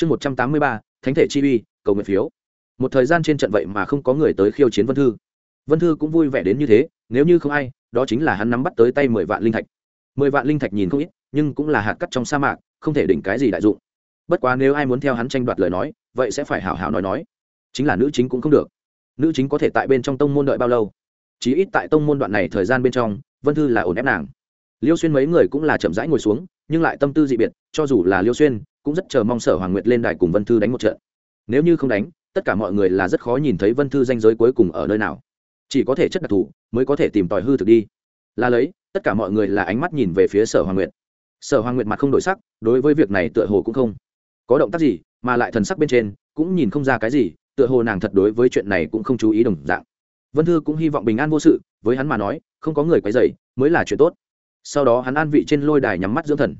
chương một trăm tám mươi ba, thánh thể chi uy, cầu nguyện phiếu. Một thời gian trên trận vậy mà không có người tới khiêu chiến vân thư. Vân thư cũng vui vẻ đến như thế, nếu như không ai, đó chính là hắn nắm bắt tới tay mười vạn linh thạch. Mười vạn linh thạch nhìn không ít, nhưng cũng là hạt cắt trong sa mạc, không thể đỉnh cái gì đại dụng. Bất quá nếu ai muốn theo hắn tranh đoạt lời nói, vậy sẽ phải hảo hảo nói nói. Chính là nữ chính cũng không được. Nữ chính có thể tại bên trong tông môn đợi bao lâu? Chí ít tại tông môn đoạn này thời gian bên trong, vân thư là ổn ép nàng. Liêu xuyên mấy người cũng là chậm rãi ngồi xuống, nhưng lại tâm tư dị biệt, cho dù là liêu xuyên cũng rất chờ mong sở hoàng nguyệt lên đài cùng vân thư đánh một trận. Nếu như không đánh, tất cả mọi người là rất khó nhìn thấy vân thư danh giới cuối cùng ở nơi nào. Chỉ có thể chất đặc thù, mới có thể tìm tòi hư thực đi. Là lấy, tất cả mọi người là ánh mắt nhìn về phía sở hoàng nguyệt. Sở hoàng nguyệt mặt không đổi sắc, đối với việc này tựa hồ cũng không có động tác gì, mà lại thần sắc bên trên cũng nhìn không ra cái gì, tựa hồ nàng thật đối với chuyện này cũng không chú ý đồng dạng. Vân thư cũng hy vọng bình an vô sự, với hắn mà nói, không có người quấy dày mới là chuyện tốt. Sau đó hắn an vị trên lôi đài nhắm mắt dưỡng thần.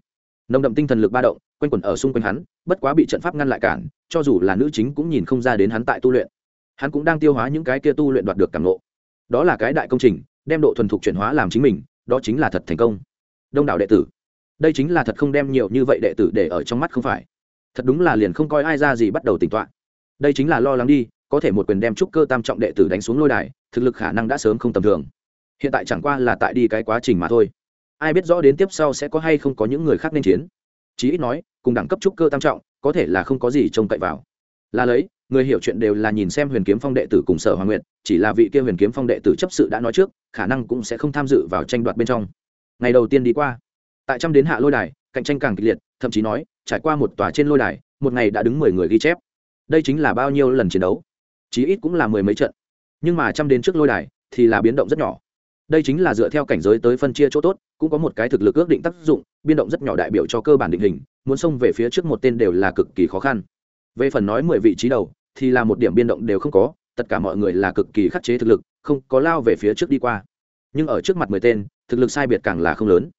Nồng đậm tinh thần lực ba động quanh quẩn ở xung quanh hắn, bất quá bị trận pháp ngăn lại cản, cho dù là nữ chính cũng nhìn không ra đến hắn tại tu luyện. Hắn cũng đang tiêu hóa những cái kia tu luyện đoạt được cảm nộ đó là cái đại công trình, đem độ thuần thục chuyển hóa làm chính mình, đó chính là thật thành công. Đông đảo đệ tử. Đây chính là thật không đem nhiều như vậy đệ tử để ở trong mắt không phải. Thật đúng là liền không coi ai ra gì bắt đầu tỉnh tọa. đây chính là lo lắng đi, có thể một quyền đem trúc cơ tam trọng đệ tử đánh xuống lôi đài, thực lực khả năng đã sớm không tầm thường. Hiện tại chẳng qua là tại đi cái quá trình mà thôi. Ai biết rõ đến tiếp sau sẽ có hay không có những người khác nên chiến chí ít nói, cùng đẳng cấp trúc cơ tam trọng, có thể là không có gì trông cậy vào. Là lấy, người hiểu chuyện đều là nhìn xem huyền kiếm phong đệ tử cùng sở hoàng nguyện chỉ là vị kia huyền kiếm phong đệ tử chấp sự đã nói trước, khả năng cũng sẽ không tham dự vào tranh đoạt bên trong. Ngày đầu tiên đi qua, tại trăm đến hạ lôi đài, cạnh tranh càng kịch liệt, thậm chí nói, trải qua một tòa trên lôi đài, một ngày đã đứng mười người ghi chép. Đây chính là bao nhiêu lần chiến đấu? Chí ít cũng là mười mấy trận. Nhưng mà trăm đến trước lôi đài, thì là biến động rất nhỏ. Đây chính là dựa theo cảnh giới tới phân chia chỗ tốt, cũng có một cái thực lực ước định tác dụng biên động rất nhỏ đại biểu cho cơ bản định hình, muốn xông về phía trước một tên đều là cực kỳ khó khăn. Về phần nói mười vị trí đầu, thì là một điểm biên động đều không có, tất cả mọi người là cực kỳ khắc chế thực lực, không có lao về phía trước đi qua. Nhưng ở trước mặt mười tên, thực lực sai biệt càng là không lớn.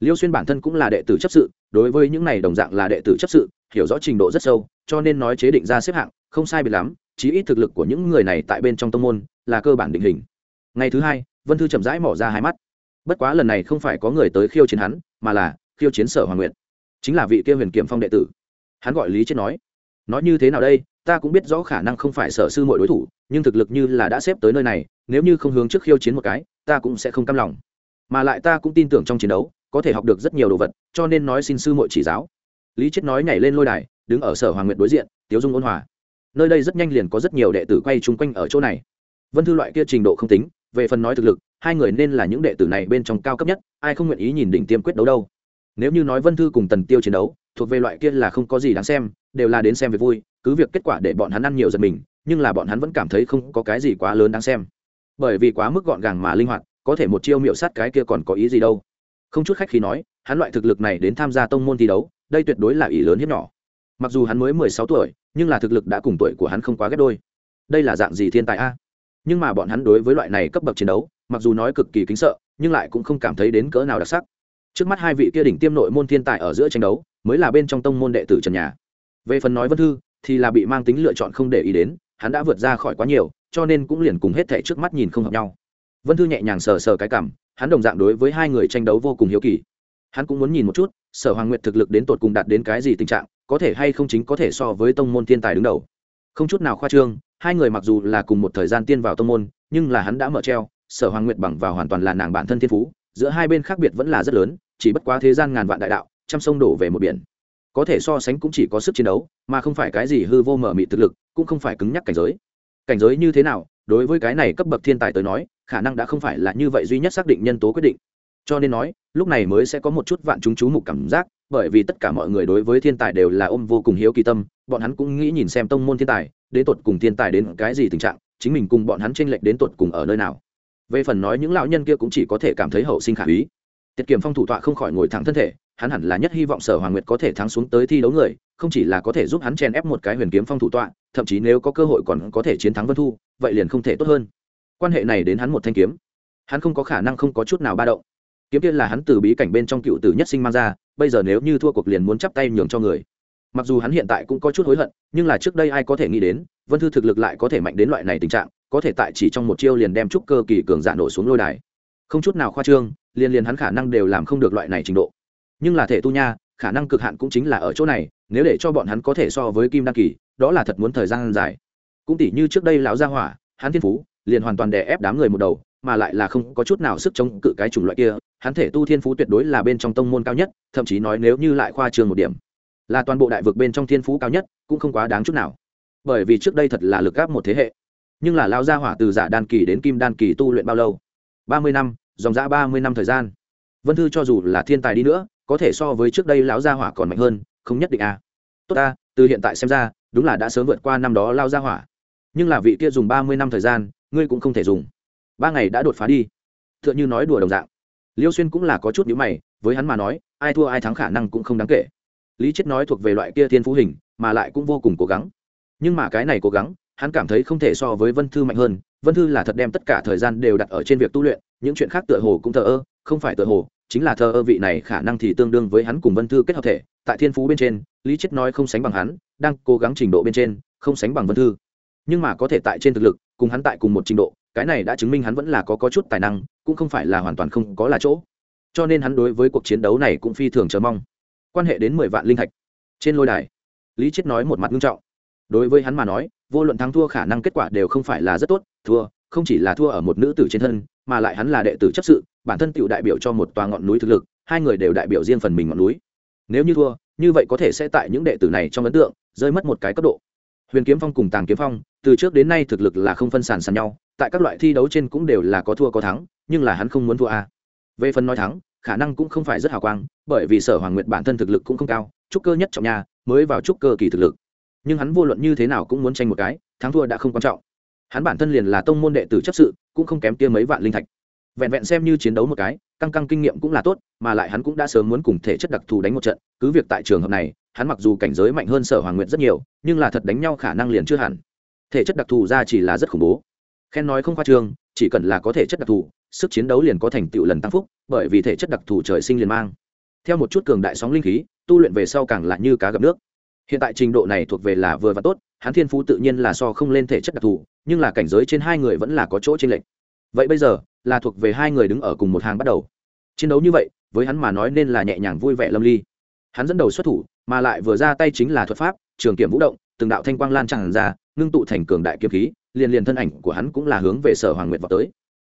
Liêu xuyên bản thân cũng là đệ tử chấp sự, đối với những này đồng dạng là đệ tử chấp sự, hiểu rõ trình độ rất sâu, cho nên nói chế định ra xếp hạng, không sai biệt lắm, chí ít thực lực của những người này tại bên trong tông môn, là cơ bản định hình. Ngày thứ hai, vân thư chậm rãi mỏ ra hai mắt. Bất quá lần này không phải có người tới khiêu chiến hắn, mà là khiêu chiến sở hoàng nguyện chính là vị kia huyền kiểm phong đệ tử. Hắn gọi lý chết nói nói như thế nào đây? Ta cũng biết rõ khả năng không phải sở sư mọi đối thủ, nhưng thực lực như là đã xếp tới nơi này, nếu như không hướng trước khiêu chiến một cái, ta cũng sẽ không cam lòng. Mà lại ta cũng tin tưởng trong chiến đấu, có thể học được rất nhiều đồ vật, cho nên nói xin sư mọi chỉ giáo. Lý chết nói nhảy lên lôi đài, đứng ở sở hoàng nguyệt đối diện, tiếu dung ôn hòa, nơi đây rất nhanh liền có rất nhiều đệ tử quay chung quanh ở chỗ này. Vân thư loại kia trình độ không tính, về phần nói thực lực, hai người nên là những đệ tử này bên trong cao cấp nhất, ai không nguyện ý nhìn đỉnh tiêm quyết đấu đâu nếu như nói vân thư cùng tần tiêu chiến đấu, thuộc về loại kia là không có gì đáng xem, đều là đến xem về vui, cứ việc kết quả để bọn hắn ăn nhiều giật mình, nhưng là bọn hắn vẫn cảm thấy không có cái gì quá lớn đáng xem. Bởi vì quá mức gọn gàng mà linh hoạt, có thể một chiêu miệu sát cái kia còn có ý gì đâu. Không chút khách khi nói, hắn loại thực lực này đến tham gia tông môn thi đấu, đây tuyệt đối là ý lớn hiếp nhỏ. Mặc dù hắn mới mười sáu tuổi, nhưng là thực lực đã cùng tuổi của hắn không quá ghép đôi. Đây là dạng gì thiên tài a? Nhưng mà bọn hắn đối với loại này cấp bậc chiến đấu, mặc dù nói cực kỳ kính sợ, nhưng lại cũng không cảm thấy đến cỡ nào đặc sắc trước mắt hai vị kia đỉnh tiêm nội môn thiên tài ở giữa tranh đấu, mới là bên trong tông môn đệ tử trần nhà. Về phần nói vân thư, thì là bị mang tính lựa chọn không để ý đến, hắn đã vượt ra khỏi quá nhiều, cho nên cũng liền cùng hết thảy trước mắt nhìn không hợp nhau. Vân thư nhẹ nhàng sờ sờ cái cảm hắn đồng dạng đối với hai người tranh đấu vô cùng hiếu kỳ. Hắn cũng muốn nhìn một chút, sở hoàng nguyệt thực lực đến tột cùng đạt đến cái gì tình trạng, có thể hay không chính có thể so với tông môn thiên tài đứng đầu. Không chút nào khoa trương, hai người mặc dù là cùng một thời gian tiên vào tông môn, nhưng là hắn đã mở treo, sở hoàng nguyệt bằng vào hoàn toàn là nàng bản thân thiên phú, giữa hai bên khác biệt vẫn là rất lớn chỉ bất quá thế gian ngàn vạn đại đạo, trăm sông đổ về một biển. Có thể so sánh cũng chỉ có sức chiến đấu, mà không phải cái gì hư vô mở mị thực lực, cũng không phải cứng nhắc cảnh giới. Cảnh giới như thế nào, đối với cái này cấp bậc thiên tài tới nói, khả năng đã không phải là như vậy duy nhất xác định nhân tố quyết định. Cho nên nói, lúc này mới sẽ có một chút vạn chúng chú mục cảm giác, bởi vì tất cả mọi người đối với thiên tài đều là ôm vô cùng hiếu kỳ tâm, bọn hắn cũng nghĩ nhìn xem tông môn thiên tài, đến tột cùng thiên tài đến cái gì tình trạng, chính mình cùng bọn hắn tranh lệch đến tột cùng ở nơi nào. Về phần nói những lão nhân kia cũng chỉ có thể cảm thấy hậu sinh khả úy tiết kiệm phong thủ tọa không khỏi ngồi thẳng thân thể, hắn hẳn là nhất hy vọng sở hoàng nguyệt có thể thắng xuống tới thi đấu người, không chỉ là có thể giúp hắn chèn ép một cái huyền kiếm phong thủ tọa, thậm chí nếu có cơ hội còn có thể chiến thắng vân thu, vậy liền không thể tốt hơn. Quan hệ này đến hắn một thanh kiếm. Hắn không có khả năng không có chút nào ba động. Kiếm tiên là hắn từ bí cảnh bên trong cựu tử nhất sinh mang ra, bây giờ nếu như thua cuộc liền muốn chắp tay nhường cho người. Mặc dù hắn hiện tại cũng có chút hối hận, nhưng là trước đây ai có thể nghĩ đến, vân thư thực lực lại có thể mạnh đến loại này tình trạng, có thể tại chỉ trong một chiêu liền đem trúc cơ kỳ cường giả nổ xuống lôi đài. Không chút nào khoa trương liền liền hắn khả năng đều làm không được loại này trình độ. Nhưng là thể tu nha, khả năng cực hạn cũng chính là ở chỗ này, nếu để cho bọn hắn có thể so với kim đăng kỳ, đó là thật muốn thời gian dài. Cũng tỷ như trước đây lão gia hỏa, hắn thiên phú, liền hoàn toàn đè ép đám người một đầu, mà lại là không có chút nào sức chống cự cái chủng loại kia, hắn thể tu thiên phú tuyệt đối là bên trong tông môn cao nhất, thậm chí nói nếu như lại khoa trường một điểm, là toàn bộ đại vực bên trong thiên phú cao nhất, cũng không quá đáng chút nào. Bởi vì trước đây thật là lực gáp một thế hệ. Nhưng là lao gia hỏa từ giả đan kỳ đến kim đan kỳ tu luyện bao lâu? ba mươi năm dòng dã ba mươi năm thời gian. Vân thư cho dù là thiên tài đi nữa, có thể so với trước đây lão gia hỏa còn mạnh hơn, không nhất định à. tốt ta, từ hiện tại xem ra, đúng là đã sớm vượt qua năm đó lao gia hỏa. Nhưng là vị kia dùng ba mươi năm thời gian, ngươi cũng không thể dùng. Ba ngày đã đột phá đi. T h ư ợ n h ư nói đùa đồng dạng. Liêu xuyên cũng là có chút nhữ mày, với hắn mà nói, ai thua ai thắng khả năng cũng không đáng kể. Lý chết nói thuộc về loại kia thiên phú hình, mà lại cũng vô cùng cố gắng. Nhưng mà cái này cố gắng, hắn cảm thấy không thể so với vân thư mạnh hơn. Vân thư là thật đem tất cả thời gian đều đặt ở trên việc tu luyện những chuyện khác tựa hồ cũng thờ ơ không phải tựa hồ chính là thờ ơ vị này khả năng thì tương đương với hắn cùng vân thư kết hợp thể tại thiên phú bên trên lý chết nói không sánh bằng hắn đang cố gắng trình độ bên trên không sánh bằng vân thư. Nhưng mà có thể tại trên thực lực cùng hắn tại cùng một trình độ cái này đã chứng minh hắn vẫn là có, có chút tài năng cũng không phải là hoàn toàn không có là chỗ. Cho nên hắn đối với cuộc chiến đấu này cũng phi thường chờ mong. Quan hệ đến mười vạn linh thạch. Trên lôi đài lý chết nói một mặt nghiêm trọng. Đối với hắn mà nói vô luận thắng thua khả năng kết quả đều không phải là rất tốt thua không chỉ là thua ở một nữ tử trên thân, mà lại hắn là đệ tử chấp sự, bản thân tựu đại biểu cho một tòa ngọn núi thực lực, hai người đều đại biểu riêng phần mình ngọn núi. Nếu như thua, như vậy có thể sẽ tại những đệ tử này trong ấn tượng, rơi mất một cái cấp độ. Huyền kiếm phong cùng tàng kiếm phong, từ trước đến nay thực lực là không phân sàn sàn nhau, tại các loại thi đấu trên cũng đều là có thua có thắng, nhưng là hắn không muốn thua a. À. về phần nói thắng, khả năng cũng không phải rất hào quang, bởi vì sở hoàng nguyệt bản thân thực lực cũng không cao, trúc cơ nhất trọng nhà mới vào trúc cơ kỳ thực lực. Nhưng hắn vô luận như thế nào cũng muốn tranh một cái, thắng thua đã không quan trọng hắn bản thân liền là tông môn đệ tử chấp sự, cũng không kém kia mấy vạn linh thạch. Vẹn vẹn xem như chiến đấu một cái, căng căng kinh nghiệm cũng là tốt, mà lại hắn cũng đã sớm muốn cùng thể chất đặc thù đánh một trận, cứ việc tại trường hợp này, hắn mặc dù cảnh giới mạnh hơn sở hoàng nguyệt rất nhiều, nhưng là thật đánh nhau khả năng liền chưa hẳn. Thể chất đặc thù ra chỉ là rất khủng bố. Khen nói không khoa trương, chỉ cần là có thể chất đặc thù, sức chiến đấu liền có thành tựu lần tăng phúc, bởi vì thể chất đặc thù trời sinh liền mang. Theo một chút cường đại sóng linh khí, tu luyện về sau càng lại như cá gặp nước. Hiện tại trình độ này thuộc về là vừa và tốt hắn thiên phú tự nhiên là so không lên thể chất đặc thù, nhưng là cảnh giới trên hai người vẫn là có chỗ trên lệnh vậy bây giờ, là thuộc về hai người đứng ở cùng một hàng bắt đầu. Chiến đấu như vậy, với hắn mà nói nên là nhẹ nhàng vui vẻ lâm ly. Hắn dẫn đầu xuất thủ, mà lại vừa ra tay chính là thuật pháp, trường kiểm vũ động, từng đạo thanh quang lan tràn ra, ngưng tụ thành cường đại kiếm khí, liền liền thân ảnh của hắn cũng là hướng về sở hoàng nguyệt vào tới.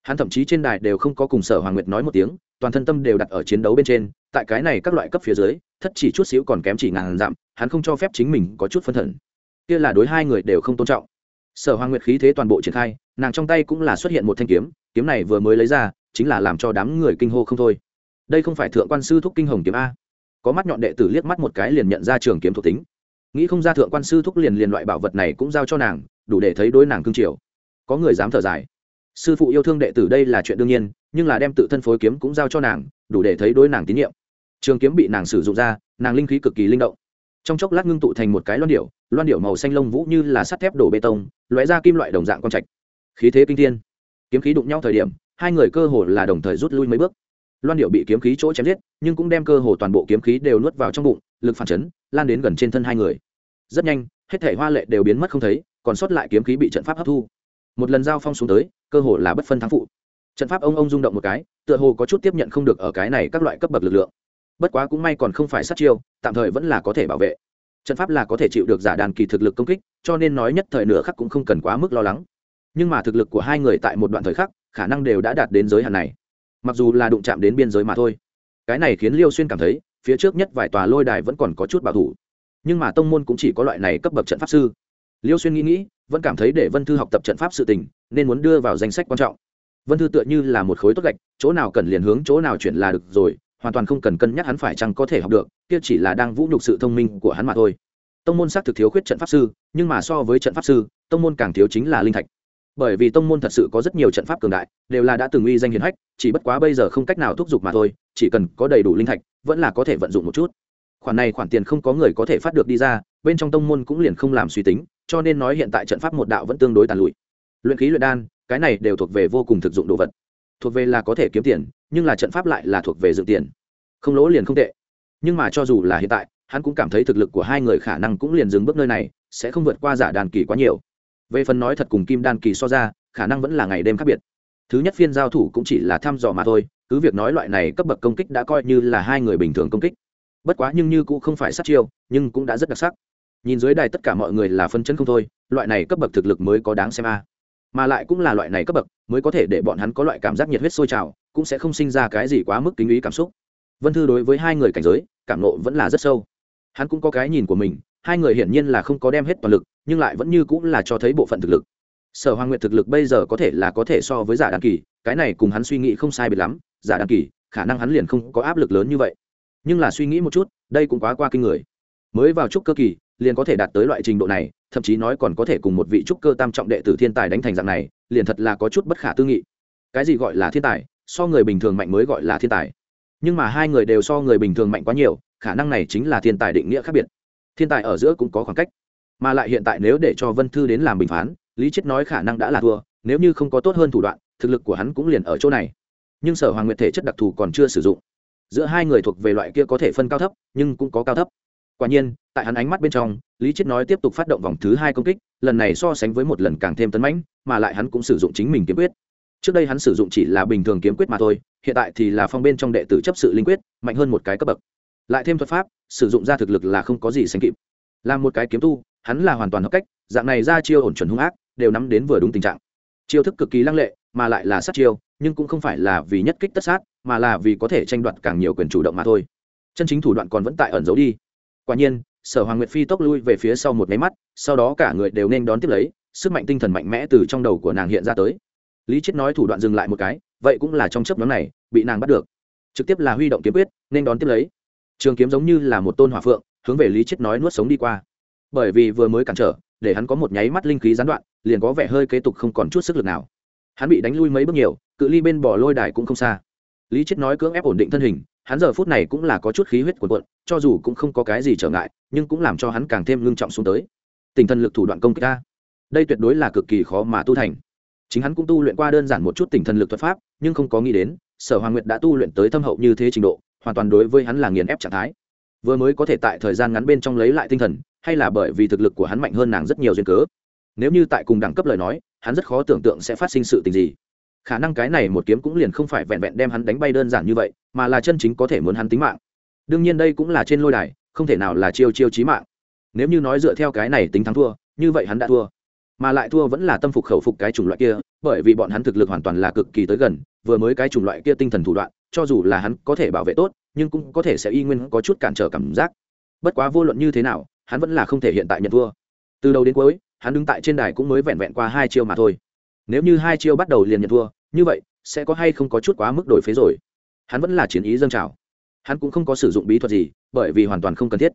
Hắn thậm chí trên đài đều không có cùng sở hoàng nguyệt nói một tiếng, toàn thân tâm đều đặt ở chiến đấu bên trên, tại cái này các loại cấp phía dưới, thất chỉ chút xíu còn kém chỉ ngàn dặm hắn không cho phép chính mình có chút phân thần kia là đối hai người đều không tôn trọng. Sở hoàng nguyệt khí thế toàn bộ triển khai, nàng trong tay cũng là xuất hiện một thanh kiếm kiếm này vừa mới lấy ra, chính là làm cho đám người kinh hô không thôi. Đây không phải thượng quan sư thúc kinh hồng kiếm a. Có mắt nhọn đệ tử liếc mắt một cái liền nhận ra trường kiếm thuộc tính. Nghĩ không ra thượng quan sư thúc liền liền loại bảo vật này cũng giao cho nàng, đủ để thấy đối nàng cương triều. Có người dám thở dài. Sư phụ yêu thương đệ tử đây là chuyện đương nhiên, nhưng là đem tự thân phối kiếm cũng giao cho nàng, đủ để thấy đối nàng tín nhiệm. Trường kiếm bị nàng sử dụng ra, nàng linh khí cực kỳ linh động. Trong chốc lát ngưng tụ thành một cái loan điệu loan điệu màu xanh lông vũ như là sắt thép đổ bê tông, lóe ra kim loại đồng dạng con trạch. Khí thế kinh thiên. Kiếm khí đụng nhau thời điểm, hai người cơ hồ là đồng thời rút lui mấy bước. Loan điệu bị kiếm khí chỗ chém giết, nhưng cũng đem cơ hồ toàn bộ kiếm khí đều nuốt vào trong bụng, lực phản chấn, lan đến gần trên thân hai người. Rất nhanh, hết thể hoa lệ đều biến mất không thấy, còn sót lại kiếm khí bị trận pháp hấp thu. Một lần giao phong xuống tới, cơ hồ là bất phân thắng phụ. Trận pháp ông ông rung động một cái, tựa hồ có chút tiếp nhận không được ở cái này các loại cấp bậc lực lượng. Bất quá cũng may còn không phải sát chiêu, tạm thời vẫn là có thể bảo vệ trận pháp là có thể chịu được giả đàn kỳ thực lực công kích, cho nên nói nhất thời nửa khắc cũng không cần quá mức lo lắng. Nhưng mà thực lực của hai người tại một đoạn thời khắc, khả năng đều đã đạt đến giới hạn này. Mặc dù là đụng chạm đến biên giới mà thôi. Cái này khiến liêu xuyên cảm thấy, phía trước nhất vài tòa lôi đài vẫn còn có chút bảo thủ. Nhưng mà tông môn cũng chỉ có loại này cấp bậc trận pháp sư. Liêu xuyên nghĩ nghĩ, vẫn cảm thấy để vân thư học tập trận pháp sự tình, nên muốn đưa vào danh sách quan trọng. Vân thư tựa như là một khối tốt gạch, chỗ nào cần liền hướng chỗ nào chuyển là được rồi hoàn toàn không cần cân nhắc hắn phải chăng có thể học được, kia chỉ là đang vũ nhục sự thông minh của hắn mà thôi. Tông môn xác thực thiếu khuyết trận pháp sư, nhưng mà so với trận pháp sư, tông môn càng thiếu chính là linh thạch. Bởi vì tông môn thật sự có rất nhiều trận pháp cường đại, đều là đã từng uy danh hiền hách, chỉ bất quá bây giờ không cách nào thúc giục mà thôi, chỉ cần có đầy đủ linh thạch, vẫn là có thể vận dụng một chút. Khoản này khoản tiền không có người có thể phát được đi ra, bên trong tông môn cũng liền không làm suy tính, cho nên nói hiện tại trận pháp một đạo vẫn tương đối tàn lụi. Luyện khí luyện đan, cái này đều thuộc về vô cùng thực dụng đồ vật thuộc về là có thể kiếm tiền, nhưng là trận pháp lại là thuộc về dự tiền. Không lỗ liền không tệ. Nhưng mà cho dù là hiện tại, hắn cũng cảm thấy thực lực của hai người khả năng cũng liền dừng bước nơi này, sẽ không vượt qua giả đàn kỳ quá nhiều. Về phần nói thật cùng kim đan kỳ so ra, khả năng vẫn là ngày đêm khác biệt. Thứ nhất phiên giao thủ cũng chỉ là thăm dò mà thôi, cứ việc nói loại này cấp bậc công kích đã coi như là hai người bình thường công kích. Bất quá nhưng như cũng không phải sát chiêu, nhưng cũng đã rất đặc sắc. Nhìn dưới đài tất cả mọi người là phân chân không thôi, loại này cấp bậc thực lực mới có đáng xem a mà lại cũng là loại này cấp bậc, mới có thể để bọn hắn có loại cảm giác nhiệt huyết sôi trào, cũng sẽ không sinh ra cái gì quá mức kính ý cảm xúc. Vân thư đối với hai người cảnh giới, cảm nộ vẫn là rất sâu. Hắn cũng có cái nhìn của mình, hai người hiển nhiên là không có đem hết toàn lực, nhưng lại vẫn như cũng là cho thấy bộ phận thực lực. Sở hoàng nguyệt thực lực bây giờ có thể là có thể so với giả đăng kỳ, cái này cùng hắn suy nghĩ không sai biệt lắm, giả đăng kỳ, khả năng hắn liền không có áp lực lớn như vậy. Nhưng là suy nghĩ một chút, đây cũng quá qua kinh người. Mới vào trúc cơ kỳ liền có thể đạt tới loại trình độ này, thậm chí nói còn có thể cùng một vị trúc cơ tam trọng đệ tử thiên tài đánh thành dạng này, liền thật là có chút bất khả tư nghị. Cái gì gọi là thiên tài? So người bình thường mạnh mới gọi là thiên tài. Nhưng mà hai người đều so người bình thường mạnh quá nhiều, khả năng này chính là thiên tài định nghĩa khác biệt. Thiên tài ở giữa cũng có khoảng cách. Mà lại hiện tại nếu để cho vân thư đến làm bình phán, lý chết nói khả năng đã là thua, nếu như không có tốt hơn thủ đoạn, thực lực của hắn cũng liền ở chỗ này. Nhưng sở hoàng nguyệt thể chất đặc thù còn chưa sử dụng. Giữa hai người thuộc về loại kia có thể phân cao thấp, nhưng cũng có cao thấp quả nhiên, tại hắn ánh mắt bên trong, lý chết nói tiếp tục phát động vòng thứ hai công kích, lần này so sánh với một lần càng thêm tấn mãnh, mà lại hắn cũng sử dụng chính mình kiếm quyết. Trước đây hắn sử dụng chỉ là bình thường kiếm quyết mà thôi, hiện tại thì là phong bên trong đệ tử chấp sự linh quyết, mạnh hơn một cái cấp bậc. Lại thêm thuật pháp, sử dụng ra thực lực là không có gì sánh kịp. Làm một cái kiếm tu, hắn là hoàn toàn hợp cách, dạng này ra chiêu ổn chuẩn hung ác, đều nắm đến vừa đúng tình trạng. Chiêu thức cực kỳ lăng lệ, mà lại là sát chiêu, nhưng cũng không phải là vì nhất kích tất sát, mà là vì có thể tranh đoạt càng nhiều quyền chủ động mà thôi. Chân chính thủ đoạn còn vẫn tại ẩn giấu đi quả nhiên, sở hoàng nguyệt phi tốc lui về phía sau một máy mắt, sau đó cả người đều nên đón tiếp lấy, sức mạnh tinh thần mạnh mẽ từ trong đầu của nàng hiện ra tới. Lý chết nói thủ đoạn dừng lại một cái, vậy cũng là trong chấp nhóm này, bị nàng bắt được. Trực tiếp là huy động kiếm quyết, nên đón tiếp lấy. Trường kiếm giống như là một tôn hỏa phượng, hướng về lý chết nói nuốt sống đi qua. Bởi vì vừa mới cản trở, để hắn có một nháy mắt linh khí gián đoạn, liền có vẻ hơi kế tục không còn chút sức lực nào. Hắn bị đánh lui mấy bước nhiều, cự ly bên bỏ lôi đài cũng không xa. Lý chết nói cưỡng ép ổn định thân hình hắn giờ phút này cũng là có chút khí huyết cuộn cuộn, cho dù cũng không có cái gì trở ngại, nhưng cũng làm cho hắn càng thêm ngưng trọng xuống tới. Tình thần lực thủ đoạn công kích ta. Đây tuyệt đối là cực kỳ khó mà tu thành. Chính hắn cũng tu luyện qua đơn giản một chút tình thần lực thuật pháp, nhưng không có nghĩ đến, sở hoàng nguyệt đã tu luyện tới thâm hậu như thế trình độ, hoàn toàn đối với hắn là nghiền ép trạng thái. Vừa mới có thể tại thời gian ngắn bên trong lấy lại tinh thần, hay là bởi vì thực lực của hắn mạnh hơn nàng rất nhiều duyên cớ. Nếu như tại cùng đẳng cấp lời nói, hắn rất khó tưởng tượng sẽ phát sinh sự tình gì khả năng cái này một kiếm cũng liền không phải vẹn vẹn đem hắn đánh bay đơn giản như vậy, mà là chân chính có thể muốn hắn tính mạng. Đương nhiên đây cũng là trên lôi đài, không thể nào là chiêu chiêu chí mạng. Nếu như nói dựa theo cái này tính thắng thua, như vậy hắn đã thua. Mà lại thua vẫn là tâm phục khẩu phục cái chủng loại kia, bởi vì bọn hắn thực lực hoàn toàn là cực kỳ tới gần, vừa mới cái chủng loại kia tinh thần thủ đoạn, cho dù là hắn có thể bảo vệ tốt, nhưng cũng có thể sẽ y nguyên có chút cản trở cảm giác. Bất quá vô luận như thế nào, hắn vẫn là không thể hiện tại nhận thua. Từ đầu đến cuối, hắn đứng tại trên đài cũng mới vẹn vẹn qua hai chiêu mà thôi. Nếu như hai chiêu bắt đầu liền nhận thua như vậy, sẽ có hay không có chút quá mức đổi phế rồi? Hắn vẫn là chiến ý dâng trào. Hắn cũng không có sử dụng bí thuật gì, bởi vì hoàn toàn không cần thiết.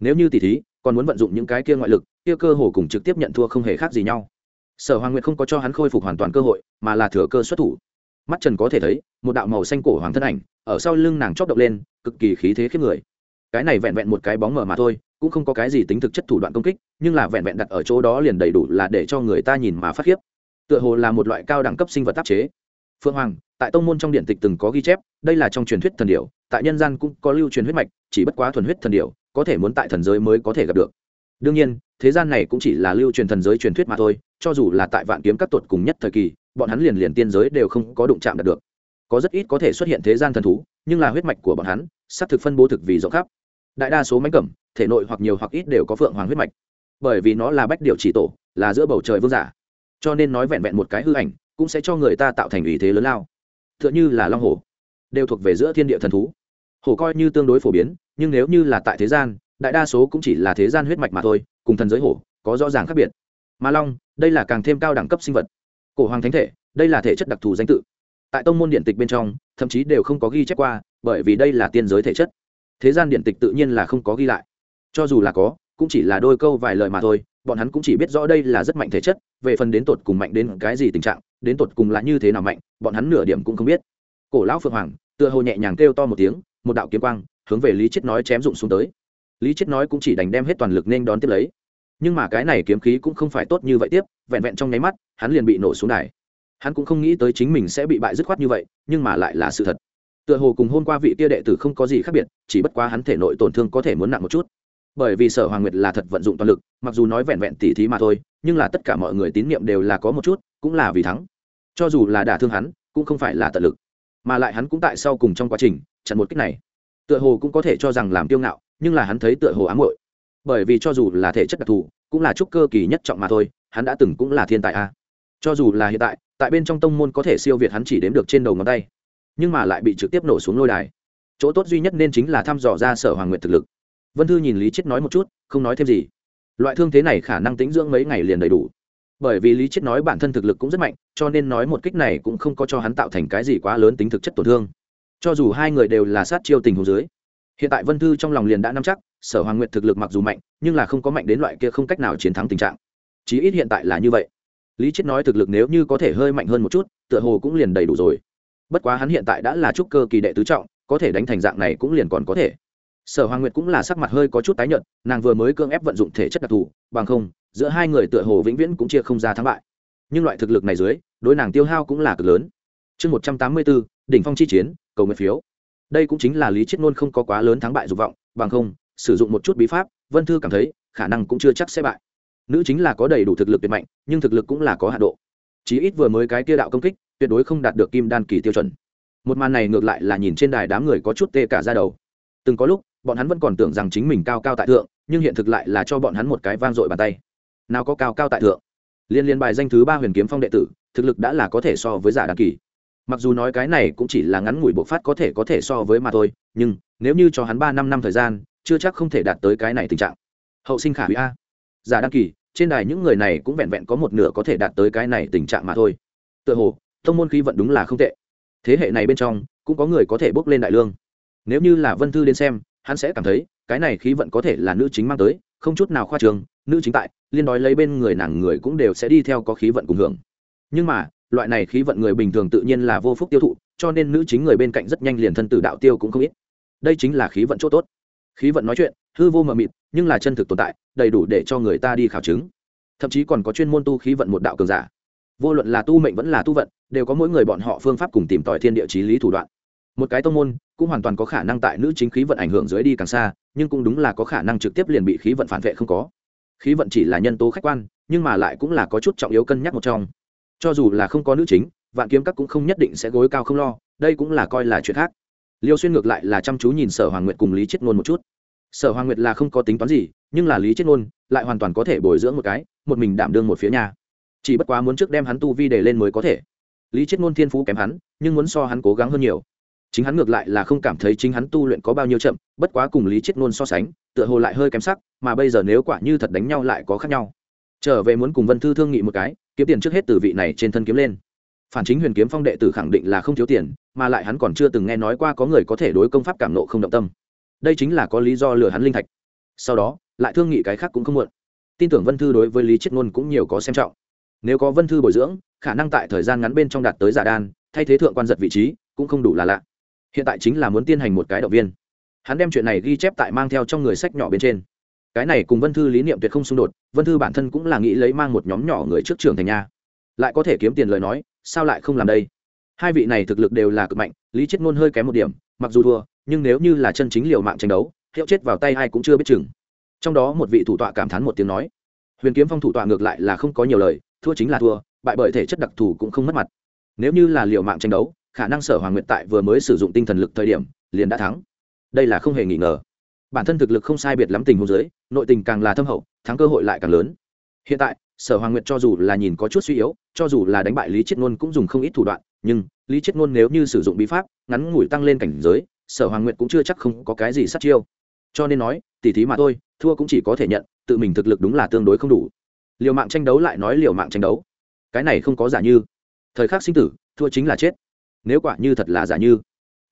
Nếu như tỷ thí, còn muốn vận dụng những cái kia ngoại lực, kia cơ hồ cùng trực tiếp nhận thua không hề khác gì nhau. Sở hoàng nguyệt không có cho hắn khôi phục hoàn toàn cơ hội, mà là thừa cơ xuất thủ. Mắt trần có thể thấy, một đạo màu xanh cổ hoàng thân ảnh, ở sau lưng nàng chóp động lên, cực kỳ khí thế khiếp người. Cái này vẹn vẹn một cái bóng mở mà thôi, cũng không có cái gì tính thực chất thủ đoạn công kích, nhưng là vẹn vẹn đặt ở chỗ đó liền đầy đủ là để cho người ta nhìn mà phát khiếp tựa hồ là một loại cao đẳng cấp sinh vật tác chế. Phượng hoàng, tại tông môn trong điện tịch từng có ghi chép, đây là trong truyền thuyết thần điểu, tại nhân gian cũng có lưu truyền huyết mạch, chỉ bất quá thuần huyết thần điểu, có thể muốn tại thần giới mới có thể gặp được. Đương nhiên, thế gian này cũng chỉ là lưu truyền thần giới truyền thuyết mà thôi, cho dù là tại vạn kiếm các tuột cùng nhất thời kỳ, bọn hắn liền liền tiên giới đều không có đụng chạm đạt được. Có rất ít có thể xuất hiện thế gian thần thú, nhưng là huyết mạch của bọn hắn, xác thực phân bố thực vì rộng khắp. Đại đa số mánh cẩm, thể nội hoặc nhiều hoặc ít đều có phượng hoàng huyết mạch. Bởi vì nó là bách điệu chỉ tổ, là giữa bầu trời vương giả cho nên nói vẹn vẹn một cái hư ảnh cũng sẽ cho người ta tạo thành ý thế lớn lao. T h ư ợ n h ư là long hổ đều thuộc về giữa thiên địa thần thú. Hổ coi như tương đối phổ biến, nhưng nếu như là tại thế gian, đại đa số cũng chỉ là thế gian huyết mạch mà thôi, cùng thần giới hổ có rõ ràng khác biệt. Mà long, đây là càng thêm cao đẳng cấp sinh vật. Cổ hoàng thánh thể, đây là thể chất đặc thù danh tự. Tại tông môn điện tịch bên trong, thậm chí đều không có ghi chép qua, bởi vì đây là tiên giới thể chất. Thế gian điện tịch tự nhiên là không có ghi lại. Cho dù là có, cũng chỉ là đôi câu vài lời mà thôi bọn hắn cũng chỉ biết rõ đây là rất mạnh thể chất, về phần đến tột cùng mạnh đến cái gì tình trạng, đến tột cùng là như thế nào mạnh, bọn hắn nửa điểm cũng không biết. Cổ lão phượng hoàng, tựa hồ nhẹ nhàng kêu to một tiếng, một đạo kiếm quang, hướng về lý chết nói chém rụng xuống tới. Lý chết nói cũng chỉ đành đem hết toàn lực nên đón tiếp lấy. Nhưng mà cái này kiếm khí cũng không phải tốt như vậy tiếp, vẹn vẹn trong nháy mắt, hắn liền bị nổ xuống đài. Hắn cũng không nghĩ tới chính mình sẽ bị bại dứt khoát như vậy, nhưng mà lại là sự thật. Tựa hồ cùng hôm qua vị kia đệ tử không có gì khác biệt, chỉ bất quá hắn thể nội tổn thương có thể muốn nặng một chút bởi vì sở hoàng nguyệt là thật vận dụng toàn lực, mặc dù nói vẹn vẹn tỉ thí mà thôi, nhưng là tất cả mọi người tín nhiệm đều là có một chút, cũng là vì thắng. Cho dù là đả thương hắn, cũng không phải là tận lực. Mà lại hắn cũng tại sau cùng trong quá trình, chặn một cách này. Tựa hồ cũng có thể cho rằng làm kiêu ngạo, nhưng là hắn thấy tựa hồ ám hội bởi vì cho dù là thể chất đặc thù, cũng là chút cơ kỳ nhất trọng mà thôi, hắn đã từng cũng là thiên tài a. Cho dù là hiện tại tại bên trong tông môn có thể siêu việt hắn chỉ đếm được trên đầu ngón tay, nhưng mà lại bị trực tiếp nổ xuống lôi đài. Chỗ tốt duy nhất nên chính là thăm dò ra sở hoàng nguyện thực lực vân thư nhìn lý chết nói một chút, không nói thêm gì. Loại thương thế này khả năng tính dưỡng mấy ngày liền đầy đủ. Bởi vì lý chết nói bản thân thực lực cũng rất mạnh, cho nên nói một kích này cũng không có cho hắn tạo thành cái gì quá lớn tính thực chất tổn thương. Cho dù hai người đều là sát chiêu tình hồ dưới, hiện tại vân thư trong lòng liền đã nắm chắc, sở hoàng nguyệt thực lực mặc dù mạnh, nhưng là không có mạnh đến loại kia không cách nào chiến thắng tình trạng. Chí ít hiện tại là như vậy. Lý chết nói thực lực nếu như có thể hơi mạnh hơn một chút, tựa hồ cũng liền đầy đủ rồi. Bất quá hắn hiện tại đã là trúc cơ kỳ đệ tứ trọng, có thể đánh thành dạng này cũng liền còn có thể sở hoàng nguyệt cũng là sắc mặt hơi có chút tái nhợt, nàng vừa mới cưỡng ép vận dụng thể chất đặc thù, bằng không, giữa hai người tựa hồ vĩnh viễn cũng chia không ra thắng bại. Nhưng loại thực lực này dưới, đối nàng tiêu hao cũng là cực lớn. Chương một trăm tám mươi bốn, đỉnh phong chi chiến, cầu nguyện phiếu. Đây cũng chính là lý chiết Nôn không có quá lớn thắng bại dục vọng, bằng không, sử dụng một chút bí pháp, vân thư cảm thấy, khả năng cũng chưa chắc sẽ bại. Nữ chính là có đầy đủ thực lực tuyệt mạnh, nhưng thực lực cũng là có hạ độ. Chí ít vừa mới cái kia đạo công kích, tuyệt đối không đạt được kim đan kỳ tiêu chuẩn. Một màn này ngược lại là nhìn trên đài đám người có chút tê cả ra đầu. Từng có lúc bọn hắn vẫn còn tưởng rằng chính mình cao cao tại thượng, nhưng hiện thực lại là cho bọn hắn một cái vang dội bàn tay. Nào có cao cao tại thượng? Liên liên bài danh thứ ba huyền kiếm phong đệ tử, thực lực đã là có thể so với giả đăng kỳ. Mặc dù nói cái này cũng chỉ là ngắn ngủi bộc phát có thể có thể so với mà thôi, nhưng nếu như cho hắn ba năm năm thời gian, chưa chắc không thể đạt tới cái này tình trạng. Hậu sinh khả hủy a. Giả đăng kỳ, trên đài những người này cũng vẹn vẹn có một nửa có thể đạt tới cái này tình trạng mà thôi. Tựa hồ, thông môn khí vận đúng là không tệ. Thế hệ này bên trong, cũng có người có thể bốc lên đại lương. Nếu như là vân thư đến xem hắn sẽ cảm thấy, cái này khí vận có thể là nữ chính mang tới, không chút nào khoa trường nữ chính tại, liên đói lấy bên người nàng người cũng đều sẽ đi theo có khí vận cùng hưởng. Nhưng mà, loại này khí vận người bình thường tự nhiên là vô phúc tiêu thụ, cho nên nữ chính người bên cạnh rất nhanh liền thân tử đạo tiêu cũng không ít. Đây chính là khí vận chỗ tốt. Khí vận nói chuyện, hư vô mờ mịt, nhưng là chân thực tồn tại, đầy đủ để cho người ta đi khảo chứng. Thậm chí còn có chuyên môn tu khí vận một đạo cường giả. Vô luận là tu mệnh vẫn là tu vận, đều có mỗi người bọn họ phương pháp cùng tìm tòi thiên địa chí lý thủ đoạn một cái tông môn cũng hoàn toàn có khả năng tại nữ chính khí vận ảnh hưởng dưới đi càng xa, nhưng cũng đúng là có khả năng trực tiếp liền bị khí vận phản vệ không có. Khí vận chỉ là nhân tố khách quan, nhưng mà lại cũng là có chút trọng yếu cân nhắc một trong. Cho dù là không có nữ chính, vạn kiếm các cũng không nhất định sẽ gối cao không lo, đây cũng là coi là chuyện khác. Liêu xuyên ngược lại là chăm chú nhìn sở hoàng nguyệt cùng lý chết ngôn một chút. Sở hoàng nguyệt là không có tính toán gì, nhưng là lý chết ngôn lại hoàn toàn có thể bồi dưỡng một cái, một mình đảm đương một phía nhà. Chỉ bất quá muốn trước đem hắn tu vi để lên mới có thể. Lý chết ngôn thiên phú kém hắn, nhưng muốn so hắn cố gắng hơn nhiều chính hắn ngược lại là không cảm thấy chính hắn tu luyện có bao nhiêu chậm, bất quá cùng lý chết nôn so sánh, tựa hồ lại hơi kém sắc, mà bây giờ nếu quả như thật đánh nhau lại có khác nhau. Trở về muốn cùng vân thư thương nghị một cái, kiếm tiền trước hết từ vị này trên thân kiếm lên. Phản chính huyền kiếm phong đệ tử khẳng định là không thiếu tiền, mà lại hắn còn chưa từng nghe nói qua có người có thể đối công pháp cảm nộ không động tâm. Đây chính là có lý do lừa hắn linh thạch. Sau đó, lại thương nghị cái khác cũng không muộn. Tin tưởng vân thư đối với lý chết ngôn cũng nhiều có xem trọng. Nếu có vân thư bồi dưỡng, khả năng tại thời gian ngắn bên trong đạt tới giả đan, thay thế thượng quan giật vị trí, cũng không đủ là lạ hiện tại chính là muốn tiến hành một cái động viên. Hắn đem chuyện này ghi chép tại mang theo trong người sách nhỏ bên trên. Cái này cùng vân thư lý niệm tuyệt không xung đột, vân thư bản thân cũng là nghĩ lấy mang một nhóm nhỏ người trước trường thành nhà lại có thể kiếm tiền lời nói, sao lại không làm đây? Hai vị này thực lực đều là cực mạnh, lý chết ngôn hơi kém một điểm, mặc dù thua, nhưng nếu như là chân chính liều mạng tranh đấu, hiệu chết vào tay ai cũng chưa biết chừng. Trong đó một vị thủ tọa cảm thán một tiếng nói, huyền kiếm phong thủ tọa ngược lại là không có nhiều lời, thua chính là thua, bại bởi thể chất đặc thù cũng không mất mặt. Nếu như là liều mạng tranh đấu khả năng sở hoàng nguyện tại vừa mới sử dụng tinh thần lực thời điểm, liền đã thắng. Đây là không hề nghi ngờ. Bản thân thực lực không sai biệt lắm tình huống dưới, nội tình càng là thâm hậu, thắng cơ hội lại càng lớn. Hiện tại, sở hoàng nguyện cho dù là nhìn có chút suy yếu, cho dù là đánh bại lý chiết ngôn cũng dùng không ít thủ đoạn, nhưng lý chiết ngôn nếu như sử dụng bí pháp, ngắn ngủi tăng lên cảnh giới, sở hoàng nguyện cũng chưa chắc không có cái gì sát chiêu. Cho nên nói, tỉ thí mà thôi, thua cũng chỉ có thể nhận, tự mình thực lực đúng là tương đối không đủ. Liều mạng tranh đấu lại nói liều mạng tranh đấu. Cái này không có giả như. Thời khắc sinh tử, thua chính là chết nếu quả như thật là giả như,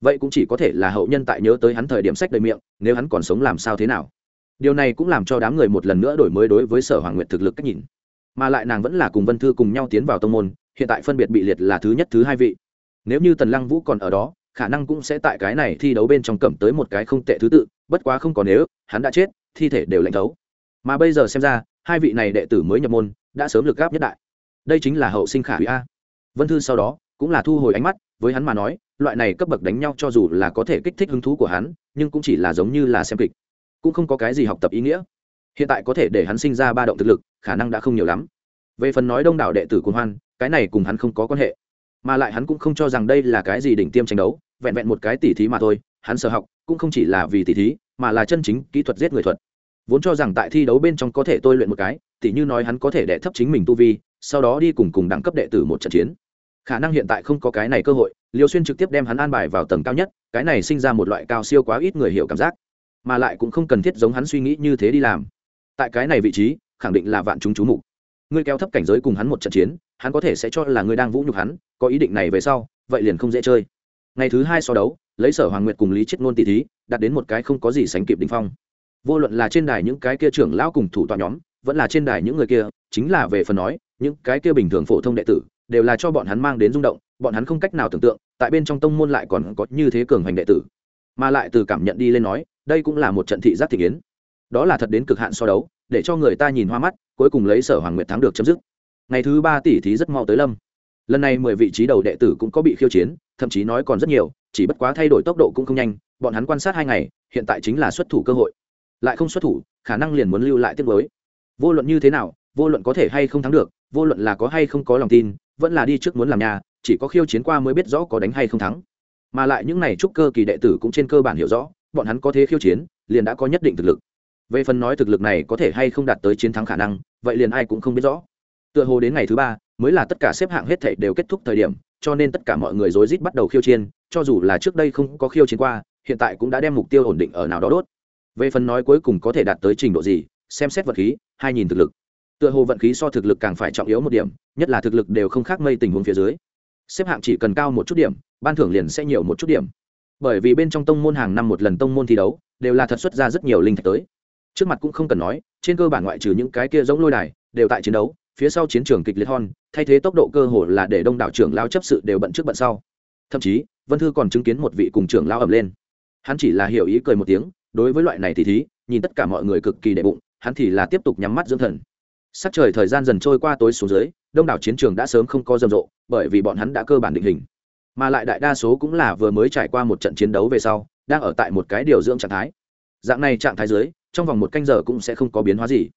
vậy cũng chỉ có thể là hậu nhân tại nhớ tới hắn thời điểm sách đầy miệng, nếu hắn còn sống làm sao thế nào? Điều này cũng làm cho đám người một lần nữa đổi mới đối với sở hoàng nguyệt thực lực cách nhìn. Mà lại nàng vẫn là cùng vân thư cùng nhau tiến vào tông môn, hiện tại phân biệt bị liệt là thứ nhất, thứ hai vị. Nếu như tần lăng vũ còn ở đó, khả năng cũng sẽ tại cái này thi đấu bên trong cầm tới một cái không tệ thứ tự, bất quá không còn nếu, hắn đã chết, thi thể đều lạnh thấu. Mà bây giờ xem ra, hai vị này đệ tử mới nhập môn, đã sớm lực gáp nhất đại. Đây chính là hậu sinh khả hủy a. Vân thư sau đó, cũng là thu hồi ánh mắt với hắn mà nói, loại này cấp bậc đánh nhau cho dù là có thể kích thích hứng thú của hắn, nhưng cũng chỉ là giống như là xem kịch, cũng không có cái gì học tập ý nghĩa. Hiện tại có thể để hắn sinh ra ba động thực lực, khả năng đã không nhiều lắm. Về phần nói đông đảo đệ tử cuồng hoan, cái này cùng hắn không có quan hệ. Mà lại hắn cũng không cho rằng đây là cái gì đỉnh tiêm tranh đấu, vẹn vẹn một cái tỉ thí mà thôi, hắn sở học cũng không chỉ là vì tỷ thí, mà là chân chính kỹ thuật giết người thuật. Vốn cho rằng tại thi đấu bên trong có thể tôi luyện một cái, tỉ như nói hắn có thể đẻ thấp chính mình tu vi, sau đó đi cùng cùng đẳng cấp đệ tử một trận chiến khả năng hiện tại không có cái này cơ hội, liêu xuyên trực tiếp đem hắn an bài vào tầng cao nhất, cái này sinh ra một loại cao siêu quá ít người hiểu cảm giác, mà lại cũng không cần thiết giống hắn suy nghĩ như thế đi làm. Tại cái này vị trí, khẳng định là vạn chúng chú mục. Ngươi kéo thấp cảnh giới cùng hắn một trận chiến, hắn có thể sẽ cho là ngươi đang vũ nhục hắn, có ý định này về sau, vậy liền không dễ chơi. Ngày thứ hai so đấu, lấy sở hoàng nguyệt cùng lý chết ngôn tỷ thí, đạt đến một cái không có gì sánh kịp đình phong. Vô luận là trên đài những cái kia trưởng lão cùng thủ tọa nhóm, vẫn là trên đài những người kia, chính là về phần nói, những cái kia bình thường phổ thông đệ tử đều là cho bọn hắn mang đến rung động, bọn hắn không cách nào tưởng tượng, tại bên trong tông môn lại còn có như thế cường hành đệ tử. Mà lại từ cảm nhận đi lên nói, đây cũng là một trận thị giác thị kiến. Đó là thật đến cực hạn so đấu, để cho người ta nhìn hoa mắt, cuối cùng lấy sở hoàng nguyệt thắng được chấm dứt. Ngày thứ ba tỷ thí rất mau tới lâm. Lần này mười vị trí đầu đệ tử cũng có bị khiêu chiến, thậm chí nói còn rất nhiều, chỉ bất quá thay đổi tốc độ cũng không nhanh, bọn hắn quan sát hai ngày, hiện tại chính là xuất thủ cơ hội. Lại không xuất thủ, khả năng liền muốn lưu lại tiếp với vô luận như thế nào, vô luận có thể hay không thắng được vô luận là có hay không có lòng tin, vẫn là đi trước muốn làm nhà, chỉ có khiêu chiến qua mới biết rõ có đánh hay không thắng. Mà lại những này trúc cơ kỳ đệ tử cũng trên cơ bản hiểu rõ, bọn hắn có thế khiêu chiến, liền đã có nhất định thực lực. Về phần nói thực lực này có thể hay không đạt tới chiến thắng khả năng, vậy liền ai cũng không biết rõ. Tựa hồ đến ngày thứ ba, mới là tất cả xếp hạng hết thảy đều kết thúc thời điểm, cho nên tất cả mọi người rối rít bắt đầu khiêu chiến, cho dù là trước đây không có khiêu chiến qua, hiện tại cũng đã đem mục tiêu ổn định ở nào đó đốt. Về phần nói cuối cùng có thể đạt tới trình độ gì, xem xét vật khí, hai nhìn thực lực tựa hồ vận khí so thực lực càng phải trọng yếu một điểm, nhất là thực lực đều không khác mây tình huống phía dưới. Xếp hạng chỉ cần cao một chút điểm, ban thưởng liền sẽ nhiều một chút điểm. Bởi vì bên trong tông môn hàng năm một lần tông môn thi đấu, đều là thật xuất ra rất nhiều linh thạch tới. Trước mặt cũng không cần nói, trên cơ bản ngoại trừ những cái kia giống lôi đài, đều tại chiến đấu, phía sau chiến trường kịch liệt hon thay thế tốc độ cơ hồ là để đông đảo trưởng lao chấp sự đều bận trước bận sau. Thậm chí, vân thư còn chứng kiến một vị cùng trưởng lao ẩm lên. Hắn chỉ là hiểu ý cười một tiếng, đối với loại này thì thí, nhìn tất cả mọi người cực kỳ đệ bụng, hắn thì là tiếp tục nhắm mắt dưỡng thần sắc trời thời gian dần trôi qua tối xuống dưới, đông đảo chiến trường đã sớm không có rầm rộ, bởi vì bọn hắn đã cơ bản định hình. Mà lại đại đa số cũng là vừa mới trải qua một trận chiến đấu về sau, đang ở tại một cái điều dưỡng trạng thái. Dạng này trạng thái dưới, trong vòng một canh giờ cũng sẽ không có biến hóa gì.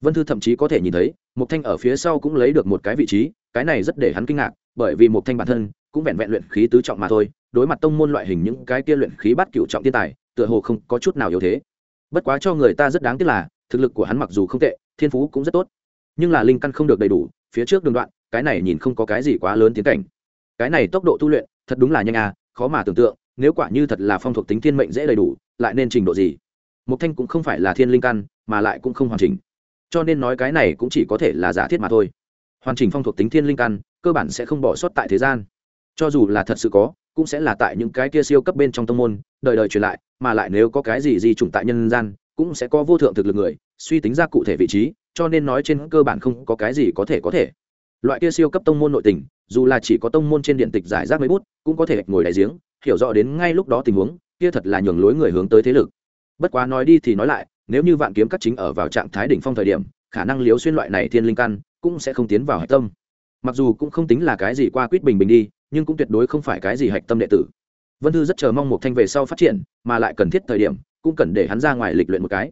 Vân thư thậm chí có thể nhìn thấy, Mộc thanh ở phía sau cũng lấy được một cái vị trí, cái này rất để hắn kinh ngạc, bởi vì Mộc thanh bản thân cũng vẹn vẹn luyện khí tứ trọng mà thôi, đối mặt tông môn loại hình những cái kia luyện khí bắt cựu trọng thiên tài, tựa hồ không có chút nào yếu thế. Bất quá cho người ta rất đáng tiếc là, thực lực của hắn mặc dù không tệ, thiên phú cũng rất tốt nhưng là linh căn không được đầy đủ, phía trước đường đoạn, cái này nhìn không có cái gì quá lớn tiến cảnh. Cái này tốc độ tu luyện, thật đúng là nhanh à khó mà tưởng tượng, nếu quả như thật là phong thuộc tính thiên mệnh dễ đầy đủ, lại nên trình độ gì? Mục thanh cũng không phải là thiên linh căn, mà lại cũng không hoàn chỉnh. Cho nên nói cái này cũng chỉ có thể là giả thiết mà thôi. Hoàn chỉnh phong thuộc tính thiên linh căn, cơ bản sẽ không bỏ sót tại thế gian. Cho dù là thật sự có, cũng sẽ là tại những cái kia siêu cấp bên trong tông môn, đời đời truyền lại, mà lại nếu có cái gì di chủng tại nhân gian, cũng sẽ có vô thượng thực lực người, suy tính ra cụ thể vị trí cho nên nói trên cơ bản không có cái gì có thể có thể. Loại kia siêu cấp tông môn nội tình, dù là chỉ có tông môn trên điện tịch giải rác mấy bút, cũng có thể ngồi đại giếng, hiểu rõ đến ngay lúc đó tình huống, kia thật là nhường lối người hướng tới thế lực. Bất quá nói đi thì nói lại, nếu như vạn kiếm các chính ở vào trạng thái đỉnh phong thời điểm, khả năng liếu xuyên loại này thiên linh căn, cũng sẽ không tiến vào hạch tâm. Mặc dù cũng không tính là cái gì qua quýt bình bình đi, nhưng cũng tuyệt đối không phải cái gì hạch tâm đệ tử. Vân thư rất chờ mong một thanh về sau phát triển, mà lại cần thiết thời điểm, cũng cần để hắn ra ngoài lịch luyện một cái.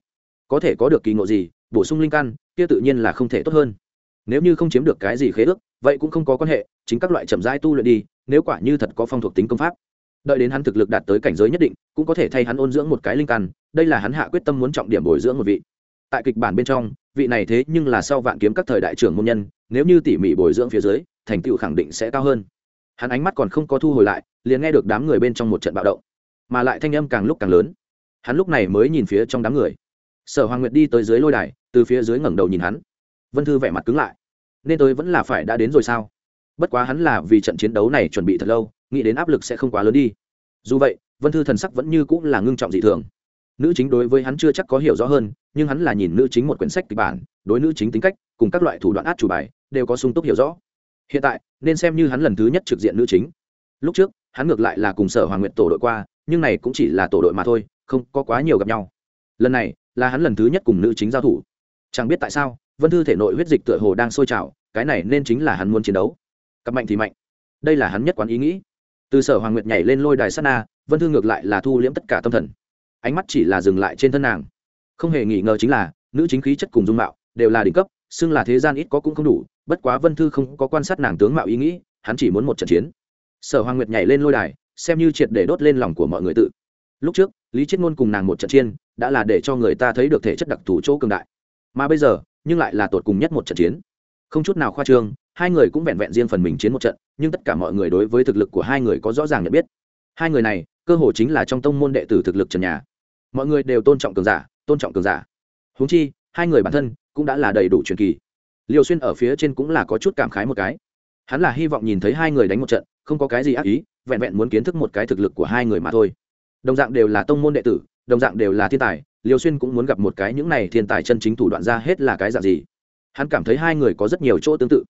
Có thể có được kỳ ngộ gì, bổ sung linh căn kia tự nhiên là không thể tốt hơn. Nếu như không chiếm được cái gì khế ước, vậy cũng không có quan hệ, chính các loại chậm rãi tu luyện đi, nếu quả như thật có phong thuộc tính công pháp. Đợi đến hắn thực lực đạt tới cảnh giới nhất định, cũng có thể thay hắn ôn dưỡng một cái linh căn, đây là hắn hạ quyết tâm muốn trọng điểm bồi dưỡng một vị. Tại kịch bản bên trong, vị này thế nhưng là sau vạn kiếm các thời đại trưởng môn nhân, nếu như tỉ mỉ bồi dưỡng phía dưới, thành tựu khẳng định sẽ cao hơn. Hắn ánh mắt còn không có thu hồi lại, liền nghe được đám người bên trong một trận bạo động, mà lại thanh âm càng lúc càng lớn. Hắn lúc này mới nhìn phía trong đám người sở hoàng nguyệt đi tới dưới lôi đài, từ phía dưới ngẩng đầu nhìn hắn. Vân thư vẻ mặt cứng lại. Nên tôi vẫn là phải đã đến rồi sao? Bất quá hắn là vì trận chiến đấu này chuẩn bị thật lâu, nghĩ đến áp lực sẽ không quá lớn đi. Dù vậy, vân thư thần sắc vẫn như cũng là ngưng trọng dị thường. Nữ chính đối với hắn chưa chắc có hiểu rõ hơn, nhưng hắn là nhìn nữ chính một quyển sách kịch bản, đối nữ chính tính cách, cùng các loại thủ đoạn át chủ bài, đều có sung túc hiểu rõ. Hiện tại, nên xem như hắn lần thứ nhất trực diện nữ chính. Lúc trước, hắn ngược lại là cùng sở hoàng nguyện tổ đội qua, nhưng này cũng chỉ là tổ đội mà thôi, không có quá nhiều gặp nhau. Lần này là hắn lần thứ nhất cùng nữ chính giao thủ. Chẳng biết tại sao, vân thư thể nội huyết dịch tựa hồ đang sôi trào, cái này nên chính là hắn muốn chiến đấu. Cặp mạnh thì mạnh. Đây là hắn nhất quán ý nghĩ. Từ sở hoàng nguyệt nhảy lên lôi đài sát na, vân thư ngược lại là thu liễm tất cả tâm thần. Ánh mắt chỉ là dừng lại trên thân nàng. Không hề nghi ngờ chính là, nữ chính khí chất cùng dung mạo đều là đỉnh cấp, xưng là thế gian ít có cũng không đủ, bất quá vân thư không có quan sát nàng tướng mạo ý nghĩ, hắn chỉ muốn một trận chiến. Sở hoàng nguyệt nhảy lên lôi đài, xem như triệt để đốt lên lòng của mọi người tự. Lúc trước, lý chiết ngôn cùng nàng một trận chiên đã là để cho người ta thấy được thể chất đặc thù chỗ cường đại. Mà bây giờ, nhưng lại là tột cùng nhất một trận chiến. Không chút nào khoa trương, hai người cũng vẹn vẹn riêng phần mình chiến một trận, nhưng tất cả mọi người đối với thực lực của hai người có rõ ràng nhận biết. Hai người này, cơ hồ chính là trong tông môn đệ tử thực lực trần nhà. Mọi người đều tôn trọng cường giả, tôn trọng cường giả. Húng chi, hai người bản thân cũng đã là đầy đủ truyền kỳ. Liều xuyên ở phía trên cũng là có chút cảm khái một cái. Hắn là hy vọng nhìn thấy hai người đánh một trận, không có cái gì ác ý, vẹn vẹn muốn kiến thức một cái thực lực của hai người mà thôi. Đồng dạng đều là tông môn đệ tử đồng dạng đều là thiên tài liều xuyên cũng muốn gặp một cái những này thiên tài chân chính thủ đoạn ra hết là cái dạng gì. Hắn cảm thấy hai người có rất nhiều chỗ tương tự.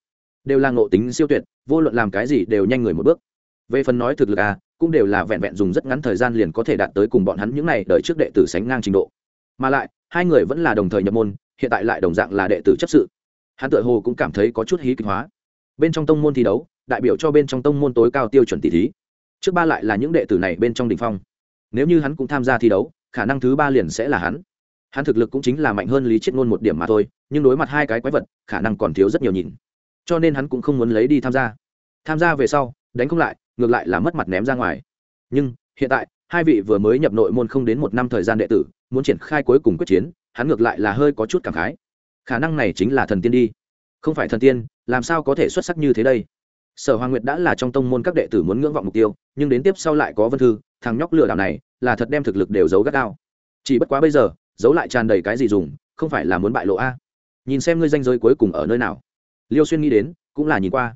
Đều là ngộ tính siêu tuyệt, vô luận làm cái gì đều nhanh người một bước. Về phần nói thực lực à cũng đều là vẹn vẹn dùng rất ngắn thời gian liền có thể đạt tới cùng bọn hắn những này đợi trước đệ tử sánh ngang trình độ. Mà lại, hai người vẫn là đồng thời nhập môn, hiện tại lại đồng dạng là đệ tử chấp sự. Hắn tự hồ cũng cảm thấy có chút hí kịch hóa. Bên trong tông môn thi đấu, đại biểu cho bên trong tông môn tối cao tiêu chuẩn tỷ thí. Trước ba lại là những đệ tử này bên trong đ ỉ n h phong. Nếu như hắn cũng tham gia thi đấu khả năng thứ ba liền sẽ là hắn. Hắn thực lực cũng chính là mạnh hơn lý chiết ngôn một điểm mà thôi, nhưng đối mặt hai cái quái vật, khả năng còn thiếu rất nhiều nhìn. Cho nên hắn cũng không muốn lấy đi tham gia. Tham gia về sau, đánh không lại, ngược lại là mất mặt ném ra ngoài. Nhưng, hiện tại, hai vị vừa mới nhập nội môn không đến một năm thời gian đệ tử, muốn triển khai cuối cùng quyết chiến, hắn ngược lại là hơi có chút cảm khái. Khả năng này chính là thần tiên đi. Không phải thần tiên, làm sao có thể xuất sắc như thế đây? Sở hoàng nguyệt đã là trong tông môn các đệ tử muốn ngưỡng vọng mục tiêu, nhưng đến tiếp sau lại có vân thư, thằng nhóc lừa đảo này là thật đem thực lực đều giấu gắt gao. Chỉ bất quá bây giờ, giấu lại tràn đầy cái gì dùng, không phải là muốn bại lộ a? Nhìn xem ngươi danh giới cuối cùng ở nơi nào. Liêu xuyên nghĩ đến, cũng là nhìn qua.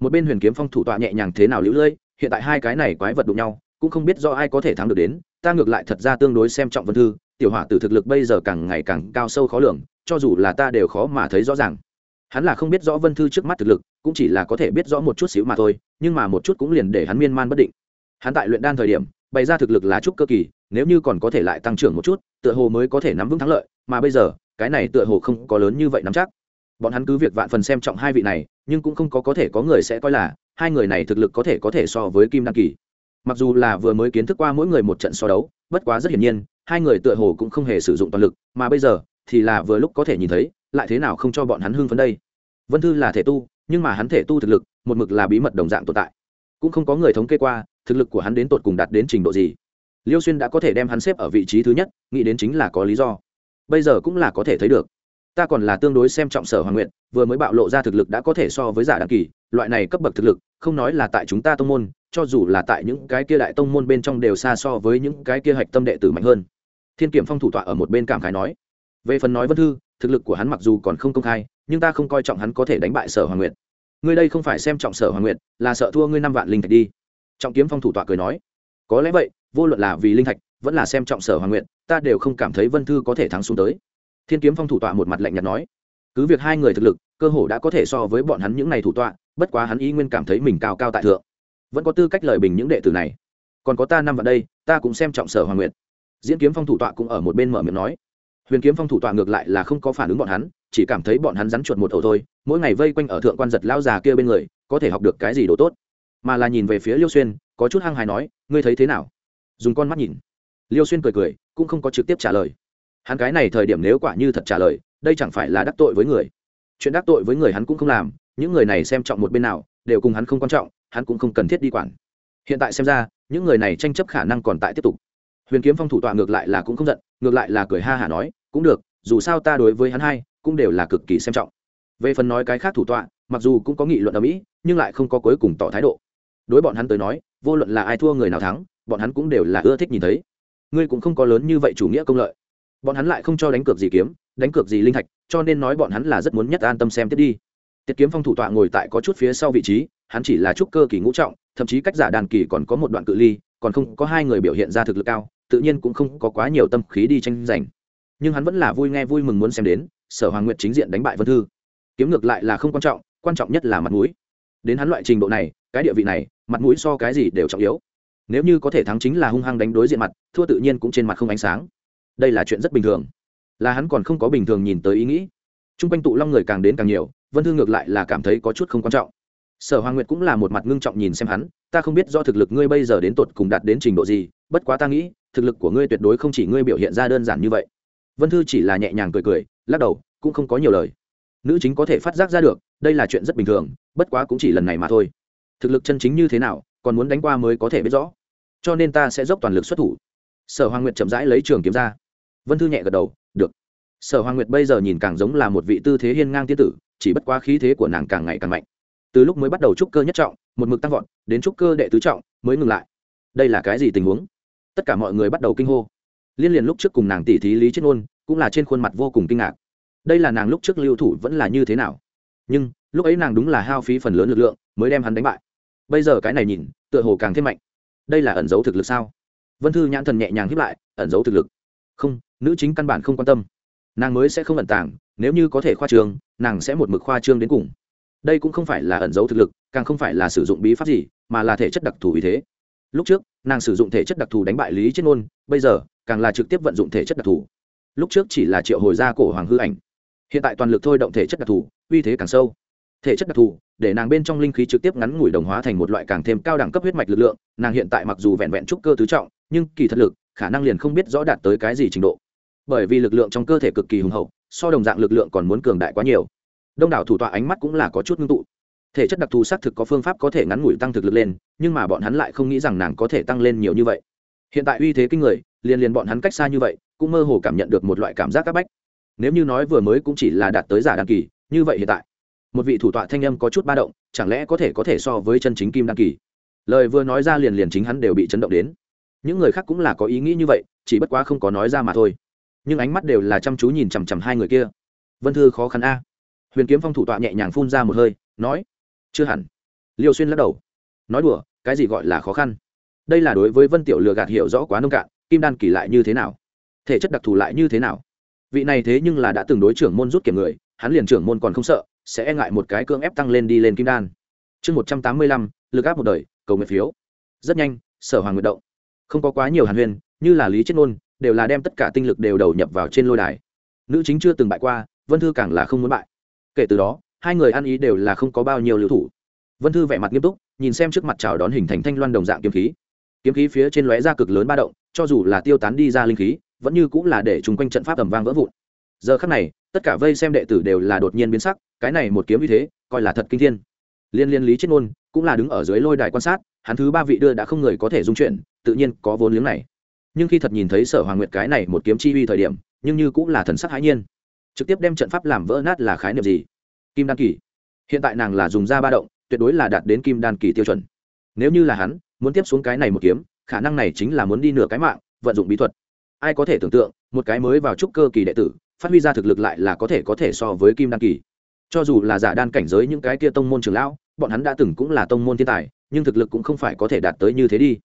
Một bên huyền kiếm phong thủ tọa nhẹ nhàng thế nào lũ lưỡi hiện tại hai cái này quái vật đụng nhau, cũng không biết do ai có thể thắng được đến, ta ngược lại thật ra tương đối xem trọng vân thư, tiểu hỏa tử thực lực bây giờ càng ngày càng cao sâu khó lường, cho dù là ta đều khó mà thấy rõ ràng hắn là không biết rõ vân thư trước mắt thực lực, cũng chỉ là có thể biết rõ một chút xíu mà thôi, nhưng mà một chút cũng liền để hắn miên man bất định. Hắn tại luyện đan thời điểm, bày ra thực lực là chút cơ kỳ, nếu như còn có thể lại tăng trưởng một chút, tựa hồ mới có thể nắm vững thắng lợi, mà bây giờ, cái này tựa hồ không có lớn như vậy nắm chắc. Bọn hắn cứ việc vạn phần xem trọng hai vị này, nhưng cũng không có có thể có người sẽ coi là, hai người này thực lực có thể có thể so với kim đăng kỳ. Mặc dù là vừa mới kiến thức qua mỗi người một trận so đấu, bất quá rất hiển nhiên, hai người tựa hồ cũng không hề sử dụng toàn lực, mà bây giờ, thì là vừa lúc có thể nhìn thấy lại thế nào không cho bọn hắn hưng phấn đây? Vân thư là thể tu, nhưng mà hắn thể tu thực lực, một mực là bí mật đồng dạng tồn tại. Cũng không có người thống kê qua, thực lực của hắn đến tột cùng đạt đến trình độ gì. Liêu xuyên đã có thể đem hắn xếp ở vị trí thứ nhất, nghĩ đến chính là có lý do. Bây giờ cũng là có thể thấy được. Ta còn là tương đối xem trọng sở hoàng nguyện vừa mới bạo lộ ra thực lực đã có thể so với giả đăng kỳ, loại này cấp bậc thực lực, không nói là tại chúng ta tông môn, cho dù là tại những cái kia đại tông môn bên trong đều xa so với những cái kia hạch tâm đệ tử mạnh hơn. Thiên kiểm phong thủ tọa ở một bên cảm khái nói. Về phần nói vân thư thực lực của hắn mặc dù còn không công khai, nhưng ta không coi trọng hắn có thể đánh bại sở hoàng nguyện ngươi đây không phải xem trọng sở hoàng nguyện là sợ thua ngươi năm vạn linh thạch đi. Trọng kiếm phong thủ tọa cười nói. Có lẽ vậy, vô luận là vì linh thạch, vẫn là xem trọng sở hoàng nguyện ta đều không cảm thấy vân thư có thể thắng xuống tới. Thiên kiếm phong thủ tọa một mặt lạnh nhạt nói. Cứ việc hai người thực lực, cơ hồ đã có thể so với bọn hắn những n à y thủ tọa, bất quá hắn ý nguyên cảm thấy mình cao cao tại thượng. Vẫn có tư cách lời bình những đệ tử này. Còn có ta năm vào đây, ta cũng xem trọng sở hoàng nguyện diễn kiếm phong thủ tọa cũng ở một bên mở miệng nói huyền kiếm phong thủ tọa ngược lại là không có phản ứng bọn hắn, chỉ cảm thấy bọn hắn rắn chuột một ổ thôi, mỗi ngày vây quanh ở thượng quan giật lao già kia bên người, có thể học được cái gì đồ tốt. Mà là nhìn về phía liêu xuyên, có chút hăng hài nói, ngươi thấy thế nào? Dùng con mắt nhìn. Liêu xuyên cười cười, cũng không có trực tiếp trả lời. Hắn cái này thời điểm nếu quả như thật trả lời, đây chẳng phải là đắc tội với người. Chuyện đắc tội với người hắn cũng không làm, những người này xem trọng một bên nào, đều cùng hắn không quan trọng, hắn cũng không cần thiết đi quản. Hiện tại xem ra, những người này tranh chấp khả năng còn tại tiếp tục. Huyền kiếm phong thủ tọa ngược lại là cũng không giận, ngược lại là cười ha hả nói cũng được, dù sao ta đối với hắn hai cũng đều là cực kỳ xem trọng. Về phần nói cái khác thủ tọa, mặc dù cũng có nghị luận ở mỹ, nhưng lại không có cuối cùng tỏ thái độ. Đối bọn hắn tới nói, vô luận là ai thua người nào thắng, bọn hắn cũng đều là ưa thích nhìn thấy. Ngươi cũng không có lớn như vậy chủ nghĩa công lợi. Bọn hắn lại không cho đánh cược gì kiếm, đánh cược gì linh thạch, cho nên nói bọn hắn là rất muốn nhất an tâm xem tiếp đi. Tiết kiếm phong thủ tọa ngồi tại có chút phía sau vị trí, hắn chỉ là trúc cơ kỳ ngũ trọng, thậm chí cách giả đàn kỳ còn có một đoạn cự ly, còn không có hai người biểu hiện ra thực lực cao, tự nhiên cũng không có quá nhiều tâm khí đi tranh giành nhưng hắn vẫn là vui nghe vui mừng muốn xem đến, sở hoàng nguyệt chính diện đánh bại vân thư. Kiếm ngược lại là không quan trọng quan trọng nhất là mặt mũi. Đến hắn loại trình độ này, cái địa vị này, mặt mũi so cái gì đều trọng yếu. Nếu như có thể thắng chính là hung hăng đánh đối diện mặt, thua tự nhiên cũng trên mặt không ánh sáng. Đây là chuyện rất bình thường. Là hắn còn không có bình thường nhìn tới ý nghĩ. T r u n g quanh tụ long người càng đến càng nhiều, vân thư ngược lại là cảm thấy có chút không quan trọng. Sở hoàng nguyệt cũng là một mặt ngưng trọng nhìn xem hắn, ta không biết do thực lực ngươi bây giờ đến tột cùng đạt đến trình độ gì, bất quá ta nghĩ, thực lực của ngươi tuyệt đối không chỉ ngươi biểu hiện ra đơn giản như vậy vân thư chỉ là nhẹ nhàng cười cười, lắc đầu, cũng không có nhiều lời. Nữ chính có thể phát giác ra được, đây là chuyện rất bình thường, bất quá cũng chỉ lần này mà thôi. Thực lực chân chính như thế nào, còn muốn đánh qua mới có thể biết rõ. Cho nên ta sẽ dốc toàn lực xuất thủ. Sở hoàng nguyệt chậm rãi lấy trường kiếm ra. Vân thư nhẹ gật đầu, được. Sở hoàng nguyệt bây giờ nhìn càng giống là một vị tư thế hiên ngang tiên tử, chỉ bất quá khí thế của nàng càng ngày càng mạnh. Từ lúc mới bắt đầu trúc cơ nhất trọng, một mực tăng vọt, đến trúc cơ đệ tứ trọng, mới ngừng lại. Đây là cái gì tình huống? Tất cả mọi người bắt đầu kinh hô liên liền lúc trước cùng nàng tỷ thí lý chết ngôn, cũng là trên khuôn mặt vô cùng kinh ngạc. Đây là nàng lúc trước lưu thủ vẫn là như thế nào? Nhưng, lúc ấy nàng đúng là hao phí phần lớn lực lượng mới đem hắn đánh bại. Bây giờ cái này nhìn, tựa hồ càng thêm mạnh. Đây là ẩn dấu thực lực sao? Vân thư nhãn thần nhẹ nhàng hiếp lại, ẩn dấu thực lực. Không, nữ chính căn bản không quan tâm. Nàng mới sẽ không ẩn tàng, nếu như có thể khoa trương nàng sẽ một mực khoa trương đến cùng. Đây cũng không phải là ẩn dấu thực lực, càng không phải là sử dụng bí pháp gì, mà là thể chất đặc thù ý thế. Lúc trước, nàng sử dụng thể chất đặc thù đánh bại lý chết ngôn, bây giờ càng là trực tiếp vận dụng thể chất đặc thù. Lúc trước chỉ là triệu hồi ra cổ hoàng hư ảnh. Hiện tại toàn lực thôi động thể chất đặc thù, uy thế càng sâu. Thể chất đặc thù, để nàng bên trong linh khí trực tiếp ngắn ngủi đồng hóa thành một loại càng thêm cao đẳng cấp huyết mạch lực lượng, nàng hiện tại mặc dù vẹn vẹn trúc cơ tứ trọng, nhưng kỳ thật lực, khả năng liền không biết rõ đạt tới cái gì trình độ. Bởi vì lực lượng trong cơ thể cực kỳ hùng hậu, so đồng dạng lực lượng còn muốn cường đại quá nhiều. Đông đảo thủ tọa ánh mắt cũng là có chút ngưng tụ. Thể chất đặc thù xác thực có phương pháp có thể ngắn ngủi tăng thực lực lên, nhưng mà bọn hắn lại không nghĩ rằng nàng có thể tăng lên nhiều như vậy. Hiện tại uy thế kinh người liền liền bọn hắn cách xa như vậy, cũng mơ hồ cảm nhận được một loại cảm giác áp bách. Nếu như nói vừa mới cũng chỉ là đạt tới giả đăng kỳ, như vậy hiện tại, một vị thủ tọa thanh âm có chút ba động, chẳng lẽ có thể có thể so với chân chính kim đăng kỳ? Lời vừa nói ra liền liền chính hắn đều bị chấn động đến. Những người khác cũng là có ý nghĩ như vậy, chỉ bất quá không có nói ra mà thôi. Nhưng ánh mắt đều là chăm chú nhìn chằm chằm hai người kia. Vân thư khó khăn a. Huyền kiếm phong thủ tọa nhẹ nhàng phun ra một hơi, nói, chưa hẳn. Liêu xuyên lắc đầu, nói đùa, cái gì gọi là khó khăn? Đây là đối với vân tiểu lừa gạt hiểu rõ quá nông cạn kim đan kỳ lại như thế nào? Thể chất đặc thù lại như thế nào? Vị này thế nhưng là đã từng đối trưởng môn rút kiểm người, hắn liền trưởng môn còn không sợ, sẽ e ngại một cái cưỡng ép tăng lên đi lên kim đan. Chương một trăm tám mươi lăm, lực áp một đời, cầu nguyện phiếu. Rất nhanh, sở hoàng nguyện động. Không có quá nhiều hàn huyên, như là lý chết ngôn, đều là đem tất cả tinh lực đều đầu nhập vào trên lôi đài. Nữ chính chưa từng bại qua, vân thư càng là không muốn bại. Kể từ đó, hai người ăn ý đều là không có bao nhiêu lưu thủ. Vân thư vẻ mặt nghiêm túc, nhìn xem trước mặt chào đón hình thành thanh loan đồng dạng kiếm khí. Kiếm khí phía trên lóe ra cực lớn ba động cho dù là tiêu tán đi ra linh khí, vẫn như cũng là để chung quanh trận pháp tầm vang vỡ vụn. Giờ khắc này, tất cả vây xem đệ tử đều là đột nhiên biến sắc, cái này một kiếm như thế, coi là thật kinh thiên. Liên liên lý chết ngôn cũng là đứng ở dưới lôi đài quan sát, hắn thứ ba vị đưa đã không người có thể dung chuyển, tự nhiên có vốn liếng này. Nhưng khi thật nhìn thấy sở hoàng nguyệt cái này một kiếm chi uy thời điểm, nhưng như cũng là thần sắc hãi nhiên. Trực tiếp đem trận pháp làm vỡ nát là khái niệm gì? Kim đan kỳ. Hiện tại nàng là dùng da ba động, tuyệt đối là đạt đến kim đan kỳ tiêu chuẩn. Nếu như là hắn, muốn tiếp xuống cái này một kiếm khả năng này chính là muốn đi nửa cái mạng, vận dụng bí thuật. Ai có thể tưởng tượng, một cái mới vào trúc cơ kỳ đệ tử, phát huy ra thực lực lại là có thể có thể so với kim đan kỳ. Cho dù là giả đan cảnh giới những cái kia tông môn trường lão, bọn hắn đã từng cũng là tông môn thiên tài, nhưng thực lực cũng không phải có thể đạt tới như thế đi.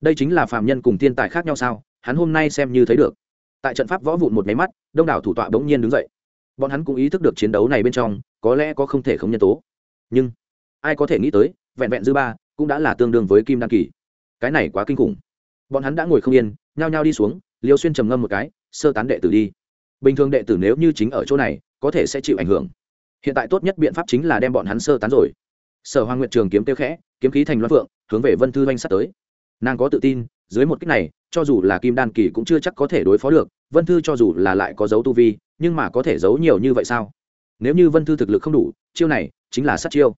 Đây chính là phạm nhân cùng thiên tài khác nhau sao, hắn hôm nay xem như thấy được. Tại trận pháp võ vụn một máy mắt, đông đảo thủ tọa bỗng nhiên đứng dậy. Bọn hắn cũng ý thức được chiến đấu này bên trong, có lẽ có không thể không nhân tố. Nhưng, ai có thể nghĩ tới, vẹn vẹn dư ba, cũng đã là tương đương với kim đan kỳ cái này quá kinh khủng. Bọn hắn đã ngồi không yên, nhao nhao đi xuống liều xuyên trầm ngâm một cái, sơ tán đệ tử đi. Bình thường đệ tử nếu như chính ở chỗ này, có thể sẽ chịu ảnh hưởng. Hiện tại tốt nhất biện pháp chính là đem bọn hắn sơ tán rồi. Sở hoàng nguyện trường kiếm tiêu khẽ, kiếm khí thành loan phượng, hướng về vân thư doanh sắt tới. Nàng có tự tin, dưới một cách này, cho dù là kim đan kỳ cũng chưa chắc có thể đối phó được, vân thư cho dù là lại có dấu tu vi, nhưng mà có thể giấu nhiều như vậy sao? Nếu như vân thư thực lực không đủ, chiêu này chính là sát chiêu.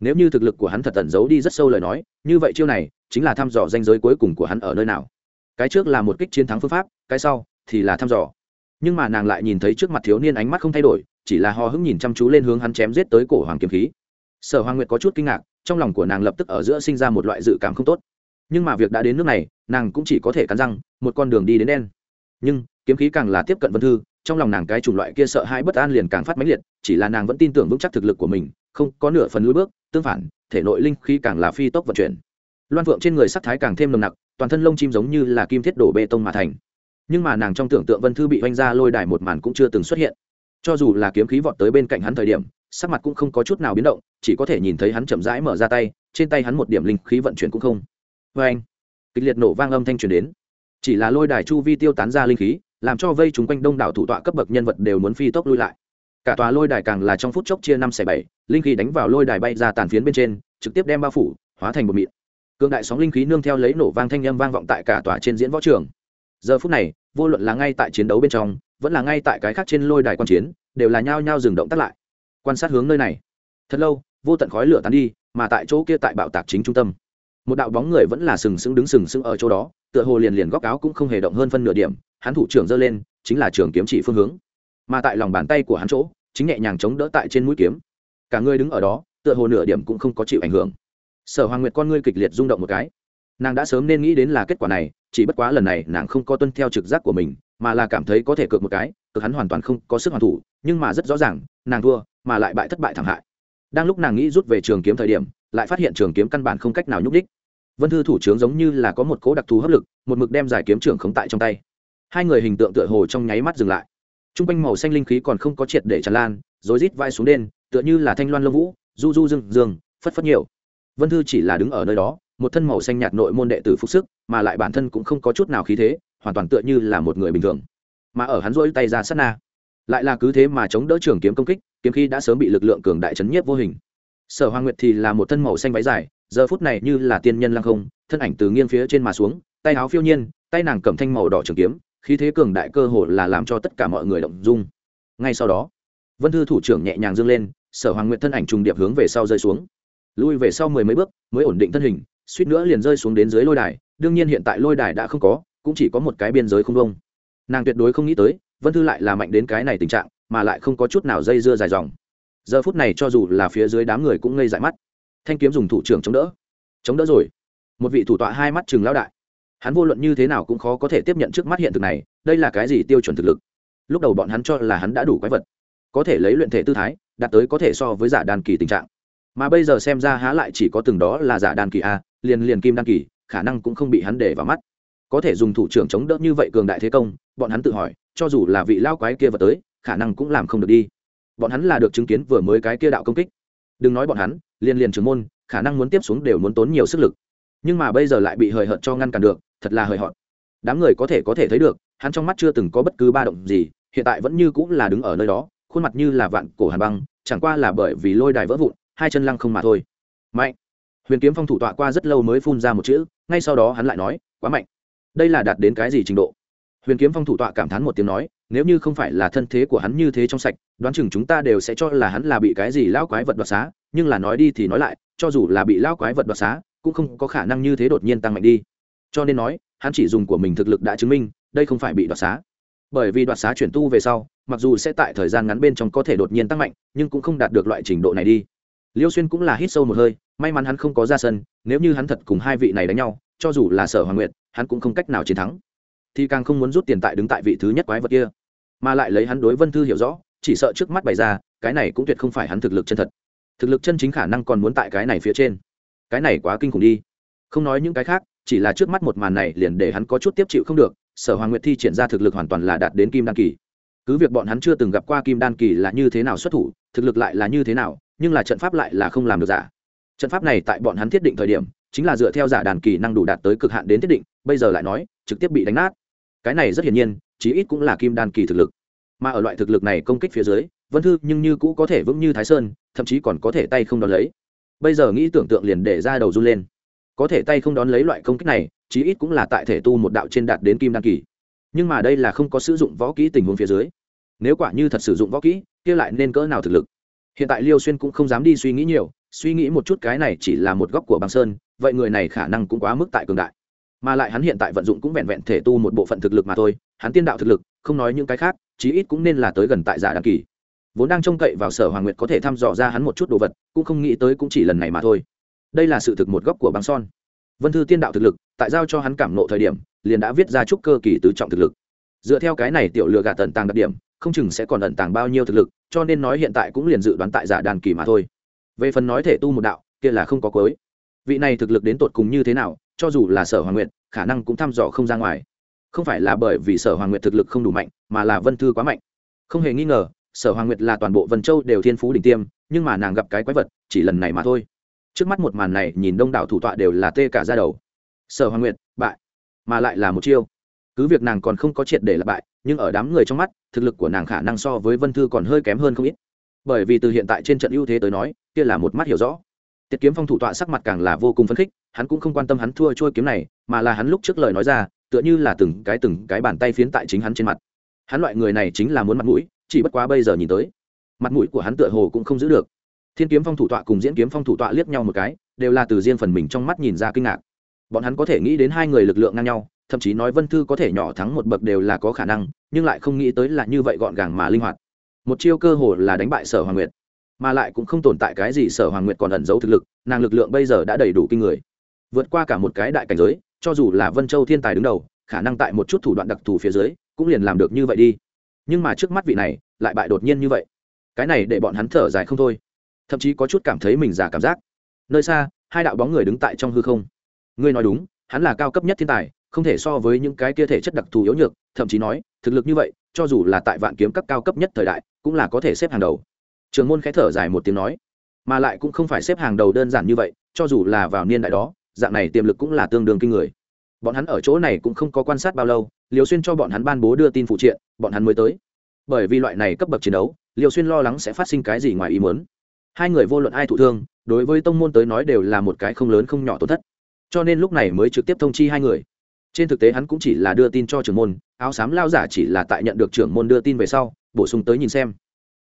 Nếu như thực lực của hắn thật tẩn giấu đi rất sâu lời nói, như vậy chiêu này chính là thăm dò danh giới cuối cùng của hắn ở nơi nào. Cái trước là một kích chiến thắng phương pháp, cái sau thì là thăm dò. Nhưng mà nàng lại nhìn thấy trước mặt thiếu niên ánh mắt không thay đổi, chỉ là ho hững nhìn chăm chú lên hướng hắn chém giết tới cổ hoàng kiếm khí. Sở hoàng nguyệt có chút kinh ngạc, trong lòng của nàng lập tức ở giữa sinh ra một loại dự cảm không tốt. Nhưng mà việc đã đến nước này, nàng cũng chỉ có thể cắn răng, một con đường đi đến đen. Nhưng, kiếm khí càng là tiếp cận vân thư, trong lòng nàng cái chủng loại kia sợ hãi bất an liền càng phát mãnh liệt, chỉ là nàng vẫn tin tưởng vững chắc thực lực của mình, không có nửa phần lùi bước, tương phản, thể nội linh khí càng là phi tốc vận chuyển loan phượng trên người sắc thái càng thêm nồng nặc, toàn thân lông chim giống như là kim thiết đổ bê tông mà thành. Nhưng mà nàng trong tưởng tượng vân thư bị oanh ra lôi đài một màn cũng chưa từng xuất hiện. Cho dù là kiếm khí vọt tới bên cạnh hắn thời điểm, sắc mặt cũng không có chút nào biến động, chỉ có thể nhìn thấy hắn chậm rãi mở ra tay, trên tay hắn một điểm linh khí vận chuyển cũng không. Vê anh, kịch liệt nổ vang âm thanh truyền đến. Chỉ là lôi đài chu vi tiêu tán ra linh khí, làm cho vây chúng quanh đông đảo thủ tọa cấp bậc nhân vật đều muốn phi tốc lui lại. Cả tòa lôi đài càng là trong phút chốc chia năm xẻ bảy, linh khí đánh vào lôi đài bay ra tàn phiến bên trên, trực tiếp đem bao phủ, hóa thành một mịn cương đại sóng linh khí nương theo lấy nổ vang thanh â m vang vọng tại cả tòa trên diễn võ trường. Giờ phút này, vô luận là ngay tại chiến đấu bên trong, vẫn là ngay tại cái khác trên lôi đài quan chiến, đều là nhao nhao dừng động tắt lại. Quan sát hướng nơi này. Thật lâu, vô tận khói lửa tán đi, mà tại chỗ kia tại bạo tạc chính trung tâm. Một đạo bóng người vẫn là sừng sững đứng sừng sững ở chỗ đó, tựa hồ liền liền góc áo cũng không hề động hơn phân nửa điểm, hắn thủ trưởng giơ lên, chính là trường kiếm chỉ phương hướng. Mà tại lòng bàn tay của hắn chỗ, chính nhẹ nhàng chống đỡ tại trên mũi kiếm. Cả người đứng ở đó, tựa hồ nửa điểm cũng không có chịu ảnh hưởng sở hoàng nguyệt con ngươi kịch liệt rung động một cái. Nàng đã sớm nên nghĩ đến là kết quả này, chỉ bất quá lần này nàng không có tuân theo trực giác của mình, mà là cảm thấy có thể cược một cái cực hắn hoàn toàn không có sức hoàn thủ, nhưng mà rất rõ ràng, nàng thua, mà lại bại thất bại thảm hại. Đang lúc nàng nghĩ rút về trường kiếm thời điểm, lại phát hiện trường kiếm căn bản không cách nào nhúc đích vân thư thủ trưởng giống như là có một cố đặc thù hấp lực, một mực đem giải kiếm trưởng khống tại trong tay. Hai người hình tượng tựa hồ trong nháy mắt dừng lại. T r u n g quanh màu xanh linh khí còn không có triệt để tràn lan rồi rít vai xuống đen tựa như là thanh loan lông vũ, du du dương dương, phất phất nhiều vân thư chỉ là đứng ở nơi đó, một thân màu xanh nhạt nội môn đệ tử phục sức, mà lại bản thân cũng không có chút nào khí thế, hoàn toàn tựa như là một người bình thường. Mà ở hắn rỗi tay ra sát na, lại là cứ thế mà chống đỡ trường kiếm công kích, kiếm khí đã sớm bị lực lượng cường đại chấn nhiếp vô hình. Sở hoàng nguyệt thì là một thân màu xanh váy dài, giờ phút này như là tiên nhân lăng không, thân ảnh từ nghiêng phía trên mà xuống, tay áo phiêu nhiên, tay nàng cầm thanh màu đỏ trường kiếm, khí thế cường đại cơ hồ là làm cho tất cả mọi người động dung. Ngay sau đó, vân thư thủ trưởng nhẹ nhàng dâng lên, sở hoàng Nguyệt thân ảnh trùng điệp hướng về sau rơi xuống lui về sau mười mấy bước, mới ổn định thân hình, suýt nữa liền rơi xuống đến dưới lôi đài. Đương nhiên hiện tại lôi đài đã không có, cũng chỉ có một cái biên giới không đông nàng tuyệt đối không nghĩ tới, vân thư lại là mạnh đến cái này tình trạng, mà lại không có chút nào dây dưa dài dòng. Giờ phút này cho dù là phía dưới đám người cũng ngây dại mắt. Thanh kiếm dùng thủ trưởng chống đỡ. Chống đỡ rồi. Một vị thủ tọa hai mắt chừng lão đại. Hắn vô luận như thế nào cũng khó có thể tiếp nhận trước mắt hiện thực này, đây là cái gì tiêu chuẩn thực lực? Lúc đầu bọn hắn cho là hắn đã đủ quái vật. Có thể lấy luyện thể tư thái, đạt tới có thể so với giả đàn kỳ tình trạng mà bây giờ xem ra há lại chỉ có từng đó là giả đan kỳ a, liền liền kim đan kỳ, khả năng cũng không bị hắn để vào mắt. Có thể dùng thủ trưởng chống đỡ như vậy cường đại thế công, bọn hắn tự hỏi, cho dù là vị lao quái kia vào tới, khả năng cũng làm không được đi. Bọn hắn là được chứng kiến vừa mới cái kia đạo công kích. Đừng nói bọn hắn, liền liền trưởng môn, khả năng muốn tiếp xuống đều muốn tốn nhiều sức lực. Nhưng mà bây giờ lại bị hời hợt cho ngăn cản được, thật là hời hợt. Đám người có thể có thể thấy được, hắn trong mắt chưa từng có bất cứ ba động gì, hiện tại vẫn như cũng là đứng ở nơi đó, khuôn mặt như là vạn cổ hàn băng, chẳng qua là bởi vì lôi đài vỡ vụn hai chân lăng không mà thôi. Mạnh. Huyền kiếm phong thủ tọa qua rất lâu mới phun ra một chữ, ngay sau đó hắn lại nói, quá mạnh. Đây là đạt đến cái gì trình độ? Huyền kiếm phong thủ tọa cảm thán một tiếng nói, nếu như không phải là thân thế của hắn như thế trong sạch, đoán chừng chúng ta đều sẽ cho là hắn là bị cái gì lão quái vật đoạt xá, nhưng là nói đi thì nói lại, cho dù là bị lão quái vật đoạt xá, cũng không có khả năng như thế đột nhiên tăng mạnh đi. Cho nên nói, hắn chỉ dùng của mình thực lực đã chứng minh, đây không phải bị đoạt xá. Bởi vì đoạt xá chuyển tu về sau, mặc dù sẽ tại thời gian ngắn bên trong có thể đột nhiên tăng mạnh, nhưng cũng không đạt được loại trình độ này đi liêu xuyên cũng là hít sâu một hơi, may mắn hắn không có ra sân, nếu như hắn thật cùng hai vị này đánh nhau, cho dù là sở hoàng nguyện hắn cũng không cách nào chiến thắng. Thì càng không muốn rút tiền tại đứng tại vị thứ nhất quái vật kia. Mà lại lấy hắn đối vân thư hiểu rõ, chỉ sợ trước mắt bày ra, cái này cũng tuyệt không phải hắn thực lực chân thật. Thực lực chân chính khả năng còn muốn tại cái này phía trên. Cái này quá kinh khủng đi. Không nói những cái khác, chỉ là trước mắt một màn này liền để hắn có chút tiếp chịu không được, sở hoàng nguyệt thi triển ra thực lực hoàn toàn là đạt đến kim đan kỳ. Cứ việc bọn hắn chưa từng gặp qua kim đan kỳ là như thế nào xuất thủ, thực lực lại là như thế nào nhưng là trận pháp lại là không làm được giả. Trận pháp này tại bọn hắn thiết định thời điểm, chính là dựa theo giả đàn kỳ năng đủ đạt tới cực hạn đến thiết định, bây giờ lại nói, trực tiếp bị đánh nát. Cái này rất hiển nhiên, chí ít cũng là kim đan kỳ thực lực. Mà ở loại thực lực này công kích phía dưới, vân thư nhưng như cũ có thể vững như thái sơn, thậm chí còn có thể tay không đón lấy. Bây giờ nghĩ tưởng tượng liền để ra đầu run lên. Có thể tay không đón lấy loại công kích này, chí ít cũng là tại thể tu một đạo trên đạt đến kim đan kỳ. Nhưng mà đây là không có sử dụng võ kỹ tình huống phía dưới. Nếu quả như thật sử dụng võ kỹ, kia lại nên cỡ nào thực lực? Hiện tại liêu xuyên cũng không dám đi suy nghĩ nhiều, suy nghĩ một chút cái này chỉ là một góc của băng sơn, vậy người này khả năng cũng quá mức tại cường đại. Mà lại hắn hiện tại vận dụng cũng vẹn vẹn thể tu một bộ phận thực lực mà thôi, hắn tiên đạo thực lực, không nói những cái khác, chí ít cũng nên là tới gần tại giả đăng kỳ. Vốn đang trông cậy vào sở hoàng nguyệt có thể thăm dò ra hắn một chút đồ vật, cũng không nghĩ tới cũng chỉ lần này mà thôi. Đây là sự thực một góc của băng son. Vân thư tiên đạo thực lực, tại giao cho hắn cảm nộ thời điểm, liền đã viết ra chúc cơ kỳ tứ trọng thực lực. Dựa theo cái này tiểu lừa gạt tận tàng đặc điểm không chừng sẽ còn ẩn tàng bao nhiêu thực lực, cho nên nói hiện tại cũng liền dự đoán tại giả đàn kỳ mà thôi. Về phần nói thể tu một đạo, kia là không có cối. vị này thực lực đến tột cùng như thế nào, cho dù là sở hoàng nguyện khả năng cũng thăm dò không ra ngoài. Không phải là bởi vì sở hoàng nguyệt thực lực không đủ mạnh, mà là vân thư quá mạnh. Không hề nghi ngờ, sở hoàng nguyệt là toàn bộ vân châu đều thiên phú đỉnh tiêm, nhưng mà nàng gặp cái quái vật, chỉ lần này mà thôi. Trước mắt một màn này, nhìn đông đảo thủ tọa đều là tê cả ra đầu. Sở hoàng nguyệt, bại, mà lại là một chiêu. Cứ việc nàng còn không có triệt để là bại nhưng ở đám người trong mắt, thực lực của nàng khả năng so với vân thư còn hơi kém hơn không ít. Bởi vì từ hiện tại trên trận ưu thế tới nói, kia là một mắt hiểu rõ. Tiết kiếm phong thủ tọa sắc mặt càng là vô cùng phấn khích, hắn cũng không quan tâm hắn thua trôi kiếm này, mà là hắn lúc trước lời nói ra, tựa như là từng cái từng cái bàn tay phiến tại chính hắn trên mặt. Hắn loại người này chính là muốn mặt mũi, chỉ bất quá bây giờ nhìn tới, mặt mũi của hắn tựa hồ cũng không giữ được. Thiên kiếm phong thủ tọa cùng diễn kiếm phong thủ tọa liếc nhau một cái, đều là từ riêng phần mình trong mắt nhìn ra kinh ngạc. Bọn hắn có thể nghĩ đến hai người lực lượng ngang nhau thậm chí nói vân thư có thể nhỏ thắng một bậc đều là có khả năng, nhưng lại không nghĩ tới là như vậy gọn gàng mà linh hoạt. Một chiêu cơ hồ là đánh bại sở hoàng nguyệt, mà lại cũng không tồn tại cái gì sở hoàng nguyệt còn ẩn giấu thực lực, nàng lực lượng bây giờ đã đầy đủ kinh người. Vượt qua cả một cái đại cảnh giới, cho dù là vân châu thiên tài đứng đầu, khả năng tại một chút thủ đoạn đặc thù phía dưới, cũng liền làm được như vậy đi. Nhưng mà trước mắt vị này, lại bại đột nhiên như vậy. Cái này để bọn hắn thở dài không thôi. Thậm chí có chút cảm thấy mình giả cảm giác. Nơi xa, hai đạo bóng người đứng tại trong hư không. Ngươi nói đúng, hắn là cao cấp nhất thiên tài không thể so với những cái kia thể chất đặc thù yếu nhược, thậm chí nói, thực lực như vậy, cho dù là tại vạn kiếm cấp cao cấp nhất thời đại, cũng là có thể xếp hàng đầu. Trường môn khẽ thở dài một tiếng nói, mà lại cũng không phải xếp hàng đầu đơn giản như vậy, cho dù là vào niên đại đó, dạng này tiềm lực cũng là tương đương kinh người. Bọn hắn ở chỗ này cũng không có quan sát bao lâu liều xuyên cho bọn hắn ban bố đưa tin phụ triện, bọn hắn mới tới. Bởi vì loại này cấp bậc chiến đấu liều xuyên lo lắng sẽ phát sinh cái gì ngoài ý muốn. Hai người vô luận ai thụ thương, đối với tông môn tới nói đều là một cái không lớn không nhỏ tổn thất. Cho nên lúc này mới trực tiếp thông chi hai người trên thực tế hắn cũng chỉ là đưa tin cho trưởng môn, áo xám lao giả chỉ là tại nhận được trưởng môn đưa tin về sau, bổ sung tới nhìn xem.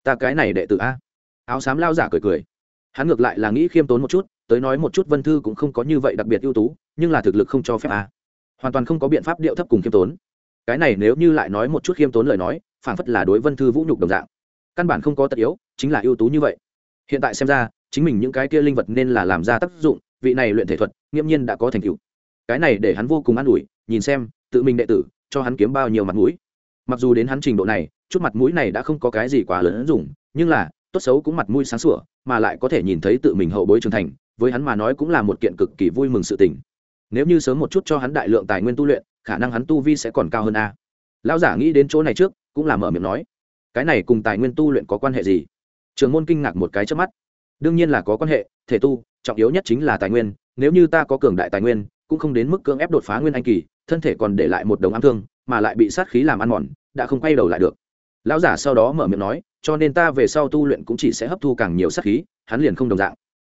Ta cái này đệ tử a. Áo xám lao giả cười cười. Hắn ngược lại là nghĩ khiêm tốn một chút, tới nói một chút vân thư cũng không có như vậy đặc biệt ưu tú, nhưng là thực lực không cho phép a. Hoàn toàn không có biện pháp điệu thấp cùng khiêm tốn. Cái này nếu như lại nói một chút khiêm tốn lời nói phản phất là đối vân thư vũ nhục đồng dạng. Căn bản không có tất yếu, chính là ưu tú như vậy. Hiện tại xem ra, chính mình những cái kia linh vật nên là làm ra tác dụng, vị này luyện thể thuật, nghiễm nhiên đã có thành tựu. Cái này để hắn vô cùng an ủi nhìn xem, tự mình đệ tử, cho hắn kiếm bao nhiêu mặt mũi. Mặc dù đến hắn trình độ này, chút mặt mũi này đã không có cái gì quá lớn dùng, nhưng là, tốt xấu cũng mặt mũi sáng sủa, mà lại có thể nhìn thấy tự mình hậu bối trưởng thành, với hắn mà nói cũng là một kiện cực kỳ vui mừng sự tình. Nếu như sớm một chút cho hắn đại lượng tài nguyên tu luyện, khả năng hắn tu vi sẽ còn cao hơn a. Lão giả nghĩ đến chỗ này trước, cũng là mở miệng nói, cái này cùng tài nguyên tu luyện có quan hệ gì? Trường môn kinh ngạc một cái trước mắt. Đương nhiên là có quan hệ, thể tu, trọng yếu nhất chính là tài nguyên, nếu như ta có cường đại tài nguyên, cũng không đến mức cưỡng ép đột phá nguyên anh kỳ thân thể còn để lại một đồng ám thương, mà lại bị sát khí làm ăn mòn, đã không quay đầu lại được. Lão giả sau đó mở miệng nói, cho nên ta về sau tu luyện cũng chỉ sẽ hấp thu càng nhiều sát khí, hắn liền không đồng dạng.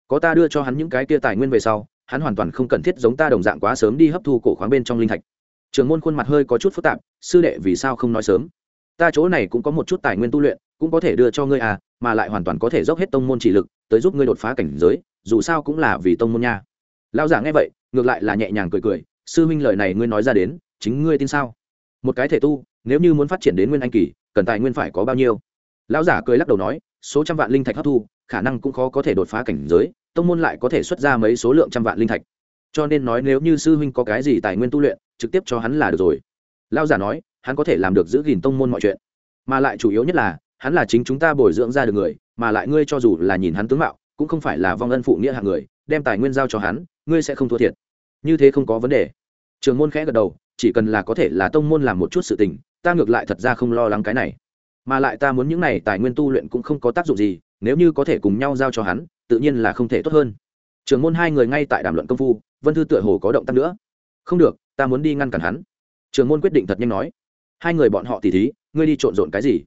Có ta đưa cho hắn những cái kia tài nguyên về sau, hắn hoàn toàn không cần thiết giống ta đồng dạng quá sớm đi hấp thu cổ khoáng bên trong linh thạch. Trường môn khuôn mặt hơi có chút phức tạp, sư đệ vì sao không nói sớm? Ta chỗ này cũng có một chút tài nguyên tu luyện, cũng có thể đưa cho ngươi à mà lại hoàn toàn có thể dốc hết tông môn chỉ lực, tới giúp ngươi đột phá cảnh giới, dù sao cũng là vì tông môn nha. Lão giả nghe vậy, ngược lại là nhẹ nhàng cười cười sư huynh lời này ngươi nói ra đến, chính ngươi tin sao? Một cái thể tu, nếu như muốn phát triển đến nguyên anh kỳ, cần tài nguyên phải có bao nhiêu? Lão giả cười lắc đầu nói, số trăm vạn linh thạch hấp thu, khả năng cũng khó có thể đột phá cảnh giới, tông môn lại có thể xuất ra mấy số lượng trăm vạn linh thạch. Cho nên nói nếu như sư huynh có cái gì tài nguyên tu luyện, trực tiếp cho hắn là được rồi. Lão giả nói, hắn có thể làm được giữ gìn tông môn mọi chuyện. Mà lại chủ yếu nhất là, hắn là chính chúng ta bồi dưỡng ra được người, mà lại ngươi cho dù là nhìn hắn tướng mạo, cũng không phải là vong ân phụ nghĩa hạng người, đem tài nguyên giao cho hắn, ngươi sẽ không thua thiệt. Như thế không có vấn đề trường môn khẽ gật đầu, chỉ cần là có thể là tông môn làm một chút sự tình, ta ngược lại thật ra không lo lắng cái này. Mà lại ta muốn những này tài nguyên tu luyện cũng không có tác dụng gì, nếu như có thể cùng nhau giao cho hắn, tự nhiên là không thể tốt hơn. Trường môn hai người ngay tại đàm luận công phu, vân thư tựa hồ có động tác nữa. Không được, ta muốn đi ngăn cản hắn. Trường môn quyết định thật nhanh nói. Hai người bọn họ tỉ thí, ngươi đi trộn rộn cái gì?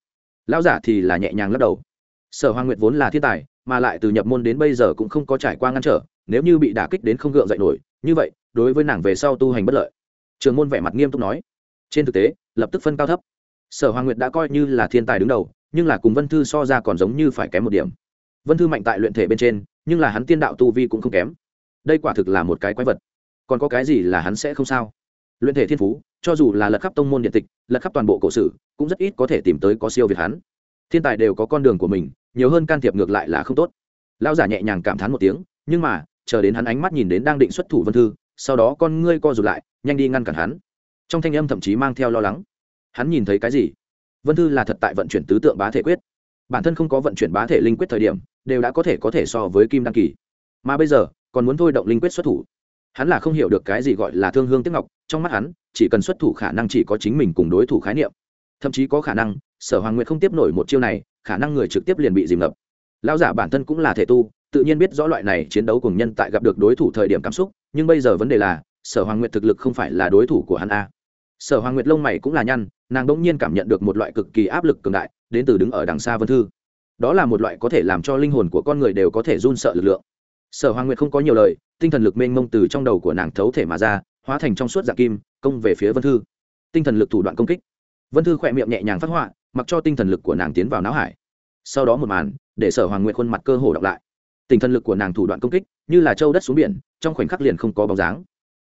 Lão giả thì là nhẹ nhàng lắc đầu. Sở hoàng nguyệt vốn là thiên tài mà lại từ nhập môn đến bây giờ cũng không có trải qua ngăn trở, nếu như bị đả kích đến không gượng dậy nổi, như vậy, đối với nàng về sau tu hành bất lợi. Trường môn vẻ mặt nghiêm túc nói. Trên thực tế, lập tức phân cao thấp. Sở hoàng nguyệt đã coi như là thiên tài đứng đầu, nhưng là cùng vân thư so ra còn giống như phải kém một điểm. Vân thư mạnh tại luyện thể bên trên, nhưng là hắn tiên đạo tu vi cũng không kém. Đây quả thực là một cái quái vật. Còn có cái gì là hắn sẽ không sao? Luyện thể thiên phú, cho dù là lật khắp tông môn điện tịch, lật khắp toàn bộ cổ sử, cũng rất ít có thể tìm tới có siêu việt hắn thiên tài đều có con đường của mình, nhiều hơn can thiệp ngược lại là không tốt. Lão giả nhẹ nhàng cảm thán một tiếng, nhưng mà, chờ đến hắn ánh mắt nhìn đến đang định xuất thủ vân thư, sau đó con ngươi co rụt lại, nhanh đi ngăn cản hắn. Trong thanh âm thậm chí mang theo lo lắng. Hắn nhìn thấy cái gì? Vân thư là thật tại vận chuyển tứ tượng bá thể quyết. Bản thân không có vận chuyển bá thể linh quyết thời điểm, đều đã có thể có thể so với kim đăng kỳ. Mà bây giờ, còn muốn thôi động linh quyết xuất thủ. Hắn là không hiểu được cái gì gọi là thương hương tiếc ngọc, trong mắt hắn, chỉ cần xuất thủ khả năng chỉ có chính mình cùng đối thủ khái niệm. Thậm chí có khả năng sở hoàng nguyệt không tiếp nổi một chiêu này, khả năng người trực tiếp liền bị dìm ngập. Lão giả bản thân cũng là thể tu, tự nhiên biết rõ loại này chiến đấu cùng nhân tại gặp được đối thủ thời điểm cảm xúc, nhưng bây giờ vấn đề là, sở hoàng nguyệt thực lực không phải là đối thủ của hắn a. Sở hoàng nguyệt lông mày cũng là nhăn, nàng đ ỗ n g nhiên cảm nhận được một loại cực kỳ áp lực cường đại, đến từ đứng ở đằng xa vân thư. Đó là một loại có thể làm cho linh hồn của con người đều có thể run sợ lực lượng. Sở hoàng nguyệt không có nhiều lời, tinh thần lực mênh mông từ trong đầu của nàng thấu thể mà ra, hóa thành trong suốt dạng kim, công về phía vân thư. Tinh thần lực thủ đoạn công kích vân thư khỏe miệng nhẹ nhàng phát họa, mặc cho tinh thần lực của nàng tiến vào não hải. Sau đó một màn, để sở hoàng nguyệt khuôn mặt cơ hồ đọc lại. Tinh thần lực của nàng thủ đoạn công kích, như là châu đất xuống biển, trong khoảnh khắc liền không có bóng dáng.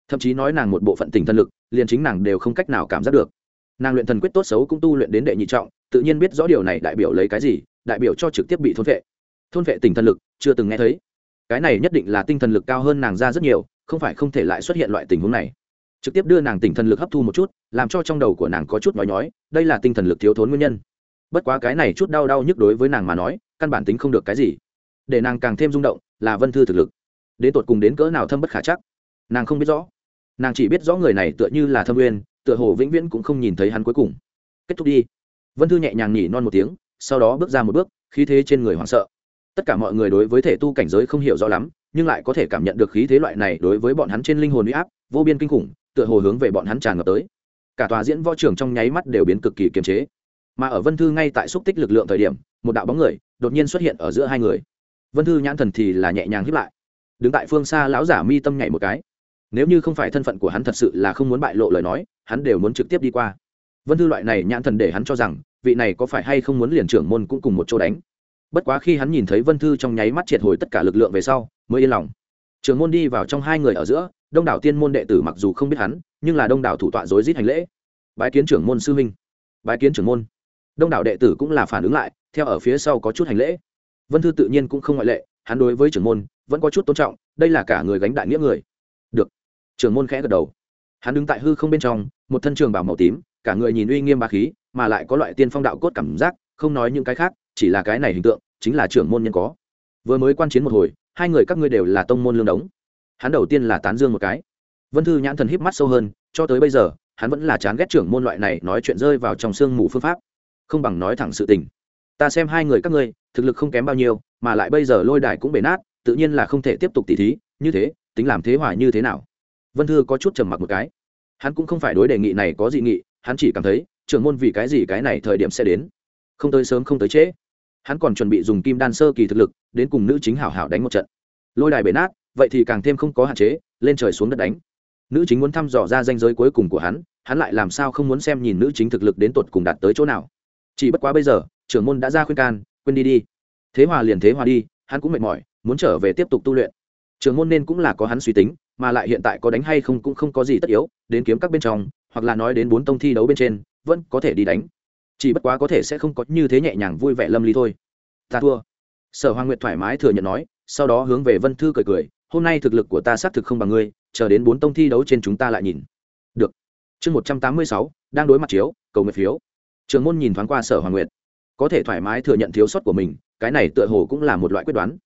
Thậm chí nói nàng một bộ phận tinh thần lực, liền chính nàng đều không cách nào cảm giác được. Nàng luyện thần quyết tốt xấu cũng tu luyện đến đệ nhị trọng, tự nhiên biết rõ điều này đại biểu lấy cái gì, đại biểu cho trực tiếp bị thôn vệ. Thôn vệ tinh thần lực, chưa từng nghe thấy. Cái này nhất định là tinh thần lực cao hơn nàng ra rất nhiều, không phải không thể lại xuất hiện loại tình huống này trực tiếp đưa nàng tinh thần lực hấp thu một chút, làm cho trong đầu của nàng có chút nói nhói, đây là tinh thần lực thiếu thốn nguyên nhân. Bất quá cái này chút đau đau nhức đối với nàng mà nói, căn bản tính không được cái gì. Để nàng càng thêm rung động, là vân thư thực lực. Đến tột cùng đến cỡ nào thâm bất khả chắc, nàng không biết rõ. Nàng chỉ biết rõ người này tựa như là thâm uyên tựa hồ vĩnh viễn cũng không nhìn thấy hắn cuối cùng. Kết thúc đi. Vân thư nhẹ nhàng nhỉ non một tiếng, sau đó bước ra một bước, khí thế trên người hoảng sợ. Tất cả mọi người đối với thể tu cảnh giới không hiểu rõ lắm, nhưng lại có thể cảm nhận được khí thế loại này đối với bọn hắn trên linh hồn huy áp, vô biên kinh khủng tựa hồ hướng về bọn hắn tràn ngập tới. Cả tòa diễn võ trường trong nháy mắt đều biến cực kỳ kiềm chế. Mà ở vân thư ngay tại xúc tích lực lượng thời điểm, một đạo bóng người đột nhiên xuất hiện ở giữa hai người. Vân thư nhãn thần thì là nhẹ nhàng hiếp lại. Đứng tại phương xa lão giả mi tâm nhảy một cái. Nếu như không phải thân phận của hắn thật sự là không muốn bại lộ lời nói, hắn đều muốn trực tiếp đi qua. Vân thư loại này nhãn thần để hắn cho rằng, vị này có phải hay không muốn liền trưởng môn cũng cùng một chỗ đánh. Bất quá khi hắn nhìn thấy vân thư trong nháy mắt triệt hồi tất cả lực lượng về sau, mới yên lòng. Trưởng môn đi vào trong hai người ở giữa đông đảo tiên môn đệ tử mặc dù không biết hắn, nhưng là đông đảo thủ tọa rối rít hành lễ. Bái kiến trưởng môn sư huynh. Bái kiến trưởng môn. Đông đảo đệ tử cũng là phản ứng lại, theo ở phía sau có chút hành lễ. Vân thư tự nhiên cũng không ngoại lệ, hắn đối với trưởng môn vẫn có chút tôn trọng, đây là cả người gánh đại nghĩa người. Được. Trưởng môn khẽ gật đầu. Hắn đứng tại hư không bên trong, một thân trường bảo màu tím, cả người nhìn uy nghiêm ba khí, mà lại có loại tiên phong đạo cốt cảm giác, không nói những cái khác, chỉ là cái này hình tượng, chính là trưởng môn nhân có. Vừa mới quan chiến một hồi, hai người các ngươi đều là tông môn lương đống hắn đầu tiên là tán dương một cái. Vân thư nhãn thần híp mắt sâu hơn, cho tới bây giờ, hắn vẫn là chán ghét trưởng môn loại này nói chuyện rơi vào trong sương mù phương pháp. Không bằng nói thẳng sự tình. Ta xem hai người các ngươi, thực lực không kém bao nhiêu, mà lại bây giờ lôi đài cũng bể nát, tự nhiên là không thể tiếp tục tỉ thí, như thế, tính làm thế hòa như thế nào? Vân thư có chút trầm mặc một cái. Hắn cũng không phải đối đề nghị này có dị nghị, hắn chỉ cảm thấy, trưởng môn vì cái gì cái này thời điểm sẽ đến. Không tới sớm không tới trễ. Hắn còn chuẩn bị dùng kim đan sơ kỳ thực lực, đến cùng nữ chính hảo hảo đánh một trận. Lôi đài bể nát vậy thì càng thêm không có hạn chế, lên trời xuống đất đánh. Nữ chính muốn thăm dò ra danh giới cuối cùng của hắn hắn lại làm sao không muốn xem nhìn nữ chính thực lực đến tột cùng đạt tới chỗ nào. Chỉ bất quá bây giờ, trưởng môn đã ra khuyên can, quên đi đi. Thế hòa liền thế hòa đi, hắn cũng mệt mỏi, muốn trở về tiếp tục tu luyện. Trưởng môn nên cũng là có hắn suy tính, mà lại hiện tại có đánh hay không cũng không có gì tất yếu, đến kiếm các bên trong, hoặc là nói đến bốn tông thi đấu bên trên, vẫn có thể đi đánh. Chỉ bất quá có thể sẽ không có như thế nhẹ nhàng vui vẻ lâm ly thôi. Ta thua. Sở hoàng nguyệt thoải mái thừa nhận nói, sau đó hướng về vân thư cười cười hôm nay thực lực của ta xác thực không bằng ngươi, chờ đến bốn tông thi đấu trên chúng ta lại nhìn. Được. Chương một trăm tám mươi sáu, đang đối mặt chiếu, cầu nguyện phiếu. Trường môn nhìn thoáng qua sở hoàng nguyệt. Có thể thoải mái thừa nhận thiếu sót của mình, cái này tựa hồ cũng là một loại quyết đoán.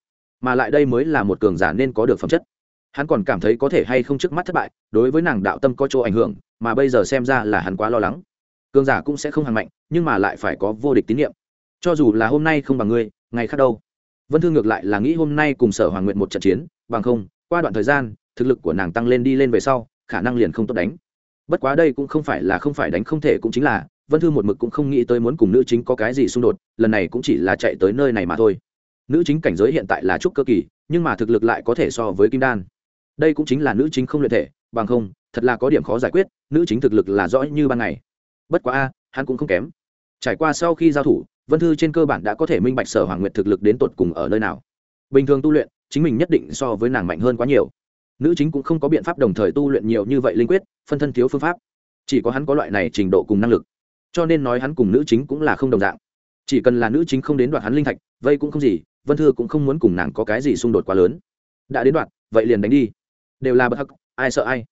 Mà lại đây mới là một cường giả nên có được phẩm chất. Hắn còn cảm thấy có thể hay không trước mắt thất bại, đối với nàng đạo tâm có chỗ ảnh hưởng, mà bây giờ xem ra là hắn quá lo lắng. Cường giả cũng sẽ không hằng mạnh, nhưng mà lại phải có vô địch tín nhiệm cho dù là hôm nay không bằng ngươi, ngày khác đâu. Vân thương ngược lại là nghĩ hôm nay cùng sở hoàng nguyện một trận chiến bằng không, qua đoạn thời gian, thực lực của nàng tăng lên đi lên về sau, khả năng liền không tốt đánh. Bất quá đây cũng không phải là không phải đánh không thể cũng chính là, vân thư một mực cũng không nghĩ tới muốn cùng nữ chính có cái gì xung đột, lần này cũng chỉ là chạy tới nơi này mà thôi. Nữ chính cảnh giới hiện tại là trúc cơ kỳ, nhưng mà thực lực lại có thể so với kim đan. Đây cũng chính là nữ chính không luyện thể, bằng không, thật là có điểm khó giải quyết, nữ chính thực lực là rõ như ban ngày. Bất quá a, hắn cũng không kém. Trải qua sau khi giao thủ, vân thư trên cơ bản đã có thể minh bạch sở hoàng nguyệt thực lực đến tột cùng ở nơi nào. Bình thường tu luyện chính mình nhất định so với nàng mạnh hơn quá nhiều. Nữ chính cũng không có biện pháp đồng thời tu luyện nhiều như vậy linh quyết, phân thân thiếu phương pháp. Chỉ có hắn có loại này trình độ cùng năng lực. Cho nên nói hắn cùng nữ chính cũng là không đồng dạng. Chỉ cần là nữ chính không đến đoạn hắn linh thạch, vây cũng không gì, vân thư cũng không muốn cùng nàng có cái gì xung đột quá lớn. Đã đến đoạn vậy liền đánh đi. Đều là bất hắc, ai sợ ai.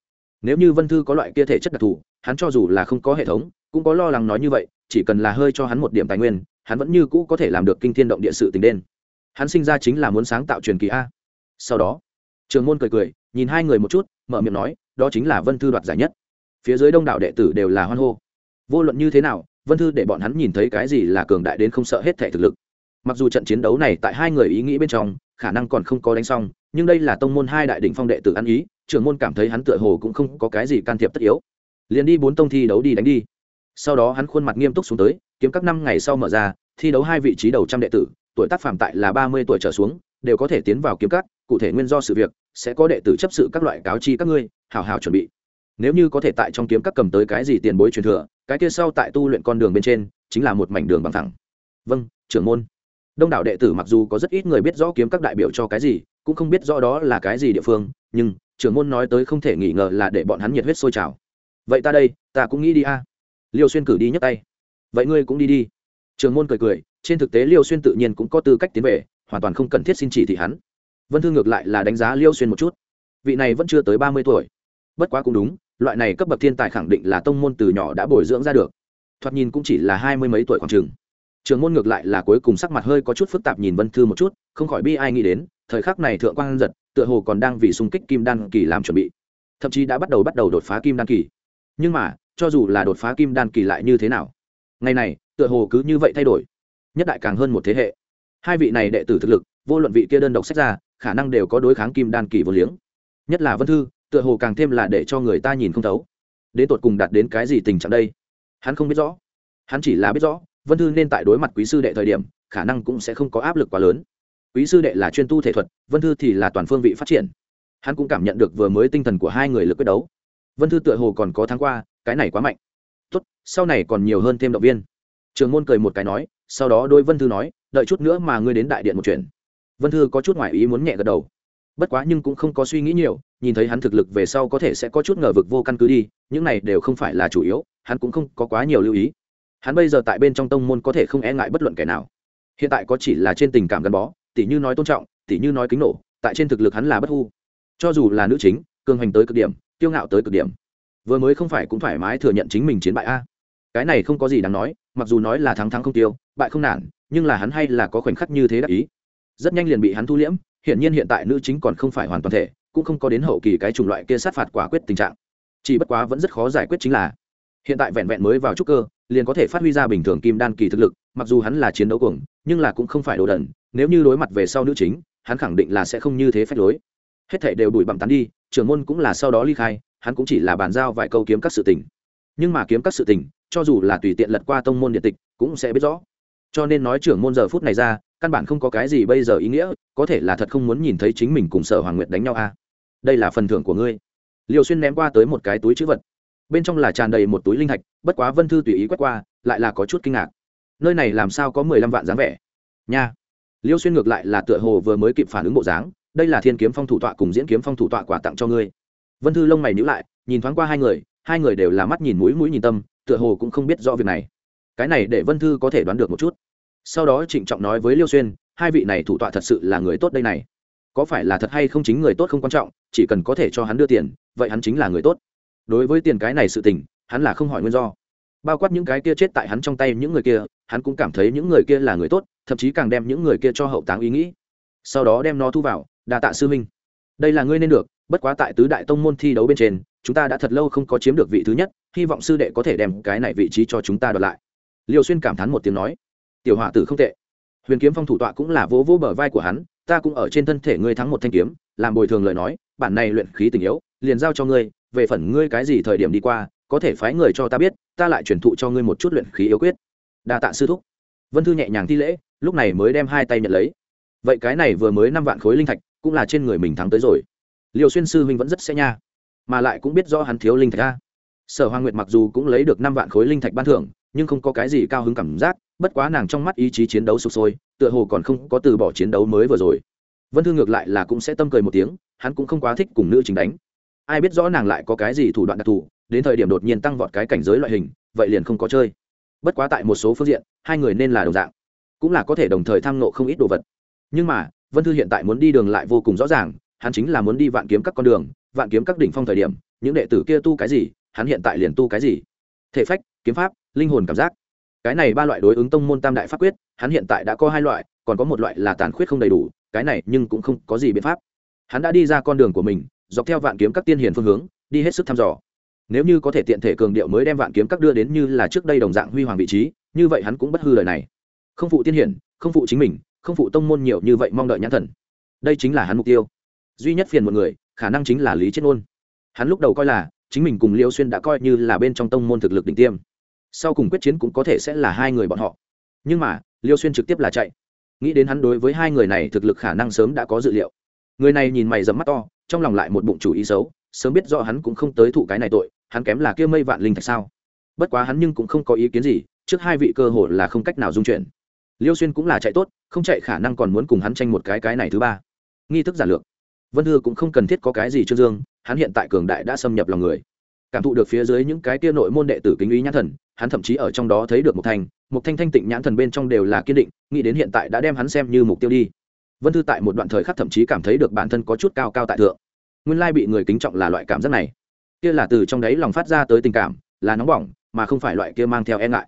Nếu như vân thư có loại kia thể chất đặc thù, hắn cho dù là không có hệ thống, cũng có lo lắng nói như vậy, chỉ cần là hơi cho hắn một điểm tài nguyên, hắn vẫn như cũ có thể làm được kinh thiên động địa sự tình đen hắn sinh ra chính là muốn sáng tạo truyền kỳ a. Sau đó, trường môn cười cười, nhìn hai người một chút, mở miệng nói, đó chính là vân thư đoạt giải nhất. Phía dưới đông đảo đệ tử đều là hoan hô. Vô luận như thế nào, vân thư để bọn hắn nhìn thấy cái gì là cường đại đến không sợ hết thể thực lực. Mặc dù trận chiến đấu này tại hai người ý nghĩ bên trong, khả năng còn không có đánh xong, nhưng đây là tông môn hai đại đ ỉ n h phong đệ tử ăn ý trưởng môn cảm thấy hắn tựa hồ cũng không có cái gì can thiệp tất yếu. Liền đi bốn tông thi đấu đi đánh đi. Sau đó hắn khuôn mặt nghiêm túc xuống tới, kiếm các năm ngày sau mở ra, thi đấu hai vị trí đầu trăm đệ tử tuổi tác phạm tại là ba mươi tuổi trở xuống, đều có thể tiến vào kiếm cắt cụ thể nguyên do sự việc, sẽ có đệ tử chấp sự các loại cáo chi các ngươi, hào hào chuẩn bị. Nếu như có thể tại trong kiếm các cầm tới cái gì tiền bối truyền thừa, cái kia sau tại tu luyện con đường bên trên, chính là một mảnh đường bằng thẳng. Vâng trưởng môn. Đông đảo đệ tử mặc dù có rất ít người biết rõ kiếm các đại biểu cho cái gì, cũng không biết rõ đó là cái gì địa phương, nhưng trưởng môn nói tới không thể nghi ngờ là để bọn hắn nhiệt huyết sôi trào. Vậy ta đây, ta cũng nghĩ đi a. Liêu xuyên cử đi nhấc tay. Vậy ngươi cũng đi đi. Trưởng môn cười cười trên thực tế liêu xuyên tự nhiên cũng có tư cách tiến về, hoàn toàn không cần thiết xin chỉ thị hắn. Vân thư ngược lại là đánh giá liêu xuyên một chút. Vị này vẫn chưa tới ba mươi tuổi. Bất quá cũng đúng, loại này cấp bậc thiên tài khẳng định là tông môn từ nhỏ đã bồi dưỡng ra được. Thoạt nhìn cũng chỉ là hai mươi mấy tuổi khoảng trường trường môn ngược lại là cuối cùng sắc mặt hơi có chút phức tạp nhìn vân thư một chút, không khỏi bi ai nghĩ đến, thời khắc này thượng quan giật, tựa hồ còn đang vì xung kích kim đan kỳ làm chuẩn bị. Thậm chí đã bắt đầu bắt đầu đột phá kim đan kỳ. Nhưng mà, cho dù là đột phá kim đan kỳ lại như thế nào? Ngày này, tựa hồ cứ như vậy thay đổi nhất đại càng hơn một thế hệ. Hai vị này đệ tử thực lực, vô luận vị kia đơn độc sách ra, khả năng đều có đối kháng kim đan kỳ vô liếng. Nhất là vân thư, tựa hồ càng thêm là để cho người ta nhìn không thấu. Đến tột cùng đạt đến cái gì tình trạng đây? Hắn không biết rõ. Hắn chỉ là biết rõ, vân thư nên tại đối mặt quý sư đệ thời điểm, khả năng cũng sẽ không có áp lực quá lớn. Quý sư đệ là chuyên tu thể thuật, vân thư thì là toàn phương vị phát triển. Hắn cũng cảm nhận được vừa mới tinh thần của hai người lực quyết đấu. Vân thư tựa hồ còn có tháng qua, cái này quá mạnh. Tốt, sau này còn nhiều hơn thêm động viên. Trường môn cười một cái nói sau đó đôi vân thư nói, đợi chút nữa mà ngươi đến đại điện một chuyện. Vân thư có chút ngoại ý muốn nhẹ gật đầu. Bất quá nhưng cũng không có suy nghĩ nhiều, nhìn thấy hắn thực lực về sau có thể sẽ có chút ngờ vực vô căn cứ đi, những này đều không phải là chủ yếu, hắn cũng không có quá nhiều lưu ý. Hắn bây giờ tại bên trong tông môn có thể không e ngại bất luận kẻ nào. Hiện tại có chỉ là trên tình cảm gắn bó, tỉ như nói tôn trọng, tỉ như nói kính nổ, tại trên thực lực hắn là bất hu cho dù là nữ chính, cường hành tới cực điểm, kiêu ngạo tới cực điểm, vừa mới không phải cũng thoải mái thừa nhận chính mình chiến bại a cái này không có gì đáng nói, mặc dù nói là thắng thắng không tiêu, bại không nản, nhưng là hắn hay là có khoảnh khắc như thế đắc ý. Rất nhanh liền bị hắn thu liễm, hiển nhiên hiện tại nữ chính còn không phải hoàn toàn thể, cũng không có đến hậu kỳ cái chủng loại kia sát phạt quả quyết tình trạng. Chỉ bất quá vẫn rất khó giải quyết chính là, hiện tại vẹn vẹn mới vào trúc cơ, liền có thể phát huy ra bình thường kim đan kỳ thực lực, mặc dù hắn là chiến đấu cuồng, nhưng là cũng không phải đồ đần, nếu như đối mặt về sau nữ chính, hắn khẳng định là sẽ không như thế phép lối. Hết thảy đều đuổi bặm tán đi, trưởng môn cũng là sau đó ly khai, hắn cũng chỉ là bàn giao vài câu kiếm các sự tình nhưng mà kiếm các sự tình, cho dù là tùy tiện lật qua tông môn điện tịch, cũng sẽ biết rõ. Cho nên nói trưởng môn giờ phút này ra, căn bản không có cái gì bây giờ ý nghĩa, có thể là thật không muốn nhìn thấy chính mình cùng sở hoàng nguyệt đánh nhau a à. đây là phần thưởng của ngươi. Liều xuyên ném qua tới một cái túi chữ vật. Bên trong là tràn đầy một túi linh thạch, bất quá vân thư tùy ý quét qua, lại là có chút kinh ngạc. Nơi này làm sao có mười lăm vạn dáng vẻ? Nha. Liêu xuyên ngược lại là tựa hồ vừa mới kịp phản ứng bộ dáng, đây là thiên kiếm phong thủ tọa cùng diễn kiếm phong thủ tọa quà tặng cho ngươi. Vân thư lông mày nhữ lại, nhìn thoáng qua hai người hai người đều là mắt nhìn mũi mũi nhìn tâm, tựa hồ cũng không biết rõ việc này. Cái này để vân thư có thể đoán được một chút. Sau đó trịnh trọng nói với liêu xuyên, hai vị này thủ tọa thật sự là người tốt đây này. Có phải là thật hay không chính người tốt không quan trọng, chỉ cần có thể cho hắn đưa tiền, vậy hắn chính là người tốt. Đối với tiền cái này sự tình, hắn là không hỏi nguyên do. Bao quát những cái kia chết tại hắn trong tay những người kia, hắn cũng cảm thấy những người kia là người tốt, thậm chí càng đem những người kia cho hậu táng ý nghĩ. Sau đó đem nó thu vào, đa tạ sư minh đây là ngươi nên được, bất quá tại tứ đại tông môn thi đấu bên trên chúng ta đã thật lâu không có chiếm được vị thứ nhất, hy vọng sư đệ có thể đem cái này vị trí cho chúng ta đoạt lại. Liều xuyên cảm thán một tiếng nói. Tiểu hỏa tử không tệ. Huyền kiếm phong thủ tọa cũng là vỗ vỗ bờ vai của hắn, ta cũng ở trên thân thể ngươi thắng một thanh kiếm, làm bồi thường lời nói, bản này luyện khí tình yếu, liền giao cho ngươi, về phần ngươi cái gì thời điểm đi qua, có thể phái người cho ta biết, ta lại truyền thụ cho ngươi một chút luyện khí yếu quyết. Đa tạ sư thúc. Vân thư nhẹ nhàng thi lễ, lúc này mới đem hai tay nhận lấy. Vậy cái này vừa mới năm vạn khối linh thạch, cũng là trên người mình thắng tới rồi. Liều xuyên sư huynh vẫn rất xe nha mà lại cũng biết rõ hắn thiếu linh thạch a. Sở hoàng nguyệt mặc dù cũng lấy được năm vạn khối linh thạch ban thưởng, nhưng không có cái gì cao hứng cảm giác, bất quá nàng trong mắt ý chí chiến đấu sụp sôi, tựa hồ còn không có từ bỏ chiến đấu mới vừa rồi. Vân thư ngược lại là cũng sẽ tâm cười một tiếng, hắn cũng không quá thích cùng nữ chính đánh. Ai biết rõ nàng lại có cái gì thủ đoạn đặc thù, đến thời điểm đột nhiên tăng vọt cái cảnh giới loại hình, vậy liền không có chơi. Bất quá tại một số phương diện, hai người nên là đồng dạng, cũng là có thể đồng thời tham nộ không ít đồ vật. Nhưng mà, vân thư hiện tại muốn đi đường lại vô cùng rõ ràng, hắn chính là muốn đi vạn kiếm các con đường vạn kiếm các đỉnh phong thời điểm, những đệ tử kia tu cái gì, hắn hiện tại liền tu cái gì? Thể phách, kiếm pháp, linh hồn cảm giác. Cái này ba loại đối ứng tông môn tam đại pháp quyết, hắn hiện tại đã có hai loại, còn có một loại là tàn khuyết không đầy đủ, cái này nhưng cũng không có gì biện pháp. Hắn đã đi ra con đường của mình, dọc theo vạn kiếm các tiên hiền phương hướng, đi hết sức thăm dò. Nếu như có thể tiện thể cường điệu mới đem vạn kiếm các đưa đến như là trước đây đồng dạng huy hoàng vị trí, như vậy hắn cũng bất hư lời này. Không phụ tiên hiển, không phụ chính mình, không phụ tông môn nhiều như vậy mong đợi nhãn thần. Đây chính là hắn mục tiêu. Duy nhất phiền một người khả năng chính là lý chết ngôn. Hắn lúc đầu coi là, chính mình cùng liêu xuyên đã coi như là bên trong tông môn thực lực đỉnh tiêm. Sau cùng quyết chiến cũng có thể sẽ là hai người bọn họ. Nhưng mà, liêu xuyên trực tiếp là chạy. Nghĩ đến hắn đối với hai người này thực lực khả năng sớm đã có dự liệu. Người này nhìn mày dầm mắt to, trong lòng lại một bụng chủ ý xấu, sớm biết rõ hắn cũng không tới thụ cái này tội, hắn kém là kia mây vạn linh thạch sao. Bất quá hắn nhưng cũng không có ý kiến gì, trước hai vị cơ hội là không cách nào dung chuyển. Liêu xuyên cũng là chạy tốt, không chạy khả năng còn muốn cùng hắn tranh một cái cái này thứ ba. Nghi thức giả lược vân thư cũng không cần thiết có cái gì trương dương, hắn hiện tại cường đại đã xâm nhập lòng người. Cảm thụ được phía dưới những cái kia nội môn đệ tử kính ý nhãn thần, hắn thậm chí ở trong đó thấy được một thanh. Một thanh thanh tịnh nhãn thần bên trong đều là kiên định, nghĩ đến hiện tại đã đem hắn xem như mục tiêu đi. Vân thư tại một đoạn thời khắc thậm chí cảm thấy được bản thân có chút cao cao tại thượng. Nguyên lai bị người kính trọng là loại cảm giác này. Kia là từ trong đấy lòng phát ra tới tình cảm, là nóng bỏng, mà không phải loại kia mang theo e ngại.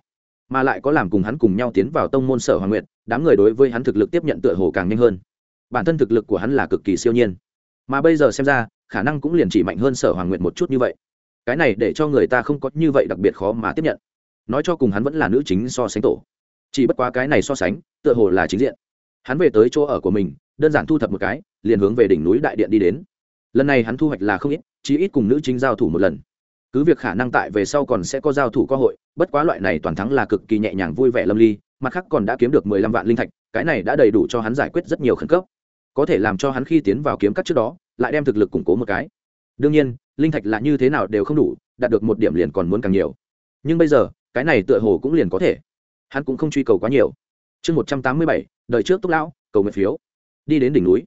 Mà lại có làm cùng hắn cùng nhau tiến vào tông môn sở hoàng nguyện đám người đối với hắn thực lực tiếp nhận tựa hồ càng nhanh hơn. Bản thân thực lực của hắn là cực kỳ siêu nhiên mà bây giờ xem ra, khả năng cũng liền chỉ mạnh hơn sở hoàng nguyện một chút như vậy. Cái này để cho người ta không có như vậy đặc biệt khó mà tiếp nhận. Nói cho cùng hắn vẫn là nữ chính so sánh tổ. Chỉ bất quá cái này so sánh, tựa hồ là chính diện. Hắn về tới chỗ ở của mình, đơn giản thu thập một cái, liền hướng về đỉnh núi đại điện đi đến. Lần này hắn thu hoạch là không ít, chí ít cùng nữ chính giao thủ một lần. Cứ việc khả năng tại về sau còn sẽ có giao thủ cơ hội, bất quá loại này toàn thắng là cực kỳ nhẹ nhàng vui vẻ lâm ly, mặt khác còn đã kiếm được mười lăm vạn linh thạch, cái này đã đầy đủ cho hắn giải quyết rất nhiều khẩn cấp có thể làm cho hắn khi tiến vào kiếm cắt trước đó, lại đem thực lực củng cố một cái. Đương nhiên, linh thạch là như thế nào đều không đủ, đạt được một điểm liền còn muốn càng nhiều. Nhưng bây giờ, cái này tựa hồ cũng liền có thể. Hắn cũng không truy cầu quá nhiều. Chương một trăm tám mươi bảy, đời trước túc lão, cầu nguyện phiếu. Đi đến đỉnh núi.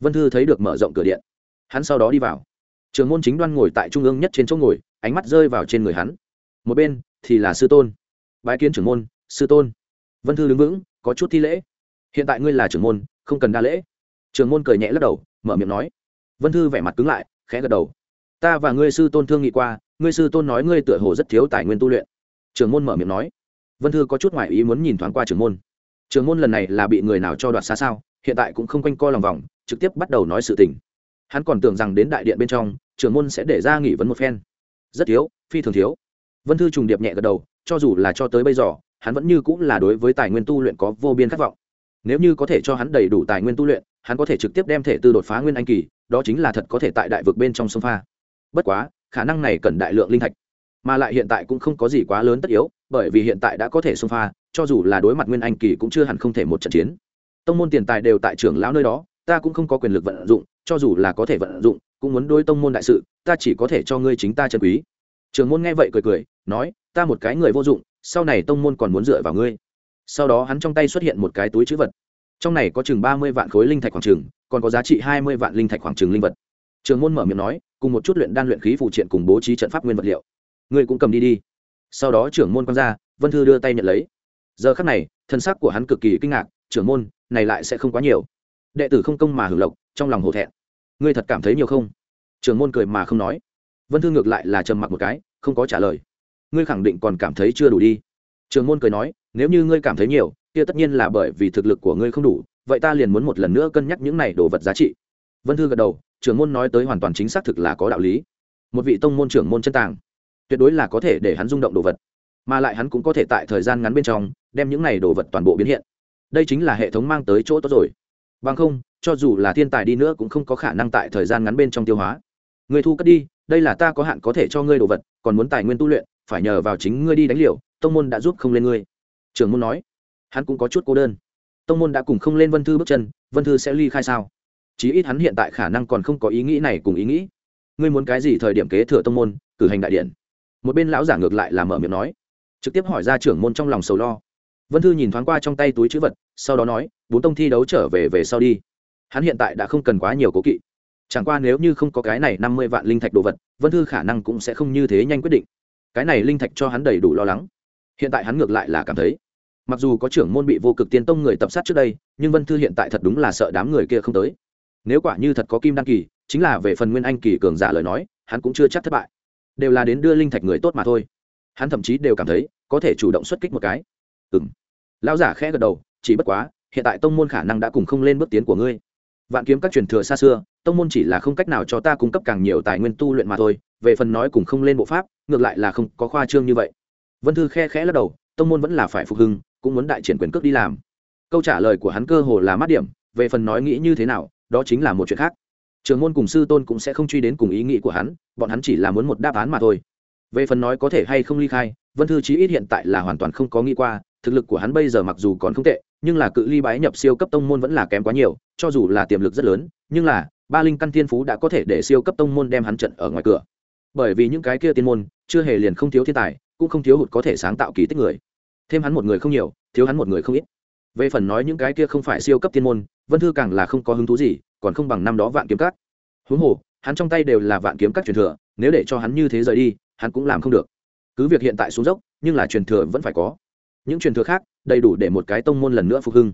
Vân thư thấy được mở rộng cửa điện. Hắn sau đó đi vào. Trường môn chính đoan ngồi tại trung ương nhất trên chỗ ngồi, ánh mắt rơi vào trên người hắn. Một bên, thì là sư tôn. Bái kiến trưởng môn, sư tôn. Vân thư đứng vững, có chút thi lễ. Hiện tại ngươi là trưởng môn, không cần đa lễ trường môn cười nhẹ lắc đầu, mở miệng nói. Vân thư vẻ mặt cứng lại, khẽ gật đầu. Ta và ngươi sư tôn thương nghị qua, ngươi sư tôn nói ngươi tựa hồ rất thiếu tài nguyên tu luyện. Trường môn mở miệng nói. Vân thư có chút ngoại ý muốn nhìn thoáng qua trường môn. Trường môn lần này là bị người nào cho đoạt xa sao, hiện tại cũng không quanh co lòng vòng, trực tiếp bắt đầu nói sự tình. Hắn còn tưởng rằng đến đại điện bên trong, trường môn sẽ để ra nghỉ vấn một phen. Rất thiếu, phi thường thiếu. Vân thư trùng điệp nhẹ gật đầu, cho dù là cho tới bây giờ, hắn vẫn như cũng là đối với tài nguyên tu luyện có vô biên khát vọng. Nếu như có thể cho hắn đầy đủ tài nguyên tu luyện hắn có thể trực tiếp đem thể tư đột phá nguyên anh kỳ, đó chính là thật có thể tại đại vực bên trong sông pha. Bất quá, khả năng này cần đại lượng linh thạch, mà lại hiện tại cũng không có gì quá lớn tất yếu, bởi vì hiện tại đã có thể xông pha, cho dù là đối mặt nguyên anh kỳ cũng chưa hẳn không thể một trận chiến. Tông môn tiền tài đều tại trưởng lão nơi đó, ta cũng không có quyền lực vận dụng, cho dù là có thể vận dụng, cũng muốn đối tông môn đại sự, ta chỉ có thể cho ngươi chính ta chân quý. Trường môn nghe vậy cười cười, nói, ta một cái người vô dụng, sau này tông môn còn muốn dựa vào ngươi. Sau đó hắn trong tay xuất hiện một cái túi chữ vật trong này có chừng ba mươi vạn khối linh thạch khoảng chừng, còn có giá trị hai mươi vạn linh thạch khoảng chừng linh vật. Trường môn mở miệng nói, cùng một chút luyện đan luyện khí phụ triện cùng bố trí trận pháp nguyên vật liệu. Ngươi cũng cầm đi đi. Sau đó trưởng môn quan ra vân thư đưa tay nhận lấy. Giờ khắc này, thân xác của hắn cực kỳ kinh ngạc, trưởng môn, này lại sẽ không quá nhiều. Đệ tử không công mà hưởng lộc, trong lòng hổ thẹn. Ngươi thật cảm thấy nhiều không? Trưởng môn cười mà không nói. Vân thư ngược lại là trầm mặc một cái, không có trả lời. Ngươi khẳng định còn cảm thấy chưa đủ đi. Trưởng môn cười nói, nếu như ngươi cảm thấy nhiều kia tất nhiên là bởi vì thực lực của ngươi không đủ, vậy ta liền muốn một lần nữa cân nhắc những này đồ vật giá trị. Vân thư gật đầu, trưởng môn nói tới hoàn toàn chính xác thực là có đạo lý. Một vị tông môn trưởng môn chân tàng, tuyệt đối là có thể để hắn rung động đồ vật, mà lại hắn cũng có thể tại thời gian ngắn bên trong đem những này đồ vật toàn bộ biến hiện. Đây chính là hệ thống mang tới chỗ tốt rồi. Bằng không, cho dù là thiên tài đi nữa cũng không có khả năng tại thời gian ngắn bên trong tiêu hóa. Người thu cất đi, đây là ta có hạn có thể cho ngươi đồ vật, còn muốn tài nguyên tu luyện, phải nhờ vào chính ngươi đi đánh liều, tông môn đã giúp không lên ngươi. Trường môn nói hắn cũng có chút cô đơn. Tông môn đã cùng không lên vân thư bước chân, vân thư sẽ ly khai sao? Chí ít hắn hiện tại khả năng còn không có ý nghĩ này cùng ý nghĩ. Ngươi muốn cái gì thời điểm kế thừa tông môn, cử hành đại điện? Một bên lão giả ngược lại là mở miệng nói. Trực tiếp hỏi ra trưởng môn trong lòng sầu lo. Vân thư nhìn thoáng qua trong tay túi chữ vật, sau đó nói, bốn tông thi đấu trở về về sau đi. Hắn hiện tại đã không cần quá nhiều cố kỵ. Chẳng qua nếu như không có cái này năm mươi vạn linh thạch đồ vật, vân thư khả năng cũng sẽ không như thế nhanh quyết định. Cái này linh thạch cho hắn đầy đủ lo lắng. Hiện tại hắn ngược lại là cảm thấy mặc dù có trưởng môn bị vô cực tiên tông người tập sát trước đây, nhưng vân thư hiện tại thật đúng là sợ đám người kia không tới. Nếu quả như thật có kim đăng kỳ, chính là về phần nguyên anh kỳ cường giả lời nói, hắn cũng chưa chắc thất bại. Đều là đến đưa linh thạch người tốt mà thôi. Hắn thậm chí đều cảm thấy, có thể chủ động xuất kích một cái. Ừ m lão giả khẽ gật đầu, chỉ bất quá, hiện tại tông môn khả năng đã cùng không lên bước tiến của ngươi. Vạn kiếm các truyền thừa xa xưa, tông môn chỉ là không cách nào cho ta cung cấp càng nhiều tài nguyên tu luyện mà thôi, về phần nói cùng không lên bộ pháp, ngược lại là không có khoa trương như vậy. Vân thư khe khẽ lắc đầu, tông môn vẫn là phải phục hưng cũng muốn đại triển quyền cước đi làm. Câu trả lời của hắn cơ hồ là mát điểm, về phần nói nghĩ như thế nào, đó chính là một chuyện khác. Trường môn cùng sư tôn cũng sẽ không truy đến cùng ý nghĩ của hắn, bọn hắn chỉ là muốn một đáp án mà thôi. Về phần nói có thể hay không ly khai, vân thư chí ít hiện tại là hoàn toàn không có nghĩ qua, thực lực của hắn bây giờ mặc dù còn không tệ, nhưng là cự ly bái nhập siêu cấp tông môn vẫn là kém quá nhiều, cho dù là tiềm lực rất lớn, nhưng là, ba linh căn thiên phú đã có thể để siêu cấp tông môn đem hắn trận ở ngoài cửa. Bởi vì những cái kia tiên môn, chưa hề liền không thiếu thiên tài, cũng không thiếu hụt có thể sáng tạo kỳ tích người thêm hắn một người không nhiều, thiếu hắn một người không ít. Về phần nói những cái kia không phải siêu cấp tiên môn, vân thư càng là không có hứng thú gì, còn không bằng năm đó vạn kiếm cát huống hồ, hắn trong tay đều là vạn kiếm các truyền thừa, nếu để cho hắn như thế rời đi, hắn cũng làm không được. Cứ việc hiện tại xuống dốc, nhưng là truyền thừa vẫn phải có. Những truyền thừa khác, đầy đủ để một cái tông môn lần nữa phục hưng.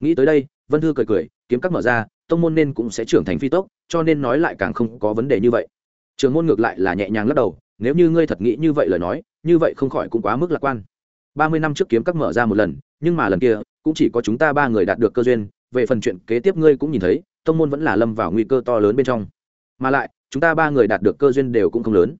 Nghĩ tới đây, vân thư cười cười, kiếm các mở ra, tông môn nên cũng sẽ trưởng thành phi tốc, cho nên nói lại càng không có vấn đề như vậy. Trường môn ngược lại là nhẹ nhàng lắc đầu, nếu như ngươi thật nghĩ như vậy lời nói, như vậy không khỏi cũng quá mức lạc quan ba mươi năm trước kiếm các mở ra một lần, nhưng mà lần kia, cũng chỉ có chúng ta ba người đạt được cơ duyên, về phần chuyện kế tiếp ngươi cũng nhìn thấy, tông môn vẫn là lâm vào nguy cơ to lớn bên trong. Mà lại, chúng ta ba người đạt được cơ duyên đều cũng không lớn.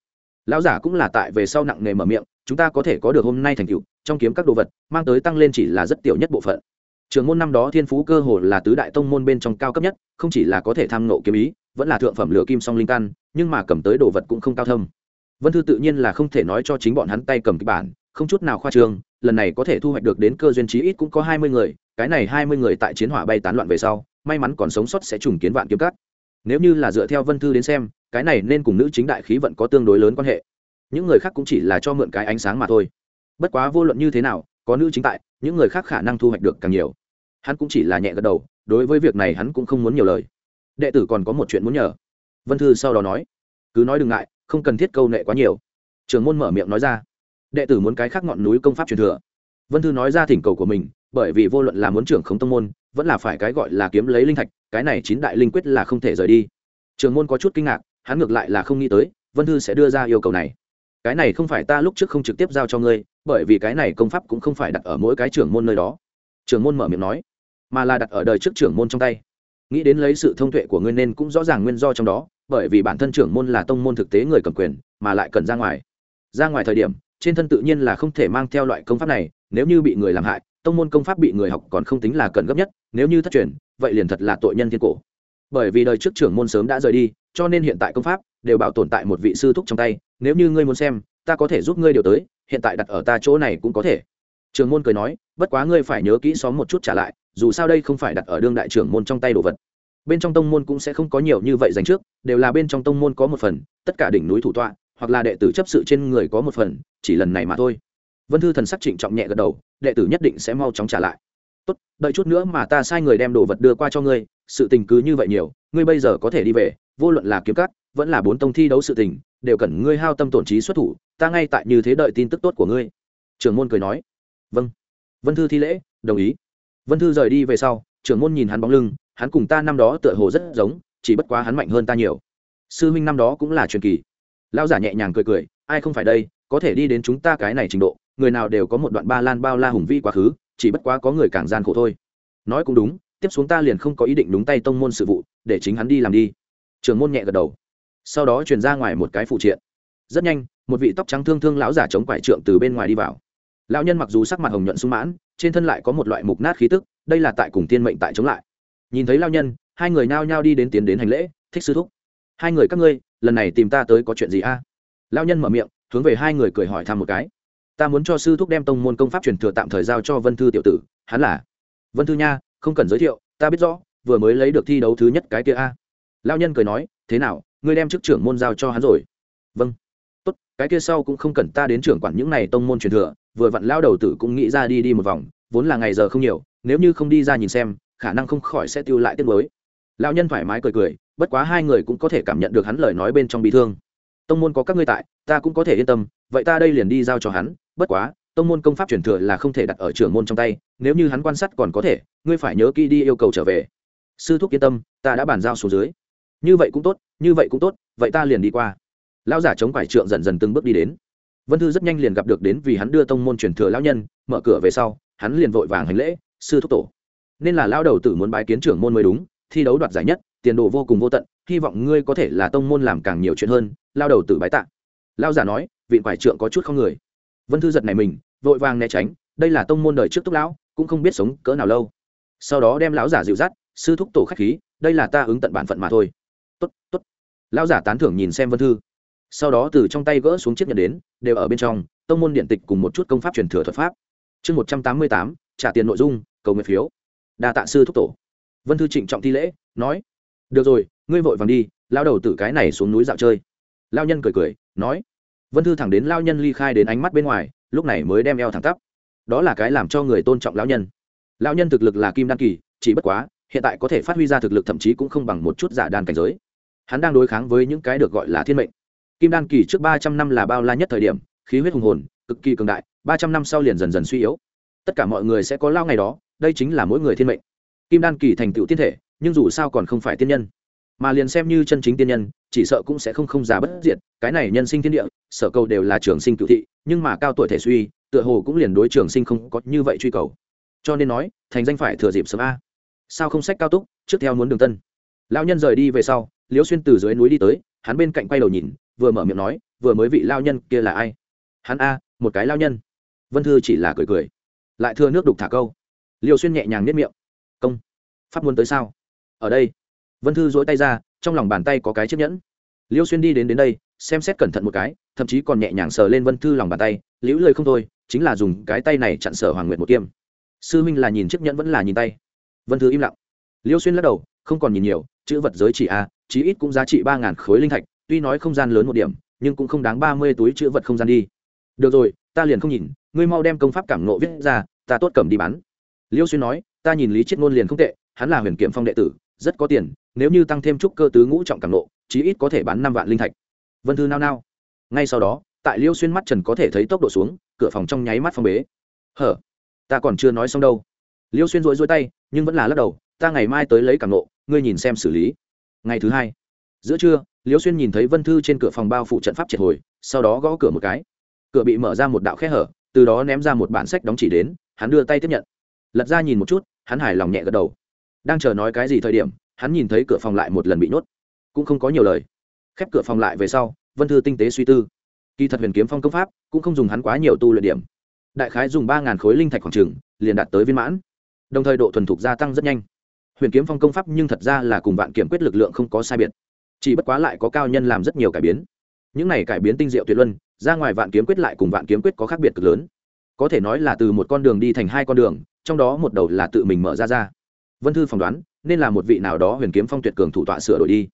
Lão giả cũng là tại về sau nặng nghề mở miệng, chúng ta có thể có được hôm nay thành tựu, trong kiếm các đồ vật, mang tới tăng lên chỉ là rất tiểu nhất bộ phận. Trường môn năm đó thiên phú cơ hồ là tứ đại tông môn bên trong cao cấp nhất, không chỉ là có thể tham nộ kiếm ý, vẫn là thượng phẩm lửa kim song linh căn, nhưng mà cầm tới đồ vật cũng không cao thâm. Vân thư tự nhiên là không thể nói cho chính bọn hắn tay cầm kịch bản không chút nào khoa trương, lần này có thể thu hoạch được đến cơ duyên chí ít cũng có hai mươi người, cái này hai mươi người tại chiến hỏa bay tán loạn về sau, may mắn còn sống sót sẽ trùng kiến vạn kiếm cắt nếu như là dựa theo vân thư đến xem, cái này nên cùng nữ chính đại khí vận có tương đối lớn quan hệ. Những người khác cũng chỉ là cho mượn cái ánh sáng mà thôi. Bất quá vô luận như thế nào, có nữ chính tại, những người khác khả năng thu hoạch được càng nhiều. Hắn cũng chỉ là nhẹ gật đầu, đối với việc này hắn cũng không muốn nhiều lời. Đệ tử còn có một chuyện muốn nhờ. Vân thư sau đó nói, cứ nói đừng ngại, không cần thiết câu nệ quá nhiều. Trường môn mở miệng nói ra đệ tử muốn cái khác ngọn núi công pháp truyền thừa. Vân thư nói ra thỉnh cầu của mình, bởi vì vô luận là muốn trưởng không tông môn, vẫn là phải cái gọi là kiếm lấy linh thạch, cái này chín đại linh quyết là không thể rời đi. Trường môn có chút kinh ngạc, hắn ngược lại là không nghĩ tới, vân thư sẽ đưa ra yêu cầu này. Cái này không phải ta lúc trước không trực tiếp giao cho ngươi, bởi vì cái này công pháp cũng không phải đặt ở mỗi cái trưởng môn nơi đó. Trưởng môn mở miệng nói, mà là đặt ở đời trước trưởng môn trong tay. Nghĩ đến lấy sự thông tuệ của ngươi nên cũng rõ ràng nguyên do trong đó, bởi vì bản thân trưởng môn là tông môn thực tế người cầm quyền, mà lại cần ra ngoài. Ra ngoài thời điểm trên thân tự nhiên là không thể mang theo loại công pháp này, nếu như bị người làm hại, tông môn công pháp bị người học còn không tính là cần gấp nhất, nếu như thất truyền, vậy liền thật là tội nhân thiên cổ. Bởi vì đời trước trưởng môn sớm đã rời đi, cho nên hiện tại công pháp đều bảo tồn tại một vị sư thúc trong tay, nếu như ngươi muốn xem, ta có thể giúp ngươi điều tới, hiện tại đặt ở ta chỗ này cũng có thể. Trường môn cười nói, bất quá ngươi phải nhớ kỹ xóm một chút trả lại, dù sao đây không phải đặt ở đương đại trưởng môn trong tay đồ vật. Bên trong tông môn cũng sẽ không có nhiều như vậy dành trước, đều là bên trong tông môn có một phần, tất cả đỉnh núi thủ tọa hoặc là đệ tử chấp sự trên người có một phần, chỉ lần này mà thôi. Vân thư thần sắc trịnh trọng nhẹ gật đầu, đệ tử nhất định sẽ mau chóng trả lại. Tốt, đợi chút nữa mà ta sai người đem đồ vật đưa qua cho ngươi, sự tình cứ như vậy nhiều, ngươi bây giờ có thể đi về, vô luận là kiếm cắt vẫn là bốn tông thi đấu sự tình, đều cần ngươi hao tâm tổn trí xuất thủ, ta ngay tại như thế đợi tin tức tốt của ngươi. Trưởng môn cười nói. Vâng. Vân thư thi lễ, đồng ý. Vân thư rời đi về sau, trưởng môn nhìn hắn bóng lưng, hắn cùng ta năm đó tựa hồ rất giống, chỉ bất quá hắn mạnh hơn ta nhiều. Sư huynh năm đó cũng là truyền kỳ lão giả nhẹ nhàng cười cười, ai không phải đây, có thể đi đến chúng ta cái này trình độ, người nào đều có một đoạn ba lan bao la hùng vi quá khứ, chỉ bất quá có người càng gian khổ thôi. Nói cũng đúng, tiếp xuống ta liền không có ý định đúng tay tông môn sự vụ, để chính hắn đi làm đi. Trường môn nhẹ gật đầu. Sau đó truyền ra ngoài một cái phụ triện. Rất nhanh, một vị tóc trắng thương thương lão giả chống quải trượng từ bên ngoài đi vào. Lão nhân mặc dù sắc mặt hồng nhuận sung mãn, trên thân lại có một loại mục nát khí tức, đây là tại cùng tiên mệnh tại chống lại. Nhìn thấy lão nhân, hai người nao nhao đi đến tiến đến hành lễ, thích sư thúc, hai người các ngươi lần này tìm ta tới có chuyện gì a? Lão nhân mở miệng, hướng về hai người cười hỏi thăm một cái. Ta muốn cho sư thúc đem tông môn công pháp truyền thừa tạm thời giao cho vân thư tiểu tử, hắn là vân thư nha, không cần giới thiệu, ta biết rõ, vừa mới lấy được thi đấu thứ nhất cái kia a. Lão nhân cười nói, thế nào, ngươi đem chức trưởng môn giao cho hắn rồi? Vâng. Tốt, cái kia sau cũng không cần ta đến trưởng quản những này tông môn truyền thừa, vừa vặn lao đầu tử cũng nghĩ ra đi đi một vòng, vốn là ngày giờ không nhiều, nếu như không đi ra nhìn xem, khả năng không khỏi sẽ tiêu lại tiết mới lão nhân thoải mái cười cười bất quá hai người cũng có thể cảm nhận được hắn lời nói bên trong bị thương. Tông môn có các ngươi tại, ta cũng có thể yên tâm, vậy ta đây liền đi giao cho hắn, bất quá, tông môn công pháp truyền thừa là không thể đặt ở trưởng môn trong tay, nếu như hắn quan sát còn có thể, ngươi phải nhớ kỹ đi yêu cầu trở về. Sư thúc yên tâm, ta đã bàn giao xuống dưới. Như vậy cũng tốt, như vậy cũng tốt, vậy ta liền đi qua. Lão giả chống quải trượng dần dần từng bước đi đến. Vân thư rất nhanh liền gặp được đến vì hắn đưa tông môn truyền thừa lão nhân, mở cửa về sau, hắn liền vội vàng hành lễ, sư thúc tổ. Nên là lão đầu tử muốn bái kiến trưởng môn mới đúng, thi đấu đoạt giải nhất tiền đồ vô cùng vô tận, hy vọng ngươi có thể là tông môn làm càng nhiều chuyện hơn, lao đầu tử bái tạ. Lao giả nói vịn quải trượng có chút không người. Vân thư giật này mình, vội vàng né tránh, đây là tông môn đời trước túc lão, cũng không biết sống cỡ nào lâu. Sau đó đem lão giả dịu dắt, sư thúc tổ khách khí, đây là ta ứng tận bản phận mà thôi. Tốt tốt. Lão giả tán thưởng nhìn xem vân thư. Sau đó từ trong tay gỡ xuống chiếc nhẫn đến, đều ở bên trong, tông môn điện tịch cùng một chút công pháp truyền thừa thuật pháp. Chương một trăm tám mươi tám, trả tiền nội dung, cầu nguyện phiếu. Đa tạ sư thúc tổ. Vân thư trịnh trọng thi lễ, nói được rồi, ngươi vội vàng đi, lao đầu tử cái này xuống núi dạo chơi. Lao nhân cười cười, nói. Vân thư thẳng đến lao nhân ly khai đến ánh mắt bên ngoài, lúc này mới đem eo thẳng tắp. Đó là cái làm cho người tôn trọng lao nhân. Lão nhân thực lực là kim đan kỳ, chỉ bất quá, hiện tại có thể phát huy ra thực lực thậm chí cũng không bằng một chút giả đan cảnh giới. Hắn đang đối kháng với những cái được gọi là thiên mệnh. Kim đan kỳ trước ba trăm năm là bao la nhất thời điểm, khí huyết hùng hồn, cực kỳ cường đại, ba trăm năm sau liền dần dần suy yếu. Tất cả mọi người sẽ có lao ngày đó, đây chính là mỗi người thiên mệnh. Kim đan kỳ thành tựu tiên thể nhưng dù sao còn không phải tiên nhân. Mà liền xem như chân chính tiên nhân, chỉ sợ cũng sẽ không không già bất diệt, cái này nhân sinh thiên địa, sở cầu đều là trường sinh cựu thị, nhưng mà cao tuổi thể suy, tựa hồ cũng liền đối trường sinh không có như vậy truy cầu. Cho nên nói, thành danh phải thừa dịp sớm a. Sao không sách cao túc, trước theo muốn đường tân. Lao nhân rời đi về sau, liễu xuyên từ dưới núi đi tới, hắn bên cạnh quay đầu nhìn, vừa mở miệng nói, vừa mới vị lao nhân kia là ai? Hắn a, một cái lao nhân. Vân thư chỉ là cười cười, lại thưa nước đục thả câu. Liều xuyên nhẹ nhàng nếp miệng. Công, pháp muốn tới sao? Ở đây. Vân thư dỗi tay ra, trong lòng bàn tay có cái chiếc nhẫn. Liêu xuyên đi đến đến đây, xem xét cẩn thận một cái, thậm chí còn nhẹ nhàng sờ lên vân thư lòng bàn tay, liễu lời không thôi, chính là dùng cái tay này chặn sở hoàng nguyệt một kiêm sư minh là nhìn chiếc nhẫn vẫn là nhìn tay? Vân thư im lặng. Liêu xuyên lắc đầu, không còn nhìn nhiều, chữ vật giới chỉ a, chí ít cũng giá trị ba ngàn khối linh thạch, tuy nói không gian lớn một điểm, nhưng cũng không đáng ba mươi túi chữ vật không gian đi. Được rồi, ta liền không nhìn, ngươi mau đem công pháp cảm nộ viết ra, ta tốt cầm đi bán. Liêu xuyên nói, ta nhìn lý chiết ngôn liền không tệ, hắn là huyền kiểm phong đệ tử rất có tiền, nếu như tăng thêm chút cơ tứ ngũ trọng càng nộ chí ít có thể bán năm vạn linh thạch. Vân thư nao nao. Ngay sau đó, tại liêu xuyên mắt trần có thể thấy tốc độ xuống, cửa phòng trong nháy mắt phong bế. Hở, ta còn chưa nói xong đâu. Liêu xuyên rối rối tay, nhưng vẫn là lắc đầu, ta ngày mai tới lấy càng nộ ngươi nhìn xem xử lý. Ngày thứ hai. Giữa trưa, liêu xuyên nhìn thấy vân thư trên cửa phòng bao phủ trận pháp triệt hồi, sau đó gõ cửa một cái. Cửa bị mở ra một đạo khe hở, từ đó ném ra một bản sách đóng chỉ đến, hắn đưa tay tiếp nhận. Lật ra nhìn một chút, hắn hài lòng nhẹ gật đầu đang chờ nói cái gì thời điểm, hắn nhìn thấy cửa phòng lại một lần bị nhốt. Cũng không có nhiều lời. Khép cửa phòng lại về sau, vân thư tinh tế suy tư. Kỳ thật huyền kiếm phong công pháp cũng không dùng hắn quá nhiều tu luyện điểm. Đại khái dùng ba ngàn khối linh thạch khoảng trừng liền đạt tới viên mãn. Đồng thời độ thuần thục gia tăng rất nhanh. Huyền kiếm phong công pháp nhưng thật ra là cùng vạn kiểm quyết lực lượng không có sai biệt. Chỉ bất quá lại có cao nhân làm rất nhiều cải biến. Những này cải biến tinh diệu tuyệt luân, ra ngoài vạn kiếm quyết lại cùng vạn kiếm quyết có khác biệt cực lớn. Có thể nói là từ một con đường đi thành hai con đường, trong đó một đầu là tự mình mở ra ra vân thư phỏng đoán, nên là một vị nào đó huyền kiếm phong tuyệt cường thủ tọa sửa đổi đi.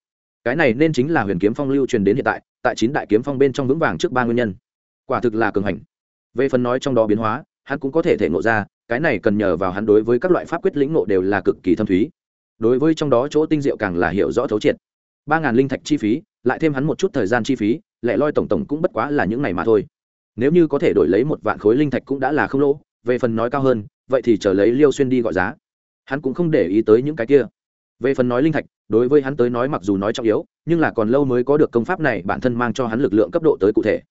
Cái này nên chính là huyền kiếm phong lưu truyền đến hiện tại tại chín đại kiếm phong bên trong vững vàng trước ba nguyên nhân. Quả thực là cường hành. Về phần nói trong đó biến hóa, hắn cũng có thể thể ngộ ra, cái này cần nhờ vào hắn đối với các loại pháp quyết lĩnh ngộ đều là cực kỳ thâm thúy. Đối với trong đó chỗ tinh diệu càng là hiểu rõ thấu triệt. Ba ngàn linh thạch chi phí, lại thêm hắn một chút thời gian chi phí lẽ loi tổng tổng cũng bất quá là những ngày mà thôi. Nếu như có thể đổi lấy một vạn khối linh thạch cũng đã là không lỗ, về phần nói cao hơn, vậy thì chờ lấy liêu xuyên đi gọi giá hắn cũng không để ý tới những cái kia. Về phần nói linh thạch, đối với hắn tới nói mặc dù nói trọng yếu, nhưng là còn lâu mới có được công pháp này, bản thân mang cho hắn lực lượng cấp độ tới cụ thể.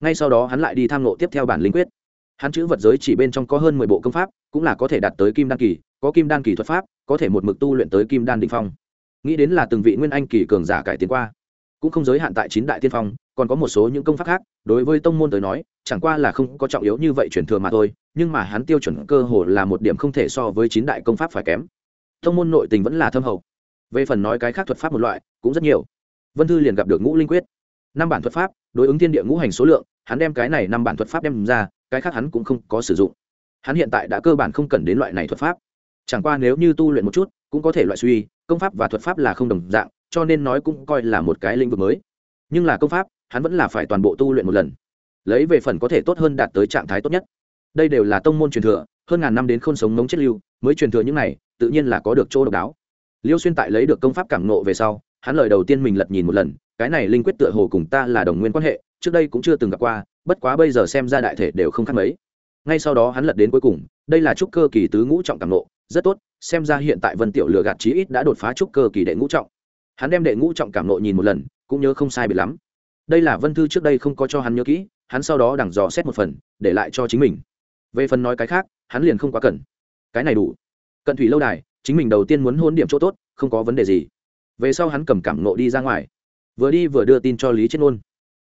Ngay sau đó hắn lại đi tham lộ tiếp theo bản linh quyết. Hắn chữ vật giới chỉ bên trong có hơn mười bộ công pháp, cũng là có thể đạt tới kim đan kỳ, có kim đan kỳ thuật pháp, có thể một mực tu luyện tới kim đan định phong. Nghĩ đến là từng vị nguyên anh kỳ cường giả cải tiến qua, cũng không giới hạn tại chín đại tiên phong còn có một số những công pháp khác, đối với tông môn tới nói, chẳng qua là không có trọng yếu như vậy truyền thừa mà thôi, nhưng mà hắn tiêu chuẩn cơ hồ là một điểm không thể so với chín đại công pháp phải kém. Tông môn nội tình vẫn là thâm hậu. Về phần nói cái khác thuật pháp một loại, cũng rất nhiều. Vân thư liền gặp được ngũ linh quyết. Năm bản thuật pháp, đối ứng thiên địa ngũ hành số lượng, hắn đem cái này năm bản thuật pháp đem ra, cái khác hắn cũng không có sử dụng. Hắn hiện tại đã cơ bản không cần đến loại này thuật pháp. Chẳng qua nếu như tu luyện một chút, cũng có thể loại suy, công pháp và thuật pháp là không đồng dạng, cho nên nói cũng coi là một cái lĩnh vực mới. Nhưng là công pháp hắn vẫn là phải toàn bộ tu luyện một lần. Lấy về phần có thể tốt hơn đạt tới trạng thái tốt nhất. Đây đều là tông môn truyền thừa, hơn ngàn năm đến không sống mống chết lưu, mới truyền thừa những này, tự nhiên là có được chỗ độc đáo. Liêu xuyên tại lấy được công pháp cảm nộ về sau, hắn lời đầu tiên mình lật nhìn một lần, cái này linh quyết tựa hồ cùng ta là đồng nguyên quan hệ, trước đây cũng chưa từng gặp qua, bất quá bây giờ xem ra đại thể đều không khác mấy. Ngay sau đó hắn lật đến cuối cùng, đây là trúc cơ kỳ tứ ngũ trọng cảm nộ rất tốt, xem ra hiện tại vân tiểu lừa gạt chí ít đã đột phá trúc cơ kỳ đệ ngũ trọng. Hắn đem đệ ngũ trọng cảm nộ nhìn một lần, cũng nhớ không sai bị lắm đây là vân thư trước đây không có cho hắn nhớ kỹ, hắn sau đó đằng dò xét một phần, để lại cho chính mình. Về phần nói cái khác, hắn liền không quá cần. Cái này đủ. Cận thủy lâu đài, chính mình đầu tiên muốn hôn điểm chỗ tốt, không có vấn đề gì. Về sau hắn cầm cảm nộ đi ra ngoài. Vừa đi vừa đưa tin cho lý chết ngôn.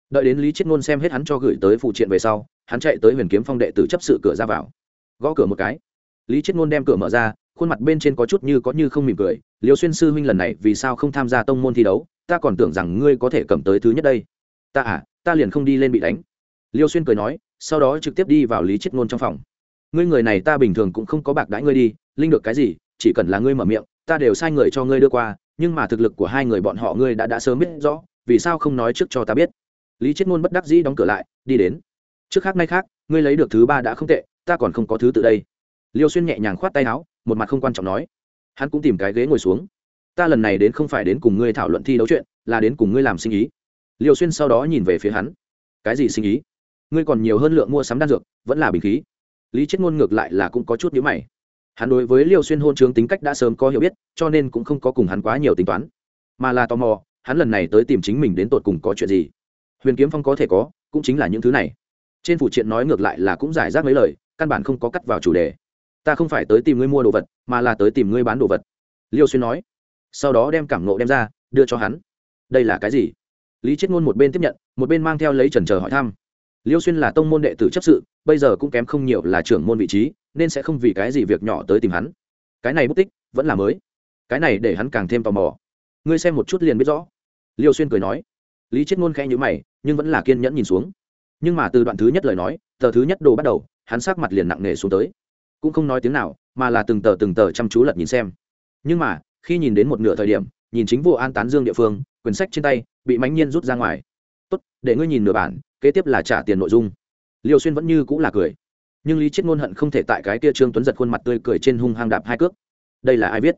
Đợi đến lý chết ngôn xem hết hắn cho gửi tới phụ triện về sau, hắn chạy tới huyền kiếm phong đệ tử chấp sự cửa ra vào. Gõ cửa một cái. Lý chết ngôn đem cửa mở ra, khuôn mặt bên trên có chút như có như không mỉm cười. Liều xuyên sư huynh lần này vì sao không tham gia tông môn thi đấu? Ta còn tưởng rằng ngươi có thể cầm tới thứ nhất đây ta à ta liền không đi lên bị đánh. Liêu xuyên cười nói, sau đó trực tiếp đi vào lý chết ngôn trong phòng. Ngươi người này ta bình thường cũng không có bạc đãi ngươi đi, linh được cái gì, chỉ cần là ngươi mở miệng, ta đều sai người cho ngươi đưa qua, nhưng mà thực lực của hai người bọn họ ngươi đã đã sớm biết rõ, vì sao không nói trước cho ta biết? Lý chết ngôn bất đắc dĩ đóng cửa lại, đi đến. Trước khác nay khác, ngươi lấy được thứ ba đã không tệ, ta còn không có thứ tự đây. Liêu xuyên nhẹ nhàng khoát tay áo, một mặt không quan trọng nói. Hắn cũng tìm cái ghế ngồi xuống. Ta lần này đến không phải đến cùng ngươi thảo luận thi đấu chuyện, là đến cùng ngươi làm sinh ý liều xuyên sau đó nhìn về phía hắn. Cái gì sinh ý? Ngươi còn nhiều hơn lượng mua sắm đan dược, vẫn là bình khí. Lý chết ngôn ngược lại là cũng có chút nhữ mày. Hắn đối với liều xuyên hôn trướng tính cách đã sớm có hiểu biết, cho nên cũng không có cùng hắn quá nhiều tính toán. Mà là tò mò, hắn lần này tới tìm chính mình đến tột cùng có chuyện gì? Huyền kiếm phong có thể có, cũng chính là những thứ này. Trên phụ triện nói ngược lại là cũng giải rác mấy lời, căn bản không có cắt vào chủ đề. Ta không phải tới tìm ngươi mua đồ vật, mà là tới tìm ngươi bán đồ vật. Liêu xuyên nói. Sau đó đem cảm nộ đem ra, đưa cho hắn. Đây là cái gì? Lý chết ngôn một bên tiếp nhận, một bên mang theo lấy trần trờ hỏi thăm. Liêu xuyên là tông môn đệ tử chấp sự, bây giờ cũng kém không nhiều là trưởng môn vị trí, nên sẽ không vì cái gì việc nhỏ tới tìm hắn. Cái này bút tích, vẫn là mới. Cái này để hắn càng thêm tò mò. Ngươi xem một chút liền biết rõ. Liêu xuyên cười nói. Lý chết ngôn khẽ nhữ mày, nhưng vẫn là kiên nhẫn nhìn xuống. Nhưng mà từ đoạn thứ nhất lời nói, tờ thứ nhất đồ bắt đầu, hắn sát mặt liền nặng nề xuống tới. Cũng không nói tiếng nào, mà là từng tờ từng tờ chăm chú lật nhìn xem. Nhưng mà, khi nhìn đến một nửa thời điểm, nhìn chính vụ an tán dương địa phương quyển sách trên tay, bị mãnh nhiên rút ra ngoài. Tốt, để ngươi nhìn nửa bản, kế tiếp là trả tiền nội dung. Liêu xuyên vẫn như cũng là cười. Nhưng lý chết ngôn hận không thể tại cái kia trương tuấn giật khuôn mặt tươi cười trên hung hăng đạp hai cước. Đây là ai viết?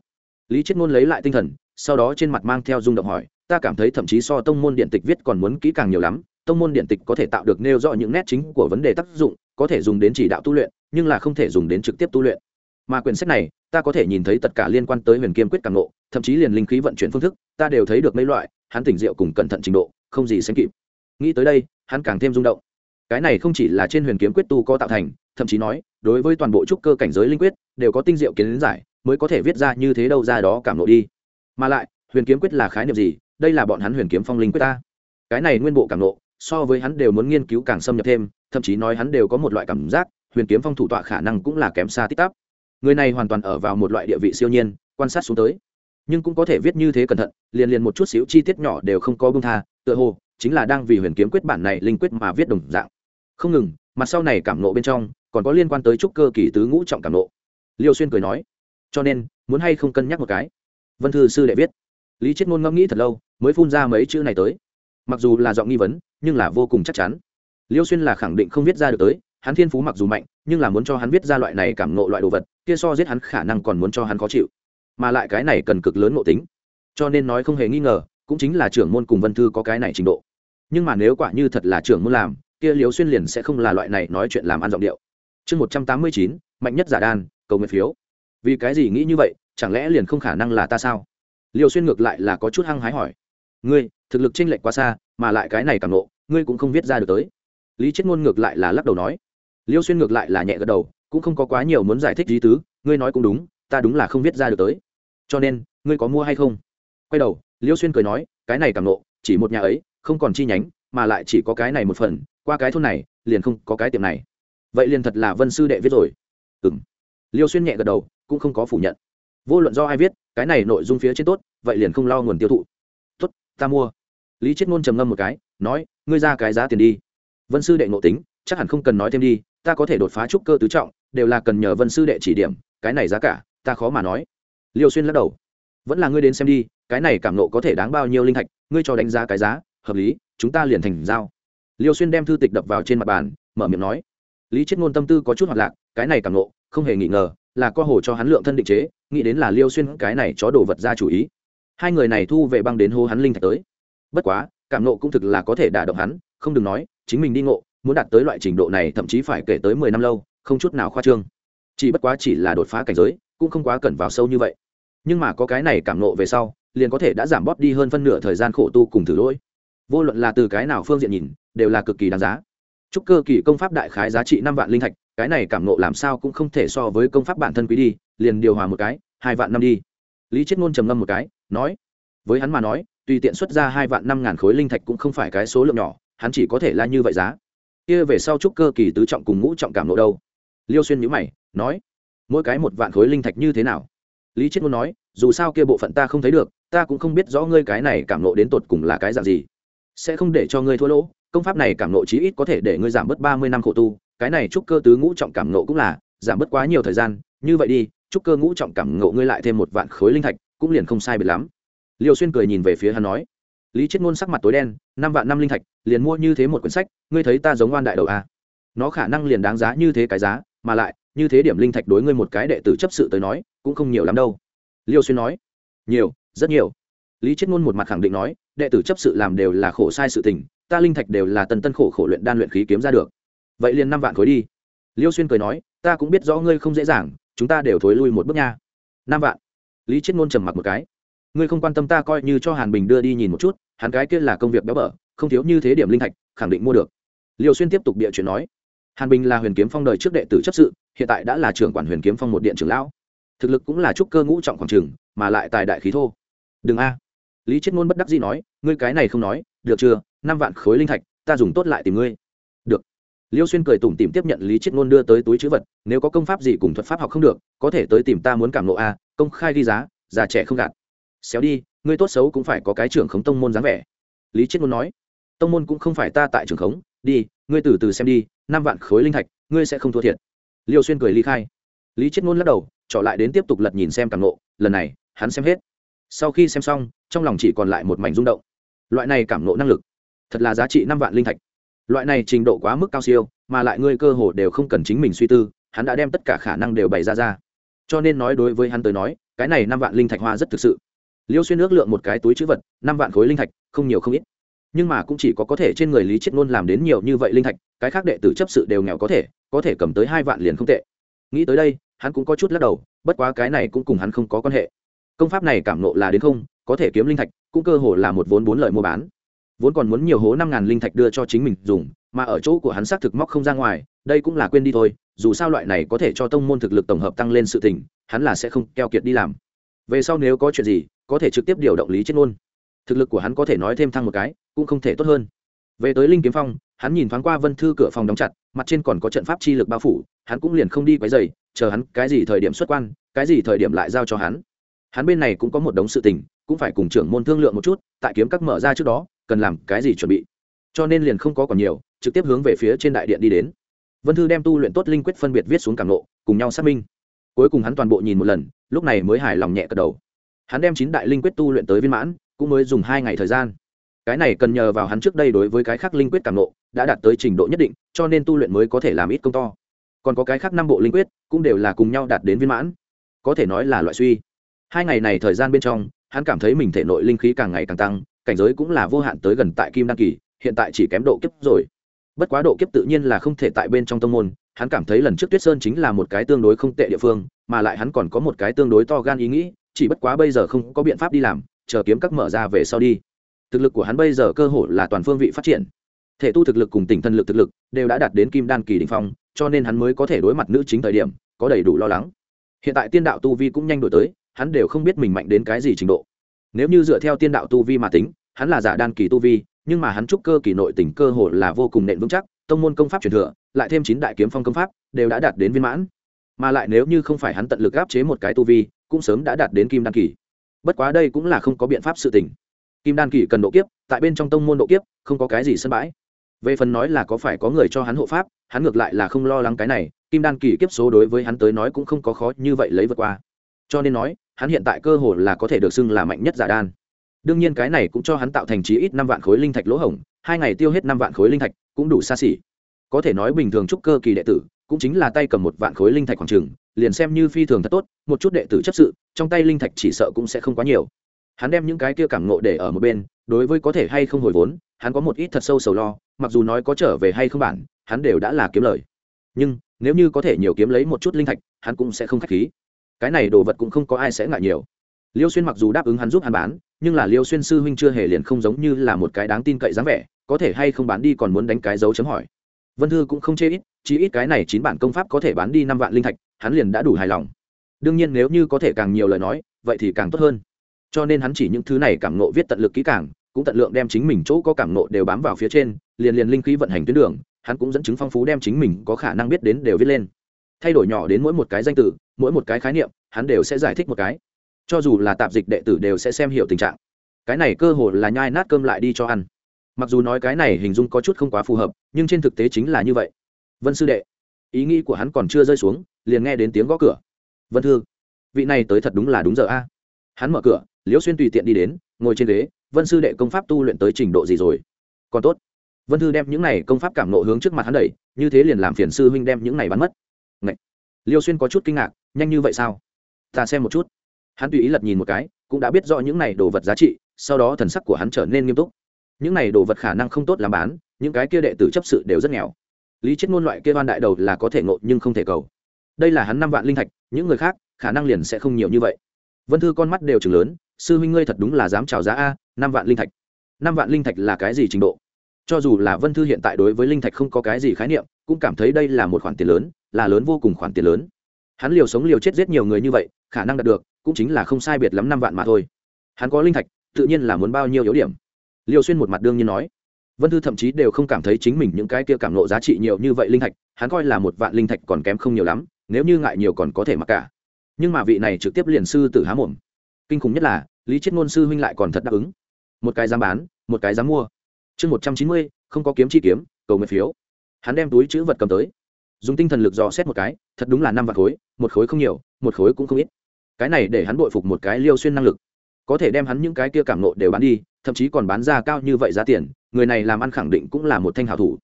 Lý chết ngôn lấy lại tinh thần, sau đó trên mặt mang theo rung động hỏi, ta cảm thấy thậm chí so tông môn điện tịch viết còn muốn kỹ càng nhiều lắm, tông môn điện tịch có thể tạo được nêu rõ những nét chính của vấn đề tác dụng, có thể dùng đến chỉ đạo tu luyện, nhưng là không thể dùng đến trực tiếp tu luyện. Mà quyển sách này, ta có thể nhìn thấy tất cả liên quan tới huyền kiêm quyết càng ngộ, thậm chí liền linh khí vận chuyển phương thức, ta đều thấy được mấy loại hắn tỉnh rượu cùng cẩn thận trình độ, không gì sánh kịp. Nghĩ tới đây, hắn càng thêm rung động. Cái này không chỉ là trên huyền kiếm quyết tu có tạo thành, thậm chí nói, đối với toàn bộ trúc cơ cảnh giới linh quyết, đều có tinh diệu kiến giải, mới có thể viết ra như thế đâu ra đó cảm nộ đi. Mà lại, huyền kiếm quyết là khái niệm gì? Đây là bọn hắn huyền kiếm phong linh quyết ta. Cái này nguyên bộ cảm nộ, so với hắn đều muốn nghiên cứu càng xâm nhập thêm, thậm chí nói hắn đều có một loại cảm giác, huyền kiếm phong thủ tọa khả năng cũng là kém xa tích tắp. Người này hoàn toàn ở vào một loại địa vị siêu nhiên, quan sát xuống tới nhưng cũng có thể viết như thế cẩn thận, liền liền một chút xíu chi tiết nhỏ đều không có bưng tha, tựa hồ chính là đang vì huyền kiếm quyết bản này linh quyết mà viết đồng dạng. Không ngừng mặt sau này cảm nộ bên trong, còn có liên quan tới trúc cơ kỳ tứ ngũ trọng cảm nộ. Liêu xuyên cười nói, cho nên, muốn hay không cân nhắc một cái? Vân thư sư đệ viết, lý chết ngôn ngẫm nghĩ thật lâu, mới phun ra mấy chữ này tới. Mặc dù là giọng nghi vấn, nhưng là vô cùng chắc chắn. Liêu xuyên là khẳng định không viết ra được tới, hắn thiên phú mặc dù mạnh, nhưng là muốn cho hắn viết ra loại này cảm nộ loại đồ vật, kia so giết hắn khả năng còn muốn cho hắn khó chịu mà lại cái này cần cực lớn ngộ tính. Cho nên nói không hề nghi ngờ, cũng chính là trưởng môn cùng vân thư có cái này trình độ. Nhưng mà nếu quả như thật là trưởng môn làm, kia liêu xuyên liền sẽ không là loại này nói chuyện làm ăn giọng điệu. Chương một trăm tám mươi chín, mạnh nhất giả đan, cầu nguyện phiếu. Vì cái gì nghĩ như vậy, chẳng lẽ liền không khả năng là ta sao? Liêu xuyên ngược lại là có chút hăng hái hỏi. Ngươi, thực lực chênh lệch quá xa, mà lại cái này càng nộ ngươi cũng không viết ra được tới. Lý chết ngôn ngược lại là lắc đầu nói. Liêu xuyên ngược lại là nhẹ gật đầu, cũng không có quá nhiều muốn giải thích lý tứ, ngươi nói cũng đúng, ta đúng là không viết ra được tới cho nên, ngươi có mua hay không? Quay đầu, liêu xuyên cười nói, cái này càng nộ, chỉ một nhà ấy, không còn chi nhánh, mà lại chỉ có cái này một phần, qua cái thôn này, liền không có cái tiệm này. Vậy liền thật là vân sư đệ viết rồi. Ừ m liêu xuyên nhẹ gật đầu, cũng không có phủ nhận. Vô luận do ai viết, cái này nội dung phía trên tốt, vậy liền không lo nguồn tiêu thụ. Tốt, ta mua. Lý chết ngôn trầm ngâm một cái, nói, ngươi ra cái giá tiền đi. Vân sư đệ ngộ tính, chắc hẳn không cần nói thêm đi, ta có thể đột phá trúc cơ tứ trọng, đều là cần nhờ vân sư đệ chỉ điểm, cái này giá cả, ta khó mà nói liêu xuyên lắc đầu. Vẫn là ngươi đến xem đi, cái này cảm nộ có thể đáng bao nhiêu linh thạch, ngươi cho đánh giá cái giá, hợp lý, chúng ta liền thành giao. Liêu xuyên đem thư tịch đập vào trên mặt bàn, mở miệng nói. Lý chết ngôn tâm tư có chút hoạt lạc, cái này cảm nộ, không hề nghi ngờ, là co hồ cho hắn lượng thân định chế, nghĩ đến là liêu xuyên cái này chó đồ vật ra chủ ý. Hai người này thu về băng đến hô hắn linh thạch tới. Bất quá, cảm nộ cũng thực là có thể đả động hắn, không đừng nói, chính mình đi ngộ, muốn đạt tới loại trình độ này thậm chí phải kể tới mười năm lâu, không chút nào khoa trương. Chỉ bất quá chỉ là đột phá cảnh giới cũng không quá cần vào sâu như vậy. Nhưng mà có cái này cảm nộ về sau, liền có thể đã giảm bóp đi hơn phân nửa thời gian khổ tu cùng thử lỗi. Vô luận là từ cái nào phương diện nhìn, đều là cực kỳ đáng giá. Chúc cơ kỳ công pháp đại khái giá trị năm vạn linh thạch, cái này cảm nộ làm sao cũng không thể so với công pháp bản thân quý đi, liền điều hòa một cái, hai vạn năm đi. Lý chết ngôn trầm ngâm một cái, nói, với hắn mà nói, tùy tiện xuất ra hai vạn năm ngàn khối linh thạch cũng không phải cái số lượng nhỏ, hắn chỉ có thể là như vậy giá. Kia về sau chúc cơ kỳ tứ trọng cùng ngũ trọng cảm nộ đâu? Liêu xuyên nhữ mày, nói mỗi cái một vạn khối linh thạch như thế nào? Lý chết muốn nói, dù sao kia bộ phận ta không thấy được, ta cũng không biết rõ ngươi cái này cảm nộ đến tột cùng là cái dạng gì. Sẽ không để cho ngươi thua lỗ, công pháp này cảm nộ chí ít có thể để ngươi giảm bớt ba mươi năm khổ tu, cái này trúc cơ tứ ngũ trọng cảm nộ cũng là, giảm bớt quá nhiều thời gian, như vậy đi trúc cơ ngũ trọng cảm nộ ngươi lại thêm một vạn khối linh thạch, cũng liền không sai biệt lắm. Liều xuyên cười nhìn về phía hắn nói, lý chết ngôn sắc mặt tối đen, năm vạn năm linh thạch, liền mua như thế một quyển sách, ngươi thấy ta giống oan đại đầu à. nó khả năng liền đáng giá như thế cái giá, mà lại như thế điểm linh thạch đối ngươi một cái đệ tử chấp sự tới nói, cũng không nhiều lắm đâu. Liêu xuyên nói, nhiều, rất nhiều. Lý chết ngôn một mặt khẳng định nói, đệ tử chấp sự làm đều là khổ sai sự tình, ta linh thạch đều là tân tân khổ khổ luyện đan luyện khí kiếm ra được. Vậy liền năm vạn khối đi. Liêu xuyên cười nói, ta cũng biết rõ ngươi không dễ dàng, chúng ta đều thối lui một bước nha. Năm vạn. Lý chết ngôn trầm mặc một cái. Ngươi không quan tâm ta coi như cho hàn bình đưa đi nhìn một chút, hắn cái kia là công việc béo bở, không thiếu như thế điểm linh thạch, khẳng định mua được. Liêu xuyên tiếp tục bịa chuyện nói hàn bình là huyền kiếm phong đời trước đệ tử chấp sự, hiện tại đã là trưởng quản huyền kiếm phong một điện trưởng lão. Thực lực cũng là trúc cơ ngũ trọng khoảng trường, mà lại tài đại khí thô. Đừng a. Lý chết ngôn bất đắc dĩ nói, ngươi cái này không nói, được chưa? Năm vạn khối linh thạch, ta dùng tốt lại tìm ngươi. Được. Liêu xuyên cười tủm tìm tiếp nhận lý chết ngôn đưa tới túi chữ vật, nếu có công pháp gì cùng thuật pháp học không được, có thể tới tìm ta muốn cảm lộ a, công khai ghi giá, già trẻ không gạt. Xéo đi, ngươi tốt xấu cũng phải có cái trưởng khống tông môn dáng vẻ. Lý chết ngôn nói, tông môn cũng không phải ta tại trường khống đi, ngươi từ từ xem đi, năm vạn khối linh thạch, ngươi sẽ không thua thiệt. Liêu xuyên cười ly khai. Lý chết ngôn lắc đầu trở lại đến tiếp tục lật nhìn xem càng ngộ, lần này, hắn xem hết. Sau khi xem xong, trong lòng chỉ còn lại một mảnh rung động. Loại này cảm ngộ năng lực, thật là giá trị năm vạn linh thạch. Loại này trình độ quá mức cao siêu, mà lại ngươi cơ hồ đều không cần chính mình suy tư, hắn đã đem tất cả khả năng đều bày ra ra. Cho nên nói đối với hắn tới nói, cái này năm vạn linh thạch hoa rất thực sự. Liêu xuyên ước lượng một cái túi chữ vật, năm vạn khối linh thạch, không nhiều không ít nhưng mà cũng chỉ có có thể trên người lý chết ngôn làm đến nhiều như vậy linh thạch, cái khác đệ tử chấp sự đều nghèo có thể có thể cầm tới hai vạn liền không tệ. Nghĩ tới đây, hắn cũng có chút lắc đầu, bất quá cái này cũng cùng hắn không có quan hệ. Công pháp này cảm nộ là đến không, có thể kiếm linh thạch, cũng cơ hồ là một vốn bốn lợi mua bán. Vốn còn muốn nhiều hố năm ngàn linh thạch đưa cho chính mình dùng, mà ở chỗ của hắn xác thực móc không ra ngoài, đây cũng là quên đi thôi, dù sao loại này có thể cho tông môn thực lực tổng hợp tăng lên sự tình, hắn là sẽ không keo kiệt đi làm. Về sau nếu có chuyện gì, có thể trực tiếp điều động lý chết ngôn thực lực của hắn có thể nói thêm thăng một cái, cũng không thể tốt hơn. Về tới linh kiếm phong, hắn nhìn thoáng qua vân thư cửa phòng đóng chặt, mặt trên còn có trận pháp chi lực bao phủ, hắn cũng liền không đi quấy dày chờ hắn cái gì thời điểm xuất quan, cái gì thời điểm lại giao cho hắn. Hắn bên này cũng có một đống sự tình, cũng phải cùng trưởng môn thương lượng một chút, tại kiếm các mở ra trước đó, cần làm cái gì chuẩn bị. Cho nên liền không có còn nhiều, trực tiếp hướng về phía trên đại điện đi đến. Vân thư đem tu luyện tốt linh quyết phân biệt viết xuống cảm nộ, cùng nhau xác minh. Cuối cùng hắn toàn bộ nhìn một lần, lúc này mới hài lòng nhẹ cật đầu. Hắn đem chín đại linh quyết tu luyện tới viên mãn cũng mới dùng hai ngày thời gian. Cái này cần nhờ vào hắn trước đây đối với cái khác linh quyết cảm nộ, đã đạt tới trình độ nhất định, cho nên tu luyện mới có thể làm ít công to. Còn có cái khác năm bộ linh quyết, cũng đều là cùng nhau đạt đến viên mãn. Có thể nói là loại suy. Hai ngày này thời gian bên trong, hắn cảm thấy mình thể nội linh khí càng ngày càng tăng, cảnh giới cũng là vô hạn tới gần tại kim đăng kỳ, hiện tại chỉ kém độ kiếp rồi. Bất quá độ kiếp tự nhiên là không thể tại bên trong tâm môn, hắn cảm thấy lần trước tuyết sơn chính là một cái tương đối không tệ địa phương, mà lại hắn còn có một cái tương đối to gan ý nghĩ, chỉ bất quá bây giờ không có biện pháp đi làm chờ kiếm các mở ra về sau đi. Thực lực của hắn bây giờ cơ hội là toàn phương vị phát triển. Thể tu thực lực cùng tỉnh thân lực thực lực đều đã đạt đến kim đan kỳ đ ỉ n h phong, cho nên hắn mới có thể đối mặt nữ chính thời điểm, có đầy đủ lo lắng. Hiện tại tiên đạo tu vi cũng nhanh đổi tới, hắn đều không biết mình mạnh đến cái gì trình độ. Nếu như dựa theo tiên đạo tu vi mà tính, hắn là giả đan kỳ tu vi, nhưng mà hắn trúc cơ kỳ nội tỉnh cơ hội là vô cùng nện vững chắc, tông môn công pháp truyền thừa, lại thêm chín đại kiếm phong công pháp, đều đã đạt đến viên mãn. Mà lại nếu như không phải hắn tận lực áp chế một cái tu vi, cũng sớm đã đạt đến kim đan kỳ bất quá đây cũng là không có biện pháp sự tình. Kim đan kỳ cần độ kiếp, tại bên trong tông môn độ kiếp, không có cái gì sân bãi. Về phần nói là có phải có người cho hắn hộ pháp, hắn ngược lại là không lo lắng cái này, kim đan kỳ kiếp số đối với hắn tới nói cũng không có khó như vậy lấy vượt qua. Cho nên nói, hắn hiện tại cơ hồ là có thể được xưng là mạnh nhất giả đan. Đương nhiên cái này cũng cho hắn tạo thành chí ít năm vạn khối linh thạch lỗ hổng, hai ngày tiêu hết năm vạn khối linh thạch, cũng đủ xa xỉ. Có thể nói bình thường trúc cơ kỳ đệ tử, cũng chính là tay cầm một vạn khối linh thạch khoảng trường liền xem như phi thường thật tốt, một chút đệ tử chấp sự, trong tay linh thạch chỉ sợ cũng sẽ không quá nhiều. Hắn đem những cái kia cảm ngộ để ở một bên, đối với có thể hay không hồi vốn, hắn có một ít thật sâu sầu lo, mặc dù nói có trở về hay không bản, hắn đều đã là kiếm lời. Nhưng, nếu như có thể nhiều kiếm lấy một chút linh thạch, hắn cũng sẽ không k h á c h khí. Cái này đồ vật cũng không có ai sẽ ngại nhiều. Liêu xuyên mặc dù đáp ứng hắn giúp hắn bán, nhưng là liêu xuyên sư huynh chưa hề liền không giống như là một cái đáng tin cậy dáng vẻ, có thể hay không bán đi còn muốn đánh cái dấu chấm hỏi vân thư cũng không chê ít chỉ ít cái này chín bản công pháp có thể bán đi năm vạn linh thạch, hắn liền đã đủ hài lòng. Đương nhiên nếu như có thể càng nhiều lời nói, vậy thì càng tốt hơn. Cho nên hắn chỉ những thứ này cảm nộ viết tận lực kỹ càng, cũng tận lượng đem chính mình chỗ có cảm nộ đều bám vào phía trên, liền liền linh khí vận hành tuyến đường, hắn cũng dẫn chứng phong phú đem chính mình có khả năng biết đến đều viết lên. Thay đổi nhỏ đến mỗi một cái danh từ, mỗi một cái khái niệm, hắn đều sẽ giải thích một cái. Cho dù là tạp dịch đệ tử đều sẽ xem hiểu tình trạng. Cái này cơ hồ là nhai nát cơm lại đi cho ăn mặc dù nói cái này hình dung có chút không quá phù hợp, nhưng trên thực tế chính là như vậy. Vân sư đệ, ý nghĩ của hắn còn chưa rơi xuống, liền nghe đến tiếng gõ cửa. Vân thư, vị này tới thật đúng là đúng giờ a. Hắn mở cửa, liễu xuyên tùy tiện đi đến, ngồi trên ghế, vân sư đệ công pháp tu luyện tới trình độ gì rồi? Còn tốt. Vân thư đem những này công pháp cảm nộ hướng trước mặt hắn đẩy, như thế liền làm phiền sư huynh đem những này bắn mất. Ngậy! liêu xuyên có chút kinh ngạc, nhanh như vậy sao? Ta xem một chút. Hắn tùy ý lật nhìn một cái, cũng đã biết rõ những này đồ vật giá trị, sau đó thần sắc của hắn trở nên nghiêm túc những này đồ vật khả năng không tốt làm bán, những cái kia đệ tử chấp sự đều rất nghèo. Lý chết ngôn loại kia ban đại đầu là có thể ngộ nhưng không thể cầu. Đây là hắn năm vạn linh thạch, những người khác, khả năng liền sẽ không nhiều như vậy. Vân thư con mắt đều chừng lớn, sư huynh ngươi thật đúng là dám chào giá a, năm vạn linh thạch. Năm vạn linh thạch là cái gì trình độ? Cho dù là vân thư hiện tại đối với linh thạch không có cái gì khái niệm, cũng cảm thấy đây là một khoản tiền lớn, là lớn vô cùng khoản tiền lớn. Hắn liều sống liều chết giết nhiều người như vậy, khả năng đạt được, cũng chính là không sai biệt lắm năm vạn mà thôi. Hắn có linh thạch, tự nhiên là muốn bao nhiêu yếu điểm. Liêu xuyên một mặt đương nhiên nói. Vân thư thậm chí đều không cảm thấy chính mình những cái kia cảm lộ giá trị nhiều như vậy linh thạch, hắn coi là một vạn linh thạch còn kém không nhiều lắm, nếu như ngại nhiều còn có thể mặc cả. Nhưng mà vị này trực tiếp liền sư tử há mồm. Kinh khủng nhất là, lý chết ngôn sư huynh lại còn thật đáp ứng. Một cái dám bán, một cái dám mua. Chương một trăm chín mươi, không có kiếm chi kiếm, cầu nguyện phiếu. Hắn đem túi chữ vật cầm tới. Dùng tinh thần lực dò xét một cái, thật đúng là năm vạn khối, một khối không nhiều, một khối cũng không ít. Cái này để hắn bội phục một cái liêu xuyên năng lực có thể đem hắn những cái kia cảm nộ đều bán đi, thậm chí còn bán ra cao như vậy giá tiền, người này làm ăn khẳng định cũng là một thanh hảo thủ.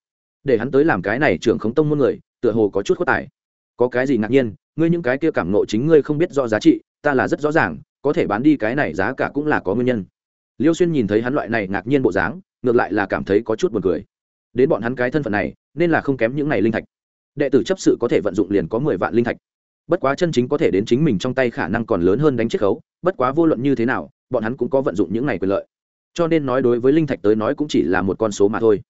Để hắn tới làm cái này trưởng khống tông môn người, tựa hồ có chút khuất tài. Có cái gì ngạc nhiên, ngươi những cái kia cảm nộ chính ngươi không biết rõ giá trị, ta là rất rõ ràng, có thể bán đi cái này giá cả cũng là có nguyên nhân. Liêu xuyên nhìn thấy hắn loại này ngạc nhiên bộ dáng, ngược lại là cảm thấy có chút buồn cười. Đến bọn hắn cái thân phận này, nên là không kém những này linh thạch. Đệ tử chấp sự có thể vận dụng liền có mười vạn linh thạch bất quá chân chính có thể đến chính mình trong tay khả năng còn lớn hơn đánh chiết khấu, bất quá vô luận như thế nào, bọn hắn cũng có vận dụng những này quyền lợi. Cho nên nói đối với linh thạch tới nói cũng chỉ là một con số mà thôi.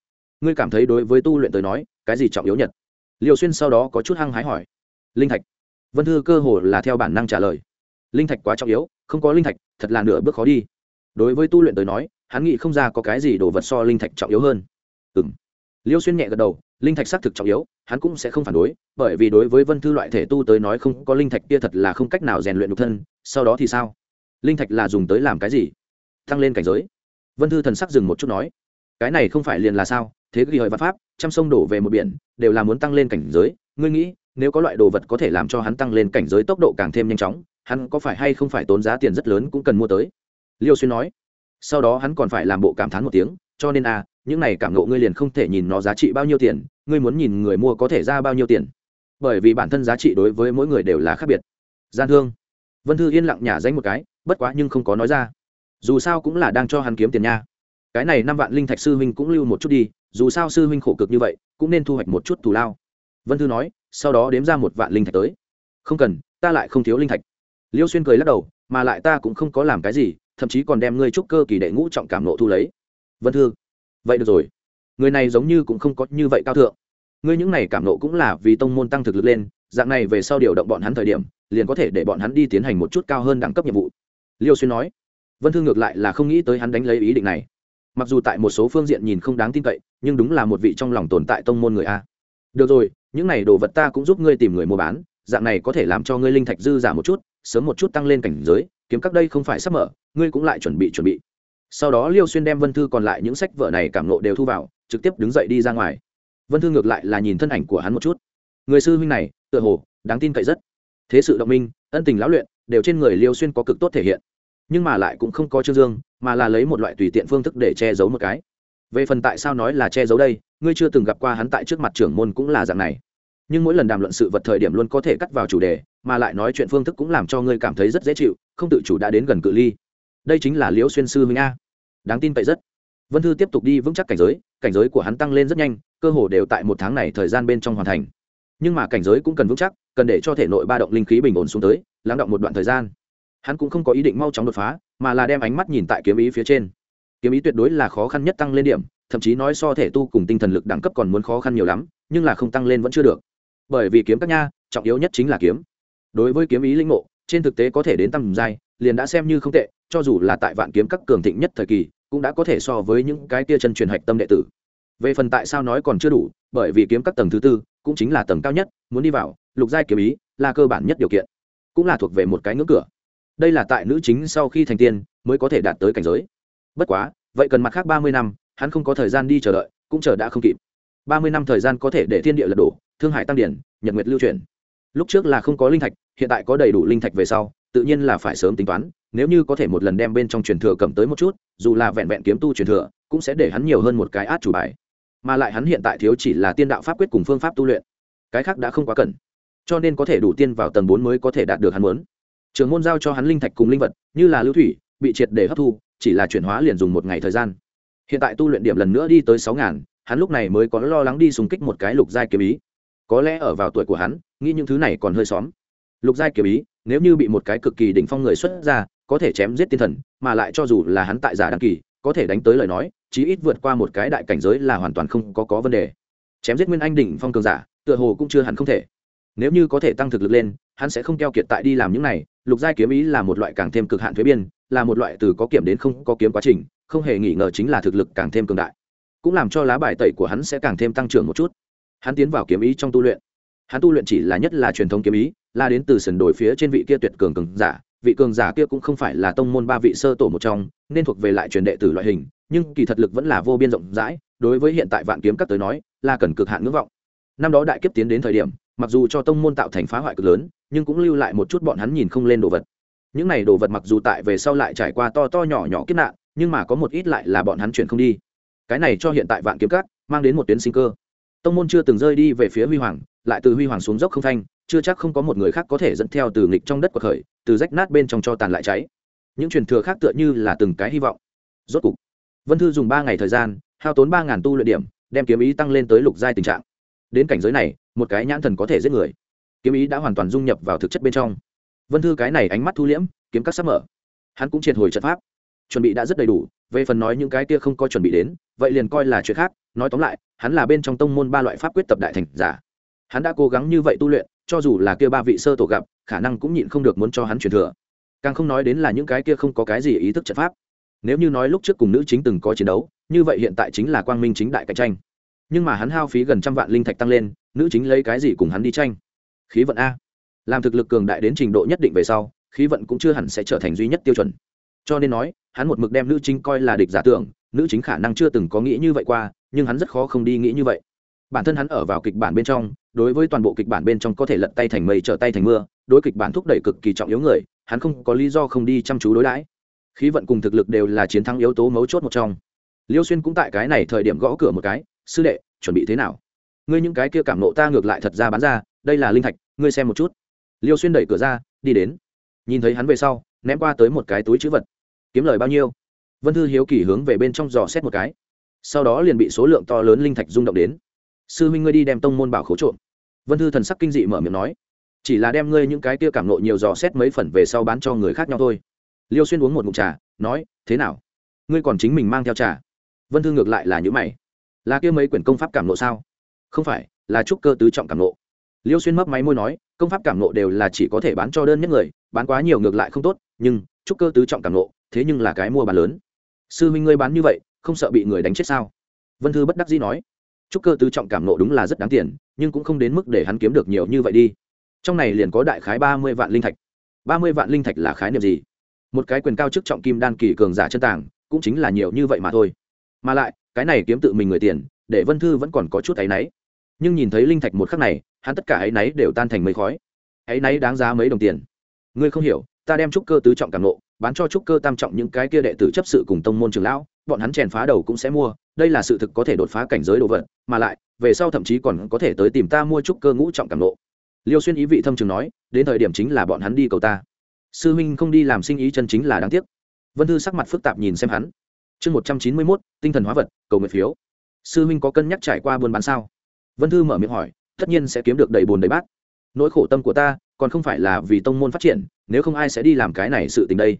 Ngươi cảm thấy đối với tu luyện tới nói, cái gì trọng yếu nhất? Liều xuyên sau đó có chút hăng hái hỏi. Linh thạch. Vân thư cơ hồ là theo bản năng trả lời. Linh thạch quá trọng yếu, không có linh thạch, thật là nửa bước khó đi. Đối với tu luyện tới nói, hắn nghĩ không ra có cái gì đồ vật so linh thạch trọng yếu hơn. Ừ m liêu xuyên nhẹ gật đầu linh thạch xác thực trọng yếu, hắn cũng sẽ không phản đối, bởi vì đối với vân thư loại thể tu tới nói không, có linh thạch kia thật là không cách nào rèn luyện được thân, sau đó thì sao? Linh thạch là dùng tới làm cái gì? Tăng lên cảnh giới. Vân thư thần sắc dừng một chút nói, cái này không phải liền là sao? Thế ghi hời văn pháp, trăm sông đổ về một biển, đều là muốn tăng lên cảnh giới. Ngươi nghĩ, nếu có loại đồ vật có thể làm cho hắn tăng lên cảnh giới tốc độ càng thêm nhanh chóng, hắn có phải hay không phải tốn giá tiền rất lớn cũng cần mua tới? Liêu xuyên nói. Sau đó hắn còn phải làm bộ cảm thán một tiếng, cho nên à những này cảm ngộ ngươi liền không thể nhìn nó giá trị bao nhiêu tiền, ngươi muốn nhìn người mua có thể ra bao nhiêu tiền. Bởi vì bản thân giá trị đối với mỗi người đều là khác biệt. Gian thương. Vân thư yên lặng nhả danh một cái, bất quá nhưng không có nói ra. Dù sao cũng là đang cho hắn kiếm tiền nha. Cái này năm vạn linh thạch sư huynh cũng lưu một chút đi, dù sao sư huynh khổ cực như vậy, cũng nên thu hoạch một chút thù lao. Vân thư nói, sau đó đếm ra một vạn linh thạch tới. Không cần, ta lại không thiếu linh thạch. Liêu xuyên cười lắc đầu, mà lại ta cũng không có làm cái gì, thậm chí còn đem ngươi trúc cơ kỳ đệ ngũ trọng cảm nộ thu lấy. Vân thư vậy được rồi. Người này giống như cũng không có như vậy cao thượng. Ngươi những này cảm nộ cũng là vì tông môn tăng thực lực lên, dạng này về sau điều động bọn hắn thời điểm, liền có thể để bọn hắn đi tiến hành một chút cao hơn đẳng cấp nhiệm vụ. Liêu xuyên nói. Vân thư ngược lại là không nghĩ tới hắn đánh lấy ý định này. Mặc dù tại một số phương diện nhìn không đáng tin cậy, nhưng đúng là một vị trong lòng tồn tại tông môn người a. Được rồi, những này đồ vật ta cũng giúp ngươi tìm người mua bán, dạng này có thể làm cho ngươi linh thạch dư giả một chút, sớm một chút tăng lên cảnh giới, kiếm các đây không phải sắp mở, ngươi cũng lại chuẩn bị chuẩn bị sau đó liêu xuyên đem vân thư còn lại những sách vở này cảm nộ đều thu vào, trực tiếp đứng dậy đi ra ngoài. Vân thư ngược lại là nhìn thân ảnh của hắn một chút. Người sư huynh này, tựa hồ, đáng tin cậy rất. Thế sự động minh, ân tình lão luyện, đều trên người liêu xuyên có cực tốt thể hiện. Nhưng mà lại cũng không có trương dương, mà là lấy một loại tùy tiện phương thức để che giấu một cái. Về phần tại sao nói là che giấu đây, ngươi chưa từng gặp qua hắn tại trước mặt trưởng môn cũng là dạng này. Nhưng mỗi lần đàm luận sự vật thời điểm luôn có thể cắt vào chủ đề, mà lại nói chuyện phương thức cũng làm cho ngươi cảm thấy rất dễ chịu, không tự chủ đã đến gần cự ly đây chính là liễu xuyên sư huynh a. Đáng tin cậy rất. Vân thư tiếp tục đi vững chắc cảnh giới cảnh giới của hắn tăng lên rất nhanh, cơ hồ đều tại một tháng này thời gian bên trong hoàn thành. Nhưng mà cảnh giới cũng cần vững chắc, cần để cho thể nội ba động linh khí bình ổn xuống tới, lắng động một đoạn thời gian. Hắn cũng không có ý định mau chóng đột phá, mà là đem ánh mắt nhìn tại kiếm ý phía trên. Kiếm ý tuyệt đối là khó khăn nhất tăng lên điểm, thậm chí nói so thể tu cùng tinh thần lực đẳng cấp còn muốn khó khăn nhiều lắm, nhưng là không tăng lên vẫn chưa được. Bởi vì kiếm các nha, trọng yếu nhất chính là kiếm. Đối với kiếm ý linh mộ, trên thực tế có thể đến tầm giai liền đã xem như không tệ cho dù là tại vạn kiếm các cường thịnh nhất thời kỳ, cũng đã có thể so với những cái tia chân truyền hạch tâm đệ tử. Về phần tại sao nói còn chưa đủ, bởi vì kiếm các tầng thứ tư cũng chính là tầng cao nhất, muốn đi vào, lục giai kiếm ý là cơ bản nhất điều kiện, cũng là thuộc về một cái ngưỡng cửa. Đây là tại nữ chính sau khi thành tiên mới có thể đạt tới cảnh giới. Bất quá, vậy cần mặt khác ba mươi năm, hắn không có thời gian đi chờ đợi, cũng chờ đã không kịp. ba mươi năm thời gian có thể để thiên địa lật đổ, thương hải tăng điển, nhật nguyệt lưu truyền lúc trước là không có linh thạch, hiện tại có đầy đủ linh thạch về sau, tự nhiên là phải sớm tính toán nếu như có thể một lần đem bên trong truyền thừa cầm tới một chút, dù là vẹn vẹn kiếm tu truyền thừa, cũng sẽ để hắn nhiều hơn một cái át chủ bài. Mà lại hắn hiện tại thiếu chỉ là tiên đạo pháp quyết cùng phương pháp tu luyện. Cái khác đã không quá cần. Cho nên có thể đủ tiên vào tầng bốn mới có thể đạt được hắn muốn. Trường môn giao cho hắn linh thạch cùng linh vật, như là lưu thủy, bị triệt để hấp thu, chỉ là chuyển hóa liền dùng một ngày thời gian. Hiện tại tu luyện điểm lần nữa đi tới sáu ngàn, hắn lúc này mới có lo lắng đi xung kích một cái lục giai kiếm ý. Có lẽ ở vào tuổi của hắn, nghĩ những thứ này còn hơi xóm. Lục giai kiếm ý, nếu như bị một cái cực kỳ đỉnh phong người xuất ra có thể chém giết tiên thần, mà lại cho dù là hắn tại giả đăng kỳ, có thể đánh tới lời nói, chí ít vượt qua một cái đại cảnh giới là hoàn toàn không có có vấn đề. Chém giết nguyên anh đỉnh phong cường giả, tựa hồ cũng chưa hẳn không thể. Nếu như có thể tăng thực lực lên, hắn sẽ không keo kiệt tại đi làm những này, lục giai kiếm ý là một loại càng thêm cực hạn thuế biên, là một loại từ có kiểm đến không có kiếm quá trình, không hề nghi ngờ chính là thực lực càng thêm cường đại. Cũng làm cho lá bài tẩy của hắn sẽ càng thêm tăng trưởng một chút. Hắn tiến vào kiếm ý trong tu luyện. Hắn tu luyện chỉ là nhất là truyền thống kiếm ý, là đến từ sườn đồi phía trên vị kia tuyệt cường cường giả vị cường giả kia cũng không phải là tông môn ba vị sơ tổ một trong, nên thuộc về lại truyền đệ tử loại hình, nhưng kỳ thật lực vẫn là vô biên rộng rãi, đối với hiện tại vạn kiếm các tới nói, là cần cực hạn ngưỡng vọng. Năm đó đại kiếp tiến đến thời điểm, mặc dù cho tông môn tạo thành phá hoại cực lớn, nhưng cũng lưu lại một chút bọn hắn nhìn không lên đồ vật. Những này đồ vật mặc dù tại về sau lại trải qua to to nhỏ nhỏ kiếp nạn, nhưng mà có một ít lại là bọn hắn chuyển không đi. Cái này cho hiện tại vạn kiếm các mang đến một tuyến sinh cơ. Tông môn chưa từng rơi đi về phía huy hoàng, lại từ huy hoàng xuống dốc không thanh chưa chắc không có một người khác có thể dẫn theo từ nghịch trong đất của khởi, từ rách nát bên trong cho tàn lại cháy. Những truyền thừa khác tựa như là từng cái hy vọng. Rốt cục, vân thư dùng ba ngày thời gian, hao tốn ba ngàn tu luyện điểm, đem kiếm ý tăng lên tới lục giai tình trạng. Đến cảnh giới này, một cái nhãn thần có thể giết người. Kiếm ý đã hoàn toàn dung nhập vào thực chất bên trong. Vân thư cái này ánh mắt thu liễm, kiếm các sắp mở. Hắn cũng triệt hồi trận pháp. Chuẩn bị đã rất đầy đủ, về phần nói những cái kia không có chuẩn bị đến, vậy liền coi là chuyện khác. Nói tóm lại, hắn là bên trong tông môn ba loại pháp quyết tập đại thành giả. Hắn đã cố gắng như vậy tu luyện cho dù là kia ba vị sơ tổ gặp, khả năng cũng nhịn không được muốn cho hắn truyền thừa. Càng không nói đến là những cái kia không có cái gì ý thức trận pháp. Nếu như nói lúc trước cùng nữ chính từng có chiến đấu, như vậy hiện tại chính là quang minh chính đại cạnh tranh. Nhưng mà hắn hao phí gần trăm vạn linh thạch tăng lên, nữ chính lấy cái gì cùng hắn đi tranh? Khí vận a. Làm thực lực cường đại đến trình độ nhất định về sau, khí vận cũng chưa hẳn sẽ trở thành duy nhất tiêu chuẩn. Cho nên nói, hắn một mực đem nữ chính coi là địch giả tưởng, nữ chính khả năng chưa từng có nghĩ như vậy qua, nhưng hắn rất khó không đi nghĩ như vậy bản thân hắn ở vào kịch bản bên trong, đối với toàn bộ kịch bản bên trong có thể lật tay thành mây trở tay thành mưa, đối kịch bản thúc đẩy cực kỳ trọng yếu người, hắn không có lý do không đi chăm chú đối đãi. Khí vận cùng thực lực đều là chiến thắng yếu tố mấu chốt một trong. Liêu xuyên cũng tại cái này thời điểm gõ cửa một cái, sư đệ, chuẩn bị thế nào? Ngươi những cái kia cảm nộ ta ngược lại thật ra bán ra, đây là linh thạch, ngươi xem một chút. Liêu xuyên đẩy cửa ra, đi đến. Nhìn thấy hắn về sau, ném qua tới một cái túi chữ vật. Kiếm lời bao nhiêu? Vân thư hiếu kỳ hướng về bên trong giò xét một cái. Sau đó liền bị số lượng to lớn linh thạch rung động đến sư huynh ngươi đi đem tông môn bảo khấu trộm. Vân thư thần sắc kinh dị mở miệng nói, chỉ là đem ngươi những cái kia cảm nộ nhiều dò xét mấy phần về sau bán cho người khác nhau thôi. Liêu xuyên uống một ngụm trà, nói, thế nào? Ngươi còn chính mình mang theo trà? Vân thư ngược lại là những mày. Là kia mấy quyển công pháp cảm nộ sao? Không phải, là trúc cơ tứ trọng cảm nộ. Liêu xuyên mấp máy môi nói, công pháp cảm nộ đều là chỉ có thể bán cho đơn nhất người, bán quá nhiều ngược lại không tốt, nhưng trúc cơ tứ trọng cảm nộ, thế nhưng là cái mua bán lớn. Sư huynh ngươi bán như vậy, không sợ bị người đánh chết sao? Vân thư bất đắc dĩ nói trúc cơ tứ trọng cảm nộ đúng là rất đáng tiền, nhưng cũng không đến mức để hắn kiếm được nhiều như vậy đi. Trong này liền có đại khái ba mươi vạn linh thạch. Ba mươi vạn linh thạch là khái niệm gì? Một cái quyền cao chức trọng kim đan kỳ cường giả chân tàng, cũng chính là nhiều như vậy mà thôi. Mà lại, cái này kiếm tự mình người tiền, để vân thư vẫn còn có chút áy náy. Nhưng nhìn thấy linh thạch một khắc này, hắn tất cả áy náy đều tan thành mấy khói. Áy náy đáng giá mấy đồng tiền. Ngươi không hiểu, ta đem trúc cơ tứ trọng cảm nộ, bán cho trúc cơ tam trọng những cái kia đệ tử chấp sự cùng tông môn trường lão, bọn hắn chèn phá đầu cũng sẽ mua đây là sự thực có thể đột phá cảnh giới đồ vật, mà lại, về sau thậm chí còn có thể tới tìm ta mua chút cơ ngũ trọng cảm nộ liêu xuyên ý vị thâm trường nói, đến thời điểm chính là bọn hắn đi cầu ta. Sư minh không đi làm sinh ý chân chính là đáng tiếc. Vân thư sắc mặt phức tạp nhìn xem hắn. Chương một trăm chín mươi mốt, tinh thần hóa vật, cầu nguyện phiếu. Sư minh có cân nhắc trải qua buôn bán sao? Vân thư mở miệng hỏi, tất nhiên sẽ kiếm được đầy bồn đầy bát. Nỗi khổ tâm của ta, còn không phải là vì tông môn phát triển, nếu không ai sẽ đi làm cái này sự tình đây?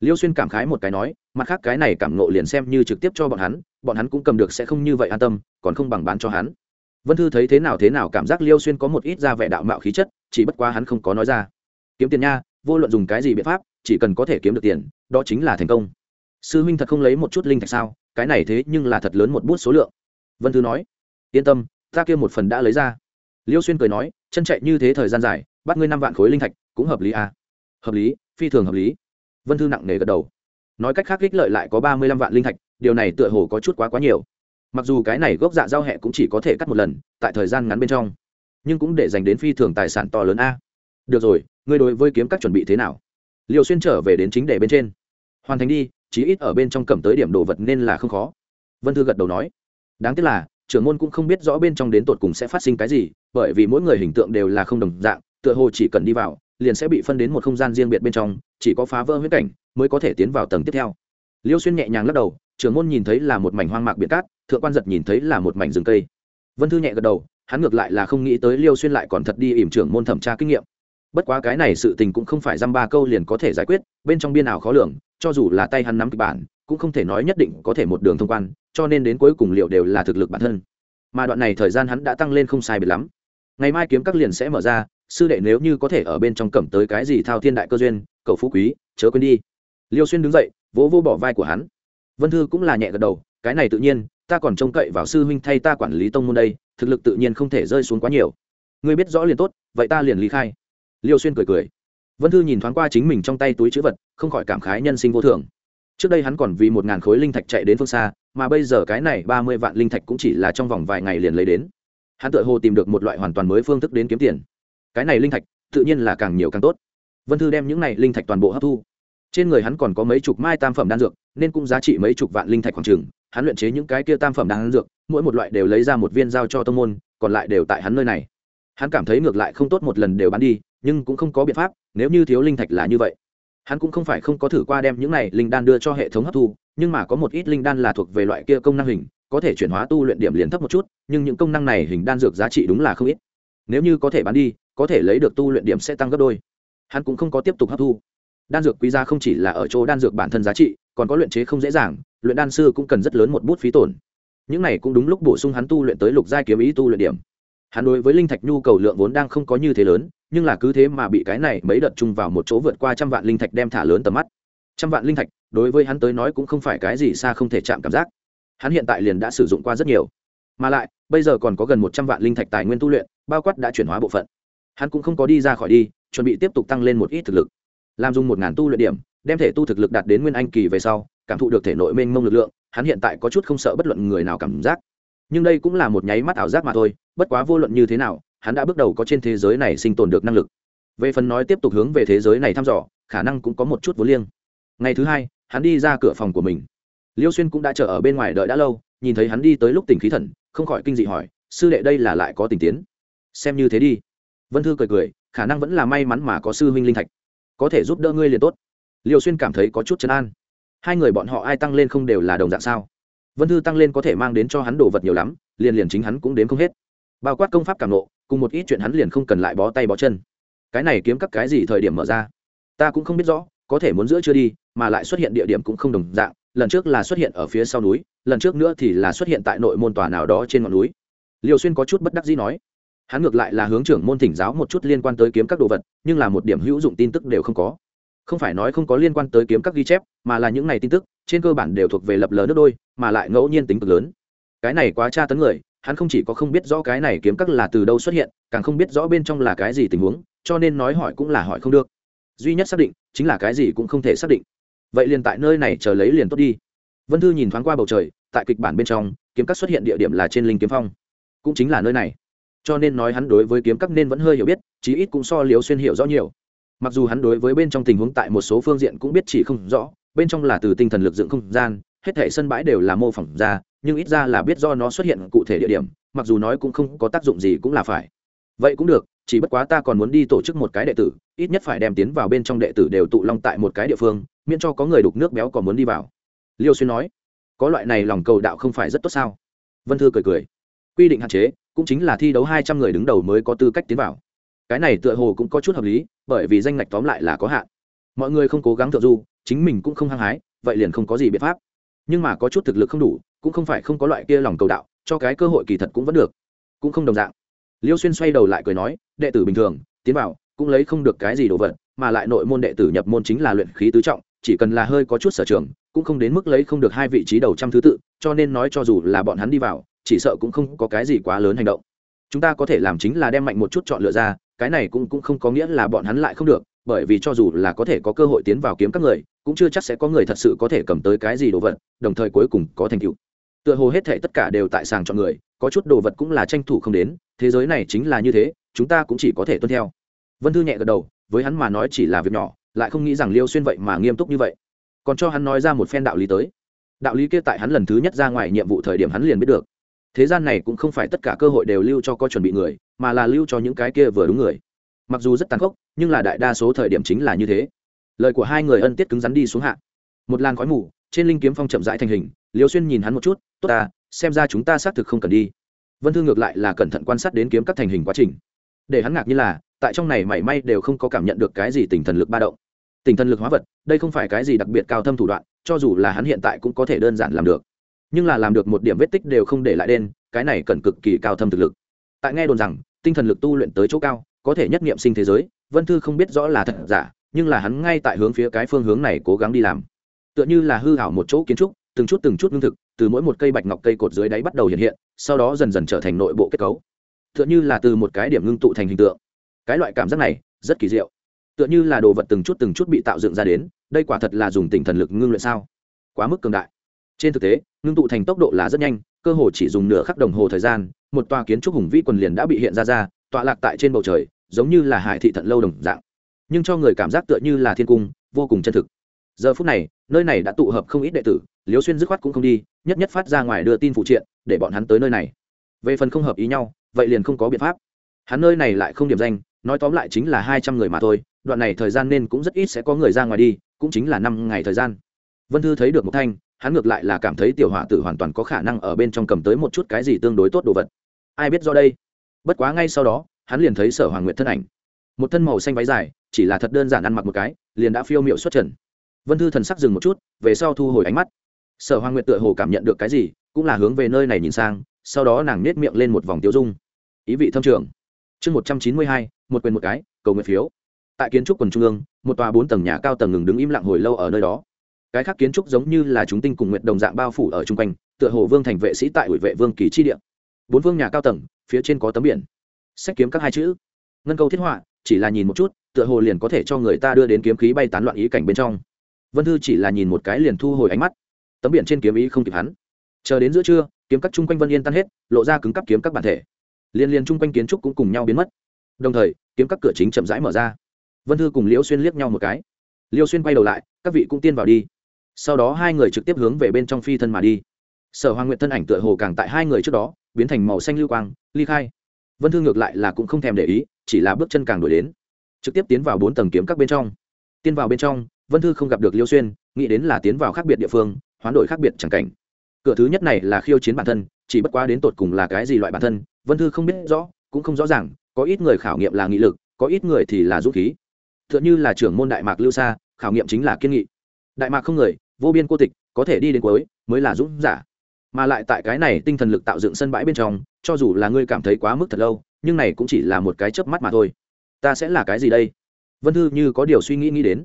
Liêu xuyên cảm khái một cái nói mặt khác cái này cảm nộ liền xem như trực tiếp cho bọn hắn bọn hắn cũng cầm được sẽ không như vậy an tâm, còn không bằng bán cho hắn. Vân thư thấy thế nào thế nào cảm giác liêu xuyên có một ít ra vẻ đạo mạo khí chất, chỉ bất quá hắn không có nói ra. Kiếm tiền nha, vô luận dùng cái gì biện pháp, chỉ cần có thể kiếm được tiền, đó chính là thành công. Sư huynh thật không lấy một chút linh thạch sao, cái này thế nhưng là thật lớn một bút số lượng. Vân thư nói, yên tâm, ta kia một phần đã lấy ra. Liêu xuyên cười nói, chân chạy như thế thời gian dài, bắt ngươi năm vạn khối linh thạch, cũng hợp lý à. hợp lý, phi thường hợp lý. Vân thư nặng nề gật đầu nói cách khác, ích lợi lại có ba mươi lăm vạn linh thạch, điều này tựa hồ có chút quá quá nhiều. Mặc dù cái này gốc dạ giao hẹ cũng chỉ có thể cắt một lần, tại thời gian ngắn bên trong, nhưng cũng để dành đến phi thường tài sản to lớn a. Được rồi, ngươi đối với kiếm các chuẩn bị thế nào? Liều xuyên trở về đến chính đề bên trên. Hoàn thành đi, chí ít ở bên trong cầm tới điểm đồ vật nên là không khó. Vân thư gật đầu nói. Đáng tiếc là, trưởng môn cũng không biết rõ bên trong đến tột cùng sẽ phát sinh cái gì, bởi vì mỗi người hình tượng đều là không đồng dạng, tựa hồ chỉ cần đi vào, liền sẽ bị phân đến một không gian riêng biệt bên trong, chỉ có phá vỡ huyết cảnh mới có thể tiến vào tầng tiếp theo. Liêu xuyên nhẹ nhàng lắc đầu, trưởng môn nhìn thấy là một mảnh hoang mạc biển cát, thượng quan giật nhìn thấy là một mảnh rừng cây. Vân thư nhẹ gật đầu, hắn ngược lại là không nghĩ tới liêu xuyên lại còn thật đi ỉm trưởng môn thẩm tra kinh nghiệm. Bất quá cái này sự tình cũng không phải dăm ba câu liền có thể giải quyết, bên trong biên ảo khó lường, cho dù là tay hắn nắm kịch bản, cũng không thể nói nhất định có thể một đường thông quan, cho nên đến cuối cùng liệu đều là thực lực bản thân. Mà đoạn này thời gian hắn đã tăng lên không sai biệt lắm. Ngày mai kiếm các liền sẽ mở ra, sư đệ nếu như có thể ở bên trong cẩm tới cái gì thao thiên đại cơ duyên, cầu phú quý, chớ quên đi liêu xuyên đứng dậy, vỗ vô bỏ vai của hắn. Vân thư cũng là nhẹ gật đầu, cái này tự nhiên, ta còn trông cậy vào sư huynh thay ta quản lý tông môn đây, thực lực tự nhiên không thể rơi xuống quá nhiều. Ngươi biết rõ liền tốt, vậy ta liền lý khai. Liêu xuyên cười cười. Vân thư nhìn thoáng qua chính mình trong tay túi chữ vật, không khỏi cảm khái nhân sinh vô thường. Trước đây hắn còn vì một ngàn khối linh thạch chạy đến phương xa, mà bây giờ cái này ba mươi vạn linh thạch cũng chỉ là trong vòng vài ngày liền lấy đến. Hắn tự hồ tìm được một loại hoàn toàn mới phương thức đến kiếm tiền. Cái này linh thạch, tự nhiên là càng nhiều càng tốt. Vân thư đem những này linh thạch toàn bộ hấp thu trên người hắn còn có mấy chục mai tam phẩm đan dược, nên cũng giá trị mấy chục vạn linh thạch khoảng trường. hắn luyện chế những cái kia tam phẩm đan dược, mỗi một loại đều lấy ra một viên giao cho tông môn, còn lại đều tại hắn nơi này. Hắn cảm thấy ngược lại không tốt một lần đều bán đi, nhưng cũng không có biện pháp, nếu như thiếu linh thạch là như vậy. Hắn cũng không phải không có thử qua đem những này linh đan đưa cho hệ thống hấp thu, nhưng mà có một ít linh đan là thuộc về loại kia công năng hình, có thể chuyển hóa tu luyện điểm liền thấp một chút, nhưng những công năng này hình đan dược giá trị đúng là không ít. Nếu như có thể bán đi, có thể lấy được tu luyện điểm sẽ tăng gấp đôi. Hắn cũng không có tiếp tục hấp thu đan dược quý giá không chỉ là ở chỗ đan dược bản thân giá trị, còn có luyện chế không dễ dàng, luyện đan sư cũng cần rất lớn một bút phí tổn. Những này cũng đúng lúc bổ sung hắn tu luyện tới lục giai kiếm ý tu luyện điểm. Hắn đối với linh thạch nhu cầu lượng vốn đang không có như thế lớn, nhưng là cứ thế mà bị cái này mấy đợt chung vào một chỗ vượt qua trăm vạn linh thạch đem thả lớn tầm mắt. Trăm vạn linh thạch, đối với hắn tới nói cũng không phải cái gì xa không thể chạm cảm giác. Hắn hiện tại liền đã sử dụng qua rất nhiều. Mà lại, bây giờ còn có gần một trăm vạn linh thạch tài nguyên tu luyện, bao quát đã chuyển hóa bộ phận. Hắn cũng không có đi ra khỏi đi, chuẩn bị tiếp tục tăng lên một ít thực lực làm dùng một ngàn tu luyện điểm, đem thể tu thực lực đạt đến nguyên anh kỳ về sau, cảm thụ được thể nội mênh mông lực lượng, hắn hiện tại có chút không sợ bất luận người nào cảm giác. Nhưng đây cũng là một nháy mắt ảo giác mà thôi, bất quá vô luận như thế nào, hắn đã bước đầu có trên thế giới này sinh tồn được năng lực. Về phần nói tiếp tục hướng về thế giới này thăm dò, khả năng cũng có một chút vô liêng. Ngày thứ hai, hắn đi ra cửa phòng của mình. Liêu xuyên cũng đã chờ ở bên ngoài đợi đã lâu, nhìn thấy hắn đi tới lúc tỉnh khí thần, không khỏi kinh dị hỏi, sư đệ đây là lại có tình tiến? Xem như thế đi. Vân thư cười cười, khả năng vẫn là may mắn mà có sư huynh linh thạch có thể giúp đỡ ngươi liền tốt. Liêu xuyên cảm thấy có chút chấn an. Hai người bọn họ ai tăng lên không đều là đồng dạng sao? Vân thư tăng lên có thể mang đến cho hắn đồ vật nhiều lắm, liền liền chính hắn cũng đến không hết. Bao quát công pháp cảm nộ cùng một ít chuyện hắn liền không cần lại bó tay bó chân. Cái này kiếm các cái gì thời điểm mở ra? Ta cũng không biết rõ, có thể muốn giữa chưa đi, mà lại xuất hiện địa điểm cũng không đồng dạng, lần trước là xuất hiện ở phía sau núi, lần trước nữa thì là xuất hiện tại nội môn tòa nào đó trên ngọn núi. Liều xuyên có chút bất đắc dĩ nói hắn ngược lại là hướng trưởng môn thỉnh giáo một chút liên quan tới kiếm các đồ vật, nhưng là một điểm hữu dụng tin tức đều không có. Không phải nói không có liên quan tới kiếm các ghi chép, mà là những này tin tức, trên cơ bản đều thuộc về lập lờ nước đôi, mà lại ngẫu nhiên tính cực lớn. Cái này quá tra tấn người, hắn không chỉ có không biết rõ cái này kiếm các là từ đâu xuất hiện, càng không biết rõ bên trong là cái gì tình huống, cho nên nói hỏi cũng là hỏi không được. Duy nhất xác định, chính là cái gì cũng không thể xác định. Vậy liền tại nơi này chờ lấy liền tốt đi. Vân thư nhìn thoáng qua bầu trời, tại kịch bản bên trong, kiếm các xuất hiện địa điểm là trên linh kiếm phong. Cũng chính là nơi này cho nên nói hắn đối với kiếm các nên vẫn hơi hiểu biết, chí ít cũng so liều xuyên hiểu rõ nhiều. Mặc dù hắn đối với bên trong tình huống tại một số phương diện cũng biết chỉ không rõ, bên trong là từ tinh thần lực dựng không gian, hết thể sân bãi đều là mô phỏng ra, nhưng ít ra là biết do nó xuất hiện cụ thể địa điểm, mặc dù nói cũng không có tác dụng gì cũng là phải. Vậy cũng được, chỉ bất quá ta còn muốn đi tổ chức một cái đệ tử, ít nhất phải đem tiến vào bên trong đệ tử đều tụ long tại một cái địa phương, miễn cho có người đục nước béo còn muốn đi vào. Liêu xuyên nói, có loại này lòng cầu đạo không phải rất tốt sao? Vân thư cười cười, quy định hạn chế cũng chính là thi đấu hai trăm người đứng đầu mới có tư cách tiến vào. Cái này tựa hồ cũng có chút hợp lý, bởi vì danh ngạch tóm lại là có hạn. Mọi người không cố gắng thượng du, chính mình cũng không hăng hái, vậy liền không có gì biện pháp. Nhưng mà có chút thực lực không đủ, cũng không phải không có loại kia lòng cầu đạo, cho cái cơ hội kỳ thật cũng vẫn được. Cũng không đồng dạng. Liêu xuyên xoay đầu lại cười nói, đệ tử bình thường, tiến vào, cũng lấy không được cái gì đồ vật, mà lại nội môn đệ tử nhập môn chính là luyện khí tứ trọng, chỉ cần là hơi có chút sở trường, cũng không đến mức lấy không được hai vị trí đầu trăm thứ tự, cho nên nói cho dù là bọn hắn đi vào chỉ sợ cũng không có cái gì quá lớn hành động. Chúng ta có thể làm chính là đem mạnh một chút chọn lựa ra, cái này cũng cũng không có nghĩa là bọn hắn lại không được, bởi vì cho dù là có thể có cơ hội tiến vào kiếm các người, cũng chưa chắc sẽ có người thật sự có thể cầm tới cái gì đồ vật, đồng thời cuối cùng có thành tựu. Tựa hồ hết thể tất cả đều tại sàng chọn người, có chút đồ vật cũng là tranh thủ không đến, thế giới này chính là như thế, chúng ta cũng chỉ có thể tuân theo. Vân thư nhẹ gật đầu, với hắn mà nói chỉ là việc nhỏ, lại không nghĩ rằng liêu xuyên vậy mà nghiêm túc như vậy. Còn cho hắn nói ra một phen đạo lý tới. Đạo lý kia tại hắn lần thứ nhất ra ngoài nhiệm vụ thời điểm hắn liền biết được thế gian này cũng không phải tất cả cơ hội đều lưu cho có chuẩn bị người, mà là lưu cho những cái kia vừa đúng người. Mặc dù rất tàn khốc, nhưng là đại đa số thời điểm chính là như thế. Lời của hai người ân tiết cứng rắn đi xuống hạ. Một làn khói mù, trên linh kiếm phong chậm rãi thành hình liều xuyên nhìn hắn một chút, tốt ta, xem ra chúng ta xác thực không cần đi. Vân thư ngược lại là cẩn thận quan sát đến kiếm các thành hình quá trình. Để hắn ngạc như là, tại trong này mảy may đều không có cảm nhận được cái gì tình thần lực ba động. Tình thần lực hóa vật, đây không phải cái gì đặc biệt cao thâm thủ đoạn, cho dù là hắn hiện tại cũng có thể đơn giản làm được nhưng là làm được một điểm vết tích đều không để lại đen, cái này cần cực kỳ cao thâm thực lực. Tại nghe đồn rằng, tinh thần lực tu luyện tới chỗ cao, có thể nhất nghiệm sinh thế giới, vân thư không biết rõ là thật giả, nhưng là hắn ngay tại hướng phía cái phương hướng này cố gắng đi làm. Tựa như là hư hảo một chỗ kiến trúc, từng chút từng chút lương thực, từ mỗi một cây bạch ngọc cây cột dưới đáy bắt đầu hiện hiện, sau đó dần dần trở thành nội bộ kết cấu. Tựa như là từ một cái điểm ngưng tụ thành hình tượng. Cái loại cảm giác này, rất kỳ diệu. Tựa như là đồ vật từng chút từng chút bị tạo dựng ra đến, đây quả thật là dùng tinh thần lực ngưng luyện sao? Quá mức cường đại trên thực tế, ngưng tụ thành tốc độ là rất nhanh, cơ hồ chỉ dùng nửa khắc đồng hồ thời gian, một tòa kiến trúc hùng vĩ quần liền đã bị hiện ra ra, tọa lạc tại trên bầu trời, giống như là hải thị thận lâu đồng dạng. Nhưng cho người cảm giác tựa như là thiên cung, vô cùng chân thực. Giờ phút này, nơi này đã tụ hợp không ít đệ tử liều xuyên dứt khoát cũng không đi, nhất nhất phát ra ngoài đưa tin phụ triện, để bọn hắn tới nơi này. Về phần không hợp ý nhau, vậy liền không có biện pháp. Hắn nơi này lại không điểm danh, nói tóm lại chính là hai trăm người mà thôi, đoạn này thời gian nên cũng rất ít sẽ có người ra ngoài đi, cũng chính là năm ngày thời gian vân thư thấy được một thanh, hắn ngược lại là cảm thấy tiểu hỏa tử hoàn toàn có khả năng ở bên trong cầm tới một chút cái gì tương đối tốt đồ vật. Ai biết do đây? Bất quá ngay sau đó, hắn liền thấy sở hoàng nguyệt thân ảnh. Một thân màu xanh váy dài, chỉ là thật đơn giản ăn mặc một cái, liền đã phiêu miệu xuất trần. Vân thư thần sắc dừng một chút, về sau thu hồi ánh mắt. Sở hoàng nguyệt tựa hồ cảm nhận được cái gì, cũng là hướng về nơi này nhìn sang, sau đó nàng nết miệng lên một vòng tiêu dung. Ý vị thâm trường. Chương một trăm chín mươi hai, một quyền một cái, cầu nguyện phiếu. Tại kiến trúc quần trung ương, một tòa bốn tầng nhà cao tầng ngừng đứng im lặng hồi lâu ở nơi đó cái khác kiến trúc giống như là chúng tinh cùng nguyện đồng dạng bao phủ ở chung quanh, tựa hồ vương thành vệ sĩ tại ủy vệ vương kỳ chi địa. Bốn vương nhà cao tầng, phía trên có tấm biển. Sách kiếm các hai chữ. Ngân câu thiết họa, chỉ là nhìn một chút, tựa hồ liền có thể cho người ta đưa đến kiếm khí bay tán loạn ý cảnh bên trong. Vân thư chỉ là nhìn một cái liền thu hồi ánh mắt. Tấm biển trên kiếm ý không kịp hắn. Chờ đến giữa trưa, kiếm các chung quanh vân yên tan hết, lộ ra cứng cắp kiếm các bản thể. Liên liên chung quanh kiến trúc cũng cùng nhau biến mất. Đồng thời, kiếm các cửa chính chậm rãi mở ra. Vân thư cùng liễu xuyên liếc nhau một cái. Liêu xuyên quay đầu lại, các vị cũng tiên vào đi sau đó hai người trực tiếp hướng về bên trong phi thân mà đi. Sở hoàng nguyện thân ảnh tựa hồ càng tại hai người trước đó, biến thành màu xanh lưu quang, ly khai. Vân thư ngược lại là cũng không thèm để ý, chỉ là bước chân càng đổi đến. Trực tiếp tiến vào bốn tầng kiếm các bên trong. Tiến vào bên trong, vân thư không gặp được liêu xuyên, nghĩ đến là tiến vào khác biệt địa phương, hoán đổi khác biệt chẳng cảnh. Cửa thứ nhất này là khiêu chiến bản thân, chỉ bất quá đến tột cùng là cái gì loại bản thân, vân thư không biết rõ, cũng không rõ ràng, có ít người khảo nghiệm là nghị lực, có ít người thì là dũng khí. T h ư ợ n h ư là trưởng môn đại mạc lưu sa, khảo nghiệm chính là kiên nghị. Đại mạc không người vô biên cô tịch, có thể đi đến cuối, mới là dũng giả. Mà lại tại cái này tinh thần lực tạo dựng sân bãi bên trong, cho dù là ngươi cảm thấy quá mức thật lâu, nhưng này cũng chỉ là một cái chớp mắt mà thôi. Ta sẽ là cái gì đây? Vân thư như có điều suy nghĩ nghĩ đến.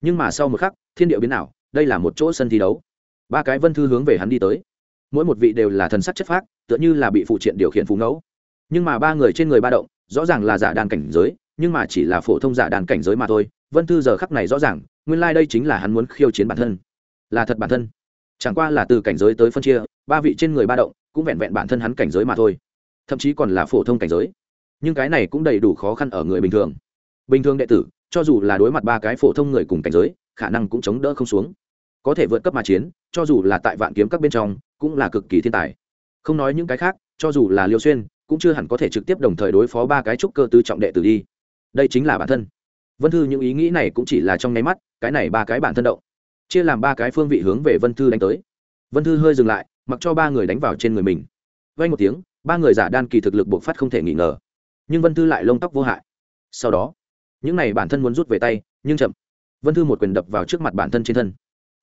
Nhưng mà sau một khắc, thiên điệu biến ảo, đây là một chỗ sân thi đấu. Ba cái vân thư hướng về hắn đi tới. Mỗi một vị đều là thần sắc chất phác, tựa như là bị phụ triện điều khiển phú ngẫu. Nhưng mà ba người trên người ba động, rõ ràng là giả đàn cảnh giới, nhưng mà chỉ là phổ thông giả đàn cảnh giới mà thôi. Vân thư giờ khắc này rõ ràng, nguyên lai、like、đây chính là hắn muốn khiêu chiến bản thân là thật bản thân. Chẳng qua là từ cảnh giới tới phân chia, ba vị trên người ba động, cũng vẹn vẹn bản thân hắn cảnh giới mà thôi. Thậm chí còn là phổ thông cảnh giới. Nhưng cái này cũng đầy đủ khó khăn ở người bình thường. Bình thường đệ tử, cho dù là đối mặt ba cái phổ thông người cùng cảnh giới, khả năng cũng chống đỡ không xuống. Có thể vượt cấp mà chiến, cho dù là tại vạn kiếm các bên trong, cũng là cực kỳ thiên tài. Không nói những cái khác, cho dù là liêu xuyên, cũng chưa hẳn có thể trực tiếp đồng thời đối phó ba cái trúc cơ tư trọng đệ tử đi. Đây chính là bản thân. Vân thư những ý nghĩ này cũng chỉ là trong nháy mắt, cái này ba cái bản thân động chia làm ba cái phương vị hướng về vân thư đánh tới. Vân thư hơi dừng lại, mặc cho ba người đánh vào trên người mình. Vay một tiếng, ba người giả đan kỳ thực lực buộc phát không thể nghi ngờ. Nhưng vân thư lại lông tóc vô hại. Sau đó, những này bản thân muốn rút về tay, nhưng chậm. Vân thư một quyền đập vào trước mặt bản thân trên thân.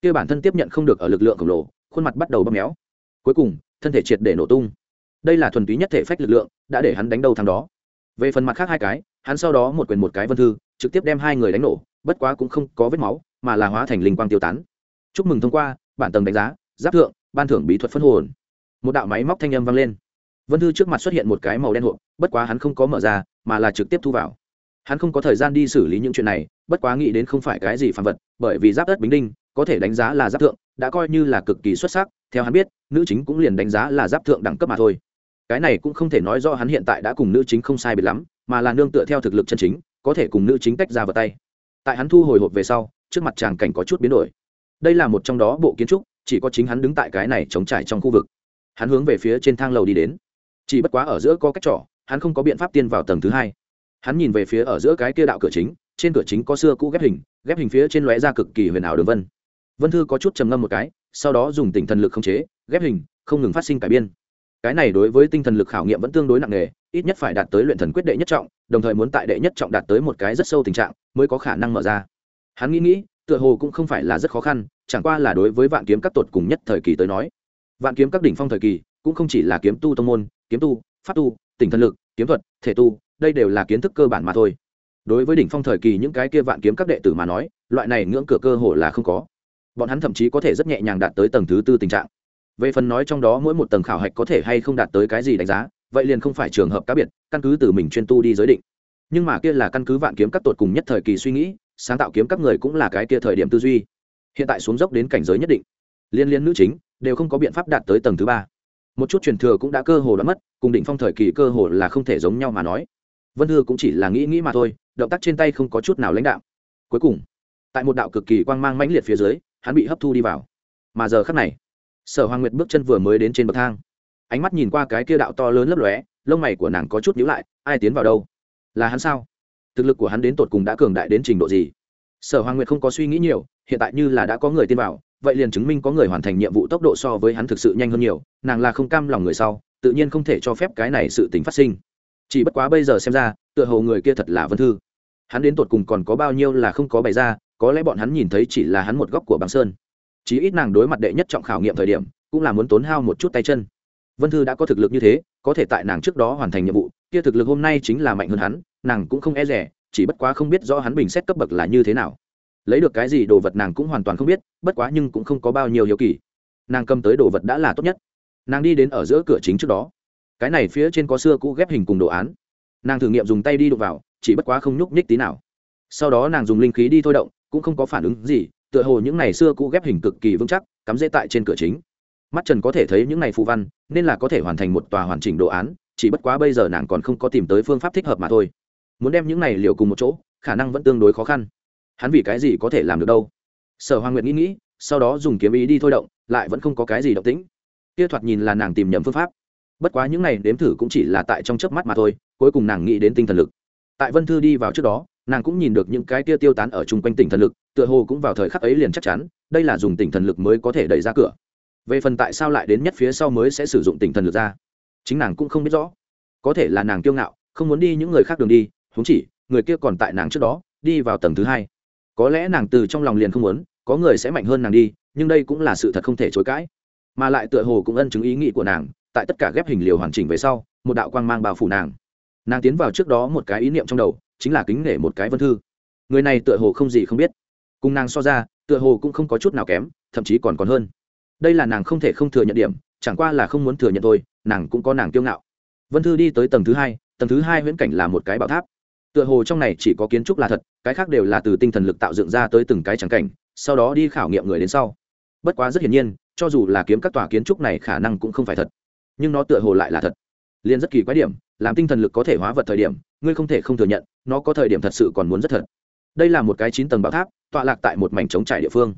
Kia bản thân tiếp nhận không được ở lực lượng khổng lồ, khuôn mặt bắt đầu bóp méo. Cuối cùng, thân thể triệt để nổ tung. Đây là thuần túy nhất thể phách lực lượng, đã để hắn đánh đầu thằng đó. Về phần mặt khác hai cái, hắn sau đó một quyền một cái vân thư, trực tiếp đem hai người đánh nổ, bất quá cũng không có vết máu mà là hóa thành linh quang tiêu tán. Chúc mừng thông qua, bản tầng đánh giá, giáp thượng, ban thưởng bí thuật phân hồn. Một đạo máy móc thanh âm vang lên. Vân thư trước mặt xuất hiện một cái màu đen hộp, bất quá hắn không có mở ra, mà là trực tiếp thu vào. Hắn không có thời gian đi xử lý những chuyện này, bất quá nghĩ đến không phải cái gì phản vật, bởi vì giáp đất bính đinh, có thể đánh giá là giáp thượng, đã coi như là cực kỳ xuất sắc, theo hắn biết, nữ chính cũng liền đánh giá là giáp thượng đẳng cấp mà thôi. Cái này cũng không thể nói do hắn hiện tại đã cùng nữ chính không sai biệt lắm, mà là nương tựa theo thực lực chân chính, có thể cùng nữ chính tách ra vào tay. Tại hắn thu hồi hộp về sau trước mặt chàng cảnh có chút biến đổi. Đây là một trong đó bộ kiến trúc, chỉ có chính hắn đứng tại cái này chống trải trong khu vực. Hắn hướng về phía trên thang lầu đi đến. Chỉ bất quá ở giữa có cách trỏ, hắn không có biện pháp tiên vào tầng thứ hai. Hắn nhìn về phía ở giữa cái kia đạo cửa chính, trên cửa chính có xưa cũ ghép hình ghép hình phía trên lóe ra cực kỳ huyền ảo đường vân. Vân thư có chút trầm ngâm một cái, sau đó dùng tinh thần lực khống chế, ghép hình, không ngừng phát sinh cải biên. Cái này đối với tinh thần lực khảo nghiệm vẫn tương đối nặng nề, ít nhất phải đạt tới luyện thần quyết đệ nhất trọng, đồng thời muốn tại đệ nhất trọng đạt tới một cái rất sâu tình trạng, mới có khả năng mở ra hắn nghĩ nghĩ, tựa hồ cũng không phải là rất khó khăn, chẳng qua là đối với vạn kiếm các tột cùng nhất thời kỳ tới nói. Vạn kiếm các đỉnh phong thời kỳ, cũng không chỉ là kiếm tu tông môn, kiếm tu, pháp tu, tỉnh thần lực, kiếm thuật, thể tu, đây đều là kiến thức cơ bản mà thôi. Đối với đỉnh phong thời kỳ những cái kia vạn kiếm các đệ tử mà nói, loại này ngưỡng cửa cơ hồ là không có. Bọn hắn thậm chí có thể rất nhẹ nhàng đạt tới tầng thứ tư tình trạng. Về phần nói trong đó mỗi một tầng khảo hạch có thể hay không đạt tới cái gì đánh giá, vậy liền không phải trường hợp cá biệt, căn cứ từ mình chuyên tu đi giới định. Nhưng mà kia là căn cứ vạn kiếm các tột cùng nhất thời kỳ suy nghĩ sáng tạo kiếm các người cũng là cái kia thời điểm tư duy. Hiện tại xuống dốc đến cảnh giới nhất định. Liên liên nữ chính, đều không có biện pháp đạt tới tầng thứ ba. Một chút truyền thừa cũng đã cơ hồ đã mất, cùng định phong thời kỳ cơ hồ là không thể giống nhau mà nói. Vân hư cũng chỉ là nghĩ nghĩ mà thôi, động tác trên tay không có chút nào lãnh đạo cuối cùng, tại một đạo cực kỳ quang mang mãnh liệt phía dưới, hắn bị hấp thu đi vào. Mà giờ khắc này, sở hoàng nguyệt bước chân vừa mới đến trên bậc thang. Ánh mắt nhìn qua cái kia đạo to lớn lấp lóe, lông mày của nàng có chút nhíu lại, ai tiến vào đâu? Là hắn sao? Thực lực của hắn đến tột cùng đã cường đại đến trình độ gì? Sở hoàng nguyệt không có suy nghĩ nhiều, hiện tại như là đã có người tin vào, vậy liền chứng minh có người hoàn thành nhiệm vụ tốc độ so với hắn thực sự nhanh hơn nhiều, nàng là không cam lòng người sau, tự nhiên không thể cho phép cái này sự tình phát sinh. Chỉ bất quá bây giờ xem ra, tựa hồ người kia thật là vân thư. Hắn đến tột cùng còn có bao nhiêu là không có bày ra, có lẽ bọn hắn nhìn thấy chỉ là hắn một góc của băng sơn. Chí ít nàng đối mặt đệ nhất trọng khảo nghiệm thời điểm, cũng là muốn tốn hao một chút tay chân. Vân thư đã có thực lực như thế, có thể tại nàng trước đó hoàn thành nhiệm vụ, kia thực lực hôm nay chính là mạnh hơn hắn nàng cũng không e rẻ, chỉ bất quá không biết rõ hắn bình xét cấp bậc là như thế nào. Lấy được cái gì đồ vật nàng cũng hoàn toàn không biết, bất quá nhưng cũng không có bao nhiêu hiếu kỳ. Nàng cầm tới đồ vật đã là tốt nhất. Nàng đi đến ở giữa cửa chính trước đó. Cái này phía trên có xưa cũ ghép hình cùng đồ án. Nàng thử nghiệm dùng tay đi đụng vào, chỉ bất quá không nhúc nhích tí nào. Sau đó nàng dùng linh khí đi thôi động, cũng không có phản ứng gì, tựa hồ những ngày xưa cũ ghép hình cực kỳ vững chắc, cắm dễ tại trên cửa chính. Mắt trần có thể thấy những ngày phù văn, nên là có thể hoàn thành một tòa hoàn chỉnh đồ án, chỉ bất quá bây giờ nàng còn không có tìm tới phương pháp thích hợp mà thôi muốn đem những này liều cùng một chỗ, khả năng vẫn tương đối khó khăn. Hắn vì cái gì có thể làm được đâu? Sở hoàng nguyệt nghĩ nghĩ, sau đó dùng kiếm ý đi thôi động, lại vẫn không có cái gì động tĩnh. Kia thoạt nhìn là nàng tìm nhầm phương pháp. Bất quá những này đếm thử cũng chỉ là tại trong chớp mắt mà thôi, cuối cùng nàng nghĩ đến tinh thần lực. Tại vân thư đi vào trước đó, nàng cũng nhìn được những cái kia tiêu tán ở chung quanh tỉnh thần lực, tựa hồ cũng vào thời khắc ấy liền chắc chắn, đây là dùng tỉnh thần lực mới có thể đẩy ra cửa. Về phần tại sao lại đến nhất phía sau mới sẽ sử dụng tỉnh thần lực ra, chính nàng cũng không biết rõ. Có thể là nàng kiêu ngạo, không muốn đi những người khác đường đi huống chỉ, người kia còn tại nàng trước đó, đi vào tầng thứ hai. Có lẽ nàng từ trong lòng liền không muốn, có người sẽ mạnh hơn nàng đi, nhưng đây cũng là sự thật không thể chối cãi. Mà lại tựa hồ cũng ân chứng ý nghĩ của nàng, tại tất cả ghép hình liều hoàn chỉnh về sau, một đạo quang mang bao phủ nàng. Nàng tiến vào trước đó một cái ý niệm trong đầu, chính là kính nể một cái vân thư. Người này tựa hồ không gì không biết. Cùng nàng so ra, tựa hồ cũng không có chút nào kém, thậm chí còn còn hơn. Đây là nàng không thể không thừa nhận điểm, chẳng qua là không muốn thừa nhận thôi, nàng cũng có nàng kiêu ngạo. Vân thư đi tới tầng thứ hai, tầng thứ hai huyễn cảnh là một cái bảo tháp tựa hồ trong này chỉ có kiến trúc là thật, cái khác đều là từ tinh thần lực tạo dựng ra tới từng cái trắng cảnh, sau đó đi khảo nghiệm người đến sau. Bất quá rất hiển nhiên, cho dù là kiếm các tòa kiến trúc này khả năng cũng không phải thật. Nhưng nó tựa hồ lại là thật. Liền rất kỳ quái điểm, làm tinh thần lực có thể hóa vật thời điểm, ngươi không thể không thừa nhận, nó có thời điểm thật sự còn muốn rất thật. Đây là một cái chín tầng bảo tháp, tọa lạc tại một mảnh trống trải địa phương.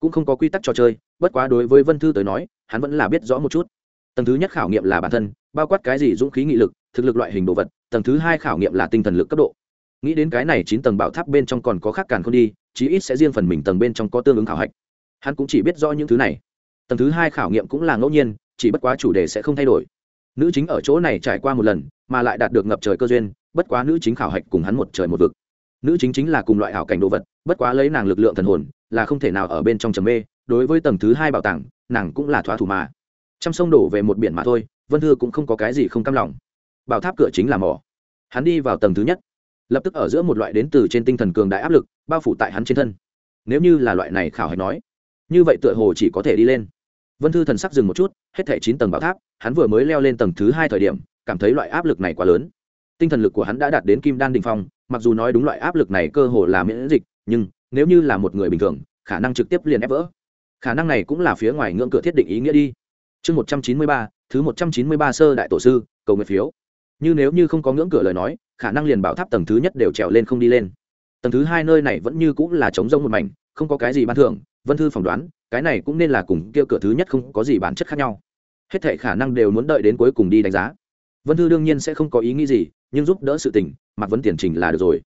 Cũng không có quy tắc trò chơi, bất quá đối với vân thư tới nói, hắn vẫn là biết rõ một chút. Tầng thứ nhất khảo nghiệm là bản thân, bao quát cái gì dũng khí nghị lực, thực lực loại hình đồ vật tầng thứ hai khảo nghiệm là tinh thần lực cấp độ. Nghĩ đến cái này chín tầng bảo tháp bên trong còn có khác càn không đi, chí ít sẽ riêng phần mình tầng bên trong có tương ứng khảo hạch. Hắn cũng chỉ biết rõ những thứ này. Tầng thứ hai khảo nghiệm cũng là ngẫu nhiên, chỉ bất quá chủ đề sẽ không thay đổi. Nữ chính ở chỗ này trải qua một lần, mà lại đạt được ngập trời cơ duyên, bất quá nữ chính khảo hạch cùng hắn một trời một vực. Nữ chính chính là cùng loại hảo cảnh đồ vật, bất quá lấy nàng lực lượng thần hồn, là không thể nào ở bên trong trầm mê, đối với tầng thứ hai bảo tàng, nàng cũng là thoá thủ mà. T r ă m sông đổ về một biển mà thôi, vân thư cũng không có cái gì không cam lòng. Bảo tháp cửa chính là mỏ hắn đi vào tầng thứ nhất. Lập tức ở giữa một loại đến từ trên tinh thần cường đại áp lực, bao phủ tại hắn trên thân. Nếu như là loại này khảo hạch nói, như vậy tựa hồ chỉ có thể đi lên. Vân thư thần sắc dừng một chút, hết thể chín tầng bảo tháp, hắn vừa mới leo lên tầng thứ hai thời điểm, cảm thấy loại áp lực này quá lớn. Tinh thần lực của hắn đã đạt đến kim đan đình phong, mặc dù nói đúng loại áp lực này cơ hồ là miễn dịch, nhưng nếu như là một người bình thường, khả năng trực tiếp liền ép vỡ. Khả năng này cũng là phía ngoài ngưỡng cửa thiết định ý nghĩa đi. Chương một trăm chín mươi ba, thứ một trăm chín mươi ba sơ đại tổ sư, cầu nguyện phiếu như nếu như không có ngưỡng cửa lời nói, khả năng liền bảo tháp tầng thứ nhất đều trèo lên không đi lên. Tầng thứ hai nơi này vẫn như cũng là trống rông một mảnh, không có cái gì ban thưởng, vân thư phỏng đoán, cái này cũng nên là cùng kia cửa thứ nhất không có gì bản chất khác nhau. Hết thệ khả năng đều muốn đợi đến cuối cùng đi đánh giá. Vân thư đương nhiên sẽ không có ý nghĩ gì, nhưng giúp đỡ sự tình mặc vấn tiền trình là được rồi.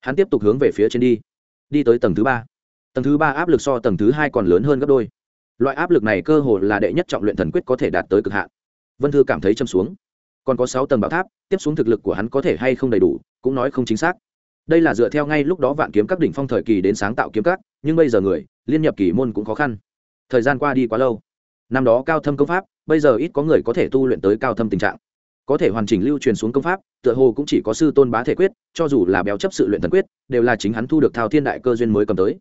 Hắn tiếp tục hướng về phía trên đi. Đi tới tầng thứ ba. Tầng thứ ba áp lực so tầng thứ hai còn lớn hơn gấp đôi. Loại áp lực này cơ hồ là đệ nhất trọng luyện thần quyết có thể đạt tới cực hạn. Vân thư cảm thấy châm xuống còn có sáu tầng bảo tháp, tiếp xuống thực lực của hắn có thể hay không đầy đủ, cũng nói không chính xác. Đây là dựa theo ngay lúc đó vạn kiếm các đỉnh phong thời kỳ đến sáng tạo kiếm các, nhưng bây giờ người, liên nhập kỳ môn cũng khó khăn. Thời gian qua đi quá lâu. Năm đó cao thâm công pháp, bây giờ ít có người có thể tu luyện tới cao thâm tình trạng. Có thể hoàn chỉnh lưu truyền xuống công pháp, tựa hồ cũng chỉ có sư tôn bá thể quyết, cho dù là béo chấp sự luyện thần quyết, đều là chính hắn thu được thao thiên đại cơ duyên mới cầm tới.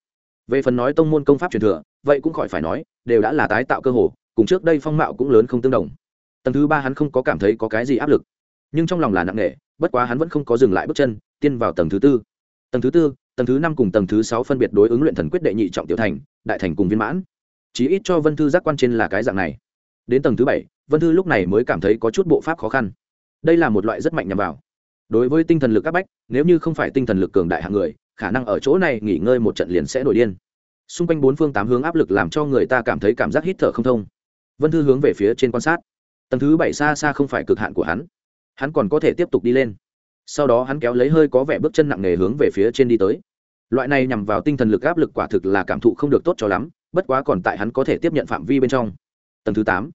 Về phần nói tông môn công pháp truyền thừa, vậy cũng khỏi phải nói, đều đã là tái tạo cơ hồ, cùng trước đây phong mạo cũng lớn không tương đồng tầng thứ ba hắn không có cảm thấy có cái gì áp lực, nhưng trong lòng là nặng nề, bất quá hắn vẫn không có dừng lại bước chân, tiên vào tầng thứ tư. Tầng thứ tư, tầng thứ năm cùng tầng thứ sáu phân biệt đối ứng luyện thần quyết đệ nhị trọng tiểu thành, đại thành cùng viên mãn. Chí ít cho vân thư giác quan trên là cái dạng này. Đến tầng thứ bảy, vân thư lúc này mới cảm thấy có chút bộ pháp khó khăn. Đây là một loại rất mạnh nhằm vào. Đối với tinh thần lực áp bách, nếu như không phải tinh thần lực cường đại hạng người, khả năng ở chỗ này nghỉ ngơi một trận liền sẽ nổi điên. Xung quanh bốn phương tám hướng áp lực làm cho người ta cảm thấy cảm giác hít thở không thông. Vân thư hướng về phía trên quan sát tầng thứ bảy xa xa không phải cực hạn của hắn. Hắn còn có thể tiếp tục đi lên. Sau đó hắn kéo lấy hơi có vẻ bước chân nặng nề hướng về phía trên đi tới. Loại này nhằm vào tinh thần lực áp lực quả thực là cảm thụ không được tốt cho lắm, bất quá còn tại hắn có thể tiếp nhận phạm vi bên trong. Tầng thứ tám.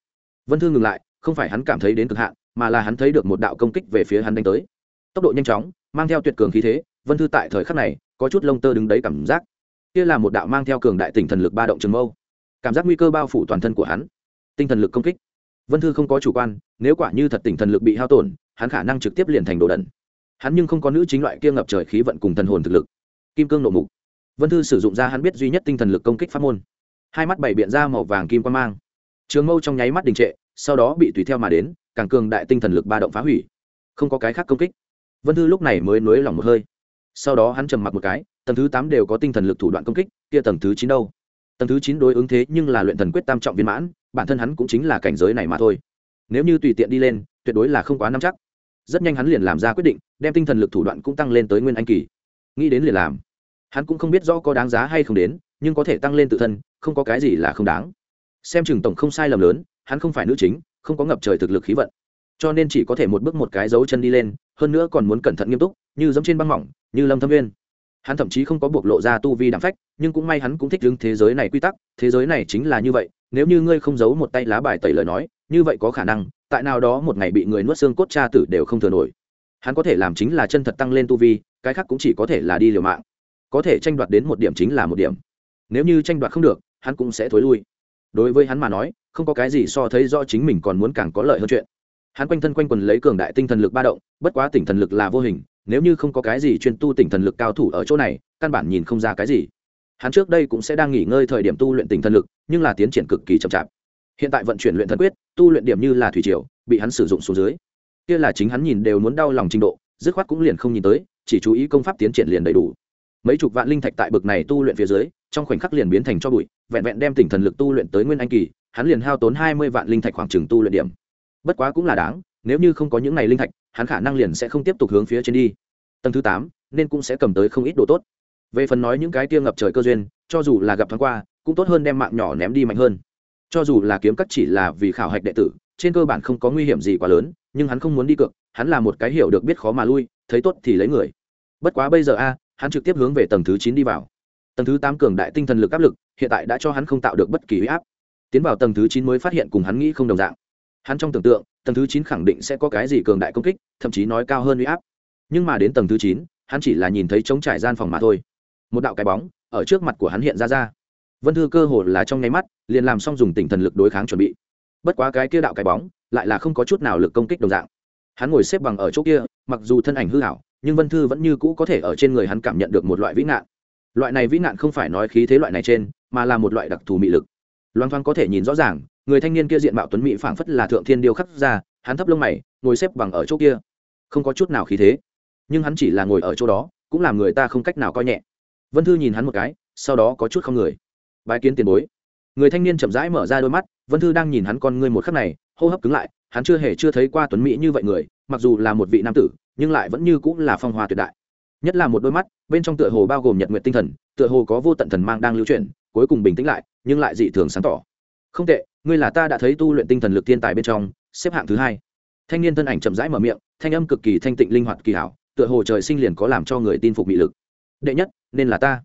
Vân thư ngừng lại, không phải hắn cảm thấy đến cực hạn, mà là hắn thấy được một đạo công kích về phía hắn đánh tới. Tốc độ nhanh chóng, mang theo tuyệt cường khí thế, vân thư tại thời khắc này, có chút lông tơ đứng đấy cảm giác. Kia là một đạo mang theo cường đại tỉnh thần lực ba động trường mâu. Cảm giác nguy cơ bao phủ toàn thân của hắn. Tinh thần lực công kích vân thư không có chủ quan, nếu quả như thật tỉnh thần lực bị hao tổn, hắn khả năng trực tiếp liền thành đồ đẩn hắn nhưng không có nữ chính loại kia ngập trời khí vận cùng thần hồn thực lực. Kim cương nộ mục. Vân thư sử dụng ra hắn biết duy nhất tinh thần lực công kích pháp môn. Hai mắt bảy biện ra màu vàng kim quan mang. Trường mâu trong nháy mắt đình trệ, sau đó bị tùy theo mà đến, càng cường đại tinh thần lực ba động phá hủy. Không có cái khác công kích. Vân thư lúc này mới nuối lòng một hơi. Sau đó hắn trầm mặc một cái, tầng thứ tám đều có tinh thần lực thủ đoạn công kích, kia tầng thứ chín đâu? Tầng thứ chín đối ứng thế nhưng là luyện thần quyết tam trọng viên mãn, bản thân hắn cũng chính là cảnh giới này mà thôi. Nếu như tùy tiện đi lên, tuyệt đối là không quá nắm chắc. Rất nhanh hắn liền làm ra quyết định, đem tinh thần lực thủ đoạn cũng tăng lên tới nguyên anh kỳ. Nghĩ đến liền làm. Hắn cũng không biết do có đáng giá hay không đến, nhưng có thể tăng lên tự thân, không có cái gì là không đáng. Xem chừng tổng không sai lầm lớn, hắn không phải nữ chính, không có ngập trời thực lực khí vận. Cho nên chỉ có thể một bước một cái dấu chân đi lên, hơn nữa còn muốn cẩn thận nghiêm túc, như giống trên băng mỏng, như lâm thâm viên hắn thậm chí không có bộc lộ ra tu vi đạm phách, nhưng cũng may hắn cũng thích đứng thế giới này quy tắc, thế giới này chính là như vậy, nếu như ngươi không giấu một tay lá bài tẩy lời nói, như vậy có khả năng, tại nào đó một ngày bị người nuốt xương cốt cha tử đều không thừa nổi. Hắn có thể làm chính là chân thật tăng lên tu vi, cái khác cũng chỉ có thể là đi liều mạng. Có thể tranh đoạt đến một điểm chính là một điểm. Nếu như tranh đoạt không được, hắn cũng sẽ thối lui. Đối với hắn mà nói, không có cái gì so thấy do chính mình còn muốn càng có lợi hơn chuyện. Hắn quanh thân quanh quần lấy cường đại tinh thần lực ba động, bất quá tỉnh thần lực là vô hình nếu như không có cái gì chuyên tu tỉnh thần lực cao thủ ở chỗ này, căn bản nhìn không ra cái gì. Hắn trước đây cũng sẽ đang nghỉ ngơi thời điểm tu luyện tỉnh thần lực, nhưng là tiến triển cực kỳ chậm chạp. Hiện tại vận chuyển luyện thần quyết, tu luyện điểm như là thủy triều, bị hắn sử dụng xuống dưới. Kia là chính hắn nhìn đều muốn đau lòng trình độ, dứt khoát cũng liền không nhìn tới, chỉ chú ý công pháp tiến triển liền đầy đủ. Mấy chục vạn linh thạch tại bực này tu luyện phía dưới, trong khoảnh khắc liền biến thành cho bụi, vẹn vẹn đem tỉnh thần lực tu luyện tới nguyên anh kỳ, hắn liền hao tốn hai mươi vạn linh thạch khoảng trừng tu luyện điểm. Bất quá cũng là đáng nếu như không có những này linh thạch, hắn khả năng liền sẽ không tiếp tục hướng phía trên đi. Tầng thứ tám, nên cũng sẽ cầm tới không ít đồ tốt. Về phần nói những cái tiêm ngập trời cơ duyên, cho dù là gặp thoáng qua, cũng tốt hơn đem mạng nhỏ ném đi mạnh hơn. Cho dù là kiếm cắt chỉ là vì khảo hạch đệ tử, trên cơ bản không có nguy hiểm gì quá lớn, nhưng hắn không muốn đi cược, hắn là một cái hiểu được biết khó mà lui, thấy tốt thì lấy người. Bất quá bây giờ a, hắn trực tiếp hướng về tầng thứ chín đi vào. Tầng thứ tám cường đại tinh thần lực áp lực, hiện tại đã cho hắn không tạo được bất kỳ huy áp. Tiến vào tầng thứ chín mới phát hiện cùng hắn nghĩ không đồng dạng hắn trong tưởng tượng, tầng thứ chín khẳng định sẽ có cái gì cường đại công kích, thậm chí nói cao hơn huy áp. Nhưng mà đến tầng thứ chín, hắn chỉ là nhìn thấy trống trải gian phòng mà thôi. Một đạo cái bóng, ở trước mặt của hắn hiện ra ra. Vân thư cơ hồ là trong nháy mắt, liền làm xong dùng tỉnh thần lực đối kháng chuẩn bị. Bất quá cái kia đạo cái bóng, lại là không có chút nào lực công kích đồng dạng. Hắn ngồi xếp bằng ở chỗ kia, mặc dù thân ảnh hư hảo, nhưng vân thư vẫn như cũ có thể ở trên người hắn cảm nhận được một loại vĩ nạn. Loại này vĩ nạn không phải nói khí thế loại này trên, mà là một loại đặc thù mị lực. Loan thoáng có thể nhìn rõ ràng người thanh niên kia diện mạo tuấn mỹ phảng phất là thượng thiên điêu khắc ra, hắn thấp lông mày, ngồi xếp bằng ở chỗ kia. Không có chút nào khí thế. Nhưng hắn chỉ là ngồi ở chỗ đó, cũng làm người ta không cách nào coi nhẹ. Vân thư nhìn hắn một cái, sau đó có chút không người. Bái kiến tiền bối. Người thanh niên chậm rãi mở ra đôi mắt, vân thư đang nhìn hắn con ngươi một khắc này, hô hấp cứng lại, hắn chưa hề chưa thấy qua tuấn mỹ như vậy người, mặc dù là một vị nam tử, nhưng lại vẫn như cũng là phong hoa tuyệt đại. Nhất là một đôi mắt, bên trong tựa hồ bao gồm nhật nguyện tinh thần, tựa hồ có vô tận thần mang đang lưu chuyển, cuối cùng bình tĩnh lại, nhưng lại dị thường sáng tỏ không tệ, ngươi là ta đã thấy tu luyện tinh thần lực thiên tài bên trong, xếp hạng thứ hai. Thanh niên thân ảnh chậm rãi mở miệng, thanh âm cực kỳ thanh tịnh linh hoạt kỳ hảo, tựa hồ trời sinh liền có làm cho người tin phục bị lực. Đệ nhất, nên là ta.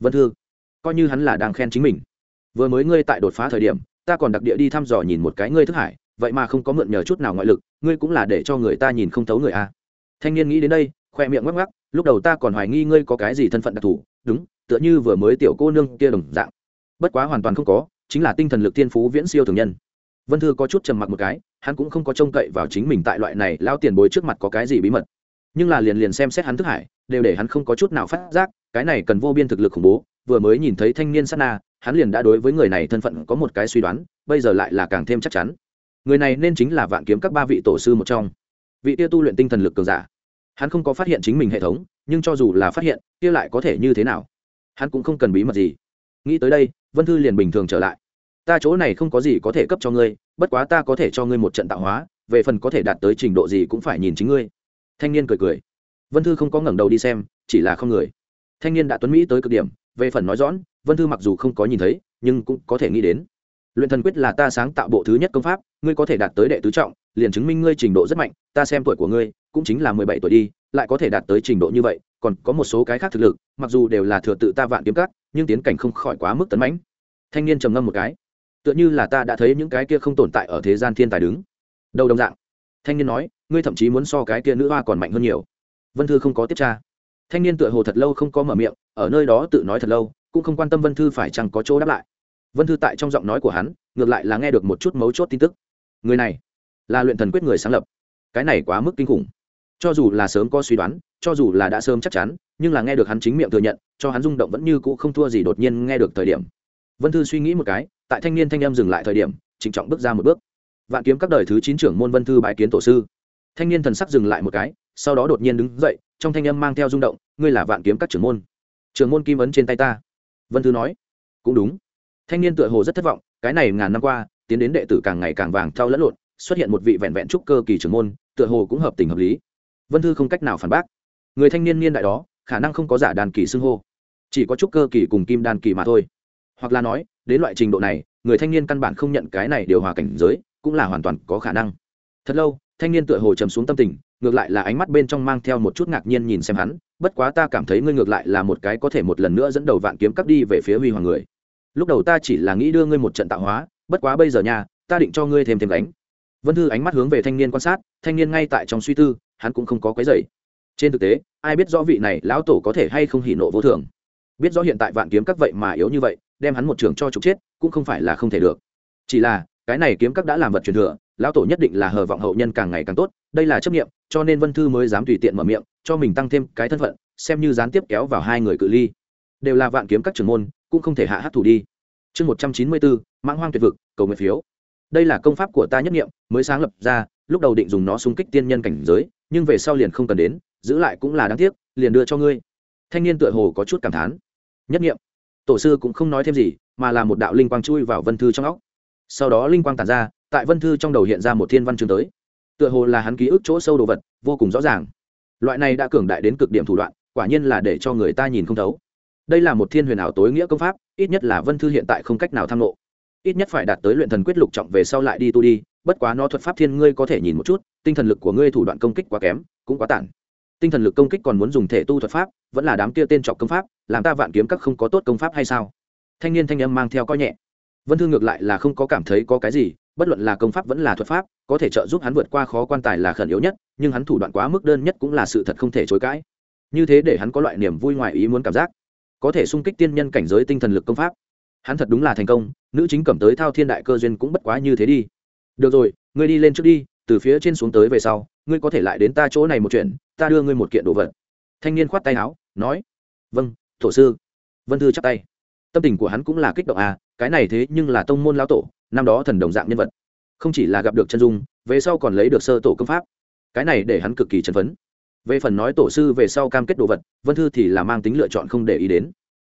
Vân thư, coi như hắn là đang khen chính mình. Vừa mới ngươi tại đột phá thời điểm, ta còn đặc địa đi thăm dò nhìn một cái ngươi thức hải, vậy mà không có mượn nhờ chút nào ngoại lực, ngươi cũng là để cho người ta nhìn không thấu người a. Thanh niên nghĩ đến đây, khoe miệng ngắc ngắc lúc đầu ta còn hoài nghi ngươi có cái gì thân phận đặc thù, đúng, tựa như vừa mới tiểu cô nương kia đồng dạng. Bất quá hoàn toàn không có chính là tinh thần lực thiên phú viễn siêu thường nhân. Vân thư có chút trầm mặc một cái, hắn cũng không có trông cậy vào chính mình tại loại này lao tiền bối trước mặt có cái gì bí mật. Nhưng là liền liền xem xét hắn thức hải, đều để hắn không có chút nào phát giác, cái này cần vô biên thực lực khủng bố, vừa mới nhìn thấy thanh niên sát na, hắn liền đã đối với người này thân phận có một cái suy đoán, bây giờ lại là càng thêm chắc chắn. Người này nên chính là vạn kiếm các ba vị tổ sư một trong. Vị tia tu luyện tinh thần lực cường giả. Hắn không có phát hiện chính mình hệ thống, nhưng cho dù là phát hiện, kia lại có thể như thế nào? Hắn cũng không cần bí mật gì. Nghĩ tới đây vân thư liền bình thường trở lại. Ta chỗ này không có gì có thể cấp cho ngươi, bất quá ta có thể cho ngươi một trận tạo hóa, về phần có thể đạt tới trình độ gì cũng phải nhìn chính ngươi. Thanh niên cười cười. Vân thư không có ngẩng đầu đi xem, chỉ là không người. Thanh niên đã tuấn mỹ tới cực điểm, về phần nói rõ vân thư mặc dù không có nhìn thấy, nhưng cũng có thể nghĩ đến. Luyện thần quyết là ta sáng tạo bộ thứ nhất công pháp, ngươi có thể đạt tới đệ tứ trọng, liền chứng minh ngươi trình độ rất mạnh, ta xem tuổi của ngươi, cũng chính là mười bảy tuổi đi, lại có thể đạt tới trình độ như vậy, còn có một số cái khác thực lực, mặc dù đều là thừa tự ta vạn kiếm cắt nhưng tiến cảnh không khỏi quá mức tấn mãnh. Thanh niên trầm ngâm một cái. Tựa như là ta đã thấy những cái kia không tồn tại ở thế gian thiên tài đứng. Đầu đồng dạng. Thanh niên nói, ngươi thậm chí muốn so cái kia nữ hoa còn mạnh hơn nhiều. Vân thư không có tiếp tra. Thanh niên tựa hồ thật lâu không có mở miệng, ở nơi đó tự nói thật lâu, cũng không quan tâm vân thư phải chăng có chỗ đáp lại. Vân thư tại trong giọng nói của hắn, ngược lại là nghe được một chút mấu chốt tin tức. Người này, là luyện thần quyết người sáng lập. Cái này quá mức kinh khủng. Cho dù là sớm có suy đoán, cho dù là đã sớm chắc chắn nhưng là nghe được hắn chính miệng thừa nhận, cho hắn rung động vẫn như cũ không thua gì đột nhiên nghe được thời điểm. Vân thư suy nghĩ một cái, tại thanh niên thanh em dừng lại thời điểm, trịnh trọng bước ra một bước. Vạn kiếm các đời thứ chín trưởng môn vân thư bái kiến tổ sư. Thanh niên thần sắc dừng lại một cái, sau đó đột nhiên đứng dậy, trong thanh âm mang theo rung động, ngươi là vạn kiếm các trưởng môn. Trưởng môn kim ấn trên tay ta. Vân thư nói. Cũng đúng. Thanh niên tựa hồ rất thất vọng, cái này ngàn năm qua, tiến đến đệ tử càng ngày càng vàng thao lẫn lộn, xuất hiện một vị vẹn vẹn trúc cơ kỳ trưởng môn, tựa hồ cũng hợp tình hợp lý. Vân thư không cách nào phản bác. Người thanh niên niên đại đó khả năng không có giả đàn kỳ xưng hô. Chỉ có trúc cơ kỳ cùng kim đàn kỳ mà thôi. Hoặc là nói, đến loại trình độ này, người thanh niên căn bản không nhận cái này điều hòa cảnh giới, cũng là hoàn toàn có khả năng. Thật lâu, thanh niên tựa hồ trầm xuống tâm tình, ngược lại là ánh mắt bên trong mang theo một chút ngạc nhiên nhìn xem hắn, bất quá ta cảm thấy ngươi ngược lại là một cái có thể một lần nữa dẫn đầu vạn kiếm cắp đi về phía huy hoàng người. Lúc đầu ta chỉ là nghĩ đưa ngươi một trận tạo hóa, bất quá bây giờ nhà ta định cho ngươi thêm thêm đánh vân thư ánh mắt hướng về thanh niên quan sát, thanh niên ngay tại trong suy tư, hắn cũng không có quấy dày trên thực tế, ai biết rõ vị này lão tổ có thể hay không hỉ nộ vô thường. Biết rõ hiện tại vạn kiếm các vậy mà yếu như vậy, đem hắn một trường cho trục chết, cũng không phải là không thể được. Chỉ là, cái này kiếm các đã làm vật truyền thừa, lão tổ nhất định là hờ vọng hậu nhân càng ngày càng tốt, đây là chấp nghiệm cho nên vân thư mới dám tùy tiện mở miệng, cho mình tăng thêm cái thân phận, xem như gián tiếp kéo vào hai người cự ly. Đều là vạn kiếm các trưởng môn, cũng không thể hạ hát thủ đi. Chương một trăm chín mươi bốn, mãng hoang tuyệt vực, cầu nguyện phiếu. Đây là công pháp của ta nhất nghiệm mới sáng lập ra, lúc đầu định dùng nó xung kích tiên nhân cảnh giới, nhưng về sau liền không cần đến giữ lại cũng là đáng tiếc, liền đưa cho ngươi. Thanh niên tựa hồ có chút cảm thán. Nhất nghiệm. Tổ sư cũng không nói thêm gì, mà là một đạo linh quang chui vào vân thư trong óc. Sau đó linh quang tàn ra, tại vân thư trong đầu hiện ra một thiên văn chương tới. Tựa hồ là hắn ký ức chỗ sâu đồ vật, vô cùng rõ ràng. Loại này đã cường đại đến cực điểm thủ đoạn, quả nhiên là để cho người ta nhìn không thấu. Đây là một thiên huyền ảo tối nghĩa công pháp, ít nhất là vân thư hiện tại không cách nào tham lộ ít nhất phải đạt tới luyện thần quyết lục trọng về sau lại đi tu đi, bất quá nó thuật pháp thiên ngươi có thể nhìn một chút, tinh thần lực của ngươi thủ đoạn công kích quá kém, cũng quá tản tinh thần lực công kích còn muốn dùng thể tu thuật pháp, vẫn là đám kia tên trọc công pháp, làm ta vạn kiếm các không có tốt công pháp hay sao? Thanh niên thanh âm mang theo coi nhẹ. Vân thư ngược lại là không có cảm thấy có cái gì, bất luận là công pháp vẫn là thuật pháp, có thể trợ giúp hắn vượt qua khó quan tài là khẩn yếu nhất, nhưng hắn thủ đoạn quá mức đơn nhất cũng là sự thật không thể chối cãi. Như thế để hắn có loại niềm vui ngoài ý muốn cảm giác. Có thể sung kích tiên nhân cảnh giới tinh thần lực công pháp. Hắn thật đúng là thành công, nữ chính cầm tới thao thiên đại cơ duyên cũng bất quá như thế đi. Được rồi, ngươi đi lên trước đi, từ phía trên xuống tới về sau, ngươi có thể lại đến ta chỗ này một chuyện ta đưa ngươi một kiện đồ vật. Thanh niên khoát tay áo, nói vâng thổ sư. Vân thư chắp tay. Tâm tình của hắn cũng là kích động à cái này thế nhưng là tông môn lão tổ, năm đó thần đồng dạng nhân vật. Không chỉ là gặp được chân dung, về sau còn lấy được sơ tổ công pháp. Cái này để hắn cực kỳ chấn phấn. Về phần nói tổ sư về sau cam kết đồ vật, vân thư thì là mang tính lựa chọn không để ý đến.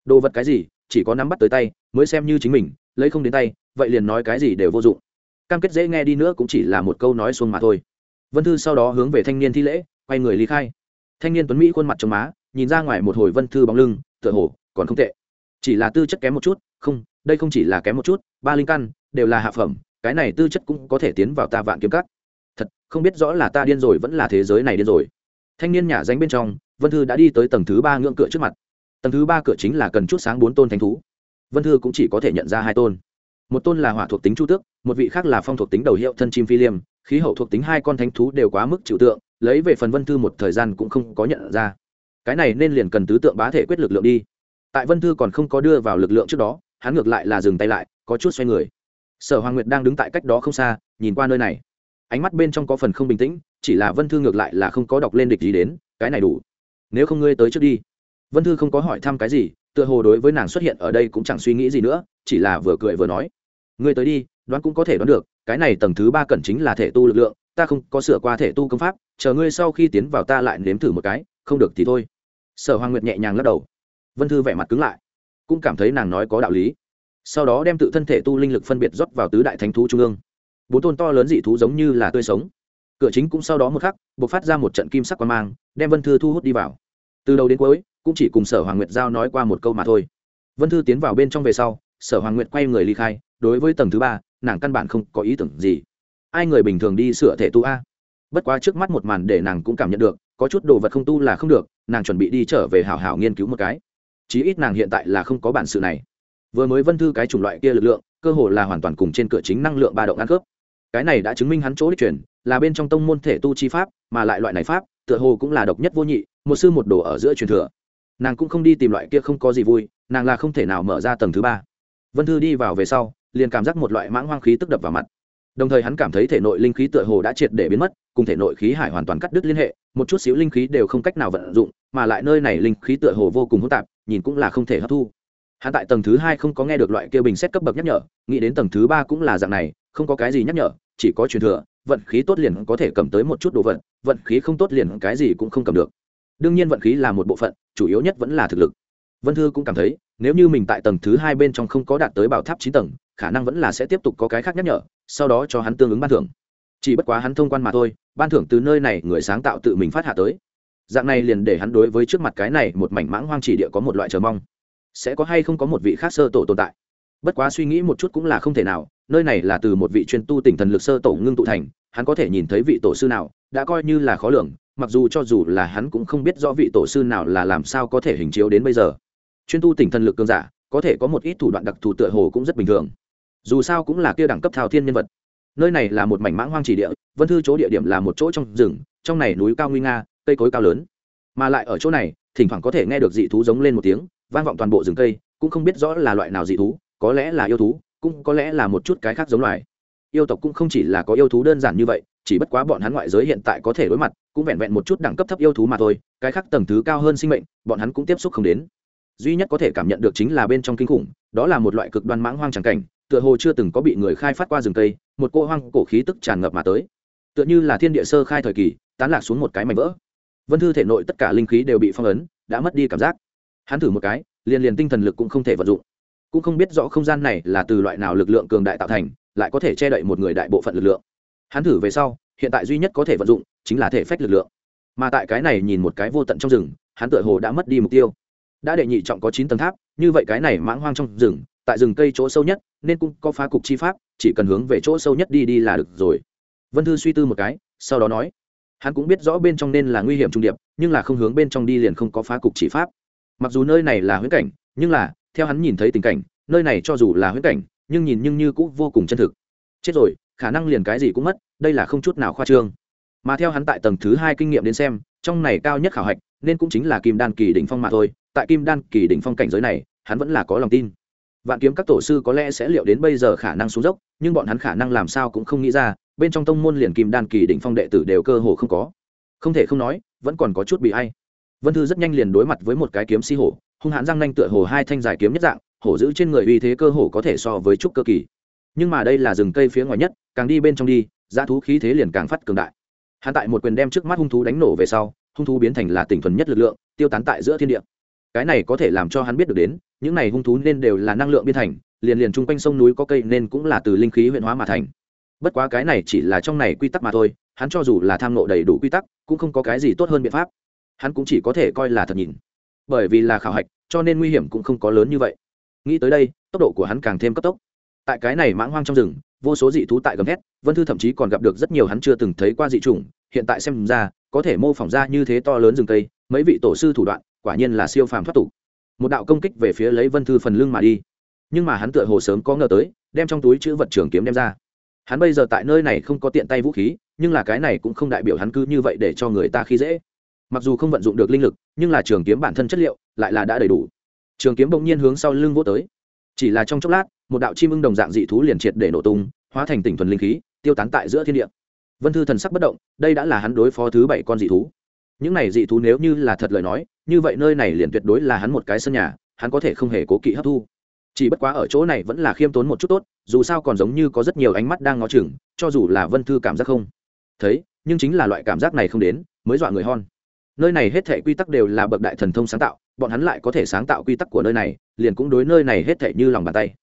Đồ vật cái gì, chỉ có nắm bắt tới tay, mới xem như chính mình, lấy không đến tay, vậy liền nói cái gì đều vô dụng. Cam kết dễ nghe đi nữa cũng chỉ là một câu nói xuông mà thôi. Vân thư sau đó hướng về thanh niên thi lễ quay người ly khai. Thanh niên tuấn mỹ khuôn mặt trong má, nhìn ra ngoài một hồi vân thư bóng lưng, tựa hồ còn không tệ. Chỉ là tư chất kém một chút, không, đây không chỉ là kém một chút, ba linh căn đều là hạ phẩm, cái này tư chất cũng có thể tiến vào ta vạn kiếm cắt thật, không biết rõ là ta điên rồi vẫn là thế giới này điên rồi. Thanh niên nhả danh bên trong, vân thư đã đi tới tầng thứ ba ngưỡng cửa trước mặt. Tầng thứ ba cửa chính là cần chút sáng bốn tôn thánh thú. Vân thư cũng chỉ có thể nhận ra hai tôn. Một tôn là hỏa thuộc tính chu tước, một vị khác là phong thuộc tính đầu hiệu thân chim phi liêm, khí hậu thuộc tính hai con thánh thú đều quá mức chịu tượng lấy về phần vân thư một thời gian cũng không có nhận ra. Cái này nên liền cần tứ tượng bá thể quyết lực lượng đi. Tại vân thư còn không có đưa vào lực lượng trước đó, hắn ngược lại là dừng tay lại, có chút xoay người. Sở hoàng nguyệt đang đứng tại cách đó không xa, nhìn qua nơi này. Ánh mắt bên trong có phần không bình tĩnh, chỉ là vân thư ngược lại là không có đọc lên địch gì đến, cái này đủ. Nếu không ngươi tới trước đi. Vân thư không có hỏi thăm cái gì, tựa hồ đối với nàng xuất hiện ở đây cũng chẳng suy nghĩ gì nữa, chỉ là vừa cười vừa nói. Ngươi tới đi, đoán cũng có thể đoán được, cái này tầng thứ ba cần chính là thể tu lực lượng, ta không có sửa qua thể tu công pháp chờ ngươi sau khi tiến vào ta lại nếm thử một cái, không được thì thôi. Sở hoàng nguyệt nhẹ nhàng lắc đầu. Vân thư vẻ mặt cứng lại, cũng cảm thấy nàng nói có đạo lý. Sau đó đem tự thân thể tu linh lực phân biệt rót vào tứ đại thánh thú trung ương. Bốn tôn to lớn dị thú giống như là tươi sống. Cửa chính cũng sau đó một khắc buộc phát ra một trận kim sắc quan mang, đem vân thư thu hút đi vào. Từ đầu đến cuối, cũng chỉ cùng sở hoàng nguyệt giao nói qua một câu mà thôi. Vân thư tiến vào bên trong về sau, sở hoàng nguyệt quay người ly khai, đối với tầng thứ ba, nàng căn bản không có ý tưởng gì. Ai người bình thường đi sửa thể tu a? Bất quá trước mắt một màn để nàng cũng cảm nhận được, có chút đồ vật không tu là không được, nàng chuẩn bị đi trở về hảo hảo nghiên cứu một cái. Chí ít nàng hiện tại là không có bản sự này. Vừa mới vân thư cái chủng loại kia lực lượng, cơ hồ là hoàn toàn cùng trên cửa chính năng lượng ba động ăn cướp cái này đã chứng minh hắn chỗ đích truyền, là bên trong tông môn thể tu chi pháp, mà lại loại này pháp, tựa hồ cũng là độc nhất vô nhị, một sư một đồ ở giữa truyền thừa. Nàng cũng không đi tìm loại kia không có gì vui, nàng là không thể nào mở ra tầng thứ ba. Vân thư đi vào về sau, liền cảm giác một loại mãng hoang khí tức đập vào mặt đồng thời hắn cảm thấy thể nội linh khí tựa hồ đã triệt để biến mất, cùng thể nội khí hải hoàn toàn cắt đứt liên hệ, một chút xíu linh khí đều không cách nào vận dụng, mà lại nơi này linh khí tựa hồ vô cùng hỗn tạp, nhìn cũng là không thể hấp thu. Hắn tại tầng thứ hai không có nghe được loại kia bình xét cấp bậc nhắc nhở, nghĩ đến tầng thứ ba cũng là dạng này, không có cái gì nhắc nhở, chỉ có truyền thừa, vận khí tốt liền có thể cầm tới một chút đồ vật, vận khí không tốt liền cái gì cũng không cầm được. Đương nhiên vận khí là một bộ phận, chủ yếu nhất vẫn là thực lực. Vân thư cũng cảm thấy, nếu như mình tại tầng thứ hai bên trong không có đạt tới bảo tháp chín tầng, khả năng vẫn là sẽ tiếp tục có cái khác nhắc nhở sau đó cho hắn tương ứng ban thưởng. Chỉ bất quá hắn thông quan mà thôi, ban thưởng từ nơi này người sáng tạo tự mình phát hạ tới. Dạng này liền để hắn đối với trước mặt cái này một mảnh mãng hoang chỉ địa có một loại chờ mong. Sẽ có hay không có một vị khác sơ tổ tồn tại? Bất quá suy nghĩ một chút cũng là không thể nào, nơi này là từ một vị chuyên tu tỉnh thần lực sơ tổ ngưng tụ thành, hắn có thể nhìn thấy vị tổ sư nào, đã coi như là khó lường, mặc dù cho dù là hắn cũng không biết rõ vị tổ sư nào là làm sao có thể hình chiếu đến bây giờ. Chuyên tu tỉnh thần lực cường giả, có thể có một ít thủ đoạn đặc thù tựa hồ cũng rất bình thường dù sao cũng là kia đẳng cấp thao thiên nhân vật. Nơi này là một mảnh mãng hoang chỉ địa, vân thư chỗ địa điểm là một chỗ trong rừng, trong này núi cao nguy nga, cây cối cao lớn. Mà lại ở chỗ này, thỉnh thoảng có thể nghe được dị thú giống lên một tiếng, vang vọng toàn bộ rừng cây, cũng không biết rõ là loại nào dị thú, có lẽ là yêu thú, cũng có lẽ là một chút cái khác giống loài. Yêu tộc cũng không chỉ là có yêu thú đơn giản như vậy, chỉ bất quá bọn hắn ngoại giới hiện tại có thể đối mặt, cũng vẹn vẹn một chút đẳng cấp thấp yêu thú mà thôi, cái khác tầng thứ cao hơn sinh mệnh, bọn hắn cũng tiếp xúc không đến. Duy nhất có thể cảm nhận được chính là bên trong kinh khủng, đó là một loại cực đoan mãng hoang tràng cảnh tựa hồ chưa từng có bị người khai phát qua rừng cây, một cô hoang cổ khí tức tràn ngập mà tới. Tựa như là thiên địa sơ khai thời kỳ, tán lạc xuống một cái mảnh vỡ. Vân thư thể nội tất cả linh khí đều bị phong ấn, đã mất đi cảm giác. Hắn thử một cái, liền liền tinh thần lực cũng không thể vận dụng. Cũng không biết rõ không gian này là từ loại nào lực lượng cường đại tạo thành, lại có thể che đậy một người đại bộ phận lực lượng. Hắn thử về sau, hiện tại duy nhất có thể vận dụng, chính là thể phách lực lượng. Mà tại cái này nhìn một cái vô tận trong rừng, hắn tựa hồ đã mất đi mục tiêu. Đã đệ nhị trọng có chín tầng tháp, như vậy cái này mãng hoang trong rừng tại rừng cây chỗ sâu nhất, nên cũng có phá cục chi pháp, chỉ cần hướng về chỗ sâu nhất đi đi là được rồi. Vân thư suy tư một cái, sau đó nói, hắn cũng biết rõ bên trong nên là nguy hiểm trung điệp, nhưng là không hướng bên trong đi liền không có phá cục chỉ pháp. Mặc dù nơi này là huyễn cảnh, nhưng là, theo hắn nhìn thấy tình cảnh, nơi này cho dù là huyễn cảnh, nhưng nhìn nhưng như cũng vô cùng chân thực. Chết rồi, khả năng liền cái gì cũng mất, đây là không chút nào khoa trương. Mà theo hắn tại tầng thứ hai kinh nghiệm đến xem, trong này cao nhất khảo hạch, nên cũng chính là kim đan kỳ đỉnh phong mà thôi, tại kim đan kỳ đỉnh phong cảnh giới này, hắn vẫn là có lòng tin vạn kiếm các tổ sư có lẽ sẽ liệu đến bây giờ khả năng xuống dốc, nhưng bọn hắn khả năng làm sao cũng không nghĩ ra, bên trong tông môn liền kim đan, kỳ đỉnh phong đệ tử đều cơ hồ không có. Không thể không nói, vẫn còn có chút bị hay vân thư rất nhanh liền đối mặt với một cái kiếm si hổ, hung hãn răng nanh tựa hồ hai thanh dài kiếm nhất dạng, hổ giữ trên người uy thế cơ hồ có thể so với trúc cơ kỳ. Nhưng mà đây là rừng cây phía ngoài nhất, càng đi bên trong đi, giá thú khí thế liền càng phát cường đại. Hắn tại một quyền đem trước mắt hung thú đánh nổ về sau, hung thú biến thành là tỉnh thuần nhất lực lượng, tiêu tán tại giữa thiên địa. Cái này có thể làm cho hắn biết được đến những này hung thú nên đều là năng lượng biên thành liền liền chung quanh sông núi có cây nên cũng là từ linh khí huyện hóa mà thành. Bất quá cái này chỉ là trong này quy tắc mà thôi hắn cho dù là tham nộ đầy đủ quy tắc cũng không có cái gì tốt hơn biện pháp. Hắn cũng chỉ có thể coi là thật nhìn. Bởi vì là khảo hạch cho nên nguy hiểm cũng không có lớn như vậy. Nghĩ tới đây tốc độ của hắn càng thêm cấp tốc. Tại cái này mãng hoang trong rừng vô số dị thú tại gầm thét vân thư thậm chí còn gặp được rất nhiều hắn chưa từng thấy qua dị chủng hiện tại xem ra có thể mô phỏng ra như thế to lớn rừng tây, mấy vị tổ sư thủ đoạn quả nhiên là siêu phàm thoát tục một đạo công kích về phía lấy vân thư phần lưng mà đi. Nhưng mà hắn tựa hồ sớm có ngờ tới, đem trong túi chữ vật trường kiếm đem ra. Hắn bây giờ tại nơi này không có tiện tay vũ khí, nhưng là cái này cũng không đại biểu hắn cứ như vậy để cho người ta khi dễ. Mặc dù không vận dụng được linh lực, nhưng là trường kiếm bản thân chất liệu lại là đã đầy đủ. Trường kiếm bỗng nhiên hướng sau lưng vô tới. Chỉ là trong chốc lát, một đạo chim ưng đồng dạng dị thú liền triệt để nổ tung, hóa thành tỉnh thuần linh khí, tiêu tán tại giữa thiên địa. Vân thư thần sắc bất động, đây đã là hắn đối phó thứ bảy con dị thú. Những này dị thú nếu như là thật lời nói như vậy nơi này liền tuyệt đối là hắn một cái sân nhà, hắn có thể không hề cố kỵ hấp thu. Chỉ bất quá ở chỗ này vẫn là khiêm tốn một chút tốt, dù sao còn giống như có rất nhiều ánh mắt đang ngó chừng, cho dù là vân thư cảm giác không thấy, nhưng chính là loại cảm giác này không đến, mới dọa người hon. Nơi này hết thể quy tắc đều là bậc đại thần thông sáng tạo, bọn hắn lại có thể sáng tạo quy tắc của nơi này, liền cũng đối nơi này hết thể như lòng bàn tay.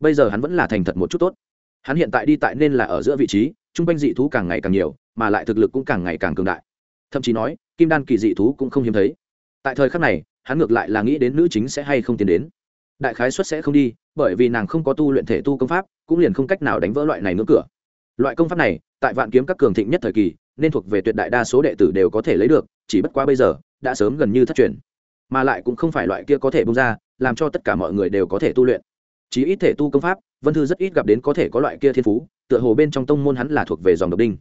Bây giờ hắn vẫn là thành thật một chút tốt. Hắn hiện tại đi tại nên là ở giữa vị trí trung quanh dị thú càng ngày càng nhiều, mà lại thực lực cũng càng ngày càng cường đại. Thậm chí nói, kim đan kỳ dị thú cũng không hiếm thấy tại thời khắc này, hắn ngược lại là nghĩ đến nữ chính sẽ hay không tiến đến. Đại khái xuất sẽ không đi, bởi vì nàng không có tu luyện thể tu công pháp, cũng liền không cách nào đánh vỡ loại này ngưỡng cửa. Loại công pháp này, tại vạn kiếm các cường thịnh nhất thời kỳ, nên thuộc về tuyệt đại đa số đệ tử đều có thể lấy được, chỉ bất quá bây giờ, đã sớm gần như thất truyền. Mà lại cũng không phải loại kia có thể bung ra, làm cho tất cả mọi người đều có thể tu luyện. Chí ít thể tu công pháp, vân thư rất ít gặp đến có thể có loại kia thiên phú, tựa hồ bên trong tông môn hắn là thuộc về dòng độc đinh.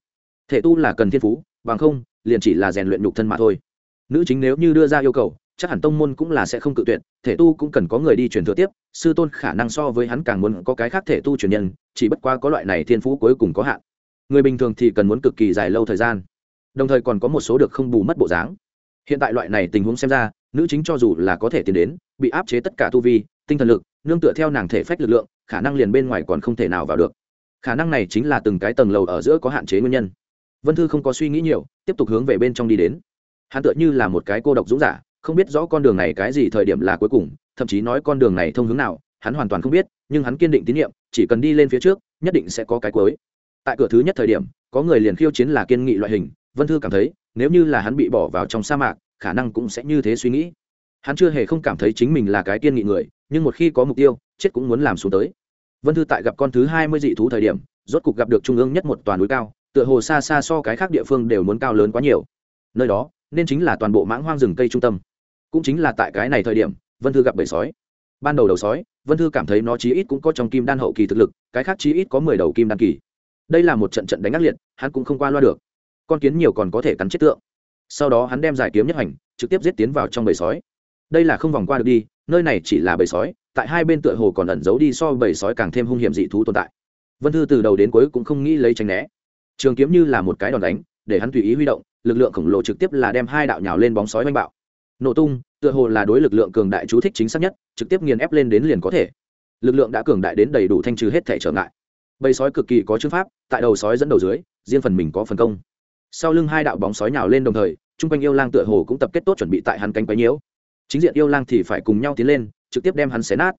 Thể tu là cần thiên phú, bằng không, liền chỉ là rèn luyện nhục thân mà thôi nữ chính nếu như đưa ra yêu cầu, chắc hẳn tông môn cũng là sẽ không cự tuyệt, thể tu cũng cần có người đi truyền thừa tiếp, sư tôn khả năng so với hắn càng muốn có cái khác thể tu truyền nhân, chỉ bất qua có loại này thiên phú cuối cùng có hạn. Người bình thường thì cần muốn cực kỳ dài lâu thời gian, đồng thời còn có một số được không bù mất bộ dáng. Hiện tại loại này tình huống xem ra, nữ chính cho dù là có thể tiến đến, bị áp chế tất cả tu vi, tinh thần lực, nương tựa theo nàng thể phách lực lượng, khả năng liền bên ngoài còn không thể nào vào được. Khả năng này chính là từng cái tầng lầu ở giữa có hạn chế nguyên nhân. Vân thư không có suy nghĩ nhiều, tiếp tục hướng về bên trong đi đến hắn tựa như là một cái cô độc dũng giả, không biết rõ con đường này cái gì thời điểm là cuối cùng, thậm chí nói con đường này thông hướng nào, hắn hoàn toàn không biết, nhưng hắn kiên định tín nhiệm, chỉ cần đi lên phía trước, nhất định sẽ có cái cuối. Tại cửa thứ nhất thời điểm, có người liền khiêu chiến là kiên nghị loại hình, vân thư cảm thấy, nếu như là hắn bị bỏ vào trong sa mạc, khả năng cũng sẽ như thế suy nghĩ. Hắn chưa hề không cảm thấy chính mình là cái kiên nghị người, nhưng một khi có mục tiêu, chết cũng muốn làm xuống tới. Vân thư tại gặp con thứ hai mươi dị thú thời điểm, rốt cục gặp được trung ương nhất một toàn núi cao, tựa hồ xa xa so cái khác địa phương đều muốn cao lớn quá nhiều. Nơi đó nên chính là toàn bộ mãng hoang rừng cây trung tâm. Cũng chính là tại cái này thời điểm, vân thư gặp bầy sói. Ban đầu đầu sói, vân thư cảm thấy nó chí ít cũng có trong kim đan hậu kỳ thực lực, cái khác chí ít có mười đầu kim đan kỳ. Đây là một trận trận đánh ác liệt, hắn cũng không qua loa được. Con kiến nhiều còn có thể cắn chết tượng. Sau đó hắn đem giải kiếm nhất hành, trực tiếp giết tiến vào trong bầy sói. Đây là không vòng qua được đi, nơi này chỉ là bầy sói, tại hai bên tựa hồ còn ẩn giấu đi so bầy sói càng thêm hung hiểm dị thú tồn tại. Vân thư từ đầu đến cuối cũng không nghĩ lấy tránh né. Trường kiếm như là một cái đòn đánh để hắn tùy ý huy động, lực lượng khổng lồ trực tiếp là đem hai đạo nhào lên bóng sói oanh bạo. Nổ tung, tựa hồ là đối lực lượng cường đại chú thích chính xác nhất, trực tiếp nghiền ép lên đến liền có thể. Lực lượng đã cường đại đến đầy đủ thanh trừ hết thể trở ngại. Bầy sói cực kỳ có chữ pháp, tại đầu sói dẫn đầu dưới, riêng phần mình có phần công. Sau lưng hai đạo bóng sói nhào lên đồng thời, chung quanh yêu lang tựa hồ cũng tập kết tốt chuẩn bị tại hắn cánh quấy nhiễu. Chính diện yêu lang thì phải cùng nhau tiến lên, trực tiếp đem hắn xé nát.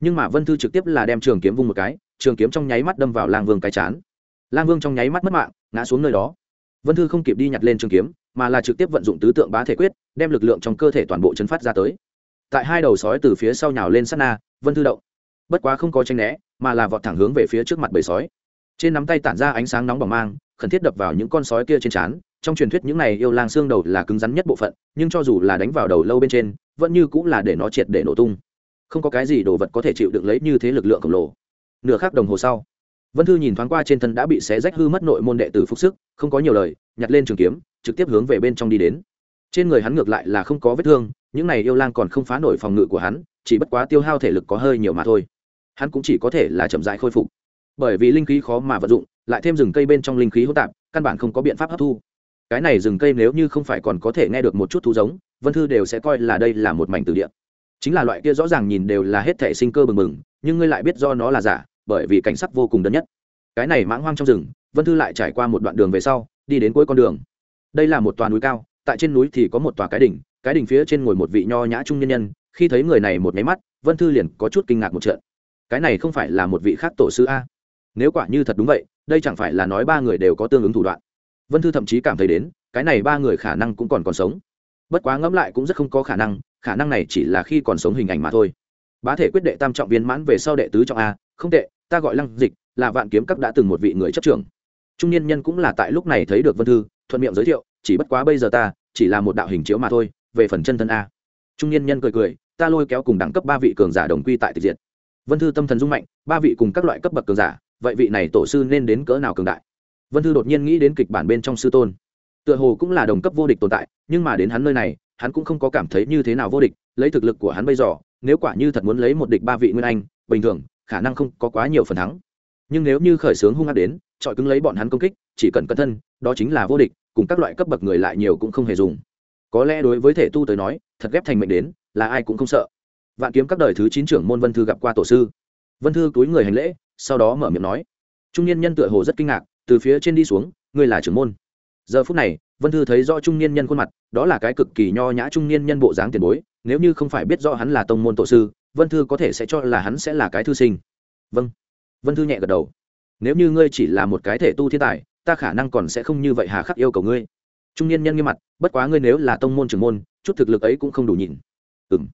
Nhưng mà vân thư trực tiếp là đem trường kiếm vung một cái, trường kiếm trong nháy mắt đâm vào lang vương cái chán. Lang vương trong nháy mắt mất mạng, ngã xuống nơi đó vân thư không kịp đi nhặt lên trường kiếm, mà là trực tiếp vận dụng tứ tượng bá thể quyết, đem lực lượng trong cơ thể toàn bộ chấn phát ra tới. Tại hai đầu sói từ phía sau nhào lên sát na, vân thư động. Bất quá không có tranh né, mà là vọt thẳng hướng về phía trước mặt bầy sói. Trên nắm tay tản ra ánh sáng nóng bỏng mang, khẩn thiết đập vào những con sói kia trên trán. Trong truyền thuyết những này yêu lang xương đầu là cứng rắn nhất bộ phận, nhưng cho dù là đánh vào đầu lâu bên trên, vẫn như cũng là để nó triệt để nổ tung. Không có cái gì đồ vật có thể chịu đựng lấy như thế lực lượng khổng lồ. Nửa khắc đồng hồ sau vân thư nhìn thoáng qua trên thân đã bị xé rách hư mất nội môn đệ tử phục sức, không có nhiều lời, nhặt lên trường kiếm, trực tiếp hướng về bên trong đi đến. Trên người hắn ngược lại là không có vết thương, những này yêu lang còn không phá nổi phòng ngự của hắn, chỉ bất quá tiêu hao thể lực có hơi nhiều mà thôi. Hắn cũng chỉ có thể là chậm dại khôi phục. Bởi vì linh khí khó mà vận dụng, lại thêm rừng cây bên trong linh khí hỗn tạp, căn bản không có biện pháp hấp thu. Cái này rừng cây nếu như không phải còn có thể nghe được một chút thú giống, vân thư đều sẽ coi là đây là một mảnh từ địa. Chính là loại kia rõ ràng nhìn đều là hết thể sinh cơ bừng bừng, nhưng ngươi lại biết do nó là giả bởi vì cảnh sắc vô cùng đơn nhất. Cái này mãng hoang trong rừng, vân thư lại trải qua một đoạn đường về sau, đi đến cuối con đường. Đây là một tòa núi cao, tại trên núi thì có một tòa cái đỉnh cái đỉnh phía trên ngồi một vị nho nhã trung nhân nhân, khi thấy người này một cái mắt, vân thư liền có chút kinh ngạc một trận. Cái này không phải là một vị khác tổ sư a? Nếu quả như thật đúng vậy, đây chẳng phải là nói ba người đều có tương ứng thủ đoạn. Vân thư thậm chí cảm thấy đến, cái này ba người khả năng cũng còn còn sống. Bất quá ngẫm lại cũng rất không có khả năng khả năng này chỉ là khi còn sống hình ảnh mà thôi. Bá thể quyết đệ tam trọng viên mãn về sau đệ tứ trọng a không tệ, ta gọi lăng dịch, là vạn kiếm các đã từng một vị người chấp trưởng. Trung niên nhân cũng là tại lúc này thấy được vân thư, thuận miệng giới thiệu, chỉ bất quá bây giờ ta, chỉ là một đạo hình chiếu mà thôi, về phần chân thân a. Trung niên nhân cười cười, ta lôi kéo cùng đẳng cấp ba vị cường giả đồng quy tại tịch diệt. Vân thư tâm thần dung mạnh, ba vị cùng các loại cấp bậc cường giả, vậy vị này tổ sư nên đến cỡ nào cường đại? Vân thư đột nhiên nghĩ đến kịch bản bên trong sư tôn. Tựa hồ cũng là đồng cấp vô địch tồn tại, nhưng mà đến hắn nơi này, hắn cũng không có cảm thấy như thế nào vô địch, lấy thực lực của hắn bây giờ, nếu quả như thật muốn lấy một địch ba vị nguyên anh, bình thường khả năng không có quá nhiều phần thắng. Nhưng nếu như khởi xướng hung hát đến trọi cứng lấy bọn hắn công kích, chỉ cần cẩn thân đó chính là vô địch, cùng các loại cấp bậc người lại nhiều cũng không hề dùng. Có lẽ đối với thể tu tới nói, thật ghép thành mệnh đến, là ai cũng không sợ. Vạn kiếm các đời thứ chín trưởng môn vân thư gặp qua tổ sư. Vân thư túi người hành lễ, sau đó mở miệng nói. Trung niên nhân tựa hồ rất kinh ngạc, từ phía trên đi xuống, ngươi là trưởng môn. Giờ phút này, vân thư thấy rõ trung niên nhân khuôn mặt, đó là cái cực kỳ nho nhã trung niên nhân bộ dáng tiền bối, nếu như không phải biết rõ hắn là tông môn tổ sư vân thư có thể sẽ cho là hắn sẽ là cái thư sinh. Vâng. Vân thư nhẹ gật đầu. Nếu như ngươi chỉ là một cái thể tu thiên tài, ta khả năng còn sẽ không như vậy hà khắc yêu cầu ngươi. Trung niên nhân nghiêm mặt, bất quá ngươi nếu là tông môn trưởng môn, chút thực lực ấy cũng không đủ nhìn. Ừ m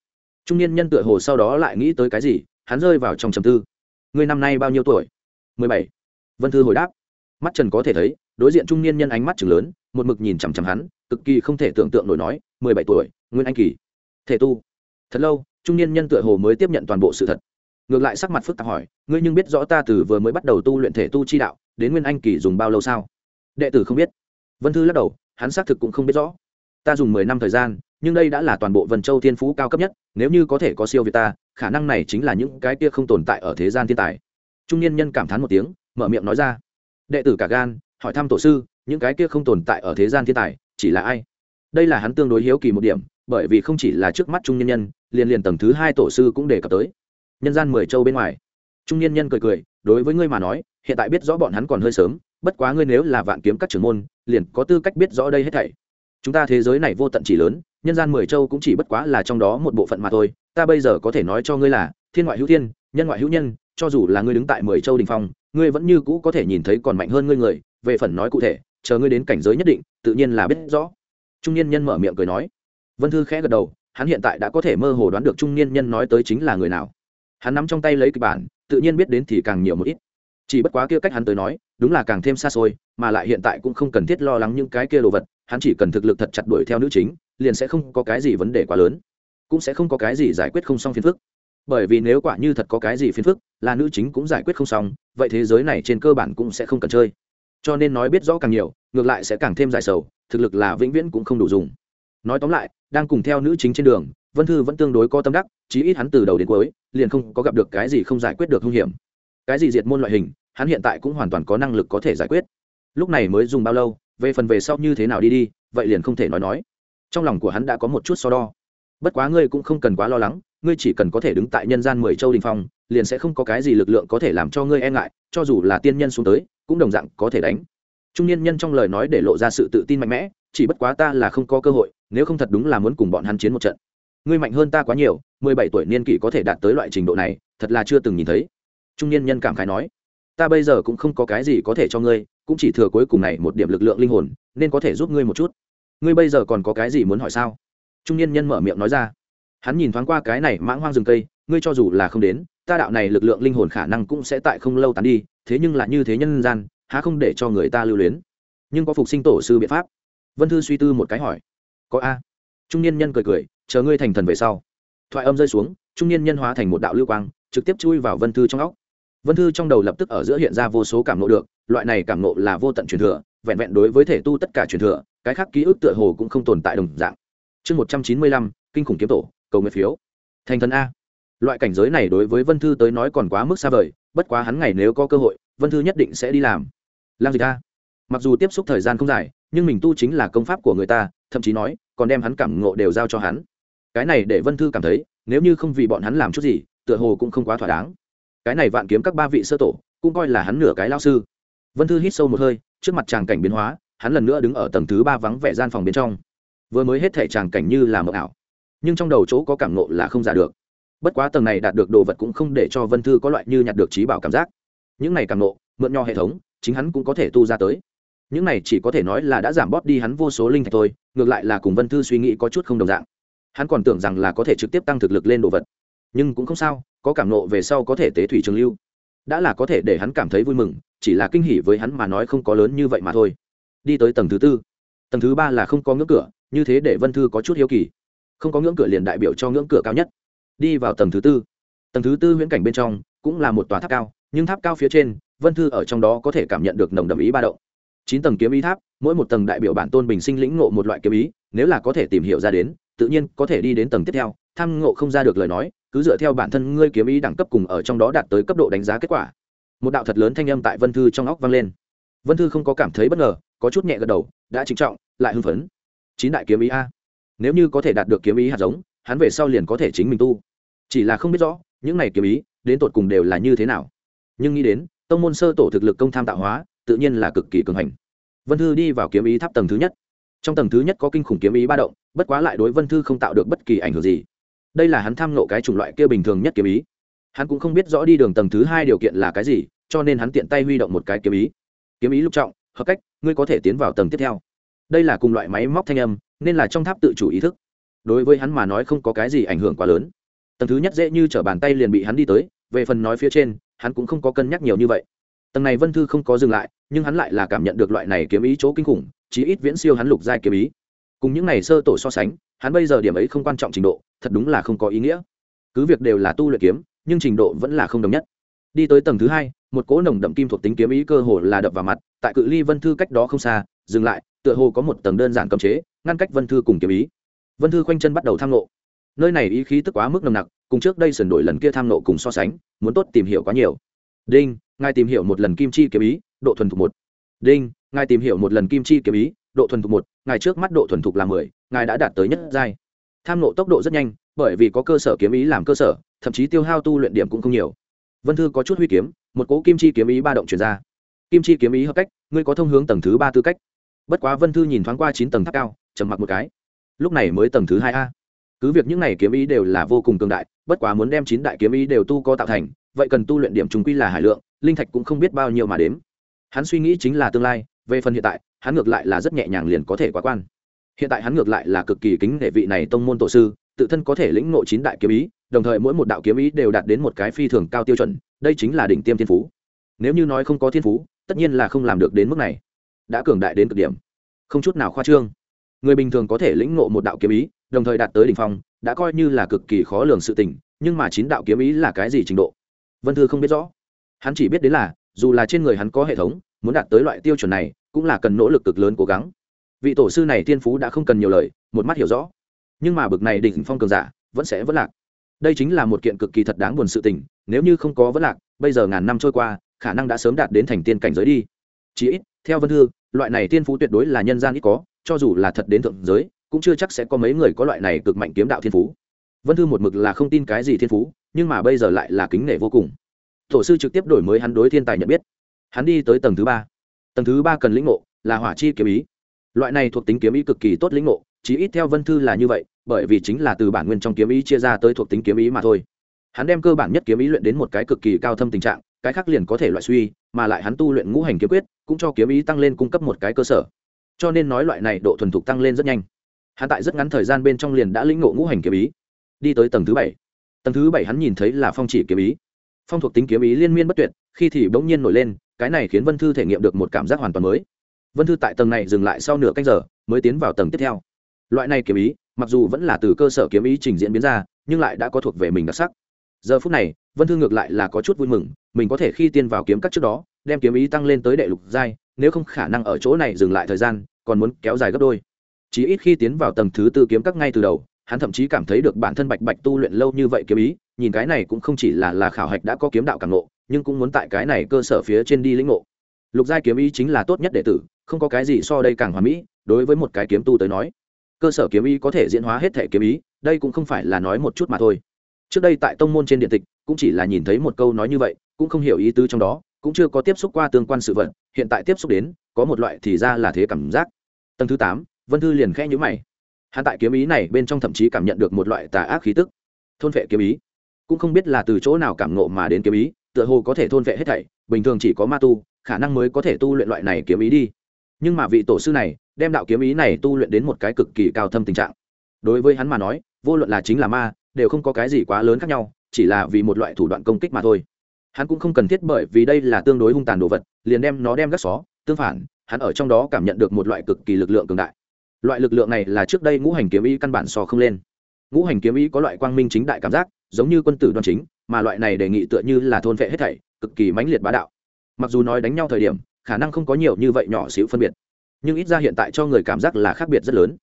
trung niên nhân tựa hồ sau đó lại nghĩ tới cái gì, hắn rơi vào trong trầm tư. Ngươi năm nay bao nhiêu tuổi? Mười bảy. Vân thư hồi đáp. Mắt trần có thể thấy, đối diện trung niên nhân ánh mắt chừng lớn, một mực nhìn chằm chằm hắn, cực kỳ không thể tưởng tượng nổi nói, mười bảy tuổi, nguyên anh kỳ. Thể tu. Thật lâu trung niên nhân tựa hồ mới tiếp nhận toàn bộ sự thật. Ngược lại sắc mặt phức tạp hỏi, ngươi nhưng biết rõ ta từ vừa mới bắt đầu tu luyện thể tu chi đạo, đến nguyên anh kỳ dùng bao lâu sao? Đệ tử không biết. Vân thư lắc đầu, hắn xác thực cũng không biết rõ. Ta dùng mười năm thời gian, nhưng đây đã là toàn bộ vân châu thiên phú cao cấp nhất, nếu như có thể có siêu việt ta, khả năng này chính là những cái kia không tồn tại ở thế gian thiên tài. Trung niên nhân cảm thán một tiếng, mở miệng nói ra. Đệ tử cả gan, hỏi thăm tổ sư, những cái kia không tồn tại ở thế gian thiên tài, chỉ là ai? Đây là hắn tương đối hiếu kỳ một điểm bởi vì không chỉ là trước mắt trung nhân nhân, liền liền tầng thứ hai tổ sư cũng đề cập tới. Nhân gian mười châu bên ngoài. Trung nhân nhân cười cười, đối với ngươi mà nói, hiện tại biết rõ bọn hắn còn hơi sớm, bất quá ngươi nếu là vạn kiếm các trưởng môn, liền có tư cách biết rõ đây hết thảy. Chúng ta thế giới này vô tận chỉ lớn, nhân gian mười châu cũng chỉ bất quá là trong đó một bộ phận mà thôi, ta bây giờ có thể nói cho ngươi là, thiên ngoại hữu thiên, nhân ngoại hữu nhân, cho dù là ngươi đứng tại mười châu đình phong, ngươi vẫn như cũ có thể nhìn thấy còn mạnh hơn ngươi người, về phần nói cụ thể, chờ ngươi đến cảnh giới nhất định, tự nhiên là biết rõ. Trung niên nhân mở miệng cười nói vân thư khẽ gật đầu, hắn hiện tại đã có thể mơ hồ đoán được trung niên nhân nói tới chính là người nào. Hắn nắm trong tay lấy kịch bản, tự nhiên biết đến thì càng nhiều một ít. Chỉ bất quá kia cách hắn tới nói, đúng là càng thêm xa xôi, mà lại hiện tại cũng không cần thiết lo lắng những cái kia đồ vật, hắn chỉ cần thực lực thật chặt đuổi theo nữ chính, liền sẽ không có cái gì vấn đề quá lớn. Cũng sẽ không có cái gì giải quyết không xong phiền phức. Bởi vì nếu quả như thật có cái gì phiền phức, là nữ chính cũng giải quyết không xong, vậy thế giới này trên cơ bản cũng sẽ không cần chơi. Cho nên nói biết rõ càng nhiều, ngược lại sẽ càng thêm dài sầu, thực lực là vĩnh viễn cũng không đủ dùng. Nói tóm lại đang cùng theo nữ chính trên đường, vân thư vẫn tương đối có tâm đắc, chí ít hắn từ đầu đến cuối, liền không có gặp được cái gì không giải quyết được hung hiểm. Cái gì diệt môn loại hình, hắn hiện tại cũng hoàn toàn có năng lực có thể giải quyết. Lúc này mới dùng bao lâu, về phần về sau như thế nào đi đi, vậy liền không thể nói nói. Trong lòng của hắn đã có một chút so đo. Bất quá ngươi cũng không cần quá lo lắng, ngươi chỉ cần có thể đứng tại nhân gian mười châu đình phong, liền sẽ không có cái gì lực lượng có thể làm cho ngươi e ngại, cho dù là tiên nhân xuống tới, cũng đồng dạng có thể đánh. Trung niên nhân trong lời nói để lộ ra sự tự tin mạnh mẽ chỉ bất quá ta là không có cơ hội, nếu không thật đúng là muốn cùng bọn hắn chiến một trận. Ngươi mạnh hơn ta quá nhiều, mười bảy tuổi niên kỷ có thể đạt tới loại trình độ này, thật là chưa từng nhìn thấy. Trung niên nhân cảm khái nói, ta bây giờ cũng không có cái gì có thể cho ngươi, cũng chỉ thừa cuối cùng này một điểm lực lượng linh hồn, nên có thể giúp ngươi một chút. Ngươi bây giờ còn có cái gì muốn hỏi sao? Trung niên nhân mở miệng nói ra, hắn nhìn thoáng qua cái này mãng hoang rừng cây, ngươi cho dù là không đến, ta đạo này lực lượng linh hồn khả năng cũng sẽ tại không lâu tán đi, thế nhưng là như thế nhân gian, há không để cho người ta lưu luyến. Nhưng có phục sinh tổ sư biện pháp vân thư suy tư một cái hỏi, có a? Trung niên nhân cười cười, chờ ngươi thành thần về sau. Thoại âm rơi xuống, trung niên nhân hóa thành một đạo lưu quang, trực tiếp chui vào vân thư trong óc. Vân thư trong đầu lập tức ở giữa hiện ra vô số cảm nộ được, loại này cảm nộ là vô tận truyền thừa, vẹn vẹn đối với thể tu tất cả truyền thừa, cái khác ký ức tựa hồ cũng không tồn tại đồng dạng. Chương một trăm chín mươi lăm, kinh khủng kiếm tổ, cầu nguyện phiếu. Thành thần a. Loại cảnh giới này đối với vân thư tới nói còn quá mức xa vời, bất quá hắn ngày nếu có cơ hội, vân thư nhất định sẽ đi làm. Làm gì a. Mặc dù tiếp xúc thời gian không dài nhưng mình tu chính là công pháp của người ta, thậm chí nói, còn đem hắn cảm ngộ đều giao cho hắn. Cái này để vân thư cảm thấy, nếu như không vì bọn hắn làm chút gì, tựa hồ cũng không quá thỏa đáng. Cái này vạn kiếm các ba vị sơ tổ, cũng coi là hắn nửa cái lao sư. Vân thư hít sâu một hơi, trước mặt tràng cảnh biến hóa, hắn lần nữa đứng ở tầng thứ ba vắng vẻ gian phòng bên trong. Vừa mới hết thể tràng cảnh như là mờ ảo, nhưng trong đầu chỗ có cảm nộ là không giả được. Bất quá tầng này đạt được đồ vật cũng không để cho vân thư có loại như nhặt được trí bảo cảm giác. Những này cảm nộ mượn nho hệ thống, chính hắn cũng có thể tu ra tới những này chỉ có thể nói là đã giảm bóp đi hắn vô số linh thạch thôi, ngược lại là cùng vân thư suy nghĩ có chút không đồng dạng. Hắn còn tưởng rằng là có thể trực tiếp tăng thực lực lên đồ vật, nhưng cũng không sao, có cảm nộ về sau có thể tế thủy trường lưu. Đã là có thể để hắn cảm thấy vui mừng, chỉ là kinh hỉ với hắn mà nói không có lớn như vậy mà thôi. Đi tới tầng thứ tư. Tầng thứ ba là không có ngưỡng cửa, như thế để vân thư có chút hiếu kỳ. Không có ngưỡng cửa liền đại biểu cho ngưỡng cửa cao nhất. Đi vào tầng thứ tư. Tầng thứ tư huyễn cảnh bên trong cũng là một tòa tháp cao, nhưng tháp cao phía trên, vân thư ở trong đó có thể cảm nhận được nồng đậm ý ba động chín tầng kiếm ý tháp, mỗi một tầng đại biểu bản tôn bình sinh lĩnh ngộ một loại kiếm ý, nếu là có thể tìm hiểu ra đến, tự nhiên có thể đi đến tầng tiếp theo, tham ngộ không ra được lời nói, cứ dựa theo bản thân ngươi kiếm ý đẳng cấp cùng ở trong đó đạt tới cấp độ đánh giá kết quả. Một đạo thật lớn thanh âm tại vân thư trong óc vang lên. Vân thư không có cảm thấy bất ngờ, có chút nhẹ gật đầu, đã trịnh trọng, lại hưng phấn. Chín đại kiếm ý a. Nếu như có thể đạt được kiếm ý hạt giống, hắn về sau liền có thể chính mình tu. Chỉ là không biết rõ, những này kiếm ý, đến tột cùng đều là như thế nào. Nhưng nghĩ đến, tông môn sơ tổ thực lực công tham tạo hóa tự nhiên là cực kỳ cường hành. Vân thư đi vào kiếm ý tháp tầng thứ nhất. Trong tầng thứ nhất có kinh khủng kiếm ý ba động, bất quá lại đối vân thư không tạo được bất kỳ ảnh hưởng gì. Đây là hắn tham nộ cái chủng loại kia bình thường nhất kiếm ý. Hắn cũng không biết rõ đi đường tầng thứ hai điều kiện là cái gì, cho nên hắn tiện tay huy động một cái kiếm ý. Kiếm ý lục trọng, hợp cách, ngươi có thể tiến vào tầng tiếp theo. Đây là cùng loại máy móc thanh âm, nên là trong tháp tự chủ ý thức. Đối với hắn mà nói không có cái gì ảnh hưởng quá lớn. Tầng thứ nhất dễ như t r ở bàn tay liền bị hắn đi tới, về phần nói phía trên, hắn cũng không có cân nhắc nhiều như vậy tầng này vân thư không có dừng lại, nhưng hắn lại là cảm nhận được loại này kiếm ý chỗ kinh khủng, chí ít viễn siêu hắn lục giai kiếm ý. Cùng những này sơ tổ so sánh, hắn bây giờ điểm ấy không quan trọng trình độ, thật đúng là không có ý nghĩa. Cứ việc đều là tu luyện kiếm, nhưng trình độ vẫn là không đồng nhất. Đi tới tầng thứ hai, một cỗ nồng đậm kim thuộc tính kiếm ý cơ hồ là đập vào mặt, tại cự ly vân thư cách đó không xa, dừng lại, tựa hồ có một tầng đơn giản cầm chế, ngăn cách vân thư cùng kiếm ý. Vân thư khoanh chân bắt đầu tham nộ nơi này ý khí tức quá mức nồng nặc, cùng trước đây sườn đổi lần kia tham nộ cùng so sánh, muốn tốt tìm hiểu quá nhiều. Đinh! Ngài tìm hiểu một lần kim chi kiếm ý, độ thuần thục một. Đinh, ngài tìm hiểu một lần kim chi kiếm ý, độ thuần thục một, ngài trước mắt độ thuần thục là mười, ngài đã đạt tới nhất giai. Tham nộ tốc độ rất nhanh, bởi vì có cơ sở kiếm ý làm cơ sở, thậm chí tiêu hao tu luyện điểm cũng không nhiều. Vân thư có chút huy kiếm, một cỗ kim chi kiếm ý ba động chuyển ra. Kim chi kiếm ý hợp cách, ngươi có thông hướng tầng thứ ba tư cách. Bất quá vân thư nhìn thoáng qua chín tầng tháp cao, trầm mặc một cái. Lúc này mới tầng thứ hai a. Cứ việc những này kiếm ý đều là vô cùng cường đại, bất quá muốn đem chín đại kiếm ý đều tu có tạo thành, vậy cần tu luyện điểm chúng quy là hải lượng linh thạch cũng không biết bao nhiêu mà đếm. Hắn suy nghĩ chính là tương lai, về phần hiện tại, hắn ngược lại là rất nhẹ nhàng liền có thể quá quan. Hiện tại hắn ngược lại là cực kỳ kính đệ vị này tông môn tổ sư, tự thân có thể lĩnh ngộ chín đại kiếm ý, đồng thời mỗi một đạo kiếm ý đều đạt đến một cái phi thường cao tiêu chuẩn, đây chính là đỉnh tiêm thiên phú. Nếu như nói không có thiên phú, tất nhiên là không làm được đến mức này. Đã cường đại đến cực điểm. Không chút nào khoa trương. Người bình thường có thể lĩnh ngộ một đạo kiếm ý, đồng thời đạt tới đ ỉ n h phong, đã coi như là cực kỳ khó lường sự tình, nhưng mà chín đạo kiếm ý là cái gì trình độ? Vân thư không biết rõ hắn chỉ biết đến là, dù là trên người hắn có hệ thống, muốn đạt tới loại tiêu chuẩn này, cũng là cần nỗ lực cực lớn cố gắng. Vị tổ sư này thiên phú đã không cần nhiều lời, một mắt hiểu rõ. Nhưng mà bực này đỉnh phong cường giả, vẫn sẽ vẫn lạc. Đây chính là một kiện cực kỳ thật đáng buồn sự tình, nếu như không có vẫn lạc, bây giờ ngàn năm trôi qua, khả năng đã sớm đạt đến thành tiên cảnh giới đi. Chỉ ít, theo vân thư, loại này tiên phú tuyệt đối là nhân gian ít có, cho dù là thật đến thượng giới, cũng chưa chắc sẽ có mấy người có loại này cực mạnh kiếm đạo thiên phú. Vân thư một mực là không tin cái gì thiên phú, nhưng mà bây giờ lại là kính nể vô cùng tổ sư trực tiếp đổi mới hắn đối thiên tài nhận biết. Hắn đi tới tầng thứ ba. Tầng thứ ba cần lĩnh ngộ, là hỏa chi kiếm ý. Loại này thuộc tính kiếm ý cực kỳ tốt lĩnh ngộ chỉ ít theo vân thư là như vậy, bởi vì chính là từ bản nguyên trong kiếm ý chia ra tới thuộc tính kiếm ý mà thôi. Hắn đem cơ bản nhất kiếm ý luyện đến một cái cực kỳ cao thâm tình trạng, cái khác liền có thể loại suy, mà lại hắn tu luyện ngũ hành kiếm quyết, cũng cho kiếm ý tăng lên cung cấp một cái cơ sở. Cho nên nói loại này độ thuần thục tăng lên rất nhanh. Hắn tại rất ngắn thời gian bên trong liền đã lĩnh ngộ ngũ hành kiếm ý. Đi tới tầng thứ bảy. Tầng thứ bảy hắn nhìn thấy là phong chỉ kiếm ý phong thuộc tính kiếm ý liên miên bất tuyệt, khi thì bỗng nhiên nổi lên, cái này khiến vân thư thể nghiệm được một cảm giác hoàn toàn mới. Vân thư tại tầng này dừng lại sau nửa canh giờ, mới tiến vào tầng tiếp theo. Loại này kiếm ý, mặc dù vẫn là từ cơ sở kiếm ý trình diễn biến ra, nhưng lại đã có thuộc về mình đặc sắc. Giờ phút này, vân thư ngược lại là có chút vui mừng, mình có thể khi tiên vào kiếm các trước đó, đem kiếm ý tăng lên tới đệ lục giai, nếu không khả năng ở chỗ này dừng lại thời gian, còn muốn kéo dài gấp đôi. Chỉ ít khi tiến vào tầng thứ tư kiếm các ngay từ đầu hắn thậm chí cảm thấy được bản thân bạch bạch tu luyện lâu như vậy kiếm ý, nhìn cái này cũng không chỉ là là khảo hạch đã có kiếm đạo càng ngộ, nhưng cũng muốn tại cái này cơ sở phía trên đi lĩnh ngộ. Lục giai kiếm ý chính là tốt nhất đệ tử, không có cái gì so đây càng hoàn mỹ, đối với một cái kiếm tu tới nói, cơ sở kiếm ý có thể diễn hóa hết thể kiếm ý, đây cũng không phải là nói một chút mà thôi. Trước đây tại tông môn trên điện tịch, cũng chỉ là nhìn thấy một câu nói như vậy, cũng không hiểu ý tứ trong đó, cũng chưa có tiếp xúc qua tương quan sự vật, hiện tại tiếp xúc đến, có một loại thì ra là thế cảm giác. Tầng thứ tám, vân thư liền khẽ nhữ mày hắn tại kiếm ý này bên trong thậm chí cảm nhận được một loại tà ác khí tức. Thôn vệ kiếm ý. Cũng không biết là từ chỗ nào cảm ngộ mà đến kiếm ý, tựa hồ có thể thôn vệ hết thảy, bình thường chỉ có ma tu, khả năng mới có thể tu luyện loại này kiếm ý đi. Nhưng mà vị tổ sư này, đem đạo kiếm ý này tu luyện đến một cái cực kỳ cao thâm tình trạng. Đối với hắn mà nói, vô luận là chính là ma, đều không có cái gì quá lớn khác nhau, chỉ là vì một loại thủ đoạn công kích mà thôi. Hắn cũng không cần thiết bởi vì đây là tương đối hung tàn đồ vật, liền đem nó đem gác xó, tương phản, hắn ở trong đó cảm nhận được một loại cực kỳ lực lượng cường đại loại lực lượng này là trước đây ngũ hành kiếm ý căn bản so không lên. Ngũ hành kiếm ý có loại quang minh chính đại cảm giác, giống như quân tử đoan chính, mà loại này đề nghị tựa như là thôn vệ hết thảy, cực kỳ mãnh liệt bá đạo. Mặc dù nói đánh nhau thời điểm, khả năng không có nhiều như vậy nhỏ xíu phân biệt, nhưng ít ra hiện tại cho người cảm giác là khác biệt rất lớn.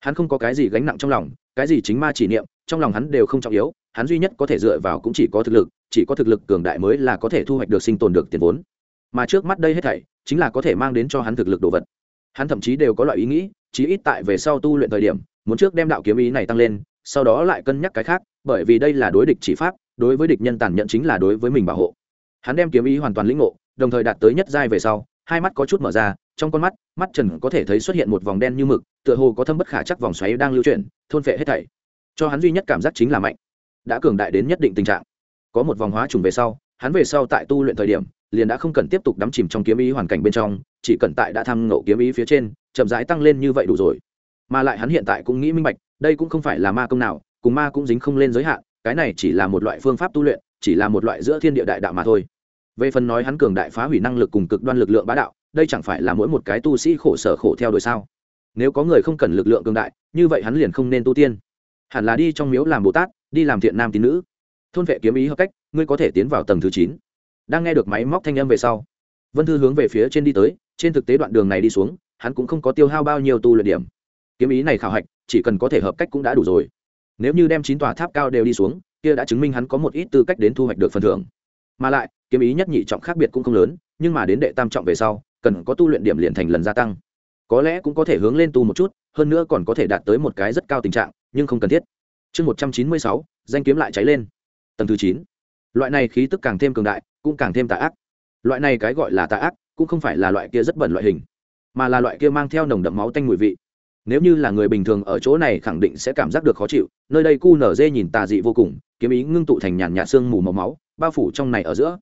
Hắn không có cái gì gánh nặng trong lòng, cái gì chính ma chỉ niệm, trong lòng hắn đều không trọng yếu, hắn duy nhất có thể dựa vào cũng chỉ có thực lực, chỉ có thực lực cường đại mới là có thể thu hoạch được sinh tồn được tiền vốn. Mà trước mắt đây hết thảy, chính là có thể mang đến cho hắn thực lực đồ vật hắn thậm chí đều có loại ý nghĩ, chí ít tại về sau tu luyện thời điểm, muốn trước đem đạo kiếm ý này tăng lên, sau đó lại cân nhắc cái khác, bởi vì đây là đối địch chỉ pháp, đối với địch nhân tàn nhẫn chính là đối với mình bảo hộ. Hắn đem kiếm ý hoàn toàn lĩnh ngộ, đồng thời đạt tới nhất giai về sau, hai mắt có chút mở ra, trong con mắt mắt trần có thể thấy xuất hiện một vòng đen như mực, tựa hồ có thâm bất khả chắc vòng xoáy đang lưu chuyển, thôn phệ hết thảy. Cho hắn duy nhất cảm giác chính là mạnh. Đã cường đại đến nhất định tình trạng. Có một vòng hóa trùng về sau, hắn về sau tại tu luyện thời điểm liền đã không cần tiếp tục đắm chìm trong kiếm ý hoàn cảnh bên trong, chỉ cần tại đã tham ngộ kiếm ý phía trên, chậm rãi tăng lên như vậy đủ rồi. Mà lại hắn hiện tại cũng nghĩ minh bạch, đây cũng không phải là ma công nào, cùng ma cũng dính không lên giới hạn, cái này chỉ là một loại phương pháp tu luyện, chỉ là một loại giữa thiên địa đại đạo mà thôi. Về phần nói hắn cường đại phá hủy năng lực cùng cực đoan lực lượng bá đạo, đây chẳng phải là mỗi một cái tu sĩ khổ sở khổ theo đuổi sao? Nếu có người không cần lực lượng cường đại, như vậy hắn liền không nên tu tiên. Hẳn là đi trong miếu làm bồ tát, đi làm thiện nam tín nữ. Thôn vệ kiếm ý hợp cách, ngươi có thể tiến vào tầng thứ chín đang nghe được máy móc thanh âm về sau. Vân thư hướng về phía trên đi tới, trên thực tế đoạn đường này đi xuống, hắn cũng không có tiêu hao bao nhiêu tu luyện điểm. Kiếm ý này khảo hạch, chỉ cần có thể hợp cách cũng đã đủ rồi. Nếu như đem chín tòa tháp cao đều đi xuống, kia đã chứng minh hắn có một ít tư cách đến thu hoạch được phần thưởng. Mà lại, kiếm ý nhất nhị trọng khác biệt cũng không lớn, nhưng mà đến đệ tam trọng về sau, cần có tu luyện điểm liền thành lần gia tăng. Có lẽ cũng có thể hướng lên tu một chút, hơn nữa còn có thể đạt tới một cái rất cao tình trạng, nhưng không cần thiết. Chương một trăm chín mươi sáu, danh kiếm lại cháy lên. Tầng thứ chín loại này khí tức càng thêm cường đại, cũng càng thêm tà ác. Loại này cái gọi là tà ác, cũng không phải là loại kia rất bẩn loại hình, mà là loại kia mang theo nồng đậm máu tanh mùi vị. Nếu như là người bình thường ở chỗ này khẳng định sẽ cảm giác được khó chịu, nơi đây cu nở dê nhìn tà dị vô cùng, kiếm ý ngưng tụ thành nhàn nhạt xương mù màu máu, bao phủ trong này ở giữa.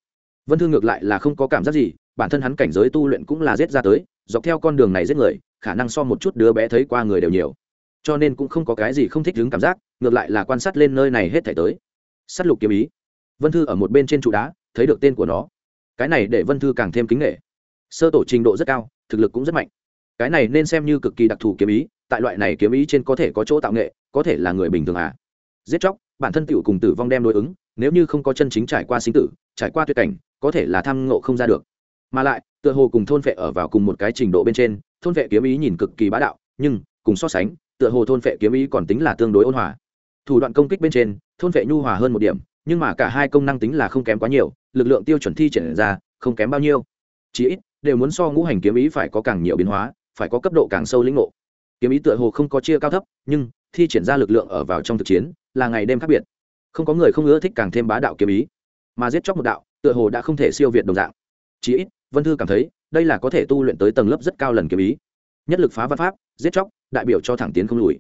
Vân thương ngược lại là không có cảm giác gì, bản thân hắn cảnh giới tu luyện cũng là giết ra tới, dọc theo con đường này giết người, khả năng so một chút đứa bé thấy qua người đều nhiều. Cho nên cũng không có cái gì không thích đứng cảm giác, ngược lại là quan sát lên nơi này hết thể tới. S á t lục kiếm ý vân thư ở một bên trên trụ đá, thấy được tên của nó. Cái này để vân thư càng thêm kính nghệ sơ tổ trình độ rất cao, thực lực cũng rất mạnh. Cái này nên xem như cực kỳ đặc thù kiếm ý, tại loại này kiếm ý trên có thể có chỗ tạo nghệ, có thể là người bình thường à. Giết chóc, bản thân tựu cùng tử vong đem đối ứng, nếu như không có chân chính trải qua sinh tử, trải qua tuyệt cảnh, có thể là tham ngộ không ra được. Mà lại, tựa hồ cùng thôn vệ ở vào cùng một cái trình độ bên trên, thôn vệ kiếm ý nhìn cực kỳ bá đạo, nhưng, cùng so sánh, tựa hồ thôn vệ kiếm ý còn tính là tương đối ôn hòa. Thủ đoạn công kích bên trên, thôn vệ nhu hòa hơn một điểm nhưng mà cả hai công năng tính là không kém quá nhiều, lực lượng tiêu chuẩn thi triển ra, không kém bao nhiêu. Chỉ ít, đều muốn so ngũ hành kiếm ý phải có càng nhiều biến hóa, phải có cấp độ càng sâu lĩnh ngộ. Kiếm ý tựa hồ không có chia cao thấp, nhưng thi triển ra lực lượng ở vào trong thực chiến là ngày đêm khác biệt. Không có người không ưa thích càng thêm bá đạo kiếm ý, mà giết chóc một đạo, tựa hồ đã không thể siêu việt đồng dạng. Chí ít, vân thư cảm thấy, đây là có thể tu luyện tới tầng lớp rất cao lần kiếm ý. Nhất lực phá văn pháp, giết chóc, đại biểu cho thẳng tiến không lùi.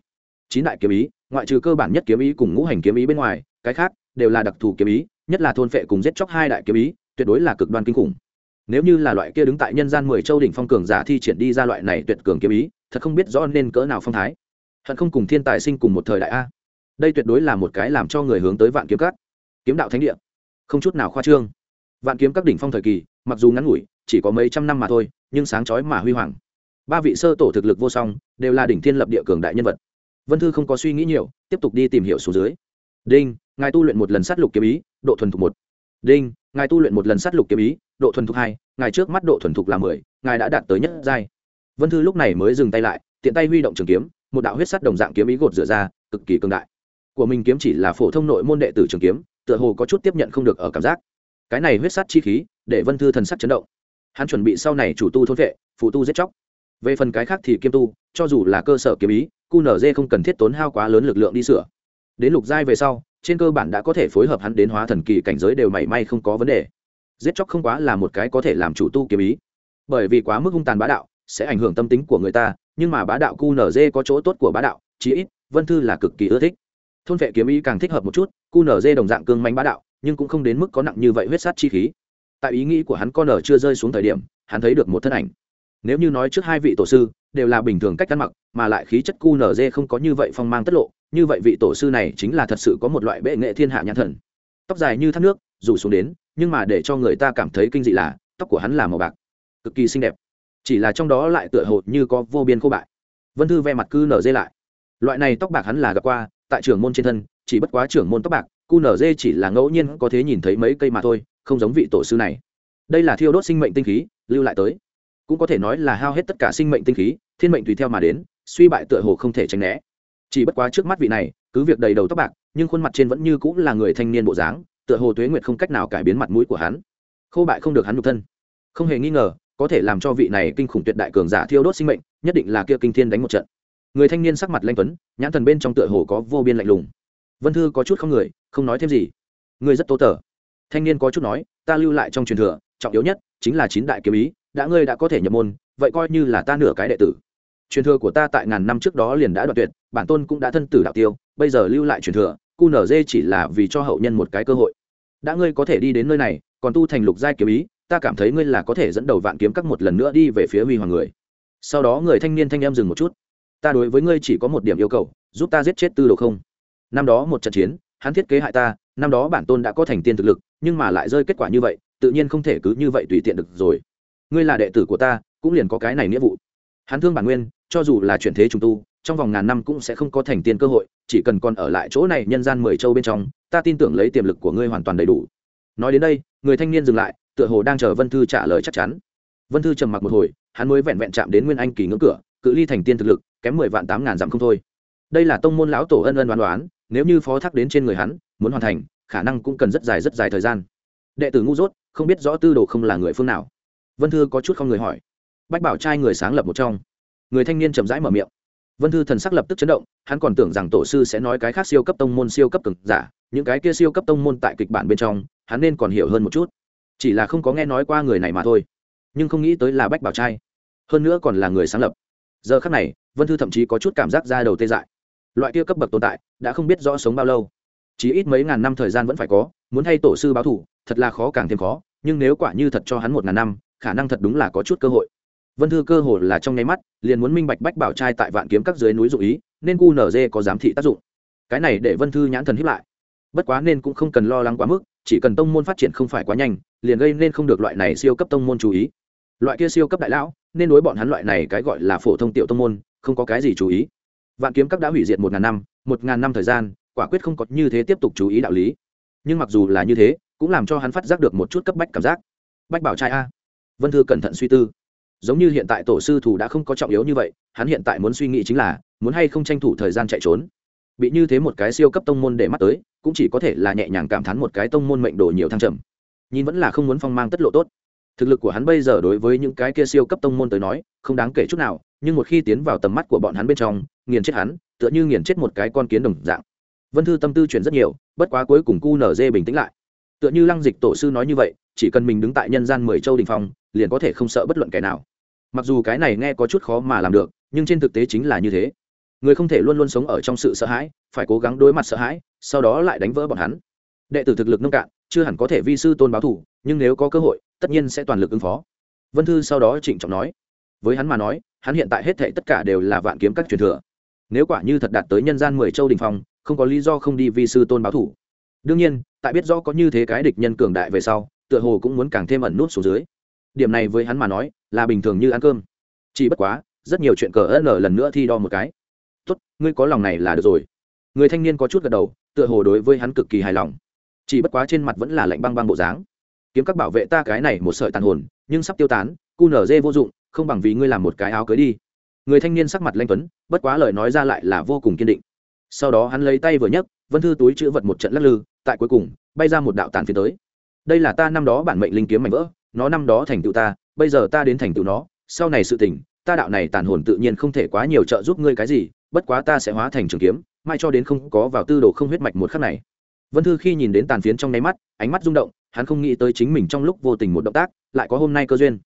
Chín đại kiếm ý, ngoại trừ cơ bản nhất kiếm ý cùng ngũ hành kiếm ý bên ngoài, cái khác đều là đặc thù kiếm ý, nhất là thôn phệ cùng giết chóc hai đại kiếm ý, tuyệt đối là cực đoan kinh khủng. Nếu như là loại kia đứng tại nhân gian mười châu đỉnh phong cường giả thi triển đi ra loại này tuyệt cường kiếm ý, thật không biết rõ nên cỡ nào phong thái. Hận không cùng thiên tài sinh cùng một thời đại a. Đây tuyệt đối là một cái làm cho người hướng tới vạn kiếm cắt kiếm đạo thánh địa. Không chút nào khoa trương. Vạn kiếm các đỉnh phong thời kỳ, mặc dù ngắn ngủi, chỉ có mấy trăm năm mà thôi, nhưng sáng chói mà huy hoàng. Ba vị sơ tổ thực lực vô song, đều là đỉnh thiên lập địa cường đại nhân vật. Vân thư không có suy nghĩ nhiều, tiếp tục đi tìm hiểu số dưới đinh, ngài tu luyện một lần sát lục kiếm ý, độ thuần thục một. Đinh, ngài tu luyện một lần sát lục kiếm ý, độ thuần thục hai, ngài trước mắt độ thuần thục là mười, ngài đã đạt tới nhất giai. Vân thư lúc này mới dừng tay lại, tiện tay huy động trường kiếm, một đạo huyết sắt đồng dạng kiếm ý gột rửa ra, cực kỳ cường đại. Của mình kiếm chỉ là phổ thông nội môn đệ tử trường kiếm, tựa hồ có chút tiếp nhận không được ở cảm giác. Cái này huyết sắt chi khí, để vân thư thần sắc chấn động. Hắn chuẩn bị sau này chủ tu thôn vệ phụ tu giết chóc. Về phần cái khác thì kiêm tu, cho dù là cơ sở kiếm ý cu không cần thiết tốn hao quá lớn lực lượng đi sửa đến lục giai về sau, trên cơ bản đã có thể phối hợp hắn đến hóa thần kỳ cảnh giới đều mảy may không có vấn đề. Giết chóc không quá là một cái có thể làm chủ tu kiếm ý. Bởi vì quá mức hung tàn bá đạo, sẽ ảnh hưởng tâm tính của người ta, nhưng mà bá đạo cu có chỗ tốt của bá đạo, chí ít, vân thư là cực kỳ ưa thích. Thôn vệ kiếm ý càng thích hợp một chút, cu đồng dạng cương manh bá đạo, nhưng cũng không đến mức có nặng như vậy huyết sát chi khí. Tại ý nghĩ của hắn con nở chưa rơi xuống thời điểm, hắn thấy được một thân ảnh nếu như nói trước hai vị tổ sư, đều là bình thường cách ăn mặc, mà lại khí chất cu nz không có như vậy phong mang tất lộ, như vậy vị tổ sư này chính là thật sự có một loại bệ nghệ thiên hạ nhãn thần. Tóc dài như thác nước, rủ xuống đến, nhưng mà để cho người ta cảm thấy kinh dị là, tóc của hắn là màu bạc, cực kỳ xinh đẹp. Chỉ là trong đó lại tựa hồ như có vô biên khô bại. Vân thư ve mặt cư nz lại. Loại này tóc bạc hắn là gặp qua, tại trưởng môn trên thân, chỉ bất quá trưởng môn tóc bạc, cu nz chỉ là ngẫu nhiên có thể nhìn thấy mấy cây mà thôi, không giống vị tổ sư này. Đây là thiêu đốt sinh mệnh tinh khí, lưu lại tới cũng có thể nói là hao hết tất cả sinh mệnh tinh khí, thiên mệnh tùy theo mà đến, suy bại tựa hồ không thể tránh né. Chỉ bất quá trước mắt vị này, cứ việc đầy đầu tóc bạc, nhưng khuôn mặt trên vẫn như cũng là người thanh niên bộ dáng, tựa hồ tuế nguyệt không cách nào cải biến mặt mũi của hắn. Khâu bại không được hắn nhục thân. Không hề nghi ngờ, có thể làm cho vị này kinh khủng tuyệt đại cường giả thiêu đốt sinh mệnh, nhất định là kia kinh thiên đánh một trận. Người thanh niên sắc mặt lanh tuấn, nhãn thần bên trong tựa hồ có vô biên lạnh lùng. Vân thư có chút không người, không nói thêm gì. Người rất tố tở. Thanh niên có chút nói, ta lưu lại trong truyền thừa, trọng yếu nhất chính là chín đại kiếm ý đã ngươi đã có thể nhập môn, vậy coi như là ta nửa cái đệ tử. Truyền thừa của ta tại ngàn năm trước đó liền đã đoạn tuyệt, bản tôn cũng đã thân tử đạo tiêu, bây giờ lưu lại truyền thừa, cu nở dê chỉ là vì cho hậu nhân một cái cơ hội. Đã ngươi có thể đi đến nơi này, còn tu thành lục giai kiếm ý, ta cảm thấy ngươi là có thể dẫn đầu vạn kiếm các một lần nữa đi về phía huy hoàng người. Sau đó người thanh niên thanh em dừng một chút. Ta đối với ngươi chỉ có một điểm yêu cầu, giúp ta giết chết tư đồ không. Năm đó một trận chiến, hắn thiết kế hại ta, năm đó bản tôn đã có thành tiên thực lực, nhưng mà lại rơi kết quả như vậy, tự nhiên không thể cứ như vậy tùy tiện được rồi ngươi là đệ tử của ta, cũng liền có cái này nghĩa vụ. Hắn thương bản nguyên, cho dù là chuyển thế trùng tu, trong vòng ngàn năm cũng sẽ không có thành tiên cơ hội, chỉ cần còn ở lại chỗ này nhân gian mười châu bên trong, ta tin tưởng lấy tiềm lực của ngươi hoàn toàn đầy đủ. Nói đến đây, người thanh niên dừng lại, tựa hồ đang chờ vân thư trả lời chắc chắn. Vân thư trầm mặc một hồi, hắn mới vẹn vẹn chạm đến nguyên anh kỳ ngưỡng cửa, cự ly thành tiên thực lực, kém mười vạn tám ngàn dặm không thôi. Đây là tông môn lão tổ ân ân đoán đoán nếu như phó thác đến trên người hắn, muốn hoàn thành, khả năng cũng cần rất dài rất dài thời gian. Đệ tử ngu dốt, không biết rõ tư đồ không là người phương nào vân thư có chút không người hỏi. Bách bảo trai người sáng lập một trong. Người thanh niên chậm rãi mở miệng. Vân thư thần sắc lập tức chấn động, hắn còn tưởng rằng tổ sư sẽ nói cái khác siêu cấp tông môn siêu cấp cực giả, những cái kia siêu cấp tông môn tại kịch bản bên trong, hắn nên còn hiểu hơn một chút. Chỉ là không có nghe nói qua người này mà thôi. Nhưng không nghĩ tới là bách bảo trai. Hơn nữa còn là người sáng lập. Giờ khác này, vân thư thậm chí có chút cảm giác ra đầu tê dại. Loại kia cấp bậc tồn tại, đã không biết rõ sống bao lâu. Chỉ ít mấy ngàn năm thời gian vẫn phải có, muốn thay tổ sư báo thủ, thật là khó càng thêm khó, nhưng nếu quả như thật cho hắn một ngàn năm khả năng thật đúng là có chút cơ hội. Vân thư cơ hồ là trong nháy mắt, liền muốn minh bạch bách bảo trai tại vạn kiếm các dưới núi dụ ý, nên cu nở dê có giám thị tác dụng. Cái này để vân thư nhãn thần hiếp lại. Bất quá nên cũng không cần lo lắng quá mức, chỉ cần tông môn phát triển không phải quá nhanh, liền gây nên không được loại này siêu cấp tông môn chú ý. Loại kia siêu cấp đại lão, nên đối bọn hắn loại này cái gọi là phổ thông tiểu tông môn, không có cái gì chú ý. Vạn kiếm các đã hủy diệt một ngàn năm, một ngàn năm thời gian, quả quyết không có như thế tiếp tục chú ý đạo lý. Nhưng mặc dù là như thế, cũng làm cho hắn phát giác được một chút cấp bách cảm giác. Bách bảo trai a vân thư cẩn thận suy tư. Giống như hiện tại tổ sư thủ đã không có trọng yếu như vậy, hắn hiện tại muốn suy nghĩ chính là, muốn hay không tranh thủ thời gian chạy trốn. Bị như thế một cái siêu cấp tông môn để mắt tới, cũng chỉ có thể là nhẹ nhàng cảm thán một cái tông môn mệnh đồ nhiều thăng trầm. Nhìn vẫn là không muốn phong mang tất lộ tốt. Thực lực của hắn bây giờ đối với những cái kia siêu cấp tông môn tới nói, không đáng kể chút nào, nhưng một khi tiến vào tầm mắt của bọn hắn bên trong, nghiền chết hắn, tựa như nghiền chết một cái con kiến đồng dạng. Vân thư tâm tư chuyển rất nhiều, bất quá cuối cùng cu nở dê bình tĩnh lại. Tựa như lăng dịch tổ sư nói như vậy chỉ cần mình đứng tại nhân gian mười châu đình phong, liền có thể không sợ bất luận kẻ nào. Mặc dù cái này nghe có chút khó mà làm được, nhưng trên thực tế chính là như thế. Người không thể luôn luôn sống ở trong sự sợ hãi, phải cố gắng đối mặt sợ hãi, sau đó lại đánh vỡ bọn hắn. Đệ tử thực lực nông cạn, chưa hẳn có thể vi sư tôn báo thủ, nhưng nếu có cơ hội, tất nhiên sẽ toàn lực ứng phó. Vân thư sau đó trịnh trọng nói, với hắn mà nói, hắn hiện tại hết thệ tất cả đều là vạn kiếm các truyền thừa. Nếu quả như thật đạt tới nhân gian mười châu đình phong, không có lý do không đi vi sư tôn báo thủ. Đương nhiên, tại biết rõ có như thế cái địch nhân cường đại về sau tựa hồ cũng muốn càng thêm ẩn nút xuống dưới. Điểm này với hắn mà nói, là bình thường như ăn cơm. Chỉ bất quá, rất nhiều chuyện cờ nở lần nữa thi đo một cái. Tốt, ngươi có lòng này là được rồi. Người thanh niên có chút gật đầu, tựa hồ đối với hắn cực kỳ hài lòng. Chỉ bất quá trên mặt vẫn là lạnh băng băng bộ dáng. Kiếm các bảo vệ ta cái này một sợi tàn hồn, nhưng sắp tiêu tán, cu nở dê vô dụng, không bằng vì ngươi làm một cái áo cưới đi. Người thanh niên sắc mặt lanh tuấn, bất quá lời nói ra lại là vô cùng kiên định. Sau đó hắn lấy tay vừa nhấc, vân thư túi chữ vật một trận lắc lư, tại cuối cùng, bay ra một đạo tàn phiến tới đây là ta năm đó bản mệnh linh kiếm mảnh vỡ, nó năm đó thành tựu ta, bây giờ ta đến thành tựu nó, sau này sự tình, ta đạo này tàn hồn tự nhiên không thể quá nhiều trợ giúp ngươi cái gì, bất quá ta sẽ hóa thành trường kiếm, mai cho đến không có vào tư đồ không huyết mạch một khắc này. Vân thư khi nhìn đến tàn phiến trong nháy mắt, ánh mắt rung động, hắn không nghĩ tới chính mình trong lúc vô tình một động tác, lại có hôm nay cơ duyên.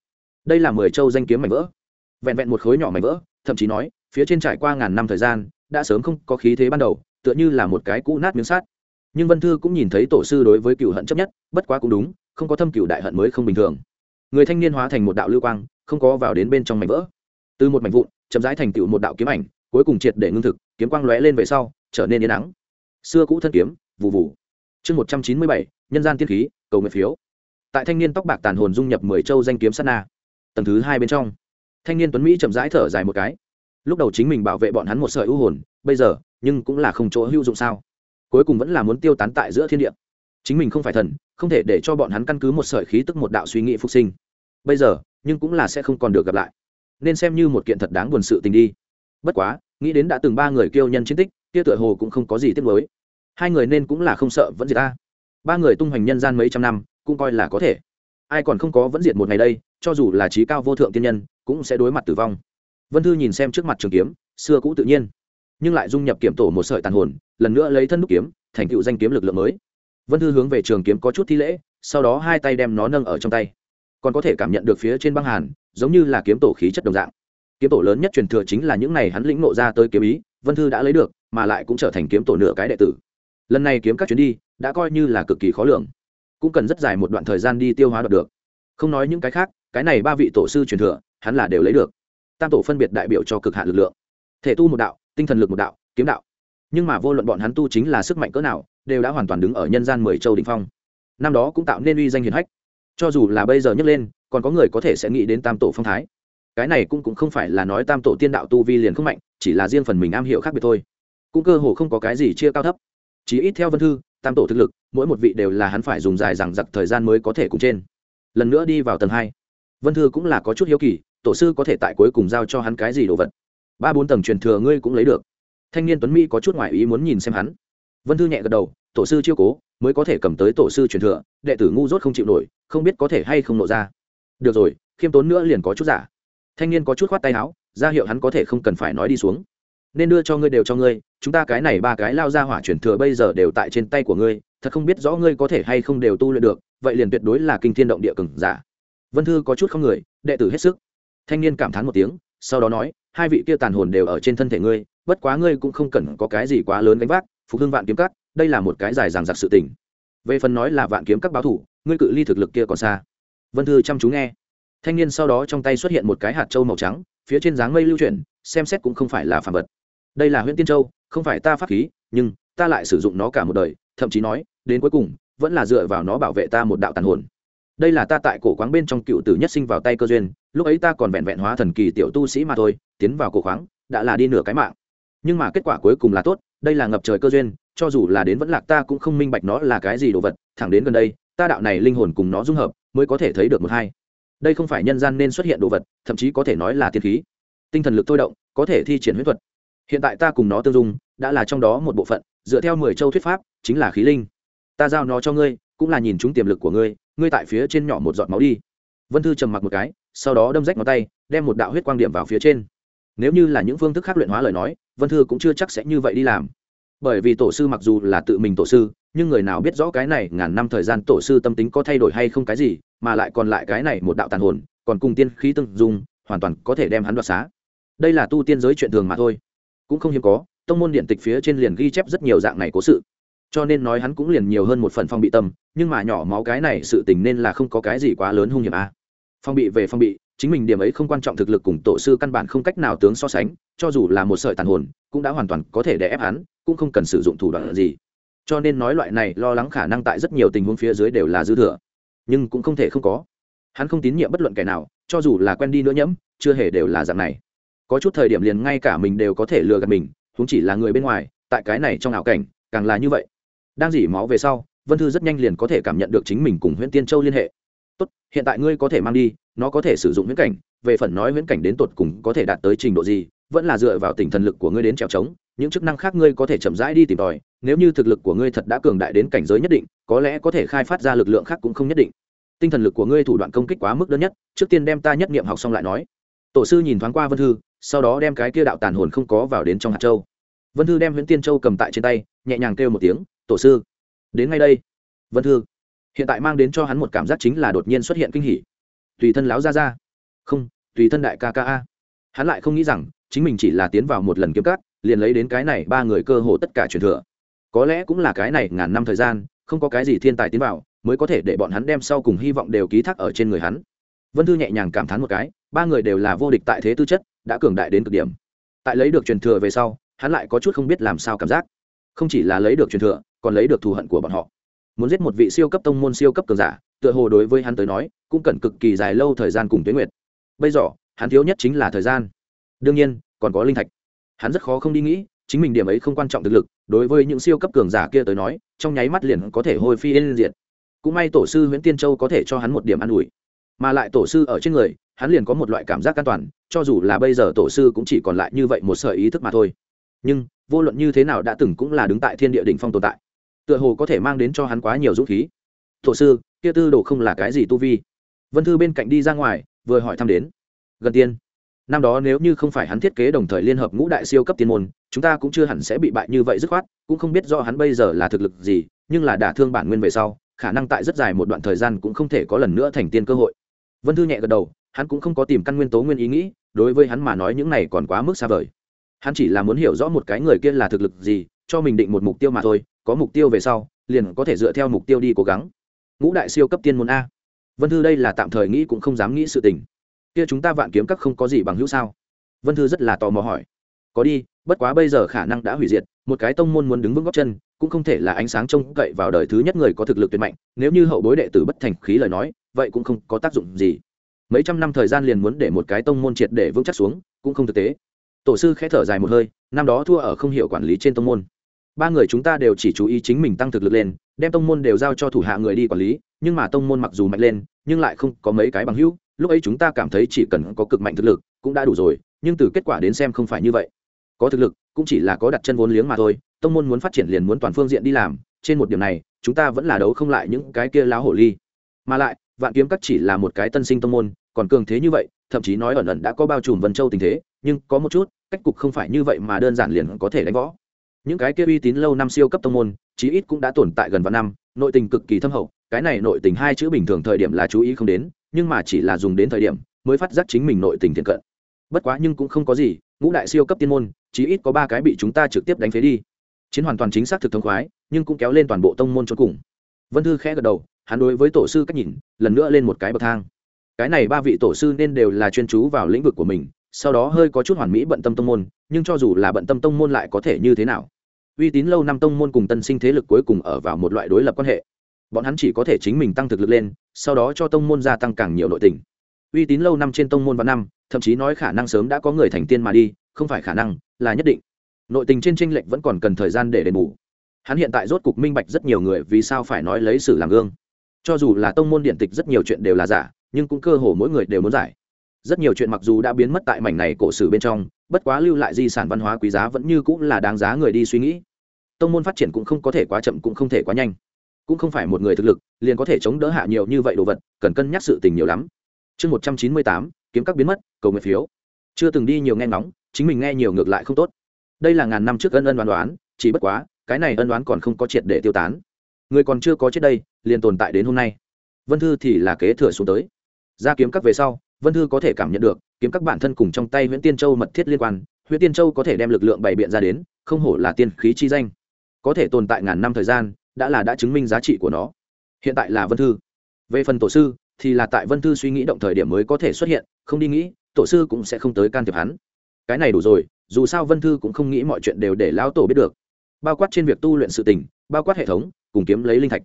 Đây là mười châu danh kiếm mảnh vỡ. Vẹn vẹn một khối nhỏ mảnh vỡ, thậm chí nói, phía trên trải qua ngàn năm thời gian, đã sớm không có khí thế ban đầu, tựa như là một cái cũ nát miếng sát nhưng vân thư cũng nhìn thấy tổ sư đối với cựu hận chấp nhất, bất quá cũng đúng, không có thâm cựu đại hận mới không bình thường. Người thanh niên hóa thành một đạo lưu quang, không có vào đến bên trong mảnh vỡ. Từ một mảnh vụn, chậm rãi thành tựu một đạo kiếm ảnh, cuối cùng triệt để ngưng thực, kiếm quang lóe lên về sau, trở nên yên nắng. Xưa cũ thân kiếm vụ vụ chương một trăm chín mươi bảy, nhân gian tiên khí, cầu nguyện phiếu. Tại thanh niên tóc bạc tàn hồn dung nhập mười châu danh kiếm sát na, tầng thứ hai bên trong. Thanh niên tuấn mỹ chậm rãi thở dài một cái. Lúc đầu chính mình bảo vệ bọn hắn một sợi ưu hồn, bây giờ, nhưng cũng là không chỗ hữu dụng sao? Cuối cùng vẫn là muốn tiêu tán tại giữa thiên địa. Chính mình không phải thần, không thể để cho bọn hắn căn cứ một sợi khí tức một đạo suy nghĩ phục sinh. Bây giờ, nhưng cũng là sẽ không còn được gặp lại. Nên xem như một kiện thật đáng buồn sự tình đi. Bất quá, nghĩ đến đã từng ba người kiêu nhân chiến tích, kia tựa hồ cũng không có gì tiếc mới hai người nên cũng là không sợ vẫn diệt ta. Ba người tung hoành nhân gian mấy trăm năm, cũng coi là có thể. Ai còn không có vẫn diệt một ngày đây, cho dù là trí cao vô thượng tiên nhân, cũng sẽ đối mặt tử vong. Vân thư nhìn xem trước mặt trường kiếm, xưa cũ tự nhiên nhưng lại dung nhập kiểm tổ một sợi tàn hồn, lần nữa lấy thân đúc kiếm, thành tựu danh kiếm lực lượng mới. Vân thư hướng về trường kiếm có chút thi lễ, sau đó hai tay đem nó nâng ở trong tay. Còn có thể cảm nhận được phía trên băng hàn, giống như là kiếm tổ khí chất đồng dạng. Kiếm tổ lớn nhất truyền thừa chính là những này hắn lĩnh nộ ra tới kiếm ý, vân thư đã lấy được, mà lại cũng trở thành kiếm tổ nửa cái đệ tử. Lần này kiếm các chuyến đi, đã coi như là cực kỳ khó lường. Cũng cần rất dài một đoạn thời gian đi tiêu hóa được. Không nói những cái khác, cái này ba vị tổ sư truyền thừa, hắn là đều lấy được. Tam tổ phân biệt đại biểu cho cực hạn lực lượng. Thể tu một đạo tinh thần lực một đạo kiếm đạo. Nhưng mà vô luận bọn hắn tu chính là sức mạnh cỡ nào đều đã hoàn toàn đứng ở nhân gian mười châu đỉnh phong. Năm đó cũng tạo nên uy danh hiền hách. Cho dù là bây giờ nhấc lên còn có người có thể sẽ nghĩ đến tam tổ phong thái. Cái này cũng, cũng không phải là nói tam tổ tiên đạo tu vi liền không mạnh chỉ là riêng phần mình am hiểu khác biệt thôi. Cũng cơ hồ không có cái gì chia cao thấp. Chỉ ít theo vân thư tam tổ thực lực mỗi một vị đều là hắn phải dùng dài rằng giặc thời gian mới có thể cùng trên. Lần nữa đi vào tầng hai. Vân thư cũng là có chút hiếu kỳ tổ sư có thể tại cuối cùng giao cho hắn cái gì đồ vật? Ba bốn tầng truyền thừa ngươi cũng lấy được. Thanh niên tuấn mỹ có chút ngoại ý muốn nhìn xem hắn. Vân thư nhẹ gật đầu, tổ sư chiêu cố, mới có thể cầm tới tổ sư truyền thừa, đệ tử ngu dốt không chịu nổi, không biết có thể hay không nộ ra. Được rồi, khiêm tốn nữa liền có chút giả. Thanh niên có chút khoát tay áo, ra hiệu hắn có thể không cần phải nói đi xuống. Nên đưa cho ngươi đều cho ngươi, chúng ta cái này ba cái lao ra hỏa truyền thừa bây giờ đều tại trên tay của ngươi, thật không biết rõ ngươi có thể hay không đều tu luyện được, vậy liền tuyệt đối là kinh thiên động địa cừng giả. Vân thư có chút không người, đệ tử hết sức. Thanh niên cảm thán một tiếng, sau đó nói hai vị kia tàn hồn đều ở trên thân thể ngươi, bất quá ngươi cũng không cần có cái gì quá lớn gánh vác, phục hưng vạn kiếm cắt đây là một cái dài dằng dặc sự tình. Về phần nói là vạn kiếm các báo thủ, ngươi cự ly thực lực kia còn xa. Vân thư chăm chú nghe. Thanh niên sau đó trong tay xuất hiện một cái hạt trâu màu trắng, phía trên dáng mây lưu chuyển, xem xét cũng không phải là phản vật. Đây là huyện tiên châu, không phải ta pháp khí, nhưng ta lại sử dụng nó cả một đời, thậm chí nói, đến cuối cùng, vẫn là dựa vào nó bảo vệ ta một đạo tàn hồn. Đây là ta tại cổ khoáng bên trong cựu tử nhất sinh vào tay cơ duyên lúc ấy ta còn vẹn vẹn hóa thần kỳ tiểu tu sĩ mà thôi, tiến vào cổ khoáng, đã là đi nửa cái mạng. Nhưng mà kết quả cuối cùng là tốt, đây là ngập trời cơ duyên, cho dù là đến vẫn lạc ta cũng không minh bạch nó là cái gì đồ vật, thẳng đến gần đây, ta đạo này linh hồn cùng nó dung hợp, mới có thể thấy được một hai. Đây không phải nhân gian nên xuất hiện đồ vật, thậm chí có thể nói là tiên khí. Tinh thần lực thôi động, có thể thi triển huyết thuật. Hiện tại ta cùng nó tương dung, đã là trong đó một bộ phận, dựa theo mười châu thuyết pháp, chính là khí linh. Ta giao nó cho ngươi, cũng là nhìn chúng tiềm lực của ngươi ngươi tại phía trên nhỏ một giọt máu đi. Vân thư trầm mặc một cái sau đó đâm rách ngón tay, đem một đạo huyết quang điểm vào phía trên. Nếu như là những phương thức khác luyện hóa lời nói, vân thư cũng chưa chắc sẽ như vậy đi làm. Bởi vì tổ sư mặc dù là tự mình tổ sư, nhưng người nào biết rõ cái này ngàn năm thời gian tổ sư tâm tính có thay đổi hay không cái gì, mà lại còn lại cái này một đạo tàn hồn, còn cùng tiên khí tương dùng hoàn toàn có thể đem hắn đoạt xá. Đây là tu tiên giới chuyện thường mà thôi. Cũng không hiếm có, tông môn điện tịch phía trên liền ghi chép rất nhiều dạng này cố sự. Cho nên nói hắn cũng liền nhiều hơn một phần phong bị tâm, nhưng mà nhỏ máu cái này sự tình nên là không có cái gì quá lớn hung hiểm a à phong bị về phong bị, chính mình điểm ấy không quan trọng thực lực cùng tổ sư căn bản không cách nào tướng so sánh, cho dù là một sợi tàn hồn, cũng đã hoàn toàn có thể để ép hắn, cũng không cần sử dụng thủ đoạn gì. Cho nên nói loại này lo lắng khả năng tại rất nhiều tình huống phía dưới đều là dư thừa, nhưng cũng không thể không có. Hắn không tín nhiệm bất luận kẻ nào, cho dù là quen đi nữa nhẫm, chưa hề đều là dạng này. Có chút thời điểm liền ngay cả mình đều có thể lừa gạt mình chúng chỉ là người bên ngoài, tại cái này trong ảo cảnh, càng là như vậy. Đang dỉ máu về sau, vân thư rất nhanh liền có thể cảm nhận được chính mình cùng huyễn tiên châu liên hệ tốt, hiện tại ngươi có thể mang đi, nó có thể sử dụng huyễn cảnh, về phần nói huyễn cảnh đến tột cùng có thể đạt tới trình độ gì, vẫn là dựa vào tinh thần lực của ngươi đến trèo trống, những chức năng khác ngươi có thể chậm rãi đi tìm tòi, nếu như thực lực của ngươi thật đã cường đại đến cảnh giới nhất định, có lẽ có thể khai phát ra lực lượng khác cũng không nhất định. Tinh thần lực của ngươi thủ đoạn công kích quá mức đơn nhất, trước tiên đem ta nhất nghiệm học xong lại nói. Tổ sư nhìn thoáng qua vân thư, sau đó đem cái kia đạo tàn hồn không có vào đến trong hạt châu. Vân thư đem huyễn tiên châu cầm tại trên tay, nhẹ nhàng kêu một tiếng, tổ sư, đến ngay đây. Vân thư hiện tại mang đến cho hắn một cảm giác chính là đột nhiên xuất hiện kinh hỉ. Tùy thân láo ra ra. Không, tùy thân đại ca ca a. Hắn lại không nghĩ rằng, chính mình chỉ là tiến vào một lần kiếm cắt liền lấy đến cái này ba người cơ hồ tất cả truyền thừa. Có lẽ cũng là cái này ngàn năm thời gian, không có cái gì thiên tài tiến vào, mới có thể để bọn hắn đem sau cùng hy vọng đều ký thác ở trên người hắn. Vân thư nhẹ nhàng cảm thán một cái, ba người đều là vô địch tại thế tư chất, đã cường đại đến cực điểm. Tại lấy được truyền thừa về sau, hắn lại có chút không biết làm sao cảm giác. Không chỉ là lấy được truyền thừa, còn lấy được thù hận của bọn họ muốn giết một vị siêu cấp tông môn siêu cấp cường giả, tựa hồ đối với hắn tới nói, cũng cần cực kỳ dài lâu thời gian cùng tuyến nguyệt. Bây giờ, hắn thiếu nhất chính là thời gian. Đương nhiên, còn có linh thạch. Hắn rất khó không đi nghĩ, chính mình điểm ấy không quan trọng thực lực, đối với những siêu cấp cường giả kia tới nói, trong nháy mắt liền có thể hồi phi lên diện cũng may tổ sư nguyễn tiên châu có thể cho hắn một điểm an ủi. Mà lại tổ sư ở trên người, hắn liền có một loại cảm giác an toàn, cho dù là bây giờ tổ sư cũng chỉ còn lại như vậy một sợi ý thức mà thôi. Nhưng, vô luận như thế nào đã từng cũng là đứng tại thiên địa đỉnh phong tồn tại tựa hồ có thể mang đến cho hắn quá nhiều dũng khí. Thổ sư, kia tư đồ không là cái gì tu vi? Vân thư bên cạnh đi ra ngoài, vừa hỏi thăm đến. Gần tiên. Năm đó nếu như không phải hắn thiết kế đồng thời liên hợp ngũ đại siêu cấp tiên môn, chúng ta cũng chưa hẳn sẽ bị bại như vậy dứt khoát, cũng không biết do hắn bây giờ là thực lực gì, nhưng là đả thương bản nguyên về sau, khả năng tại rất dài một đoạn thời gian cũng không thể có lần nữa thành tiên cơ hội. Vân thư nhẹ gật đầu, hắn cũng không có tìm căn nguyên tố nguyên ý nghĩ, đối với hắn mà nói những này còn quá mức xa vời. Hắn chỉ là muốn hiểu rõ một cái người kia là thực lực gì, cho mình định một mục tiêu mà thôi có mục tiêu về sau, liền có thể dựa theo mục tiêu đi cố gắng. Ngũ đại siêu cấp tiên môn a. Vân thư đây là tạm thời nghĩ cũng không dám nghĩ sự tình. Kia chúng ta vạn kiếm các không có gì bằng hữu sao? Vân thư rất là tò mò hỏi. Có đi, bất quá bây giờ khả năng đã hủy diệt, một cái tông môn muốn đứng vững góc chân, cũng không thể là ánh sáng trông cậy vào đời thứ nhất người có thực lực tuyệt mạnh, nếu như hậu bối đệ tử bất thành khí lời nói, vậy cũng không có tác dụng gì. Mấy trăm năm thời gian liền muốn để một cái tông môn triệt để vững chắc xuống, cũng không thực tế. Tổ sư khẽ thở dài một hơi, năm đó thua ở không hiểu quản lý trên tông môn ba người chúng ta đều chỉ chú ý chính mình tăng thực lực lên, đem tông môn đều giao cho thủ hạ người đi quản lý, nhưng mà tông môn mặc dù mạnh lên, nhưng lại không có mấy cái bằng hữu, lúc ấy chúng ta cảm thấy chỉ cần có cực mạnh thực lực, cũng đã đủ rồi, nhưng từ kết quả đến xem không phải như vậy. Có thực lực, cũng chỉ là có đặt chân vốn liếng mà thôi, tông môn muốn phát triển liền muốn toàn phương diện đi làm, trên một điểm này, chúng ta vẫn là đấu không lại những cái kia láo hổ ly. Mà lại, vạn kiếm cắt chỉ là một cái tân sinh tông môn, còn cường thế như vậy, thậm chí nói ẩn ẩn đã có bao trùm vân châu tình thế, nhưng có một chút, cách cục không phải như vậy mà đơn giản liền có thể đánh võ những cái kia uy tín lâu năm siêu cấp tông môn, chí ít cũng đã tồn tại gần vạn năm, nội tình cực kỳ thâm hậu, cái này nội tình hai chữ bình thường thời điểm là chú ý không đến, nhưng mà chỉ là dùng đến thời điểm, mới phát giác chính mình nội tình thiện cận. Bất quá nhưng cũng không có gì, ngũ đại siêu cấp tiên môn, chí ít có ba cái bị chúng ta trực tiếp đánh phế đi. Chiến hoàn toàn chính xác thực thống khoái, nhưng cũng kéo lên toàn bộ tông môn cho cùng. Vân thư khẽ gật đầu, hắn đối với tổ sư cách nhìn, lần nữa lên một cái bậc thang. Cái này ba vị tổ sư nên đều là chuyên chú vào lĩnh vực của mình sau đó hơi có chút hoàn mỹ bận tâm tông môn, nhưng cho dù là bận tâm tông môn lại có thể như thế nào? Uy tín lâu năm tông môn cùng tân sinh thế lực cuối cùng ở vào một loại đối lập quan hệ. Bọn hắn chỉ có thể chính mình tăng thực lực lên, sau đó cho tông môn gia tăng càng nhiều nội tình. Uy tín lâu năm trên tông môn và năm, thậm chí nói khả năng sớm đã có người thành tiên mà đi, không phải khả năng, là nhất định. Nội tình trên tranh lệch vẫn còn cần thời gian để đền bù. Hắn hiện tại rốt cục minh bạch rất nhiều người vì sao phải nói lấy sử làm gương. Cho dù là tông môn điện tịch rất nhiều chuyện đều là giả, nhưng cũng cơ hồ mỗi người đều muốn giải rất nhiều chuyện mặc dù đã biến mất tại mảnh này cổ sử bên trong, bất quá lưu lại di sản văn hóa quý giá vẫn như cũng là đáng giá người đi suy nghĩ. Tông môn phát triển cũng không có thể quá chậm cũng không thể quá nhanh. Cũng không phải một người thực lực, liền có thể chống đỡ hạ nhiều như vậy đồ vật, cần cân nhắc sự tình nhiều lắm. Chương một trăm chín mươi tám, kiếm các biến mất, cầu nguyện phiếu. Chưa từng đi nhiều nghe ngóng, chính mình nghe nhiều ngược lại không tốt. Đây là ngàn năm trước ân ân đoán đoán chỉ bất quá, cái này ân đoán còn không có triệt để tiêu tán. Người còn chưa có chết đây, liền tồn tại đến hôm nay. Vân thư thì là kế thừa xuống tới. Ra kiếm các về sau vân thư có thể cảm nhận được, kiếm các bản thân cùng trong tay nguyễn tiên châu mật thiết liên quan nguyễn tiên châu có thể đem lực lượng bày biện ra đến, không hổ là tiên khí chi danh. Có thể tồn tại ngàn năm thời gian, đã là đã chứng minh giá trị của nó. Hiện tại là vân thư. Về phần tổ sư, thì là tại vân thư suy nghĩ động thời điểm mới có thể xuất hiện, không đi nghĩ, tổ sư cũng sẽ không tới can thiệp hắn. Cái này đủ rồi, dù sao vân thư cũng không nghĩ mọi chuyện đều để lão tổ biết được. Bao quát trên việc tu luyện sự tình, bao quát hệ thống, cùng kiếm lấy linh thạch.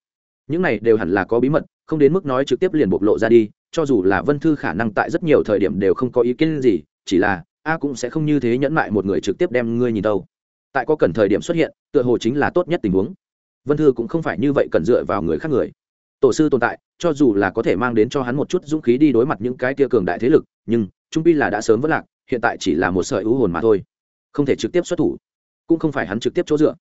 Những này đều hẳn là có bí mật, không đến mức nói trực tiếp liền bộc lộ ra đi cho dù là vân thư khả năng tại rất nhiều thời điểm đều không có ý kiến gì, chỉ là, a cũng sẽ không như thế nhẫn mại một người trực tiếp đem ngươi nhìn đâu. Tại có cần thời điểm xuất hiện, tựa hồ chính là tốt nhất tình huống. Vân thư cũng không phải như vậy cần dựa vào người khác người. Tổ sư tồn tại, cho dù là có thể mang đến cho hắn một chút dũng khí đi đối mặt những cái tia cường đại thế lực, nhưng, trung pi là đã sớm vất lạc, hiện tại chỉ là một sợi ưu hồn mà thôi. Không thể trực tiếp xuất thủ, cũng không phải hắn trực tiếp chỗ dựa.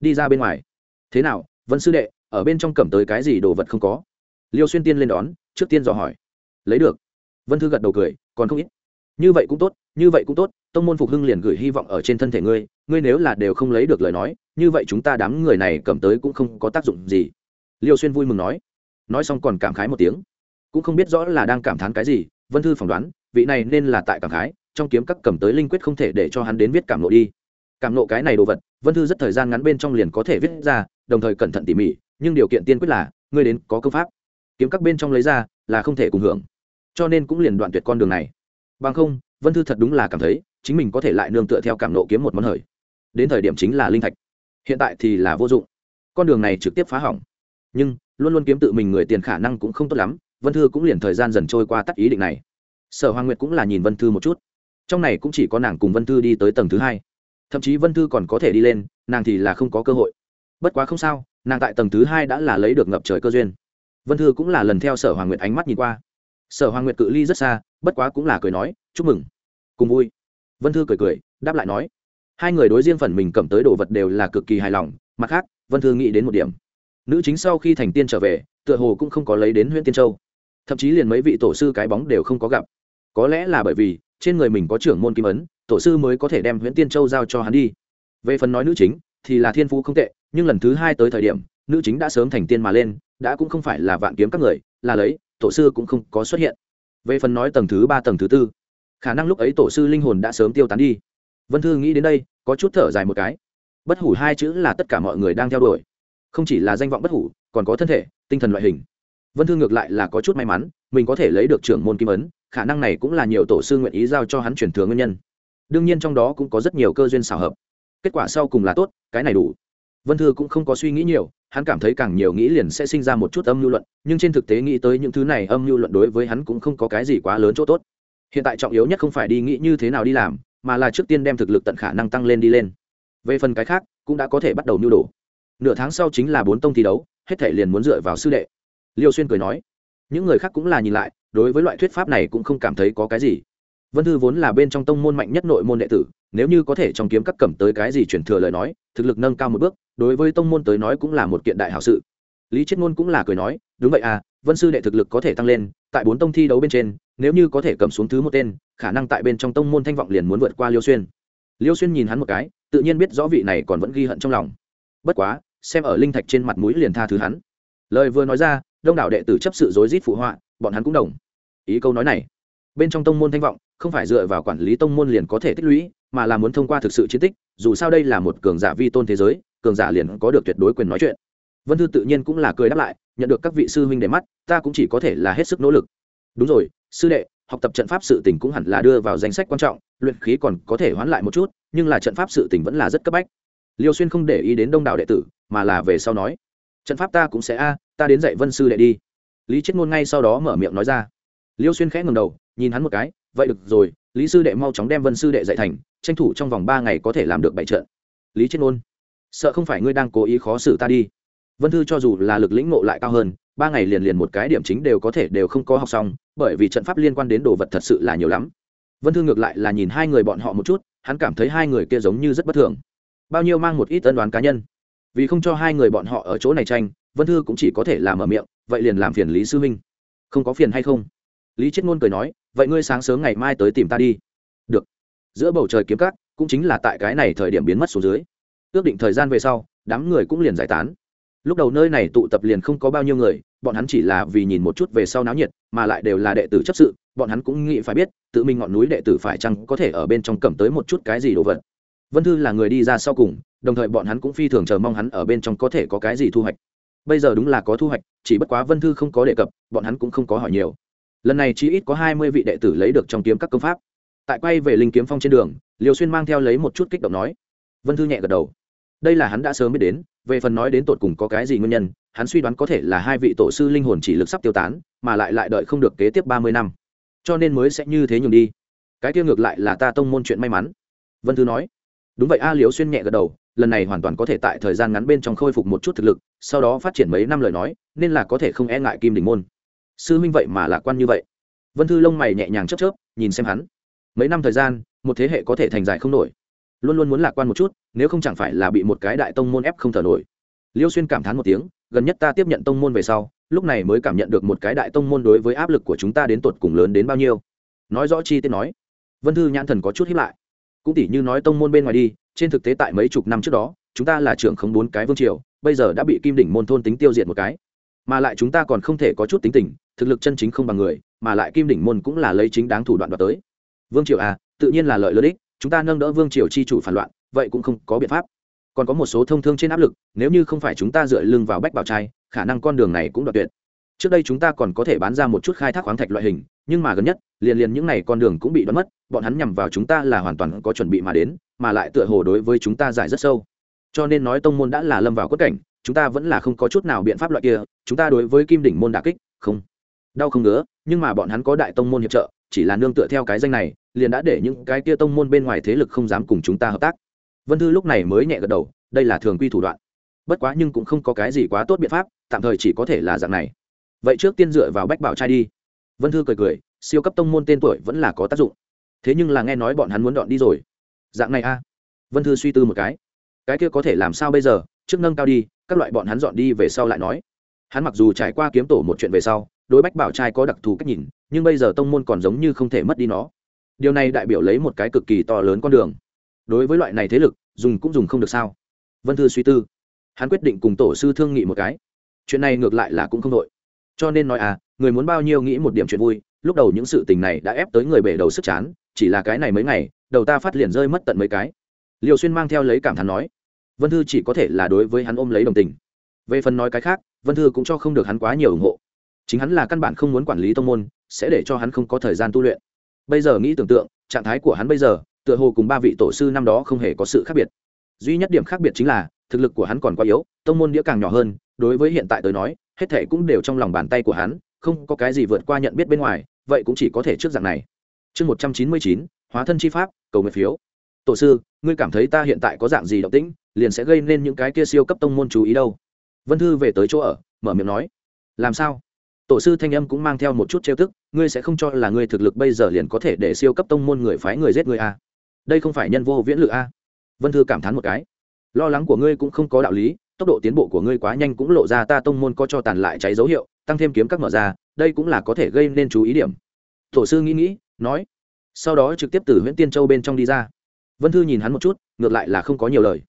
Đi ra bên ngoài. Thế nào, vân sư đệ, ở bên trong cầm tới cái gì đồ vật không có? Liêu xuyên tiên lên đón, trước tiên dò hỏi lấy được. Vân thư gật đầu cười, còn không ít. Như vậy cũng tốt, như vậy cũng tốt, tông môn phục hưng liền gửi hy vọng ở trên thân thể ngươi ngươi nếu là đều không lấy được lời nói, như vậy chúng ta đám người này cầm tới cũng không có tác dụng gì. Liêu xuyên vui mừng nói. Nói xong còn cảm khái một tiếng. Cũng không biết rõ là đang cảm thán cái gì, vân thư phỏng đoán, vị này nên là tại cảm khái, trong kiếm các cầm tới linh quyết không thể để cho hắn đến viết cảm nộ đi. Cảm nộ cái này đồ vật, vân thư rất thời gian ngắn bên trong liền có thể viết ra, đồng thời cẩn thận tỉ mỉ, nhưng điều kiện tiên quyết là, ngươi đến có công pháp. Kiếm các bên trong lấy ra, là không thể cùng hưởng cho nên cũng liền đoạn tuyệt con đường này. Bằng không, vân thư thật đúng là cảm thấy chính mình có thể lại nương tựa theo cảm nộ kiếm một món hời. Đến thời điểm chính là linh thạch. Hiện tại thì là vô dụng. Con đường này trực tiếp phá hỏng. Nhưng, luôn luôn kiếm tự mình người tiền khả năng cũng không tốt lắm, vân thư cũng liền thời gian dần trôi qua tắt ý định này. Sở hoàng nguyệt cũng là nhìn vân thư một chút. Trong này cũng chỉ có nàng cùng vân thư đi tới tầng thứ hai. Thậm chí vân thư còn có thể đi lên, nàng thì là không có cơ hội. Bất quá không sao, nàng tại tầng thứ hai đã là lấy được ngập trời cơ duyên. Vân thư cũng là lần theo sở hoàng nguyệt ánh mắt nhìn qua sở hoàng nguyệt cự ly rất xa, bất quá cũng là cười nói, chúc mừng. Cùng vui. Vân thư cười cười, đáp lại nói, hai người đối riêng phần mình cầm tới đồ vật đều là cực kỳ hài lòng, mặt khác, vân thư nghĩ đến một điểm. Nữ chính sau khi thành tiên trở về, tựa hồ cũng không có lấy đến huyện tiên châu. Thậm chí liền mấy vị tổ sư cái bóng đều không có gặp. Có lẽ là bởi vì, trên người mình có trưởng môn kim ấn, tổ sư mới có thể đem huyện tiên châu giao cho hắn đi. Về phần nói nữ chính, thì là thiên phú không tệ, nhưng lần thứ hai tới thời điểm, nữ chính đã sớm thành tiên mà lên, đã cũng không phải là vạn kiếm các người, là lấy tổ sư cũng không có xuất hiện. Về phần nói tầng thứ ba, tầng thứ tư, khả năng lúc ấy tổ sư linh hồn đã sớm tiêu tán đi. Vân thư nghĩ đến đây, có chút thở dài một cái. Bất hủ hai chữ là tất cả mọi người đang theo đuổi. Không chỉ là danh vọng bất hủ, còn có thân thể, tinh thần loại hình. Vân thư ngược lại là có chút may mắn, mình có thể lấy được trưởng môn kim ấn, khả năng này cũng là nhiều tổ sư nguyện ý giao cho hắn chuyển thừa nguyên nhân. Đương nhiên trong đó cũng có rất nhiều cơ duyên xảo hợp. Kết quả sau cùng là tốt, cái này đủ vân thư cũng không có suy nghĩ nhiều, hắn cảm thấy càng nhiều nghĩ liền sẽ sinh ra một chút âm lưu luận, nhưng trên thực tế nghĩ tới những thứ này, âm lưu luận đối với hắn cũng không có cái gì quá lớn chỗ tốt. Hiện tại trọng yếu nhất không phải đi nghĩ như thế nào đi làm, mà là trước tiên đem thực lực tận khả năng tăng lên đi lên. Về phần cái khác, cũng đã có thể bắt đầu nưu đồ. Nửa tháng sau chính là bốn tông thi đấu, hết thể liền muốn dựa vào sư đệ. Liêu xuyên cười nói, những người khác cũng là nhìn lại, đối với loại thuyết pháp này cũng không cảm thấy có cái gì. Vân thư vốn là bên trong tông môn mạnh nhất nội môn đệ tử, nếu như có thể trong kiếm các cẩm tới cái gì chuyển thừa lời nói, thực lực nâng cao một bước đối với tông môn tới nói cũng là một kiện đại hảo sự. Lý chết ngôn cũng là cười nói, đúng vậy à vân sư đệ thực lực có thể tăng lên, tại bốn tông thi đấu bên trên, nếu như có thể cầm xuống thứ một tên, khả năng tại bên trong tông môn thanh vọng liền muốn vượt qua liêu xuyên. Liêu xuyên nhìn hắn một cái, tự nhiên biết rõ vị này còn vẫn ghi hận trong lòng. Bất quá, xem ở linh thạch trên mặt mũi liền tha thứ hắn. Lời vừa nói ra, đông đảo đệ tử chấp sự rối rít phụ họa, bọn hắn cũng đồng ý câu nói này. Bên trong tông môn thanh vọng, không phải dựa vào quản lý tông môn liền có thể tích lũy, mà là muốn thông qua thực sự chiến tích, dù sao đây là một cường giả vi tôn thế giới cường giả liền có được tuyệt đối quyền nói chuyện. Vân thư tự nhiên cũng là cười đáp lại, nhận được các vị sư huynh để mắt, ta cũng chỉ có thể là hết sức nỗ lực. Đúng rồi, sư đệ, học tập trận pháp sự tình cũng hẳn là đưa vào danh sách quan trọng, luyện khí còn có thể hoán lại một chút, nhưng là trận pháp sự tình vẫn là rất cấp bách. Liêu xuyên không để ý đến đông đảo đệ tử, mà là về sau nói, trận pháp ta cũng sẽ a, ta đến dạy vân sư đệ đi. Lý chết ngôn ngay sau đó mở miệng nói ra. Liêu xuyên khẽ ngầm đầu, nhìn hắn một cái, vậy được rồi, lý sư đệ mau chóng đem vân sư đệ dạy thành, tranh thủ trong vòng ba ngày có thể làm được bảy trận. Lý chết ngôn sợ không phải ngươi đang cố ý khó xử ta đi. Vân thư cho dù là lực lĩnh ngộ lại cao hơn, ba ngày liền liền một cái điểm chính đều có thể đều không có học xong, bởi vì trận pháp liên quan đến đồ vật thật sự là nhiều lắm. Vân thư ngược lại là nhìn hai người bọn họ một chút, hắn cảm thấy hai người kia giống như rất bất thường. Bao nhiêu mang một ít tân đoán cá nhân. Vì không cho hai người bọn họ ở chỗ này tranh, vân thư cũng chỉ có thể làm ở miệng, vậy liền làm phiền lý sư minh. Không có phiền hay không? Lý chết ngôn cười nói, vậy ngươi sáng sớm ngày mai tới tìm ta đi. Được. Giữa bầu trời kiếm cát cũng chính là tại cái này thời điểm biến mất xuống dưới ước định thời gian về sau, đám người cũng liền giải tán. Lúc đầu nơi này tụ tập liền không có bao nhiêu người, bọn hắn chỉ là vì nhìn một chút về sau náo nhiệt, mà lại đều là đệ tử chấp sự, bọn hắn cũng nghĩ phải biết, tự mình ngọn núi đệ tử phải chăng có thể ở bên trong cầm tới một chút cái gì đồ vật. Vân thư là người đi ra sau cùng, đồng thời bọn hắn cũng phi thường chờ mong hắn ở bên trong có thể có cái gì thu hoạch. Bây giờ đúng là có thu hoạch, chỉ bất quá vân thư không có đề cập, bọn hắn cũng không có hỏi nhiều. Lần này chỉ ít có hai mươi vị đệ tử lấy được trong kiếm các công pháp. Tại quay về linh kiếm phong trên đường liều xuyên mang theo lấy một chút kích động nói. Vân thư nhẹ gật đầu đây là hắn đã sớm biết đến, về phần nói đến tột cùng có cái gì nguyên nhân, hắn suy đoán có thể là hai vị tổ sư linh hồn chỉ lực sắp tiêu tán, mà lại lại đợi không được kế tiếp ba mươi năm. Cho nên mới sẽ như thế nhường đi. Cái kia ngược lại là ta tông môn chuyện may mắn. Vân thư nói. Đúng vậy, a liếu xuyên nhẹ gật đầu, lần này hoàn toàn có thể tại thời gian ngắn bên trong khôi phục một chút thực lực, sau đó phát triển mấy năm lời nói, nên là có thể không e ngại kim đình môn. Sư minh vậy mà lạc quan như vậy. Vân thư lông mày nhẹ nhàng chấp chớp, nhìn xem hắn. Mấy năm thời gian, một thế hệ có thể thành dài không nổi luôn luôn muốn lạc quan một chút, nếu không chẳng phải là bị một cái đại tông môn ép không thở nổi. Liêu xuyên cảm thán một tiếng, gần nhất ta tiếp nhận tông môn về sau, lúc này mới cảm nhận được một cái đại tông môn đối với áp lực của chúng ta đến tột cùng lớn đến bao nhiêu. Nói rõ chi tiết nói. Vân thư nhãn thần có chút hiếp lại. Cũng tỉ như nói tông môn bên ngoài đi, trên thực tế tại mấy chục năm trước đó, chúng ta là trưởng không bốn cái vương triều, bây giờ đã bị kim đỉnh môn thôn tính tiêu diệt một cái. Mà lại chúng ta còn không thể có chút tính tình, thực lực chân chính không bằng người, mà lại kim đỉnh môn cũng là lấy chính đáng thủ đoạn đoạt tới. Vương triều à tự nhiên là lợi lợi ích chúng ta nâng đỡ vương triều chi chủ phản loạn, vậy cũng không có biện pháp. Còn có một số thông thương trên áp lực, nếu như không phải chúng ta dựa lưng vào bách bảo trai, khả năng con đường này cũng đoạt tuyệt. Trước đây chúng ta còn có thể bán ra một chút khai thác khoáng thạch loại hình, nhưng mà gần nhất, liền liền những n à y con đường cũng bị đoán mất, bọn hắn nhằm vào chúng ta là hoàn toàn có chuẩn bị mà đến, mà lại tựa hồ đối với chúng ta giải rất sâu. Cho nên nói tông môn đã là lâm vào quất cảnh, chúng ta vẫn là không có chút nào biện pháp loại kia, chúng ta đối với kim đỉnh môn đà kích, không. Đau không ngứa, nhưng mà bọn hắn có đại tông môn hiệp trợ, chỉ là nương tựa theo cái danh này liền đã để những cái kia tông môn bên ngoài thế lực không dám cùng chúng ta hợp tác. Vân thư lúc này mới nhẹ gật đầu, đây là thường quy thủ đoạn. Bất quá nhưng cũng không có cái gì quá tốt biện pháp, tạm thời chỉ có thể là dạng này. Vậy trước tiên dựa vào bách bảo trai đi. Vân thư cười cười, siêu cấp tông môn tên tuổi vẫn là có tác dụng. Thế nhưng là nghe nói bọn hắn muốn dọn đi rồi. Dạng này a. Vân thư suy tư một cái. Cái kia có thể làm sao bây giờ? Trước nâng cao đi, các loại bọn hắn dọn đi về sau lại nói. Hắn mặc dù trải qua kiếm tổ một chuyện về sau, đối bách bảo trai có đặc thù cách nhìn, nhưng bây giờ tông môn còn giống như không thể mất đi nó điều này đại biểu lấy một cái cực kỳ to lớn con đường. Đối với loại này thế lực, dùng cũng dùng không được sao? Vân thư suy tư. Hắn quyết định cùng tổ sư thương nghị một cái. Chuyện này ngược lại là cũng không đội cho nên nói à người muốn bao nhiêu nghĩ một điểm chuyện vui, lúc đầu những sự tình này đã ép tới người bể đầu sức chán, chỉ là cái này mấy ngày, đầu ta phát liền rơi mất tận mấy cái. Liều xuyên mang theo lấy cảm thán nói, vân thư chỉ có thể là đối với hắn ôm lấy đồng tình. Về phần nói cái khác, vân thư cũng cho không được hắn quá nhiều ủng hộ. Chính hắn là căn bản không muốn quản lý tông môn, sẽ để cho hắn không có thời gian tu luyện bây giờ nghĩ tưởng tượng, trạng thái của hắn bây giờ, tựa hồ cùng ba vị tổ sư năm đó không hề có sự khác biệt. Duy nhất điểm khác biệt chính là, thực lực của hắn còn quá yếu, tông môn đĩa càng nhỏ hơn, đối với hiện tại tới nói, hết thể cũng đều trong lòng bàn tay của hắn, không có cái gì vượt qua nhận biết bên ngoài, vậy cũng chỉ có thể trước dạng này. Chương một trăm chín mươi chín, hóa thân chi pháp, cầu nguyện phiếu. Tổ sư, ngươi cảm thấy ta hiện tại có dạng gì động tĩnh, liền sẽ gây nên những cái kia siêu cấp tông môn chú ý đâu? Vân thư về tới chỗ ở, mở miệng nói. Làm sao? Tổ sư thanh âm cũng mang theo một chút trêu tức, ngươi sẽ không cho là ngươi thực lực bây giờ liền có thể để siêu cấp tông môn người phái người giết người a à? đây không phải nhân vô viễn lự a à? vân thư cảm thán một cái. Lo lắng của ngươi cũng không có đạo lý, tốc độ tiến bộ của ngươi quá nhanh cũng lộ ra ta tông môn có cho tàn lại cháy dấu hiệu, tăng thêm kiếm các mở ra, đây cũng là có thể gây nên chú ý điểm. Tổ sư nghĩ nghĩ, nói. Sau đó trực tiếp từ huyện tiên châu bên trong đi ra. Vân thư nhìn hắn một chút, ngược lại là không có nhiều lời.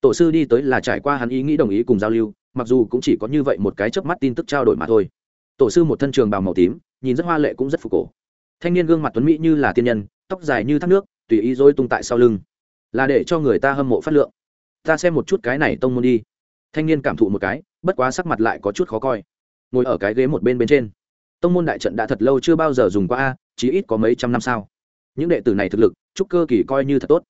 Tổ sư đi tới là trải qua hắn ý nghĩ đồng ý cùng giao lưu, mặc dù cũng chỉ có như vậy một cái chớp mắt tin tức trao đổi mà thôi tổ sư một thân trường bào màu tím, nhìn rất hoa lệ cũng rất phục cổ. Thanh niên gương mặt tuấn mỹ như là tiên nhân, tóc dài như thác nước, tùy ý dối tung tại sau lưng. Là để cho người ta hâm mộ phát lượng. Ta xem một chút cái này tông môn đi. Thanh niên cảm thụ một cái, bất quá sắc mặt lại có chút khó coi. Ngồi ở cái ghế một bên bên trên. Tông môn đại trận đã thật lâu chưa bao giờ dùng qua a, chí ít có mấy trăm năm sao. Những đệ tử này thực lực trúc cơ kỳ coi như thật tốt.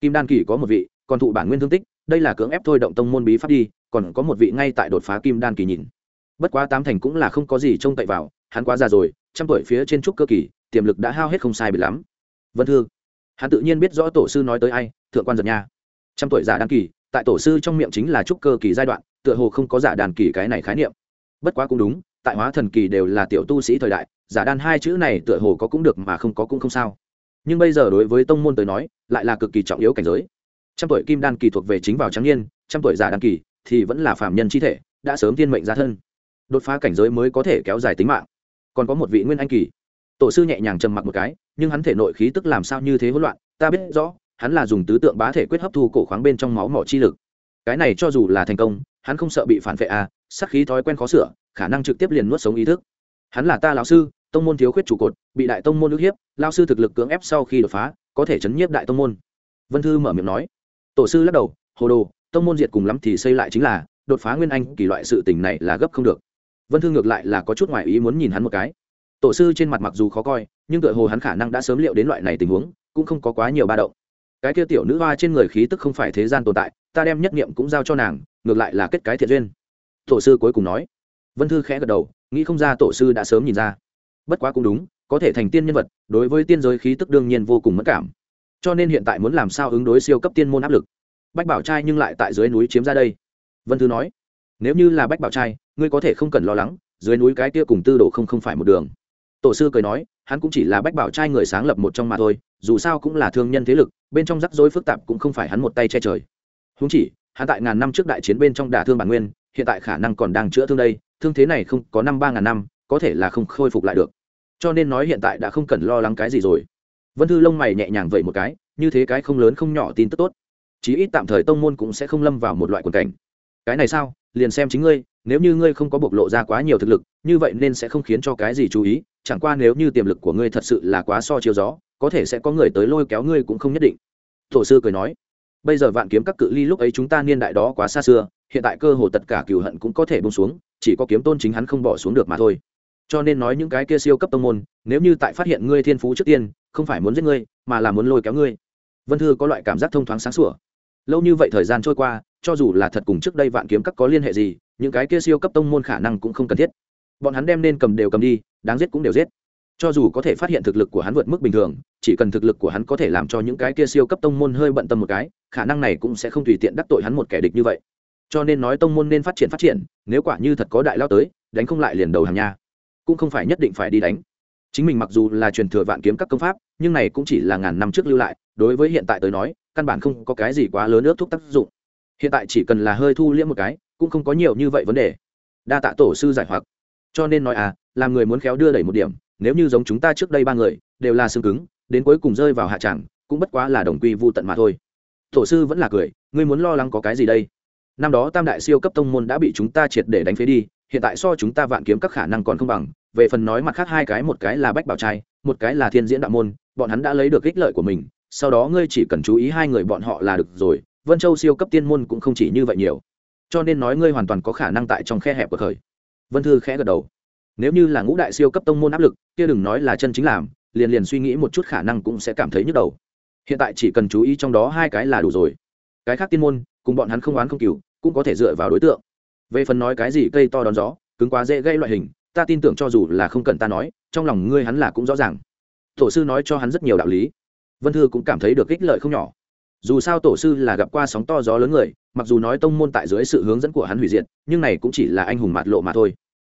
Kim đan kỳ có một vị, còn thụ bản nguyên thương tích, đây là cưỡng ép thôi động tông môn bí pháp đi, còn có một vị ngay tại đột phá kim đan kỳ nhìn bất quá tám thành cũng là không có gì trông cậy vào, hắn quá già rồi, trăm tuổi phía trên trúc cơ kỳ, tiềm lực đã hao hết không sai bị lắm. Vân thư, hắn tự nhiên biết rõ tổ sư nói tới ai, thượng quan giật nha. Trăm tuổi giả đan kỳ, tại tổ sư trong miệng chính là trúc cơ kỳ giai đoạn, tựa hồ không có giả đàn kỳ cái này khái niệm. Bất quá cũng đúng, tại hóa thần kỳ đều là tiểu tu sĩ thời đại, giả đan hai chữ này tựa hồ có cũng được mà không có cũng không sao. Nhưng bây giờ đối với tông môn tới nói, lại là cực kỳ trọng yếu cảnh giới. Trăm tuổi kim đan kỳ thuộc về chính vào trắng niên, trăm tuổi giả đan kỳ thì vẫn là phạm nhân chi thể, đã sớm tiên mệnh ra thân đột phá cảnh giới mới có thể kéo dài tính mạng. Còn có một vị nguyên anh kỳ. Tổ sư nhẹ nhàng trầm mặc một cái, nhưng hắn thể nội khí tức làm sao như thế hỗn loạn, ta biết rõ, hắn là dùng tứ tượng bá thể quyết hấp thu cổ khoáng bên trong máu mỏ chi lực. Cái này cho dù là thành công, hắn không sợ bị phản vệ à sắc khí thói quen khó sửa, khả năng trực tiếp liền nuốt sống ý thức. Hắn là ta lão sư, tông môn thiếu khuyết trụ cột, bị đại tông môn ức hiếp lao sư thực lực cưỡng ép sau khi đột phá, có thể chấn nhiếp đại tông môn. Vân thư mở miệng nói. Tổ sư lắc đầu, hồ đồ, tông môn diệt cùng lắm thì xây lại chính là, đột phá nguyên anh, kỳ loại sự tình này là gấp không được vân thư ngược lại là có chút ngoại ý muốn nhìn hắn một cái. Tổ sư trên mặt mặc dù khó coi, nhưng tựa hồ hắn khả năng đã sớm liệu đến loại này tình huống, cũng không có quá nhiều ba động. Cái kia tiểu nữ hoa trên người khí tức không phải thế gian tồn tại, ta đem nhất niệm cũng giao cho nàng, ngược lại là kết cái thiện duyên. Tổ sư cuối cùng nói. Vân thư khẽ gật đầu, nghĩ không ra tổ sư đã sớm nhìn ra. Bất quá cũng đúng, có thể thành tiên nhân vật, đối với tiên giới khí tức đương nhiên vô cùng mất cảm. Cho nên hiện tại muốn làm sao ứng đối siêu cấp tiên môn áp lực. Bách bảo trai nhưng lại tại dưới núi chiếm ra đây. Vân thư nói nếu như là bách bảo trai, ngươi có thể không cần lo lắng, dưới núi cái kia cùng tư đồ không không phải một đường. Tổ sư cười nói, hắn cũng chỉ là bách bảo trai người sáng lập một trong mà thôi, dù sao cũng là thương nhân thế lực, bên trong rắc rối phức tạp cũng không phải hắn một tay che trời. Húng chỉ, hắn tại ngàn năm trước đại chiến bên trong đả thương bản nguyên, hiện tại khả năng còn đang chữa thương đây, thương thế này không có năm ba ngàn năm, có thể là không khôi phục lại được. Cho nên nói hiện tại đã không cần lo lắng cái gì rồi. Vân thư lông mày nhẹ nhàng vậy một cái, như thế cái không lớn không nhỏ tin tức tốt. Chí ít tạm thời tông môn cũng sẽ không lâm vào một loại quần cảnh. Cái này sao? Liền xem chính ngươi, nếu như ngươi không có bộc lộ ra quá nhiều thực lực, như vậy nên sẽ không khiến cho cái gì chú ý, chẳng qua nếu như tiềm lực của ngươi thật sự là quá so chiếu gió, có thể sẽ có người tới lôi kéo ngươi cũng không nhất định. Tổ sư cười nói, bây giờ vạn kiếm các cự ly lúc ấy chúng ta niên đại đó quá xa xưa, hiện tại cơ hồ tất cả cừu hận cũng có thể bông xuống, chỉ có kiếm tôn chính hắn không bỏ xuống được mà thôi. Cho nên nói những cái kia siêu cấp tông môn, nếu như tại phát hiện ngươi thiên phú trước tiên, không phải muốn giết ngươi, mà là muốn lôi kéo ngươi. Vân thư có loại cảm giác thông thoáng sáng sủa. Lâu như vậy thời gian trôi qua cho dù là thật cùng trước đây vạn kiếm các có liên hệ gì, những cái kia siêu cấp tông môn khả năng cũng không cần thiết. Bọn hắn đem nên cầm đều cầm đi, đáng giết cũng đều giết. Cho dù có thể phát hiện thực lực của hắn vượt mức bình thường, chỉ cần thực lực của hắn có thể làm cho những cái kia siêu cấp tông môn hơi bận tâm một cái, khả năng này cũng sẽ không tùy tiện đắc tội hắn một kẻ địch như vậy. Cho nên nói tông môn nên phát triển phát triển, nếu quả như thật có đại lao tới, đánh không lại liền đầu hàng nha. Cũng không phải nhất định phải đi đánh. Chính mình mặc dù là truyền thừa vạn kiếm các công pháp, nhưng này cũng chỉ là ngàn năm trước lưu lại, đối với hiện tại tới nói, căn bản không có cái gì quá lớn ước thúc tác dụng hiện tại chỉ cần là hơi thu liễm một cái, cũng không có nhiều như vậy vấn đề. Đa tạ tổ sư giải hoặc. Cho nên nói à làm người muốn khéo đưa đẩy một điểm, nếu như giống chúng ta trước đây ba người, đều là xương cứng, đến cuối cùng rơi vào hạ tràng cũng bất quá là đồng quy vô tận mà thôi. Tổ sư vẫn là cười, ngươi muốn lo lắng có cái gì đây? Năm đó tam đại siêu cấp tông môn đã bị chúng ta triệt để đánh phế đi, hiện tại so chúng ta vạn kiếm các khả năng còn không bằng. Về phần nói mặt khác hai cái, một cái là bách bảo trai, một cái là thiên diễn đạo môn, bọn hắn đã lấy được ích lợi của mình, sau đó ngươi chỉ cần chú ý hai người bọn họ là được rồi vân châu siêu cấp tiên môn cũng không chỉ như vậy nhiều. Cho nên nói ngươi hoàn toàn có khả năng tại trong khe hẹp của khởi. Vân thư khẽ gật đầu. Nếu như là ngũ đại siêu cấp tông môn áp lực, kia đừng nói là chân chính làm, liền liền suy nghĩ một chút khả năng cũng sẽ cảm thấy nhức đầu. Hiện tại chỉ cần chú ý trong đó hai cái là đủ rồi. Cái khác tiên môn, cùng bọn hắn không oán không cừu, cũng có thể dựa vào đối tượng. Về phần nói cái gì cây to đón gió, cứng quá dễ gây loại hình, ta tin tưởng cho dù là không cần ta nói, trong lòng ngươi hắn là cũng rõ ràng. Tổ sư nói cho hắn rất nhiều đạo lý. Vân thư cũng cảm thấy được ích lợi không nhỏ dù sao tổ sư là gặp qua sóng to gió lớn người, mặc dù nói tông môn tại dưới sự hướng dẫn của hắn hủy diệt, nhưng này cũng chỉ là anh hùng mạt lộ mà thôi.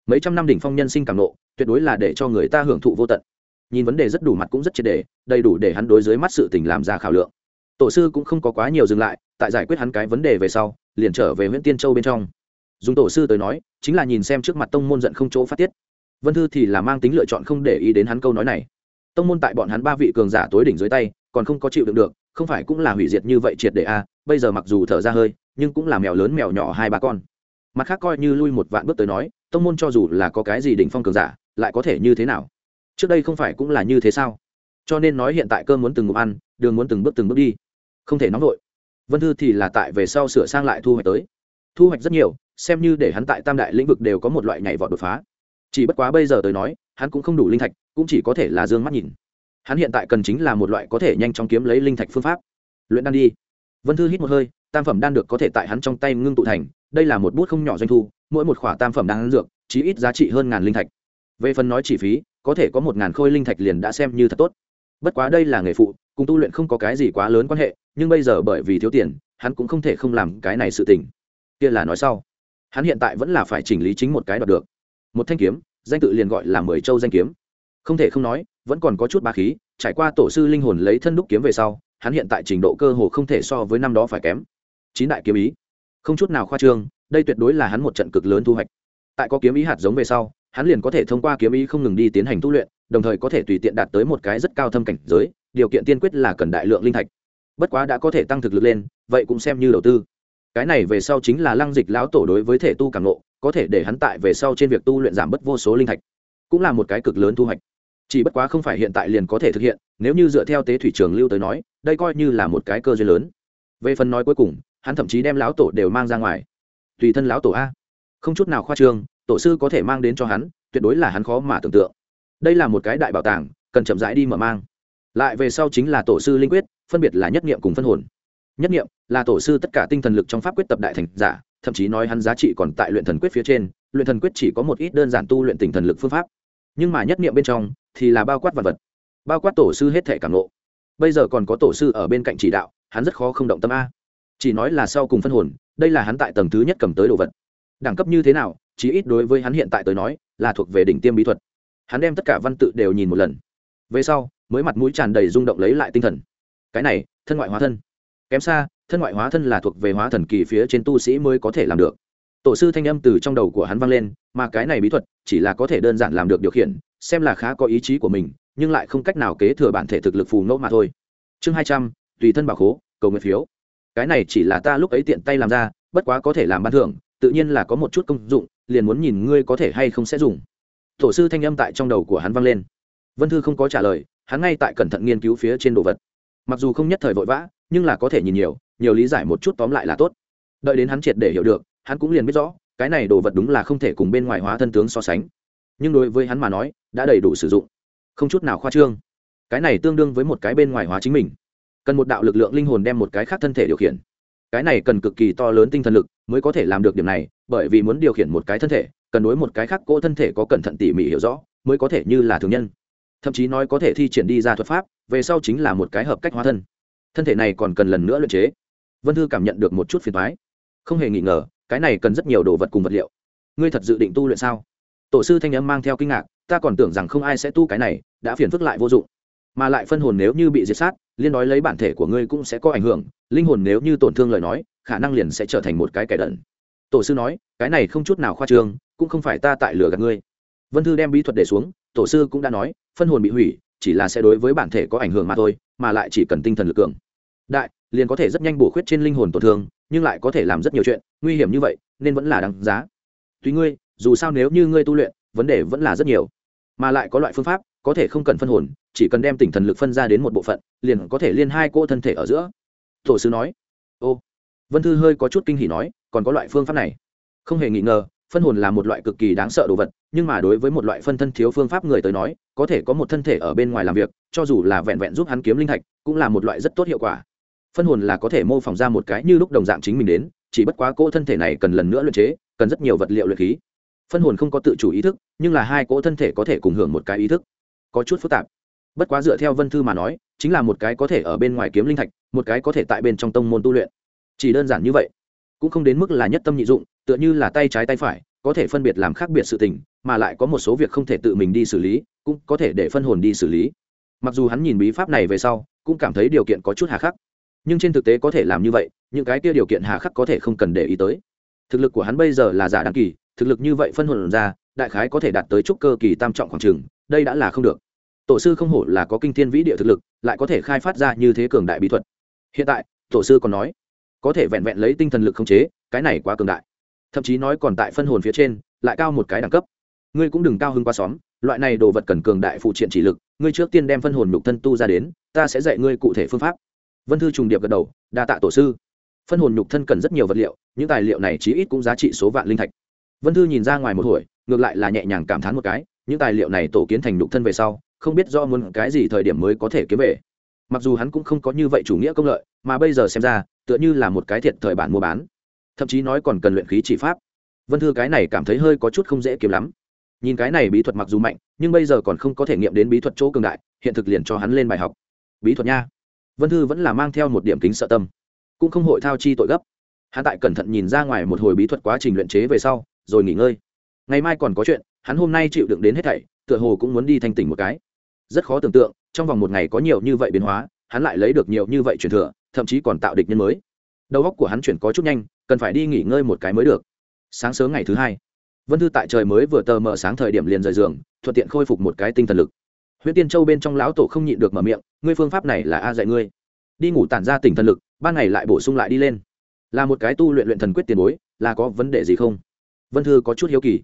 Mấy trăm năm đỉnh phong nhân sinh cảm nộ tuyệt đối là để cho người ta hưởng thụ vô tận. Nhìn vấn đề rất đủ mặt cũng rất triệt đề, đầy đủ để hắn đối dưới mắt sự tình làm ra khảo lượng. Tổ sư cũng không có quá nhiều dừng lại, tại giải quyết hắn cái vấn đề về sau, liền trở về huyện tiên châu bên trong. Dùng tổ sư tới nói, chính là nhìn xem trước mặt tông môn giận không chỗ phát tiết. Vân thư thì là mang tính lựa chọn không để ý đến hắn câu nói này. Tông môn tại bọn hắn ba vị cường giả tối đỉnh dưới tay, còn không có chịu đựng được không phải cũng là hủy diệt như vậy triệt để a, bây giờ mặc dù thở ra hơi, nhưng cũng là mèo lớn mèo nhỏ hai ba con. Mặt khác coi như lui một vạn bước tới nói, tông môn cho dù là có cái gì đỉnh phong cường giả, lại có thể như thế nào? Trước đây không phải cũng là như thế sao? Cho nên nói hiện tại cơm muốn từng ngụm ăn, đường muốn từng bước từng bước đi. Không thể nóng vội. Vân thư thì là tại về sau sửa sang lại thu hoạch tới. Thu hoạch rất nhiều, xem như để hắn tại tam đại lĩnh vực đều có một loại nhảy vọt đột phá. Chỉ bất quá bây giờ tới nói, hắn cũng không đủ linh thạch, cũng chỉ có thể là d ư ơ n g mắt nhìn hắn hiện tại cần chính là một loại có thể nhanh chóng kiếm lấy linh thạch phương pháp. Luyện đan đi. Vân thư hít một hơi, tam phẩm đan được có thể tại hắn trong tay ngưng tụ thành, đây là một bút không nhỏ doanh thu, mỗi một khỏa tam phẩm đan dược, chí ít giá trị hơn ngàn linh thạch. Về phần nói chi phí, có thể có một ngàn khôi linh thạch liền đã xem như thật tốt. Bất quá đây là nghề phụ, cùng tu luyện không có cái gì quá lớn quan hệ, nhưng bây giờ bởi vì thiếu tiền, hắn cũng không thể không làm cái này sự tình. Kia là nói sau. Hắn hiện tại vẫn là phải chỉnh lý chính một cái đoạt được. Một thanh kiếm, danh tự liền gọi là mười châu danh kiếm. Không thể không nói vẫn còn có chút ba khí, trải qua tổ sư linh hồn lấy thân đúc kiếm về sau, hắn hiện tại trình độ cơ hồ không thể so với năm đó phải kém. Chín đại kiếm ý. Không chút nào khoa trương, đây tuyệt đối là hắn một trận cực lớn thu hoạch. Tại có kiếm ý hạt giống về sau, hắn liền có thể thông qua kiếm ý không ngừng đi tiến hành tu luyện, đồng thời có thể tùy tiện đạt tới một cái rất cao thâm cảnh giới, điều kiện tiên quyết là cần đại lượng linh thạch. Bất quá đã có thể tăng thực lực lên, vậy cũng xem như đầu tư. Cái này về sau chính là lăng dịch lão tổ đối với thể tu càng lộ có thể để hắn tại về sau trên việc tu luyện giảm bớt vô số linh thạch, cũng là một cái cực lớn thu hoạch chỉ bất quá không phải hiện tại liền có thể thực hiện, nếu như dựa theo tế thủy trường lưu tới nói, đây coi như là một cái cơ duyên lớn. Về phần nói cuối cùng, hắn thậm chí đem lão tổ đều mang ra ngoài. Tùy thân lão tổ a. Không chút nào khoa trương, tổ sư có thể mang đến cho hắn, tuyệt đối là hắn khó mà tưởng tượng. Đây là một cái đại bảo tàng, cần chậm rãi đi mở mang. Lại về sau chính là tổ sư linh quyết, phân biệt là nhất nghiệm cùng phân hồn. Nhất nghiệm là tổ sư tất cả tinh thần lực trong pháp quyết tập đại thành giả, thậm chí nói hắn giá trị còn tại luyện thần quyết phía trên, luyện thần quyết chỉ có một ít đơn giản tu luyện tinh thần lực phương pháp. Nhưng mà nhất nghiệm bên trong thì là bao quát vật vật, bao quát tổ sư hết thể cảm lộ bây giờ còn có tổ sư ở bên cạnh chỉ đạo, hắn rất khó không động tâm a. Chỉ nói là sau cùng phân hồn, đây là hắn tại tầng thứ nhất cầm tới đồ vật. Đẳng cấp như thế nào, chí ít đối với hắn hiện tại tới nói, là thuộc về đỉnh tiêm bí thuật. Hắn đem tất cả văn tự đều nhìn một lần. Về sau, mới mặt mũi tràn đầy rung động lấy lại tinh thần. Cái này, thân ngoại hóa thân. Kém xa, thân ngoại hóa thân là thuộc về hóa thần kỳ phía trên tu sĩ mới có thể làm được tổ sư thanh âm từ trong đầu của hắn vang lên, mà cái này bí thuật chỉ là có thể đơn giản làm được điều khiển, xem là khá có ý chí của mình, nhưng lại không cách nào kế thừa bản thể thực lực phù ngẫu mà thôi. Chương hai trăm, tùy thân bảo khố, cầu nguyện phiếu. Cái này chỉ là ta lúc ấy tiện tay làm ra, bất quá có thể làm ban thưởng, tự nhiên là có một chút công dụng, liền muốn nhìn ngươi có thể hay không sẽ dùng. Tổ sư thanh âm tại trong đầu của hắn vang lên. Vân thư không có trả lời, hắn ngay tại cẩn thận nghiên cứu phía trên đồ vật. Mặc dù không nhất thời vội vã, nhưng là có thể nhìn nhiều nhiều lý giải một chút tóm lại là tốt. Đợi đến hắn triệt để hiểu được hắn cũng liền biết rõ, cái này đồ vật đúng là không thể cùng bên ngoài hóa thân tướng so sánh. Nhưng đối với hắn mà nói, đã đầy đủ sử dụng. Không chút nào khoa trương. Cái này tương đương với một cái bên ngoài hóa chính mình. Cần một đạo lực lượng linh hồn đem một cái khác thân thể điều khiển. Cái này cần cực kỳ to lớn tinh thần lực mới có thể làm được điểm này, bởi vì muốn điều khiển một cái thân thể, cần đối một cái khác cỗ thân thể có cẩn thận tỉ mỉ hiểu rõ, mới có thể như là thường nhân. Thậm chí nói có thể thi triển đi ra thuật pháp, về sau chính là một cái hợp cách hóa thân. Thân thể này còn cần lần nữa luyện chế. Vân thư cảm nhận được một chút phiền thoái không hề nghi ngờ cái này cần rất nhiều đồ vật cùng vật liệu. Ngươi thật dự định tu luyện sao? Tổ sư thanh âm mang theo kinh ngạc, ta còn tưởng rằng không ai sẽ tu cái này, đã phiền phức lại vô dụng. Mà lại phân hồn nếu như bị diệt sát, liên nói lấy bản thể của ngươi cũng sẽ có ảnh hưởng, linh hồn nếu như tổn thương lời nói, khả năng liền sẽ trở thành một cái kẻ đẩn. tổ sư nói, cái này không chút nào khoa trương, cũng không phải ta tại lừa gạt ngươi. Vân thư đem bí thuật để xuống, tổ sư cũng đã nói, phân hồn bị hủy, chỉ là sẽ đối với bản thể có ảnh hưởng mà thôi, mà lại chỉ cần tinh thần lực cường. Đại liền có thể rất nhanh bổ khuyết trên linh hồn tổn thương, nhưng lại có thể làm rất nhiều chuyện, nguy hiểm như vậy, nên vẫn là đáng giá. Tùy ngươi, dù sao nếu như ngươi tu luyện, vấn đề vẫn là rất nhiều. Mà lại có loại phương pháp, có thể không cần phân hồn, chỉ cần đem tỉnh thần lực phân ra đến một bộ phận, liền có thể liên hai cô thân thể ở giữa. Tổ sư nói. Ô. Vân thư hơi có chút kinh hỉ nói, còn có loại phương pháp này. Không hề nghi ngờ, phân hồn là một loại cực kỳ đáng sợ đồ vật, nhưng mà đối với một loại phân thân thiếu phương pháp người tới nói, có thể có một thân thể ở bên ngoài làm việc, cho dù là vẹn vẹn giúp hắn kiếm linh thạch, cũng là một loại rất tốt hiệu quả phân hồn là có thể mô phỏng ra một cái như lúc đồng dạng chính mình đến, chỉ bất quá cỗ thân thể này cần lần nữa luyện chế, cần rất nhiều vật liệu luyện khí. Phân hồn không có tự chủ ý thức, nhưng là hai cỗ thân thể có thể cùng hưởng một cái ý thức. Có chút phức tạp. Bất quá dựa theo vân thư mà nói, chính là một cái có thể ở bên ngoài kiếm linh thạch, một cái có thể tại bên trong tông môn tu luyện. Chỉ đơn giản như vậy, cũng không đến mức là nhất tâm nhị dụng, tựa như là tay trái tay phải, có thể phân biệt làm khác biệt sự tình, mà lại có một số việc không thể tự mình đi xử lý, cũng có thể để phân hồn đi xử lý. Mặc dù hắn nhìn bí pháp này về sau, cũng cảm thấy điều kiện có chút hà khắc nhưng trên thực tế có thể làm như vậy, những cái kia điều kiện hà khắc có thể không cần để ý tới. Thực lực của hắn bây giờ là giả đăng kỳ, thực lực như vậy phân hồn ra, đại khái có thể đạt tới trúc cơ kỳ tam trọng khoảng trường, đây đã là không được. Tổ sư không hổ là có kinh thiên vĩ địa thực lực, lại có thể khai phát ra như thế cường đại bí thuật. Hiện tại, tổ sư còn nói, có thể vẹn vẹn lấy tinh thần lực khống chế, cái này quá cường đại. Thậm chí nói còn tại phân hồn phía trên, lại cao một cái đẳng cấp. Ngươi cũng đừng cao hơn qua xóm, loại này đồ vật cần cường đại phụ triện chỉ lực, ngươi trước tiên đem phân hồn nhục thân tu ra đến, ta sẽ dạy ngươi cụ thể phương pháp vân thư trùng điệp gật đầu, đa tạ tổ sư. Phân hồn nhục thân cần rất nhiều vật liệu, những tài liệu này chí ít cũng giá trị số vạn linh thạch. Vân thư nhìn ra ngoài một hồi, ngược lại là nhẹ nhàng cảm thán một cái, những tài liệu này tổ kiến thành nhục thân về sau, không biết do muốn cái gì thời điểm mới có thể kiếm về. Mặc dù hắn cũng không có như vậy chủ nghĩa công lợi, mà bây giờ xem ra, tựa như là một cái thiệt thời bản mua bán. Thậm chí nói còn cần luyện khí chỉ pháp. Vân thư cái này cảm thấy hơi có chút không dễ kiếm lắm. Nhìn cái này bí thuật mặc dù mạnh, nhưng bây giờ còn không có thể nghiệm đến bí thuật chỗ cường đại, hiện thực liền cho hắn lên bài học. Bí thuật nha vân thư vẫn là mang theo một điểm kính sợ tâm. Cũng không hội thao chi tội gấp. Hắn tại cẩn thận nhìn ra ngoài một hồi bí thuật quá trình luyện chế về sau, rồi nghỉ ngơi. Ngày mai còn có chuyện, hắn hôm nay chịu đựng đến hết thảy, tựa hồ cũng muốn đi thanh tỉnh một cái. Rất khó tưởng tượng, trong vòng một ngày có nhiều như vậy biến hóa, hắn lại lấy được nhiều như vậy truyền thừa, thậm chí còn tạo địch nhân mới. Đầu óc của hắn chuyển có chút nhanh, cần phải đi nghỉ ngơi một cái mới được. Sáng sớm ngày thứ hai, vân thư tại trời mới vừa tờ mờ sáng thời điểm liền rời giường, thuận tiện khôi phục một cái tinh thần lực huyện tiên châu bên trong lão tổ không nhịn được mở miệng, ngươi phương pháp này là a dạy ngươi. Đi ngủ tản ra tỉnh thần lực, ban ngày lại bổ sung lại đi lên. Là một cái tu luyện luyện thần quyết tiền bối, là có vấn đề gì không? Vân thư có chút hiếu kỳ.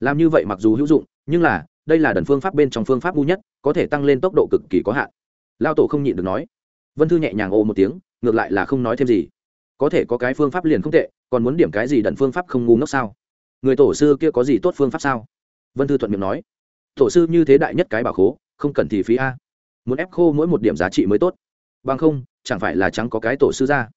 Làm như vậy mặc dù hữu dụng, nhưng là, đây là đần phương pháp bên trong phương pháp ngu nhất, có thể tăng lên tốc độ cực kỳ có hạn. Lao tổ không nhịn được nói. Vân thư nhẹ nhàng ô một tiếng, ngược lại là không nói thêm gì. Có thể có cái phương pháp liền không tệ, còn muốn điểm cái gì đần phương pháp không ngu ngốc sao? Người tổ sư kia có gì tốt phương pháp sao? Vân thư thuận miệng nói. Tổ sư như thế đại nhất cái bảo khố không cần thì phí a. Muốn ép khô mỗi một điểm giá trị mới tốt. Bằng không, chẳng phải là trắng có cái tổ sư ra.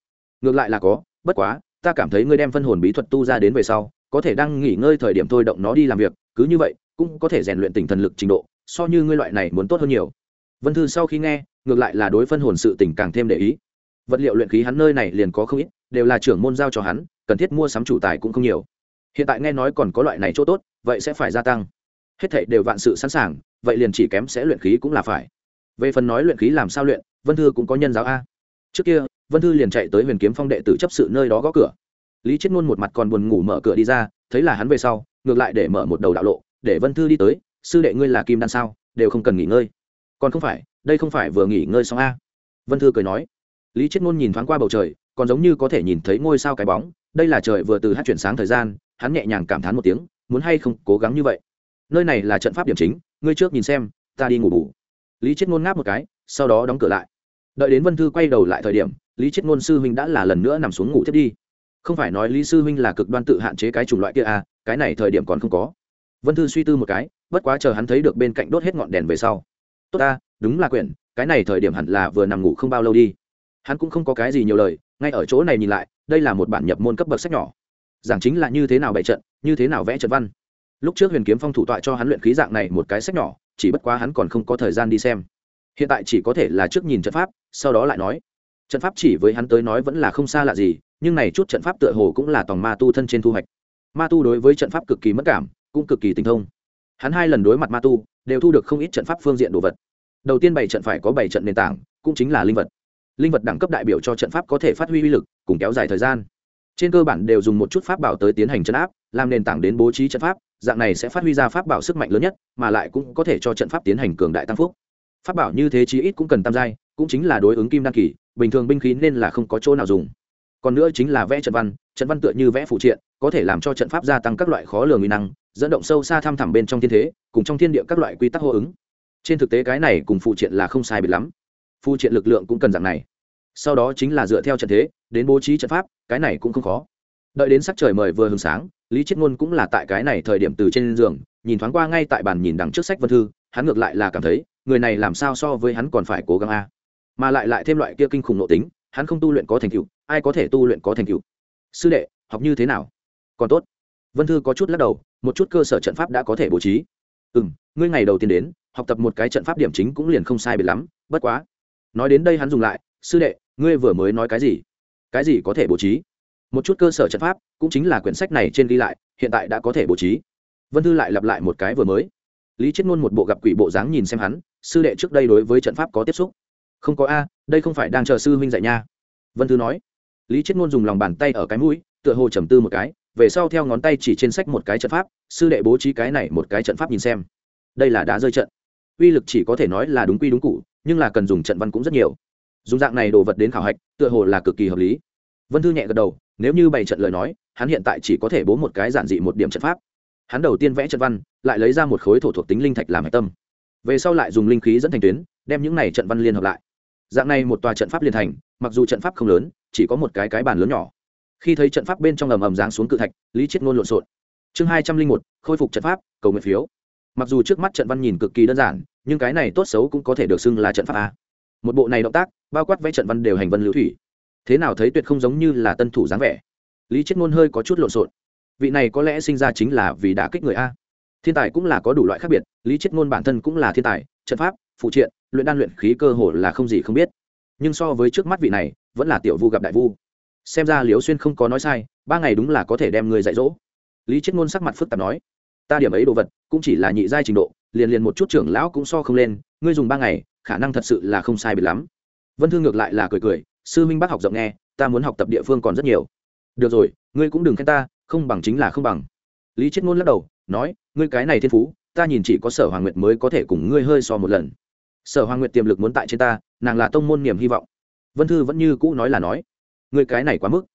Ngược lại là có, bất quá, ta cảm thấy ngươi đem phân hồn bí thuật tu ra đến về sau, có thể đang nghỉ ngơi thời điểm thôi động nó đi làm việc, cứ như vậy, cũng có thể rèn luyện tinh thần lực trình độ, so như ngươi loại này muốn tốt hơn nhiều. Vân thư sau khi nghe, ngược lại là đối phân hồn sự tình càng thêm để ý. Vật liệu luyện khí hắn nơi này liền có không ít, đều là trưởng môn giao cho hắn, cần thiết mua sắm chủ tài cũng không nhiều. Hiện tại nghe nói còn có loại này chỗ tốt, vậy sẽ phải gia tăng hết thảy đều vạn sự sẵn sàng, vậy liền chỉ kém sẽ luyện khí cũng là phải. Về phần nói luyện khí làm sao luyện, vân thư cũng có nhân giáo a. Trước kia, vân thư liền chạy tới huyền kiếm phong đệ tử chấp sự nơi đó gõ cửa. Lý chết ngôn một mặt còn buồn ngủ mở cửa đi ra, thấy là hắn về sau, ngược lại để mở một đầu đạo lộ, để vân thư đi tới, sư đệ ngươi là kim đan sao, đều không cần nghỉ ngơi. Còn không phải, đây không phải vừa nghỉ ngơi xong a. Vân thư cười nói. Lý chết ngôn nhìn thoáng qua bầu trời, còn giống như có thể nhìn thấy ngôi sao cái bóng, đây là trời vừa từ hát chuyển sáng thời gian, hắn nhẹ nhàng cảm thán một tiếng, muốn hay không cố gắng như vậy? Nơi này là trận pháp điểm chính, ngươi trước nhìn xem, ta đi ngủ bù. Lý chết ngôn ngáp một cái, sau đó đóng cửa lại. Đợi đến vân thư quay đầu lại thời điểm, lý chết ngôn sư huynh đã là lần nữa nằm xuống ngủ thiết đi. Không phải nói lý sư huynh là cực đoan tự hạn chế cái chủng loại kia à cái này thời điểm còn không có. Vân thư suy tư một cái, bất quá chờ hắn thấy được bên cạnh đốt hết ngọn đèn về sau. Tốt ta, đúng là quyển, cái này thời điểm hẳn là vừa nằm ngủ không bao lâu đi. Hắn cũng không có cái gì nhiều lời, ngay ở chỗ này nhìn lại, đây là một bản nhập môn cấp bậc sách nhỏ. Giảng chính là như thế nào bày trận, như thế nào vẽ trận văn lúc trước huyền kiếm phong thủ tọa cho hắn luyện khí dạng này một cái sách nhỏ, chỉ bất quá hắn còn không có thời gian đi xem. Hiện tại chỉ có thể là trước nhìn trận pháp, sau đó lại nói. Trận pháp chỉ với hắn tới nói vẫn là không xa lạ gì, nhưng này chút trận pháp tựa hồ cũng là tòng ma tu thân trên thu hoạch. Ma tu đối với trận pháp cực kỳ mất cảm, cũng cực kỳ tinh thông. Hắn hai lần đối mặt ma tu, đều thu được không ít trận pháp phương diện đồ vật. Đầu tiên bảy trận phải có bảy trận nền tảng, cũng chính là linh vật. Linh vật đẳng cấp đại biểu cho trận pháp có thể phát huy uy lực, cùng kéo dài thời gian trên cơ bản đều dùng một chút pháp bảo tới tiến hành chấn áp, làm nền tảng đến bố trí trận pháp, dạng này sẽ phát huy ra pháp bảo sức mạnh lớn nhất, mà lại cũng có thể cho trận pháp tiến hành cường đại tăng phúc. Pháp bảo như thế chí ít cũng cần tam giai, cũng chính là đối ứng kim đăng kỳ, bình thường binh khí nên là không có chỗ nào dùng. Còn nữa chính là vẽ trận văn trận văn tựa như vẽ phụ triện, có thể làm cho trận pháp gia tăng các loại khó lường uy năng, dẫn động sâu xa thăm thẳm bên trong thiên thế, cùng trong thiên địa các loại quy tắc hô ứng. Trên thực tế cái này cùng phụ triện là không sai biệt lắm. Phụ triện lực lượng cũng cần dạng này sau đó chính là dựa theo trận thế, đến bố trí trận pháp, cái này cũng không khó. Đợi đến sắc trời mời vừa hừng sáng, lý chiết ngôn cũng là tại cái này thời điểm từ trên giường, nhìn thoáng qua ngay tại bàn nhìn đằng trước sách vân thư, hắn ngược lại là cảm thấy, người này làm sao so với hắn còn phải cố gắng a. Mà lại lại thêm loại kia kinh khủng nội tính, hắn không tu luyện có thành tựu, ai có thể tu luyện có thành tựu? Sư đệ, học như thế nào? Còn tốt. Vân thư có chút lắc đầu, một chút cơ sở trận pháp đã có thể bố trí. Ừ m ngươi ngày đầu tiên đến, học tập một cái trận pháp điểm chính cũng liền không sai biệt lắm, bất quá. Nói đến đây hắn dùng lại sư đệ, ngươi vừa mới nói cái gì? Cái gì có thể bố trí? Một chút cơ sở trận pháp, cũng chính là quyển sách này trên ghi lại, hiện tại đã có thể bố trí. Vân thư lại lặp lại một cái vừa mới. Lý chết ngôn một bộ gặp quỷ bộ dáng nhìn xem hắn, sư đệ trước đây đối với trận pháp có tiếp xúc. Không có a, đây không phải đang chờ sư huynh dạy nha. Vân thư nói. Lý chết ngôn dùng lòng bàn tay ở cái mũi, tựa hồ trầm tư một cái, về sau theo ngón tay chỉ trên sách một cái trận pháp, sư đệ bố trí cái này một cái trận pháp nhìn xem. Đây là đá rơi trận. Uy lực chỉ có thể nói là đúng quy đúng cụ, nhưng là cần dùng trận văn cũng rất nhiều dùng dạng này đồ vật đến khảo hạch, tựa hồ là cực kỳ hợp lý. Vân thư nhẹ gật đầu, nếu như bày trận lời nói, hắn hiện tại chỉ có thể bố một cái giản dị một điểm trận pháp. Hắn đầu tiên vẽ trận văn, lại lấy ra một khối thổ thuộc tính linh thạch làm hạch tâm. Về sau lại dùng linh khí dẫn thành tuyến, đem những này trận văn liên hợp lại. Dạng này một tòa trận pháp liên thành, mặc dù trận pháp không lớn, chỉ có một cái cái bàn lớn nhỏ. Khi thấy trận pháp bên trong ầm ầm giáng xuống cự thạch, lý chiết ngôn lộn xộn. Chương hai trăm linh một, khôi phục trận pháp, cầu nguyện phiếu. Mặc dù trước mắt trận văn nhìn cực kỳ đơn giản, nhưng cái này tốt xấu cũng có thể được xưng là trận pháp a. Một bộ này động tác bao quát vẽ trận văn đều hành vân lưu thủy. Thế nào thấy tuyệt không giống như là tân thủ dáng vẻ? Lý chết ngôn hơi có chút lộn xộn. Vị này có lẽ sinh ra chính là vì đã kích người a. Thiên tài cũng là có đủ loại khác biệt, lý chết ngôn bản thân cũng là thiên tài, trận pháp, phụ triện, luyện đan luyện khí cơ hồ là không gì không biết. Nhưng so với trước mắt vị này, vẫn là tiểu vu gặp đại vu. Xem ra liều xuyên không có nói sai, ba ngày đúng là có thể đem người dạy dỗ. Lý chết ngôn sắc mặt phức tạp nói, ta điểm ấy đồ vật, cũng chỉ là nhị giai trình độ, liền liền một chút trưởng lão cũng so không lên, ngươi dùng ba ngày, khả năng thật sự là không sai biệt lắm vân thương ngược lại là cười cười, sư minh bác học rộng nghe, ta muốn học tập địa phương còn rất nhiều. Được rồi, ngươi cũng đừng khen ta, không bằng chính là không bằng. Lý chết ngôn lắc đầu, nói, ngươi cái này thiên phú, ta nhìn chỉ có sở hoàng nguyệt mới có thể cùng ngươi hơi so một lần. Sở hoàng nguyệt tiềm lực muốn tại trên ta, nàng là tông môn niềm hy vọng. Vân thư vẫn như cũ nói là nói, ngươi cái này quá mức.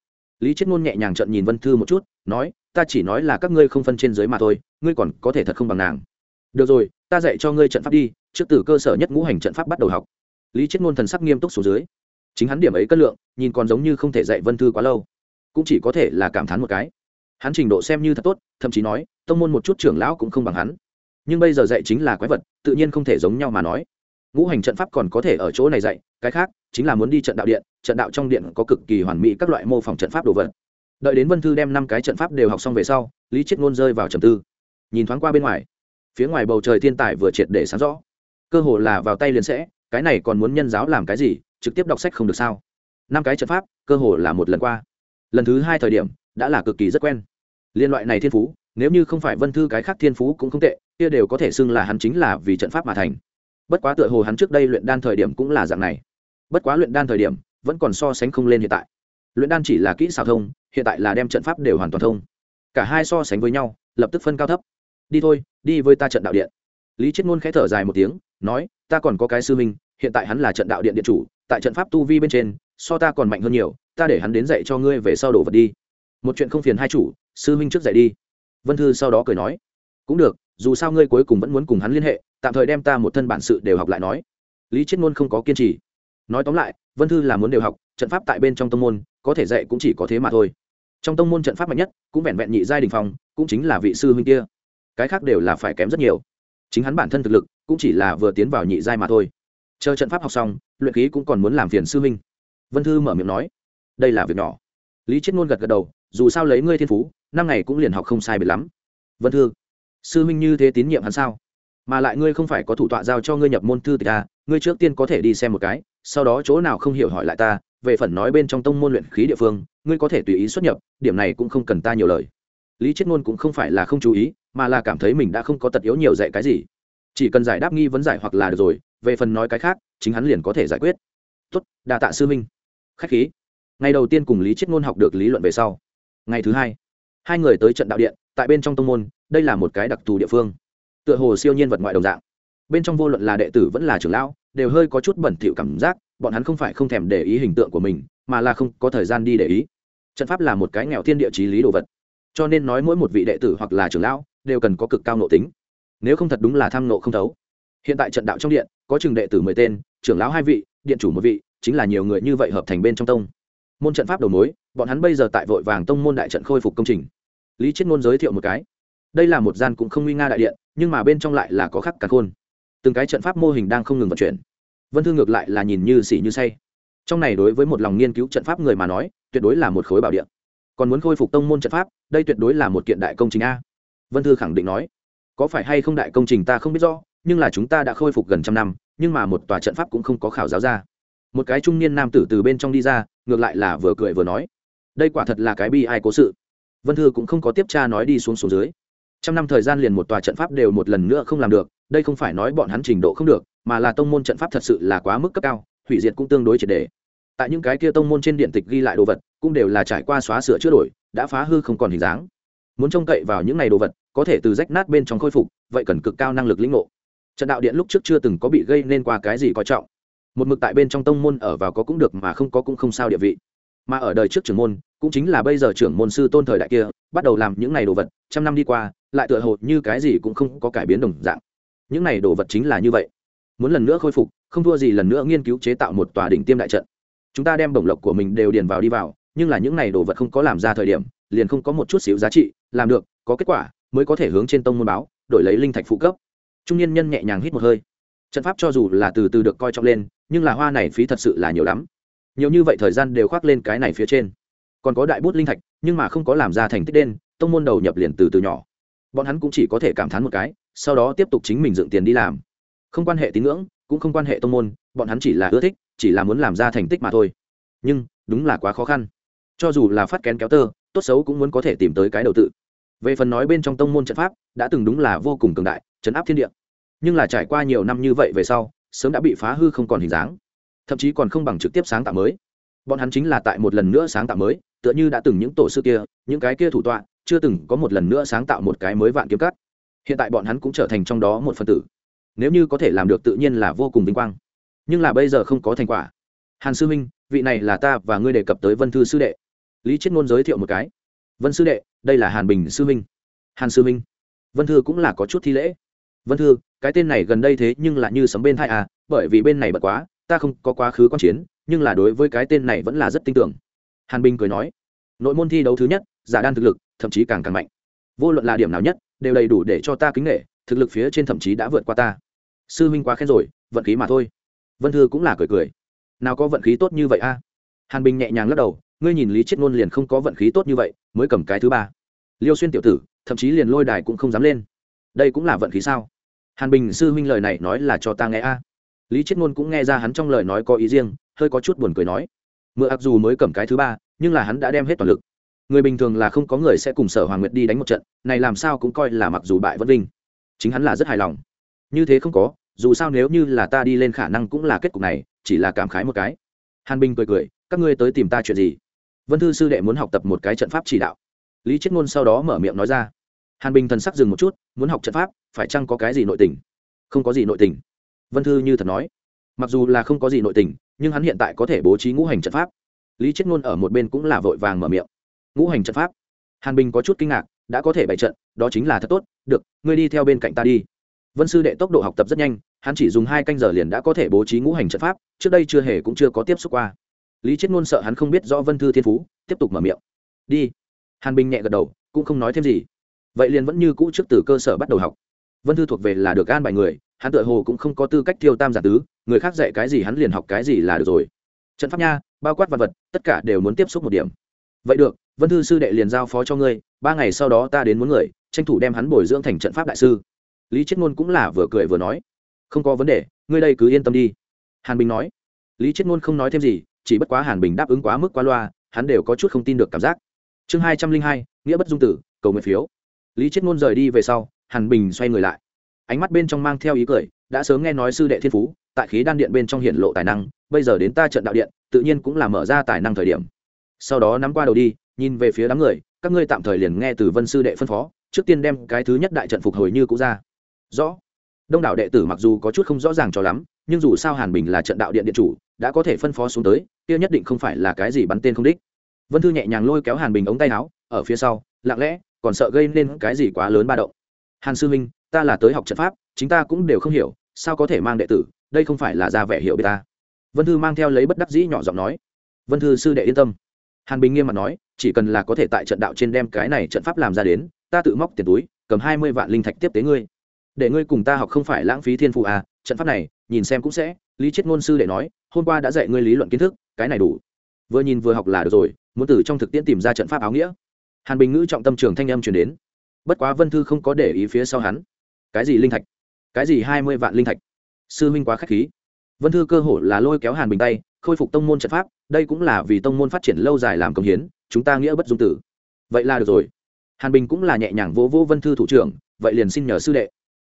Lý chết ngôn nhẹ nhàng trận nhìn vân thư một chút, nói, ta chỉ nói là các ngươi không phân trên dưới mà thôi, ngươi còn có thể thật không bằng nàng. Được rồi, ta dạy cho ngươi trận pháp đi, trước từ cơ sở nhất ngũ hành trận pháp bắt đầu học lý chết ngôn thần sắc nghiêm túc xuống dưới. Chính hắn điểm ấy cân lượng, nhìn còn giống như không thể dạy vân thư quá lâu. Cũng chỉ có thể là cảm thán một cái. Hắn trình độ xem như thật tốt, thậm chí nói, tông môn một chút trưởng lão cũng không bằng hắn. Nhưng bây giờ dạy chính là quái vật, tự nhiên không thể giống nhau mà nói. Ngũ hành trận pháp còn có thể ở chỗ này dạy, cái khác, chính là muốn đi trận đạo điện, trận đạo trong điện có cực kỳ hoàn mỹ các loại mô phỏng trận pháp đồ vật. Đợi đến vân thư đem năm cái trận pháp đều học xong về sau, lý chết ngôn rơi vào trầm tư. Nhìn thoáng qua bên ngoài, phía ngoài bầu trời thiên tài vừa triệt để sáng rõ. Cơ hồ là vào tay liền sẽ cái này còn muốn nhân giáo làm cái gì, trực tiếp đọc sách không được sao? Năm cái trận pháp, cơ hồ là một lần qua. Lần thứ hai thời điểm, đã là cực kỳ rất quen. Liên loại này thiên phú, nếu như không phải vân thư cái khác thiên phú cũng không tệ, kia đều có thể xưng là hắn chính là vì trận pháp mà thành. Bất quá tựa hồ hắn trước đây luyện đan thời điểm cũng là dạng này. Bất quá luyện đan thời điểm, vẫn còn so sánh không lên hiện tại. Luyện đan chỉ là kỹ xảo thông, hiện tại là đem trận pháp đều hoàn toàn thông. Cả hai so sánh với nhau, lập tức phân cao thấp. Đi thôi, đi với ta trận đạo điện. Lý chết ngôn khẽ thở dài một tiếng nói, ta còn có cái sư minh hiện tại hắn là trận đạo điện điện chủ, tại trận pháp tu vi bên trên, so ta còn mạnh hơn nhiều, ta để hắn đến dạy cho ngươi về sau đổ vật đi. Một chuyện không phiền hai chủ, sư minh trước dạy đi. Vân thư sau đó cười nói, cũng được, dù sao ngươi cuối cùng vẫn muốn cùng hắn liên hệ, tạm thời đem ta một thân bản sự đều học lại nói. Lý chết ngôn không có kiên trì. Nói tóm lại, vân thư là muốn đều học, trận pháp tại bên trong tông môn, có thể dạy cũng chỉ có thế mà thôi. Trong tông môn trận pháp mạnh nhất, cũng vẹn vẹn nhị giai đình phong, cũng chính là vị sư huynh kia. Cái khác đều là phải kém rất nhiều chính hắn bản thân thực lực cũng chỉ là vừa tiến vào nhị giai mà thôi. Chờ trận pháp học xong luyện khí cũng còn muốn làm phiền sư minh. vân thư mở miệng nói đây là việc nhỏ. Lý chết ngôn gật gật đầu dù sao lấy ngươi thiên phú năm ngày cũng liền học không sai biệt lắm. Vân thư sư minh như thế tín nhiệm hắn sao? Mà lại ngươi không phải có thủ tọa giao cho ngươi nhập môn thư tịch à, ngươi trước tiên có thể đi xem một cái sau đó chỗ nào không hiểu hỏi lại ta về phần nói bên trong tông môn luyện khí địa phương ngươi có thể tùy ý xuất nhập điểm này cũng không cần ta nhiều lời. Lý chết ngôn cũng không phải là không chú ý mà là cảm thấy mình đã không có tật yếu nhiều dạy cái gì. Chỉ cần giải đáp nghi vấn giải hoặc là được rồi, về phần nói cái khác, chính hắn liền có thể giải quyết. Tốt đà tạ sư minh khách khí. Ngày đầu tiên cùng lý chiết ngôn học được lý luận về sau. Ngày thứ hai hai người tới trận đạo điện, tại bên trong tông môn, đây là một cái đặc thù địa phương. Tựa hồ siêu nhiên vật ngoại đồng dạng. Bên trong vô luận là đệ tử vẫn là trưởng lão, đều hơi có chút bẩn thỉu cảm giác, bọn hắn không phải không thèm để ý hình tượng của mình, mà là không có thời gian đi để ý. Trận pháp là một cái nghèo thiên địa trí lý đồ vật. Cho nên nói mỗi một vị đệ tử hoặc là trưởng lão đều cần có cực cao nộ tính. Nếu không thật đúng là tham nộ không thấu. Hiện tại trận đạo trong điện, có chừng đệ tử mười tên, trưởng lão hai vị, điện chủ một vị, chính là nhiều người như vậy hợp thành bên trong tông. Môn trận pháp đầu mối, bọn hắn bây giờ tại vội vàng tông môn đại trận khôi phục công trình. Lý chiết ngôn giới thiệu một cái. Đây là một gian cũng không nguy nga đại điện, nhưng mà bên trong lại là có khắc cả khôn. Từng cái trận pháp mô hình đang không ngừng vận chuyển. Vân thư ngược lại là nhìn như xỉ như say. Trong này đối với một lòng nghiên cứu trận pháp người mà nói, tuyệt đối là một khối bảo điện còn muốn khôi phục tông môn trận pháp, đây tuyệt đối là một kiện đại công trình a vân thư khẳng định nói, có phải hay không đại công trình ta không biết rõ, nhưng là chúng ta đã khôi phục gần trăm năm, nhưng mà một tòa trận pháp cũng không có khảo giáo ra. Một cái trung niên nam tử từ bên trong đi ra, ngược lại là vừa cười vừa nói, đây quả thật là cái bi ai cố sự. Vân thư cũng không có tiếp tra nói đi xuống xuống dưới. Trăm năm thời gian liền một tòa trận pháp đều một lần nữa không làm được, đây không phải nói bọn hắn trình độ không được, mà là tông môn trận pháp thật sự là quá mức cấp cao, hủy diệt cũng tương đối triệt đề. Tại những cái kia tông môn trên điện tịch ghi lại đồ vật, cũng đều là trải qua xóa sửa chữa đổi, đã phá hư không còn hình dáng muốn trông cậy vào những này đồ vật, có thể từ rách nát bên trong khôi phục, vậy cần cực cao năng lực lĩnh ngộ. Trận đạo điện lúc trước chưa từng có bị gây nên qua cái gì coi trọng. Một mực tại bên trong tông môn ở vào có cũng được mà không có cũng không sao địa vị. Mà ở đời trước trưởng môn, cũng chính là bây giờ trưởng môn sư tôn thời đại kia, bắt đầu làm những này đồ vật, trăm năm đi qua, lại tựa hồ như cái gì cũng không có cải biến đồng dạng. Những này đồ vật chính là như vậy. Muốn lần nữa khôi phục, không thua gì lần nữa nghiên cứu chế tạo một tòa đỉnh tiêm đại trận. Chúng ta đem bổng lộc của mình đều điền vào đi vào, nhưng là những này đồ vật không có làm ra thời điểm liền không có một chút xíu giá trị, làm được, có kết quả, mới có thể hướng trên tông môn báo, đổi lấy linh thạch phụ cấp. Trung niên nhân nhẹ nhàng hít một hơi. Trận pháp cho dù là từ từ được coi trọng lên, nhưng là hoa này phí thật sự là nhiều lắm. Nhiều như vậy thời gian đều khoác lên cái này phía trên. Còn có đại bút linh thạch, nhưng mà không có làm ra thành tích đen, tông môn đầu nhập liền từ từ nhỏ. Bọn hắn cũng chỉ có thể cảm thán một cái, sau đó tiếp tục chính mình dựng tiền đi làm. Không quan hệ tín ngưỡng, cũng không quan hệ tông môn, bọn hắn chỉ là ưa thích, chỉ là muốn làm ra thành tích mà thôi. Nhưng, đúng là quá khó khăn. Cho dù là phát kén kéo tơ tốt xấu cũng muốn có thể tìm tới cái đầu tự. Về phần nói bên trong tông môn trận pháp, đã từng đúng là vô cùng cường đại chấn áp thiên địa. Nhưng là trải qua nhiều năm như vậy về sau, sớm đã bị phá hư không còn hình dáng. Thậm chí còn không bằng trực tiếp sáng tạo mới. Bọn hắn chính là tại một lần nữa sáng tạo mới, tựa như đã từng những tổ sư kia, những cái kia thủ tọa, chưa từng có một lần nữa sáng tạo một cái mới vạn kiếm cắt hiện tại bọn hắn cũng trở thành trong đó một phần tử. Nếu như có thể làm được tự nhiên là vô cùng vinh quang. Nhưng là bây giờ không có thành quả. Hàn sư minh vị này là ta và ngươi đề cập tới vân thư sư đệ lý chiết ngôn giới thiệu một cái. Vân sư đệ, đây là hàn bình sư minh hàn sư minh vân thư cũng là có chút thi lễ. Vân thư, cái tên này gần đây thế nhưng là như sấm bên thai à bởi vì bên này bật quá, ta không có quá khứ quan chiến, nhưng là đối với cái tên này vẫn là rất tin tưởng. Hàn bình cười nói, nội môn thi đấu thứ nhất, giả đan thực lực, thậm chí càng càng mạnh. Vô luận là điểm nào nhất, đều đầy đủ để cho ta kính nghệ thực lực phía trên thậm chí đã vượt qua ta. Sư huynh quá khen rồi, vận khí mà thôi. Vân thư cũng là cười cười. Nào có vận khí tốt như vậy a? Hàn bình nhẹ nhàng lắc đầu ngươi nhìn lý chết ngôn liền không có vận khí tốt như vậy, mới cầm cái thứ ba. Liêu xuyên tiểu tử, thậm chí liền lôi đài cũng không dám lên. Đây cũng là vận khí sao? Hàn bình sư huynh lời này nói là cho ta nghe a. Lý chết ngôn cũng nghe ra hắn trong lời nói có ý riêng, hơi có chút buồn cười nói. Mượn ặc dù mới cầm cái thứ ba, nhưng là hắn đã đem hết toàn lực. Người bình thường là không có người sẽ cùng sở hoàng nguyệt đi đánh một trận, này làm sao cũng coi là mặc dù bại vẫn vinh. Chính hắn là rất hài lòng. Như thế không có, dù sao nếu như là ta đi lên khả năng cũng là kết cục này, chỉ là cảm khái một cái. Hàn bình cười cười, các ngươi tới tìm ta chuyện gì? Vân thư sư đệ muốn học tập một cái trận pháp chỉ đạo. Lý chiết ngôn sau đó mở miệng nói ra. Hàn bình thần sắc dừng một chút, muốn học trận pháp, phải chăng có cái gì nội tình? Không có gì nội tình. Vân thư như thật nói. Mặc dù là không có gì nội tình, nhưng hắn hiện tại có thể bố trí ngũ hành trận pháp. Lý chiết ngôn ở một bên cũng là vội vàng mở miệng. Ngũ hành trận pháp? Hàn bình có chút kinh ngạc, đã có thể bày trận, đó chính là thật tốt, được, ngươi đi theo bên cạnh ta đi. Vân sư đệ tốc độ học tập rất nhanh, hắn chỉ dùng hai canh giờ liền đã có thể bố trí ngũ hành trận pháp, trước đây chưa hề cũng chưa có tiếp xúc qua lý chết ngôn sợ hắn không biết rõ vân thư thiên phú, tiếp tục mở miệng. Đi. Hàn bình nhẹ gật đầu, cũng không nói thêm gì. Vậy liền vẫn như cũ trước từ cơ sở bắt đầu học. Vân thư thuộc về là được gan bài người, hắn tự hồ cũng không có tư cách thiêu tam giả tứ, người khác dạy cái gì hắn liền học cái gì là được rồi. Trận pháp nha, bao quát vật vật, tất cả đều muốn tiếp xúc một điểm. Vậy được, vân thư sư đệ liền giao phó cho ngươi, ba ngày sau đó ta đến muốn người, tranh thủ đem hắn bồi dưỡng thành trận pháp đại sư. Lý chết ngôn cũng là vừa cười vừa nói. Không có vấn đề, ngươi đây cứ yên tâm đi. Hàn bình nói. Lý chết ngôn không nói thêm gì chỉ bất quá hàn bình đáp ứng quá mức quá loa, hắn đều có chút không tin được cảm giác. Chương hai trăm linh hai, nghĩa bất dung tử, cầu nguyện phiếu. Lý chết ngôn rời đi về sau, hàn bình xoay người lại. Ánh mắt bên trong mang theo ý cười, đã sớm nghe nói sư đệ thiên phú, tại khí đan điện bên trong hiện lộ tài năng, bây giờ đến ta trận đạo điện, tự nhiên cũng là mở ra tài năng thời điểm. Sau đó nắm qua đầu đi, nhìn về phía đám người, các ngươi tạm thời liền nghe từ vân sư đệ phân phó, trước tiên đem cái thứ nhất đại trận phục hồi như cũ ra. Rõ. Đông đảo đệ tử mặc dù có chút không rõ ràng cho lắm, nhưng dù sao hàn bình là trận đạo điện điện chủ đã có thể phân phó xuống tới, kia nhất định không phải là cái gì bắn tên không đích. Vân thư nhẹ nhàng lôi kéo hàn bình ống tay áo, ở phía sau, lặng lẽ, còn sợ gây nên cái gì quá lớn ba động. Hàn sư minh ta là tới học trận pháp, chính ta cũng đều không hiểu, sao có thể mang đệ tử, đây không phải là ra vẻ hiểu biết ta. Vân thư mang theo lấy bất đắc dĩ nhỏ giọng nói. Vân thư sư đệ yên tâm. Hàn bình nghiêm mặt nói, chỉ cần là có thể tại trận đạo trên đem cái này trận pháp làm ra đến, ta tự móc tiền túi, cầm hai mươi vạn linh thạch tiếp tế ngươi. Để ngươi cùng ta học không phải lãng phí thiên phụ à trận pháp này nhìn xem cũng sẽ, lý chết ngôn sư để nói, hôm qua đã dạy ngươi lý luận kiến thức, cái này đủ. Vừa nhìn vừa học là được rồi, muốn từ trong thực tiễn tìm ra trận pháp áo nghĩa. Hàn bình ngữ trọng tâm trường thanh âm chuyển đến. Bất quá vân thư không có để ý phía sau hắn. Cái gì linh thạch? Cái gì hai mươi vạn linh thạch? Sư huynh quá k h á c h khí. Vân thư cơ hồ là lôi kéo hàn bình tay, khôi phục tông môn trận pháp, đây cũng là vì tông môn phát triển lâu dài làm công hiến, chúng ta nghĩa bất dung tử. Vậy là được rồi. Hàn bình cũng là nhẹ nhàng vỗ vỗ vân thư thủ trưởng, vậy liền xin nhờ sư đệ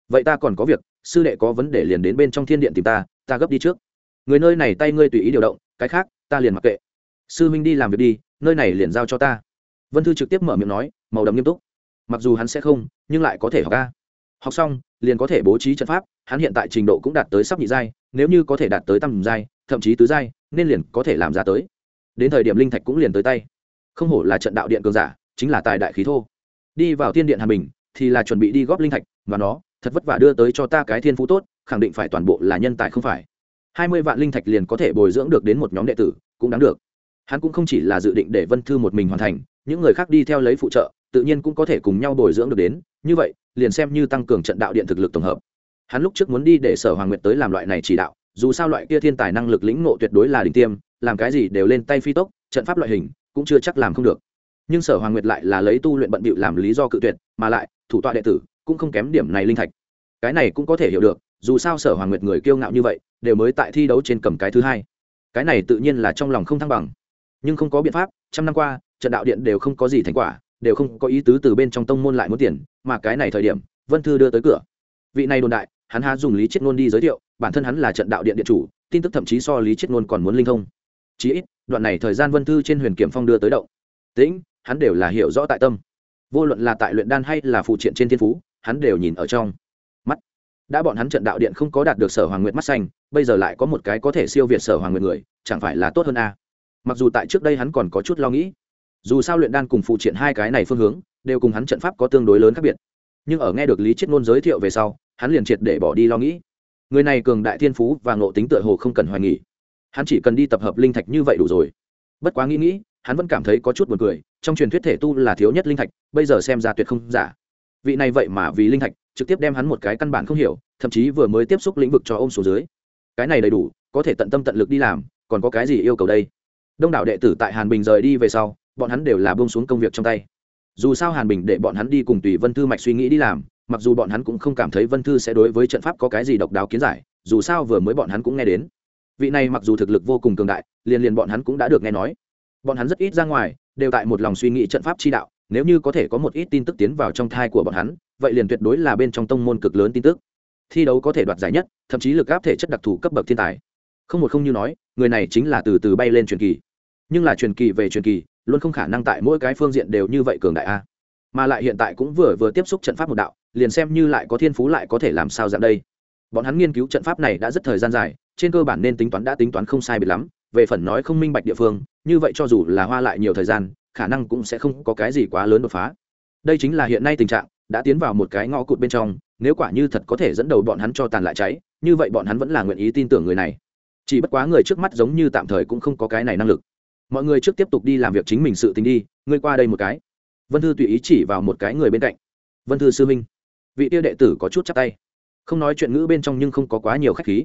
vậy ta còn có việc, sư đệ có vấn đề liền đến bên trong thiên điện tìm ta ta gấp đi trước. Người nơi này tay ngươi tùy ý điều động, cái khác, ta liền mặc kệ. Sư minh đi làm việc đi, nơi này liền giao cho ta. Vân thư trực tiếp mở miệng nói, màu đậm nghiêm túc. Mặc dù hắn sẽ không, nhưng lại có thể học ca học xong, liền có thể bố trí trận pháp, hắn hiện tại trình độ cũng đạt tới sắp nhị giai, nếu như có thể đạt tới tầm giai, thậm chí tứ giai, nên liền có thể làm ra tới. Đến thời điểm linh thạch cũng liền tới tay. Không hổ là trận đạo điện cường giả, chính là tài đại khí thô. Đi vào tiên điện hàn bình, thì là chuẩn bị đi góp linh thạch và nó thật vất vả đưa tới cho ta cái thiên phú tốt, khẳng định phải toàn bộ là nhân tài không phải. Hai mươi vạn linh thạch liền có thể bồi dưỡng được đến một nhóm đệ tử, cũng đáng được. Hắn cũng không chỉ là dự định để vân thư một mình hoàn thành, những người khác đi theo lấy phụ trợ, tự nhiên cũng có thể cùng nhau bồi dưỡng được đến. Như vậy, liền xem như tăng cường trận đạo điện thực lực tổng hợp. Hắn lúc trước muốn đi để sở hoàng nguyệt tới làm loại này chỉ đạo, dù sao loại kia thiên tài năng lực lĩnh ngộ tuyệt đối là đỉnh tiêm, làm cái gì đều lên tay phi tốc, trận pháp loại hình cũng chưa chắc làm không được. Nhưng sở hoàng nguyệt lại là lấy tu luyện bận bịu làm lý do cự tuyệt, mà lại thủ tọa đệ tử cũng không kém điểm này linh thạch. Cái này cũng có thể hiểu được, dù sao sở hoàng nguyệt người kiêu ngạo như vậy, đều mới tại thi đấu trên cầm cái thứ hai. Cái này tự nhiên là trong lòng không thăng bằng. Nhưng không có biện pháp, trăm năm qua, trận đạo điện đều không có gì thành quả, đều không có ý tứ từ bên trong tông môn lại muốn tiền, mà cái này thời điểm, vân thư đưa tới cửa. Vị này đồn đại, hắn há dùng lý chiết ngôn đi giới thiệu, bản thân hắn là trận đạo điện điện chủ, tin tức thậm chí so lý chiết ngôn còn muốn linh thông. Chí ít, đoạn này thời gian vân thư trên huyền kiểm phong đưa tới động. Tĩnh, hắn đều là hiểu rõ tại tâm. Vô luận là tại luyện đan hay là phụ triện trên thiên phú hắn đều nhìn ở trong. Mắt. Đã bọn hắn trận đạo điện không có đạt được sở hoàng nguyện mắt xanh, bây giờ lại có một cái có thể siêu việt sở hoàng nguyện người, chẳng phải là tốt hơn a? À. mặc dù tại trước đây hắn còn có chút lo nghĩ, dù sao luyện đan cùng phụ triện hai cái này phương hướng, đều cùng hắn trận pháp có tương đối lớn khác biệt. Nhưng ở nghe được lý chiết ngôn giới thiệu về sau, hắn liền triệt để bỏ đi lo nghĩ. Người này cường đại thiên phú và ngộ tính tựa hồ không cần hoài nghỉ hắn chỉ cần đi tập hợp linh thạch như vậy đủ rồi. Bất quá nghĩ nghĩ, hắn vẫn cảm thấy có chút b u ồ n cười, trong truyền thuyết thể tu là thiếu nhất linh thạch, bây giờ xem ra tuyệt không giả vị này vậy mà vì linh thạch, trực tiếp đem hắn một cái căn bản không hiểu, thậm chí vừa mới tiếp xúc lĩnh vực cho ôm số dưới. Cái này đầy đủ, có thể tận tâm tận lực đi làm, còn có cái gì yêu cầu đây? Đông đảo đệ tử tại hàn bình rời đi về sau, bọn hắn đều là bông xuống công việc trong tay. Dù sao hàn bình để bọn hắn đi cùng tùy vân thư mạch suy nghĩ đi làm, mặc dù bọn hắn cũng không cảm thấy vân thư sẽ đối với trận pháp có cái gì độc đáo kiến giải, dù sao vừa mới bọn hắn cũng nghe đến. Vị này mặc dù thực lực vô cùng cường đại, liền liền bọn hắn cũng đã được nghe nói. Bọn hắn rất ít ra ngoài, đều tại một lòng suy nghĩ trận pháp chi đạo nếu như có thể có một ít tin tức tiến vào trong thai của bọn hắn, vậy liền tuyệt đối là bên trong tông môn cực lớn tin tức. Thi đấu có thể đoạt giải nhất, thậm chí lực áp thể chất đặc thù cấp bậc thiên tài. Không một không như nói, người này chính là từ từ bay lên truyền kỳ. Nhưng là truyền kỳ về truyền kỳ, luôn không khả năng tại mỗi cái phương diện đều như vậy cường đại a. Mà lại hiện tại cũng vừa vừa tiếp xúc trận pháp một đạo, liền xem như lại có thiên phú lại có thể làm sao dạng đây. Bọn hắn nghiên cứu trận pháp này đã rất thời gian dài, trên cơ bản nên tính toán đã tính toán không sai biệt lắm. Về phần nói không minh bạch địa phương, như vậy cho dù là hoa lại nhiều thời gian khả năng cũng sẽ không có cái gì quá lớn đột phá. Đây chính là hiện nay tình trạng, đã tiến vào một cái ngõ cụt bên trong, nếu quả như thật có thể dẫn đầu bọn hắn cho tàn lại cháy, như vậy bọn hắn vẫn là nguyện ý tin tưởng người này. Chỉ bất quá người trước mắt giống như tạm thời cũng không có cái này năng lực. Mọi người trước tiếp tục đi làm việc chính mình sự tình đi, ngươi qua đây một cái. Vân thư tùy ý chỉ vào một cái người bên cạnh. Vân thư sư minh vị tiêu đệ tử có chút chắc tay. Không nói chuyện ngữ bên trong nhưng không có quá nhiều khách khí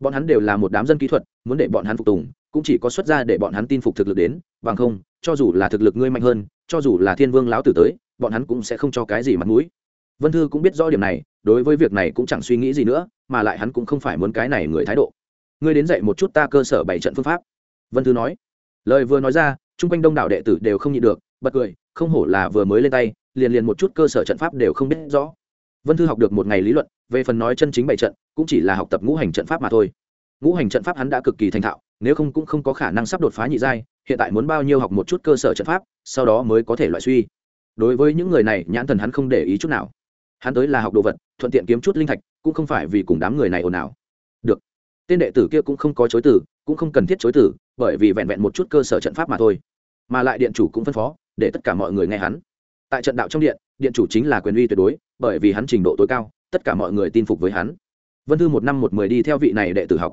bọn hắn đều là một đám dân kỹ thuật, muốn để bọn hắn phục tùng, cũng chỉ có xuất ra để bọn hắn tin phục thực lực đến, bằng không, cho dù là thực lực ngươi mạnh hơn, cho dù là thiên vương lão tử tới, bọn hắn cũng sẽ không cho cái gì mặt mũi. Vân thư cũng biết rõ điểm này, đối với việc này cũng chẳng suy nghĩ gì nữa, mà lại hắn cũng không phải muốn cái này người thái độ. Ngươi đến dạy một chút ta cơ sở bảy trận phương pháp. Vân thư nói. Lời vừa nói ra, chung quanh đông đảo đệ tử đều không nhịn được, bật cười, không hổ là vừa mới lên tay, liền liền một chút cơ sở trận pháp đều không biết rõ vân thư học được một ngày lý luận, về phần nói chân chính bảy trận, cũng chỉ là học tập ngũ hành trận pháp mà thôi. Ngũ hành trận pháp hắn đã cực kỳ thành thạo, nếu không cũng không có khả năng sắp đột phá nhị giai, hiện tại muốn bao nhiêu học một chút cơ sở trận pháp, sau đó mới có thể loại suy. Đối với những người này, nhãn thần hắn không để ý chút nào. Hắn tới là học đồ vật, thuận tiện kiếm chút linh thạch, cũng không phải vì cùng đám người này ồn ào. Được. Tên đệ tử kia cũng không có chối tử cũng không cần thiết chối tử bởi vì vẹn vẹn một chút cơ sở trận pháp mà thôi. Mà lại điện chủ cũng phân phó, để tất cả mọi người nghe hắn. Tại trận đạo trong điện điện chủ chính là quyền uy tuyệt đối bởi vì hắn trình độ tối cao, tất cả mọi người tin phục với hắn. Vân thư một năm một mười đi theo vị này đệ tử học.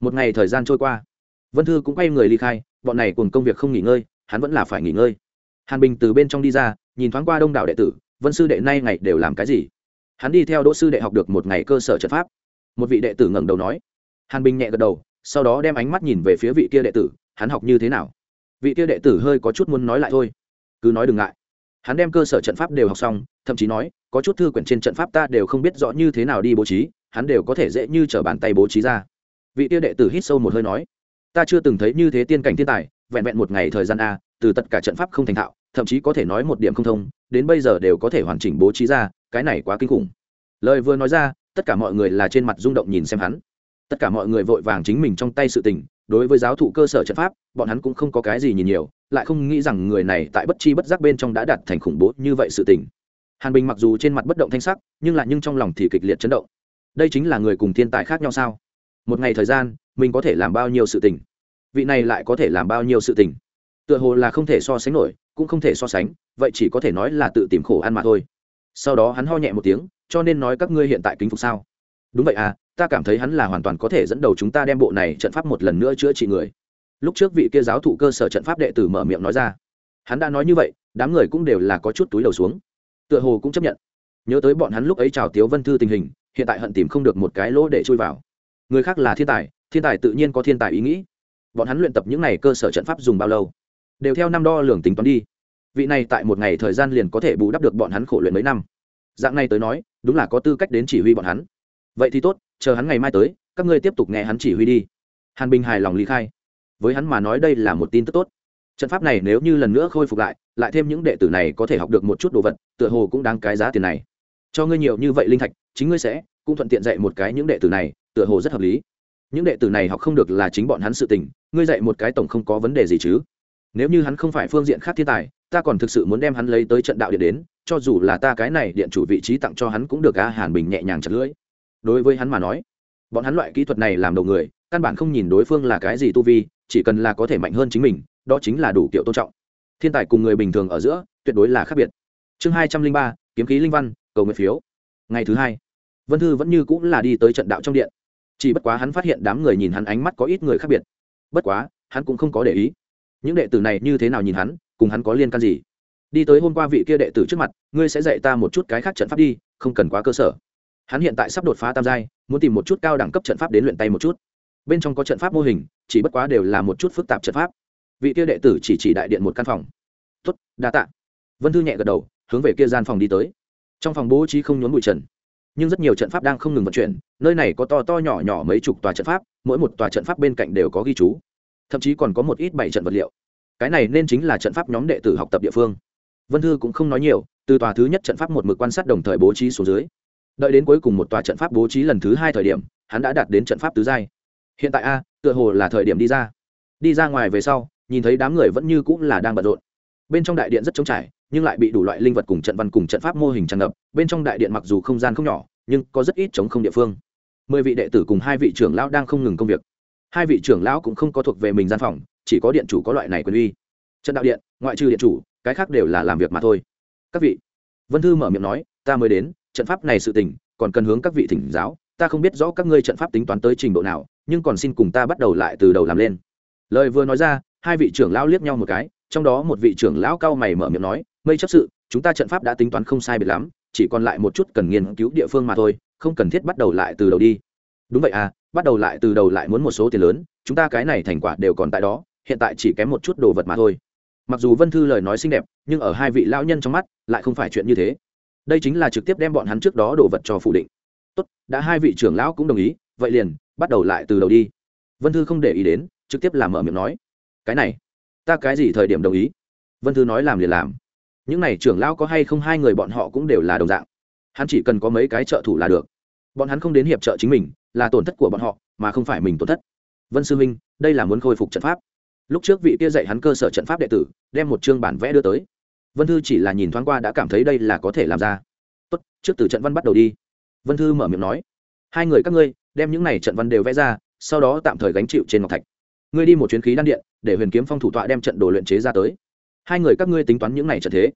Một ngày thời gian trôi qua, vân thư cũng quay người ly khai, bọn này cùng công việc không nghỉ ngơi, hắn vẫn là phải nghỉ ngơi. Hàn bình từ bên trong đi ra, nhìn thoáng qua đông đảo đệ tử, vân sư đệ nay ngày đều làm cái gì? Hắn đi theo đỗ sư đệ học được một ngày cơ sở trật pháp. Một vị đệ tử ngẩng đầu nói. Hàn bình nhẹ gật đầu, sau đó đem ánh mắt nhìn về phía vị kia đệ tử, hắn học như thế nào? Vị kia đệ tử hơi có chút muốn nói lại thôi. Cứ nói đừng ngại hắn đem cơ sở trận pháp đều học xong, thậm chí nói, có chút thư quyển trên trận pháp ta đều không biết rõ như thế nào đi bố trí, hắn đều có thể dễ như t r ở bàn tay bố trí ra. Vị tiêu đệ tử hít sâu một hơi nói, ta chưa từng thấy như thế tiên cảnh thiên tài, vẹn vẹn một ngày thời gian a, từ tất cả trận pháp không thành thạo, thậm chí có thể nói một điểm không thông, đến bây giờ đều có thể hoàn chỉnh bố trí ra, cái này quá kinh khủng. Lời vừa nói ra, tất cả mọi người là trên mặt rung động nhìn xem hắn. Tất cả mọi người vội vàng chính mình trong tay sự tình đối với giáo thụ cơ sở trận pháp, bọn hắn cũng không có cái gì nhìn nhiều, lại không nghĩ rằng người này tại bất chi bất giác bên trong đã đạt thành khủng bố như vậy sự tình. Hàn bình mặc dù trên mặt bất động thanh sắc, nhưng lại nhưng trong lòng thì kịch liệt chấn động. Đây chính là người cùng thiên tài khác nhau sao? Một ngày thời gian, mình có thể làm bao nhiêu sự tình? Vị này lại có thể làm bao nhiêu sự tình? Tựa hồ là không thể so sánh nổi, cũng không thể so sánh, vậy chỉ có thể nói là tự tìm khổ ăn mà thôi. Sau đó hắn ho nhẹ một tiếng, cho nên nói các ngươi hiện tại kính phục sao? Đúng vậy à ta cảm thấy hắn là hoàn toàn có thể dẫn đầu chúng ta đem bộ này trận pháp một lần nữa chữa trị người. Lúc trước vị kia giáo thụ cơ sở trận pháp đệ tử mở miệng nói ra, hắn đã nói như vậy, đám người cũng đều là có chút túi đầu xuống. Tựa hồ cũng chấp nhận. Nhớ tới bọn hắn lúc ấy chào tiếu vân thư tình hình, hiện tại hận tìm không được một cái lỗ để chui vào. Người khác là thiên tài thiên tài tự nhiên có thiên tài ý nghĩ. Bọn hắn luyện tập những n à y cơ sở trận pháp dùng bao lâu? Đều theo năm đo lường tính toán đi. Vị này tại một ngày thời gian liền có thể bù đắp được bọn hắn khổ luyện mấy năm. Dạng này tới nói, đúng là có tư cách đến chỉ huy bọn hắn vậy thì tốt, chờ hắn ngày mai tới, các ngươi tiếp tục nghe hắn chỉ huy đi. Hàn bình hài lòng ly khai. Với hắn mà nói đây là một tin tức tốt. Trận pháp này nếu như lần nữa khôi phục lại lại thêm những đệ tử này có thể học được một chút đồ vật, tựa hồ cũng đáng cái giá tiền này. Cho ngươi nhiều như vậy linh thạch, chính ngươi sẽ cũng thuận tiện dạy một cái những đệ tử này, tựa hồ rất hợp lý. Những đệ tử này học không được là chính bọn hắn sự tình, ngươi dạy một cái tổng không có vấn đề gì chứ. Nếu như hắn không phải phương diện khác thiên tài, ta còn thực sự muốn đem hắn lấy tới trận đạo điện đến, cho dù là ta cái này điện chủ vị trí tặng cho hắn cũng được a hàn bình nhẹ nhàng chặt lưỡi đối với hắn mà nói, bọn hắn loại kỹ thuật này làm đầu người, căn bản không nhìn đối phương là cái gì tu vi, chỉ cần là có thể mạnh hơn chính mình, đó chính là đủ kiểu tôn trọng. Thiên tài cùng người bình thường ở giữa, tuyệt đối là khác biệt. Chương hai trăm linh ba, kiếm khí linh văn, cầu nguyện phiếu. Ngày thứ hai, vân thư vẫn như cũng là đi tới trận đạo trong điện. Chỉ bất quá hắn phát hiện đám người nhìn hắn ánh mắt có ít người khác biệt. Bất quá, hắn cũng không có để ý. Những đệ tử này như thế nào nhìn hắn, cùng hắn có liên can gì? Đi tới hôm qua vị kia đệ tử trước mặt, ngươi sẽ dạy ta một chút cái khác trận pháp đi, không cần quá cơ sở hắn hiện tại sắp đột phá tam giai, muốn tìm một chút cao đẳng cấp trận pháp đến luyện tay một chút. Bên trong có trận pháp mô hình, chỉ bất quá đều là một chút phức tạp trận pháp. Vị kia đệ tử chỉ chỉ đại điện một căn phòng. Tuất đa tạ. Vân thư nhẹ gật đầu, hướng về kia gian phòng đi tới. Trong phòng bố trí không nhốn bụi trần, nhưng rất nhiều trận pháp đang không ngừng vận chuyển, nơi này có to to nhỏ nhỏ mấy chục tòa trận pháp, mỗi một tòa trận pháp bên cạnh đều có ghi chú. Thậm chí còn có một ít bảy trận vật liệu. Cái này nên chính là trận pháp nhóm đệ tử học tập địa phương. Vân thư cũng không nói nhiều, từ tòa thứ nhất trận pháp một mực quan sát đồng thời bố trí xuống dưới đợi đến cuối cùng một tòa trận pháp bố trí lần thứ hai thời điểm, hắn đã đạt đến trận pháp tứ giai. Hiện tại a, tựa hồ là thời điểm đi ra. Đi ra ngoài về sau, nhìn thấy đám người vẫn như cũng là đang bận rộn. Bên trong đại điện rất trống trải, nhưng lại bị đủ loại linh vật cùng trận văn cùng trận pháp mô hình tràn ngập. Bên trong đại điện mặc dù không gian không nhỏ, nhưng có rất ít chống không địa phương. Mười vị đệ tử cùng hai vị trưởng lão đang không ngừng công việc. Hai vị trưởng lão cũng không có thuộc về mình gian phòng, chỉ có điện chủ có loại này quyền uy. Trận đạo điện, ngoại trừ điện chủ, cái khác đều là làm việc mà thôi. Các vị, vân thư mở miệng nói, ta mới đến trận pháp này sự tình, còn cần hướng các vị thỉnh giáo, ta không biết rõ các ngươi trận pháp tính toán tới trình độ nào, nhưng còn xin cùng ta bắt đầu lại từ đầu làm lên. Lời vừa nói ra, hai vị trưởng lão liếc nhau một cái, trong đó một vị trưởng lão cao mày mở miệng nói, mây chấp sự, chúng ta trận pháp đã tính toán không sai biệt lắm, chỉ còn lại một chút cần nghiên cứu địa phương mà thôi, không cần thiết bắt đầu lại từ đầu đi. Đúng vậy à bắt đầu lại từ đầu lại muốn một số tiền lớn, chúng ta cái này thành quả đều còn tại đó, hiện tại chỉ kém một chút đồ vật mà thôi. Mặc dù vân thư lời nói xinh đẹp, nhưng ở hai vị lão nhân trong mắt, lại không phải chuyện như thế đây chính là trực tiếp đem bọn hắn trước đó đồ vật cho phủ định. Tốt, đã hai vị trưởng lão cũng đồng ý, vậy liền, bắt đầu lại từ đầu đi. Vân thư không để ý đến, trực tiếp làm mở miệng nói. Cái này, ta cái gì thời điểm đồng ý? Vân thư nói làm liền làm. Những này trưởng lão có hay không hai người bọn họ cũng đều là đồng dạng. Hắn chỉ cần có mấy cái trợ thủ là được. Bọn hắn không đến hiệp trợ chính mình, là tổn thất của bọn họ, mà không phải mình tổn thất. Vân sư minh, đây là muốn khôi phục trận pháp. Lúc trước vị kia dạy hắn cơ sở trận pháp đệ tử, đem một chương bản vẽ đưa tới vân thư chỉ là nhìn thoáng qua đã cảm thấy đây là có thể làm ra. Tốt, trước từ trận văn bắt đầu đi. Vân thư mở miệng nói. Hai người các ngươi, đem những này trận văn đều vẽ ra, sau đó tạm thời gánh chịu trên ngọc thạch. Ngươi đi một chuyến khí đan điện, để huyền kiếm phong thủ tọa đem trận đồ luyện chế ra tới. Hai người các ngươi tính toán những này trận thế.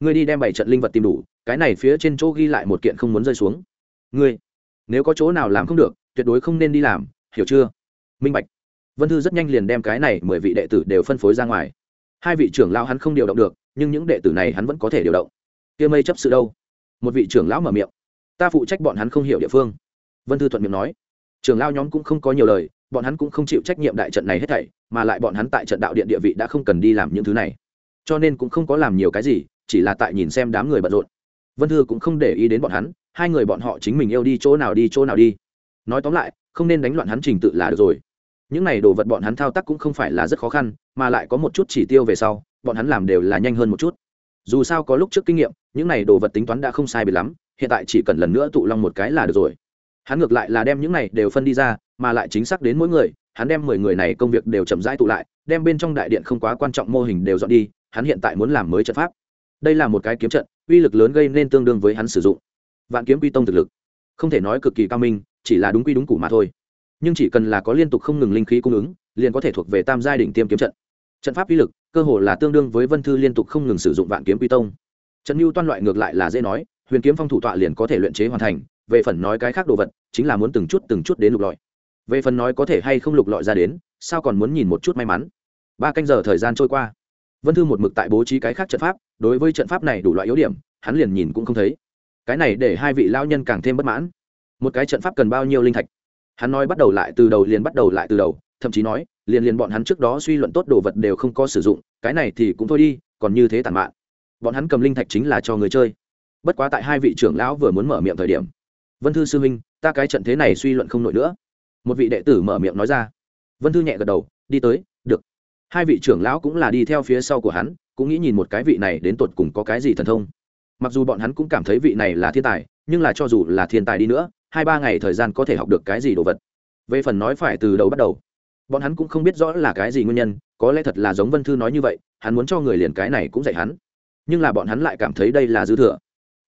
Ngươi đi đem bảy trận linh vật tìm đủ, cái này phía trên chỗ ghi lại một kiện không muốn rơi xuống. Ngươi, nếu có chỗ nào làm không được, tuyệt đối không nên đi làm, hiểu chưa? Minh bạch. Vân thư rất nhanh liền đem cái này mười vị đệ tử đều phân phối ra ngoài hai vị trưởng lão hắn không điều động được, nhưng những đệ tử này hắn vẫn có thể điều động. Kia mây chấp sự đâu? Một vị trưởng lão mở miệng. Ta phụ trách bọn hắn không hiểu địa phương. Vân thư thuận miệng nói. Trưởng lão nhóm cũng không có nhiều lời, bọn hắn cũng không chịu trách nhiệm đại trận này hết thảy, mà lại bọn hắn tại trận đạo điện địa vị đã không cần đi làm những thứ này. Cho nên cũng không có làm nhiều cái gì, chỉ là tại nhìn xem đám người bận rộn. Vân thư cũng không để ý đến bọn hắn, hai người bọn họ chính mình yêu đi chỗ nào đi, chỗ nào đi. Nói tóm lại, không nên đánh loạn hắn trình tự là được rồi những này đồ vật bọn hắn thao tác cũng không phải là rất khó khăn, mà lại có một chút chỉ tiêu về sau, bọn hắn làm đều là nhanh hơn một chút. Dù sao có lúc trước kinh nghiệm, những này đồ vật tính toán đã không sai bị lắm, hiện tại chỉ cần lần nữa tụ long một cái là được rồi. Hắn ngược lại là đem những này đều phân đi ra, mà lại chính xác đến mỗi người, hắn đem mười người này công việc đều chậm rãi tụ lại, đem bên trong đại điện không quá quan trọng mô hình đều dọn đi, hắn hiện tại muốn làm mới trận pháp. Đây là một cái kiếm trận, uy lực lớn gây nên tương đương với hắn sử dụng. Vạn kiếm quy tông thực lực, không thể nói cực kỳ cao minh, chỉ là đúng quy đúng củ mà thôi nhưng chỉ cần là có liên tục không ngừng linh khí cung ứng, liền có thể thuộc về tam giai đỉnh tiêm kiếm trận. Trận pháp uy lực, cơ hồ là tương đương với vân thư liên tục không ngừng sử dụng vạn kiếm quy tông. Trận mưu toan loại ngược lại là dễ nói, huyền kiếm phong thủ tọa liền có thể luyện chế hoàn thành, về phần nói cái khác đồ vật, chính là muốn từng chút từng chút đến lục lọi. Về phần nói có thể hay không lục lọi ra đến, sao còn muốn nhìn một chút may mắn? Ba canh giờ thời gian trôi qua. Vân thư một mực tại bố trí cái khác trận pháp, đối với trận pháp này đủ loại yếu điểm, hắn liền nhìn cũng không thấy. Cái này để hai vị lao nhân càng thêm bất mãn. Một cái trận pháp cần bao nhiêu linh thạch? Hắn nói bắt đầu lại từ đầu liền bắt đầu lại từ đầu, thậm chí nói, liền liền bọn hắn trước đó suy luận tốt đồ vật đều không có sử dụng, cái này thì cũng thôi đi, còn như thế tàn mạn. Bọn hắn cầm linh thạch chính là cho người chơi. Bất quá tại hai vị trưởng lão vừa muốn mở miệng thời điểm, vân thư sư huynh, ta cái trận thế này suy luận không nổi nữa. Một vị đệ tử mở miệng nói ra. Vân thư nhẹ gật đầu, đi tới, được. Hai vị trưởng lão cũng là đi theo phía sau của hắn, cũng nghĩ nhìn một cái vị này đến tột cùng có cái gì thần thông. Mặc dù bọn hắn cũng cảm thấy vị này là thiên tài, nhưng là cho dù là thiên tài đi nữa hai ba ngày thời gian có thể học được cái gì đồ vật. Về phần nói phải từ đầu bắt đầu, bọn hắn cũng không biết rõ là cái gì nguyên nhân, có lẽ thật là giống vân thư nói như vậy, hắn muốn cho người liền cái này cũng dạy hắn. Nhưng là bọn hắn lại cảm thấy đây là dư thừa.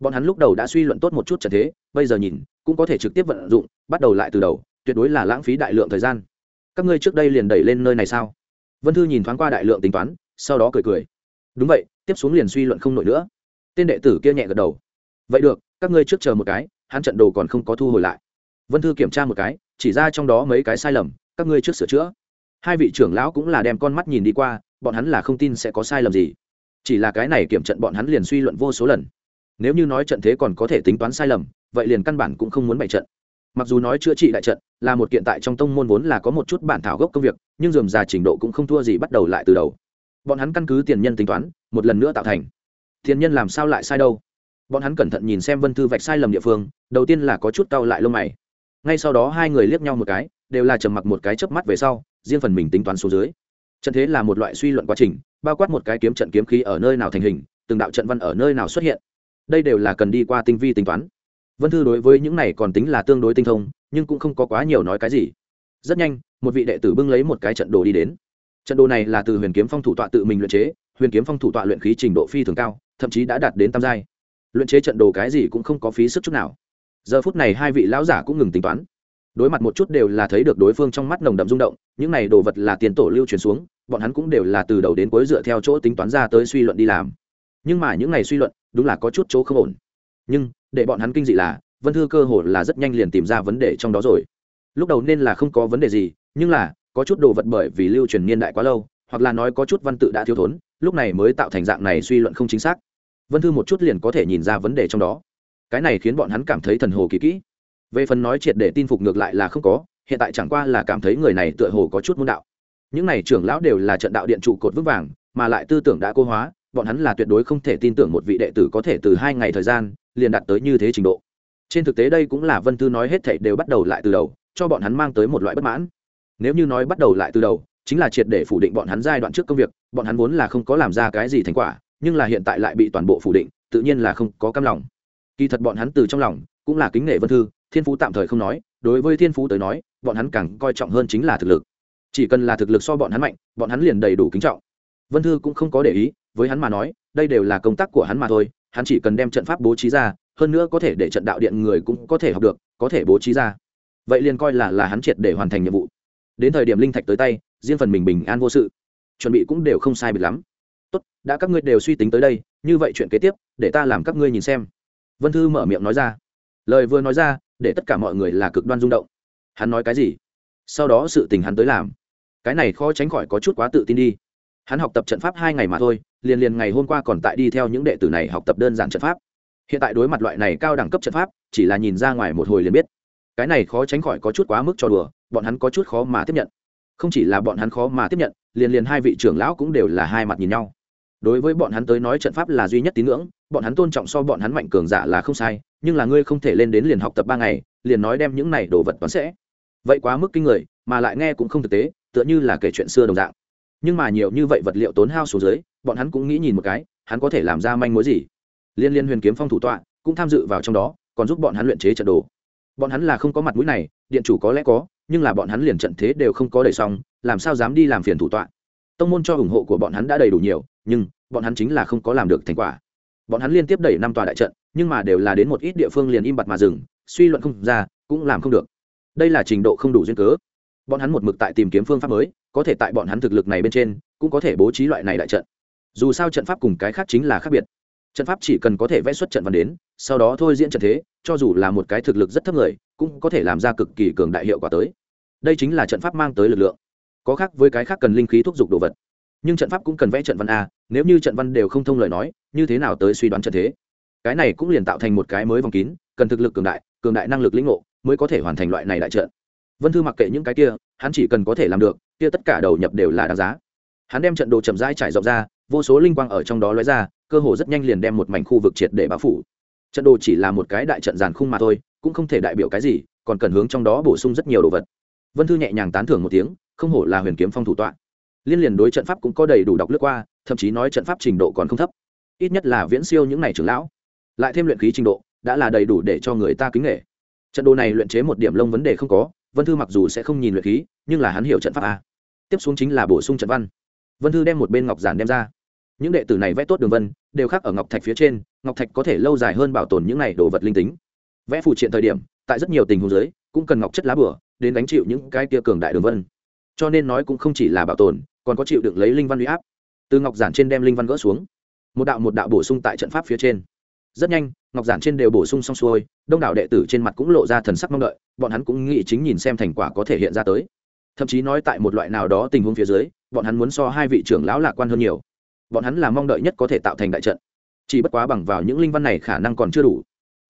Bọn hắn lúc đầu đã suy luận tốt một chút trận thế, bây giờ nhìn, cũng có thể trực tiếp vận dụng, bắt đầu lại từ đầu, tuyệt đối là lãng phí đại lượng thời gian. Các ngươi trước đây liền đẩy lên nơi này sao? Vân thư nhìn thoáng qua đại lượng tính toán, sau đó cười cười. Đúng vậy, tiếp xuống liền suy luận không nổi nữa. Tên đệ tử kia nhẹ gật đầu. Vậy được, các ngươi trước chờ một cái hắn trận đồ còn không có thu hồi lại. Vân thư kiểm tra một cái, chỉ ra trong đó mấy cái sai lầm, các ngươi trước sửa chữa. Hai vị trưởng lão cũng là đem con mắt nhìn đi qua, bọn hắn là không tin sẽ có sai lầm gì. Chỉ là cái này kiểm trận bọn hắn liền suy luận vô số lần. Nếu như nói trận thế còn có thể tính toán sai lầm, vậy liền căn bản cũng không muốn bày trận. Mặc dù nói chữa trị đại trận là một kiện tại trong tông môn vốn là có một chút bản thảo gốc công việc, nhưng dườm già trình độ cũng không thua gì bắt đầu lại từ đầu. Bọn hắn căn cứ tiền nhân tính toán, một lần nữa tạo thành. Tiền nhân làm sao lại sai đâu? Bọn hắn cẩn thận nhìn xem vân thư vạch sai lầm địa phương, đầu tiên là có chút cau lại lông mày. Ngay sau đó hai người liếc nhau một cái, đều là trầm mặc một cái chớp mắt về sau, riêng phần mình tính toán số dưới. Trận thế là một loại suy luận quá trình, bao quát một cái kiếm trận kiếm khí ở nơi nào thành hình, từng đạo trận văn ở nơi nào xuất hiện. Đây đều là cần đi qua tinh vi tính toán. Vân thư đối với những này còn tính là tương đối tinh thông, nhưng cũng không có quá nhiều nói cái gì. Rất nhanh, một vị đệ tử bưng lấy một cái trận đồ đi đến. Trận đồ này là từ huyền kiếm phong thủ tọa tự mình luyện chế, huyền kiếm phong thủ tọa luyện khí trình độ phi thường cao, thậm chí đã đạt đến tam giai luyện chế trận đồ cái gì cũng không có phí sức chút nào. Giờ phút này hai vị lão giả cũng ngừng tính toán. Đối mặt một chút đều là thấy được đối phương trong mắt nồng đậm rung động, những này đồ vật là tiền tổ lưu truyền xuống, bọn hắn cũng đều là từ đầu đến cuối dựa theo chỗ tính toán ra tới suy luận đi làm. Nhưng mà những này suy luận, đúng là có chút chỗ không ổn. Nhưng, để bọn hắn kinh dị là, vân thư cơ hồ là rất nhanh liền tìm ra vấn đề trong đó rồi. Lúc đầu nên là không có vấn đề gì, nhưng là, có chút đồ vật bởi vì lưu truyền niên đại quá lâu, hoặc là nói có chút văn tự đã thiếu thốn, lúc này mới tạo thành dạng này suy luận không chính xác vân thư một chút liền có thể nhìn ra vấn đề trong đó. Cái này khiến bọn hắn cảm thấy thần hồ kỳ kỹ. Về phần nói triệt để tin phục ngược lại là không có, hiện tại chẳng qua là cảm thấy người này tựa hồ có chút môn đạo. Những này trưởng lão đều là trận đạo điện trụ cột vững vàng, mà lại tư tưởng đã cô hóa, bọn hắn là tuyệt đối không thể tin tưởng một vị đệ tử có thể từ hai ngày thời gian, liền đạt tới như thế trình độ. Trên thực tế đây cũng là vân thư nói hết thảy đều bắt đầu lại từ đầu, cho bọn hắn mang tới một loại bất mãn. Nếu như nói bắt đầu lại từ đầu, chính là triệt để phủ định bọn hắn giai đoạn trước công việc, bọn hắn vốn là không có làm ra cái gì thành quả nhưng là hiện tại lại bị toàn bộ phủ định, tự nhiên là không có cam lòng. Kỳ thật bọn hắn từ trong lòng, cũng là kính nể vân thư, thiên phú tạm thời không nói, đối với thiên phú tới nói, bọn hắn càng coi trọng hơn chính là thực lực. Chỉ cần là thực lực so bọn hắn mạnh, bọn hắn liền đầy đủ kính trọng. Vân thư cũng không có để ý, với hắn mà nói, đây đều là công tác của hắn mà thôi, hắn chỉ cần đem trận pháp bố trí ra, hơn nữa có thể để trận đạo điện người cũng có thể học được, có thể bố trí ra. Vậy liền coi là là hắn triệt để hoàn thành nhiệm vụ. Đến thời điểm linh thạch tới tay, riêng phần mình bình an vô sự. Chuẩn bị cũng đều không sai biệt lắm tốt, đã các ngươi đều suy tính tới đây, như vậy chuyện kế tiếp, để ta làm các ngươi nhìn xem. Vân thư mở miệng nói ra. Lời vừa nói ra, để tất cả mọi người là cực đoan rung động. Hắn nói cái gì? Sau đó sự tình hắn tới làm. Cái này khó tránh khỏi có chút quá tự tin đi. Hắn học tập trận pháp hai ngày mà thôi, liền liền ngày hôm qua còn tại đi theo những đệ tử này học tập đơn giản trận pháp. Hiện tại đối mặt loại này cao đẳng cấp trận pháp, chỉ là nhìn ra ngoài một hồi liền biết. Cái này khó tránh khỏi có chút quá mức cho đùa, bọn hắn có chút khó mà tiếp nhận. Không chỉ là bọn hắn khó mà tiếp nhận, liền liền hai vị trưởng lão cũng đều là hai mặt nhìn nhau đối với bọn hắn tới nói trận pháp là duy nhất tín ngưỡng, bọn hắn tôn trọng so bọn hắn mạnh cường giả là không sai, nhưng là ngươi không thể lên đến liền học tập ba ngày, liền nói đem những này đồ vật toán sẽ. Vậy quá mức kinh người, mà lại nghe cũng không thực tế, tựa như là kể chuyện xưa đồng dạng. Nhưng mà nhiều như vậy vật liệu tốn hao xuống dưới, bọn hắn cũng nghĩ nhìn một cái, hắn có thể làm ra manh mối gì? Liên liên huyền kiếm phong thủ tọa, cũng tham dự vào trong đó, còn giúp bọn hắn luyện chế trận đồ. Bọn hắn là không có mặt mũi này, điện chủ có lẽ có, nhưng là bọn hắn liền trận thế đều không có đầy xong, làm sao dám đi làm phiền thủ tọa? Tông môn cho ủng hộ của bọn hắn đã đầy đủ nhiều, nhưng bọn hắn chính là không có làm được thành quả. Bọn hắn liên tiếp đẩy năm tòa đại trận, nhưng mà đều là đến một ít địa phương liền im bặt mà dừng, suy luận không ra, cũng làm không được. Đây là trình độ không đủ duyên cớ. Bọn hắn một mực tại tìm kiếm phương pháp mới, có thể tại bọn hắn thực lực này bên trên, cũng có thể bố trí loại này đại trận. Dù sao trận pháp cùng cái khác chính là khác biệt. Trận pháp chỉ cần có thể vẽ xuất trận văn đến, sau đó thôi diễn trận thế, cho dù là một cái thực lực rất thấp người, cũng có thể làm ra cực kỳ cường đại hiệu quả tới. Đây chính là trận pháp mang tới lực lượng có khác với cái khác cần linh khí thúc giục đồ vật. Nhưng trận pháp cũng cần vẽ trận văn a, nếu như trận văn đều không thông lời nói, như thế nào tới suy đoán trận thế? Cái này cũng liền tạo thành một cái mới vòng kín, cần thực lực cường đại cường đại năng lực lĩnh ngộ, mới có thể hoàn thành loại này đại trận. Vân thư mặc kệ những cái kia, hắn chỉ cần có thể làm được, kia tất cả đầu nhập đều là đáng giá. Hắn đem trận đồ chậm rãi trải rộng ra, vô số linh quang ở trong đó lóe ra, cơ hồ rất nhanh liền đem một mảnh khu vực triệt để bao phủ. Trận đồ chỉ là một cái đại trận giàn khung mà thôi, cũng không thể đại biểu cái gì, còn cần hướng trong đó bổ sung rất nhiều đồ vật. Vân thư nhẹ nhàng tán thưởng một tiếng không hổ là huyền kiếm phong thủ tọa. Liên liền đối trận pháp cũng có đầy đủ đọc lướt qua, thậm chí nói trận pháp trình độ còn không thấp. Ít nhất là viễn siêu những này trưởng lão. Lại thêm luyện khí trình độ, đã là đầy đủ để cho người ta kính nghệ trận đồ này luyện chế một điểm lông vấn đề không có, vân thư mặc dù sẽ không nhìn luyện khí, nhưng là hắn hiểu trận pháp a tiếp xuống chính là bổ sung trận văn. Vân thư đem một bên ngọc giản đem ra. Những đệ tử này vẽ tốt đường vân, đều khác ở ngọc thạch phía trên, ngọc thạch có thể lâu dài hơn bảo tồn những này đồ vật linh tính. Vẽ phụ triện thời điểm, tại rất nhiều tình huống giới cũng cần ngọc chất lá bửa, đến đánh chịu những cái kia cường đại đường vân cho nên nói cũng không chỉ là bảo tồn, còn có chịu được lấy linh văn huy áp. Từ ngọc giản trên đem linh văn gỡ xuống. Một đạo một đạo bổ sung tại trận pháp phía trên. Rất nhanh, ngọc giản trên đều bổ sung xong xuôi, đông đảo đệ tử trên mặt cũng lộ ra thần sắc mong đợi, bọn hắn cũng nghĩ chính nhìn xem thành quả có thể hiện ra tới. Thậm chí nói tại một loại nào đó tình huống phía dưới, bọn hắn muốn so hai vị trưởng lão lạc quan hơn nhiều. Bọn hắn là mong đợi nhất có thể tạo thành đại trận. Chỉ bất quá bằng vào những linh văn này khả năng còn chưa đủ.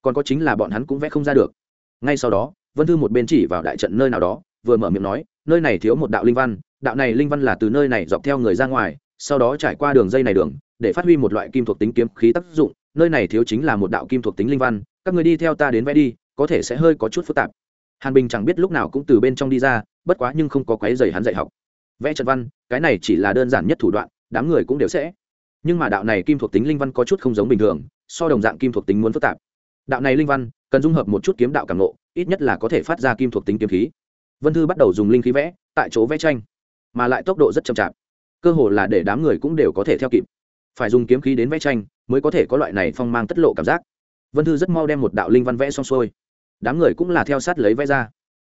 Còn có chính là bọn hắn cũng vẽ không ra được. Ngay sau đó, vân thư một bên chỉ vào đại trận nơi nào đó vừa mở miệng nói, nơi này thiếu một đạo linh văn, đạo này linh văn là từ nơi này dọc theo người ra ngoài, sau đó trải qua đường dây này đường, để phát huy một loại kim thuộc tính kiếm khí tác dụng, nơi này thiếu chính là một đạo kim thuộc tính linh văn, các người đi theo ta đến vẽ đi, có thể sẽ hơi có chút phức tạp. Hàn bình chẳng biết lúc nào cũng từ bên trong đi ra, bất quá nhưng không có quái dày hắn dạy học. Vẽ trận văn, cái này chỉ là đơn giản nhất thủ đoạn, đám người cũng đều sẽ. Nhưng mà đạo này kim thuộc tính linh văn có chút không giống bình thường, so đồng dạng kim thuộc tính muốn phức tạp. Đạo này linh văn, cần dung hợp một chút kiếm đạo cảm nộ ít nhất là có thể phát ra kim thuộc tính kiếm khí vân thư bắt đầu dùng linh khí vẽ, tại chỗ vẽ tranh, mà lại tốc độ rất chậm chạp. Cơ hồ là để đám người cũng đều có thể theo kịp. Phải dùng kiếm khí đến vẽ tranh, mới có thể có loại này phong mang tất lộ cảm giác. Vân thư rất mau đem một đạo linh văn vẽ xong xuôi. Đám người cũng là theo sát lấy vẽ ra.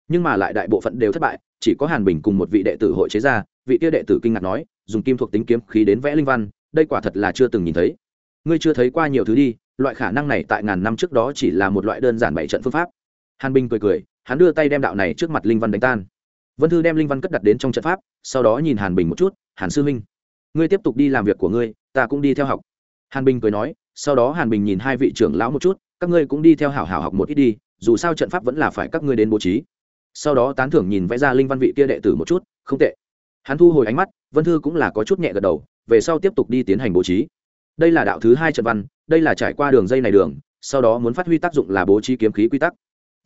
Nhưng mà lại đại bộ phận đều thất bại, chỉ có hàn bình cùng một vị đệ tử hội chế ra, vị kia đệ tử kinh ngạc nói, dùng kim thuộc tính kiếm khí đến vẽ linh văn, đây quả thật là chưa từng nhìn thấy. Ngươi chưa thấy qua nhiều thứ đi, loại khả năng này tại ngàn năm trước đó chỉ là một loại đơn giản bảy trận phương pháp. Hàn bình cười cười hắn đưa tay đem đạo này trước mặt linh văn đánh tan. Vân thư đem linh văn cất đặt đến trong trận pháp, sau đó nhìn hàn bình một chút, hàn sư huynh, ngươi tiếp tục đi làm việc của ngươi, ta cũng đi theo học. Hàn bình cười nói, sau đó hàn bình nhìn hai vị trưởng lão một chút, các ngươi cũng đi theo hảo hảo học một ít đi, dù sao trận pháp vẫn là phải các ngươi đến bố trí. Sau đó tán thưởng nhìn vẽ ra linh văn vị kia đệ tử một chút, không tệ. Hắn thu hồi ánh mắt, vân thư cũng là có chút nhẹ gật đầu, về sau tiếp tục đi tiến hành bố trí. Đây là đạo thứ hai trận văn, đây là trải qua đường dây này đường, sau đó muốn phát huy tác dụng là bố trí kiếm khí quy tắc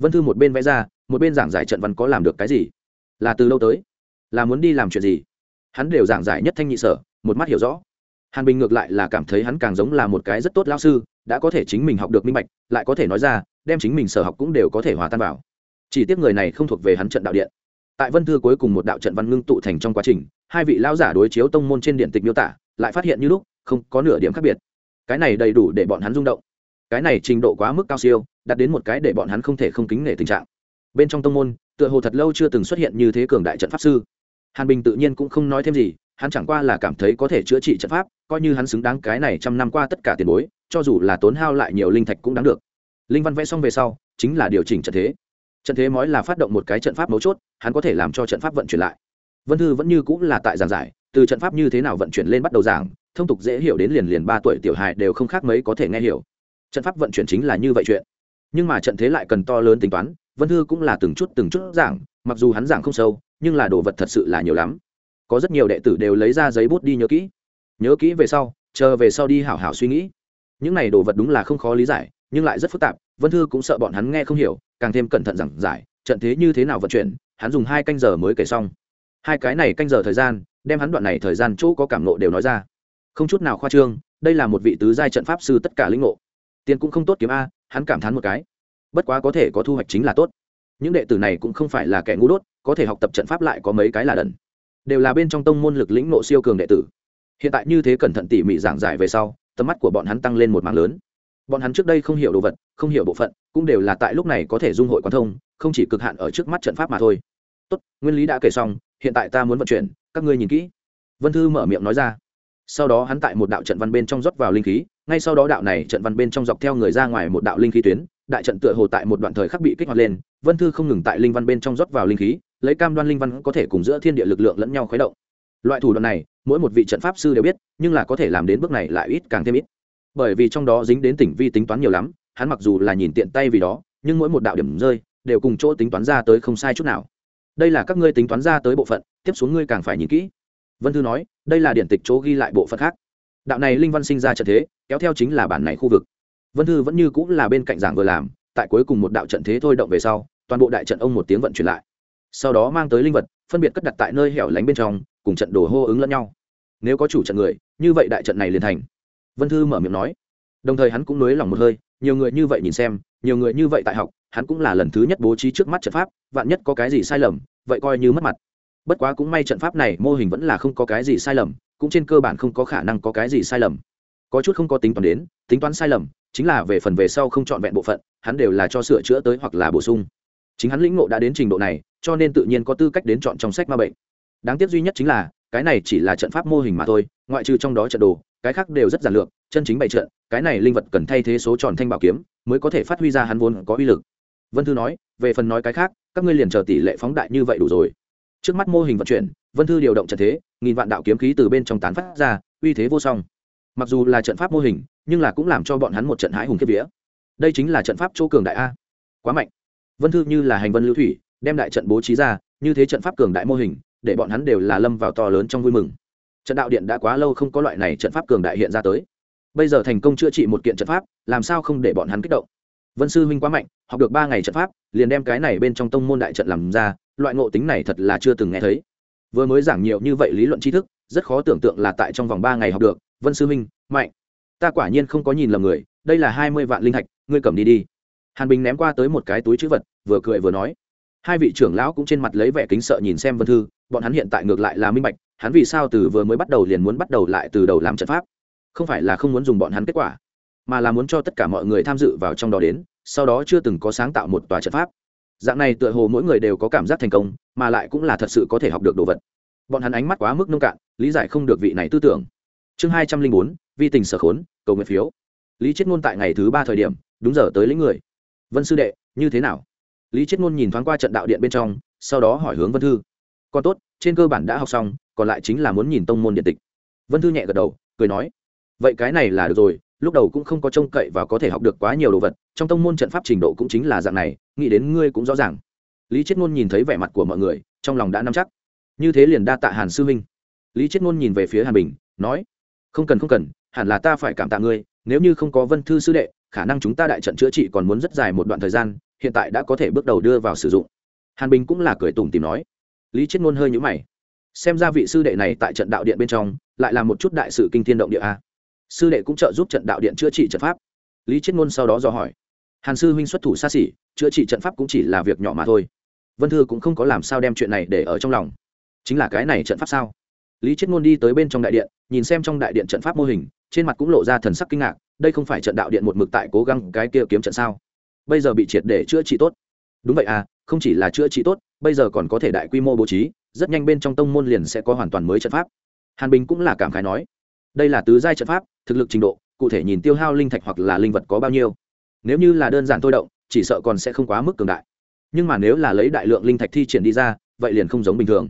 vân thư một bên vẽ ra, một bên giảng giải trận văn có làm được cái gì? Là từ lâu tới? Là muốn đi làm chuyện gì? Hắn đều giảng giải nhất thanh nhị sở, một mắt hiểu rõ. Hàn bình ngược lại là cảm thấy hắn càng giống là một cái rất tốt lao sư, đã có thể chính mình học được minh bạch, lại có thể nói ra, đem chính mình sở học cũng đều có thể hòa tan vào. Chỉ tiếc người này không thuộc về hắn trận đạo điện. Tại vân thư cuối cùng một đạo trận văn ngưng tụ thành trong quá trình, hai vị lao giả đối chiếu tông môn trên điện tịch miêu tả, lại phát hiện như lúc, không có nửa điểm khác biệt. Cái này đầy đủ để bọn hắn rung động cái này trình độ quá mức cao siêu đạt đến một cái để bọn hắn không thể không kính nể tình trạng. Bên trong tông môn, tựa hồ thật lâu chưa từng xuất hiện như thế cường đại trận pháp sư. Hàn bình tự nhiên cũng không nói thêm gì, hắn chẳng qua là cảm thấy có thể chữa trị trận pháp, coi như hắn xứng đáng cái này trăm năm qua tất cả tiền bối, cho dù là tốn hao lại nhiều linh thạch cũng đáng được. Linh văn vẽ xong về sau, chính là điều chỉnh trận thế. Trận thế mói là phát động một cái trận pháp mấu chốt, hắn có thể làm cho trận pháp vận chuyển lại. Vân thư vẫn như cũng là tại giảng giải, từ trận pháp như thế nào vận chuyển lên bắt đầu giảng, thông tục dễ hiểu đến liền liền ba tuổi tiểu hài đều không khác mấy có thể nghe hiểu trận pháp vận chuyển chính là như vậy chuyện. Nhưng mà trận thế lại cần to lớn tính toán, vân thư cũng là từng chút từng chút giảng, mặc dù hắn giảng không sâu, nhưng là đồ vật thật sự là nhiều lắm. Có rất nhiều đệ tử đều lấy ra giấy bút đi nhớ kỹ. Nhớ kỹ về sau, chờ về sau đi hảo hảo suy nghĩ. Những này đồ vật đúng là không khó lý giải, nhưng lại rất phức tạp, vân thư cũng sợ bọn hắn nghe không hiểu, càng thêm cẩn thận giảng giải, trận thế như thế nào vận chuyển, hắn dùng hai canh giờ mới kể xong. Hai cái này canh giờ thời gian, đem hắn đoạn này thời gian chỗ có cảm nộ đều nói ra. Không chút nào khoa trương, đây là một vị tứ giai trận pháp sư tất cả lĩnh ngộ tiền cũng không tốt kiếm a, hắn cảm thán một cái. Bất quá có thể có thu hoạch chính là tốt. Những đệ tử này cũng không phải là kẻ ngu đốt, có thể học tập trận pháp lại có mấy cái là đần. Đều là bên trong tông môn lực lĩnh nộ siêu cường đệ tử. Hiện tại như thế cẩn thận tỉ mỉ giảng giải về sau, tầm mắt của bọn hắn tăng lên một mảng lớn. Bọn hắn trước đây không hiểu đồ vật, không hiểu bộ phận, cũng đều là tại lúc này có thể dung hội quan thông, không chỉ cực hạn ở trước mắt trận pháp mà thôi. Tốt, nguyên lý đã kể xong, hiện tại ta muốn vận chuyển, các ngươi nhìn kỹ. Vân thư mở miệng nói ra. Sau đó hắn tại một đạo trận văn bên trong rót vào linh khí ngay sau đó đạo này trận văn bên trong dọc theo người ra ngoài một đạo linh khí tuyến, đại trận tựa hồ tại một đoạn thời khắc bị kích hoạt lên, vân thư không ngừng tại linh văn bên trong rót vào linh khí, lấy cam đoan linh văn có thể cùng giữa thiên địa lực lượng lẫn nhau khuấy động. Loại thủ đoạn này, mỗi một vị trận pháp sư đều biết, nhưng là có thể làm đến bước này lại ít càng thêm ít. Bởi vì trong đó dính đến tỉnh vi tính toán nhiều lắm, hắn mặc dù là nhìn tiện tay vì đó, nhưng mỗi một đạo điểm rơi, đều cùng chỗ tính toán ra tới không sai chút nào. Đây là các ngươi tính toán ra tới bộ phận, tiếp xuống ngươi càng phải nhìn kỹ. Vân thư nói, đây là điện tịch chỗ ghi lại bộ phận khác đạo này linh văn sinh ra trận thế, kéo theo chính là bản này khu vực. Vân thư vẫn như cũng là bên cạnh giảng vừa làm, tại cuối cùng một đạo trận thế thôi động về sau, toàn bộ đại trận ông một tiếng vận chuyển lại. Sau đó mang tới linh vật, phân biệt cất đặt tại nơi hẻo lánh bên trong, cùng trận đồ hô ứng lẫn nhau. Nếu có chủ trận người, như vậy đại trận này liền thành. Vân thư mở miệng nói. Đồng thời hắn cũng nới lòng một hơi, nhiều người như vậy nhìn xem, nhiều người như vậy tại học, hắn cũng là lần thứ nhất bố trí trước mắt trận pháp, vạn nhất có cái gì sai lầm, vậy coi như mất mặt. Bất quá cũng may trận pháp này mô hình vẫn là không có cái gì sai lầm cũng trên cơ bản không có khả năng có cái gì sai lầm. Có chút không có tính toán đến, tính toán sai lầm, chính là về phần về sau không chọn vẹn bộ phận, hắn đều là cho sửa chữa tới hoặc là bổ sung. Chính hắn lĩnh ngộ đã đến trình độ này, cho nên tự nhiên có tư cách đến chọn trong sách ma bệnh. Đáng tiếc duy nhất chính là, cái này chỉ là trận pháp mô hình mà thôi, ngoại trừ trong đó trận đồ, cái khác đều rất giản lược, chân chính bày trận, cái này linh vật cần thay thế số tròn thanh bảo kiếm, mới có thể phát huy ra hắn vốn có uy lực. Vân thư nói, về phần nói cái khác, các ngươi liền chờ tỷ lệ phóng đại như vậy đủ rồi. Trước mắt mô hình vận chuyển, vân thư điều động trận thế nghìn vạn đạo kiếm khí từ bên trong tán phát ra, uy thế vô song. Mặc dù là trận pháp mô hình, nhưng là cũng làm cho bọn hắn một trận hãi hùng kiếp vía. Đây chính là trận pháp chỗ cường đại a. Quá mạnh. Vân thư như là hành vân lưu thủy, đem đại trận bố trí ra, như thế trận pháp cường đại mô hình, để bọn hắn đều là lâm vào to lớn trong vui mừng. Trận đạo điện đã quá lâu không có loại này trận pháp cường đại hiện ra tới. Bây giờ thành công chữa trị một kiện trận pháp, làm sao không để bọn hắn kích động? Vân sư huynh quá mạnh, học được ba ngày trận pháp, liền đem cái này bên trong tông môn đại trận làm ra, loại ngộ tính này thật là chưa từng nghe thấy vừa mới giảng nhiều như vậy lý luận tri thức, rất khó tưởng tượng là tại trong vòng ba ngày học được. Vân sư huynh mạnh, ta quả nhiên không có nhìn lầm người, đây là hai mươi vạn linh thạch, ngươi cầm đi đi. Hàn bình ném qua tới một cái túi chữ vật, vừa cười vừa nói. Hai vị trưởng lão cũng trên mặt lấy vẻ kính sợ nhìn xem vân thư, bọn hắn hiện tại ngược lại là minh bạch, hắn vì sao từ vừa mới bắt đầu liền muốn bắt đầu lại từ đầu làm trận pháp? Không phải là không muốn dùng bọn hắn kết quả, mà là muốn cho tất cả mọi người tham dự vào trong đó đến, sau đó chưa từng có sáng tạo một tòa trận pháp dạng này tựa hồ mỗi người đều có cảm giác thành công, mà lại cũng là thật sự có thể học được đồ vật. Bọn hắn ánh mắt quá mức nông cạn, lý giải không được vị này tư tưởng. Chương hai trăm linh bốn, vi tình sở khốn, cầu nguyện phiếu. Lý chết ngôn tại ngày thứ ba thời điểm, đúng giờ tới lĩnh người. Vân sư đệ, như thế nào? Lý chết ngôn nhìn thoáng qua trận đạo điện bên trong, sau đó hỏi hướng vân thư. Còn tốt, trên cơ bản đã học xong, còn lại chính là muốn nhìn tông môn điện tịch. Vân thư nhẹ gật đầu, cười nói, vậy cái này là được rồi lúc đầu cũng không có trông cậy và có thể học được quá nhiều đồ vật, trong tông môn trận pháp trình độ cũng chính là dạng này, nghĩ đến ngươi cũng rõ ràng. Lý chết ngôn nhìn thấy vẻ mặt của mọi người, trong lòng đã nắm chắc. Như thế liền đa tạ hàn sư huynh lý chết ngôn nhìn về phía hàn bình, nói, không cần không cần, hẳn là ta phải cảm tạ ngươi, nếu như không có vân thư sư đệ, khả năng chúng ta đại trận chữa trị còn muốn rất dài một đoạn thời gian, hiện tại đã có thể bước đầu đưa vào sử dụng. Hàn bình cũng là cười tủm tìm nói. Lý chết ngôn hơi nhũ mày. Xem ra vị sư đệ này tại trận đạo điện bên trong, lại là một chút đại sự kinh thiên động địa a sư đệ cũng trợ giúp trận đạo điện chữa trị trận pháp. Lý Chiết ngôn sau đó dò hỏi, hàn sư huynh xuất thủ xa xỉ, chữa trị trận pháp cũng chỉ là việc nhỏ mà thôi. Vân thư cũng không có làm sao đem chuyện này để ở trong lòng. Chính là cái này trận pháp sao? Lý Chiết ngôn đi tới bên trong đại điện, nhìn xem trong đại điện trận pháp mô hình, trên mặt cũng lộ ra thần sắc kinh ngạc, đây không phải trận đạo điện một mực tại cố gắng cái kia kiếm trận sao? Bây giờ bị triệt để chữa trị tốt. Đúng vậy à không chỉ là chữa trị tốt, bây giờ còn có thể đại quy mô bố trí, rất nhanh bên trong tông môn liền sẽ có hoàn toàn mới trận pháp. Hàn bình cũng là cảm khái nói, đây là tứ giai trận pháp thực lực trình độ, cụ thể nhìn tiêu hao linh thạch hoặc là linh vật có bao nhiêu. Nếu như là đơn giản thôi động, chỉ sợ còn sẽ không quá mức cường đại. Nhưng mà nếu là lấy đại lượng linh thạch thi triển đi ra, vậy liền không giống bình thường.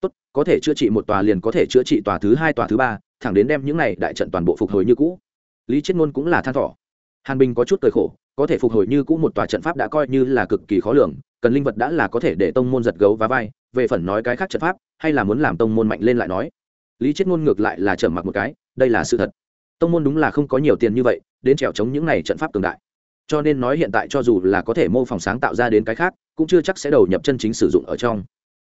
Tốt, có thể chữa trị một tòa liền có thể chữa trị tòa thứ hai, tòa thứ ba, thẳng đến đem những này đại trận toàn bộ phục hồi như cũ. Lý chiết ngôn cũng là than thỏ hàn bình có chút cười khổ, có thể phục hồi như cũ một tòa trận pháp đã coi như là cực kỳ khó lường, cần linh vật đã là có thể để tông môn giật gấu và vai, về phần nói cái khác trận pháp, hay là muốn làm tông môn mạnh lên lại nói. Lý chiết ngôn ngược lại là trầm mặc một cái, đây là sự thật tông môn đúng là không có nhiều tiền như vậy, đến trèo chống những này trận pháp cường đại. Cho nên nói hiện tại cho dù là có thể mô phỏng sáng tạo ra đến cái khác, cũng chưa chắc sẽ đầu nhập chân chính sử dụng ở trong.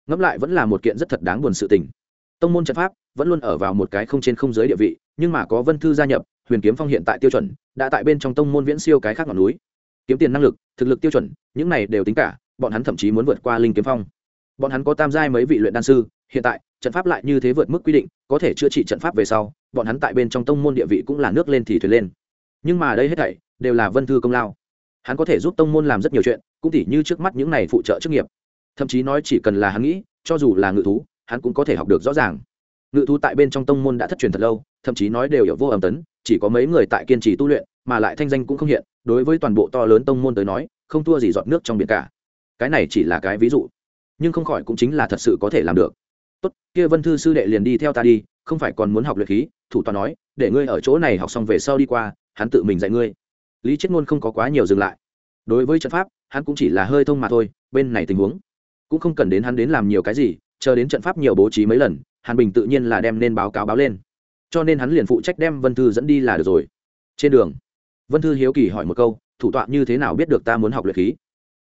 Ngẫm lại vẫn là một kiện rất thật đáng buồn sự tình. Tông môn trận pháp vẫn luôn ở vào một cái không trên không dưới địa vị, nhưng mà có vân thư gia nhập, huyền kiếm phong hiện tại tiêu chuẩn, đã tại bên trong tông môn viễn siêu cái khác ngọn núi. Kiếm tiền năng lực, thực lực tiêu chuẩn, những này đều tính cả, bọn hắn thậm chí muốn vượt qua linh kiếm phong. Bọn hắn có tam giai mấy vị luyện đan sư, hiện tại, trận pháp lại như thế vượt mức quy định, có thể chữa trị trận pháp về sau bọn hắn tại bên trong tông môn địa vị cũng là nước lên thì thuyền lên. Nhưng mà đây hết thảy đều là vân thư công lao. Hắn có thể giúp tông môn làm rất nhiều chuyện, cũng tỉ như trước mắt những này phụ trợ chức nghiệp. Thậm chí nói chỉ cần là hắn nghĩ, cho dù là ngự thú, hắn cũng có thể học được rõ ràng. Ngự thú tại bên trong tông môn đã thất truyền thật lâu, thậm chí nói đều hiểu vô âm tấn, chỉ có mấy người tại kiên trì tu luyện, mà lại thanh danh cũng không hiện, đối với toàn bộ to lớn tông môn tới nói, không thua gì giọt nước trong biển cả. Cái này chỉ là cái ví dụ, nhưng không khỏi cũng chính là thật sự có thể làm được. Tốt, kia vân thư sư đệ liền đi theo ta đi, không phải còn muốn học luyện khí thủ tọa nói, để ngươi ở chỗ này học xong về sau đi qua, hắn tự mình dạy ngươi. Lý chết ngôn không có quá nhiều dừng lại. Đối với trận pháp, hắn cũng chỉ là hơi thông mà thôi, bên này tình huống cũng không cần đến hắn đến làm nhiều cái gì, chờ đến trận pháp nhiều bố trí mấy lần, hàn bình tự nhiên là đem nên báo cáo báo lên. Cho nên hắn liền phụ trách đem vân thư dẫn đi là được rồi. Trên đường, vân thư hiếu kỳ hỏi một câu, thủ tọa như thế nào biết được ta muốn học luyện khí?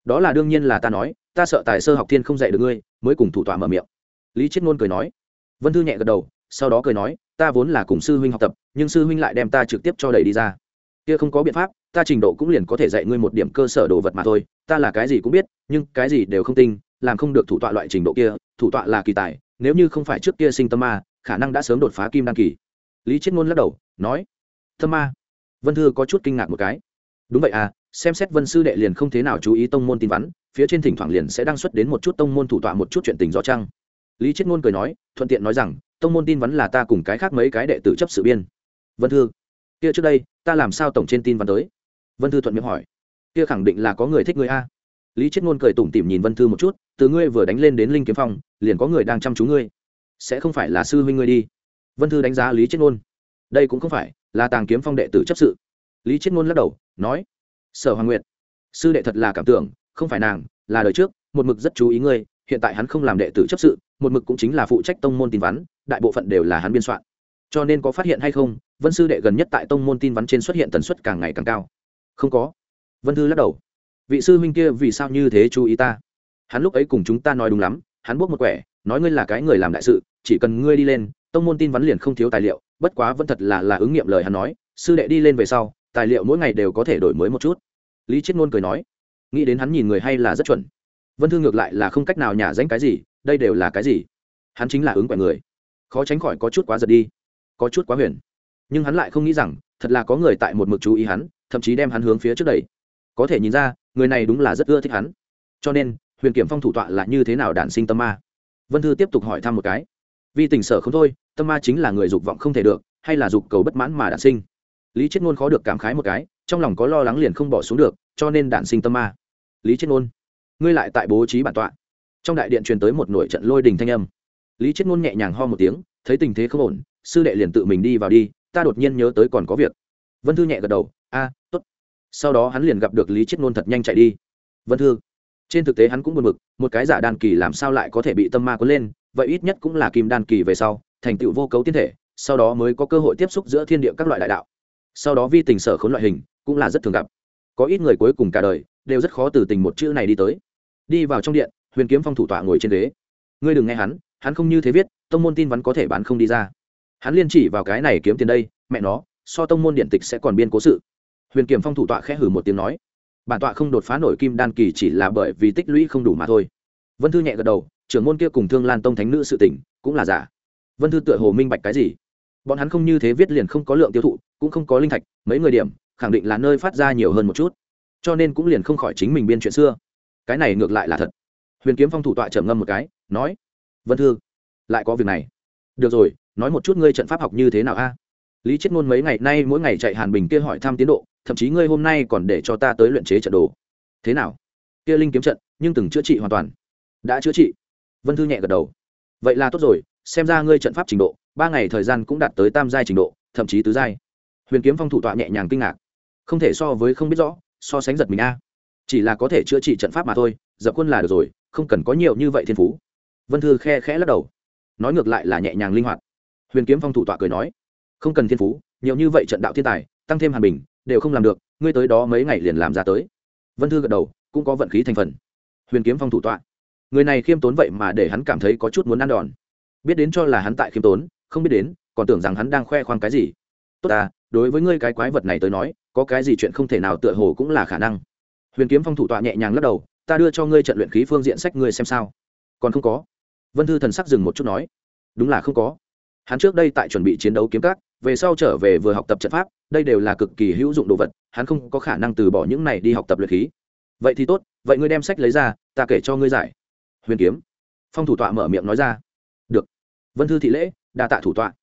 Đó là đương nhiên là ta nói, ta sợ tài sơ học thiên không dạy được ngươi, mới cùng thủ tọa mở miệng. Lý chết ngôn cười nói. Vân thư nhẹ gật đầu, sau đó cười nói ta vốn là cùng sư huynh học tập, nhưng sư huynh lại đem ta trực tiếp cho đẩy đi ra. Kia không có biện pháp, ta trình độ cũng liền có thể dạy ngươi một điểm cơ sở đồ vật mà thôi, ta là cái gì cũng biết, nhưng cái gì đều không tinh làm không được thủ tọa loại trình độ kia, thủ tọa là kỳ tài, nếu như không phải trước kia sinh tâm ma, khả năng đã sớm đột phá kim đăng kỳ. Lý chiết ngôn lắc đầu, nói, tâm ma? Vân thư có chút kinh ngạc một cái. Đúng vậy à xem xét vân sư đệ liền không thế nào chú ý tông môn tin vắn, phía trên thỉnh thoảng liền sẽ đăng xuất đến một chút tông môn thủ tọa một chút chuyện tình rõ chăng lý chết ngôn cười nói, thuận tiện nói rằng, tông môn tin vắn là ta cùng cái khác mấy cái đệ tử chấp sự biên. Vân thư, kia trước đây, ta làm sao tổng trên tin vắn tới? Vân thư thuận miệng hỏi. Kia khẳng định là có người thích ngươi a. Lý chết ngôn cười tủm tỉm nhìn vân thư một chút, từ ngươi vừa đánh lên đến linh kiếm phong, liền có người đang chăm chú ngươi. Sẽ không phải là sư huynh ngươi đi. Vân thư đánh giá lý chết ngôn. Đây cũng không phải là tàng kiếm phong đệ tử chấp sự. Lý chết ngôn lắc đầu, nói, sở hoàng nguyệt, sư đệ thật là cảm tưởng, không phải nàng, là đời trước, một mực rất chú ý ngươi hiện tại hắn không làm đệ tử chấp sự, một mực cũng chính là phụ trách tông môn tin vắn, đại bộ phận đều là hắn biên soạn. Cho nên có phát hiện hay không, vân sư đệ gần nhất tại tông môn tin vắn trên xuất hiện tần suất càng ngày càng cao. Không có. Vân thư lắc đầu. Vị sư huynh kia vì sao như thế chú ý ta? Hắn lúc ấy cùng chúng ta nói đúng lắm, hắn buộc một quẻ, nói ngươi là cái người làm đại sự, chỉ cần ngươi đi lên, tông môn tin vắn liền không thiếu tài liệu, bất quá vẫn thật là là ứng nghiệm lời hắn nói, sư đệ đi lên về sau, tài liệu mỗi ngày đều có thể đổi mới một chút. Lý chiết ngôn cười nói, nghĩ đến hắn nhìn người hay là rất chuẩn vân thư ngược lại là không cách nào nhả danh cái gì, đây đều là cái gì? Hắn chính là ứng quẻ người. Khó tránh khỏi có chút quá giật đi, có chút quá huyền. Nhưng hắn lại không nghĩ rằng, thật là có người tại một mực chú ý hắn, thậm chí đem hắn hướng phía trước đẩy. Có thể nhìn ra, người này đúng là rất ưa thích hắn. Cho nên, huyền kiểm phong thủ tọa là như thế nào đản sinh tâm ma? Vân thư tiếp tục hỏi thăm một cái. Vì tình sở không thôi, tâm ma chính là người dục vọng không thể được, hay là dục cầu bất mãn mà đản sinh? Lý chết ngôn khó được cảm khái một cái, trong lòng có lo lắng liền không bỏ xuống được, cho nên đản sinh tâm ma. Lý chết ngôn ngươi lại tại bố trí bản tọa. Trong đại điện truyền tới một nội trận lôi đình thanh âm. Lý chết ngôn nhẹ nhàng ho một tiếng thấy tình thế không ổn sư đệ liền tự mình đi vào đi ta đột nhiên nhớ tới còn có việc. Vân thư nhẹ gật đầu a à, t ố t sau đó hắn liền gặp được lý chết ngôn thật nhanh chạy đi. Vân thư. Trên thực tế hắn cũng buồn bực một cái giả đàn kỳ làm sao lại có thể bị tâm ma cuốn lên vậy ít nhất cũng là kim đàn kỳ về sau thành tựu vô cấu tiên thể sau đó mới có cơ hội tiếp xúc giữa thiên địa các loại đại đạo. Sau đó vi tình sở khốn loại hình cũng là rất thường gặp. Có ít người cuối cùng cả đời đều rất khó từ tình một chữ này đi tới đi vào trong điện, huyền kiếm phong thủ tọa ngồi trên ghế. Ngươi đừng nghe hắn hắn không như thế viết, tông môn tin vắn có thể bán không đi ra. Hắn liên chỉ vào cái này kiếm tiền đây, mẹ nó, so tông môn điện tịch sẽ còn biên cố sự. Huyền kiếm phong thủ tọa khẽ hử một tiếng nói. Bản tọa không đột phá nổi kim đan kỳ chỉ là bởi vì tích lũy không đủ mà thôi. Vân thư nhẹ gật đầu, trưởng môn kia cùng thương lan tông thánh nữ sự tỉnh cũng là giả. Vân thư tựa hồ minh bạch cái gì? Bọn hắn không như thế viết liền không có lượng tiêu thụ, cũng không có linh thạch, mấy người điểm, khẳng định là nơi phát ra nhiều hơn một chút. Cho nên cũng liền không khỏi chính mình biên chuyện xưa cái này ngược lại là thật. Huyền kiếm phong thủ tọa trầm ngâm một cái, nói, vân thư, lại có việc này. Được rồi, nói một chút ngươi trận pháp học như thế nào a? Lý chết ngôn mấy ngày nay mỗi ngày chạy hàn bình kia hỏi thăm tiến độ, thậm chí ngươi hôm nay còn để cho ta tới luyện chế trận đồ. Thế nào? Kia linh kiếm trận, nhưng từng chữa trị hoàn toàn. Đã chữa trị. Vân thư nhẹ gật đầu. Vậy là tốt rồi, xem ra ngươi trận pháp trình độ, ba ngày thời gian cũng đạt tới tam giai trình độ, thậm chí tứ giai. Huyền kiếm phong thủ tọa nhẹ nhàng kinh ngạc. Không thể so với không biết rõ, so sánh giật mình a chỉ là có thể chữa trị trận pháp mà thôi, dập quân là được rồi, không cần có nhiều như vậy thiên phú. Vân thư khe khẽ lắc đầu. Nói ngược lại là nhẹ nhàng linh hoạt. Huyền kiếm phong thủ tọa cười nói, không cần thiên phú, nhiều như vậy trận đạo thiên tài, tăng thêm hàn bình, đều không làm được, ngươi tới đó mấy ngày liền làm ra tới. Vân thư gật đầu, cũng có vận khí thành phần. Huyền kiếm phong thủ tọa, người này khiêm tốn vậy mà để hắn cảm thấy có chút muốn ăn đòn. Biết đến cho là hắn tại khiêm tốn, không biết đến, còn tưởng rằng hắn đang khoe khoang cái gì. Tốt ta, đối với ngươi cái quái vật này tới nói, có cái gì chuyện không thể nào tựa hồ cũng là khả năng huyền kiếm phong thủ tọa nhẹ nhàng lắc đầu, ta đưa cho ngươi trận luyện khí phương diện sách ngươi xem sao. Còn không có. Vân thư thần sắc dừng một chút nói, đúng là không có. Hắn trước đây tại chuẩn bị chiến đấu kiếm các, về sau trở về vừa học tập trận pháp, đây đều là cực kỳ hữu dụng đồ vật, hắn không có khả năng từ bỏ những này đi học tập luyện khí. Vậy thì tốt, vậy ngươi đem sách lấy ra, ta kể cho ngươi giải. Huyền kiếm phong thủ tọa mở miệng nói ra, được. Vân thư thị lễ, đa tạ thủ tọa.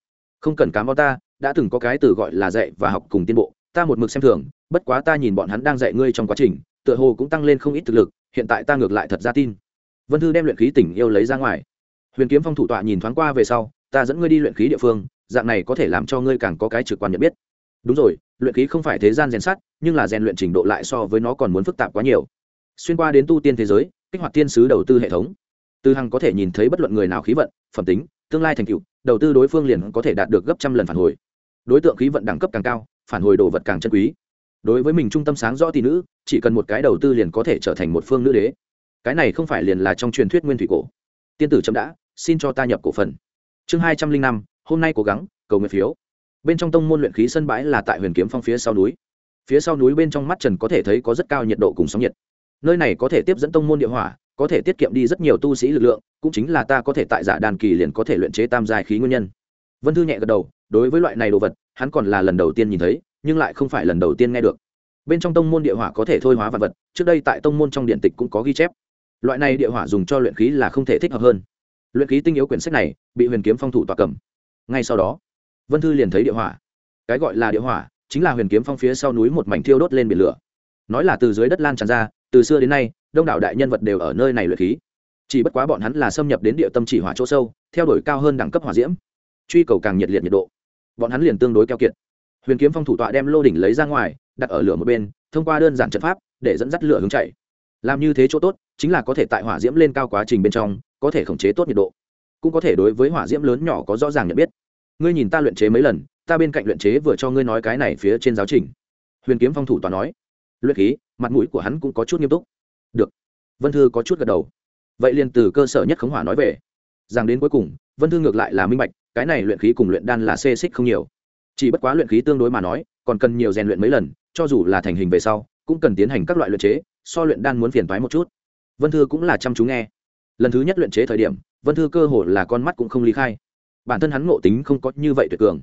Không cần cám ơn ta, đã từng có cái từ gọi là dạy và học cùng tiến bộ, ta một mực xem thường, bất quá ta nhìn bọn hắn đang dạy ngươi trong quá trình tựa hồ cũng tăng lên không ít thực lực, hiện tại ta ngược lại thật ra tin. Vân thư đem luyện khí tỉnh yêu lấy ra ngoài. Huyền kiếm phong thủ tọa nhìn thoáng qua về sau, ta dẫn ngươi đi luyện khí địa phương, dạng này có thể làm cho ngươi càng có cái trực quan nhận biết. Đúng rồi, luyện khí không phải thế gian rèn sát nhưng là rèn luyện trình độ lại so với nó còn muốn phức tạp quá nhiều. Xuyên qua đến tu tiên thế giới, kích hoạt tiên sứ đầu tư hệ thống. Từ hằng có thể nhìn thấy bất luận người nào khí vận, phẩm tính, tương lai thành tựu, đầu tư đối phương liền có thể đạt được gấp trăm lần phản hồi. Đối tượng khí vận đẳng cấp càng cao, phản hồi đồ vật càng chân quý đối với mình trung tâm sáng rõ tỷ nữ, chỉ cần một cái đầu tư liền có thể trở thành một phương nữ đế. Cái này không phải liền là trong truyền thuyết nguyên thủy cổ. Tiên tử chấm đã, xin cho ta nhập cổ phần. Chương hai trăm linh năm, hôm nay cố gắng, cầu nguyện phiếu. Bên trong tông môn luyện khí sân bãi là tại huyền kiếm phong phía sau núi. Phía sau núi bên trong mắt trần có thể thấy có rất cao nhiệt độ cùng sóng nhiệt. Nơi này có thể tiếp dẫn tông môn địa hỏa, có thể tiết kiệm đi rất nhiều tu sĩ lực lượng, cũng chính là ta có thể tại giả đàn kỳ liền có thể luyện chế tam giai khí nguyên nhân. Vân thư nhẹ gật đầu, đối với loại này đồ vật, hắn còn là lần đầu tiên nhìn thấy nhưng lại không phải lần đầu tiên nghe được. Bên trong tông môn địa hỏa có thể thôi hóa vật vật, trước đây tại tông môn trong điện tịch cũng có ghi chép. Loại này địa hỏa dùng cho luyện khí là không thể thích hợp hơn. Luyện khí tinh yếu quyển sách này, bị huyền kiếm phong thủ tọa cầm. Ngay sau đó, vân thư liền thấy địa hỏa. Cái gọi là địa hỏa, chính là huyền kiếm phong phía sau núi một mảnh thiêu đốt lên biển lửa. Nói là từ dưới đất lan tràn ra, từ xưa đến nay, đông đảo đại nhân vật đều ở nơi này luyện khí. Chỉ bất quá bọn hắn là xâm nhập đến địa tâm chỉ hỏa chỗ sâu, theo đuổi cao hơn đẳng cấp hỏa diễm. Truy cầu càng nhiệt liệt nhiệt độ. Bọn hắn liền tương đối keo kiệt huyền kiếm phong thủ tọa đem lô đỉnh lấy ra ngoài, đặt ở lửa một bên, thông qua đơn giản trận pháp, để dẫn dắt lửa hướng chạy. Làm như thế chỗ tốt, chính là có thể tại hỏa diễm lên cao quá trình bên trong, có thể khống chế tốt nhiệt độ. Cũng có thể đối với hỏa diễm lớn nhỏ có rõ ràng nhận biết. Ngươi nhìn ta luyện chế mấy lần, ta bên cạnh luyện chế vừa cho ngươi nói cái này phía trên giáo trình. Huyền kiếm phong thủ tọa nói. Luyện khí, mặt mũi của hắn cũng có chút nghiêm túc. Được. Vân thư có chút gật đầu. Vậy liền từ cơ sở nhất khống hỏa nói về. Rằng đến cuối cùng, vân thư ngược lại là minh bạch, cái này luyện khí cùng luyện đan là xê xích không nhiều chỉ bất quá luyện khí tương đối mà nói, còn cần nhiều rèn luyện mấy lần, cho dù là thành hình về sau, cũng cần tiến hành các loại luyện chế, so luyện đan muốn phiền thoái một chút. Vân thư cũng là chăm chú nghe. Lần thứ nhất luyện chế thời điểm, vân thư cơ hồ là con mắt cũng không ly khai. Bản thân hắn ngộ tính không có như vậy tuyệt cường.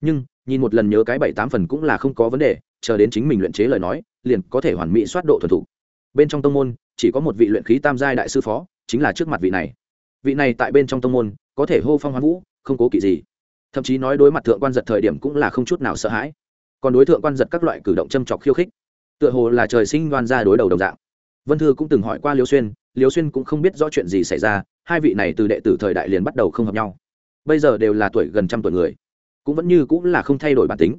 Nhưng, nhìn một lần nhớ cái bảy tám phần cũng là không có vấn đề, chờ đến chính mình luyện chế lời nói, liền có thể hoàn mỹ soát độ thuần thủ bên trong tông môn, chỉ có một vị luyện khí tam giai đại sư phó, chính là trước mặt vị này. Vị này tại bên trong tông môn, có thể hô phong hoán vũ, không cố kỵ gì thậm chí nói đối mặt thượng quan giật thời điểm cũng là không chút nào sợ hãi. Còn đối thượng quan giật các loại cử động châm chọc khiêu khích, tựa hồ là trời sinh đoan ra đối đầu đồng dạng. Vân thư cũng từng hỏi qua liêu xuyên liêu xuyên cũng không biết rõ chuyện gì xảy ra, hai vị này từ đệ tử thời đại liền bắt đầu không hợp nhau. Bây giờ đều là tuổi gần trăm tuổi người, cũng vẫn như cũng là không thay đổi bản tính.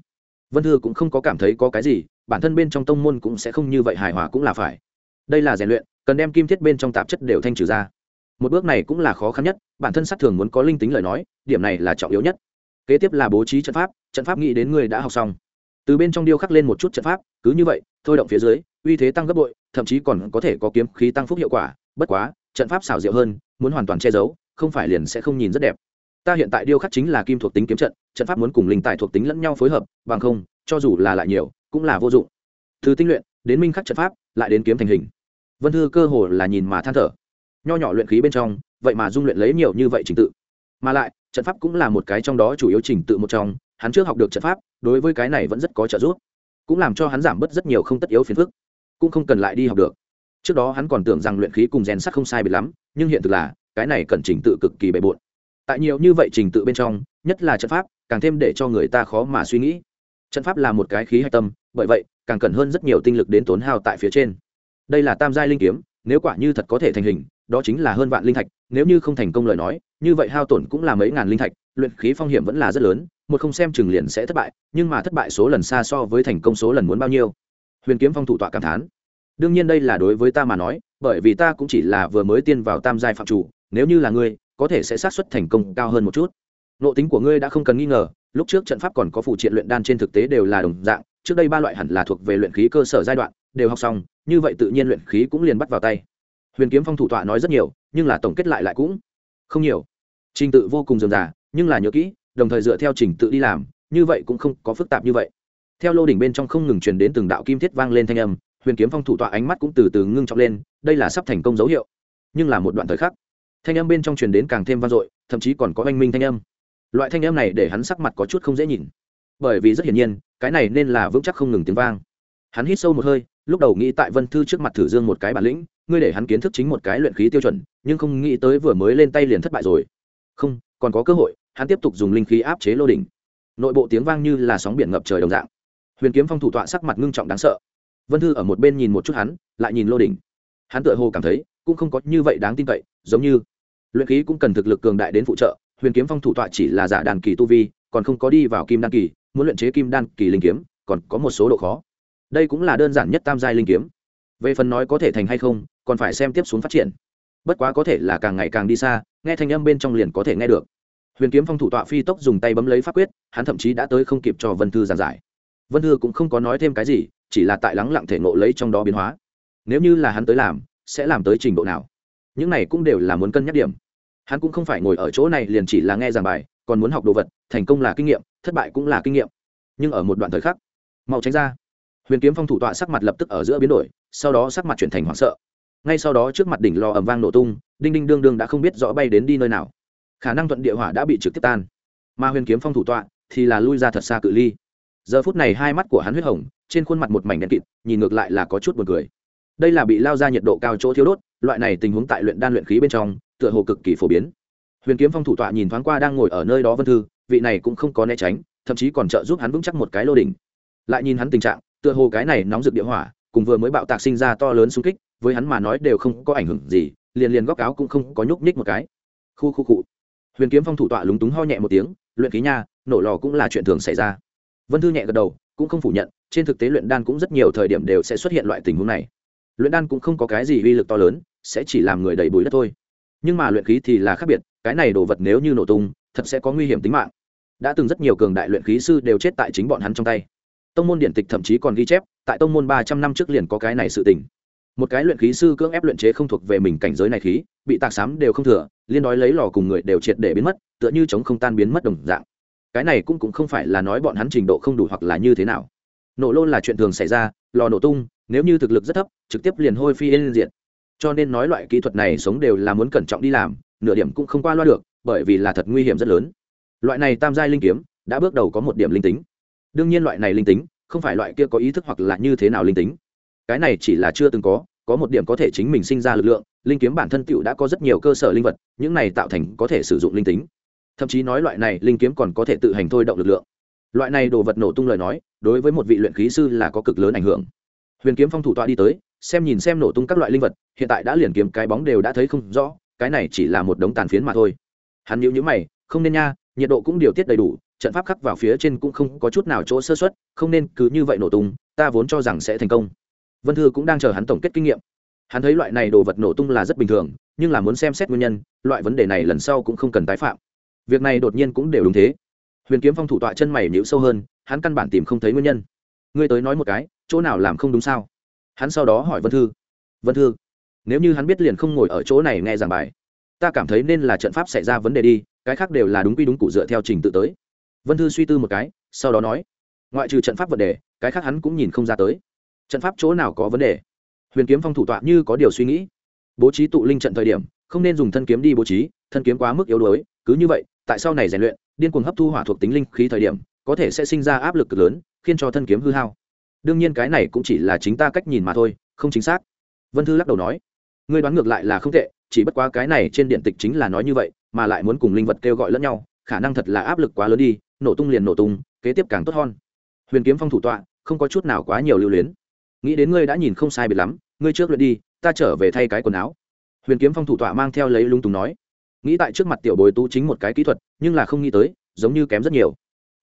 Vân thư cũng không có cảm thấy có cái gì, bản thân bên trong tông môn cũng sẽ không như vậy hài hòa cũng là phải. Đây là rèn luyện, cần đem kim thiết bên trong tạp chất đều thanh trừ ra. Một bước này cũng là khó khăn nhất, bản thân sát thường muốn có linh tính lời nói, điểm này là trọng yếu nhất kế tiếp là bố trí trận pháp trận pháp nghĩ đến người đã học xong. Từ bên trong điêu khắc lên một chút trận pháp, cứ như vậy, thôi động phía dưới, uy thế tăng gấp bội, thậm chí còn có thể có kiếm khí tăng phúc hiệu quả. Bất quá, trận pháp xảo diệu hơn, muốn hoàn toàn che giấu, không phải liền sẽ không nhìn rất đẹp. Ta hiện tại điêu khắc chính là kim thuộc tính kiếm trận trận pháp muốn cùng linh tài thuộc tính lẫn nhau phối hợp, bằng không, cho dù là lại nhiều, cũng là vô dụng. Từ tinh luyện, đến minh khắc trận pháp, lại đến kiếm thành hình. Vân thư cơ hồ là nhìn mà than thở. Nho nhỏ luyện khí bên trong, vậy mà dung luyện lấy nhiều như vậy trình tự. Mà lại trận pháp cũng là một cái trong đó chủ yếu trình tự một trong, hắn trước học được trận pháp, đối với cái này vẫn rất có trợ giúp. Cũng làm cho hắn giảm bớt rất nhiều không tất yếu phiền phức, cũng không cần lại đi học được. Trước đó hắn còn tưởng rằng luyện khí cùng rèn sắt không sai biệt lắm, nhưng hiện thực là, cái này cần trình tự cực kỳ bề bộn. Tại nhiều như vậy trình tự bên trong, nhất là trận pháp, càng thêm để cho người ta khó mà suy nghĩ. Trận pháp là một cái khí hạch tâm, bởi vậy, càng cần hơn rất nhiều tinh lực đến tốn hao tại phía trên. Đây là tam giai linh kiếm, nếu quả như thật có thể thành hình, đó chính là hơn vạn linh thạch, nếu như không thành công lời nói như vậy hao tổn cũng là mấy ngàn linh thạch, luyện khí phong hiểm vẫn là rất lớn, một không xem chừng liền sẽ thất bại, nhưng mà thất bại số lần xa so với thành công số lần muốn bao nhiêu? Huyền kiếm phong thủ tọa cảm thán. Đương nhiên đây là đối với ta mà nói, bởi vì ta cũng chỉ là vừa mới tiên vào tam giai phạm chủ, nếu như là ngươi, có thể sẽ sát xuất thành công cao hơn một chút. Nộ tính của ngươi đã không cần nghi ngờ, lúc trước trận pháp còn có phụ triện luyện đan trên thực tế đều là đồng dạng, trước đây ba loại hẳn là thuộc về luyện khí cơ sở giai đoạn, đều học xong, như vậy tự nhiên luyện khí cũng liền bắt vào tay. Huyền kiếm phong thủ tọa nói rất nhiều, nhưng là tổng kết lại lại cũng không nhiều trình tự vô cùng dườm già, nhưng là nhớ kỹ, đồng thời dựa theo trình tự đi làm, như vậy cũng không có phức tạp như vậy. Theo lô đỉnh bên trong không ngừng truyền đến từng đạo kim thiết vang lên thanh âm, huyền kiếm phong thủ tọa ánh mắt cũng từ từ ngưng trọng lên, đây là sắp thành công dấu hiệu. Nhưng là một đoạn thời khắc, thanh âm bên trong truyền đến càng thêm vang dội, thậm chí còn có oanh minh thanh âm. Loại thanh âm này để hắn sắc mặt có chút không dễ nhìn. Bởi vì rất hiển nhiên, cái này nên là vững chắc không ngừng tiếng vang. Hắn hít sâu một hơi, lúc đầu nghĩ tại vân thư trước mặt thử dương một cái bản lĩnh, ngươi để hắn kiến thức chính một cái luyện khí tiêu chuẩn, nhưng không nghĩ tới vừa mới lên tay liền thất bại rồi không, còn có cơ hội, hắn tiếp tục dùng linh khí áp chế lô đỉnh. Nội bộ tiếng vang như là sóng biển ngập trời đồng dạng. Huyền kiếm phong thủ tọa sắc mặt ngưng trọng đáng sợ. Vân thư ở một bên nhìn một chút hắn, lại nhìn lô đỉnh. Hắn tựa hồ cảm thấy, cũng không có như vậy đáng tin cậy, giống như luyện khí cũng cần thực lực cường đại đến phụ trợ. Huyền kiếm phong thủ tọa chỉ là giả đàn kỳ tu vi, còn không có đi vào kim đan kỳ, muốn luyện chế kim đan kỳ linh kiếm, còn có một số độ khó. Đây cũng là đơn giản nhất tam giai linh kiếm. Về phần nói có thể thành hay không, còn phải xem tiếp xuống phát triển bất quá có thể là càng ngày càng đi xa, nghe thanh âm bên trong liền có thể nghe được. Huyền kiếm phong thủ tọa phi tốc dùng tay bấm lấy pháp quyết, hắn thậm chí đã tới không kịp cho vân thư giảng giải. Vân thư cũng không có nói thêm cái gì, chỉ là tại lắng lặng thể ngộ lấy trong đó biến hóa. Nếu như là hắn tới làm, sẽ làm tới trình độ nào? Những này cũng đều là muốn cân nhắc điểm. Hắn cũng không phải ngồi ở chỗ này liền chỉ là nghe giảng bài, còn muốn học đồ vật, thành công là kinh nghiệm, thất bại cũng là kinh nghiệm. Nhưng ở một đoạn thời khắc, mau tránh ra. Huyền kiếm phong thủ tọa sắc mặt lập tức ở giữa biến đổi, sau đó sắc mặt chuyển thành hoảng sợ ngay sau đó trước mặt đỉnh lò ầm vang nổ tung, đinh đinh đương đương đã không biết rõ bay đến đi nơi nào. Khả năng thuận địa hỏa đã bị trực tiếp tan. Mà huyền kiếm phong thủ tọa thì là lui ra thật xa cự ly. Giờ phút này hai mắt của hắn huyết hồng, trên khuôn mặt một mảnh đen kịt, nhìn ngược lại là có chút buồn cười. Đây là bị lao ra nhiệt độ cao chỗ thiếu đốt, loại này tình huống tại luyện đan luyện khí bên trong, tựa hồ cực kỳ phổ biến. Huyền kiếm phong thủ tọa nhìn thoáng qua đang ngồi ở nơi đó vân thư, vị này cũng không có né tránh, thậm chí còn trợ giúp hắn vững chắc một cái lô đỉnh. Lại nhìn hắn tình trạng, tựa hồ cái này nóng rực địa hỏa, cùng vừa mới bạo tạc sinh ra to lớn xung kích với hắn mà nói đều không có ảnh hưởng gì, liền liền góc áo cũng không có nhúc nhích một cái. Khu khu cụ huyền kiếm phong thủ tọa lúng túng ho nhẹ một tiếng, luyện khí nha, nổ lò cũng là chuyện thường xảy ra. Vân thư nhẹ gật đầu, cũng không phủ nhận, trên thực tế luyện đan cũng rất nhiều thời điểm đều sẽ xuất hiện loại tình huống này. Luyện đan cũng không có cái gì uy lực to lớn, sẽ chỉ làm người đầy bùi đất thôi. Nhưng mà luyện khí thì là khác biệt, cái này đồ vật nếu như nổ tung, thật sẽ có nguy hiểm tính mạng. Đã từng rất nhiều cường đại luyện khí sư đều chết tại chính bọn hắn trong tay. Tông môn điện tịch thậm chí còn ghi chép, tại tông môn ba trăm năm trước liền có cái này sự tình một cái luyện khí sư cưỡng ép luyện chế không thuộc về mình cảnh giới này khí, bị tạc sám đều không thừa, liên đói lấy lò cùng người đều triệt để biến mất, tựa như chống không tan biến mất đồng dạng. Cái này cũng cũng không phải là nói bọn hắn trình độ không đủ hoặc là như thế nào. Nổ lô là chuyện thường xảy ra, lò nổ tung, nếu như thực lực rất thấp, trực tiếp liền hôi phi lên diện cho nên nói loại kỹ thuật này sống đều là muốn cẩn trọng đi làm, nửa điểm cũng không qua loa được, bởi vì là thật nguy hiểm rất lớn. Loại này tam giai linh kiếm, đã bước đầu có một điểm linh tính. Đương nhiên loại này linh tính, không phải loại kia có ý thức hoặc là như thế nào linh tính cái này chỉ là chưa từng có có một điểm có thể chính mình sinh ra lực lượng, linh kiếm bản thân tựu đã có rất nhiều cơ sở linh vật, những này tạo thành có thể sử dụng linh tính. Thậm chí nói loại này linh kiếm còn có thể tự hành thôi động lực lượng. Loại này đồ vật nổ tung lời nói, đối với một vị luyện khí sư là có cực lớn ảnh hưởng. Huyền kiếm phong thủ tọa đi tới, xem nhìn xem nổ tung các loại linh vật, hiện tại đã liền kiếm cái bóng đều đã thấy không rõ, cái này chỉ là một đống tàn phiến mà thôi. Hắn nhữ nhữ mày, không nên nha, nhiệt độ cũng điều tiết đầy đủ, trận pháp khắc vào phía trên cũng không có chút nào chỗ sơ xuất không nên cứ như vậy nổ tung, ta vốn cho rằng sẽ thành công vân thư cũng đang chờ hắn tổng kết kinh nghiệm. Hắn thấy loại này đồ vật nổ tung là rất bình thường, nhưng là muốn xem xét nguyên nhân, loại vấn đề này lần sau cũng không cần tái phạm. Việc này đột nhiên cũng đều đúng thế. Huyền kiếm phong thủ tọa chân mày nhữ sâu hơn, hắn căn bản tìm không thấy nguyên nhân. Ngươi tới nói một cái, chỗ nào làm không đúng sao? Hắn sau đó hỏi vân thư. Vân thư, nếu như hắn biết liền không ngồi ở chỗ này nghe giảng bài, ta cảm thấy nên là trận pháp xảy ra vấn đề đi, cái khác đều là đúng quy đúng cụ dựa theo trình tự tới. Vân thư suy tư một cái, sau đó nói, ngoại trừ trận pháp vấn đề, cái khác hắn cũng nhìn không ra tới trận pháp chỗ nào có vấn đề? Huyền kiếm phong thủ tọa như có điều suy nghĩ. Bố trí tụ linh trận thời điểm, không nên dùng thân kiếm đi bố trí, thân kiếm quá mức yếu đuối, cứ như vậy, tại sau này rèn luyện, điên cuồng hấp thu hỏa thuộc tính linh khí thời điểm, có thể sẽ sinh ra áp lực cực lớn, khiến cho thân kiếm hư hao. Đương nhiên cái này cũng chỉ là chính ta cách nhìn mà thôi, không chính xác. Vân thư lắc đầu nói, ngươi đoán ngược lại là không tệ, chỉ bất quá cái này trên điện tịch chính là nói như vậy, mà lại muốn cùng linh vật kêu gọi lẫn nhau, khả năng thật là áp lực quá lớn đi, nổ tung liền nổ tung, kế tiếp càng tốt hơn. Huyền kiếm phong thủ tọa, không có chút nào quá nhiều lưu luyến nghĩ đến ngươi đã nhìn không sai biệt lắm, ngươi trước luyện đi, ta trở về thay cái quần áo. Huyền kiếm phong thủ tọa mang theo lấy lung tùng nói. Nghĩ tại trước mặt tiểu Bồi tú chính một cái kỹ thuật, nhưng là không nghĩ tới, giống như kém rất nhiều.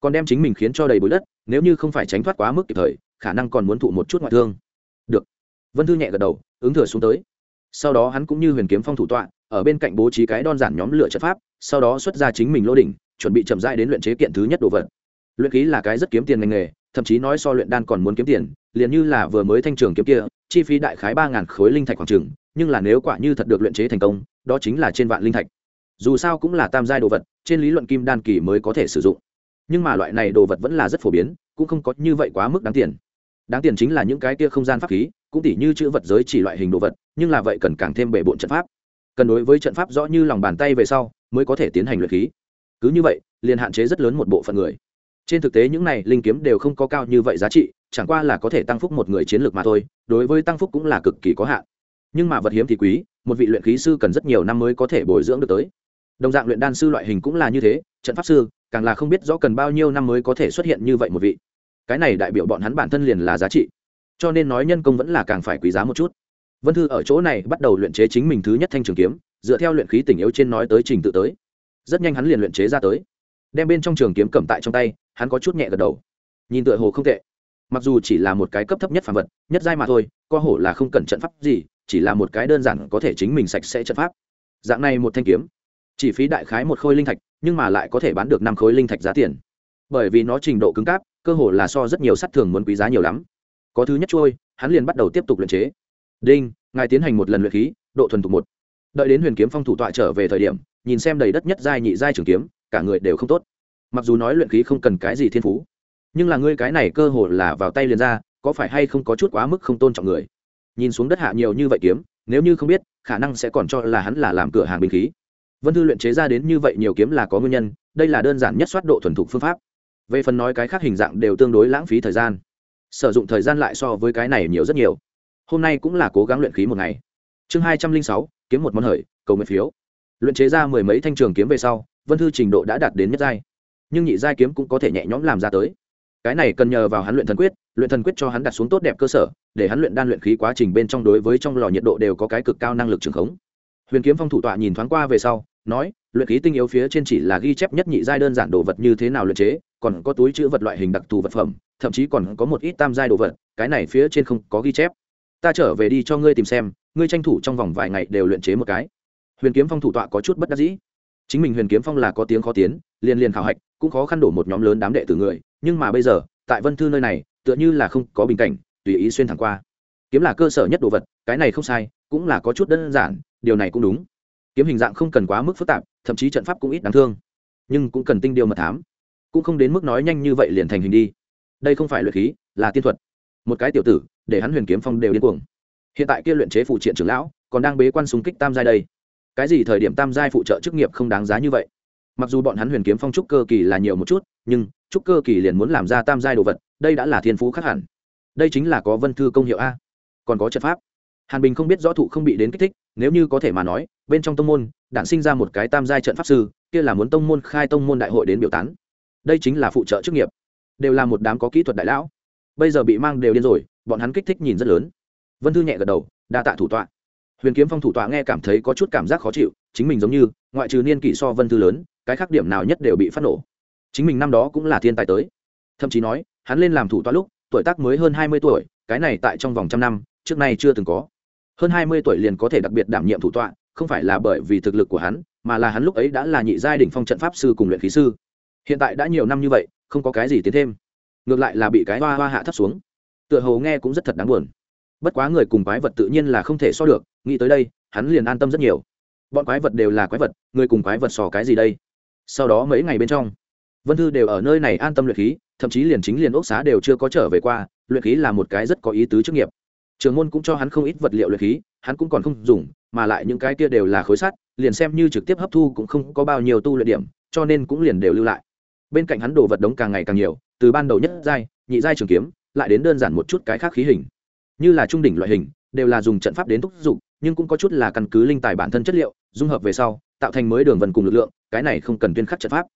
Còn đem chính mình khiến cho đầy bụi đất, nếu như không phải tránh thoát quá mức kịp thời, khả năng còn muốn thụ một chút ngoại thương. Được. Vân thư nhẹ gật đầu, ứng thừa xuống tới. Sau đó hắn cũng như huyền kiếm phong thủ tọa, ở bên cạnh bố trí cái đon giản nhóm lửa trận pháp, sau đó xuất ra chính mình lô đỉnh, chuẩn bị chậm rãi đến luyện chế kiện thứ nhất đồ vật. Luyện khí là cái rất kiếm tiền ngành nghề, thậm chí nói so luyện đan còn muốn kiếm tiền liền như là vừa mới thanh trường kiếm kia, chi phí đại khái ba ngàn khối linh thạch khoảng trừng nhưng là nếu quả như thật được luyện chế thành công, đó chính là trên vạn linh thạch. Dù sao cũng là tam giai đồ vật, trên lý luận kim đan kỳ mới có thể sử dụng. Nhưng mà loại này đồ vật vẫn là rất phổ biến, cũng không có như vậy quá mức đáng tiền. Đáng tiền chính là những cái kia không gian pháp khí, cũng tỉ như chữ vật giới chỉ loại hình đồ vật, nhưng là vậy cần càng thêm bể bộn trận pháp. Cần đối với trận pháp rõ như lòng bàn tay về sau, mới có thể tiến hành luyện khí. Cứ như vậy, liền hạn chế rất lớn một bộ phận người. Trên thực tế những này linh kiếm đều không có cao như vậy giá trị chẳng qua là có thể tăng phúc một người chiến lược mà thôi, đối với tăng phúc cũng là cực kỳ có hạn. Nhưng mà vật hiếm thì quý, một vị luyện khí sư cần rất nhiều năm mới có thể bồi dưỡng được tới. Đồng dạng luyện đan sư loại hình cũng là như thế, trận pháp sư, càng là không biết rõ cần bao nhiêu năm mới có thể xuất hiện như vậy một vị. Cái này đại biểu bọn hắn bản thân liền là giá trị. Cho nên nói nhân công vẫn là càng phải quý giá một chút. Vân thư ở chỗ này bắt đầu luyện chế chính mình thứ nhất thanh trường kiếm, dựa theo luyện khí tình yếu trên nói tới trình tự tới. Rất nhanh hắn liền luyện chế ra tới. Đem bên trong trường kiếm cầm tại trong tay, hắn có chút nhẹ gật đầu. Nhìn tựa hồ không tệ mặc dù chỉ là một cái cấp thấp nhất phản vật, nhất giai mà thôi co hổ là không cần trận pháp gì, chỉ là một cái đơn giản có thể chính mình sạch sẽ trận pháp. Dạng này một thanh kiếm, chỉ phí đại khái một khối linh thạch, nhưng mà lại có thể bán được năm khối linh thạch giá tiền. Bởi vì nó trình độ cứng cáp, cơ hồ là so rất nhiều sắt thường muốn quý giá nhiều lắm. Có thứ nhất trôi, hắn liền bắt đầu tiếp tục luyện chế. Đinh, ngài tiến hành một lần luyện khí, độ thuần thục một. Đợi đến huyền kiếm phong thủ tọa trở về thời điểm, nhìn xem đầy đất nhất giai nhị giai trường kiếm, cả người đều không tốt. Mặc dù nói luyện khí không cần cái gì thiên phú nhưng là ngươi cái này cơ hồ là vào tay liền ra, có phải hay không có chút quá mức không tôn trọng người? Nhìn xuống đất hạ nhiều như vậy kiếm, nếu như không biết, khả năng sẽ còn cho là hắn là làm cửa hàng binh khí. Vân thư luyện chế ra đến như vậy nhiều kiếm là có nguyên nhân, đây là đơn giản nhất soát độ thuần thục phương pháp. Về phần nói cái khác hình dạng đều tương đối lãng phí thời gian. Sử dụng thời gian lại so với cái này nhiều rất nhiều. Hôm nay cũng là cố gắng luyện khí một ngày. Chương hai trăm linh sáu, kiếm một món hời, cầu nguyện phiếu. Luyện chế ra mười mấy thanh trường kiếm về sau, vân thư trình độ đã đạt đến nhất giai. Nhưng nhị giai kiếm cũng có thể nhẹ nhõm làm ra tới cái này cần nhờ vào hắn luyện thần quyết, luyện thần quyết cho hắn đặt xuống tốt đẹp cơ sở, để hắn luyện đan luyện khí quá trình bên trong đối với trong lò nhiệt độ đều có cái cực cao năng lực trường khống. Huyền kiếm phong thủ tọa nhìn thoáng qua về sau, nói, luyện khí tinh yếu phía trên chỉ là ghi chép nhất nhị giai đơn giản đồ vật như thế nào luyện chế, còn có túi chữ vật loại hình đặc thù vật phẩm, thậm chí còn có một ít tam giai đồ vật, cái này phía trên không có ghi chép. Ta trở về đi cho ngươi tìm xem, ngươi tranh thủ trong vòng vài ngày đều luyện chế một cái. Huyền kiếm phong thủ tọa có chút bất đắc dĩ. Chính mình huyền kiếm phong là có tiếng khó tiến, liền liền khảo hạch, cũng khó khăn đổ một nhóm lớn đám đệ tử người nhưng mà bây giờ, tại vân thư nơi này, tựa như là không có bình cảnh, tùy ý xuyên thẳng qua. Kiếm là cơ sở nhất đồ vật, cái này không sai, cũng là có chút đơn giản, điều này cũng đúng. Kiếm hình dạng không cần quá mức phức tạp, thậm chí trận pháp cũng ít đáng thương. Nhưng cũng cần tinh điều mật thám. Cũng không đến mức nói nhanh như vậy liền thành hình đi. Đây không phải luyện khí, là tiên thuật. Một cái tiểu tử, để hắn huyền kiếm phong đều điên cuồng. Hiện tại kia luyện chế phụ triện trưởng lão, còn đang bế quan súng kích tam giai đây. Cái gì thời điểm tam giai phụ trợ chức nghiệp không đáng giá như vậy? Mặc dù bọn hắn huyền kiếm phong trúc cơ kỳ là nhiều một chút, nhưng trúc cơ kỳ liền muốn làm ra tam giai đồ vật, đây đã là thiên phú khác hẳn. Đây chính là có vân thư công hiệu a. Còn có trận pháp. Hàn bình không biết rõ thụ không bị đến kích thích, nếu như có thể mà nói, bên trong tông môn đạn sinh ra một cái tam giai trận pháp sư, kia là muốn tông môn khai tông môn đại hội đến biểu tán. Đây chính là phụ trợ chức nghiệp. Đều là một đám có kỹ thuật đại lão. Bây giờ bị mang đều điên rồi, bọn hắn kích thích nhìn rất lớn. Vân thư nhẹ gật đầu, đa tạ thủ tọa. Huyền kiếm phong thủ tọa nghe cảm thấy có chút cảm giác khó chịu, chính mình giống như, ngoại trừ niên kỷ so vân thư lớn cái khác điểm nào nhất đều bị phát nổ. Chính mình năm đó cũng là thiên tài tới. Thậm chí nói, hắn lên làm thủ tọa lúc, tuổi tác mới hơn hai mươi tuổi, cái này tại trong vòng trăm năm, trước nay chưa từng có. Hơn hai mươi tuổi liền có thể đặc biệt đảm nhiệm thủ tọa, không phải là bởi vì thực lực của hắn, mà là hắn lúc ấy đã là nhị giai đỉnh phong trận pháp sư cùng luyện khí sư. Hiện tại đã nhiều năm như vậy, không có cái gì tiến thêm. Ngược lại là bị cái hoa hoa hạ thấp xuống. Tựa hồ nghe cũng rất thật đáng buồn. Bất quá người cùng quái vật tự nhiên là không thể so được, nghĩ tới đây, hắn liền an tâm rất nhiều. Bọn quái vật đều là quái vật, người cùng quái vật sò cái gì đây? Sau đó mấy ngày bên trong, vân thư đều ở nơi này an tâm luyện khí, thậm chí liền chính liền ốc xá đều chưa có trở về qua, luyện khí là một cái rất có ý tứ chức nghiệp. Trường môn cũng cho hắn không ít vật liệu luyện khí, hắn cũng còn không dùng, mà lại những cái kia đều là khối sắt, liền xem như trực tiếp hấp thu cũng không có bao nhiêu tu luyện điểm, cho nên cũng liền đều lưu lại. Bên cạnh hắn đồ vật đống càng ngày càng nhiều, từ ban đầu nhất giai, nhị giai trường kiếm, lại đến đơn giản một chút cái khác khí hình. Như là trung đỉnh loại hình, đều là dùng trận pháp đến thúc giục, nhưng cũng có chút là căn cứ linh tài bản thân chất liệu, dung hợp về sau, tạo thành mới đường vần cùng lực lượng cái này không cần tuyên khắc trận pháp.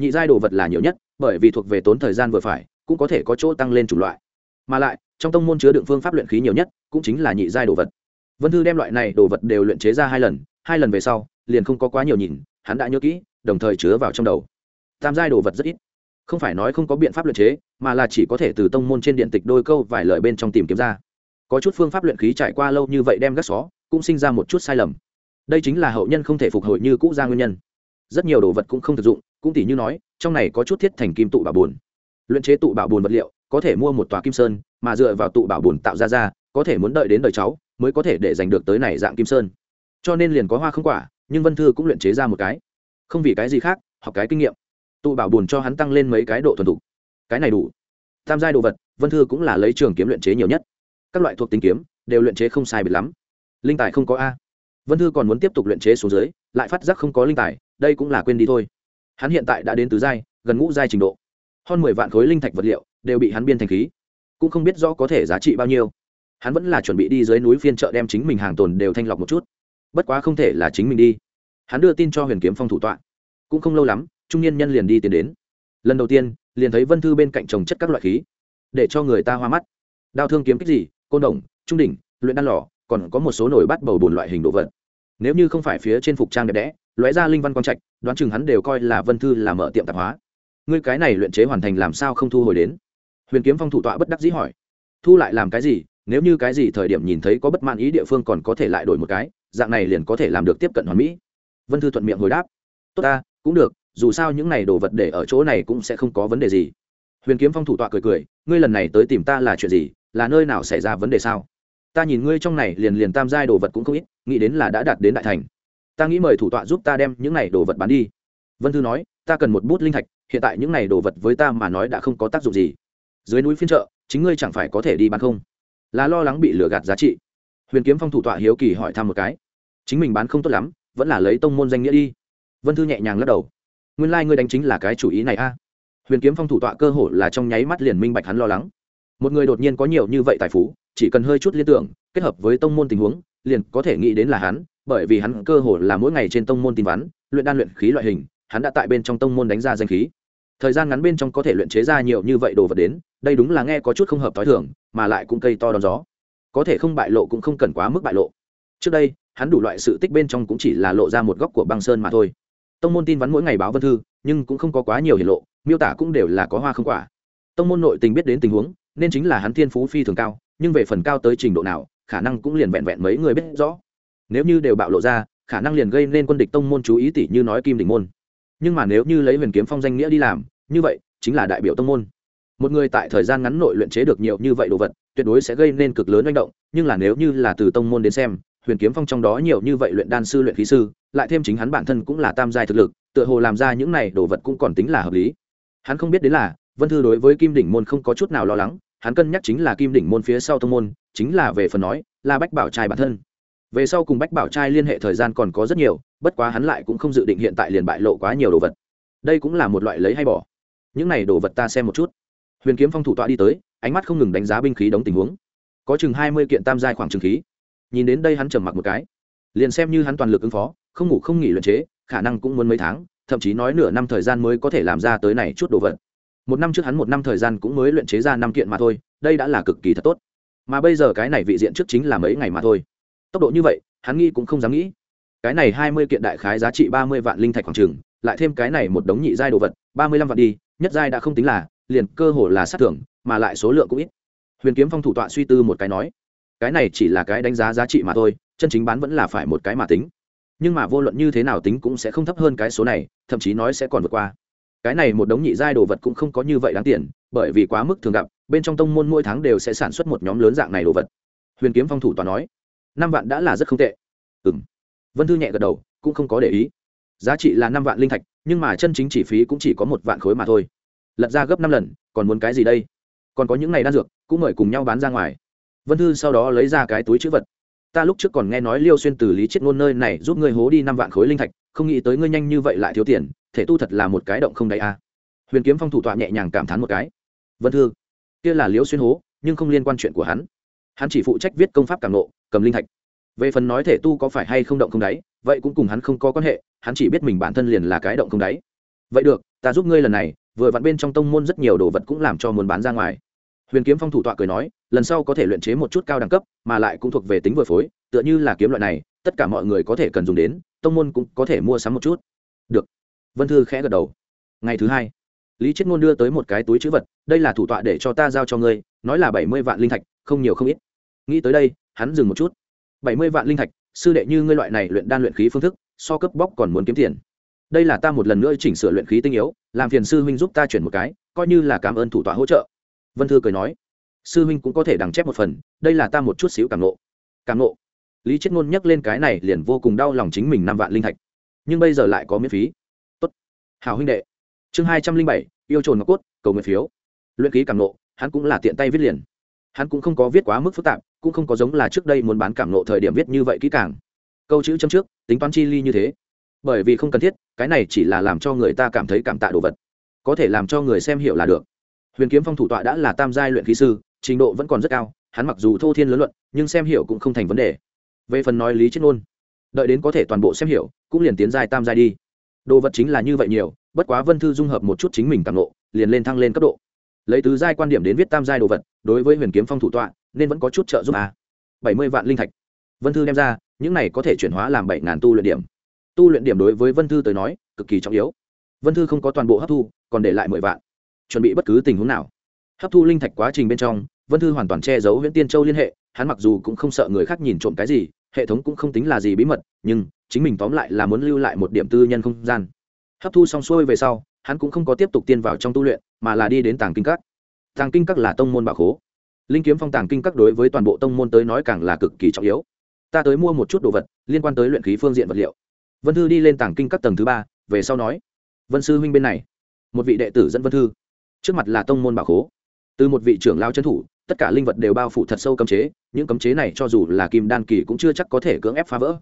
Nhị giai đồ vật là nhiều nhất, bởi vì thuộc về tốn thời gian vừa phải, cũng có thể có chỗ tăng lên chủng loại. Mà lại, trong tông môn chứa đựng phương pháp luyện khí nhiều nhất, cũng chính là nhị giai đồ vật. Vân thư đem loại này đồ vật đều luyện chế ra hai lần hai lần về sau, liền không có quá nhiều nhìn, hắn đã nhớ kỹ, đồng thời chứa vào trong đầu. Tam giai đồ vật rất ít. Không phải nói không có biện pháp luyện chế, mà là chỉ có thể từ tông môn trên điện tịch đôi câu vài lời bên trong tìm kiếm ra. Có chút phương pháp luyện khí trải qua lâu như vậy đem gác xó, cũng sinh ra một chút sai lầm. Đây chính là hậu nhân không thể phục hồi như cũ ra nguyên nhân rất nhiều đồ vật cũng không thực dụng, cũng tỉ như nói, trong này có chút thiết thành kim tụ bảo bồn. Luyện chế tụ bảo bồn vật liệu, có thể mua một tòa kim sơn, mà dựa vào tụ bảo bồn tạo ra ra, có thể muốn đợi đến đời cháu, mới có thể để giành được tới này dạng kim sơn. Cho nên liền có hoa không quả, nhưng vân thư cũng luyện chế ra một cái. Không vì cái gì khác, học cái kinh nghiệm. Tụ bảo bồn cho hắn tăng lên mấy cái độ thuần thục. Cái này đủ. Tam giai đồ vật, vân thư cũng là lấy trường kiếm luyện chế nhiều nhất. Các loại thuộc tính kiếm, đều luyện chế không sai biệt lắm. Linh tài không có a. Vân thư còn muốn tiếp tục luyện chế xuống dưới, lại phát giác không có linh tài đây cũng là quên đi thôi. Hắn hiện tại đã đến tứ giai, gần ngũ giai trình độ. Hơn mười vạn khối linh thạch vật liệu đều bị hắn biên thành khí. Cũng không biết rõ có thể giá trị bao nhiêu. Hắn vẫn là chuẩn bị đi dưới núi phiên chợ đem chính mình hàng tồn đều thanh lọc một chút. Bất quá không thể là chính mình đi. Hắn đưa tin cho huyền kiếm phong thủ tọa. Cũng không lâu lắm, trung niên nhân liền đi tiến đến. Lần đầu tiên, liền thấy vân thư bên cạnh trồng chất các loại khí, để cho người ta hoa mắt. Đao thương kiếm kích gì, côn đồng, trung đỉnh, luyện đan lò, còn có một số nồi bắt bầu bùn loại hình đồ vật. Nếu như không phải phía trên phục trang đẹp đẽ lóe ra linh văn quang trạch, đoán chừng hắn đều coi là vân thư là mở tiệm tạp hóa. Ngươi cái này luyện chế hoàn thành làm sao không thu hồi đến? Huyền kiếm phong thủ tọa bất đắc dĩ hỏi. Thu lại làm cái gì? Nếu như cái gì thời điểm nhìn thấy có bất mãn ý địa phương còn có thể lại đổi một cái, dạng này liền có thể làm được tiếp cận hoàn mỹ. Vân thư thuận miệng hồi đáp. Tốt ta, cũng được, dù sao những này đồ vật để ở chỗ này cũng sẽ không có vấn đề gì. Huyền kiếm phong thủ tọa cười cười, ngươi lần này tới tìm ta là chuyện gì? Là nơi nào xảy ra vấn đề sao? Ta nhìn ngươi trong này liền liền tam giai đồ vật cũng không ít, nghĩ đến là đã đạt đến đại thành ta nghĩ mời thủ tọa giúp ta đem những này đồ vật bán đi. Vân thư nói, ta cần một bút linh thạch, hiện tại những này đồ vật với ta mà nói đã không có tác dụng gì. Dưới núi phiên chợ, chính ngươi chẳng phải có thể đi bán không? Là lo lắng bị lừa gạt giá trị. Huyền kiếm phong thủ tọa hiếu kỳ hỏi thăm một cái. Chính mình bán không tốt lắm, vẫn là lấy tông môn danh nghĩa đi. Vân thư nhẹ nhàng lắc đầu. Nguyên lai、like、ngươi đánh chính là cái chủ ý này a. Huyền kiếm phong thủ tọa cơ hội là trong nháy mắt liền minh bạch hắn lo lắng. Một người đột nhiên có nhiều như vậy tài phú, chỉ cần hơi chút liên tưởng, kết hợp với tông môn tình huống, liền có thể nghĩ đến là hắn bởi vì hắn cơ hồ là mỗi ngày trên tông môn tin vắn, luyện đan luyện khí loại hình, hắn đã tại bên trong tông môn đánh ra danh khí. Thời gian ngắn bên trong có thể luyện chế ra nhiều như vậy đồ vật đến, đây đúng là nghe có chút không hợp t h i thường, mà lại cũng cây to đón gió. Có thể không bại lộ cũng không cần quá mức bại lộ. Trước đây, hắn đủ loại sự tích bên trong cũng chỉ là lộ ra một góc của băng sơn mà thôi. Tông môn tin vắn mỗi ngày báo vân thư, nhưng cũng không có quá nhiều hiển lộ, miêu tả cũng đều là có hoa không quả. Tông môn nội tình biết đến tình huống, nên chính là hắn thiên phú phi thường cao, nhưng về phần cao tới trình độ nào, khả năng cũng liền vẹn vẹn mấy người biết rõ nếu như đều bạo lộ ra, khả năng liền gây nên quân địch tông môn chú ý tỷ như nói kim đỉnh môn. Nhưng mà nếu như lấy huyền kiếm phong danh nghĩa đi làm, như vậy chính là đại biểu tông môn. Một người tại thời gian ngắn nội luyện chế được nhiều như vậy đồ vật, tuyệt đối sẽ gây nên cực lớn manh động, nhưng là nếu như là từ tông môn đến xem, huyền kiếm phong trong đó nhiều như vậy luyện đan sư, luyện khí sư, lại thêm chính hắn bản thân cũng là tam giai thực lực, tựa hồ làm ra những này đồ vật cũng còn tính là hợp lý. Hắn không biết đến là, vân thư đối với kim đỉnh môn không có chút nào lo lắng, hắn cân nhắc chính là kim đỉnh môn phía sau tông môn, chính là về phần nói, là bách bảo trai bản thân về sau cùng bách bảo trai liên hệ thời gian còn có rất nhiều, bất quá hắn lại cũng không dự định hiện tại liền bại lộ quá nhiều đồ vật. Đây cũng là một loại lấy hay bỏ. Những này đồ vật ta xem một chút. Huyền kiếm phong thủ tọa đi tới, ánh mắt không ngừng đánh giá binh khí đóng tình huống. Có chừng hai mươi kiện tam giai khoảng trừng khí. Nhìn đến đây hắn trầm mặc một cái. Liền xem như hắn toàn lực ứng phó, không ngủ không nghỉ luyện chế, khả năng cũng muốn mấy tháng, thậm chí nói nửa năm thời gian mới có thể làm ra tới này chút đồ vật. Một năm trước hắn một năm thời gian cũng mới luyện chế ra năm kiện mà thôi, đây đã là cực kỳ thật tốt. Mà bây giờ cái này vị diện trước chính là mấy ngày mà thôi tốc độ như vậy hắn nghĩ cũng không dám nghĩ. Cái này hai mươi kiện đại khái giá trị ba mươi vạn linh thạch khoảng trường, lại thêm cái này một đống nhị giai đồ vật ba mươi lăm vạn đi nhất giai đã không tính là liền cơ hồ là sát thưởng mà lại số lượng cũng ít. Huyền kiếm phong thủ tọa suy tư một cái nói cái này chỉ là cái đánh giá giá trị mà thôi chân chính bán vẫn là phải một cái mà tính. Nhưng mà vô luận như thế nào tính cũng sẽ không thấp hơn cái số này thậm chí nói sẽ còn vượt qua. Cái này một đống nhị giai đồ vật cũng không có như vậy đáng tiền bởi vì quá mức thường gặp bên trong tông môn mỗi tháng đều sẽ sản xuất một nhóm lớn dạng này đồ vật. Huyền kiếm phong thủ tòa nói năm vạn đã là rất không tệ. Ừ m vân thư nhẹ gật đầu, cũng không có để ý. Giá trị là năm vạn linh thạch, nhưng mà chân chính chi phí cũng chỉ có một vạn khối mà thôi. Lật ra gấp năm lần, còn muốn cái gì đây? Còn có những này đan dược, cũng mời cùng nhau bán ra ngoài. Vân thư sau đó lấy ra cái túi chữ vật. Ta lúc trước còn nghe nói liêu xuyên từ lý chết ngôn nơi này giúp ngươi hố đi năm vạn khối linh thạch, không nghĩ tới ngươi nhanh như vậy lại thiếu tiền, thể tu thật là một cái động không đầy a. Huyền kiếm phong thủ tọa nhẹ nhàng cảm thán một cái. Vân thư, kia là liêu xuyên hố, nhưng không liên quan chuyện của hắn. Hắn chỉ phụ trách viết công pháp cảm nộ cầm linh thạch. Về phần nói thể tu có phải hay không động không đáy, vậy cũng cùng hắn không có quan hệ, hắn chỉ biết mình bản thân liền là cái động không đáy. Vậy được, ta giúp ngươi lần này, vừa vặn bên trong tông môn rất nhiều đồ vật cũng làm cho muốn bán ra ngoài. Huyền kiếm phong thủ tọa cười nói, lần sau có thể luyện chế một chút cao đẳng cấp, mà lại cũng thuộc về tính vừa phối, tựa như là kiếm loại này, tất cả mọi người có thể cần dùng đến, tông môn cũng có thể mua sắm một chút. Được. Vân thư khẽ gật đầu. Ngày thứ hai, lý chết ngôn đưa tới một cái túi chữ vật, đây là thủ tọa để cho ta giao cho ngươi, nói là bảy mươi vạn linh thạch, không nhiều không ít. Nghĩ tới đây hắn dừng một chút. Bảy mươi vạn linh thạch, sư đệ như ngươi loại này luyện đan luyện khí phương thức, so cấp bóc còn muốn kiếm tiền. Đây là ta một lần nữa chỉnh sửa luyện khí tinh yếu, làm phiền sư huynh giúp ta chuyển một cái, coi như là cảm ơn thủ tọa hỗ trợ. Vân thư cười nói. Sư huynh cũng có thể đằng chép một phần, đây là ta một chút xíu cảm nộ cảm nộ lý chết ngôn nhắc lên cái này liền vô cùng đau lòng chính mình năm vạn linh thạch. Nhưng bây giờ lại có miễn phí. Tốt. Hào huynh đệ. Chương hai trăm linh bảy, yêu trồn ngọc cốt, cầu nguyện phiếu. Luyện ký cảm nộ hắn cũng là tiện tay viết liền. Hắn cũng không có viết quá mức phức tạp cũng không có giống là trước đây muốn bán cảm nộ thời điểm viết như vậy kỹ càng. Câu chữ châm trước, tính toán chi ly như thế. Bởi vì không cần thiết, cái này chỉ là làm cho người ta cảm thấy cảm tạ đồ vật. Có thể làm cho người xem hiểu là được. Huyền kiếm phong thủ tọa đã là tam giai luyện khí sư, trình độ vẫn còn rất cao, hắn mặc dù thô thiên lớn luận, nhưng xem hiểu cũng không thành vấn đề. Về phần nói lý chết ngôn, đợi đến có thể toàn bộ xem hiểu, cũng liền tiến giai tam giai đi. Đồ vật chính là như vậy nhiều, bất quá vân thư dung hợp một chút chính mình càng lộ liền lên thăng lên cấp độ lấy tứ giai quan điểm đến viết tam giai đồ vật, đối với huyền kiếm phong thủ tọa, nên vẫn có chút trợ giúp à. bảy mươi vạn linh thạch. Vân thư đem ra, những này có thể chuyển hóa làm bảy ngàn tu luyện điểm. Tu luyện điểm đối với vân thư tới nói, cực kỳ trọng yếu. Vân thư không có toàn bộ hấp thu, còn để lại mười vạn. Chuẩn bị bất cứ tình huống nào. Hấp thu linh thạch quá trình bên trong, vân thư hoàn toàn che giấu huyện tiên châu liên hệ, hắn mặc dù cũng không sợ người khác nhìn trộm cái gì, hệ thống cũng không tính là gì bí mật, nhưng chính mình tóm lại là muốn lưu lại một điểm tư nhân không gian. Hấp thu xong xuôi về sau, hắn cũng không có tiếp tục tiên vào trong tu luyện mà là đi đến tàng kinh các. Tàng kinh các là tông môn bảo khố. Linh kiếm phong tàng kinh các đối với toàn bộ tông môn tới nói càng là cực kỳ trọng yếu. Ta tới mua một chút đồ vật, liên quan tới luyện khí phương diện vật liệu. Vân thư đi lên tàng kinh các tầng thứ ba, về sau nói. Vân sư huynh bên này. Một vị đệ tử dẫn vân thư. Trước mặt là tông môn bảo khố. Từ một vị trưởng lao trấn thủ, tất cả linh vật đều bao phủ thật sâu cấm chế, những cấm chế này cho dù là kim đan kỳ cũng chưa chắc có thể cưỡng ép phá vỡ.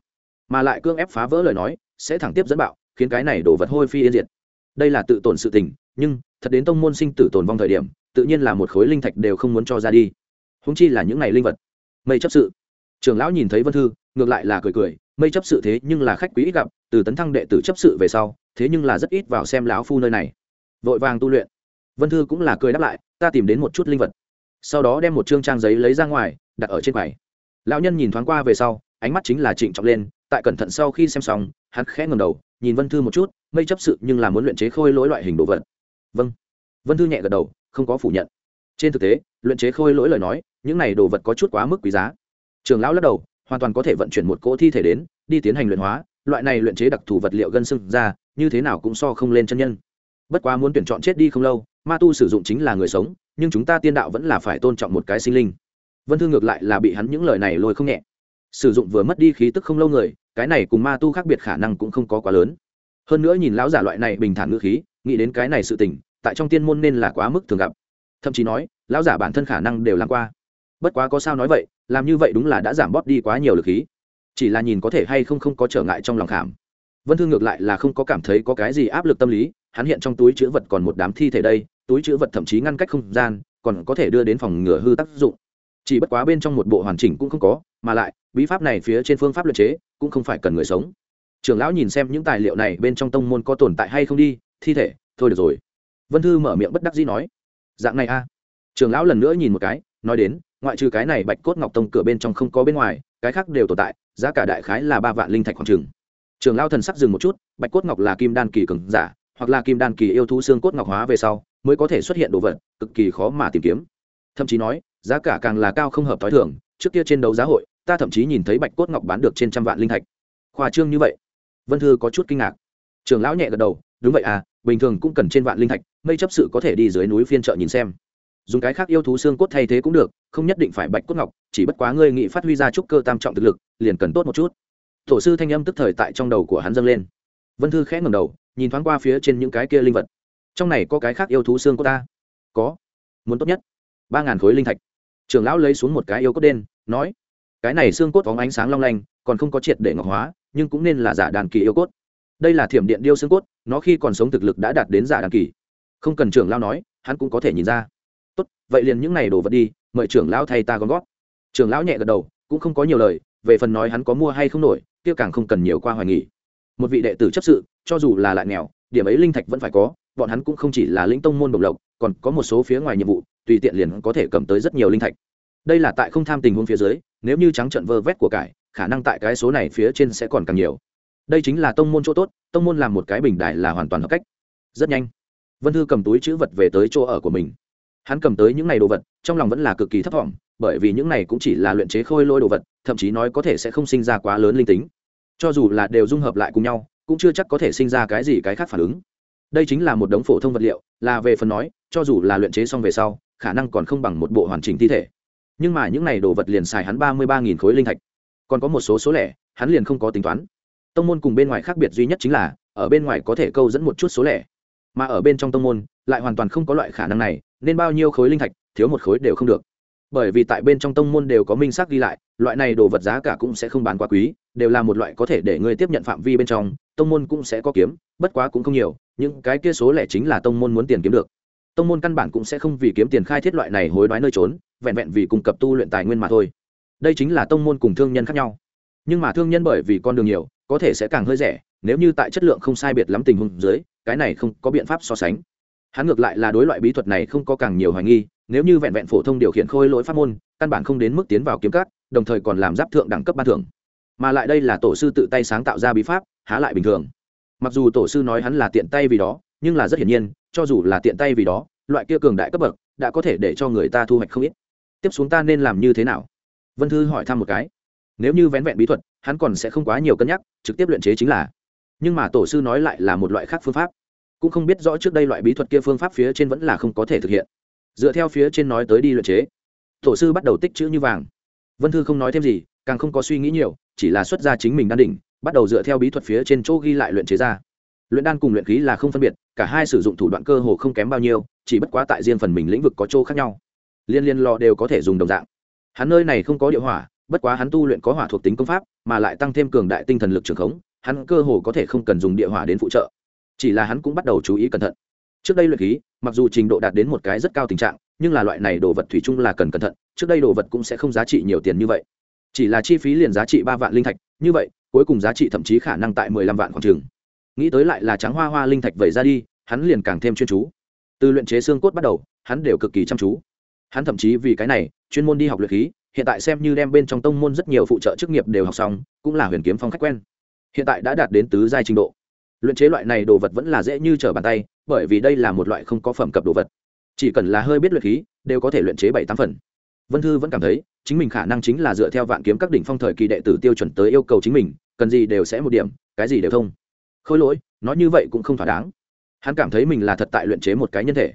Mà lại cưỡng ép phá vỡ lời nói, sẽ thẳng tiếp dẫn bạo, khiến cái này đổ vật hôi phi yên diệt đây là tự tổn sự tình, nhưng, thật đến tông môn sinh tử tồn vong thời điểm, tự nhiên là một khối linh thạch đều không muốn cho ra đi. Húng chi là những này linh vật. Mây chấp sự. Trưởng lão nhìn thấy vân thư, ngược lại là cười cười, mây chấp sự thế nhưng là khách quý ít gặp, từ tấn thăng đệ tử chấp sự về sau, thế nhưng là rất ít vào xem lão phu nơi này. Vội vàng tu luyện. Vân thư cũng là cười đáp lại, ta tìm đến một chút linh vật. Sau đó đem một chương trang giấy lấy ra ngoài, đặt ở trên quầy. Lão nhân nhìn thoáng qua về sau, ánh mắt chính là trịnh trọng lên, tại cẩn thận sau khi xem xong, hắn khẽ ngầm đầu nhìn vân thư một chút, mây chấp sự nhưng là muốn luyện chế khôi lỗi loại hình đồ vật. Vâng. Vân thư nhẹ gật đầu, không có phủ nhận. Trên thực tế, luyện chế khôi lỗi lời nói, những này đồ vật có chút quá mức quý giá. Trường lão lắc đầu, hoàn toàn có thể vận chuyển một cỗ thi thể đến, đi tiến hành luyện hóa, loại này luyện chế đặc thù vật liệu gân sưng ra, như thế nào cũng so không lên chân nhân. Bất quá muốn tuyển chọn chết đi không lâu, ma tu sử dụng chính là người sống, nhưng chúng ta tiên đạo vẫn là phải tôn trọng một cái sinh linh. Vân thư ngược lại là bị hắn những lời này lôi không nhẹ. Sử dụng vừa mất đi khí tức không lâu người cái này cùng ma tu khác biệt khả năng cũng không có quá lớn. Hơn nữa nhìn lão giả loại này bình thản ngữ khí, nghĩ đến cái này sự tình, tại trong tiên môn nên là quá mức thường gặp. Thậm chí nói, lão giả bản thân khả năng đều làm qua. Bất quá có sao nói vậy, làm như vậy đúng là đã giảm bóp đi quá nhiều lực khí. Chỉ là nhìn có thể hay không không có trở ngại trong lòng khảm. Vân thương ngược lại là không có cảm thấy có cái gì áp lực tâm lý, hắn hiện trong túi chữ vật còn một đám thi thể đây, túi chữ vật thậm chí ngăn cách không gian, còn có thể đưa đến phòng ngừa hư tác dụng chỉ bất quá bên trong một bộ hoàn chỉnh cũng không có, mà lại, bí pháp này phía trên phương pháp luật chế cũng không phải cần người sống. Trưởng lão nhìn xem những tài liệu này bên trong tông môn có tồn tại hay không đi, thi thể, thôi được rồi. Vân thư mở miệng bất đắc dĩ nói. Dạng này a. À. trưởng lão lần nữa nhìn một cái, nói đến, ngoại trừ cái này bạch cốt ngọc tông cửa bên trong không có bên ngoài, cái khác đều tồn tại, giá cả đại khái là ba vạn linh thạch khoảng trừng trường lão thần sắc dừng một chút, bạch cốt ngọc là kim đan kỳ cường giả, hoặc là kim đan kỳ yêu thú xương cốt ngọc hóa về sau, mới có thể xuất hiện đồ vật, cực kỳ khó mà tìm kiếm. Thậm chí nói giá cả càng là cao không hợp t h o i thường, trước kia trên đấu giá hội, ta thậm chí nhìn thấy bạch cốt ngọc bán được trên trăm vạn linh thạch. Khoa trương như vậy. Vân thư có chút kinh ngạc. Trường lão nhẹ gật đầu, đúng vậy à bình thường cũng cần trên vạn linh thạch, mây chấp sự có thể đi dưới núi phiên chợ nhìn xem. Dùng cái khác yêu thú xương cốt thay thế cũng được, không nhất định phải bạch cốt ngọc, chỉ bất quá ngươi nghị phát huy ra trúc cơ tam trọng thực lực, liền cần tốt một chút. Tổ sư thanh âm tức thời tại trong đầu của hắn dâng lên. Vân thư khẽ ngầm đầu, nhìn thoáng qua phía trên những cái kia linh vật. Trong này có cái khác yêu thú xương cốt ta. Có. Muốn tốt nhất. Ba ngàn khối linh thạch trưởng lão lấy xuống một cái yêu cốt đen, nói, cái này xương cốt phóng ánh sáng long lanh, còn không có triệt để ngọc hóa, nhưng cũng nên là giả đàn kỳ yêu cốt. Đây là thiểm điện điêu xương cốt, nó khi còn sống thực lực đã đạt đến giả đàn kỳ. Không cần trưởng lão nói, hắn cũng có thể nhìn ra. Tốt, vậy liền những này đồ vật đi, mời trưởng lão thay ta gom gót. Trưởng lão nhẹ gật đầu, cũng không có nhiều lời, về phần nói hắn có mua hay không nổi, kia càng không cần nhiều qua hoài nghỉ. Một vị đệ tử chấp sự, cho dù là lại nghèo, điểm ấy linh thạch vẫn phải có, bọn hắn cũng không chỉ là lĩnh tông môn độc lộc, còn có một số phía ngoài nhiệm vụ tùy tiện liền có thể cầm tới rất nhiều linh thạch. Đây là tại không tham tình huống phía dưới, nếu như trắng trận vơ vét của cải, khả năng tại cái số này phía trên sẽ còn càng nhiều. Đây chính là tông môn chỗ tốt, tông môn làm một cái bình đại là hoàn toàn hợp cách. Rất nhanh, vân thư cầm túi chữ vật về tới chỗ ở của mình. Hắn cầm tới những n à y đồ vật, trong lòng vẫn là cực kỳ thấp t bởi vì những này cũng chỉ là luyện chế khôi lôi đồ vật, thậm chí nói có thể sẽ không sinh ra quá lớn linh tính. Cho dù là đều dung hợp lại cùng nhau, cũng chưa chắc có thể sinh ra cái gì cái khác phản ứng. Đây chính là một đống phổ thông vật liệu, là về phần nói, cho dù là luyện chế xong về sau khả năng còn không bằng một bộ hoàn chỉnh thi thể. Nhưng mà những này đồ vật liền xài hắn ba mươi ba nghìn khối linh thạch. Còn có một số số lẻ, hắn liền không có tính toán. Tông môn cùng bên ngoài khác biệt duy nhất chính là, ở bên ngoài có thể câu dẫn một chút số lẻ. Mà ở bên trong tông môn, lại hoàn toàn không có loại khả năng này, nên bao nhiêu khối linh thạch, thiếu một khối đều không được. Bởi vì tại bên trong tông môn đều có minh xác ghi lại, loại này đồ vật giá cả cũng sẽ không bán quá quý, đều là một loại có thể để người tiếp nhận phạm vi bên trong, tông môn cũng sẽ có kiếm, bất quá cũng không nhiều, những cái kia số lẻ chính là tông môn muốn tiền kiếm được tông môn căn bản cũng sẽ không vì kiếm tiền khai thiết loại này hối đoái nơi trốn, vẹn vẹn vì cung cấp tu luyện tài nguyên mà thôi. Đây chính là tông môn cùng thương nhân khác nhau. Nhưng mà thương nhân bởi vì con đường nhiều, có thể sẽ càng hơi rẻ, nếu như tại chất lượng không sai biệt lắm tình huống dưới, cái này không có biện pháp so sánh. Hắn ngược lại là đối loại bí thuật này không có càng nhiều hoài nghi, nếu như vẹn vẹn phổ thông điều khiển khôi lỗi pháp môn, căn bản không đến mức tiến vào kiếm cắt đồng thời còn làm giáp thượng đẳng cấp ban thưởng. Mà lại đây là tổ sư tự tay sáng tạo ra bí pháp, há lại bình thường. Mặc dù tổ sư nói hắn là tiện tay vì đó, nhưng là rất hiển nhiên cho dù là tiện tay vì đó, loại kia cường đại cấp bậc đã có thể để cho người ta thu hoạch không ít. Tiếp xuống ta nên làm như thế nào? Vân thư hỏi thăm một cái. Nếu như vén vẹn bí thuật, hắn còn sẽ không quá nhiều cân nhắc, trực tiếp luyện chế chính là. Nhưng mà tổ sư nói lại là một loại khác phương pháp. Cũng không biết rõ trước đây loại bí thuật kia phương pháp phía trên vẫn là không có thể thực hiện. Dựa theo phía trên nói tới đi luyện chế. Tổ sư bắt đầu tích chữ như vàng. Vân thư không nói thêm gì, càng không có suy nghĩ nhiều, chỉ là xuất ra chính mình đan đỉnh, bắt đầu dựa theo bí thuật phía trên chỗ ghi lại luyện chế ra. Luyện đan cùng luyện khí là không phân biệt cả hai sử dụng thủ đoạn cơ hồ không kém bao nhiêu, chỉ bất quá tại riêng phần mình lĩnh vực có chỗ khác nhau. Liên liên lò đều có thể dùng đồng dạng. Hắn nơi này không có địa hỏa, bất quá hắn tu luyện có hỏa thuộc tính công pháp, mà lại tăng thêm cường đại tinh thần lực trường khống, hắn cơ hồ có thể không cần dùng địa hỏa đến phụ trợ. Chỉ là hắn cũng bắt đầu chú ý cẩn thận. Trước đây luyện khí, mặc dù trình độ đạt đến một cái rất cao tình trạng, nhưng là loại này đồ vật thủy chung là cần cẩn thận, trước đây đồ vật cũng sẽ không giá trị nhiều tiền như vậy. Chỉ là chi phí liền giá trị ba vạn linh thạch, như vậy, cuối cùng giá trị thậm chí khả năng tại mười lăm vạn khoảng trường nghĩ tới lại là trắng hoa hoa linh thạch vẩy ra đi, hắn liền càng thêm chuyên chú. Từ luyện chế xương cốt bắt đầu, hắn đều cực kỳ chăm chú. Hắn thậm chí vì cái này, chuyên môn đi học luyện khí, hiện tại xem như đem bên trong tông môn rất nhiều phụ trợ chức nghiệp đều học xong, cũng là huyền kiếm phong khách quen. Hiện tại đã đạt đến tứ giai trình độ. Luyện chế loại này đồ vật vẫn là dễ như trở bàn tay, bởi vì đây là một loại không có phẩm cập đồ vật. Chỉ cần là hơi biết luyện khí, đều có thể luyện chế bảy tám phần. Vân thư vẫn cảm thấy, chính mình khả năng chính là dựa theo vạn kiếm các đỉnh phong thời kỳ đệ tử tiêu chuẩn tới yêu cầu chính mình, cần gì đều sẽ một điểm, cái gì đều thông khôi lỗi, nói như vậy cũng không thỏa đáng. Hắn cảm thấy mình là thật tại luyện chế một cái nhân thể.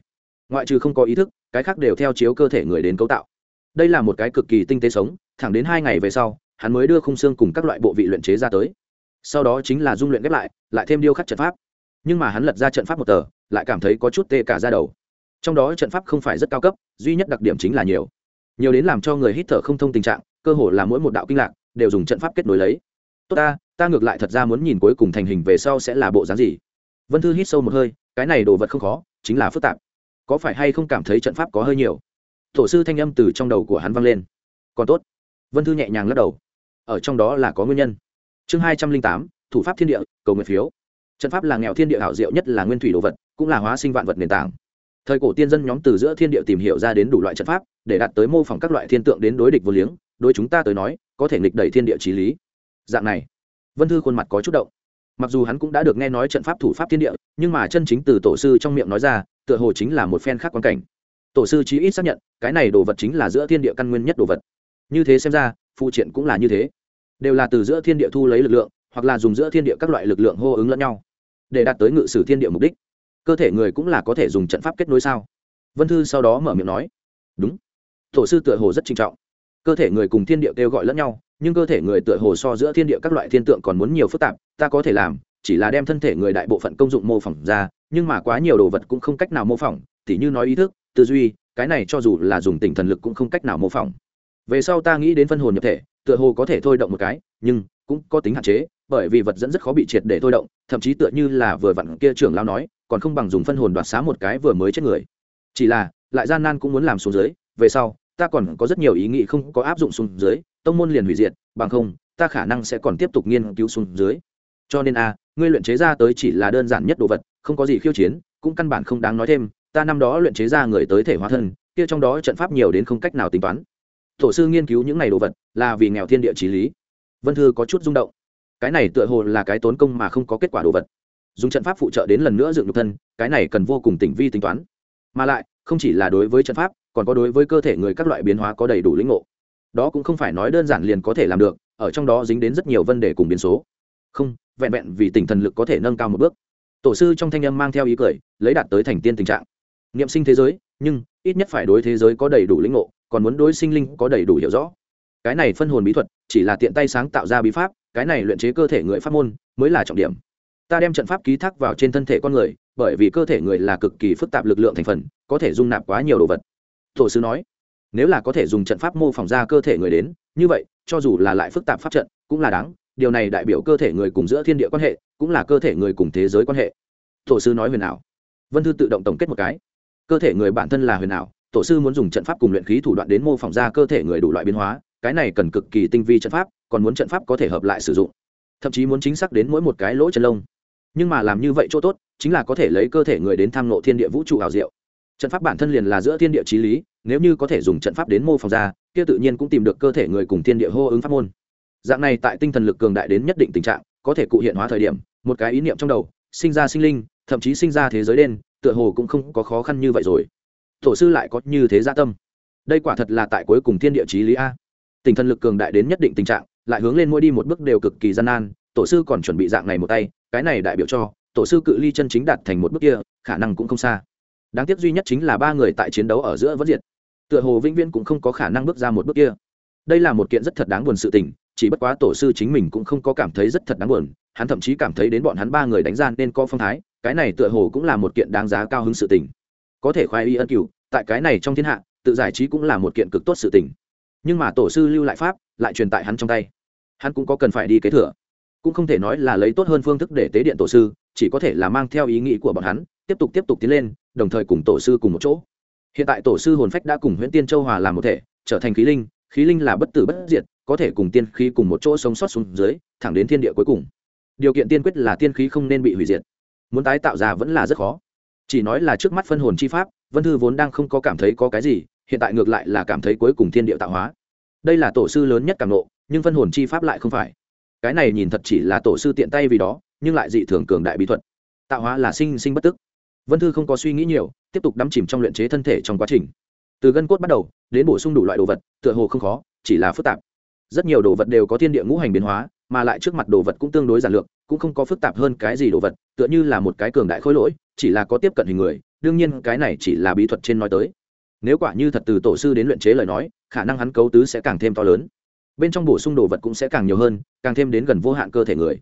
Ngoại trừ không có ý thức, cái khác đều theo chiếu cơ thể người đến cấu tạo. Đây là một cái cực kỳ tinh tế sống, thẳng đến hai ngày về sau, hắn mới đưa khung xương cùng các loại bộ vị luyện chế ra tới. Sau đó chính là dung luyện ghép lại lại thêm điêu khắc trận pháp. Nhưng mà hắn lật ra trận pháp một tờ, lại cảm thấy có chút tê cả ra đầu. Trong đó trận pháp không phải rất cao cấp, duy nhất đặc điểm chính là nhiều. Nhiều đến làm cho người hít thở không thông tình trạng, cơ hồ là mỗi một đạo kinh lạc, đều dùng trận pháp kết nối lấy. Tốt ta ta ngược lại thật ra muốn nhìn cuối cùng thành hình về sau sẽ là bộ dáng gì. Vân thư hít sâu một hơi, cái này đồ vật không khó, chính là phức tạp. Có phải hay không cảm thấy trận pháp có hơi nhiều? Tổ sư thanh âm từ trong đầu của hắn vang lên. Còn tốt. Vân thư nhẹ nhàng lắc đầu. Ở trong đó là có nguyên nhân. Chương hai trăm linh tám, thủ pháp thiên địa, cầu nguyện phiếu. Trận pháp là nghèo thiên địa hảo diệu nhất là nguyên thủy đồ vật, cũng là hóa sinh vạn vật nền tảng. Thời cổ tiên dân nhóm từ giữa thiên địa tìm hiểu ra đến đủ loại trận pháp, để đạt tới mô phỏng các loại thiên tượng đến đối địch vô liếng, đối chúng ta tới nói, có thể nghịch đẩy thiên địa trí lý. Dạng này vân thư khuôn mặt có chút động. Mặc dù hắn cũng đã được nghe nói trận pháp thủ pháp thiên địa, nhưng mà chân chính từ tổ sư trong miệng nói ra, tựa hồ chính là một phen khác quan cảnh. Tổ sư chí ít xác nhận, cái này đồ vật chính là giữa thiên địa căn nguyên nhất đồ vật. Như thế xem ra, phụ triện cũng là như thế. Đều là từ giữa thiên địa thu lấy lực lượng, hoặc là dùng giữa thiên địa các loại lực lượng hô ứng lẫn nhau, để đạt tới ngự sử thiên địa mục đích. Cơ thể người cũng là có thể dùng trận pháp kết nối sao? Vân thư sau đó mở miệng nói, đúng. Tổ sư tựa hồ rất trinh trọng cơ thể người cùng thiên địa kêu gọi lẫn nhau, nhưng cơ thể người tựa hồ so giữa thiên địa các loại thiên tượng còn muốn nhiều phức tạp, ta có thể làm, chỉ là đem thân thể người đại bộ phận công dụng mô phỏng ra, nhưng mà quá nhiều đồ vật cũng không cách nào mô phỏng, tỉ như nói ý thức, tư duy, cái này cho dù là dùng tinh thần lực cũng không cách nào mô phỏng. Về sau ta nghĩ đến phân hồn nhập thể, tựa hồ có thể thôi động một cái, nhưng cũng có tính hạn chế, bởi vì vật dẫn rất khó bị triệt để thôi động, thậm chí tựa như là vừa vặn kia trưởng lao nói, còn không bằng dùng phân hồn đoạt xá một cái vừa mới chết người. Chỉ là, lại gian nan cũng muốn làm xuống dưới, về sau ta còn có rất nhiều ý nghĩ không có áp dụng xuống dưới, tông môn liền hủy diệt, bằng không, ta khả năng sẽ còn tiếp tục nghiên cứu xuống dưới. Cho nên a, ngươi luyện chế ra tới chỉ là đơn giản nhất đồ vật, không có gì khiêu chiến, cũng căn bản không đáng nói thêm, ta năm đó luyện chế ra người tới thể hóa thân, kia trong đó trận pháp nhiều đến không cách nào tính toán. Tổ sư nghiên cứu những này đồ vật là vì nghèo thiên địa trí lý. Vân thư có chút rung động. Cái này tựa hồ là cái tốn công mà không có kết quả đồ vật. Dùng trận pháp phụ trợ đến lần nữa dựng nhục thân, cái này cần vô cùng tỉnh vi tính toán. Mà lại, không chỉ là đối với trận pháp còn có đối với cơ thể người các loại biến hóa có đầy đủ lĩnh ngộ. Đó cũng không phải nói đơn giản liền có thể làm được, ở trong đó dính đến rất nhiều vấn đề cùng biến số. Không, vẹn vẹn vì tinh thần lực có thể nâng cao một bước. Tổ sư trong thanh âm mang theo ý cười, lấy đạt tới thành tiên tình trạng. Niệm sinh thế giới, nhưng, ít nhất phải đối thế giới có đầy đủ lĩnh ngộ, còn muốn đối sinh linh có đầy đủ hiểu rõ. Cái này phân hồn bí thuật, chỉ là tiện tay sáng tạo ra bí pháp, cái này luyện chế cơ thể người pháp môn, mới là trọng điểm. Ta đem trận pháp ký thác vào trên thân thể con người, bởi vì cơ thể người là cực kỳ phức tạp lực lượng thành phần, có thể dung nạp quá nhiều đồ vật tổ sư nói, nếu là có thể dùng trận pháp mô phỏng ra cơ thể người đến, như vậy, cho dù là lại phức tạp pháp trận, cũng là đáng, điều này đại biểu cơ thể người cùng giữa thiên địa quan hệ, cũng là cơ thể người cùng thế giới quan hệ. Tổ sư nói huyền ảo. Vân thư tự động tổng kết một cái. Cơ thể người bản thân là huyền ảo, tổ sư muốn dùng trận pháp cùng luyện khí thủ đoạn đến mô phỏng ra cơ thể người đủ loại biến hóa, cái này cần cực kỳ tinh vi trận pháp, còn muốn trận pháp có thể hợp lại sử dụng. Thậm chí muốn chính xác đến mỗi một cái lỗ chân lông. Nhưng mà làm như vậy chỗ tốt, chính là có thể lấy cơ thể người đến tham nộ thiên địa vũ trụ ảo diệu trận pháp bản thân liền là giữa thiên địa trí lý, nếu như có thể dùng trận pháp đến mô phỏng ra, kia tự nhiên cũng tìm được cơ thể người cùng thiên địa hô ứng pháp môn. Dạng này tại tinh thần lực cường đại đến nhất định tình trạng, có thể cụ hiện hóa thời điểm, một cái ý niệm trong đầu, sinh ra sinh linh, thậm chí sinh ra thế giới đen, tựa hồ cũng không có khó khăn như vậy rồi. Tổ sư lại có như thế gia tâm. Đây quả thật là tại cuối cùng thiên địa chí lý a. Tinh thần lực cường đại đến nhất định tình trạng, lại hướng lên mỗi đi một bước đều cực kỳ gian nan, tổ sư còn chuẩn bị dạng này một tay, cái này đại biểu cho, tổ sư cự ly chân chính đạt thành một bước kia, khả năng cũng không xa đáng tiếc duy nhất chính là ba người tại chiến đấu ở giữa vẫn diệt. Tựa hồ vĩnh viễn cũng không có khả năng bước ra một bước kia. Đây là một kiện rất thật đáng buồn sự tình, chỉ bất quá tổ sư chính mình cũng không có cảm thấy rất thật đáng buồn, hắn thậm chí cảm thấy đến bọn hắn ba người đánh gian nên có phong thái, cái này tựa hồ cũng là một kiện đáng giá cao hứng sự tình. Có thể khoai y ân cửu, tại cái này trong thiên hạ, tự giải trí cũng là một kiện cực tốt sự tình. Nhưng mà tổ sư lưu lại pháp, lại truyền tại hắn trong tay. Hắn cũng có cần phải đi kế thừa. Cũng không thể nói là lấy tốt hơn phương thức để tế điện tổ sư, chỉ có thể là mang theo ý nghĩ của bọn hắn, tiếp tục tiếp tục tiến lên đồng thời cùng tổ sư cùng một chỗ. Hiện tại tổ sư hồn phách đã cùng huyễn tiên châu hòa làm một thể, trở thành khí linh khí linh là bất tử bất diệt, có thể cùng tiên khí cùng một chỗ sống sót xuống dưới, thẳng đến thiên địa cuối cùng. Điều kiện tiên quyết là tiên khí không nên bị hủy diệt. Muốn tái tạo ra vẫn là rất khó. Chỉ nói là trước mắt phân hồn chi pháp, vân thư vốn đang không có cảm thấy có cái gì, hiện tại ngược lại là cảm thấy cuối cùng thiên địa tạo hóa. Đây là tổ sư lớn nhất cảm nộ nhưng phân hồn chi pháp lại không phải. Cái này nhìn thật chỉ là tổ sư tiện tay vì đó, nhưng lại dị thường cường đại bí thuật. Tạo hóa là sinh sinh bất tức vân thư không có suy nghĩ nhiều, tiếp tục đắm chìm trong luyện chế thân thể trong quá trình. Từ gân cốt bắt đầu, đến bổ sung đủ loại đồ vật, tựa hồ không khó, chỉ là phức tạp. Rất nhiều đồ vật đều có thiên địa ngũ hành biến hóa, mà lại trước mặt đồ vật cũng tương đối giản lược, cũng không có phức tạp hơn cái gì đồ vật, tựa như là một cái cường đại khối lỗi, chỉ là có tiếp cận hình người, đương nhiên cái này chỉ là bí thuật trên nói tới. Nếu quả như thật từ tổ sư đến luyện chế lời nói, khả năng hắn cấu tứ sẽ càng thêm to lớn. Bên trong bổ sung đồ vật cũng sẽ càng nhiều hơn, càng thêm đến gần vô hạn cơ thể người.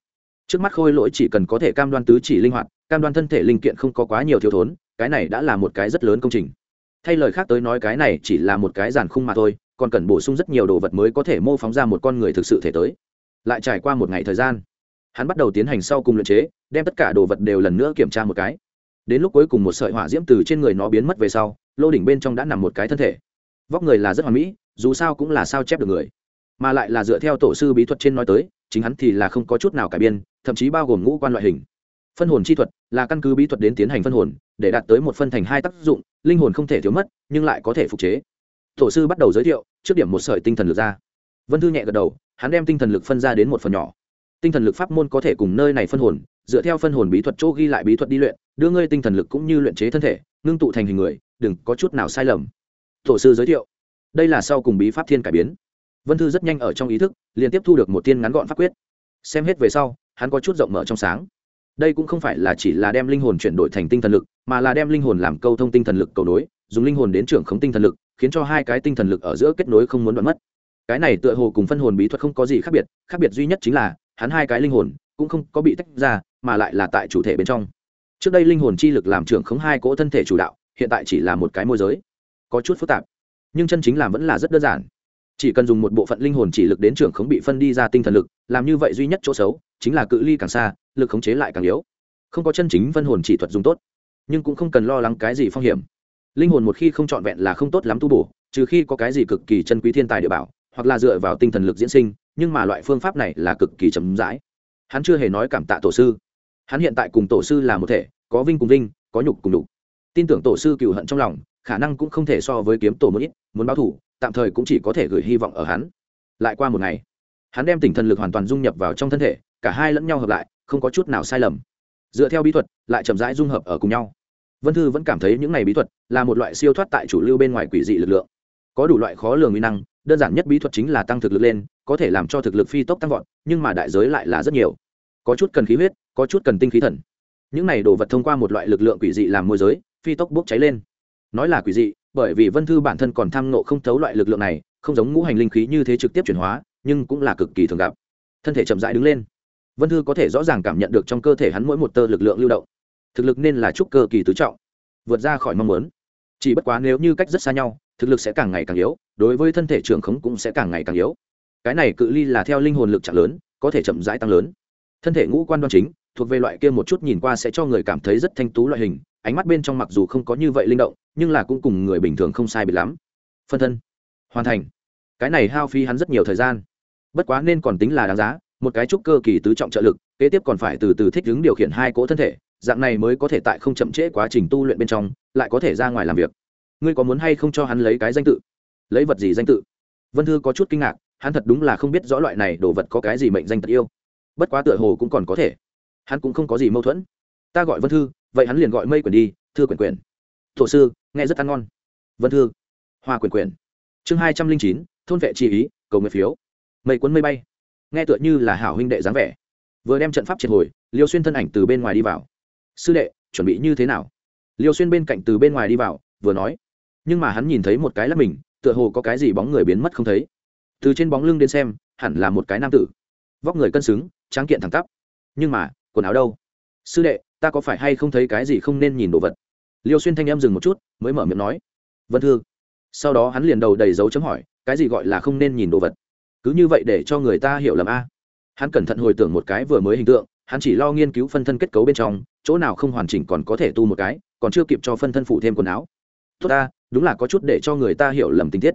Trước mắt khôi lỗi chỉ cần có thể cam đoan tứ chỉ linh hoạt cam đoan thân thể linh kiện không có quá nhiều thiếu thốn, cái này đã là một cái rất lớn công trình. Thay lời khác tới nói cái này chỉ là một cái giàn khung mà thôi, còn cần bổ sung rất nhiều đồ vật mới có thể mô phóng ra một con người thực sự thể tới. Lại trải qua một ngày thời gian, hắn bắt đầu tiến hành sau cùng luyện chế, đem tất cả đồ vật đều lần nữa kiểm tra một cái. Đến lúc cuối cùng một sợi hỏa diễm từ trên người nó biến mất về sau, lô đỉnh bên trong đã nằm một cái thân thể. Vóc người là rất hoàn mỹ, dù sao cũng là sao chép được người. Mà lại là dựa theo tổ sư bí thuật trên nói tới, chính hắn thì là không có chút nào cải biên, thậm chí bao gồm ngũ quan loại hình phân hồn chi thuật là căn cứ bí thuật đến tiến hành phân hồn, để đạt tới một phân thành hai tác dụng, linh hồn không thể thiếu mất, nhưng lại có thể phục chế. Tổ sư bắt đầu giới thiệu, trước điểm một sợi tinh thần lực ra. Vân thư nhẹ gật đầu, hắn đem tinh thần lực phân ra đến một phần nhỏ. Tinh thần lực pháp môn có thể cùng nơi này phân hồn, dựa theo phân hồn bí thuật chỗ ghi lại bí thuật đi luyện, đưa ngươi tinh thần lực cũng như luyện chế thân thể, ngưng tụ thành hình người, đừng có chút nào sai lầm. Tổ sư giới thiệu, đây là sau cùng bí pháp thiên cải biến. Vân thư rất nhanh ở trong ý thức liền tiếp thu được một tiên ngắn gọn pháp quyết. Xem hết về sau, hắn có chút rộng mở trong sáng đây cũng không phải là chỉ là đem linh hồn chuyển đổi thành tinh thần lực, mà là đem linh hồn làm câu thông tinh thần lực cầu nối, dùng linh hồn đến trưởng khống tinh thần lực, khiến cho hai cái tinh thần lực ở giữa kết nối không muốn đoạn mất. Cái này tựa hồ cùng phân hồn bí thuật không có gì khác biệt khác biệt duy nhất chính là, hắn hai cái linh hồn cũng không có bị tách ra, mà lại là tại chủ thể bên trong. Trước đây linh hồn chi lực làm trưởng khống hai cỗ thân thể chủ đạo, hiện tại chỉ là một cái môi giới. Có chút phức tạp, nhưng chân chính làm vẫn là rất đơn giản. Chỉ cần dùng một bộ phận linh hồn chỉ lực đến trưởng khống bị phân đi ra tinh thần lực, làm như vậy duy nhất chỗ xấu chính là cự ly càng xa, lực khống chế lại càng yếu. Không có chân chính phân hồn chỉ thuật dùng tốt, nhưng cũng không cần lo lắng cái gì phong hiểm. Linh hồn một khi không trọn vẹn là không tốt lắm tu bổ, trừ khi có cái gì cực kỳ chân quý thiên tài địa bảo, hoặc là dựa vào tinh thần lực diễn sinh, nhưng mà loại phương pháp này là cực kỳ chấm dãi hắn chưa hề nói cảm tạ tổ sư. Hắn hiện tại cùng tổ sư là một thể, có vinh cùng vinh, có nhục cùng nhục. Tin tưởng tổ sư cựu hận trong lòng, khả năng cũng không thể so với kiếm tổ một ít, muốn báo thủ, tạm thời cũng chỉ có thể gửi hy vọng ở hắn. Lại qua một ngày, hắn đem tinh thần lực hoàn toàn dung nhập vào trong thân thể cả hai lẫn nhau hợp lại, không có chút nào sai lầm. Dựa theo bí thuật, lại chậm rãi dung hợp ở cùng nhau. Vân thư vẫn cảm thấy những này bí thuật là một loại siêu thoát tại chủ lưu bên ngoài quỷ dị lực lượng. Có đủ loại khó lường uy năng, đơn giản nhất bí thuật chính là tăng thực lực lên, có thể làm cho thực lực phi tốc tăng vọt, nhưng mà đại giới lại là rất nhiều. Có chút cần khí huyết, có chút cần tinh khí thần. Những này đồ vật thông qua một loại lực lượng quỷ dị làm môi giới, phi tốc bốc cháy lên. Nói là quỷ dị, bởi vì vân thư bản thân còn tham nộ không thấu loại lực lượng này, không giống ngũ hành linh khí như thế trực tiếp chuyển hóa, nhưng cũng là cực kỳ thường gặp. Thân thể chậm rãi đứng lên vân thư có thể rõ ràng cảm nhận được trong cơ thể hắn mỗi một tơ lực lượng lưu động. Thực lực nên là trúc cơ kỳ tứ trọng. Vượt ra khỏi mong muốn. Chỉ bất quá nếu như cách rất xa nhau, thực lực sẽ càng ngày càng yếu, đối với thân thể trường khống cũng sẽ càng ngày càng yếu. Cái này cự ly là theo linh hồn lực chặt lớn, có thể chậm rãi tăng lớn. Thân thể ngũ quan đoan chính, thuộc về loại kia một chút nhìn qua sẽ cho người cảm thấy rất thanh tú loại hình, ánh mắt bên trong mặc dù không có như vậy linh động, nhưng là cũng cùng người bình thường không sai biệt lắm. Phân thân. Hoàn thành. Cái này hao phí hắn rất nhiều thời gian. Bất quá nên còn tính là đáng giá một cái trúc cơ kỳ tứ trọng trợ lực, kế tiếp còn phải từ từ thích ứng điều khiển hai cỗ thân thể, dạng này mới có thể tại không chậm trễ quá trình tu luyện bên trong, lại có thể ra ngoài làm việc. Ngươi có muốn hay không cho hắn lấy cái danh tự? Lấy vật gì danh tự? Vân thư có chút kinh ngạc, hắn thật đúng là không biết rõ loại này đồ vật có cái gì mệnh danh tật yêu. Bất quá tựa hồ cũng còn có thể. Hắn cũng không có gì mâu thuẫn. Ta gọi vân thư, vậy hắn liền gọi mây quyển đi, thư quyển quyển thổ sư, nghe rất ăn ngon. Vân thư, hoa quyển quyển chương hai trăm linh chín, thôn vệ chi ý, cầu nguyện phiếu. Mây cuốn mây bay nghe tựa như là hảo huynh đệ dáng vẻ. Vừa đem trận pháp triệt hồi, liêu xuyên thân ảnh từ bên ngoài đi vào. Sư đệ, chuẩn bị như thế nào? Liêu xuyên bên cạnh từ bên ngoài đi vào, vừa nói. Nhưng mà hắn nhìn thấy một cái lắp mình, tựa hồ có cái gì bóng người biến mất không thấy. Từ trên bóng lưng đến xem, hẳn là một cái nam tử. Vóc người cân xứng, tráng kiện thẳng tắp. Nhưng mà, quần áo đâu? Sư đệ, ta có phải hay không thấy cái gì không nên nhìn đồ vật? Liêu xuyên thanh em dừng một chút, mới mở miệng nói. Vân thư. Sau đó hắn liền đầu đầy dấu chấm hỏi, cái gì gọi là không nên nhìn đồ vật? Cứ như vậy để cho người ta hiểu lầm a. Hắn cẩn thận hồi tưởng một cái vừa mới hình tượng, hắn chỉ lo nghiên cứu phân thân kết cấu bên trong, chỗ nào không hoàn chỉnh còn có thể tu một cái, còn chưa kịp cho phân thân phụ thêm quần áo. Tốt ta, đúng là có chút để cho người ta hiểu lầm tình tiết.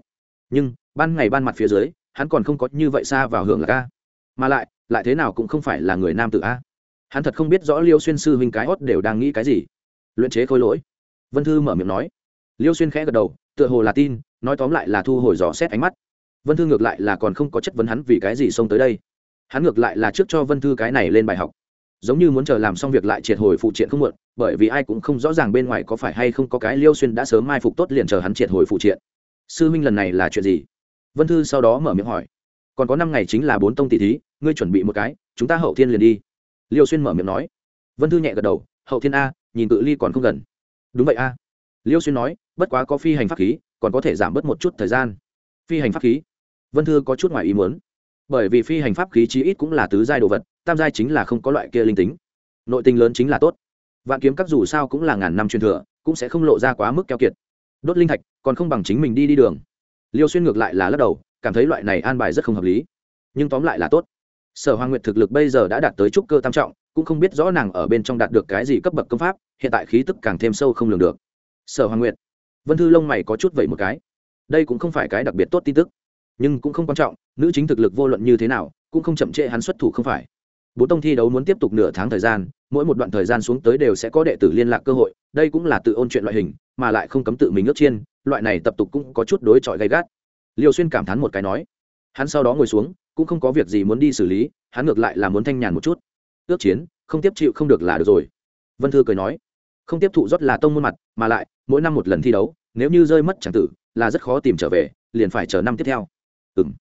Nhưng, ban ngày ban mặt phía dưới, hắn còn không có như vậy xa vào hưởng là ca mà lại lại thế nào cũng không phải là người nam tự a. Hắn thật không biết rõ liêu xuyên sư huynh cái hót đều đang nghĩ cái gì. Luyện chế khôi lỗi. Vân thư mở miệng nói. Liêu xuyên khẽ gật đầu, tựa hồ là tin, nói tóm lại là thu hồi dò xét ánh mắt vân thư ngược lại là còn không có chất vấn hắn vì cái gì xông tới đây. Hắn ngược lại là trước cho vân thư cái này lên bài học. Giống như muốn chờ làm xong việc lại triệt hồi phụ triện không muộn, bởi vì ai cũng không rõ ràng bên ngoài có phải hay không có cái liêu xuyên đã sớm mai phục tốt liền chờ hắn triệt hồi phụ triện. Sư minh lần này là chuyện gì? Vân thư sau đó mở miệng hỏi. Còn có năm ngày chính là bốn tông tỷ thí, ngươi chuẩn bị một cái, chúng ta hậu thiên liền đi. Liêu xuyên mở miệng nói. Vân thư nhẹ gật đầu, hậu thiên a, nhìn cự ly còn không gần. Đúng vậy a. Liêu xuyên nói, bất quá có phi hành pháp khí, còn có thể giảm bớt một chút thời gian. Phi hành pháp khí? Vân thư có chút ngoài ý muốn. Bởi vì phi hành pháp khí chí ít cũng là tứ giai đồ vật, tam giai chính là không có loại kia linh tính. Nội tình lớn chính là tốt. Vạn kiếm các dù sao cũng là ngàn năm truyền thừa, cũng sẽ không lộ ra quá mức keo kiệt. Đốt linh thạch, còn không bằng chính mình đi đi đường. Liêu xuyên ngược lại là lắc đầu, cảm thấy loại này an bài rất không hợp lý. Nhưng tóm lại là tốt. Sở hoàng nguyệt thực lực bây giờ đã đạt tới trúc cơ tam trọng, cũng không biết rõ nàng ở bên trong đạt được cái gì cấp bậc công pháp, hiện tại khí tức càng thêm sâu không lường được. Sở hoàng nguyệt. Vân thư lông mày có chút vậy một cái. Đây cũng không phải cái đặc biệt tốt tin tức nhưng cũng không quan trọng, nữ chính thực lực vô luận như thế nào, cũng không chậm trễ hắn xuất thủ không phải. Bốn tông thi đấu muốn tiếp tục nửa tháng thời gian, mỗi một đoạn thời gian xuống tới đều sẽ có đệ tử liên lạc cơ hội, đây cũng là tự ôn chuyện loại hình, mà lại không cấm tự mình ước chiên, loại này tập tục cũng có chút đối chọi gay gắt. Liều xuyên cảm thán một cái nói, hắn sau đó ngồi xuống, cũng không có việc gì muốn đi xử lý, hắn ngược lại là muốn thanh nhàn một chút. Ước chiến, không tiếp chịu không được là được rồi. Vân thư cười nói, không tiếp thụ rót là tông môn mặt, mà lại, mỗi năm một lần thi đấu, nếu như rơi mất c tử, là rất khó tìm trở về, liền phải chờ năm tiếp theo ừ m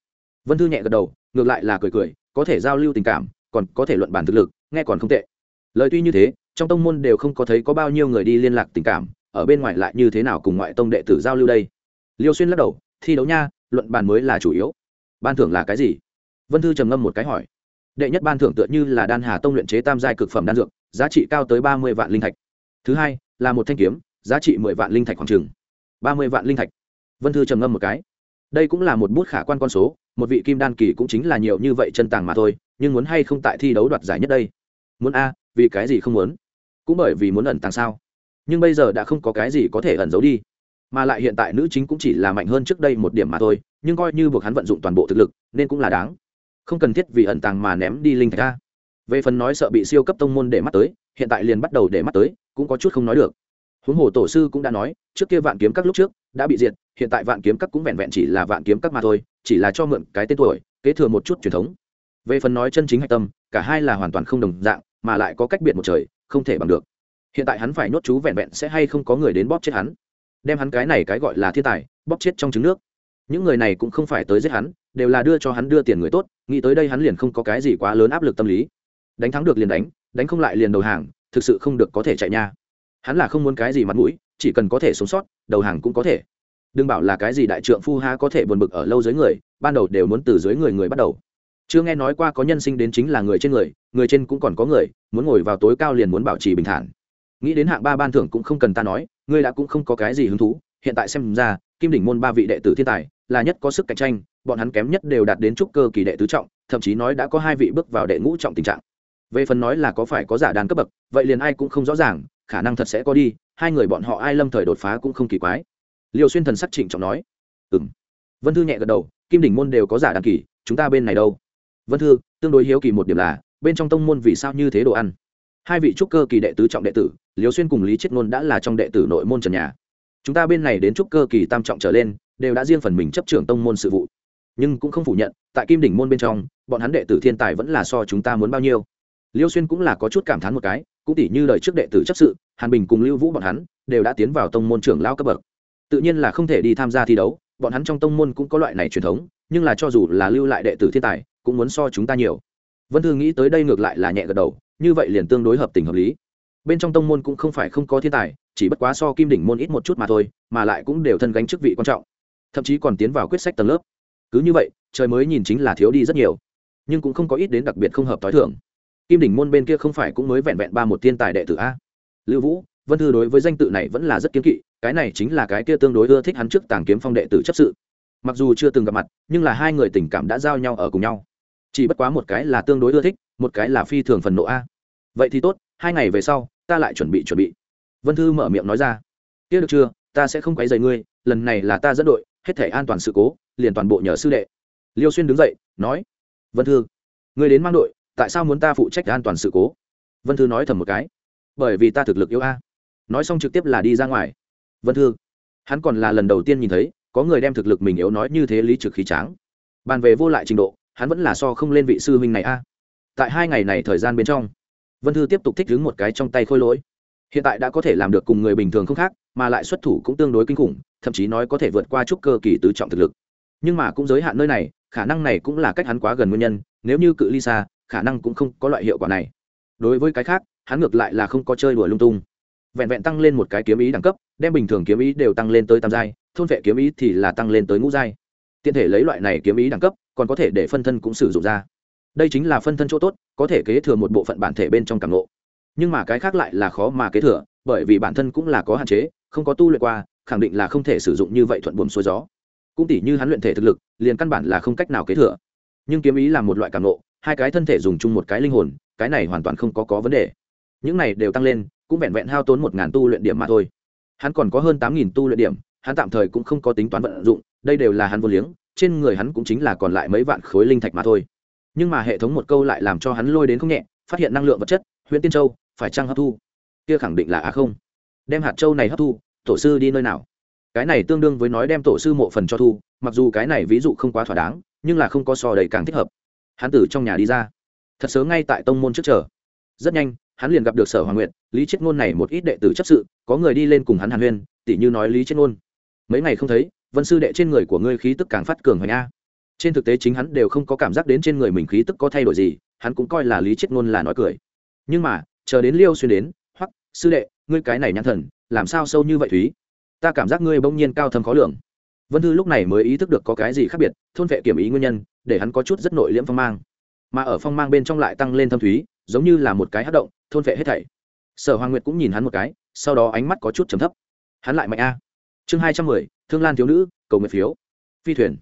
vân thư nhẹ gật đầu, ngược lại là cười cười, có thể giao lưu tình cảm, còn có thể luận bản thực lực, nghe còn không tệ. Lời tuy như thế, trong tông môn đều không có thấy có bao nhiêu người đi liên lạc tình cảm, ở bên ngoài lại như thế nào cùng ngoại tông đệ tử giao lưu đây? Liêu xuyên lắc đầu, thi đấu nha, luận bàn mới là chủ yếu. Ban thưởng là cái gì? Vân thư trầm ngâm một cái hỏi. Đệ nhất ban thưởng tựa như là đan hà tông luyện chế tam giai cực phẩm đan dược, giá trị cao tới ba mươi vạn linh thạch. Thứ hai, là một thanh kiếm, giá trị mười vạn linh thạch khoảng trừng ba mươi vạn linh thạch. Vân thư trầm ngâm một cái đây cũng là một bút khả quan con số, một vị kim đan kỳ cũng chính là nhiều như vậy chân tàng mà thôi, nhưng muốn hay không tại thi đấu đoạt giải nhất đây? Muốn a, vì cái gì không muốn? Cũng bởi vì muốn ẩn tàng sao? Nhưng bây giờ đã không có cái gì có thể ẩn giấu đi. Mà lại hiện tại nữ chính cũng chỉ là mạnh hơn trước đây một điểm mà thôi, nhưng coi như buộc hắn vận dụng toàn bộ thực lực, nên cũng là đáng. Không cần thiết vì ẩn tàng mà ném đi linh thạch ra về phần nói sợ bị siêu cấp tông môn để mắt tới, hiện tại liền bắt đầu để mắt tới, cũng có chút không nói được. Huống hồ tổ sư cũng đã nói, trước kia vạn kiếm các lúc trước đã bị diệt, hiện tại vạn kiếm các cũng vẹn vẹn chỉ là vạn kiếm các mà thôi, chỉ là cho mượn cái tên tuổi, kế thừa một chút truyền thống. Về phần nói chân chính hạch tâm, cả hai là hoàn toàn không đồng dạng, mà lại có cách biệt một trời, không thể bằng được. Hiện tại hắn phải nhốt chú vẹn vẹn sẽ hay không có người đến bóp chết hắn. Đem hắn cái này cái gọi là thiên tài, bóp chết trong trứng nước. Những người này cũng không phải tới giết hắn, đều là đưa cho hắn đưa tiền người tốt, nghĩ tới đây hắn liền không có cái gì quá lớn áp lực tâm lý. Đánh thắng được liền đánh đánh không lại liền đầu hàng, thực sự không được có thể chạy nha. Hắn là không muốn cái gì mặt mũi, chỉ cần có thể sống sót đầu hàng cũng có thể. Đừng bảo là cái gì đại trượng phu ha có thể buồn bực ở lâu dưới người, ban đầu đều muốn từ dưới người người bắt đầu. Chưa nghe nói qua có nhân sinh đến chính là người trên người người trên cũng còn có người, muốn ngồi vào tối cao liền muốn bảo trì bình thản. Nghĩ đến hạng ba ban thưởng cũng không cần ta nói, ngươi đã cũng không có cái gì hứng thú. Hiện tại xem ra, kim đỉnh môn ba vị đệ tử thiên tài, là nhất có sức cạnh tranh, bọn hắn kém nhất đều đạt đến trúc cơ kỳ đệ tứ trọng, thậm chí nói đã có hai vị bước vào đệ ngũ trọng tình trạng. Về phần nói là có phải có giả đàn cấp bậc, vậy liền ai cũng không rõ ràng, khả năng thật sẽ có đi hai người bọn họ ai lâm thời đột phá cũng không kỳ quái. Liêu xuyên thần sắc trịnh trọng nói ừ m vân thư nhẹ gật đầu, kim đỉnh môn đều có giả đàn kỳ, chúng ta bên này đâu? Vân thư, tương đối hiếu kỳ một điểm là, bên trong tông môn vì sao như thế đồ ăn? Hai vị trúc cơ kỳ đệ tứ trọng đệ tử, liêu xuyên cùng lý chết ngôn đã là trong đệ tử nội môn trần nhà. Chúng ta bên này đến trúc cơ kỳ tam trọng trở lên, đều đã riêng phần mình chấp trưởng tông môn sự vụ. Nhưng cũng không phủ nhận, tại kim đỉnh môn bên trong, bọn hắn đệ tử thiên tài vẫn là so chúng ta muốn bao nhiêu. Liêu xuyên cũng là có chút cảm thán một cái, cũng tỉ như lời trước đệ tử chấp sự hàn bình cùng lưu vũ bọn hắn đều đã tiến vào tông môn trưởng lao cấp bậc. Tự nhiên là không thể đi tham gia thi đấu, bọn hắn trong tông môn cũng có loại này truyền thống, nhưng là cho dù là lưu lại đệ tử thiên tài, cũng muốn so chúng ta nhiều. Vân thư nghĩ tới đây ngược lại là nhẹ gật đầu, như vậy liền tương đối hợp tình hợp lý. Bên trong tông môn cũng không phải không có thiên tài, chỉ bất quá so kim đỉnh môn ít một chút mà thôi, mà lại cũng đều thân gánh chức vị quan trọng. Thậm chí còn tiến vào quyết sách tầng lớp. Cứ như vậy, trời mới nhìn chính là thiếu đi rất nhiều. Nhưng cũng không có ít đến đặc biệt không hợp t h i thưởng kim đỉnh môn bên kia không phải cũng mới vẹn vẹn ba một thiên tài đệ tử a? Lưu vũ, vân thư đối với danh tự này vẫn là rất kiếm kỵ, cái này chính là cái kia tương đối ưa thích hắn trước tàng kiếm phong đệ tử chấp sự. Mặc dù chưa từng gặp mặt, nhưng là hai người tình cảm đã giao nhau ở cùng nhau. Chỉ bất quá một cái là tương đối ưa thích, một cái là phi thường phần nộ a. Vậy thì tốt, hai ngày về sau, ta lại chuẩn bị chuẩn bị. Vân thư mở miệng nói ra. Kia được chưa, ta sẽ không quấy rầy ngươi, lần này là ta dẫn đội, hết thể an toàn sự cố, liền toàn bộ nhờ sư đệ. Liêu xuyên đứng dậy, nói, vân thư, ngươi đến mang đội, tại sao muốn ta phụ trách an toàn sự cố? Vân thư nói thầm một cái bởi vì ta thực lực yếu a. Nói xong trực tiếp là đi ra ngoài. Vân thư, hắn còn là lần đầu tiên nhìn thấy, có người đem thực lực mình yếu nói như thế lý trực khí tráng. Bàn về vô lại trình độ, hắn vẫn là so không lên vị sư huynh này a. Tại hai ngày này thời gian bên trong, vân thư tiếp tục thích đứng một cái trong tay khôi lỗi. Hiện tại đã có thể làm được cùng người bình thường không khác, mà lại xuất thủ cũng tương đối kinh khủng, thậm chí nói có thể vượt qua chút cơ kỳ tứ trọng thực lực. Nhưng mà cũng giới hạn nơi này, khả năng này cũng là cách hắn quá gần nguyên nhân, nếu như cự ly xa, khả năng cũng không có loại hiệu quả này. Đối với cái khác hắn ngược lại là không có chơi đùa lung tung. Vẹn vẹn tăng lên một cái kiếm ý đẳng cấp đem bình thường kiếm ý đều tăng lên tới tam giai thôn vệ kiếm ý thì là tăng lên tới ngũ giai. Tiện thể lấy loại này kiếm ý đẳng cấp còn có thể để phân thân cũng sử dụng ra. Đây chính là phân thân chỗ tốt có thể kế thừa một bộ phận bản thể bên trong cảm lộ nhưng mà cái khác lại là khó mà kế thừa bởi vì bản thân cũng là có hạn chế không có tu luyện qua khẳng định là không thể sử dụng như vậy thuận buồm xuôi gió. Cũng tỉ như hắn luyện thể thực lực liền căn bản là không cách nào kế thừa. Nhưng kiếm ý là một loại cảm ngộ, hai cái thân thể dùng chung một cái linh hồn cái này hoàn toàn không có có vấn đề những này đều tăng lên, cũng vẹn vẹn hao tốn một ngàn tu luyện điểm mà thôi. Hắn còn có hơn tám nghìn tu luyện điểm, hắn tạm thời cũng không có tính toán vận dụng, đây đều là hắn vô liếng, trên người hắn cũng chính là còn lại mấy vạn khối linh thạch mà thôi. Nhưng mà hệ thống một câu lại làm cho hắn lôi đến không nhẹ, phát hiện năng lượng vật chất huyện tiên châu, phải chăng hấp thu? Kia khẳng định là á không? Đem hạt châu này hấp thu, tổ sư đi nơi nào? Cái này tương đương với nói đem tổ sư mộ phần cho thu, mặc dù cái này ví dụ không quá thỏa đáng, nhưng là không có so đầy càng thích hợp. Hắn từ trong nhà đi ra. Thật sớm ngay tại tông môn trước chờ. Rất nhanh hắn liền gặp được sở hoàng nguyện lý chết ngôn này một ít đệ tử chấp sự, có người đi lên cùng hắn hàn huyên, tỉ như nói lý chết ngôn. Mấy ngày không thấy, vân sư đệ trên người của ngươi khí tức càng phát cường hoành a. Trên thực tế chính hắn đều không có cảm giác đến trên người mình khí tức có thay đổi gì, hắn cũng coi là lý chết ngôn là nói cười. Nhưng mà, chờ đến liêu xuyên đến hoặc sư đệ, ngươi cái này nhãn thần, làm sao sâu như vậy thúy? Ta cảm giác ngươi bỗng nhiên cao thâm khó lường. Vân thư lúc này mới ý thức được có cái gì khác biệt, thôn vệ kiểm ý nguyên nhân, để hắn có chút rất nội liễm phong mang. Mà ở phong mang bên trong lại tăng lên thâm thúy, giống như là một cái hát động thôn vệ hết thảy. Sở hoàng nguyệt cũng nhìn hắn một cái, sau đó ánh mắt có chút trầm thấp. Hắn lại mạnh a. Chương hai trăm mười, thương lan thiếu nữ, cầu nguyện phiếu. Phi thuyền.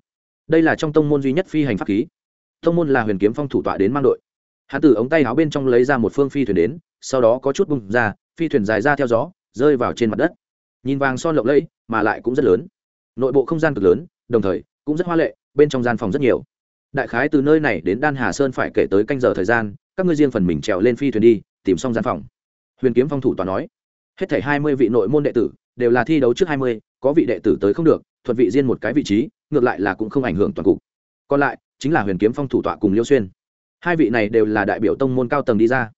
Đây là trong tông môn duy nhất phi hành pháp khí. Tông môn là huyền kiếm phong thủ tọa đến mang đội. Hắn từ ống tay áo bên trong lấy ra một phương phi thuyền đến, sau đó có chút bung ra, phi thuyền dài ra theo gió, rơi vào trên mặt đất. Nhìn vàng son lộng lẫy, mà lại cũng rất lớn. Nội bộ không gian cực lớn, đồng thời, cũng rất hoa lệ, bên trong gian phòng rất nhiều. Đại khái từ nơi này đến đan hà sơn phải kể tới canh giờ thời gian, các ngươi riêng phần mình trèo lên phi thuyền đi tìm xong gian phòng. Huyền kiếm phong thủ tòa nói, hết thảy hai mươi vị nội môn đệ tử đều là thi đấu trước hai mươi, có vị đệ tử tới không được thuận vị riêng một cái vị trí, ngược lại là cũng không ảnh hưởng toàn cục. Còn lại, chính là huyền kiếm phong thủ tọa cùng liêu xuyên. Hai vị này đều là đại biểu tông môn cao tầng đi ra.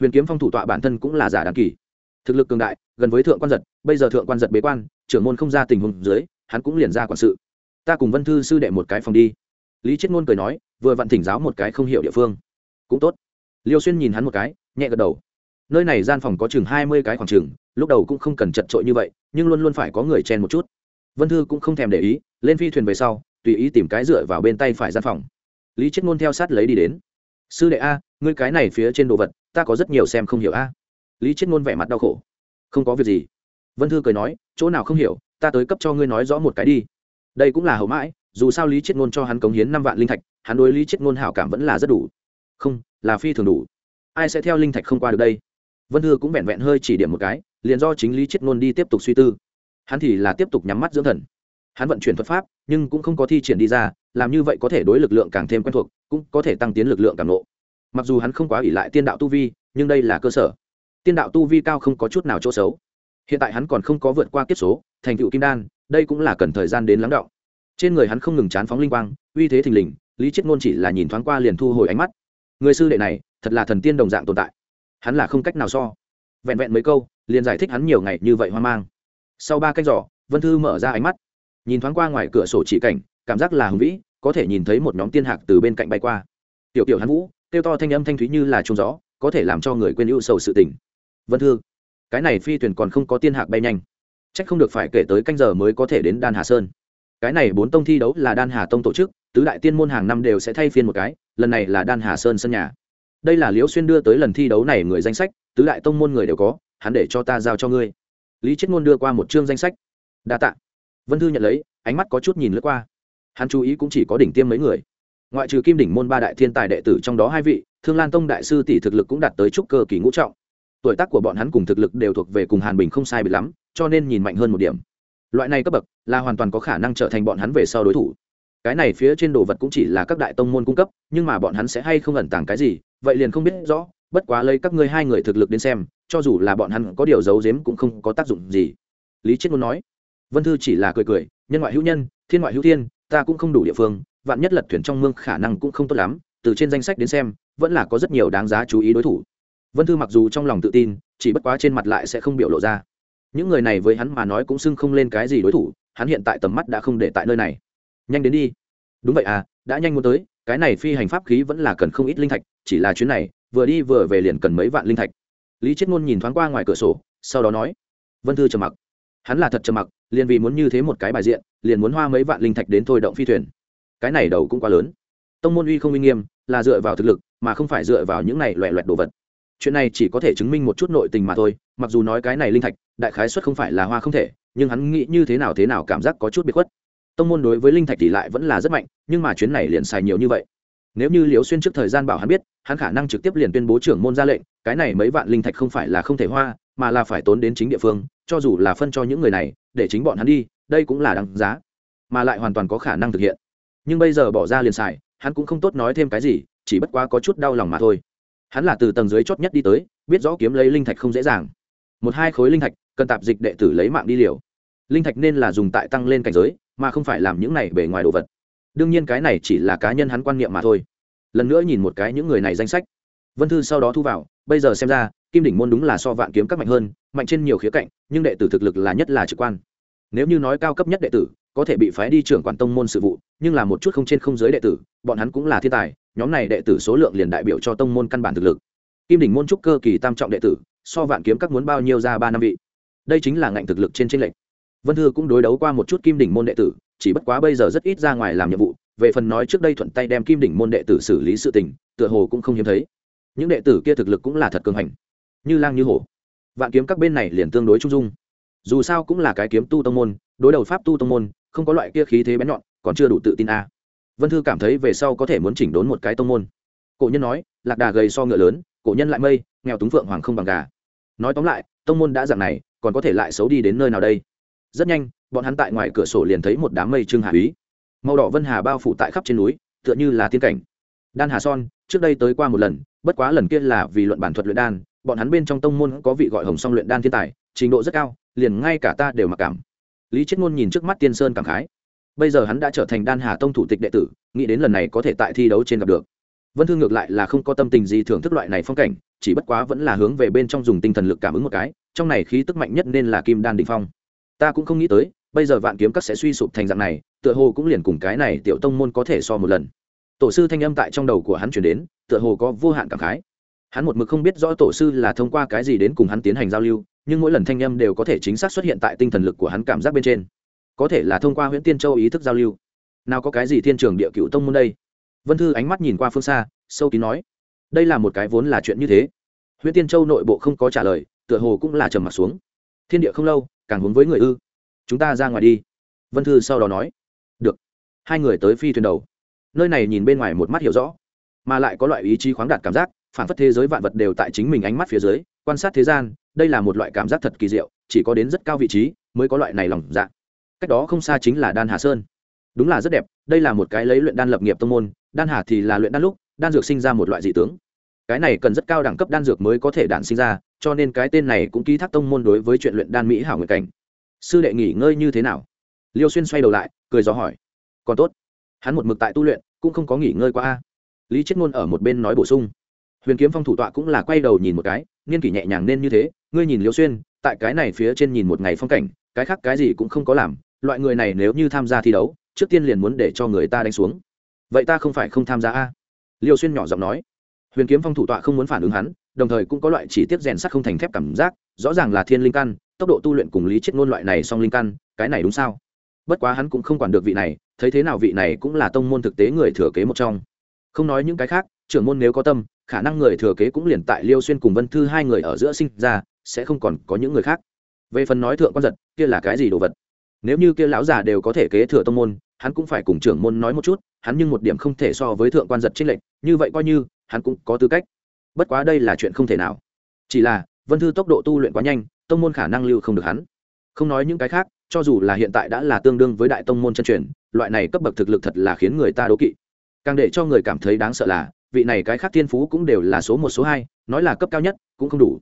Huyền kiếm phong thủ tọa bản thân cũng là giả đàn kỳ. Thực lực cường đại, gần với thượng quan giật, bây giờ thượng quan giật bế quan, trưởng môn không ra tình huống dưới, hắn cũng liền ra quản sự. Ta cùng vân thư sư đệ một cái phòng đi. Lý chết ngôn cười nói, vừa vặn thỉnh giáo một cái không hiểu địa phương. Cũng tốt. Liêu xuyên nhìn hắn một cái nhẹ gật đầu. Nơi này gian phòng có chừng hai mươi cái khoảng chừng, lúc đầu cũng không cần chật trội như vậy, nhưng luôn luôn phải có người chen một chút. Vân thư cũng không thèm để ý, lên phi thuyền về sau, tùy ý tìm cái dựa vào bên tay phải gian phòng. Lý chết ngôn theo sát lấy đi đến. Sư đệ a, ngươi cái này phía trên đồ vật, ta có rất nhiều xem không hiểu a. Lý chết ngôn vẻ mặt đau khổ. Không có việc gì. Vân thư cười nói, chỗ nào không hiểu, ta tới cấp cho ngươi nói rõ một cái đi. Đây cũng là hậu mãi, dù sao lý chết ngôn cho hắn cống hiến năm vạn linh thạch, hắn đối lý chết ngôn hảo cảm vẫn là rất đủ. Không, là phi thường đủ ai sẽ theo linh thạch không qua được đây? Vân Hư cũng vẹn vẹn hơi chỉ điểm một cái, liền do chính lý chết ngôn đi tiếp tục suy tư. Hắn thì là tiếp tục nhắm mắt dưỡng thần. Hắn vận chuyển thuật pháp, nhưng cũng không có thi triển đi ra, làm như vậy có thể đối lực lượng càng thêm quen thuộc, cũng có thể tăng tiến lực lượng càng lộ mặc dù hắn không quá ỷ lại tiên đạo tu vi, nhưng đây là cơ sở. Tiên đạo tu vi cao không có chút nào chỗ xấu. Hiện tại hắn còn không có vượt qua kiếp số, thành tựu kim đan, đây cũng là cần thời gian đến lắng động. Trên người hắn không ngừng chán phóng linh quang, uy thế thình lình, lý chết ngôn chỉ là nhìn thoáng qua liền thu hồi ánh mắt. Người sư đệ này thật là thần tiên đồng dạng tồn tại. Hắn là không cách nào so. Vẹn vẹn mấy câu, liền giải thích hắn nhiều ngày như vậy hoang mang. Sau ba canh giỏ, vân thư mở ra ánh mắt. Nhìn thoáng qua ngoài cửa sổ chỉ cảnh, cảm giác là hùng vĩ, có thể nhìn thấy một nhóm tiên hạc từ bên cạnh bay qua. Tiểu tiểu hắn vũ, kêu to thanh âm thanh thúy như là trông gió, có thể làm cho người quên ưu sầu sự tình. Vân thư, cái này phi thuyền còn không có tiên hạc bay nhanh. C h ắ c không được phải kể tới canh giờ mới có thể đến đan hà sơn. Cái này bốn tông thi đấu là đan hà tông tổ chức, tứ đại tiên môn hàng năm đều sẽ thay phiên một cái, lần này là đan hà sơn sân nhà đây là liễu xuyên đưa tới lần thi đấu này người danh sách, tứ đại tông môn người đều có, hắn để cho ta giao cho ngươi. Lý chết ngôn đưa qua một chương danh sách. Đa t ạ vân thư nhận lấy, ánh mắt có chút nhìn lướt qua. Hắn chú ý cũng chỉ có đỉnh tiêm mấy người. Ngoại trừ kim đỉnh môn ba đại thiên tài đệ tử trong đó hai vị, thương lan tông đại sư tỷ thực lực cũng đạt tới trúc cơ kỳ ngũ trọng. Tuổi tác của bọn hắn cùng thực lực đều thuộc về cùng hàn bình không sai bị lắm, cho nên nhìn mạnh hơn một điểm. Loại này cấp bậc là hoàn toàn có khả năng trở thành bọn hắn về sau đối thủ cái này phía trên đồ vật cũng chỉ là các đại tông môn cung cấp, nhưng mà bọn hắn sẽ hay không ẩn tàng cái gì, vậy liền không biết rõ, bất quá lấy các ngươi hai người thực lực đến xem, cho dù là bọn hắn có điều giấu giếm cũng không có tác dụng gì. Lý chết muốn nói. Vân thư chỉ là cười cười, nhân ngoại hữu nhân, thiên ngoại hữu thiên, ta cũng không đủ địa phương, vạn nhất lật thuyền trong mương khả năng cũng không tốt lắm, từ trên danh sách đến xem, vẫn là có rất nhiều đáng giá chú ý đối thủ. Vân thư mặc dù trong lòng tự tin, chỉ bất quá trên mặt lại sẽ không biểu lộ ra. Những người này với hắn mà nói cũng xưng không lên cái gì đối thủ, hắn hiện tại tầm mắt đã không để tại nơi này nhanh đến đi. Đúng vậy à đã nhanh muốn tới, cái này phi hành pháp khí vẫn là cần không ít linh thạch, chỉ là chuyến này, vừa đi vừa về liền cần mấy vạn linh thạch. Lý chết ngôn nhìn thoáng qua ngoài cửa sổ, sau đó nói, vân thư trầm mặc. Hắn là thật trầm mặc, liền vì muốn như thế một cái bài diện, liền muốn hoa mấy vạn linh thạch đến thôi động phi thuyền. Cái này đầu cũng quá lớn. Tông môn uy không uy nghiêm, là dựa vào thực lực, mà không phải dựa vào những này loẹ loẹt đồ vật. Chuyện này chỉ có thể chứng minh một chút nội tình mà thôi, mặc dù nói cái này linh thạch, đại khái xuất không phải là hoa không thể, nhưng hắn nghĩ như thế nào thế nào cảm giác có chút bị khuất tông môn đối với linh thạch tỷ lại vẫn là rất mạnh, nhưng mà chuyến này liền xài nhiều như vậy. Nếu như liều xuyên trước thời gian bảo hắn biết, hắn khả năng trực tiếp liền tuyên bố trưởng môn ra lệnh, cái này mấy vạn linh thạch không phải là không thể hoa, mà là phải tốn đến chính địa phương, cho dù là phân cho những người này, để chính bọn hắn đi, đây cũng là đáng giá, mà lại hoàn toàn có khả năng thực hiện. Nhưng bây giờ bỏ ra liền xài, hắn cũng không tốt nói thêm cái gì, chỉ bất quá có chút đau lòng mà thôi. Hắn là từ tầng dưới chót nhất đi tới, biết rõ kiếm lấy linh thạch không dễ dàng. Một hai khối linh thạch, cần tạp dịch đệ tử lấy mạng đi liều. Linh thạch nên là dùng tại tăng lên cảnh giới mà không phải làm những này bề ngoài đồ vật. Đương nhiên cái này chỉ là cá nhân hắn quan niệm mà thôi. Lần nữa nhìn một cái những người này danh sách. Vân thư sau đó thu vào, bây giờ xem ra, kim đỉnh môn đúng là so vạn kiếm các mạnh hơn, mạnh trên nhiều khía cạnh, nhưng đệ tử thực lực là nhất là trực quan. Nếu như nói cao cấp nhất đệ tử, có thể bị phái đi trưởng quản tông môn sự vụ, nhưng là một chút không trên không giới đệ tử, bọn hắn cũng là thiên tài, nhóm này đệ tử số lượng liền đại biểu cho tông môn căn bản thực lực. Kim đỉnh môn trúc cơ kỳ tam trọng đệ tử, so vạn kiếm các muốn bao nhiêu ra ba năm vị. Đây chính là ngạnh thực lực trên tranh lệch vân thư cũng đối đấu qua một chút kim đỉnh môn đệ tử, chỉ bất quá bây giờ rất ít ra ngoài làm nhiệm vụ, về phần nói trước đây thuận tay đem kim đỉnh môn đệ tử xử lý sự tình, tựa hồ cũng không hiếm thấy. Những đệ tử kia thực lực cũng là thật cường hành. Như lang như hổ. Vạn kiếm các bên này liền tương đối trung dung. Dù sao cũng là cái kiếm tu tông môn, đối đầu pháp tu tông môn, không có loại kia khí thế bén nhọn, còn chưa đủ tự tin a. À. vân thư cảm thấy về sau có thể muốn chỉnh đốn một cái tông môn. Cổ nhân nói, lạc đà gầy so ngựa lớn, cổ nhân lại mây, nghèo túng phượng hoàng không bằng gà. Nói tóm lại, tông môn đã dạng này, còn có thể lại xấu đi đến nơi nào đây? Rất nhanh, bọn hắn tại ngoài cửa sổ liền thấy một đám mây trưng hà úy. Màu đỏ vân hà bao phủ tại khắp trên núi, tựa như là tiên cảnh. Đan hà son, trước đây tới qua một lần, bất quá lần kia là vì luận bản thuật luyện đan, bọn hắn bên trong tông môn có vị gọi hồng song luyện đan thiên tài, trình độ rất cao, liền ngay cả ta đều mặc cảm. Lý chết ngôn nhìn trước mắt tiên sơn cảm khái. Bây giờ hắn đã trở thành đan hà tông thủ tịch đệ tử, nghĩ đến lần này có thể tại thi đấu trên gặp được. Vân thương ngược lại là không có tâm tình gì thưởng thức loại này phong cảnh, chỉ bất quá vẫn là hướng về bên trong dùng tinh thần lực cảm ứng một cái, trong này khí tức mạnh nhất nên là kim đan định phong ta cũng không nghĩ tới, bây giờ vạn kiếm các sẽ suy sụp thành dạng này, tựa hồ cũng liền cùng cái này tiểu tông môn có thể so một lần. Tổ sư thanh âm tại trong đầu của hắn chuyển đến, tựa hồ có vô hạn cảm khái. Hắn một mực không biết rõ tổ sư là thông qua cái gì đến cùng hắn tiến hành giao lưu, nhưng mỗi lần thanh âm đều có thể chính xác xuất hiện tại tinh thần lực của hắn cảm giác bên trên. Có thể là thông qua huyện tiên châu ý thức giao lưu. Nào có cái gì thiên trường địa cựu tông môn đây? Vân thư ánh mắt nhìn qua phương xa, sâu kín nói, đây là một cái vốn là chuyện như thế. Huyện tiên châu nội bộ không có trả lời, tựa hồ cũng là trầm m ặ t xuống. Thiên địa không lâu càng hướng với người ư? Chúng ta ra ngoài đi. Vân thư sau đó nói. Được. Hai người tới phi thuyền đầu. Nơi này nhìn bên ngoài một mắt hiểu rõ, mà lại có loại ý chí khoáng đạt cảm giác, phản phất thế giới vạn vật đều tại chính mình ánh mắt phía dưới, quan sát thế gian, đây là một loại cảm giác thật kỳ diệu, chỉ có đến rất cao vị trí mới có loại này lòng dạ. Cách đó không xa chính là đan hà sơn. Đúng là rất đẹp, đây là một cái lấy luyện đan lập nghiệp tông môn, đan hà thì là luyện đan lúc, đan dược sinh ra một loại dị tướng. Cái này cần rất cao đẳng cấp đan dược mới có thể đản sinh ra cho nên cái tên này cũng ký thác tông môn đối với chuyện luyện đan mỹ hảo nguyện cảnh. Sư đệ nghỉ ngơi như thế nào? Liêu xuyên xoay đầu lại, cười gió hỏi. Còn tốt. Hắn một mực tại tu luyện, cũng không có nghỉ ngơi qua a. Lý chết ngôn ở một bên nói bổ sung. Huyền kiếm phong thủ tọa cũng là quay đầu nhìn một cái, niên kỷ nhẹ nhàng nên như thế, ngươi nhìn liêu xuyên, tại cái này phía trên nhìn một ngày phong cảnh, cái khác cái gì cũng không có làm, loại người này nếu như tham gia thi đấu, trước tiên liền muốn để cho người ta đánh xuống. Vậy ta không phải không tham gia a? Liêu xuyên nhỏ giọng nói. Huyền kiếm phong thủ tọa không muốn phản ứng hắn đồng thời cũng có loại chỉ tiết rèn sắt không thành thép cảm giác, rõ ràng là thiên linh căn, tốc độ tu luyện cùng lý chết ngôn loại này song linh căn, cái này đúng sao? Bất quá hắn cũng không quản được vị này, thấy thế nào vị này cũng là tông môn thực tế người thừa kế một trong. Không nói những cái khác, trưởng môn nếu có tâm, khả năng người thừa kế cũng liền tại liêu xuyên cùng vân thư hai người ở giữa sinh ra, sẽ không còn có những người khác. Về phần nói thượng quan giật, kia là cái gì đồ vật? Nếu như kia lão già đều có thể kế thừa tông môn, hắn cũng phải cùng trưởng môn nói một chút, hắn nhưng một điểm không thể so với thượng quan giật trinh lệnh như vậy coi như, hắn cũng có tư cách bất quá đây là chuyện không thể nào. Chỉ là, vân thư tốc độ tu luyện quá nhanh, tông môn khả năng lưu không được hắn. Không nói những cái khác, cho dù là hiện tại đã là tương đương với đại tông môn chân truyền, loại này cấp bậc thực lực thật là khiến người ta đố kỵ. Càng để cho người cảm thấy đáng sợ là, vị này cái khác thiên phú cũng đều là số một, số hai, nói là cấp cao nhất, cũng không đủ.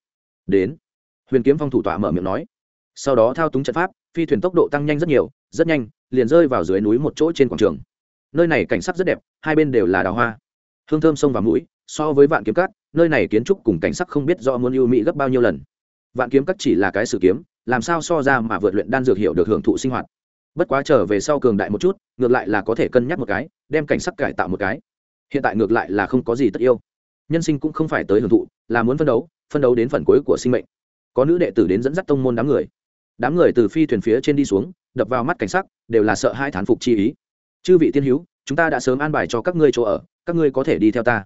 Đến, huyền kiếm phong thủ tọa mở miệng nói. Sau đó thao túng trận pháp, phi thuyền tốc độ tăng nhanh rất nhiều, rất nhanh, liền rơi vào dưới núi một chỗ trên quảng trường. Nơi này cảnh sắc rất đẹp, hai bên đều là đào hoa hương thơm sông và mũi, so với vạn kiếm cát nơi này kiến trúc cùng cảnh sắc không biết do muốn ưu mỹ gấp bao nhiêu lần. Vạn kiếm cát chỉ là cái sử kiếm, làm sao so ra mà vượt luyện đan dược hiệu được hưởng thụ sinh hoạt. Bất quá trở về sau cường đại một chút, ngược lại là có thể cân nhắc một cái, đem cảnh sắc cải tạo một cái. Hiện tại ngược lại là không có gì tất yêu. Nhân sinh cũng không phải tới hưởng thụ, là muốn phân đấu phân đấu đến phần cuối của sinh mệnh. Có nữ đệ tử đến dẫn dắt tông môn đám người. Đám người từ phi thuyền phía trên đi xuống, đập vào mắt cảnh sắc, đều là sợ hai thán phục chi ý. Chư vị tiên hữu chúng ta đã sớm an bài cho các ngươi chỗ ở, các ngươi có thể đi theo ta.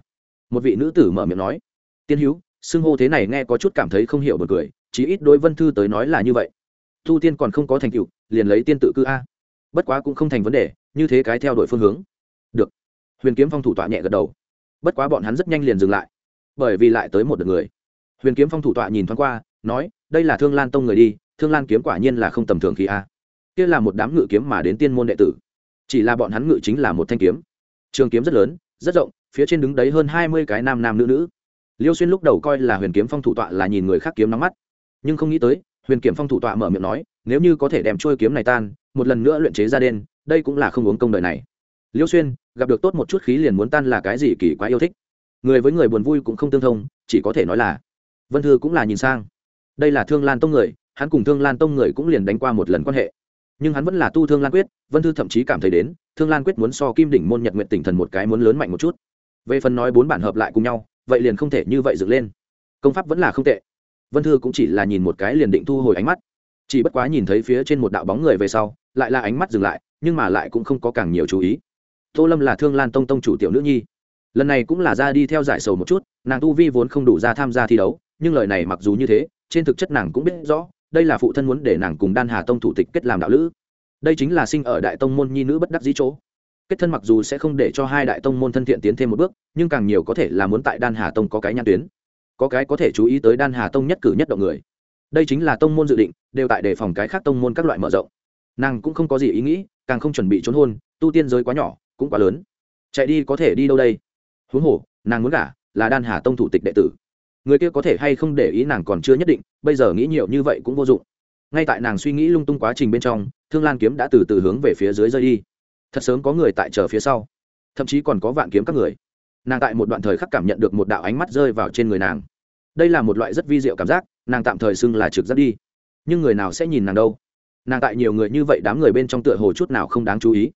Một vị nữ tử mở miệng nói. Tiên hữu xưng hô thế này nghe có chút cảm thấy không hiểu bật cười, chí ít đối vân thư tới nói là như vậy. Thu tiên còn không có thành tựu, liền lấy tiên tự cư a. Bất quá cũng không thành vấn đề, như thế cái theo đuổi phương hướng. Được. Huyền kiếm phong thủ tọa nhẹ gật đầu. Bất quá bọn hắn rất nhanh liền dừng lại. Bởi vì lại tới một đợt người. Huyền kiếm phong thủ tọa nhìn thoáng qua, nói, đây là thương lan tông người đi, thương lan kiếm quả nhiên là không tầm thường khi a. Kia là một đám ngự kiếm mà đến tiên môn đệ tử chỉ là bọn hắn ngự chính là một thanh kiếm. Trường kiếm rất lớn, rất rộng, phía trên đứng đấy hơn hai mươi cái nam nam nữ nữ. Liêu xuyên lúc đầu coi là huyền kiếm phong thủ tọa là nhìn người khác kiếm nóng mắt. Nhưng không nghĩ tới, huyền kiếm phong thủ tọa mở miệng nói, nếu như có thể đem trôi kiếm này tan, một lần nữa luyện chế ra đen, đây cũng là không uống công đời này. Liêu xuyên, gặp được tốt một chút khí liền muốn tan là cái gì kỳ quá yêu thích. Người với người buồn vui cũng không tương thông, chỉ có thể nói là, vân thư cũng là nhìn sang. Đây là thương lan tông người, hắn cùng thương lan tông người cũng liền đánh qua một lần quan hệ nhưng hắn vẫn là tu thương lan quyết, vân thư thậm chí cảm thấy đến, thương lan quyết muốn so kim đỉnh môn nhật nguyện tỉnh thần một cái muốn lớn mạnh một chút. Về phần nói bốn bản hợp lại cùng nhau, vậy liền không thể như vậy dựng lên. Công pháp vẫn là không tệ. Vân thư cũng chỉ là nhìn một cái liền định thu hồi ánh mắt. Chỉ bất quá nhìn thấy phía trên một đạo bóng người về sau, lại là ánh mắt dừng lại, nhưng mà lại cũng không có càng nhiều chú ý. Tô lâm là thương lan tông tông chủ tiểu nữ nhi. Lần này cũng là ra đi theo giải sầu một chút, nàng tu vi vốn không đủ ra tham gia thi đấu, nhưng lời này mặc dù như thế, trên thực chất nàng cũng biết rõ đây là phụ thân muốn để nàng cùng đan hà tông thủ tịch kết làm đạo lữ. đây chính là sinh ở đại tông môn nhi nữ bất đắc dĩ chỗ. kết thân mặc dù sẽ không để cho hai đại tông môn thân thiện tiến thêm một bước, nhưng càng nhiều có thể là muốn tại đan hà tông có cái nhãn tuyến. có cái có thể chú ý tới đan hà tông nhất cử nhất động người. đây chính là tông môn dự định, đều tại đề phòng cái khác tông môn các loại mở rộng. nàng cũng không có gì ý nghĩ, càng không chuẩn bị trốn hôn, tu tiên giới quá nhỏ, cũng quá lớn. chạy đi có thể đi đâu đây? huống hồ, nàng muốn gả là đan hà tông thủ tịch đệ tử người kia có thể hay không để ý nàng còn chưa nhất định, bây giờ nghĩ nhiều như vậy cũng vô dụng. Ngay tại nàng suy nghĩ lung tung quá trình bên trong, thương lan kiếm đã từ từ hướng về phía dưới rơi đi. Thật sớm có người tại chờ phía sau. Thậm chí còn có vạn kiếm các người. Nàng tại một đoạn thời khắc cảm nhận được một đạo ánh mắt rơi vào trên người nàng. Đây là một loại rất vi diệu cảm giác, nàng tạm thời xưng là trực giác đi. Nhưng người nào sẽ nhìn nàng đâu? Nàng tại nhiều người như vậy đám người bên trong tựa hồ chút nào không đáng chú ý.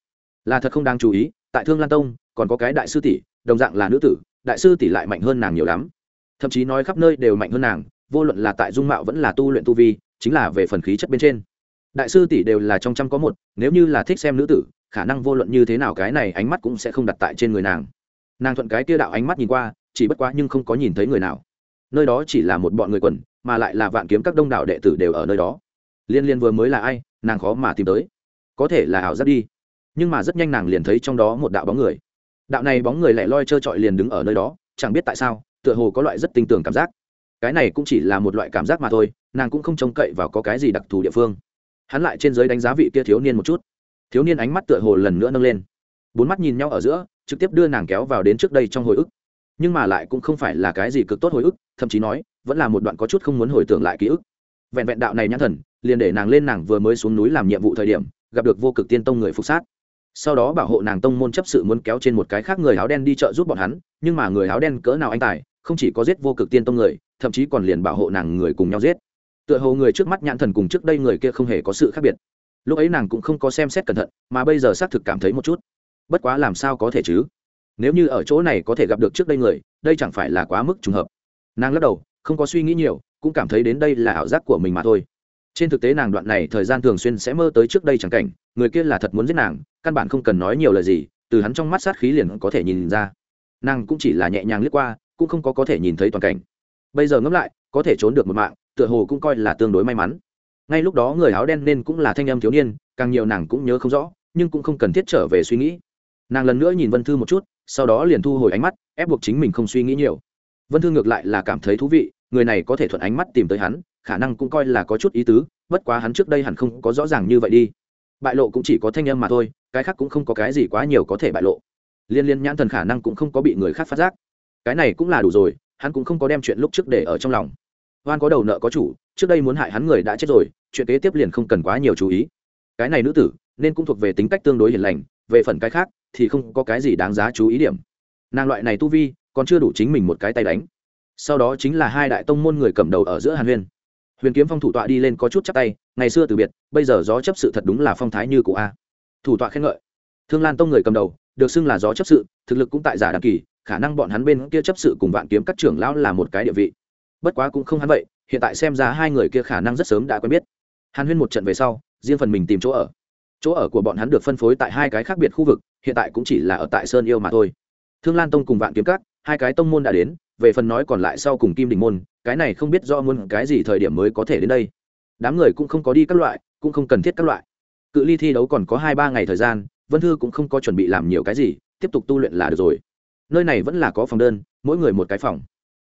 Là thật không đáng chú ý, tại thương lan tông, còn có cái đại sư tỷ, đồng dạng là nữ tử, đại sư tỷ lại mạnh hơn nàng nhiều lắm thậm chí nói khắp nơi đều mạnh hơn nàng, vô luận là tại dung mạo vẫn là tu luyện tu vi, chính là về phần khí chất bên trên. Đại sư tỷ đều là trong trăm có một, nếu như là thích xem nữ tử, khả năng vô luận như thế nào cái này ánh mắt cũng sẽ không đặt tại trên người nàng. Nàng thuận cái kia đạo ánh mắt nhìn qua, chỉ bất quá nhưng không có nhìn thấy người nào. Nơi đó chỉ là một bọn người quần, mà lại là vạn kiếm các đông đảo đệ tử đều ở nơi đó. Liên liên vừa mới là ai, nàng khó mà tìm tới. Có thể là ảo giác đi. Nhưng mà rất nhanh nàng liền thấy trong đó một đạo bóng người. Đạo này bóng người lẻ loi trơ trọi liền đứng ở nơi đó, chẳng biết tại sao tựa hồ có loại rất tinh tường cảm giác. Cái này cũng chỉ là một loại cảm giác mà thôi, nàng cũng không trông cậy vào có cái gì đặc thù địa phương. Hắn lại trên giới đánh giá vị kia thiếu niên một chút. Thiếu niên ánh mắt tựa hồ lần nữa nâng lên. Bốn mắt nhìn nhau ở giữa, trực tiếp đưa nàng kéo vào đến trước đây trong hồi ức. Nhưng mà lại cũng không phải là cái gì cực tốt hồi ức, thậm chí nói, vẫn là một đoạn có chút không muốn hồi tưởng lại ký ức. Vẹn vẹn đạo này nhãn thần, liền để nàng lên nàng vừa mới xuống núi làm nhiệm vụ thời điểm, gặp được vô cực tiên tông người phục sát. Sau đó bảo hộ nàng tông môn chấp sự muốn kéo trên một cái khác người áo đen đi chợ giúp bọn hắn, nhưng mà người áo đen cỡ nào anh tài không chỉ có giết vô cực tiên tông người, thậm chí còn liền bảo hộ nàng người cùng nhau giết. Tựa hồ người trước mắt nhãn thần cùng trước đây người kia không hề có sự khác biệt. Lúc ấy nàng cũng không có xem xét cẩn thận, mà bây giờ xác thực cảm thấy một chút. Bất quá làm sao có thể chứ? Nếu như ở chỗ này có thể gặp được trước đây người, đây chẳng phải là quá mức trùng hợp. Nàng lắc đầu, không có suy nghĩ nhiều, cũng cảm thấy đến đây là ảo giác của mình mà thôi. Trên thực tế nàng đoạn này thời gian thường xuyên sẽ mơ tới trước đây chẳng cảnh, người kia là thật muốn giết nàng, căn bản không cần nói nhiều lời gì, từ hắn trong mắt sát khí liền có thể nhìn ra. Nàng cũng chỉ là nhẹ nhàng lướt qua cũng không có có thể nhìn thấy toàn cảnh. Bây giờ ngẫm lại, có thể trốn được một mạng, tựa hồ cũng coi là tương đối may mắn. Ngay lúc đó người áo đen nên cũng là thanh âm thiếu niên, càng nhiều nàng cũng nhớ không rõ, nhưng cũng không cần thiết trở về suy nghĩ. Nàng lần nữa nhìn vân thư một chút, sau đó liền thu hồi ánh mắt, ép buộc chính mình không suy nghĩ nhiều. Vân thư ngược lại là cảm thấy thú vị, người này có thể thuận ánh mắt tìm tới hắn, khả năng cũng coi là có chút ý tứ, bất quá hắn trước đây hẳn không có rõ ràng như vậy đi. Bại lộ cũng chỉ có thanh âm mà thôi, cái khác cũng không có cái gì quá nhiều có thể bại lộ. Liên liên nhãn thần khả năng cũng không có bị người khác phát giác cái này cũng là đủ rồi, hắn cũng không có đem chuyện lúc trước để ở trong lòng. Hoan có đầu nợ có chủ, trước đây muốn hại hắn người đã chết rồi, chuyện kế tiếp liền không cần quá nhiều chú ý. Cái này nữ tử, nên cũng thuộc về tính cách tương đối hiền lành, về phần cái khác, thì không có cái gì đáng giá chú ý điểm. Nàng loại này tu vi, còn chưa đủ chính mình một cái tay đánh. Sau đó chính là hai đại tông môn người cầm đầu ở giữa hàn huyên. Huyền kiếm phong thủ tọa đi lên có chút chắc tay, ngày xưa từ biệt, bây giờ gió chấp sự thật đúng là phong thái như cụ a. Thủ tọa khen ngợi. Thương lan tông người cầm đầu, được xưng là gió chấp sự, thực lực cũng tại giả đăng kỳ khả năng bọn hắn bên kia chấp sự cùng vạn kiếm các trưởng lão là một cái địa vị. Bất quá cũng không hắn vậy, hiện tại xem ra hai người kia khả năng rất sớm đã quen biết. Hàn huyên một trận về sau, riêng phần mình tìm chỗ ở. Chỗ ở của bọn hắn được phân phối tại hai cái khác biệt khu vực, hiện tại cũng chỉ là ở tại sơn yêu mà thôi. Thương lan tông cùng vạn kiếm các, hai cái tông môn đã đến, về phần nói còn lại sau cùng kim đình môn, cái này không biết do muốn cái gì thời điểm mới có thể đến đây. Đám người cũng không có đi các loại, cũng không cần thiết các loại. Cự ly thi đấu còn có hai ba ngày thời gian, vân thư cũng không có chuẩn bị làm nhiều cái gì, tiếp tục tu luyện là được rồi nơi này vẫn là có phòng đơn, mỗi người một cái phòng.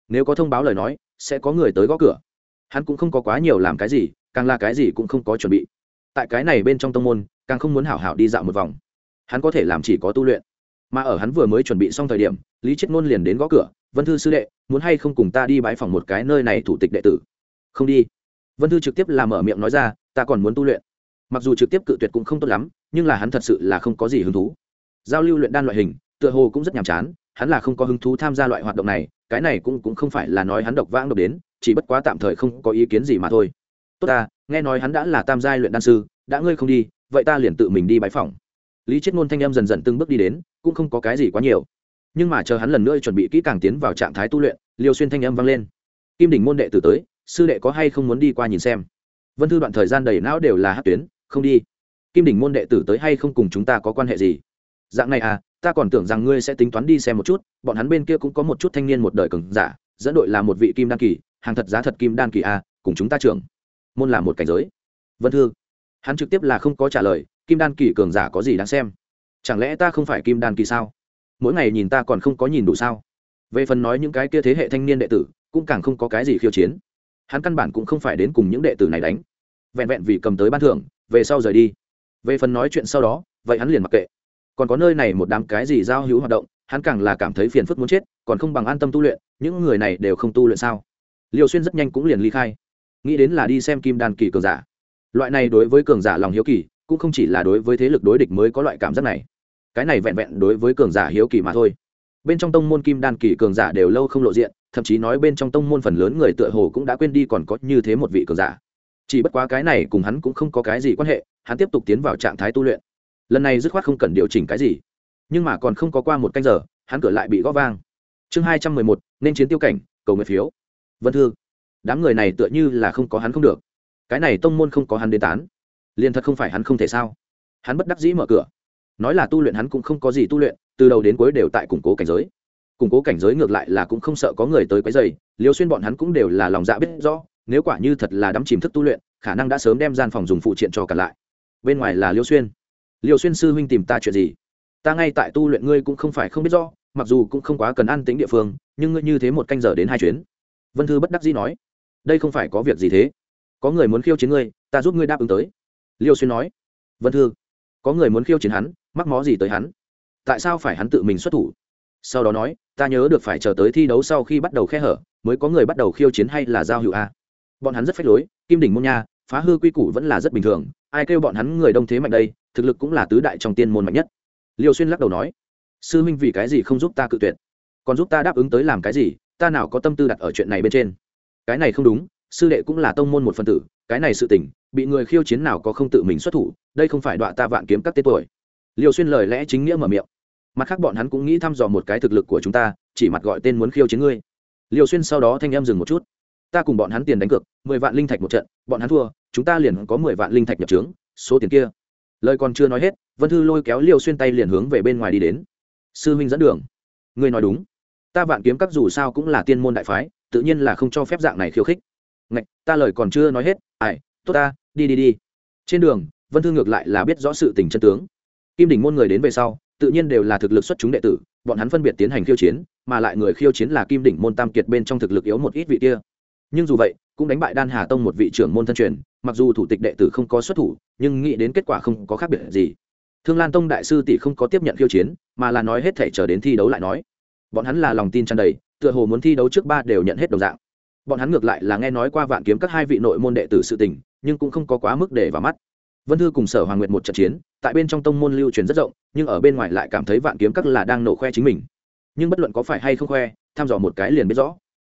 Nếu có thông báo lời nói, sẽ có người tới gõ cửa. Hắn cũng không có quá nhiều làm cái gì, càng là cái gì cũng không có chuẩn bị. Tại cái này bên trong tông môn, càng không muốn hảo hảo đi dạo một vòng. Hắn có thể làm chỉ có tu luyện. Mà ở hắn vừa mới chuẩn bị xong thời điểm, lý chết ngôn liền đến gõ cửa, vân thư sư đệ, muốn hay không cùng ta đi bãi phòng một cái nơi này thủ tịch đệ tử? Không đi. Vân thư trực tiếp làm mở miệng nói ra, ta còn muốn tu luyện. Mặc dù trực tiếp cự tuyệt cũng không tốt lắm, nhưng là hắn thật sự là không có gì hứng thú. Giao lưu luyện đan loại hình, tựa hồ cũng rất nhàm chán hắn là không có hứng thú tham gia loại hoạt động này, cái này cũng cũng không phải là nói hắn độc vãng độc đến, chỉ bất quá tạm thời không có ý kiến gì mà thôi. Tốt ta, nghe nói hắn đã là tam giai luyện đan sư, đã ngươi không đi, vậy ta liền tự mình đi bãi phòng lý chết ngôn thanh em dần dần từng bước đi đến, cũng không có cái gì quá nhiều. Nhưng mà chờ hắn lần nữa chuẩn bị kỹ càng tiến vào trạng thái tu luyện, liêu xuyên thanh âm vang lên. Kim đỉnh môn đệ tử tới, sư đệ có hay không muốn đi qua nhìn xem? Vân thư đoạn thời gian đầy não đều là hát tuyến, không đi. Kim đỉnh môn đệ tử tới hay không cùng chúng ta có quan hệ gì? Dạng này à ta còn tưởng rằng ngươi sẽ tính toán đi xem một chút, bọn hắn bên kia cũng có một chút thanh niên một đời cường giả, dẫn đội là một vị kim đan kỳ, hàng thật giá thật kim đan kỳ a, cùng chúng ta trưởng. Môn là một cảnh giới. Vân thư, hắn trực tiếp là không có trả lời, kim đan kỳ cường giả có gì đáng xem? Chẳng lẽ ta không phải kim đan kỳ sao? Mỗi ngày nhìn ta còn không có nhìn đủ sao? Về phần nói những cái kia thế hệ thanh niên đệ tử, cũng càng không có cái gì khiêu chiến. Hắn căn bản cũng không phải đến cùng những đệ tử này đánh. Vẹn vẹn vì cầm tới ban thưởng, về sau rời đi. Về phần nói chuyện sau đó, vậy hắn liền mặc kệ còn có nơi này một đám cái gì giao hữu hoạt động, hắn càng là cảm thấy phiền phức muốn chết, còn không bằng an tâm tu luyện, những người này đều không tu luyện sao? Liều xuyên rất nhanh cũng liền ly khai. Nghĩ đến là đi xem kim đan kỳ cường giả. Loại này đối với cường giả lòng hiếu kỳ, cũng không chỉ là đối với thế lực đối địch mới có loại cảm giác này. Cái này vẹn vẹn đối với cường giả hiếu kỳ mà thôi. Bên trong tông môn kim đan kỳ cường giả đều lâu không lộ diện, thậm chí nói bên trong tông môn phần lớn người tựa hồ cũng đã quên đi còn có như thế một vị cường giả. Chỉ bất quá cái này cùng hắn cũng không có cái gì quan hệ, hắn tiếp tục tiến vào trạng thái tu luyện lần này dứt khoát không cần điều chỉnh cái gì. Nhưng mà còn không có qua một canh giờ, hắn cửa lại bị gõ vang. Chương hai trăm mười một, nên chiến tiêu cảnh, cầu nguyện phiếu. Vân thư, đám người này tựa như là không có hắn không được. Cái này tông môn không có hắn đến tán. Liền thật không phải hắn không thể sao? Hắn bất đắc dĩ mở cửa. Nói là tu luyện hắn cũng không có gì tu luyện, từ đầu đến cuối đều tại củng cố cảnh giới. Củng cố cảnh giới ngược lại là cũng không sợ có người tới quấy dày liều xuyên bọn hắn cũng đều là lòng dạ biết rõ, nếu quả như thật là đắm chìm thức tu luyện, khả năng đã sớm đem gian phòng dùng phụ triện cho cả lại. Bên ngoài là liêu xuyên liêu xuyên sư huynh tìm ta chuyện gì? Ta ngay tại tu luyện ngươi cũng không phải không biết rõ, mặc dù cũng không quá cần ăn tính địa phương, nhưng ngươi như thế một canh giờ đến hai chuyến. Vân thư bất đắc dĩ nói, đây không phải có việc gì thế. Có người muốn khiêu chiến ngươi, ta giúp ngươi đáp ứng tới. Liêu xuyên nói, vân thư, có người muốn khiêu chiến hắn, mắc mó gì tới hắn? Tại sao phải hắn tự mình xuất thủ? Sau đó nói, ta nhớ được phải chờ tới thi đấu sau khi bắt đầu khe hở, mới có người bắt đầu khiêu chiến hay là giao hữu a. Bọn hắn rất phách lối, kim đỉnh môn nha, phá hư quy củ vẫn là rất bình thường ai kêu bọn hắn người đông thế mạnh đây, thực lực cũng là tứ đại trong tiên môn mạnh nhất. Liêu xuyên lắc đầu nói, sư minh vì cái gì không giúp ta cự tuyệt? Còn giúp ta đáp ứng tới làm cái gì, ta nào có tâm tư đặt ở chuyện này bên trên? Cái này không đúng, sư đệ cũng là tông môn một phân tử, cái này sự tình, bị người khiêu chiến nào có không tự mình xuất thủ, đây không phải đọa ta vạn kiếm các tên tuổi. Liêu xuyên lời lẽ chính nghĩa mở miệng. Mặt khác bọn hắn cũng nghĩ thăm dò một cái thực lực của chúng ta, chỉ mặt gọi tên muốn khiêu chiến ngươi. Liêu xuyên sau đó thanh em dừng một chút ta cùng bọn hắn tiền đánh cược, mười vạn linh thạch một trận, bọn hắn thua, chúng ta liền có mười vạn linh thạch nhập trướng, số tiền kia. Lời còn chưa nói hết, vân thư lôi kéo liêu xuyên tay liền hướng về bên ngoài đi đến. Sư huynh dẫn đường. Ngươi nói đúng. Ta vạn kiếm các dù sao cũng là tiên môn đại phái, tự nhiên là không cho phép dạng này khiêu khích. Ngạch, ta lời còn chưa nói hết. Ai, tốt ta, đi đi đi. Trên đường, vân thư ngược lại là biết rõ sự tình chân tướng. Kim đỉnh môn người đến về sau, tự nhiên đều là thực lực xuất chúng đệ tử, bọn hắn phân biệt tiến hành khiêu chiến, mà lại người khiêu chiến là kim đỉnh môn tam kiệt bên trong thực lực yếu một ít vị kia nhưng dù vậy, cũng đánh bại đan hà tông một vị trưởng môn thân truyền, mặc dù thủ tịch đệ tử không có xuất thủ, nhưng nghĩ đến kết quả không có khác biệt gì. Thương lan tông đại sư tỷ không có tiếp nhận khiêu chiến, mà là nói hết thể chờ đến thi đấu lại nói. Bọn hắn là lòng tin tràn đầy, tựa hồ muốn thi đấu trước ba đều nhận hết đồng dạng. Bọn hắn ngược lại là nghe nói qua vạn kiếm các hai vị nội môn đệ tử sự tình, nhưng cũng không có quá mức để vào mắt. Vân thư cùng sở hoàng nguyệt một trận chiến, tại bên trong tông môn lưu truyền rất rộng, nhưng ở bên ngoài lại cảm thấy vạn kiếm các là đang nổ khoe chính mình. Nhưng bất luận có phải hay không khoe tham dò một cái liền biết rõ.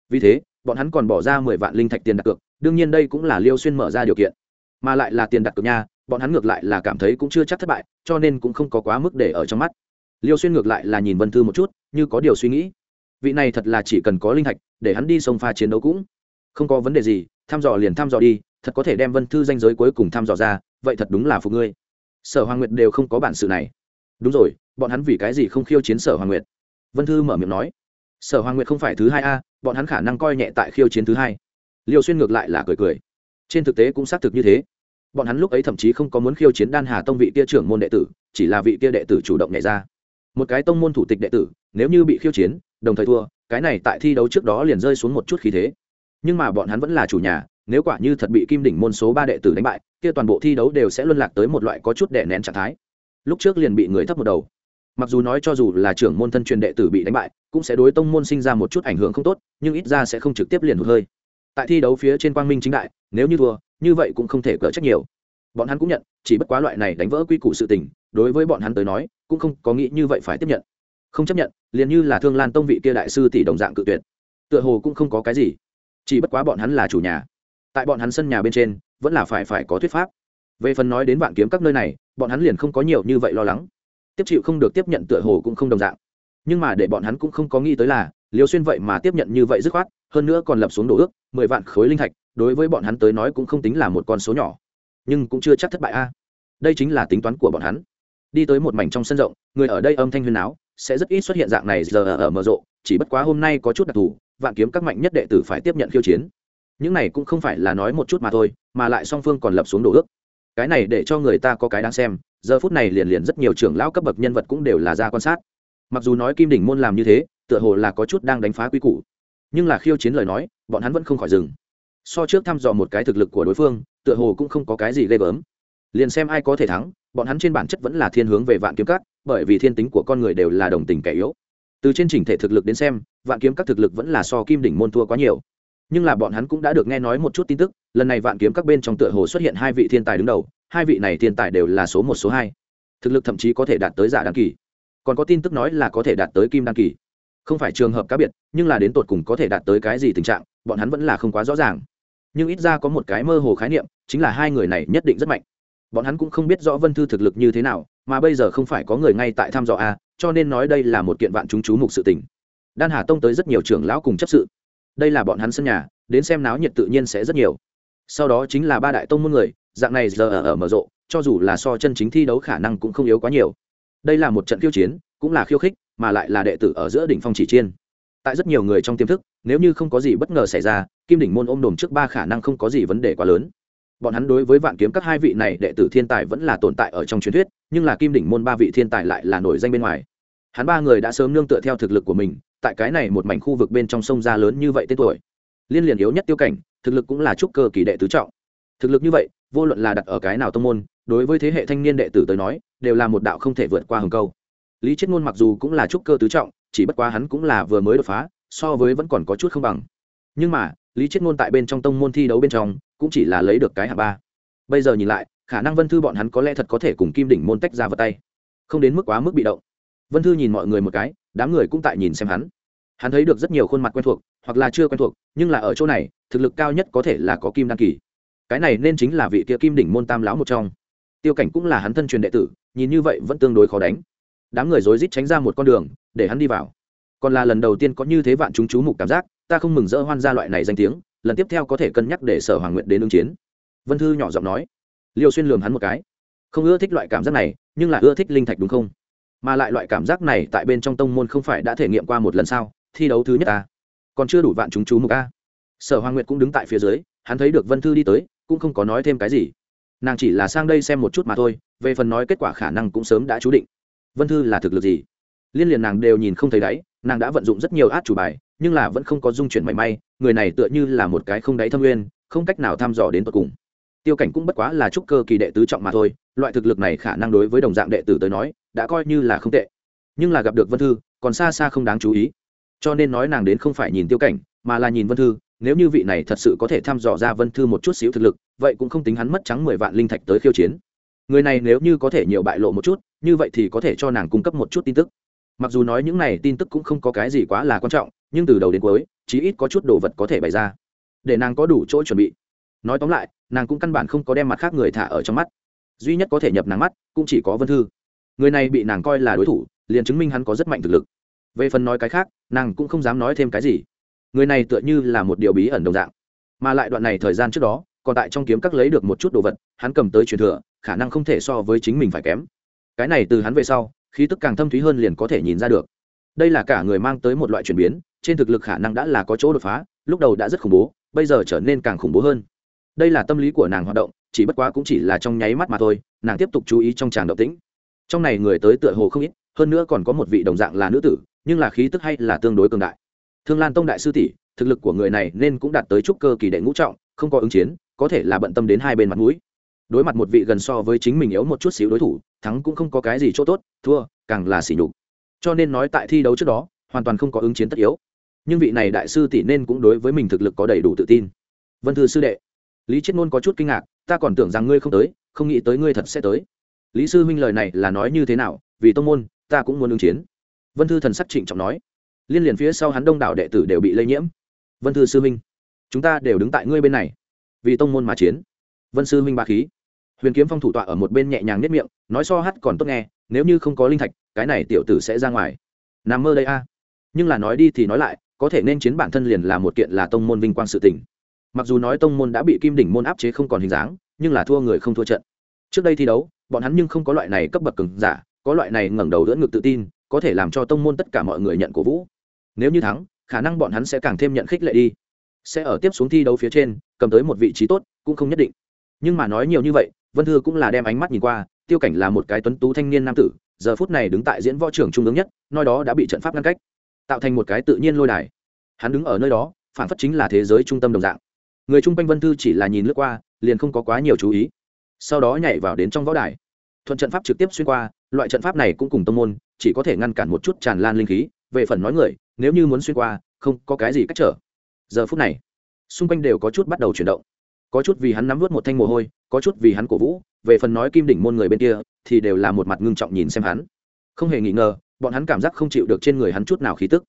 Vì thế bọn hắn còn bỏ ra mười vạn linh thạch tiền đặt cược, đương nhiên đây cũng là liêu xuyên mở ra điều kiện. Mà lại là tiền đặt cược nha, bọn hắn ngược lại là cảm thấy cũng chưa chắc thất bại, cho nên cũng không có quá mức để ở trong mắt. Liêu xuyên ngược lại là nhìn vân thư một chút, như có điều suy nghĩ. Vị này thật là chỉ cần có linh thạch, để hắn đi sông pha chiến đấu cũng không có vấn đề gì, thăm dò liền thăm dò đi, thật có thể đem vân thư danh giới cuối cùng thăm dò ra, vậy thật đúng là phục ngươi. Sở hoàng nguyệt đều không có bản sự này. Đúng rồi, bọn hắn vì cái gì không khiêu chiến sở hoàng nguyệt? Vân thư mở miệng nói sở hoàng nguyệt không phải thứ hai a, bọn hắn khả năng coi nhẹ tại khiêu chiến thứ hai. Liều xuyên ngược lại là cười cười. Trên thực tế cũng xác thực như thế. Bọn hắn lúc ấy thậm chí không có muốn khiêu chiến đan hà tông vị kia trưởng môn đệ tử, chỉ là vị kia đệ tử chủ động nhảy ra. Một cái tông môn thủ tịch đệ tử, nếu như bị khiêu chiến, đồng thời thua, cái này tại thi đấu trước đó liền rơi xuống một chút khí thế. Nhưng mà bọn hắn vẫn là chủ nhà, nếu quả như thật bị kim đỉnh môn số ba đệ tử đánh bại, kia toàn bộ thi đấu đều sẽ luân lạc tới một loại có chút đè nén trạng thái. Lúc trước liền bị người thấp một đầu mặc dù nói cho dù là trưởng môn thân truyền đệ tử bị đánh bại, cũng sẽ đối tông môn sinh ra một chút ảnh hưởng không tốt, nhưng ít ra sẽ không trực tiếp liền hụt hơi. Tại thi đấu phía trên quang minh chính đại, nếu như thua, như vậy cũng không thể cỡ trách nhiều. Bọn hắn cũng nhận, chỉ bất quá loại này đánh vỡ quy củ sự tình, đối với bọn hắn tới nói, cũng không có nghĩ như vậy phải tiếp nhận. Không chấp nhận, liền như là thương lan tông vị kia đại sư tỷ đồng dạng cự tuyệt. Tựa hồ cũng không có cái gì. Chỉ bất quá bọn hắn là chủ nhà. Tại bọn hắn sân nhà bên trên, vẫn là phải phải có thuyết pháp. Về phần nói đến vạn kiếm các nơi này, bọn hắn liền không có nhiều như vậy lo lắng tiếp chịu không được tiếp nhận tựa hồ cũng không đồng dạng. Nhưng mà để bọn hắn cũng không có nghĩ tới là liều xuyên vậy mà tiếp nhận như vậy dứt khoát, hơn nữa còn lập xuống đồ ước, mười vạn khối linh thạch, đối với bọn hắn tới nói cũng không tính là một con số nhỏ. Nhưng cũng chưa chắc thất bại a. Đây chính là tính toán của bọn hắn. Đi tới một mảnh trong sân rộng, người ở đây âm thanh huyên áo sẽ rất ít xuất hiện dạng này giờ ở mở rộ, chỉ bất quá hôm nay có chút đặc thù, vạn kiếm các mạnh nhất đệ tử phải tiếp nhận khiêu chiến. Những này cũng không phải là nói một chút mà thôi, mà lại song phương còn lập xuống đồ ước. Cái này để cho người ta có cái đáng xem giờ phút này liền liền rất nhiều trưởng lão cấp bậc nhân vật cũng đều là ra quan sát. Mặc dù nói kim đỉnh môn làm như thế, tựa hồ là có chút đang đánh phá quy củ. Nhưng là khiêu chiến lời nói, bọn hắn vẫn không khỏi dừng. So trước thăm dò một cái thực lực của đối phương, tựa hồ cũng không có cái gì ghê gớm. Liền xem ai có thể thắng, bọn hắn trên bản chất vẫn là thiên hướng về vạn kiếm cắt bởi vì thiên tính của con người đều là đồng tình kẻ yếu. Từ trên chỉnh thể thực lực đến xem, vạn kiếm các thực lực vẫn là so kim đỉnh môn thua quá nhiều. Nhưng là bọn hắn cũng đã được nghe nói một chút tin tức, lần này vạn kiếm các bên trong tựa hồ xuất hiện hai vị thiên tài đứng đầu hai vị này thiên tài đều là số một, số hai. Thực lực thậm chí có thể đạt tới giả đăng kỳ. Còn có tin tức nói là có thể đạt tới kim đăng kỳ. Không phải trường hợp cá biệt, nhưng là đến tột cùng có thể đạt tới cái gì tình trạng, bọn hắn vẫn là không quá rõ ràng. Nhưng ít ra có một cái mơ hồ khái niệm, chính là hai người này nhất định rất mạnh. Bọn hắn cũng không biết rõ vân thư thực lực như thế nào, mà bây giờ không phải có người ngay tại thăm dò a cho nên nói đây là một kiện vạn chúng chú mục sự tình. Đan hà tông tới rất nhiều trưởng lão cùng chấp sự. Đây là bọn hắn sân nhà, đến xem náo nhiệt tự nhiên sẽ rất nhiều. Sau đó chính là ba đại tông môn người dạng này giờ ở, ở mở rộ cho dù là so chân chính thi đấu khả năng cũng không yếu quá nhiều. Đây là một trận khiêu chiến cũng là khiêu khích mà lại là đệ tử ở giữa đỉnh phong chỉ chiên. Tại rất nhiều người trong tiềm thức nếu như không có gì bất ngờ xảy ra kim đỉnh môn ôm đồm trước ba khả năng không có gì vấn đề quá lớn. Bọn hắn đối với vạn kiếm các hai vị này đệ tử thiên tài vẫn là tồn tại ở trong truyền thuyết nhưng là kim đỉnh môn ba vị thiên tài lại là nổi danh bên ngoài. Hắn ba người đã sớm nương tựa theo thực lực của mình tại cái này một mảnh khu vực bên trong sông ra lớn như vậy tên tuổi. Liên liền yếu nhất tiêu cảnh thực lực cũng là trúc cơ kỳ đệ tứ trọng. Thực lực như vậy vô luận là đặt ở cái nào tông môn, đối với thế hệ thanh niên đệ tử tới nói, đều là một đạo không thể vượt qua hừng câu. Lý chết ngôn mặc dù cũng là trúc cơ tứ trọng, chỉ bất quá hắn cũng là vừa mới đột phá, so với vẫn còn có chút không bằng. Nhưng mà, lý chết ngôn tại bên trong tông môn thi đấu bên trong, cũng chỉ là lấy được cái hạ ba. Bây giờ nhìn lại, khả năng vân thư bọn hắn có lẽ thật có thể cùng kim đỉnh môn tách ra vào tay. Không đến mức quá mức bị động. Vân thư nhìn mọi người một cái, đám người cũng tại nhìn xem hắn. Hắn thấy được rất nhiều khuôn mặt quen thuộc, hoặc là chưa quen thuộc, nhưng là ở chỗ này, thực lực cao nhất có thể là có kim đăng kỳ cái này nên chính là vị kia kim đỉnh môn tam lão một trong. Tiêu cảnh cũng là hắn thân truyền đệ tử, nhìn như vậy vẫn tương đối khó đánh. Đám người rối rít tránh ra một con đường, để hắn đi vào. Còn là lần đầu tiên có như thế vạn chúng chú mục cảm giác, ta không mừng rỡ hoan gia loại này danh tiếng, lần tiếp theo có thể cân nhắc để sở hoàng nguyện đến ứng chiến. Vân thư nhỏ giọng nói. Liêu xuyên lường hắn một cái. Không ưa thích loại cảm giác này, nhưng là ưa thích linh thạch đúng không? Mà lại loại cảm giác này tại bên trong tông môn không phải đã thể nghiệm qua một lần sao? Thi đấu thứ nhất ta. Còn chưa đủ vạn chúng chú mục a. Sở hoàng nguyệt cũng đứng tại phía dưới, hắn thấy được vân thư đi tới cũng không có nói thêm cái gì. Nàng chỉ là sang đây xem một chút mà thôi, về phần nói kết quả khả năng cũng sớm đã chú định. Vân thư là thực lực gì? Liên liền nàng đều nhìn không thấy đáy, nàng đã vận dụng rất nhiều át chủ bài, nhưng là vẫn không có dung chuyển mảy may, người này tựa như là một cái không đáy thâm nguyên, không cách nào thăm dò đến tận cùng. Tiêu cảnh cũng bất quá là trúc cơ kỳ đệ tứ trọng mà thôi, loại thực lực này khả năng đối với đồng dạng đệ tử tới nói, đã coi như là không tệ. Nhưng là gặp được vân thư, còn xa xa không đáng chú ý. Cho nên nói nàng đến không phải nhìn tiêu cảnh, mà là nhìn vân thư nếu như vị này thật sự có thể thăm dò ra vân thư một chút xíu thực lực, vậy cũng không tính hắn mất trắng mười vạn linh thạch tới khiêu chiến. Người này nếu như có thể nhiều bại lộ một chút, như vậy thì có thể cho nàng cung cấp một chút tin tức. Mặc dù nói những này tin tức cũng không có cái gì quá là quan trọng, nhưng từ đầu đến cuối, chí ít có chút đồ vật có thể bày ra. Để nàng có đủ chỗ chuẩn bị. Nói tóm lại, nàng cũng căn bản không có đem mặt khác người thả ở trong mắt. Duy nhất có thể nhập nàng mắt, cũng chỉ có vân thư. Người này bị nàng coi là đối thủ, liền chứng minh hắn có rất mạnh thực lực. Về phần nói cái khác, nàng cũng không dám nói thêm cái gì người này tựa như là một điều bí ẩn đồng dạng. Mà lại đoạn này thời gian trước đó, còn tại trong kiếm các lấy được một chút đồ vật, hắn cầm tới truyền thừa, khả năng không thể so với chính mình phải kém. Cái này từ hắn về sau, khí tức càng thâm thúy hơn liền có thể nhìn ra được. Đây là cả người mang tới một loại chuyển biến, trên thực lực khả năng đã là có chỗ đột phá, lúc đầu đã rất khủng bố, bây giờ trở nên càng khủng bố hơn. Đây là tâm lý của nàng hoạt động, chỉ bất quá cũng chỉ là trong nháy mắt mà thôi, nàng tiếp tục chú ý trong tràng động tĩnh. Trong này người tới tựa hồ không ít, hơn nữa còn có một vị đồng dạng là nữ tử, nhưng là khí tức hay là tương đối cường đại thương lan tông đại sư tỷ, thực lực của người này nên cũng đạt tới trúc cơ kỳ đệ ngũ trọng, không có ứng chiến, có thể là bận tâm đến hai bên mặt mũi. Đối mặt một vị gần so với chính mình yếu một chút xíu đối thủ, thắng cũng không có cái gì chỗ tốt, thua, càng là sỉ nhục. Cho nên nói tại thi đấu trước đó, hoàn toàn không có ứng chiến tất yếu. Nhưng vị này đại sư tỷ nên cũng đối với mình thực lực có đầy đủ tự tin. Vân thư sư đệ, lý chết ngôn có chút kinh ngạc, ta còn tưởng rằng ngươi không tới, không nghĩ tới ngươi thật sẽ tới. Lý sư huynh lời này là nói như thế nào? Vì tông môn, ta cũng muốn ứng chiến. Vân thư thần sắc trịnh trọng nói liên liền phía sau hắn đông đảo đệ tử đều bị lây nhiễm. Vân thư sư huynh chúng ta đều đứng tại ngươi bên này, vì tông môn mà chiến. Vân sư huynh ba khí. Huyền kiếm phong thủ tọa ở một bên nhẹ nhàng nếp miệng, nói so hát còn tốt nghe, nếu như không có linh thạch, cái này tiểu tử sẽ ra ngoài. Nằm mơ đây a. Nhưng là nói đi thì nói lại, có thể nên chiến bản thân liền là một kiện là tông môn vinh quang sự tình. Mặc dù nói tông môn đã bị kim đỉnh môn áp chế không còn hình dáng, nhưng là thua người không thua trận. Trước đây thi đấu, bọn hắn nhưng không có loại này cấp bậc cứng giả, có loại này ngẩng đầu đỡ ngực tự tin, có thể làm cho tông môn tất cả mọi người nhận cổ vũ nếu như thắng, khả năng bọn hắn sẽ càng thêm nhận khích lệ đi. Sẽ ở tiếp xuống thi đấu phía trên, cầm tới một vị trí tốt, cũng không nhất định. Nhưng mà nói nhiều như vậy, vân thư cũng là đem ánh mắt nhìn qua, tiêu cảnh là một cái tuấn tú thanh niên nam tử, giờ phút này đứng tại diễn võ trưởng trung ương nhất nơi đó đã bị trận pháp ngăn cách, tạo thành một cái tự nhiên lôi đài. Hắn đứng ở nơi đó, phản phất chính là thế giới trung tâm đồng dạng. Người chung quanh vân thư chỉ là nhìn lướt qua, liền không có quá nhiều chú ý. Sau đó nhảy vào đến trong võ đài. Thuận trận pháp trực tiếp xuyên qua, loại trận pháp này cũng cùng tông môn, chỉ có thể ngăn cản một chút tràn lan linh khí về phần nói người, nếu như muốn xuyên qua, không có cái gì cách trở. Giờ phút này, xung quanh đều có chút bắt đầu chuyển động. Có chút vì hắn nắm vớt một thanh mồ hôi, có chút vì hắn cổ vũ, về phần nói kim đỉnh môn người bên kia, thì đều là một mặt ngưng trọng nhìn xem hắn. Không hề nghi ngờ, bọn hắn cảm giác không chịu được trên người hắn chút nào khí tức.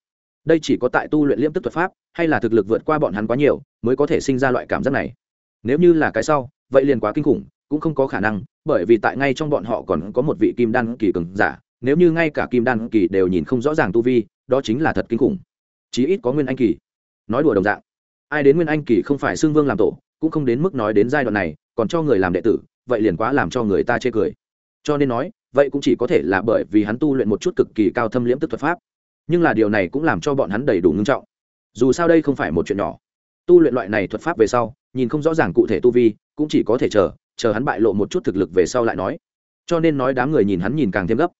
Đây chỉ có tại tu luyện liêm tức thuật pháp, hay là thực lực vượt qua bọn hắn quá nhiều, mới có thể sinh ra loại cảm giác này. Nếu như là cái sau, vậy liền quá kinh khủng, cũng không có khả năng, bởi vì tại ngay trong bọn họ còn có một vị kim đan kỳ cường giả, nếu như ngay cả kim đan kỳ đều nhìn không rõ ràng tu vi đó chính là thật kinh khủng. Chí ít có nguyên anh kỳ. Nói đùa đồng dạng. Ai đến nguyên anh kỳ không phải xưng vương làm tổ, cũng không đến mức nói đến giai đoạn này, còn cho người làm đệ tử, vậy liền quá làm cho người ta chê cười. Cho nên nói, vậy cũng chỉ có thể là bởi vì hắn tu luyện một chút cực kỳ cao thâm liễm tức thuật pháp. Nhưng là điều này cũng làm cho bọn hắn đầy đủ ngưng trọng. Dù sao đây không phải một chuyện nhỏ. Tu luyện loại này thuật pháp về sau, nhìn không rõ ràng cụ thể tu vi, cũng chỉ có thể chờ chờ hắn bại lộ một chút thực lực về sau lại nói. Cho nên nói đám người nhìn hắn nhìn càng thêm gấp.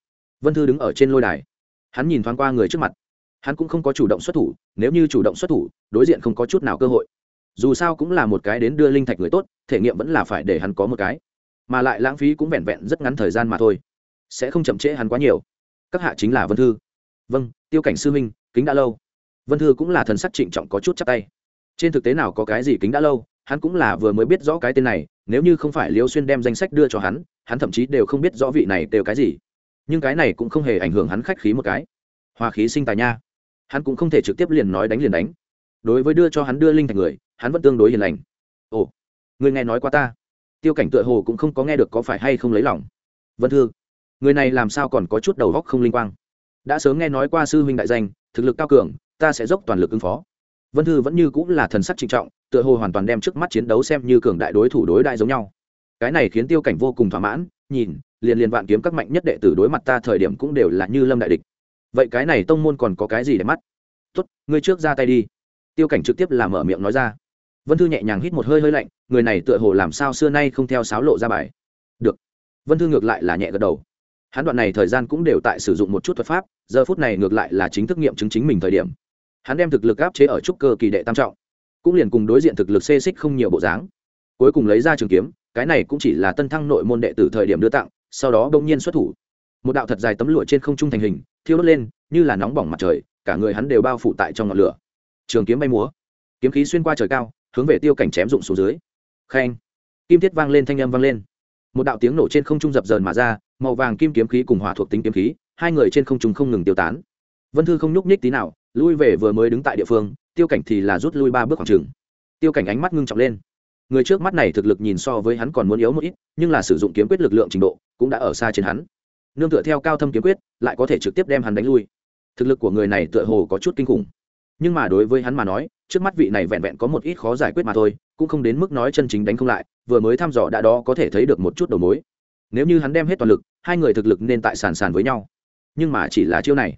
Vân thư đứng ở trên lôi đài hắn nhìn thoáng qua người trước mặt. Hắn cũng không có chủ động xuất thủ, nếu như chủ động xuất thủ, đối diện không có chút nào cơ hội. Dù sao cũng là một cái đến đưa linh thạch người tốt, thể nghiệm vẫn là phải để hắn có một cái. Mà lại lãng phí cũng vẹn vẹn rất ngắn thời gian mà thôi. Sẽ không chậm trễ hắn quá nhiều. Các hạ chính là vân thư. Vâng tiêu cảnh sư minh, kính đã lâu. Vân thư cũng là thần sắc trịnh trọng có chút chắc tay. Trên thực tế nào có cái gì kính đã lâu, hắn cũng là vừa mới biết rõ cái tên này, nếu như không phải liêu xuyên đem danh sách đưa cho hắn hắn thậm chí đều không biết rõ vị này đều cái gì nhưng cái này cũng không hề ảnh hưởng hắn khách khí một cái. Hòa khí sinh tài nha. Hắn cũng không thể trực tiếp liền nói đánh liền đánh. Đối với đưa cho hắn đưa linh thành người, hắn vẫn tương đối hiền lành. Ồ, người nghe nói qua ta. Tiêu cảnh tựa hồ cũng không có nghe được có phải hay không lấy lòng. Vân thư, người này làm sao còn có chút đầu góc không linh quang? Đã sớm nghe nói qua sư huynh đại danh, thực lực cao cường, ta sẽ dốc toàn lực ứng phó. Vân thư vẫn như cũng là thần sắc trịnh trọng, tựa hồ hoàn toàn đem trước mắt chiến đấu xem như cường đại đối thủ đối đại giống nhau. Cái này khiến tiêu cảnh vô cùng thỏa mãn, nhìn liền liền vạn kiếm các mạnh nhất đệ tử đối mặt ta thời điểm cũng đều là như lâm đại địch. Vậy cái này tông môn còn có cái gì để mắt? Tốt, ngươi trước ra tay đi. Tiêu cảnh trực tiếp làm mở miệng nói ra. Vân thư nhẹ nhàng hít một hơi hơi lạnh, người này tựa hồ làm sao xưa nay không theo sáo lộ ra bài. Được. Vân thư ngược lại là nhẹ gật đầu. Hắn đoạn này thời gian cũng đều tại sử dụng một chút thuật pháp, giờ phút này ngược lại là chính thức nghiệm chứng chính mình thời điểm. Hắn đem thực lực áp chế ở trúc cơ kỳ đệ tam trọng, cũng liền cùng đối diện thực lực xê xích không nhiều bộ dáng. Cuối cùng lấy ra trường kiếm, cái này cũng chỉ là tân thăng nội môn đệ tử thời điểm đưa tặng sau đó bỗng nhiên xuất thủ. Một đạo thật dài tấm lụa trên không trung thành hình, thiêu đốt lên, như là nóng bỏng mặt trời, cả người hắn đều bao phủ tại trong ngọn lửa. Trường kiếm bay múa. Kiếm khí xuyên qua trời cao, hướng về tiêu cảnh chém rụng xuống dưới. Khen. Kim thiết vang lên, thanh âm vang lên. Một đạo tiếng nổ trên không trung dập dờn mà ra, màu vàng kim kiếm khí cùng hỏa thuộc tính kiếm khí, hai người trên không trung không ngừng tiêu tán. Vân thư không nhúc nhích tí nào, lui về vừa mới đứng tại địa phương, tiêu cảnh thì là rút lui ba bước khoảng trường tiêu cảnh ánh mắt ngưng trọng lên. Người trước mắt này thực lực nhìn so với hắn còn muốn yếu một ít, nhưng là sử dụng kiếm quyết lực lượng trình độ cũng đã ở xa trên hắn. Nương tựa theo cao thâm kiếm quyết, lại có thể trực tiếp đem hắn đánh lui. Thực lực của người này tựa hồ có chút kinh khủng. Nhưng mà đối với hắn mà nói, trước mắt vị này vẹn vẹn có một ít khó giải quyết mà thôi, cũng không đến mức nói chân chính đánh không lại, vừa mới thăm dò đã đó có thể thấy được một chút đầu mối. Nếu như hắn đem hết toàn lực, hai người thực lực nên tại sàn sàn với nhau. Nhưng mà chỉ là chiêu này.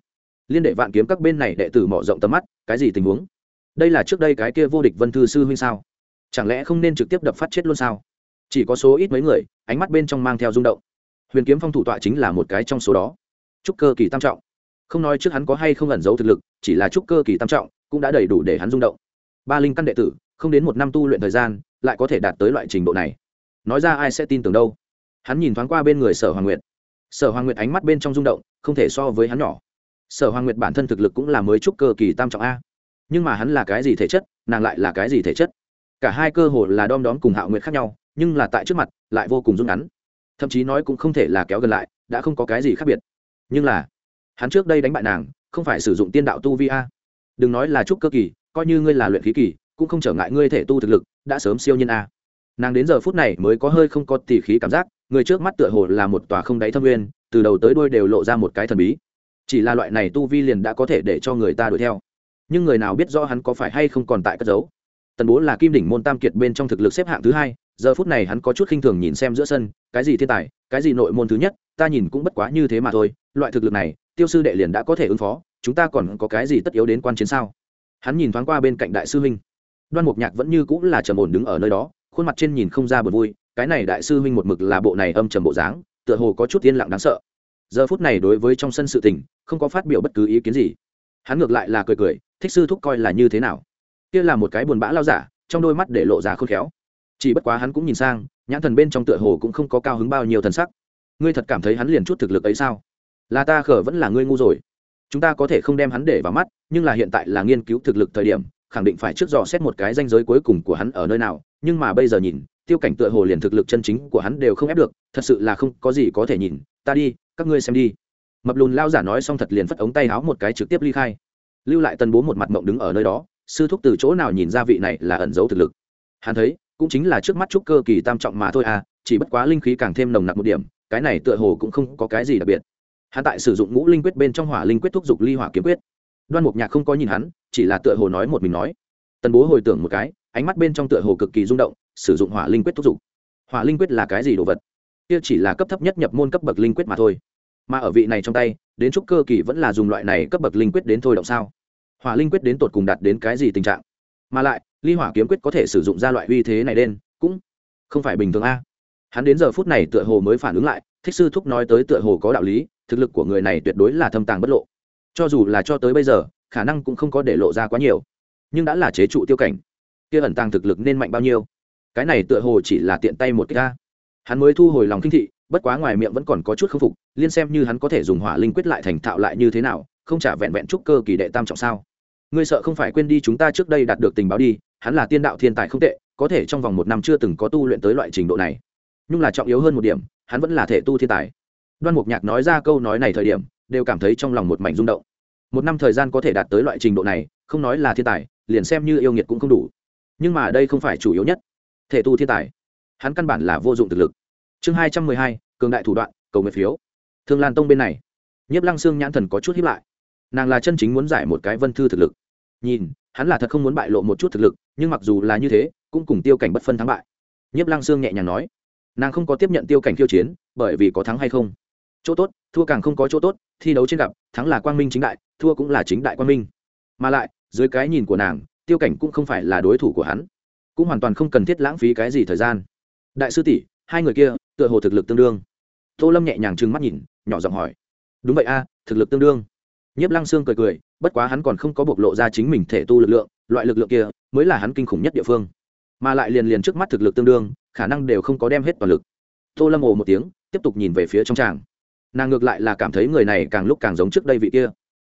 Liên đệ vạn kiếm các bên này đệ tử mở rộng tầm mắt, cái gì tình huống? Đây là trước đây cái kia vô địch vân thư sư huynh sao? Chẳng lẽ không nên trực tiếp đập phát chết luôn sao? Chỉ có số ít mấy người, ánh mắt bên trong mang theo rung động huyền kiếm phong thủ tọa chính là một cái trong số đó. Trúc cơ kỳ tam trọng. Không nói trước hắn có hay không ẩn giấu thực lực, chỉ là trúc cơ kỳ tam trọng cũng đã đầy đủ để hắn rung động. Ba linh căn đệ tử, không đến một năm tu luyện thời gian, lại có thể đạt tới loại trình độ này. Nói ra ai sẽ tin tưởng đâu? Hắn nhìn thoáng qua bên người sở hoàng nguyệt. Sở hoàng nguyệt ánh mắt bên trong rung động, không thể so với hắn nhỏ. Sở hoàng nguyệt bản thân thực lực cũng là mới trúc cơ kỳ tam trọng a. Nhưng mà hắn là cái gì thể chất, nàng lại là cái gì thể chất? Cả hai cơ hồ là đom đóm cùng hạo nguyệt khác nhau, nhưng là tại trước mặt, lại vô cùng rút ngắn thậm chí nói cũng không thể là kéo gần lại, đã không có cái gì khác biệt. Nhưng là, hắn trước đây đánh bại nàng, không phải sử dụng tiên đạo tu vi a. Đừng nói là trúc cơ kỳ, coi như ngươi là luyện khí kỳ, cũng không trở ngại ngươi thể tu thực lực, đã sớm siêu nhân a. Nàng đến giờ phút này mới có hơi không có tỉ khí cảm giác, người trước mắt tựa hồ là một tòa không đáy thâm nguyên, từ đầu tới đuôi đều lộ ra một cái thần bí. Chỉ là loại này tu vi liền đã có thể để cho người ta đuổi theo. Nhưng người nào biết rõ hắn có phải hay không còn tại cất giấu. Tần bố là kim đỉnh môn tam kiệt bên trong thực lực xếp hạng thứ hai giờ phút này hắn có chút khinh thường nhìn xem giữa sân, cái gì thiên tài, cái gì nội môn thứ nhất, ta nhìn cũng bất quá như thế mà thôi, loại thực lực này, tiêu sư đệ liền đã có thể ứng phó, chúng ta còn có cái gì tất yếu đến quan chiến sao? Hắn nhìn thoáng qua bên cạnh đại sư huynh. Đoan mục nhạc vẫn như cũng là trầm ổn đứng ở nơi đó, khuôn mặt trên nhìn không ra bật vui, cái này đại sư huynh một mực là bộ này âm trầm bộ dáng, tựa hồ có chút yên lặng đáng sợ. Giờ phút này đối với trong sân sự tình, không có phát biểu bất cứ ý kiến gì. Hắn ngược lại là cười cười, thích sư thúc coi là như thế nào? Kia là một cái buồn bã lao giả, trong đôi mắt để lộ ra khôn khéo chỉ bất quá hắn cũng nhìn sang, nhãn thần bên trong tựa hồ cũng không có cao hứng bao nhiêu thần sắc. Ngươi thật cảm thấy hắn liền chút thực lực ấy sao? Là ta khở vẫn là ngươi ngu rồi. Chúng ta có thể không đem hắn để vào mắt, nhưng là hiện tại là nghiên cứu thực lực thời điểm, khẳng định phải trước dò xét một cái danh giới cuối cùng của hắn ở nơi nào. Nhưng mà bây giờ nhìn, tiêu cảnh tựa hồ liền thực lực chân chính của hắn đều không ép được, thật sự là không có gì có thể nhìn. Ta đi, các ngươi xem đi. Mập lùn lao giả nói xong thật liền phất ống tay áo một cái trực tiếp ly khai. Lưu lại tân bố một mặt mộng đứng ở nơi đó, sư thúc từ chỗ nào nhìn ra vị này là ẩn giấu thực lực. Hắn thấy cũng chính là trước mắt trúc cơ kỳ tam trọng mà thôi à chỉ bất quá linh khí càng thêm nồng nặc một điểm, cái này tựa hồ cũng không có cái gì đặc biệt. Hắn tại sử dụng ngũ linh quyết bên trong hỏa linh quyết thúc giục ly hỏa kiếm quyết. Đoan mục nhạc không có nhìn hắn, chỉ là tựa hồ nói một mình nói. Tần bố hồi tưởng một cái, ánh mắt bên trong tựa hồ cực kỳ rung động, sử dụng hỏa linh quyết thúc giục. Hỏa linh quyết là cái gì đồ vật? Kia chỉ là cấp thấp nhất nhập môn cấp bậc linh quyết mà thôi. Mà ở vị này trong tay, đến trúc cơ kỳ vẫn là dùng loại này cấp bậc linh quyết đến thôi động sao? Hỏa linh quyết đến tột cùng đạt đến cái gì tình trạng? Mà lại ly hỏa kiếm quyết có thể sử dụng ra loại uy thế này đen, cũng không phải bình thường a. Hắn đến giờ phút này tựa hồ mới phản ứng lại, thích sư thúc nói tới tựa hồ có đạo lý, thực lực của người này tuyệt đối là thâm tàng bất lộ. Cho dù là cho tới bây giờ, khả năng cũng không có để lộ ra quá nhiều. Nhưng đã là chế trụ tiêu cảnh, kia ẩn tàng thực lực nên mạnh bao nhiêu? Cái này tựa hồ chỉ là tiện tay một cái ca hắn mới thu hồi lòng kinh thị, bất quá ngoài miệng vẫn còn có chút k phục, liên xem như hắn có thể dùng hỏa linh quyết lại thành thạo lại như thế nào, không trả vẹn vẹn trúc cơ kỳ đệ tam trọng sao. Ngươi sợ không phải quên đi chúng ta trước đây đạt được tình báo đi hắn là tiên đạo thiên tài không tệ, có thể trong vòng một năm chưa từng có tu luyện tới loại trình độ này. Nhưng là trọng yếu hơn một điểm, hắn vẫn là thể tu thiên tài. Đoan mục nhạc nói ra câu nói này thời điểm, đều cảm thấy trong lòng một mảnh rung động. Một năm thời gian có thể đạt tới loại trình độ này, không nói là thiên tài, liền xem như yêu nghiệt cũng không đủ. Nhưng mà đây không phải chủ yếu nhất. Thể tu thiên tài, hắn căn bản là vô dụng thực lực. Chương hai trăm mười hai, cường đại thủ đoạn, cầu nguyện phiếu. Thương lan tông bên này, nhiếp lăng xương nhãn thần có chút hiếp lại. Nàng là chân chính muốn giải một cái vân thư thực lực. Nhìn hắn là thật không muốn bại lộ một chút thực lực, nhưng mặc dù là như thế, cũng cùng tiêu cảnh bất phân thắng bại. Nhiếp lăng sương nhẹ nhàng nói, nàng không có tiếp nhận tiêu cảnh khiêu chiến, bởi vì có thắng hay không? Chỗ tốt, thua càng không có chỗ tốt, thi đấu trên gặp, thắng là quang minh chính đại, thua cũng là chính đại quang minh. Mà lại, dưới cái nhìn của nàng, tiêu cảnh cũng không phải là đối thủ của hắn, cũng hoàn toàn không cần thiết lãng phí cái gì thời gian. Đại sư tỷ, hai người kia, tựa hồ thực lực tương đương. Tô lâm nhẹ nhàng trừng mắt nhìn, nhỏ giọng hỏi, đúng vậy a, thực lực tương đương. Nhiếp lăng sương cười cười bất quá hắn còn không có bộc lộ ra chính mình thể tu lực lượng, loại lực lượng kia mới là hắn kinh khủng nhất địa phương. Mà lại liền liền trước mắt thực lực tương đương, khả năng đều không có đem hết toàn lực. Tô lâm ồ một tiếng, tiếp tục nhìn về phía trong tràng. Nàng ngược lại là cảm thấy người này càng lúc càng giống trước đây vị kia.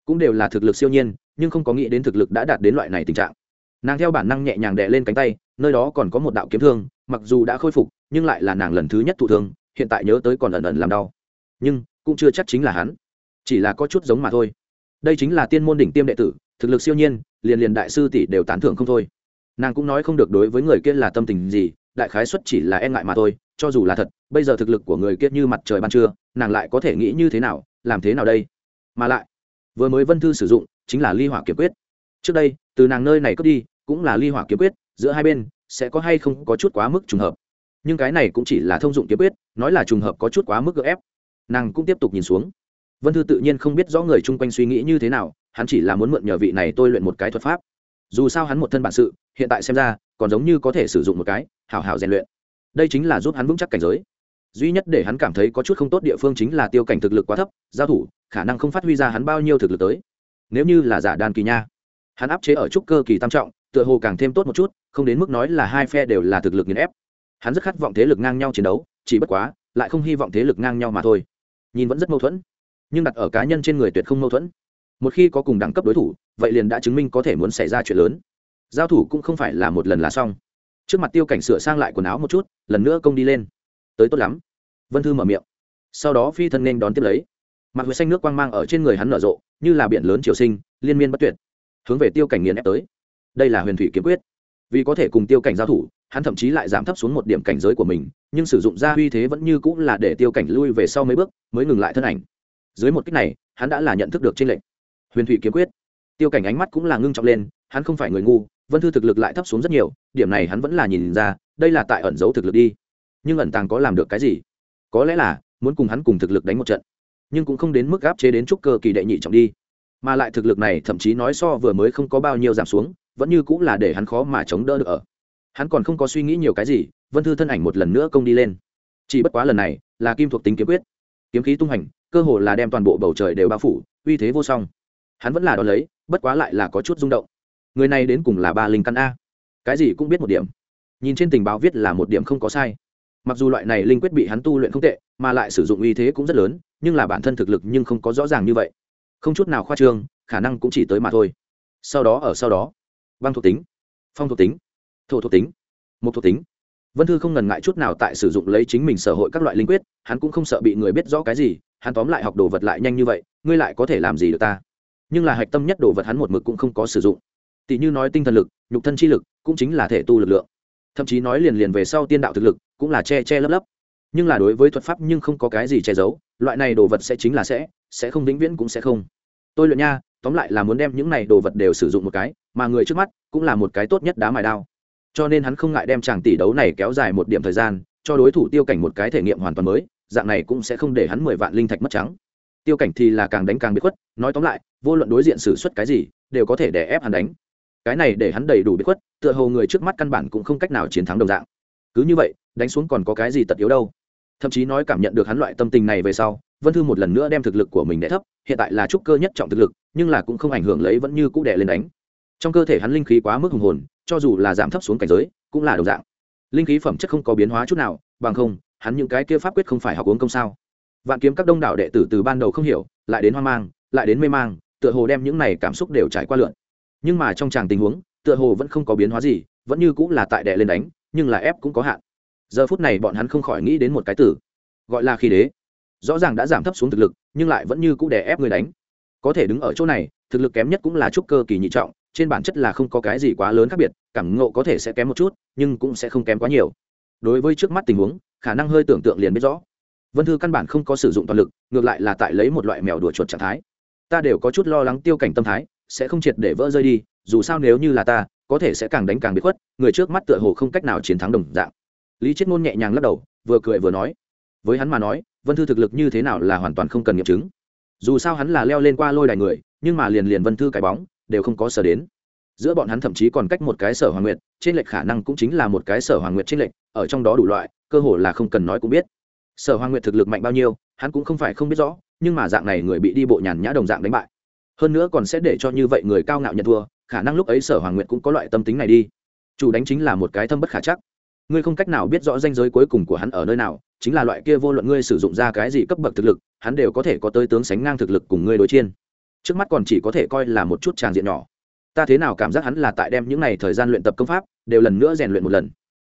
Cũng đều là thực lực siêu nhiên, nhưng không có nghĩ đến thực lực đã đạt đến loại này tình trạng. Nàng theo bản năng nhẹ nhàng đè lên cánh tay, nơi đó còn có một đạo kiếm thương, mặc dù đã khôi phục, nhưng lại là nàng lần thứ nhất thụ thương, hiện tại nhớ tới còn ẩn ẩn làm đau. Nhưng, cũng chưa chắc chính là hắn. Chỉ là có chút giống mà thôi đây chính là tiên môn đỉnh tiêm đệ tử, thực lực siêu nhiên, liền liền đại sư tỷ đều tán thưởng không thôi. Nàng cũng nói không được đối với người kia là tâm tình gì, đại khái xuất chỉ là e ngại mà thôi, cho dù là thật, bây giờ thực lực của người kia như mặt trời ban trưa, nàng lại có thể nghĩ như thế nào, làm thế nào đây? Mà lại, vừa mới vân thư sử dụng, chính là ly hỏa kiếm quyết. Trước đây, từ nàng nơi này cướp đi, cũng là ly hỏa kiếm quyết, giữa hai bên, sẽ có hay không có chút quá mức trùng hợp. Nhưng cái này cũng chỉ là thông dụng kiếm quyết, nói là trùng hợp có chút quá mức gợ ép. Nàng cũng tiếp tục nhìn xuống vân thư tự nhiên không biết rõ người chung quanh suy nghĩ như thế nào, hắn chỉ là muốn mượn nhờ vị này tôi luyện một cái thuật pháp. Dù sao hắn một thân bản sự, hiện tại xem ra, còn giống như có thể sử dụng một cái, hảo hảo rèn luyện. Đây chính là giúp hắn vững chắc cảnh giới. Duy nhất để hắn cảm thấy có chút không tốt địa phương chính là tiêu cảnh thực lực quá thấp, giao thủ, khả năng không phát huy ra hắn bao nhiêu thực lực tới. Nếu như là giả đan kỳ nha, hắn áp chế ở trúc cơ kỳ tam trọng, tựa hồ càng thêm tốt một chút, không đến mức nói là hai phe đều là thực lực nghiền ép. Hắn rất khát vọng thế lực ngang nhau chiến đấu, chỉ bất quá, lại không hy vọng thế lực ngang nhau mà thôi. Nhìn vẫn rất mâu thuẫn nhưng đặt ở cá nhân trên người tuyệt không mâu thuẫn. Một khi có cùng đẳng cấp đối thủ, vậy liền đã chứng minh có thể muốn xảy ra chuyện lớn. Giao thủ cũng không phải là một lần là xong. Trước mặt tiêu cảnh sửa sang lại quần áo một chút, lần nữa công đi lên. Tới tốt lắm. Vân thư mở miệng. Sau đó phi thân nên đón tiếp lấy. Mặt huệ xanh nước quang mang ở trên người hắn nở rộ, như là biển lớn triều sinh, liên miên bất tuyệt. Hướng về tiêu cảnh nghiền ép tới. Đây là huyền thủy kiếm quyết. Vì có thể cùng tiêu cảnh giao thủ, hắn thậm chí lại giảm thấp xuống một điểm cảnh giới của mình, nhưng sử dụng ra uy thế vẫn như cũng là để tiêu cảnh lui về sau mấy bước, mới ngừng lại thân ảnh dưới một cách này, hắn đã là nhận thức được trên lệnh huyền thủy kiếm quyết. Tiêu cảnh ánh mắt cũng là ngưng trọng lên, hắn không phải người ngu, vân thư thực lực lại thấp xuống rất nhiều, điểm này hắn vẫn là nhìn ra, đây là tại ẩn giấu thực lực đi. Nhưng ẩn tàng có làm được cái gì? Có lẽ là, muốn cùng hắn cùng thực lực đánh một trận. Nhưng cũng không đến mức gáp chế đến trúc cơ kỳ đệ nhị trọng đi. Mà lại thực lực này thậm chí nói so vừa mới không có bao nhiêu giảm xuống, vẫn như cũng là để hắn khó mà chống đỡ được ở. Hắn còn không có suy nghĩ nhiều cái gì, vân thư thân ảnh một lần nữa công đi lên. Chỉ bất quá lần này, là kim thuộc tính kiếm quyết. Kiếm khí tung hành cơ hồ là đem toàn bộ bầu trời đều bao phủ, uy thế vô song. Hắn vẫn là đón lấy, bất quá lại là có chút rung động. Người này đến cùng là ba linh căn a. Cái gì cũng biết một điểm. Nhìn trên tình báo viết là một điểm không có sai. Mặc dù loại này linh quyết bị hắn tu luyện không tệ, mà lại sử dụng uy thế cũng rất lớn, nhưng là bản thân thực lực nhưng không có rõ ràng như vậy. Không chút nào khoa trương, khả năng cũng chỉ tới mà thôi. Sau đó, ở sau đó, băng thuộc tính, phong thuộc tính, thổ thuộc tính một thuộc tính. Vân thư không ngần ngại chút nào tại sử dụng lấy chính mình sở hội các loại linh quyết, hắn cũng không sợ bị người biết rõ cái gì hắn tóm lại học đồ vật lại nhanh như vậy, ngươi lại có thể làm gì được ta? Nhưng là hạch tâm nhất đồ vật hắn một mực cũng không có sử dụng. Tỷ như nói tinh thần lực, nhục thân chi lực, cũng chính là thể tu lực lượng. Thậm chí nói liền liền về sau tiên đạo thực lực, cũng là che che lấp lấp. Nhưng là đối với thuật pháp nhưng không có cái gì che giấu, loại này đồ vật sẽ chính là sẽ sẽ không vĩnh viễn cũng sẽ không. Tôi luyện nha, tóm lại là muốn đem những này đồ vật đều sử dụng một cái, mà người trước mắt cũng là một cái tốt nhất đá mài đao. Cho nên hắn không ngại đem chàng tỷ đấu này kéo dài một điểm thời gian, cho đối thủ tiêu cảnh một cái thể nghiệm hoàn toàn mới dạng này cũng sẽ không để hắn mười vạn linh thạch mất trắng. Tiêu cảnh thì là càng đánh càng bị khuất, nói tóm lại, vô luận đối diện xử suất cái gì, đều có thể để ép hắn đánh. Cái này để hắn đầy đủ bị khuất, tựa hồ người trước mắt căn bản cũng không cách nào chiến thắng đồng dạng. Cứ như vậy, đánh xuống còn có cái gì tật yếu đâu? Thậm chí nói cảm nhận được hắn loại tâm tình này về sau, vân thư một lần nữa đem thực lực của mình đẻ thấp, hiện tại là trúc cơ nhất trọng thực lực, nhưng là cũng không ảnh hưởng lấy vẫn như cũ đẻ lên đánh. Trong cơ thể hắn linh khí quá mức hùng hồn, cho dù là giảm thấp xuống cảnh giới, cũng là đồng dạng. Linh khí phẩm chất không có biến hóa chút nào, bằng không hắn những cái kia pháp quyết không phải học uống công sao? Vạn kiếm các đông đảo đệ tử từ ban đầu không hiểu, lại đến hoang mang, lại đến mê mang, tựa hồ đem những này cảm xúc đều trải qua lượn. Nhưng mà trong tràng tình huống, tựa hồ vẫn không có biến hóa gì, vẫn như cũng là tại đệ lên đánh, nhưng là ép cũng có hạn. Giờ phút này bọn hắn không khỏi nghĩ đến một cái từ, gọi là khi đế. Rõ ràng đã giảm thấp xuống thực lực, nhưng lại vẫn như cũ đè ép người đánh. Có thể đứng ở chỗ này, thực lực kém nhất cũng là trúc cơ kỳ nhị trọng, trên bản chất là không có cái gì quá lớn khác biệt, cảm ngộ có thể sẽ kém một chút, nhưng cũng sẽ không kém quá nhiều đối với trước mắt tình huống, khả năng hơi tưởng tượng liền biết rõ. Vân thư căn bản không có sử dụng toàn lực, ngược lại là tại lấy một loại mèo đùa chuột trạng thái. Ta đều có chút lo lắng tiêu cảnh tâm thái, sẽ không triệt để vỡ rơi đi, dù sao nếu như là ta, có thể sẽ càng đánh càng bị khuất, người trước mắt tựa hồ không cách nào chiến thắng đồng dạng. Lý chết ngôn nhẹ nhàng lắc đầu, vừa cười vừa nói. Với hắn mà nói, vân thư thực lực như thế nào là hoàn toàn không cần nghiệm chứng. Dù sao hắn là leo lên qua lôi đài người, nhưng mà liền liền vân thư cái bóng, đều không có sở đến giữa bọn hắn thậm chí còn cách một cái sở hoàng nguyệt, trên lệch khả năng cũng chính là một cái sở hoàng nguyệt trên lệch, ở trong đó đủ loại, cơ hồ là không cần nói cũng biết. Sở hoàng nguyệt thực lực mạnh bao nhiêu, hắn cũng không phải không biết rõ, nhưng mà dạng này người bị đi bộ nhàn nhã đồng dạng đánh bại. Hơn nữa còn sẽ để cho như vậy người cao ngạo nhận thua, khả năng lúc ấy sở hoàng nguyệt cũng có loại tâm tính này đi. Chủ đánh chính là một cái thâm bất khả chắc. Ngươi không cách nào biết rõ danh giới cuối cùng của hắn ở nơi nào, chính là loại kia vô luận ngươi sử dụng ra cái gì cấp bậc thực lực, hắn đều có thể có tới tướng sánh ngang thực lực cùng ngươi đối chiên. Trước mắt còn chỉ có thể coi là một chút tràng diện nhỏ ta thế nào cảm giác hắn là tại đem những này thời gian luyện tập công pháp đều lần nữa rèn luyện một lần.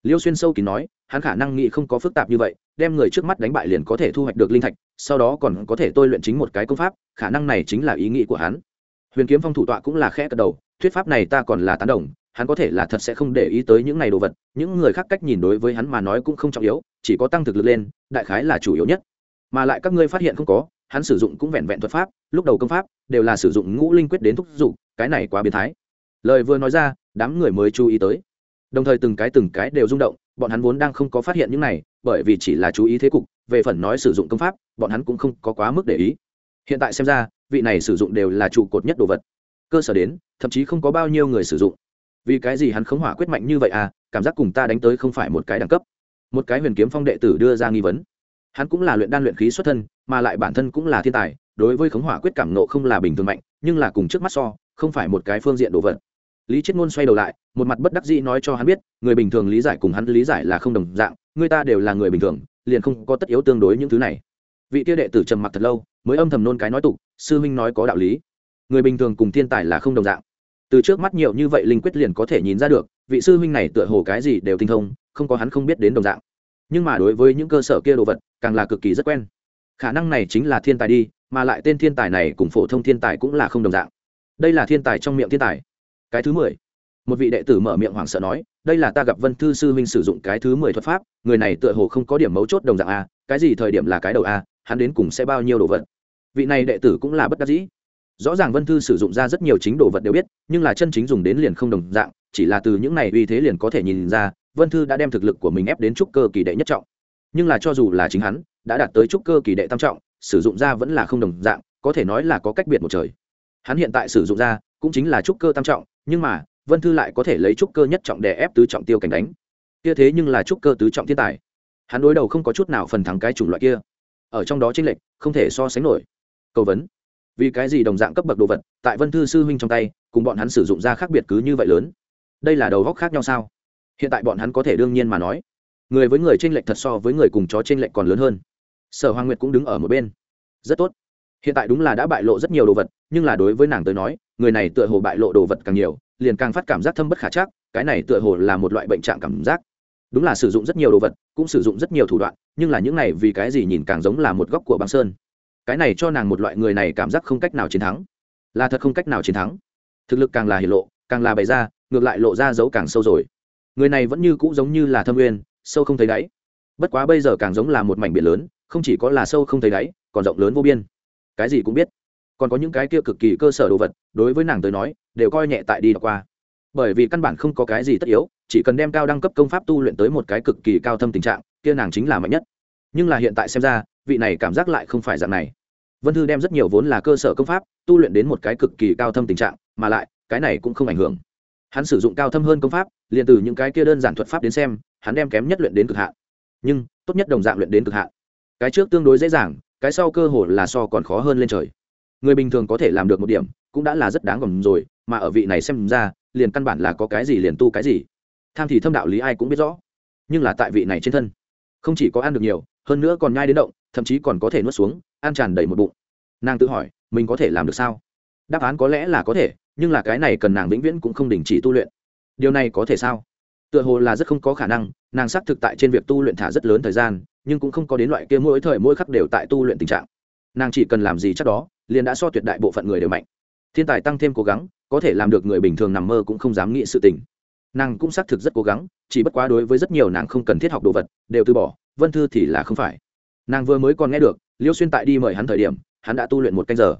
Liêu xuyên sâu kín nói, hắn khả năng nghĩ không có phức tạp như vậy, đem người trước mắt đánh bại liền có thể thu hoạch được linh thạch, sau đó còn có thể tôi luyện chính một cái công pháp, khả năng này chính là ý nghĩ của hắn. Huyền kiếm phong thủ tọa cũng là khẽ cật đầu, thuyết pháp này ta còn là tán đồng, hắn có thể là thật sẽ không để ý tới những này đồ vật, những người khác cách nhìn đối với hắn mà nói cũng không trọng yếu, chỉ có tăng thực lực lên, đại khái là chủ yếu nhất. Mà lại các ngươi phát hiện không có, hắn sử dụng cũng vẹn vẹn thuật pháp, lúc đầu công pháp đều là sử dụng ngũ linh quyết đến thúc giục cái này quá biến thái. Lời vừa nói ra, đám người mới chú ý tới. Đồng thời từng cái từng cái đều rung động, bọn hắn vốn đang không có phát hiện những này, bởi vì chỉ là chú ý thế cục, về phần nói sử dụng công pháp, bọn hắn cũng không có quá mức để ý. Hiện tại xem ra, vị này sử dụng đều là trụ cột nhất đồ vật. Cơ sở đến, thậm chí không có bao nhiêu người sử dụng. Vì cái gì hắn khống hỏa quyết mạnh như vậy à cảm giác cùng ta đánh tới không phải một cái đẳng cấp. Một cái huyền kiếm phong đệ tử đưa ra nghi vấn hắn cũng là luyện đan luyện khí xuất thân, mà lại bản thân cũng là thiên tài, đối với khống hỏa quyết cảm nộ không là bình thường mạnh, nhưng là cùng trước mắt so, không phải một cái phương diện đồ vật. Lý chết ngôn xoay đầu lại, một mặt bất đắc dĩ nói cho hắn biết, người bình thường lý giải cùng hắn lý giải là không đồng dạng, người ta đều là người bình thường, liền không có tất yếu tương đối những thứ này. Vị tiêu đệ tử trầm mặc thật lâu, mới âm thầm nôn cái nói tục, sư huynh nói có đạo lý. Người bình thường cùng thiên tài là không đồng dạng. Từ trước mắt nhiều như vậy linh quyết liền có thể nhìn ra được, vị sư huynh này tựa hồ cái gì đều tinh thông, không có hắn không biết đến đồng dạng nhưng mà đối với những cơ sở kia đồ vật, càng là cực kỳ rất quen. Khả năng này chính là thiên tài đi, mà lại tên thiên tài này cùng phổ thông thiên tài cũng là không đồng dạng. Đây là thiên tài trong miệng thiên tài. Cái thứ mười. Một vị đệ tử mở miệng hoảng sợ nói, đây là ta gặp vân thư sư huynh sử dụng cái thứ mười thuật pháp, người này tựa hồ không có điểm mấu chốt đồng dạng a, cái gì thời điểm là cái đầu a, hắn đến cùng sẽ bao nhiêu đồ vật? Vị này đệ tử cũng là bất đắc dĩ. Rõ ràng vân thư sử dụng ra rất nhiều chính đồ vật đều biết, nhưng là chân chính dùng đến liền không đồng dạng, chỉ là từ những này uy thế liền có thể nhìn ra vân thư đã đem thực lực của mình ép đến trúc cơ kỳ đệ nhất trọng. Nhưng là cho dù là chính hắn, đã đạt tới trúc cơ kỳ đệ tam trọng, sử dụng ra vẫn là không đồng dạng, có thể nói là có cách biệt một trời. Hắn hiện tại sử dụng ra cũng chính là trúc cơ tam trọng, nhưng mà, vân thư lại có thể lấy trúc cơ nhất trọng đè ép tứ trọng tiêu cảnh đánh. Kia thế nhưng là trúc cơ tứ trọng thiên tài. Hắn đối đầu không có chút nào phần thắng cái chủng loại kia. Ở trong đó tranh lệch, không thể so sánh nổi. Cầu vấn. Vì cái gì đồng dạng cấp bậc đồ vật, tại vân thư sư huynh trong tay, cùng bọn hắn sử dụng ra khác biệt cứ như vậy lớn? Đây là đầu góc khác nhau sao? Hiện tại bọn hắn có thể đương nhiên mà nói. Người với người tranh lệch thật so với người cùng chó tranh lệch còn lớn hơn. Sở hoàng nguyệt cũng đứng ở một bên. Rất tốt. Hiện tại đúng là đã bại lộ rất nhiều đồ vật, nhưng là đối với nàng tới nói, người này tựa hồ bại lộ đồ vật càng nhiều, liền càng phát cảm giác thâm bất khả chắc, cái này tựa hồ là một loại bệnh trạng cảm giác. Đúng là sử dụng rất nhiều đồ vật, cũng sử dụng rất nhiều thủ đoạn, nhưng là những này vì cái gì nhìn càng giống là một góc của băng sơn. Cái này cho nàng một loại người này cảm giác không cách nào chiến thắng. Là thật không cách nào chiến thắng. Thực lực càng là hiển lộ, càng là bày ra, ngược lại lộ ra dấu càng sâu rồi người này vẫn như cũ giống như là thâm uyên sâu không thấy đáy. Bất quá bây giờ càng giống là một mảnh biển lớn, không chỉ có là sâu không thấy đáy, còn rộng lớn vô biên. Cái gì cũng biết. Còn có những cái kia cực kỳ cơ sở đồ vật, đối với nàng tới nói, đều coi nhẹ tại đi đọc qua. Bởi vì căn bản không có cái gì tất yếu, chỉ cần đem cao đăng cấp công pháp tu luyện tới một cái cực kỳ cao thâm tình trạng, kia nàng chính là mạnh nhất. Nhưng là hiện tại xem ra, vị này cảm giác lại không phải dạng này. Vân thư đem rất nhiều vốn là cơ sở công pháp tu luyện đến một cái cực kỳ cao thâm tình trạng, mà lại, cái này cũng không ảnh hưởng hắn sử dụng cao thâm hơn công pháp, liền từ những cái kia đơn giản thuật pháp đến xem, hắn đem kém nhất luyện đến cực hạn. Nhưng, tốt nhất đồng dạng luyện đến cực hạn. Cái trước tương đối dễ dàng, cái sau cơ hồ là so còn khó hơn lên trời. Người bình thường có thể làm được một điểm, cũng đã là rất đáng gầm rồi, mà ở vị này xem ra, liền căn bản là có cái gì liền tu cái gì. Tham thì thâm đạo lý ai cũng biết rõ, nhưng là tại vị này trên thân, không chỉ có ăn được nhiều, hơn nữa còn nhai đến động, thậm chí còn có thể nuốt xuống, ăn tràn đầy một bụng. Nàng tự hỏi, mình có thể làm được sao? Đáp án có lẽ là có thể nhưng là cái này cần nàng vĩnh viễn cũng không đình chỉ tu luyện. Điều này có thể sao? Tựa hồ là rất không có khả năng, nàng xác thực tại trên việc tu luyện thả rất lớn thời gian, nhưng cũng không có đến loại kia mỗi thời mỗi khắc đều tại tu luyện tình trạng. Nàng chỉ cần làm gì chắc đó, liền đã so tuyệt đại bộ phận người đều mạnh. Thiên tài tăng thêm cố gắng, có thể làm được người bình thường nằm mơ cũng không dám nghĩ sự tình. Nàng cũng xác thực rất cố gắng, chỉ bất quá đối với rất nhiều nàng không cần thiết học đồ vật, đều từ bỏ, vân thư thì là không phải. Nàng vừa mới còn nghe được, liêu xuyên tại đi mời hắn thời điểm, hắn đã tu luyện một canh giờ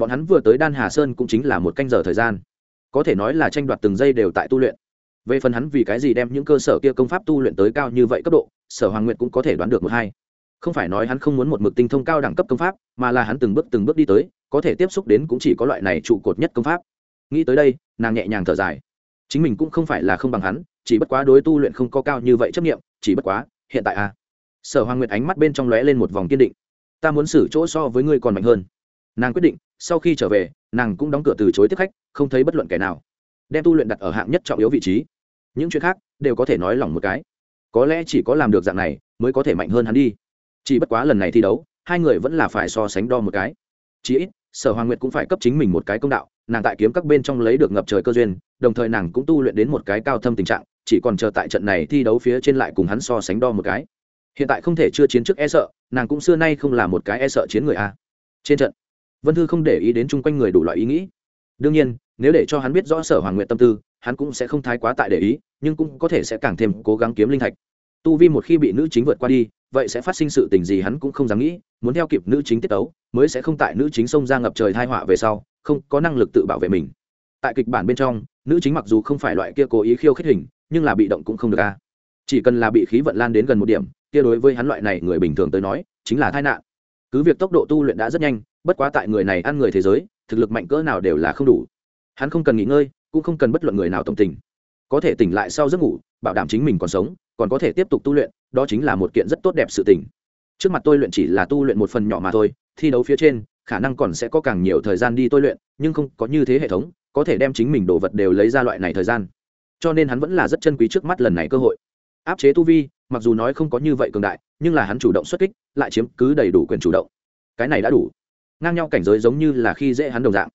bọn hắn vừa tới đan hà sơn cũng chính là một canh giờ thời gian. Có thể nói là tranh đoạt từng giây đều tại tu luyện. Về phần hắn vì cái gì đem những cơ sở kia công pháp tu luyện tới cao như vậy cấp độ, sở hoàng nguyện cũng có thể đoán được một hai. Không phải nói hắn không muốn một mực tinh thông cao đẳng cấp công pháp, mà là hắn từng bước từng bước đi tới, có thể tiếp xúc đến cũng chỉ có loại này trụ cột nhất công pháp. Nghĩ tới đây, nàng nhẹ nhàng thở dài. Chính mình cũng không phải là không bằng hắn, chỉ bất quá đối tu luyện không có cao như vậy chấp nghiệm chỉ bất quá, hiện tại à. Sở hoàng nguyệt ánh mắt bên trong lóe lên một vòng kiên định. Ta muốn xử chỗ so với ngươi còn mạnh hơn. Nàng quyết định sau khi trở về, nàng cũng đóng cửa từ chối tiếp khách, không thấy bất luận kẻ nào. Đem tu luyện đặt ở hạng nhất trọng yếu vị trí. Những chuyện khác đều có thể nói lỏng một cái. Có lẽ chỉ có làm được dạng này mới có thể mạnh hơn hắn đi. Chỉ bất quá lần này thi đấu, hai người vẫn là phải so sánh đo một cái. Chí ít, sở hoàng nguyệt cũng phải cấp chính mình một cái công đạo, nàng tại kiếm các bên trong lấy được ngập trời cơ duyên, đồng thời nàng cũng tu luyện đến một cái cao thâm tình trạng, chỉ còn chờ tại trận này thi đấu phía trên lại cùng hắn so sánh đo một cái. Hiện tại không thể chưa chiến trước e sợ, nàng cũng xưa nay không là một cái e sợ chiến người a. Trên trận vân thư không để ý đến chung quanh người đủ loại ý nghĩ. Đương nhiên, nếu để cho hắn biết rõ sở hoàng nguyện tâm tư, hắn cũng sẽ không thái quá tại để ý, nhưng cũng có thể sẽ càng thêm cố gắng kiếm linh thạch. Tu vi một khi bị nữ chính vượt qua đi, vậy sẽ phát sinh sự tình gì hắn cũng không dám nghĩ, muốn theo kịp nữ chính tiết tấu, mới sẽ không tại nữ chính xông ra ngập trời thai họa về sau, không có năng lực tự bảo vệ mình. Tại kịch bản bên trong, nữ chính mặc dù không phải loại kia cố ý khiêu khích hình, nhưng là bị động cũng không được a. Chỉ cần là bị khí vận lan đến gần một điểm, kia đối với hắn loại này người bình thường tới nói, chính là tai nạn. Cứ việc tốc độ tu luyện đã rất nhanh bất quá tại người này ăn người thế giới, thực lực mạnh cỡ nào đều là không đủ. Hắn không cần nghỉ ngơi, cũng không cần bất luận người nào tổng tình. Có thể tỉnh lại sau giấc ngủ, bảo đảm chính mình còn sống, còn có thể tiếp tục tu luyện, đó chính là một kiện rất tốt đẹp sự tình. Trước mặt tôi luyện chỉ là tu luyện một phần nhỏ mà thôi, thi đấu phía trên, khả năng còn sẽ có càng nhiều thời gian đi tôi luyện, nhưng không có như thế hệ thống, có thể đem chính mình đồ vật đều lấy ra loại này thời gian. Cho nên hắn vẫn là rất chân quý trước mắt lần này cơ hội. Áp chế tu vi, mặc dù nói không có như vậy cường đại, nhưng là hắn chủ động xuất kích, lại chiếm cứ đầy đủ quyền chủ động. Cái này đã đủ ngang nhau cảnh giới giống như là khi dễ hắn đồng dạng.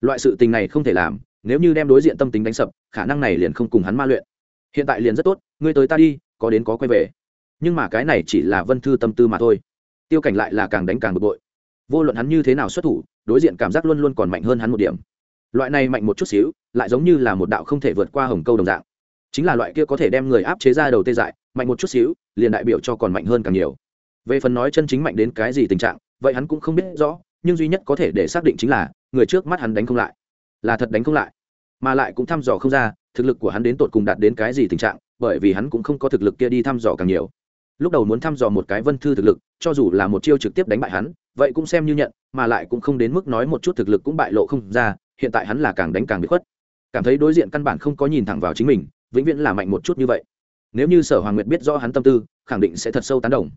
Loại sự tình này không thể làm, nếu như đem đối diện tâm tính đánh sập, khả năng này liền không cùng hắn ma luyện. Hiện tại liền rất tốt, ngươi tới ta đi, có đến có quay về. Nhưng mà cái này chỉ là vân thư tâm tư mà thôi. Tiêu cảnh lại là càng đánh càng bực bội. Vô luận hắn như thế nào xuất thủ, đối diện cảm giác luôn luôn còn mạnh hơn hắn một điểm. Loại này mạnh một chút xíu, lại giống như là một đạo không thể vượt qua hồng câu đồng dạng. Chính là loại kia có thể đem người áp chế ra đầu tê dại, mạnh một chút xíu, liền đại biểu cho còn mạnh hơn càng nhiều. Về phần nói chân chính mạnh đến cái gì tình trạng, vậy hắn cũng không biết rõ nhưng duy nhất có thể để xác định chính là người trước mắt hắn đánh không lại, là thật đánh không lại, mà lại cũng thăm dò không ra thực lực của hắn đến tột cùng đạt đến cái gì tình trạng, bởi vì hắn cũng không có thực lực kia đi thăm dò càng nhiều. Lúc đầu muốn thăm dò một cái vân thư thực lực, cho dù là một chiêu trực tiếp đánh bại hắn, vậy cũng xem như nhận, mà lại cũng không đến mức nói một chút thực lực cũng bại lộ không ra, hiện tại hắn là càng đánh càng bị khuất. Cảm thấy đối diện căn bản không có nhìn thẳng vào chính mình, vĩnh viễn là mạnh một chút như vậy. Nếu như sở hoàng nguyệt biết rõ hắn tâm tư, khẳng định sẽ thật sâu tán đồng.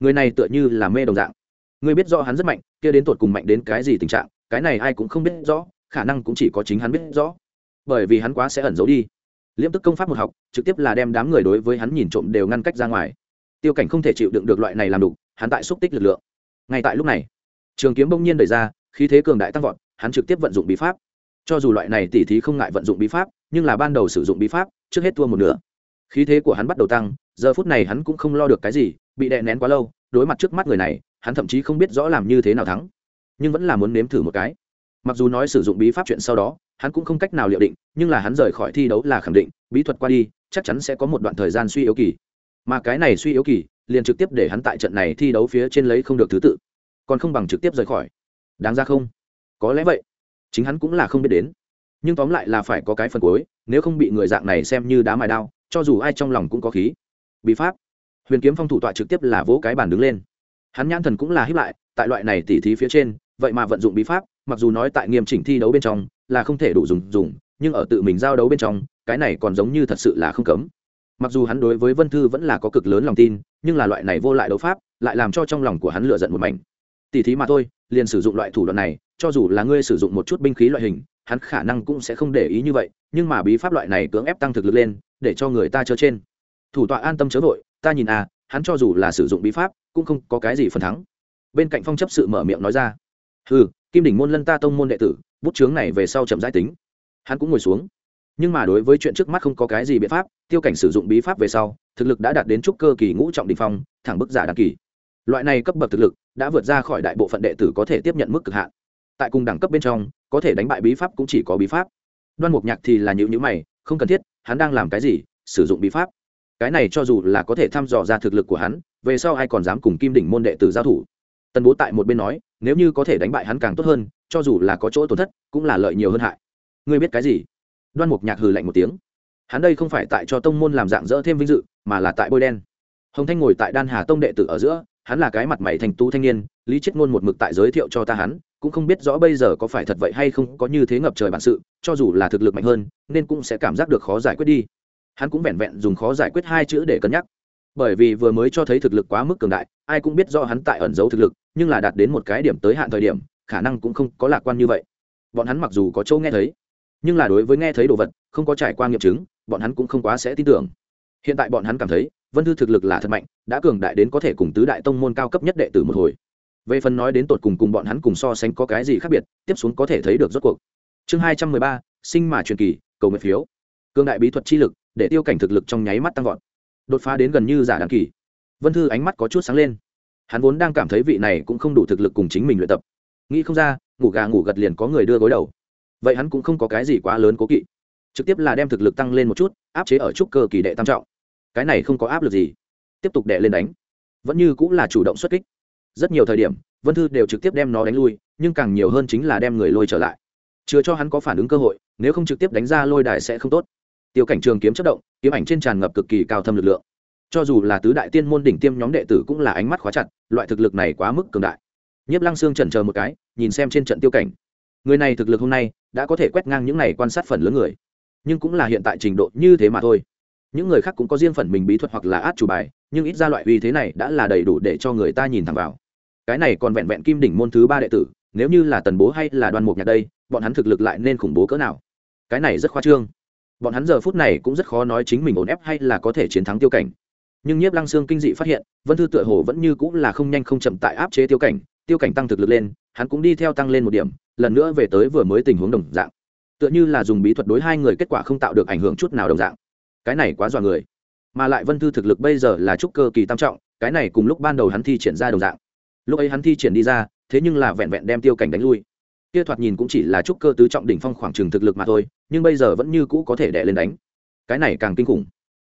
Người này tựa như là mê đồng dạng. Ngươi biết rõ hắn rất mạnh, kia đến tột cùng mạnh đến cái gì tình trạng, cái này ai cũng không biết rõ, khả năng cũng chỉ có chính hắn biết rõ. Bởi vì hắn quá sẽ ẩn giấu đi. Liêm tức công pháp một học, trực tiếp là đem đám người đối với hắn nhìn trộm đều ngăn cách ra ngoài. Tiêu cảnh không thể chịu đựng được loại này làm đủ hắn tại xúc tích lực lượng. Ngay tại lúc này, trường kiếm bỗng nhiên đẩy ra, khí thế cường đại tăng vọt, hắn trực tiếp vận dụng bí pháp. Cho dù loại này tỉ thí không ngại vận dụng bí pháp, nhưng là ban đầu sử dụng bí pháp, trước hết thua một nửa. Khí thế của hắn bắt đầu tăng, giờ phút này hắn cũng không lo được cái gì, bị đè nén quá lâu, đối mặt trước mắt người này hắn thậm chí không biết rõ làm như thế nào thắng, nhưng vẫn là muốn nếm thử một cái. Mặc dù nói sử dụng bí pháp chuyện sau đó, hắn cũng không cách nào liệu định, nhưng là hắn rời khỏi thi đấu là khẳng định, bí thuật qua đi, chắc chắn sẽ có một đoạn thời gian suy yếu kỳ. Mà cái này suy yếu kỳ, liền trực tiếp để hắn tại trận này thi đấu phía trên lấy không được thứ tự, còn không bằng trực tiếp rời khỏi. Đáng ra không? Có lẽ vậy. Chính hắn cũng là không biết đến. Nhưng tóm lại là phải có cái phần cuối, nếu không bị người dạng này xem như đá mài đao, cho dù ai trong lòng cũng có khí. Bí pháp. Huyền kiếm phong thủ tọa trực tiếp là vỗ cái bàn đứng lên hắn nhãn thần cũng là hiếp lại, tại loại này tỉ thí phía trên, vậy mà vận dụng bí pháp, mặc dù nói tại nghiêm chỉnh thi đấu bên trong, là không thể đủ dùng dùng, nhưng ở tự mình giao đấu bên trong, cái này còn giống như thật sự là không cấm. Mặc dù hắn đối với vân thư vẫn là có cực lớn lòng tin, nhưng là loại này vô lại đấu pháp, lại làm cho trong lòng của hắn lựa giận một mảnh. Tỉ thí mà thôi, liền sử dụng loại thủ đoạn này, cho dù là ngươi sử dụng một chút binh khí loại hình, hắn khả năng cũng sẽ không để ý như vậy, nhưng mà bí pháp loại này cưỡng ép tăng thực lực lên, để cho người ta chớ trên thủ tọa an tâm chớ vội, ta nhìn à hắn cho dù là sử dụng bí pháp cũng không có cái gì phần thắng. Bên cạnh phong chấp sự mở miệng nói ra ừ kim đỉnh môn lân ta tông môn đệ tử, bút chướng này về sau chậm giải tính. Hắn cũng ngồi xuống. Nhưng mà đối với chuyện trước mắt không có cái gì biện pháp, tiêu cảnh sử dụng bí pháp về sau, thực lực đã đạt đến trúc cơ kỳ ngũ trọng đình phong, thẳng bức giả đăng kỳ. Loại này cấp bậc thực lực đã vượt ra khỏi đại bộ phận đệ tử có thể tiếp nhận mức cực hạn. Tại cùng đẳng cấp bên trong, có thể đánh bại bí pháp cũng chỉ có bí pháp. Đoan mục nhạc thì là nhữ nhữ mày, không cần thiết, hắn đang làm cái gì, sử dụng bí pháp. Cái này cho dù là có thể thăm dò ra thực lực của hắn về sau ai còn dám cùng kim đỉnh môn đệ tử giao thủ? Tần bố tại một bên nói, nếu như có thể đánh bại hắn càng tốt hơn, cho dù là có chỗ tổn thất, cũng là lợi nhiều hơn hại. Ngươi biết cái gì? Đoan mục nhạc hừ lạnh một tiếng. Hắn đây không phải tại cho tông môn làm dạng dỡ thêm vinh dự, mà là tại bôi đen. Hồng thanh ngồi tại đan hà tông đệ tử ở giữa, hắn là cái mặt mày thành tú thanh niên, lý chết ngôn một mực tại giới thiệu cho ta hắn, cũng không biết rõ bây giờ có phải thật vậy hay không, có như thế ngập trời bản sự, cho dù là thực lực mạnh hơn, nên cũng sẽ cảm giác được khó giải quyết đi. Hắn cũng vẹn vẹn dùng khó giải quyết hai chữ để cân nhắc bởi vì vừa mới cho thấy thực lực quá mức cường đại, ai cũng biết do hắn tại ẩn giấu thực lực, nhưng là đạt đến một cái điểm tới hạn thời điểm, khả năng cũng không có lạc quan như vậy. Bọn hắn mặc dù có châu nghe thấy, nhưng là đối với nghe thấy đồ vật, không có trải qua nghiệm chứng, bọn hắn cũng không quá sẽ tin tưởng. Hiện tại bọn hắn cảm thấy, vân thư thực lực là thật mạnh, đã cường đại đến có thể cùng tứ đại tông môn cao cấp nhất đệ tử một hồi. Về phần nói đến tột cùng cùng bọn hắn cùng so sánh có cái gì khác biệt, tiếp xuống có thể thấy được rốt cuộc. Chương hai trăm mười ba, sinh mà truyền kỳ, cầu nguyện phiếu. Cương đại bí thuật chi lực, để tiêu cảnh thực lực trong nháy mắt tăng vọt đột phá đến gần như giả đăng kỳ. Vân thư ánh mắt có chút sáng lên. Hắn vốn đang cảm thấy vị này cũng không đủ thực lực cùng chính mình luyện tập. Nghĩ không ra, ngủ gà ngủ gật liền có người đưa gối đầu. Vậy hắn cũng không có cái gì quá lớn cố kỵ. Trực tiếp là đem thực lực tăng lên một chút, áp chế ở trúc cơ kỳ đệ tam trọng. Cái này không có áp lực gì. Tiếp tục đệ lên đánh. Vẫn như cũng là chủ động xuất kích. Rất nhiều thời điểm, vân thư đều trực tiếp đem nó đánh lui, nhưng càng nhiều hơn chính là đem người lôi trở lại. Chưa cho hắn có phản ứng cơ hội, nếu không trực tiếp đánh ra lôi đài sẽ không tốt tiêu cảnh trường kiếm chất động, kiếm ảnh trên tràn ngập cực kỳ cao thâm lực lượng. Cho dù là tứ đại tiên môn đỉnh tiêm nhóm đệ tử cũng là ánh mắt khóa chặt, loại thực lực này quá mức cường đại. Nhiếp lăng xương trần chờ một cái, nhìn xem trên trận tiêu cảnh. Người này thực lực hôm nay đã có thể quét ngang những này quan sát phần lớn người, nhưng cũng là hiện tại trình độ như thế mà thôi. Những người khác cũng có riêng phần mình bí thuật hoặc là át chủ bài, nhưng ít ra loại uy thế này đã là đầy đủ để cho người ta nhìn thẳng vào. Cái này còn vẹn vẹn kim đỉnh môn thứ ba đệ tử, nếu như là tần bố hay là đoan mục nhạc đây, bọn hắn thực lực lại nên khủng bố cỡ nào? Cái này rất khoa trương bọn hắn giờ phút này cũng rất khó nói chính mình ổn ép hay là có thể chiến thắng tiêu cảnh. Nhưng nhiếp lăng xương kinh dị phát hiện, vân thư tựa hồ vẫn như cũng là không nhanh không chậm tại áp chế tiêu cảnh tiêu cảnh tăng thực lực lên, hắn cũng đi theo tăng lên một điểm, lần nữa về tới vừa mới tình huống đồng dạng. Tựa như là dùng bí thuật đối hai người kết quả không tạo được ảnh hưởng chút nào đồng dạng. Cái này quá dọa người. Mà lại vân thư thực lực bây giờ là trúc cơ kỳ tam trọng, cái này cùng lúc ban đầu hắn thi triển ra đồng dạng. Lúc ấy hắn thi triển đi ra, thế nhưng là vẹn vẹn đem tiêu cảnh đánh lui. Kia thoạt nhìn cũng chỉ là trúc cơ tứ trọng đỉnh phong khoảng trừng thực lực mà thôi nhưng bây giờ vẫn như cũ có thể đè lên đánh. Cái này càng kinh khủng.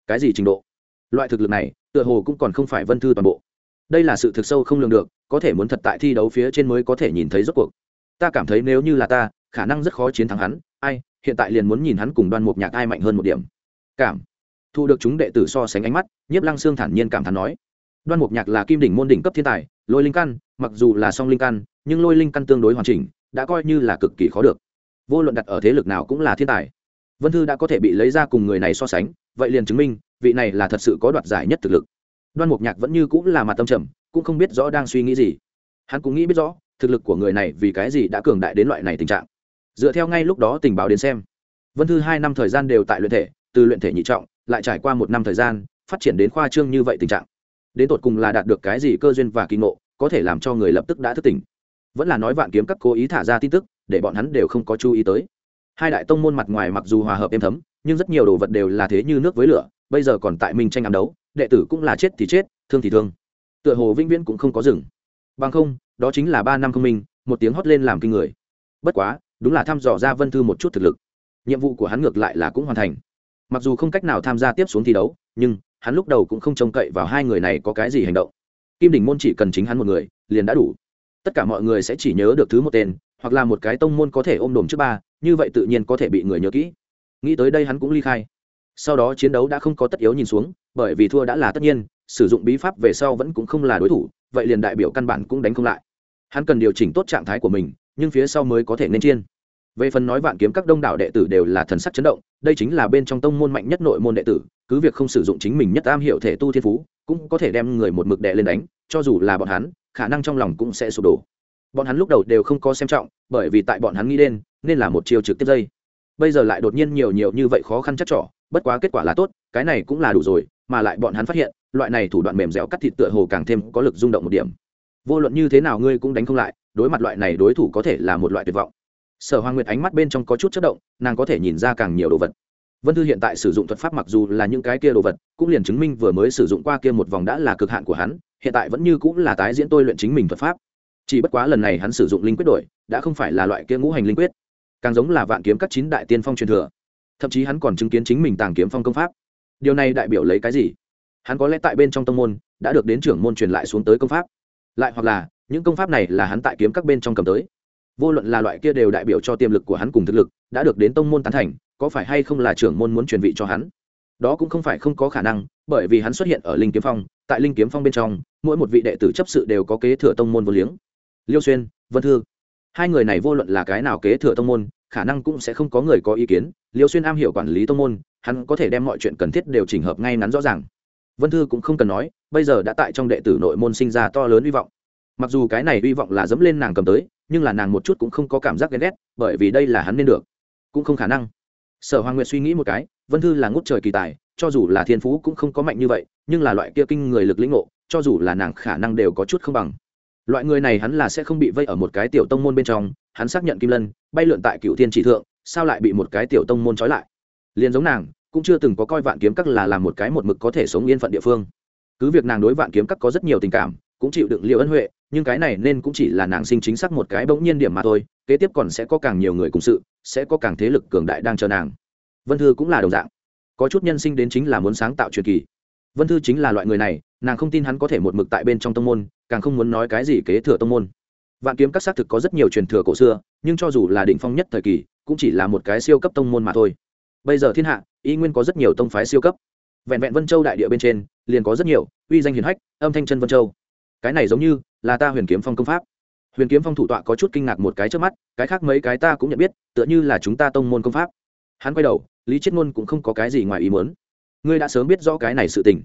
Cái gì trình độ? Loại thực lực này, tựa hồ cũng còn không phải vân thư toàn bộ. Đây là sự thực sâu không lường được, có thể muốn thật tại thi đấu phía trên mới có thể nhìn thấy rốt cuộc. Ta cảm thấy nếu như là ta, khả năng rất khó chiến thắng hắn. Ai, hiện tại liền muốn nhìn hắn cùng đoan mục nhạc ai mạnh hơn một điểm. Cảm. Thu được chúng đệ tử so sánh ánh mắt, nhiếp lăng xương thản nhiên cảm thán nói. Đoan mục nhạc là kim đỉnh môn đỉnh cấp thiên tài, lôi linh căn, mặc dù là song linh căn, nhưng lôi linh căn tương đối hoàn chỉnh, đã coi như là cực kỳ khó được vô luận đặt ở thế lực nào cũng là thiên tài. Vân thư đã có thể bị lấy ra cùng người này so sánh, vậy liền chứng minh, vị này là thật sự có đoạt giải nhất thực lực. Đoan mục nhạc vẫn như cũng là mặt tâm trầm, cũng không biết rõ đang suy nghĩ gì. Hắn cũng nghĩ biết rõ, thực lực của người này vì cái gì đã cường đại đến loại này tình trạng. Dựa theo ngay lúc đó tình báo đến xem, vân thư hai năm thời gian đều tại luyện thể, từ luyện thể nhị trọng, lại trải qua một năm thời gian, phát triển đến khoa trương như vậy tình trạng. Đến tột cùng là đạt được cái gì cơ duyên và kỳ ngộ, có thể làm cho người lập tức đã thức tỉnh. Vẫn là nói vạn kiếm các cố ý thả ra tin tức để bọn hắn đều không có chú ý tới. Hai đại tông môn mặt ngoài mặc dù hòa hợp êm thấm, nhưng rất nhiều đồ vật đều là thế như nước với lửa, bây giờ còn tại mình tranh ám đấu, đệ tử cũng là chết thì chết, thương thì thương. Tựa hồ vĩnh viễn cũng không có dừng. bằng không, đó chính là ba năm không minh, một tiếng hót lên làm kinh người. Bất quá, đúng là thăm dò ra vân thư một chút thực lực. Nhiệm vụ của hắn ngược lại là cũng hoàn thành. Mặc dù không cách nào tham gia tiếp xuống thi đấu, nhưng hắn lúc đầu cũng không trông cậy vào hai người này có cái gì hành động. Kim đỉnh môn chỉ cần chính hắn một người, liền đã đủ. Tất cả mọi người sẽ chỉ nhớ được thứ một tên hoặc là một cái tông môn có thể ôm đồm trước ba, như vậy tự nhiên có thể bị người nhớ kỹ. Nghĩ tới đây hắn cũng ly khai. Sau đó chiến đấu đã không có tất yếu nhìn xuống, bởi vì thua đã là tất nhiên, sử dụng bí pháp về sau vẫn cũng không là đối thủ, vậy liền đại biểu căn bản cũng đánh không lại. Hắn cần điều chỉnh tốt trạng thái của mình, nhưng phía sau mới có thể nên chiên về phần nói vạn kiếm các đông đảo đệ tử đều là thần sắc chấn động, đây chính là bên trong tông môn mạnh nhất nội môn đệ tử, cứ việc không sử dụng chính mình nhất am hiểu thể tu thiên phú, cũng có thể đem người một mực đệ lên đánh, cho dù là bọn hắn, khả năng trong lòng cũng sẽ sụp đổ bọn hắn lúc đầu đều không có xem trọng, bởi vì tại bọn hắn nghĩ đến, nên là một chiều trực tiếp dây. Bây giờ lại đột nhiên nhiều nhiều như vậy khó khăn chắc trỏ, bất quá kết quả là tốt, cái này cũng là đủ rồi, mà lại bọn hắn phát hiện, loại này thủ đoạn mềm dẻo cắt thịt tựa hồ càng thêm có lực rung động một điểm. Vô luận như thế nào ngươi cũng đánh không lại, đối mặt loại này đối thủ có thể là một loại tuyệt vọng. Sở hoàng nguyệt ánh mắt bên trong có chút chất động, nàng có thể nhìn ra càng nhiều đồ vật. Vân thư hiện tại sử dụng thuật pháp mặc dù là những cái kia đồ vật, cũng liền chứng minh vừa mới sử dụng qua kia một vòng đã là cực hạn của hắn, hiện tại vẫn như cũng là tái diễn tôi luyện chính mình thuật pháp chỉ bất quá lần này hắn sử dụng linh quyết đổi, đã không phải là loại kia ngũ hành linh quyết. Càng giống là vạn kiếm các chín đại tiên phong truyền thừa. Thậm chí hắn còn chứng kiến chính mình tàng kiếm phong công pháp. Điều này đại biểu lấy cái gì? Hắn có lẽ tại bên trong tông môn, đã được đến trưởng môn truyền lại xuống tới công pháp. Lại hoặc là, những công pháp này là hắn tại kiếm các bên trong cầm tới. Vô luận là loại kia đều đại biểu cho tiềm lực của hắn cùng thực lực, đã được đến tông môn tán thành, có phải hay không là trưởng môn muốn truyền vị cho hắn? Đó cũng không phải không có khả năng, bởi vì hắn xuất hiện ở linh kiếm phong, tại linh kiếm phong bên trong, mỗi một vị đệ tử chấp sự đều có kế thừa tông môn vô liếng liêu xuyên, vân thư. Hai người này vô luận là cái nào kế thừa tông môn, khả năng cũng sẽ không có người có ý kiến. Liêu xuyên am hiểu quản lý tông môn, hắn có thể đem mọi chuyện cần thiết đều chỉnh hợp ngay ngắn rõ ràng. Vân thư cũng không cần nói, bây giờ đã tại trong đệ tử nội môn sinh ra to lớn hy vọng. Mặc dù cái này hy vọng là dẫm lên nàng cầm tới, nhưng là nàng một chút cũng không có cảm giác ghen ghét, bởi vì đây là hắn nên được. Cũng không khả năng. Sở hoàng nguyệt suy nghĩ một cái, vân thư là ngút trời kỳ tài, cho dù là thiên phú cũng không có mạnh như vậy, nhưng là loại kia kinh người lực lĩnh ngộ, cho dù là nàng khả năng đều có chút không bằng loại người này hắn là sẽ không bị vây ở một cái tiểu tông môn bên trong, hắn xác nhận kim lân, bay lượn tại cựu thiên chỉ thượng, sao lại bị một cái tiểu tông môn trói lại? Liền giống nàng, cũng chưa từng có coi vạn kiếm các là làm một cái một mực có thể sống yên phận địa phương. Cứ việc nàng đối vạn kiếm các có rất nhiều tình cảm, cũng chịu đựng liệu ân huệ, nhưng cái này nên cũng chỉ là nàng sinh chính xác một cái bỗng nhiên điểm mà thôi, kế tiếp còn sẽ có càng nhiều người cùng sự, sẽ có càng thế lực cường đại đang chờ nàng. Vân thư cũng là đồng dạng. Có chút nhân sinh đến chính là muốn sáng tạo truyền kỳ vân thư chính là loại người này, nàng không tin hắn có thể một mực tại bên trong tông môn, càng không muốn nói cái gì kế thừa tông môn. Vạn kiếm các xác thực có rất nhiều truyền thừa cổ xưa, nhưng cho dù là đỉnh phong nhất thời kỳ, cũng chỉ là một cái siêu cấp tông môn mà thôi. Bây giờ thiên hạ, y nguyên có rất nhiều tông phái siêu cấp. Vẹn vẹn vân châu đại địa bên trên, liền có rất nhiều, uy danh hiền hách, âm thanh chân vân châu. Cái này giống như là ta huyền kiếm phong công pháp. Huyền kiếm phong thủ tọa có chút kinh ngạc một cái trước mắt, cái khác mấy cái ta cũng nhận biết, tựa như là chúng ta tông môn công pháp. Hắn quay đầu, lý chiết ngôn cũng không có cái gì ngoài ý muốn ngươi đã sớm biết rõ cái này sự tình.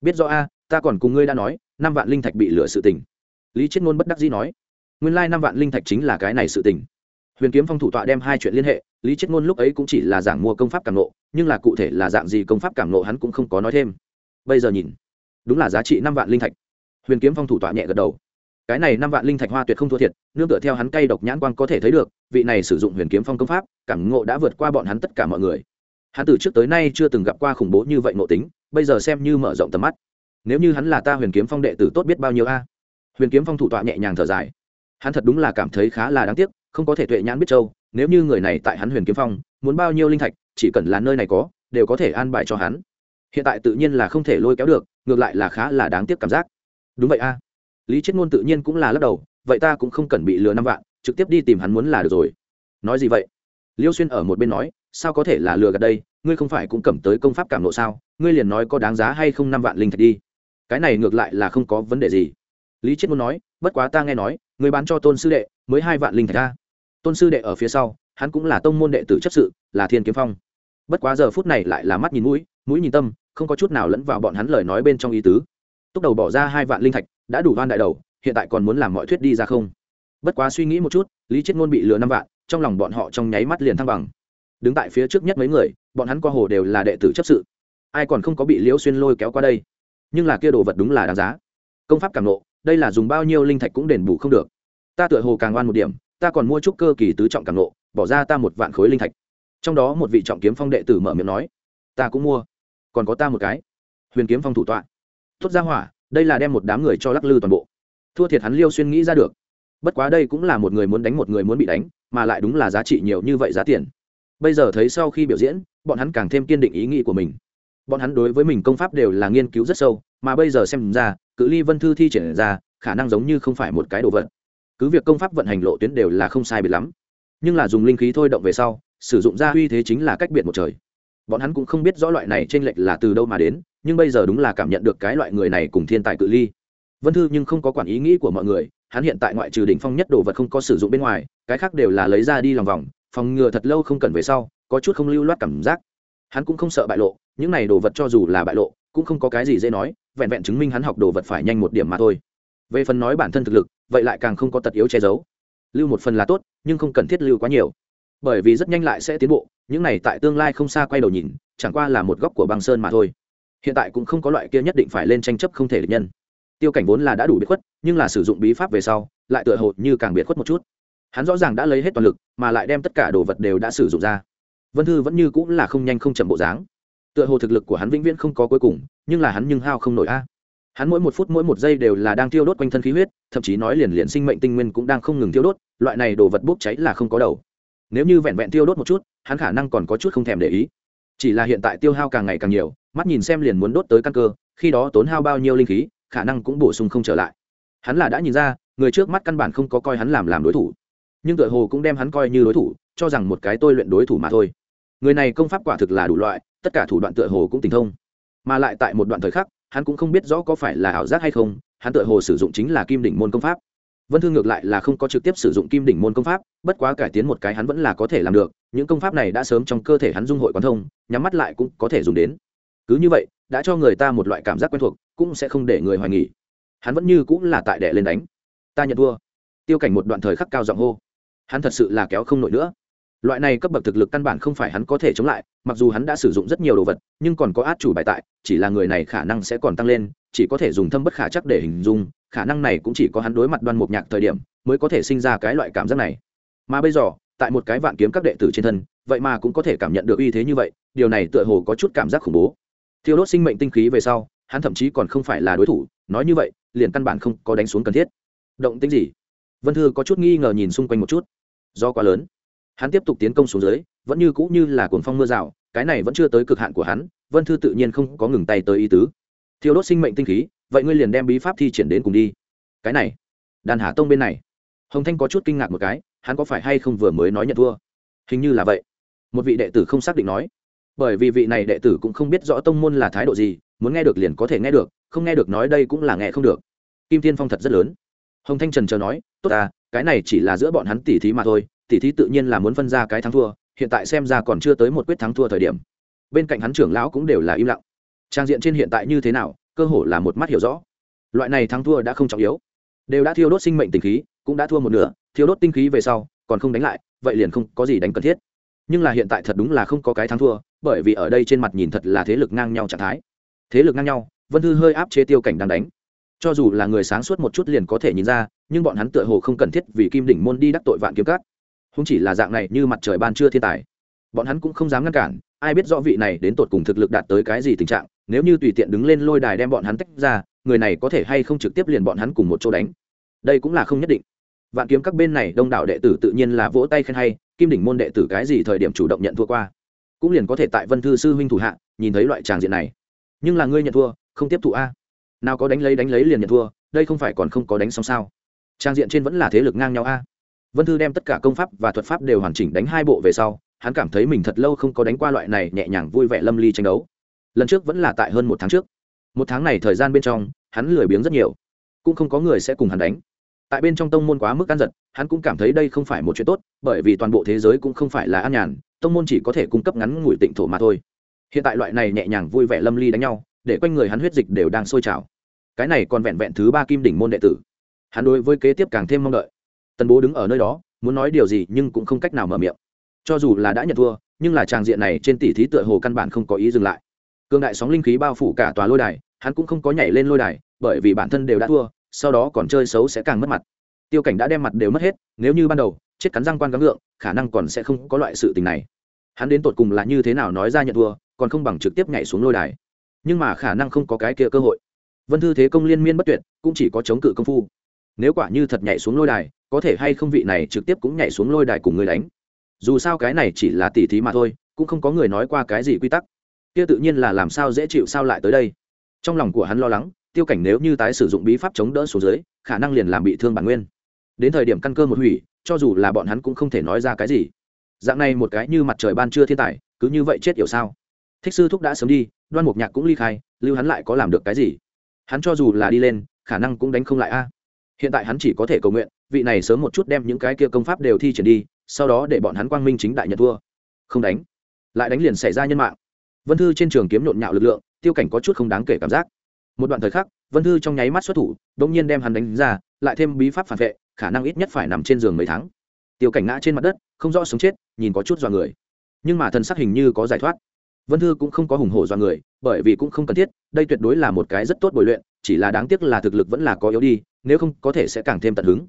Biết rõ a, ta còn cùng ngươi đã nói, năm vạn linh thạch bị lửa sự tình. Lý chết ngôn bất đắc dĩ nói, nguyên lai năm vạn linh thạch chính là cái này sự tình. Huyền kiếm phong thủ tọa đem hai chuyện liên hệ, lý chết ngôn lúc ấy cũng chỉ là giảng mua công pháp cảm nộ nhưng là cụ thể là dạng gì công pháp cảm nộ hắn cũng không có nói thêm. Bây giờ nhìn, đúng là giá trị năm vạn linh thạch. Huyền kiếm phong thủ tọa nhẹ gật đầu. Cái này năm vạn linh thạch hoa tuyệt không thua thiệt, nương tựa theo hắn cay độc nhãn quang có thể thấy được, vị này sử dụng huyền kiếm phong công pháp, cảm ngộ đã vượt qua bọn hắn tất cả mọi người hắn từ trước tới nay chưa từng gặp qua khủng bố như vậy ngộ tính, bây giờ xem như mở rộng tầm mắt. Nếu như hắn là ta huyền kiếm phong đệ tử tốt biết bao nhiêu a? Huyền kiếm phong thủ tọa nhẹ nhàng thở dài. Hắn thật đúng là cảm thấy khá là đáng tiếc, không có thể tuệ nhãn biết châu, nếu như người này tại hắn huyền kiếm phong, muốn bao nhiêu linh thạch, chỉ cần là nơi này có, đều có thể an bài cho hắn. Hiện tại tự nhiên là không thể lôi kéo được, ngược lại là khá là đáng tiếc cảm giác. Đúng vậy a. Lý chết ngôn tự nhiên cũng là lắc đầu, vậy ta cũng không cần bị lừa năm vạn, trực tiếp đi tìm hắn muốn là được rồi. Nói gì vậy? Liêu xuyên ở một bên nói sao có thể là lừa gạt đây? Ngươi không phải cũng cầm tới công pháp cảm nộ sao? Ngươi liền nói có đáng giá hay không năm vạn linh thạch đi. Cái này ngược lại là không có vấn đề gì. Lý chết muốn nói, bất quá ta nghe nói, người bán cho tôn sư đệ mới hai vạn linh thạch ta tôn sư đệ ở phía sau, hắn cũng là tông môn đệ tử chấp sự, là thiên kiếm phong. Bất quá giờ phút này lại là mắt nhìn mũi mũi nhìn tâm, không có chút nào lẫn vào bọn hắn lời nói bên trong ý tứ. Túc đầu bỏ ra hai vạn linh thạch, đã đủ van đại đầu, hiện tại còn muốn làm mọi thuyết đi ra không? Bất quá suy nghĩ một chút, lý chết ngôn bị lừa năm vạn, trong lòng bọn họ trong nháy mắt liền thăng bằng đứng tại phía trước nhất mấy người, bọn hắn qua hồ đều là đệ tử chấp sự. Ai còn không có bị liễu xuyên lôi kéo qua đây? Nhưng là kia đồ vật đúng là đáng giá. Công pháp càng nộ đây là dùng bao nhiêu linh thạch cũng đền bù không được. Ta tựa hồ càng oan một điểm, ta còn mua chút cơ kỳ tứ trọng càng nộ bỏ ra ta một vạn khối linh thạch. Trong đó một vị trọng kiếm phong đệ tử mở miệng nói, ta cũng mua, còn có ta một cái. Huyền kiếm phong thủ tọa. Tốt ra hỏa, đây là đem một đám người cho lắc lư toàn bộ. Thua thiệt hắn liêu xuyên nghĩ ra được. Bất quá đây cũng là một người muốn đánh, một người muốn bị đánh, mà lại đúng là giá trị nhiều như vậy giá tiền bây giờ thấy sau khi biểu diễn, bọn hắn càng thêm kiên định ý nghĩ của mình. Bọn hắn đối với mình công pháp đều là nghiên cứu rất sâu, mà bây giờ xem ra, cự ly vân thư thi triển ra, khả năng giống như không phải một cái đồ vật. Cứ việc công pháp vận hành lộ tuyến đều là không sai biệt lắm, nhưng là dùng linh khí thôi động về sau, sử dụng ra uy thế chính là cách biệt một trời. Bọn hắn cũng không biết rõ loại này t r ê n lệch là từ đâu mà đến, nhưng bây giờ đúng là cảm nhận được cái loại người này cùng thiên tài cự ly. Vân thư nhưng không có quản ý nghĩ của mọi người, hắn hiện tại ngoại trừ đỉnh phong nhất đồ vật không có sử dụng bên ngoài, cái khác đều là lấy ra đi lòng vòng phòng ngừa thật lâu không cần về sau, có chút không lưu loát cảm giác. Hắn cũng không sợ bại lộ, những này đồ vật cho dù là bại lộ, cũng không có cái gì dễ nói, vẹn vẹn chứng minh hắn học đồ vật phải nhanh một điểm mà thôi. Về phần nói bản thân thực lực, vậy lại càng không có tật yếu che giấu. Lưu một phần là tốt, nhưng không cần thiết lưu quá nhiều. Bởi vì rất nhanh lại sẽ tiến bộ, những này tại tương lai không xa quay đầu nhìn, chẳng qua là một góc của băng sơn mà thôi. Hiện tại cũng không có loại kia nhất định phải lên tranh chấp không thể được nhân. Tiêu cảnh vốn là đã đủ biệt khuất, nhưng là sử dụng bí pháp về sau, lại tựa hồ như càng biệt khuất một chút hắn rõ ràng đã lấy hết toàn lực, mà lại đem tất cả đồ vật đều đã sử dụng ra. Vân thư vẫn như cũng là không nhanh không chậm bộ dáng. Tựa hồ thực lực của hắn vĩnh viễn không có cuối cùng, nhưng là hắn nhưng hao không nổi a. Hắn mỗi một phút mỗi một giây đều là đang tiêu đốt quanh thân khí huyết, thậm chí nói liền liền sinh mệnh tinh nguyên cũng đang không ngừng tiêu đốt, loại này đồ vật bốc cháy là không có đầu. Nếu như vẹn vẹn tiêu đốt một chút, hắn khả năng còn có chút không thèm để ý. Chỉ là hiện tại tiêu hao càng ngày càng nhiều, mắt nhìn xem liền muốn đốt tới căn cơ, khi đó tốn hao bao nhiêu linh khí, khả năng cũng bổ sung không trở lại. Hắn là đã nhìn ra, người trước mắt căn bản không có coi hắn làm làm đối thủ nhưng tựa hồ cũng đem hắn coi như đối thủ, cho rằng một cái tôi luyện đối thủ mà thôi. Người này công pháp quả thực là đủ loại, tất cả thủ đoạn tựa hồ cũng tình thông. Mà lại tại một đoạn thời khắc, hắn cũng không biết rõ có phải là ảo giác hay không, hắn tựa hồ sử dụng chính là kim đỉnh môn công pháp. Vân thương ngược lại là không có trực tiếp sử dụng kim đỉnh môn công pháp, bất quá cải tiến một cái hắn vẫn là có thể làm được, những công pháp này đã sớm trong cơ thể hắn dung hội quán thông, nhắm mắt lại cũng có thể dùng đến. Cứ như vậy, đã cho người ta một loại cảm giác quen thuộc, cũng sẽ không để người hoài nghỉ hắn vẫn như cũng là tại đệ lên đánh. Ta nhận thua. Tiêu cảnh một đoạn thời khắc cao giọng hô hắn thật sự là kéo không nổi nữa. Loại này cấp bậc thực lực căn bản không phải hắn có thể chống lại, mặc dù hắn đã sử dụng rất nhiều đồ vật, nhưng còn có át chủ bài tại, chỉ là người này khả năng sẽ còn tăng lên, chỉ có thể dùng thâm bất khả chắc để hình dung, khả năng này cũng chỉ có hắn đối mặt đoan mục nhạc thời điểm mới có thể sinh ra cái loại cảm giác này. Mà bây giờ, tại một cái vạn kiếm các đệ tử trên thân, vậy mà cũng có thể cảm nhận được uy thế như vậy, điều này tựa hồ có chút cảm giác khủng bố. Thiêu đốt sinh mệnh tinh khí về sau, hắn thậm chí còn không phải là đối thủ, nói như vậy, liền căn bản không có đánh xuống cần thiết. Động tính gì? Vân thư có chút nghi ngờ nhìn xung quanh một chút. Do quá lớn. Hắn tiếp tục tiến công xuống dưới, vẫn như cũ như là cuồng phong mưa rào, cái này vẫn chưa tới cực hạn của hắn, vân thư tự nhiên không có ngừng tay tới ý tứ. Thiêu đốt sinh mệnh tinh khí, vậy ngươi liền đem bí pháp thi triển đến cùng đi. Cái này đàn hà tông bên này. Hồng thanh có chút kinh ngạc một cái, hắn có phải hay không vừa mới nói nhận thua? Hình như là vậy. Một vị đệ tử không xác định nói. Bởi vì vị này đệ tử cũng không biết rõ tông môn là thái độ gì, muốn nghe được liền có thể nghe được, không nghe được nói đây cũng là nghe không được. Kim tiên phong thật rất lớn hồng thanh trần chờ nói, tốt à cái này chỉ là giữa bọn hắn tỉ thí mà thôi, tỉ thí tự nhiên là muốn phân ra cái thắng thua, hiện tại xem ra còn chưa tới một quyết thắng thua thời điểm. Bên cạnh hắn trưởng lão cũng đều là im lặng. Trang diện trên hiện tại như thế nào, cơ hồ là một mắt hiểu rõ. Loại này thắng thua đã không trọng yếu. Đều đã thiêu đốt sinh mệnh tinh khí, cũng đã thua một nửa, thiêu đốt tinh khí về sau, còn không đánh lại, vậy liền không có gì đánh cần thiết. Nhưng là hiện tại thật đúng là không có cái thắng thua, bởi vì ở đây trên mặt nhìn thật là thế lực ngang nhau trạng thái. Thế lực ngang nhau, vân thư hơi áp chế tiêu cảnh đang đánh cho dù là người sáng suốt một chút liền có thể nhìn ra, nhưng bọn hắn tựa hồ không cần thiết vì kim đỉnh môn đi đắc tội vạn kiếm cát không chỉ là dạng này như mặt trời ban trưa thiên tài, bọn hắn cũng không dám ngăn cản, ai biết rõ vị này đến tột cùng thực lực đạt tới cái gì tình trạng, nếu như tùy tiện đứng lên lôi đài đem bọn hắn tách ra, người này có thể hay không trực tiếp liền bọn hắn cùng một chỗ đánh. Đây cũng là không nhất định. Vạn kiếm các bên này đông đảo đệ tử tự nhiên là vỗ tay khen hay, kim đỉnh môn đệ tử cái gì thời điểm chủ động nhận thua qua, cũng liền có thể tại vân thư sư huynh thủ hạ, nhìn thấy loại tràng diện này. Nhưng là ngươi nhận thua, không tiếp thụ a nào có đánh lấy đánh lấy liền nhận thua, đây không phải còn không có đánh xong sao? Trang diện trên vẫn là thế lực ngang nhau a. Vân thư đem tất cả công pháp và thuật pháp đều hoàn chỉnh đánh hai bộ về sau, hắn cảm thấy mình thật lâu không có đánh qua loại này nhẹ nhàng vui vẻ lâm ly tranh đấu. Lần trước vẫn là tại hơn một tháng trước. Một tháng này thời gian bên trong, hắn lười biếng rất nhiều. Cũng không có người sẽ cùng hắn đánh. Tại bên trong tông môn quá mức ăn giật hắn cũng cảm thấy đây không phải một chuyện tốt, bởi vì toàn bộ thế giới cũng không phải là an nhàn, tông môn chỉ có thể cung cấp ngắn ngủi tịnh thổ mà thôi. Hiện tại loại này nhẹ nhàng vui vẻ lâm ly đánh nhau, để quanh người hắn huyết dịch đều đang sôi trào cái này còn vẹn vẹn thứ ba kim đỉnh môn đệ tử. Hắn đối với kế tiếp càng thêm mong đợi. Tần bố đứng ở nơi đó, muốn nói điều gì nhưng cũng không cách nào mở miệng. Cho dù là đã nhận thua, nhưng là tràng diện này trên tỷ thí tựa hồ căn bản không có ý dừng lại. Cương đại sóng linh khí bao phủ cả tòa lôi đài, hắn cũng không có nhảy lên lôi đài, bởi vì bản thân đều đã thua, sau đó còn chơi xấu sẽ càng mất mặt. Tiêu cảnh đã đem mặt đều mất hết, nếu như ban đầu, chết cắn răng quan gắng ngượng khả năng còn sẽ không có loại sự tình này. Hắn đến tột cùng là như thế nào nói ra nhận thua, còn không bằng trực tiếp nhảy xuống lôi đài. Nhưng mà khả năng không có cái kia cơ hội vân thư thế công liên miên bất tuyệt, cũng chỉ có chống cự công phu. Nếu quả như thật nhảy xuống lôi đài, có thể hay không vị này trực tiếp cũng nhảy xuống lôi đài cùng người đánh? Dù sao cái này chỉ là tỉ thí mà thôi, cũng không có người nói qua cái gì quy tắc. Kia tự nhiên là làm sao dễ chịu sao lại tới đây? Trong lòng của hắn lo lắng, tiêu cảnh nếu như tái sử dụng bí pháp chống đỡ xuống dưới, khả năng liền làm bị thương bản nguyên. Đến thời điểm căn cơ một hủy, cho dù là bọn hắn cũng không thể nói ra cái gì. Dạng này một cái như mặt trời ban trưa thiên tài, cứ như vậy chết hiểu sao? Thích sư thúc đã sớm đi, đoan mục nhạc cũng ly khai, lưu hắn lại có làm được cái gì? Hắn cho dù là đi lên, khả năng cũng đánh không lại a. Hiện tại hắn chỉ có thể cầu nguyện, vị này sớm một chút đem những cái kia công pháp đều thi triển đi, sau đó để bọn hắn quang minh chính đại nhật thua không đánh, lại đánh liền xảy ra nhân mạng. Vân thư trên trường kiếm nhộn nhạo lực lượng, tiêu cảnh có chút không đáng kể cảm giác. Một đoạn thời khắc, vân thư trong nháy mắt xuất thủ đ ỗ n g nhiên đem hắn đánh ra, lại thêm bí pháp phản vệ, khả năng ít nhất phải nằm trên giường mấy tháng. Tiêu cảnh ngã trên mặt đất, không rõ sống chết, nhìn có chút dọa người. Nhưng mà thần sắc hình như có giải thoát vân thư cũng không có hùng hổ do người, bởi vì cũng không cần thiết, đây tuyệt đối là một cái rất tốt bồi luyện, chỉ là đáng tiếc là thực lực vẫn là có yếu đi, nếu không có thể sẽ càng thêm tận hứng.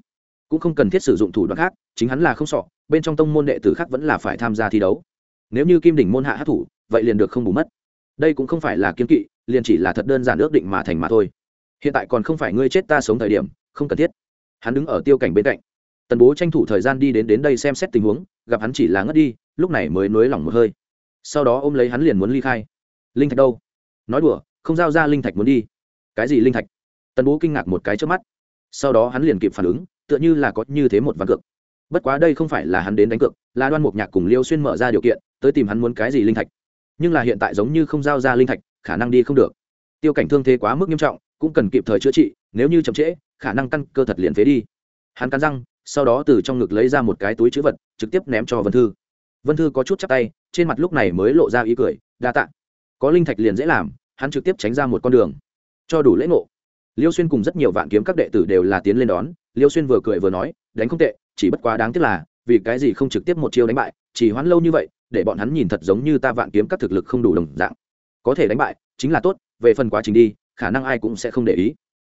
Cũng không cần thiết sử dụng thủ đoạn khác, chính hắn là không sọ, bên trong tông môn đệ tử khác vẫn là phải tham gia thi đấu. Nếu như kim đỉnh môn hạ hát thủ, vậy liền được không bù mất. Đây cũng không phải là kiên kỵ, liền chỉ là thật đơn giản ước định mà thành mà thôi. Hiện tại còn không phải ngươi chết ta sống thời điểm, không cần thiết. Hắn đứng ở tiêu cảnh bên cạnh. Tần bố tranh thủ thời gian đi đến đến đây xem xét tình huống, gặp hắn chỉ là ngất đi, lúc này mới nới lỏng một hơi sau đó ôm lấy hắn liền muốn ly khai. Linh thạch đâu? Nói đùa, không giao ra linh thạch muốn đi. Cái gì linh thạch? Tần bố kinh ngạc một cái trước mắt. Sau đó hắn liền kịp phản ứng, tựa như là có như thế một ván cược. Bất quá đây không phải là hắn đến đánh cược, là đoan mục nhạc cùng liêu xuyên mở ra điều kiện, tới tìm hắn muốn cái gì linh thạch. Nhưng là hiện tại giống như không giao ra linh thạch, khả năng đi không được. Tiêu cảnh thương thế quá mức nghiêm trọng, cũng cần kịp thời chữa trị, nếu như chậm trễ, khả năng căn cơ thật liền phế đi. Hắn cắn răng, sau đó từ trong ngực lấy ra một cái túi chữ vật, trực tiếp ném cho vân thư. Vân thư có chút chắc tay trên mặt lúc này mới lộ ra ý cười, đa t ạ có linh thạch liền dễ làm, hắn trực tiếp tránh ra một con đường. Cho đủ lễ ngộ. Liêu xuyên cùng rất nhiều vạn kiếm các đệ tử đều là tiến lên đón. Liêu xuyên vừa cười vừa nói, đánh không tệ, chỉ bất quá đáng tiếc là, vì cái gì không trực tiếp một chiêu đánh bại, chỉ hoãn lâu như vậy, để bọn hắn nhìn thật giống như ta vạn kiếm các thực lực không đủ đồng dạng. Có thể đánh bại, chính là tốt, về phần quá trình đi, khả năng ai cũng sẽ không để ý.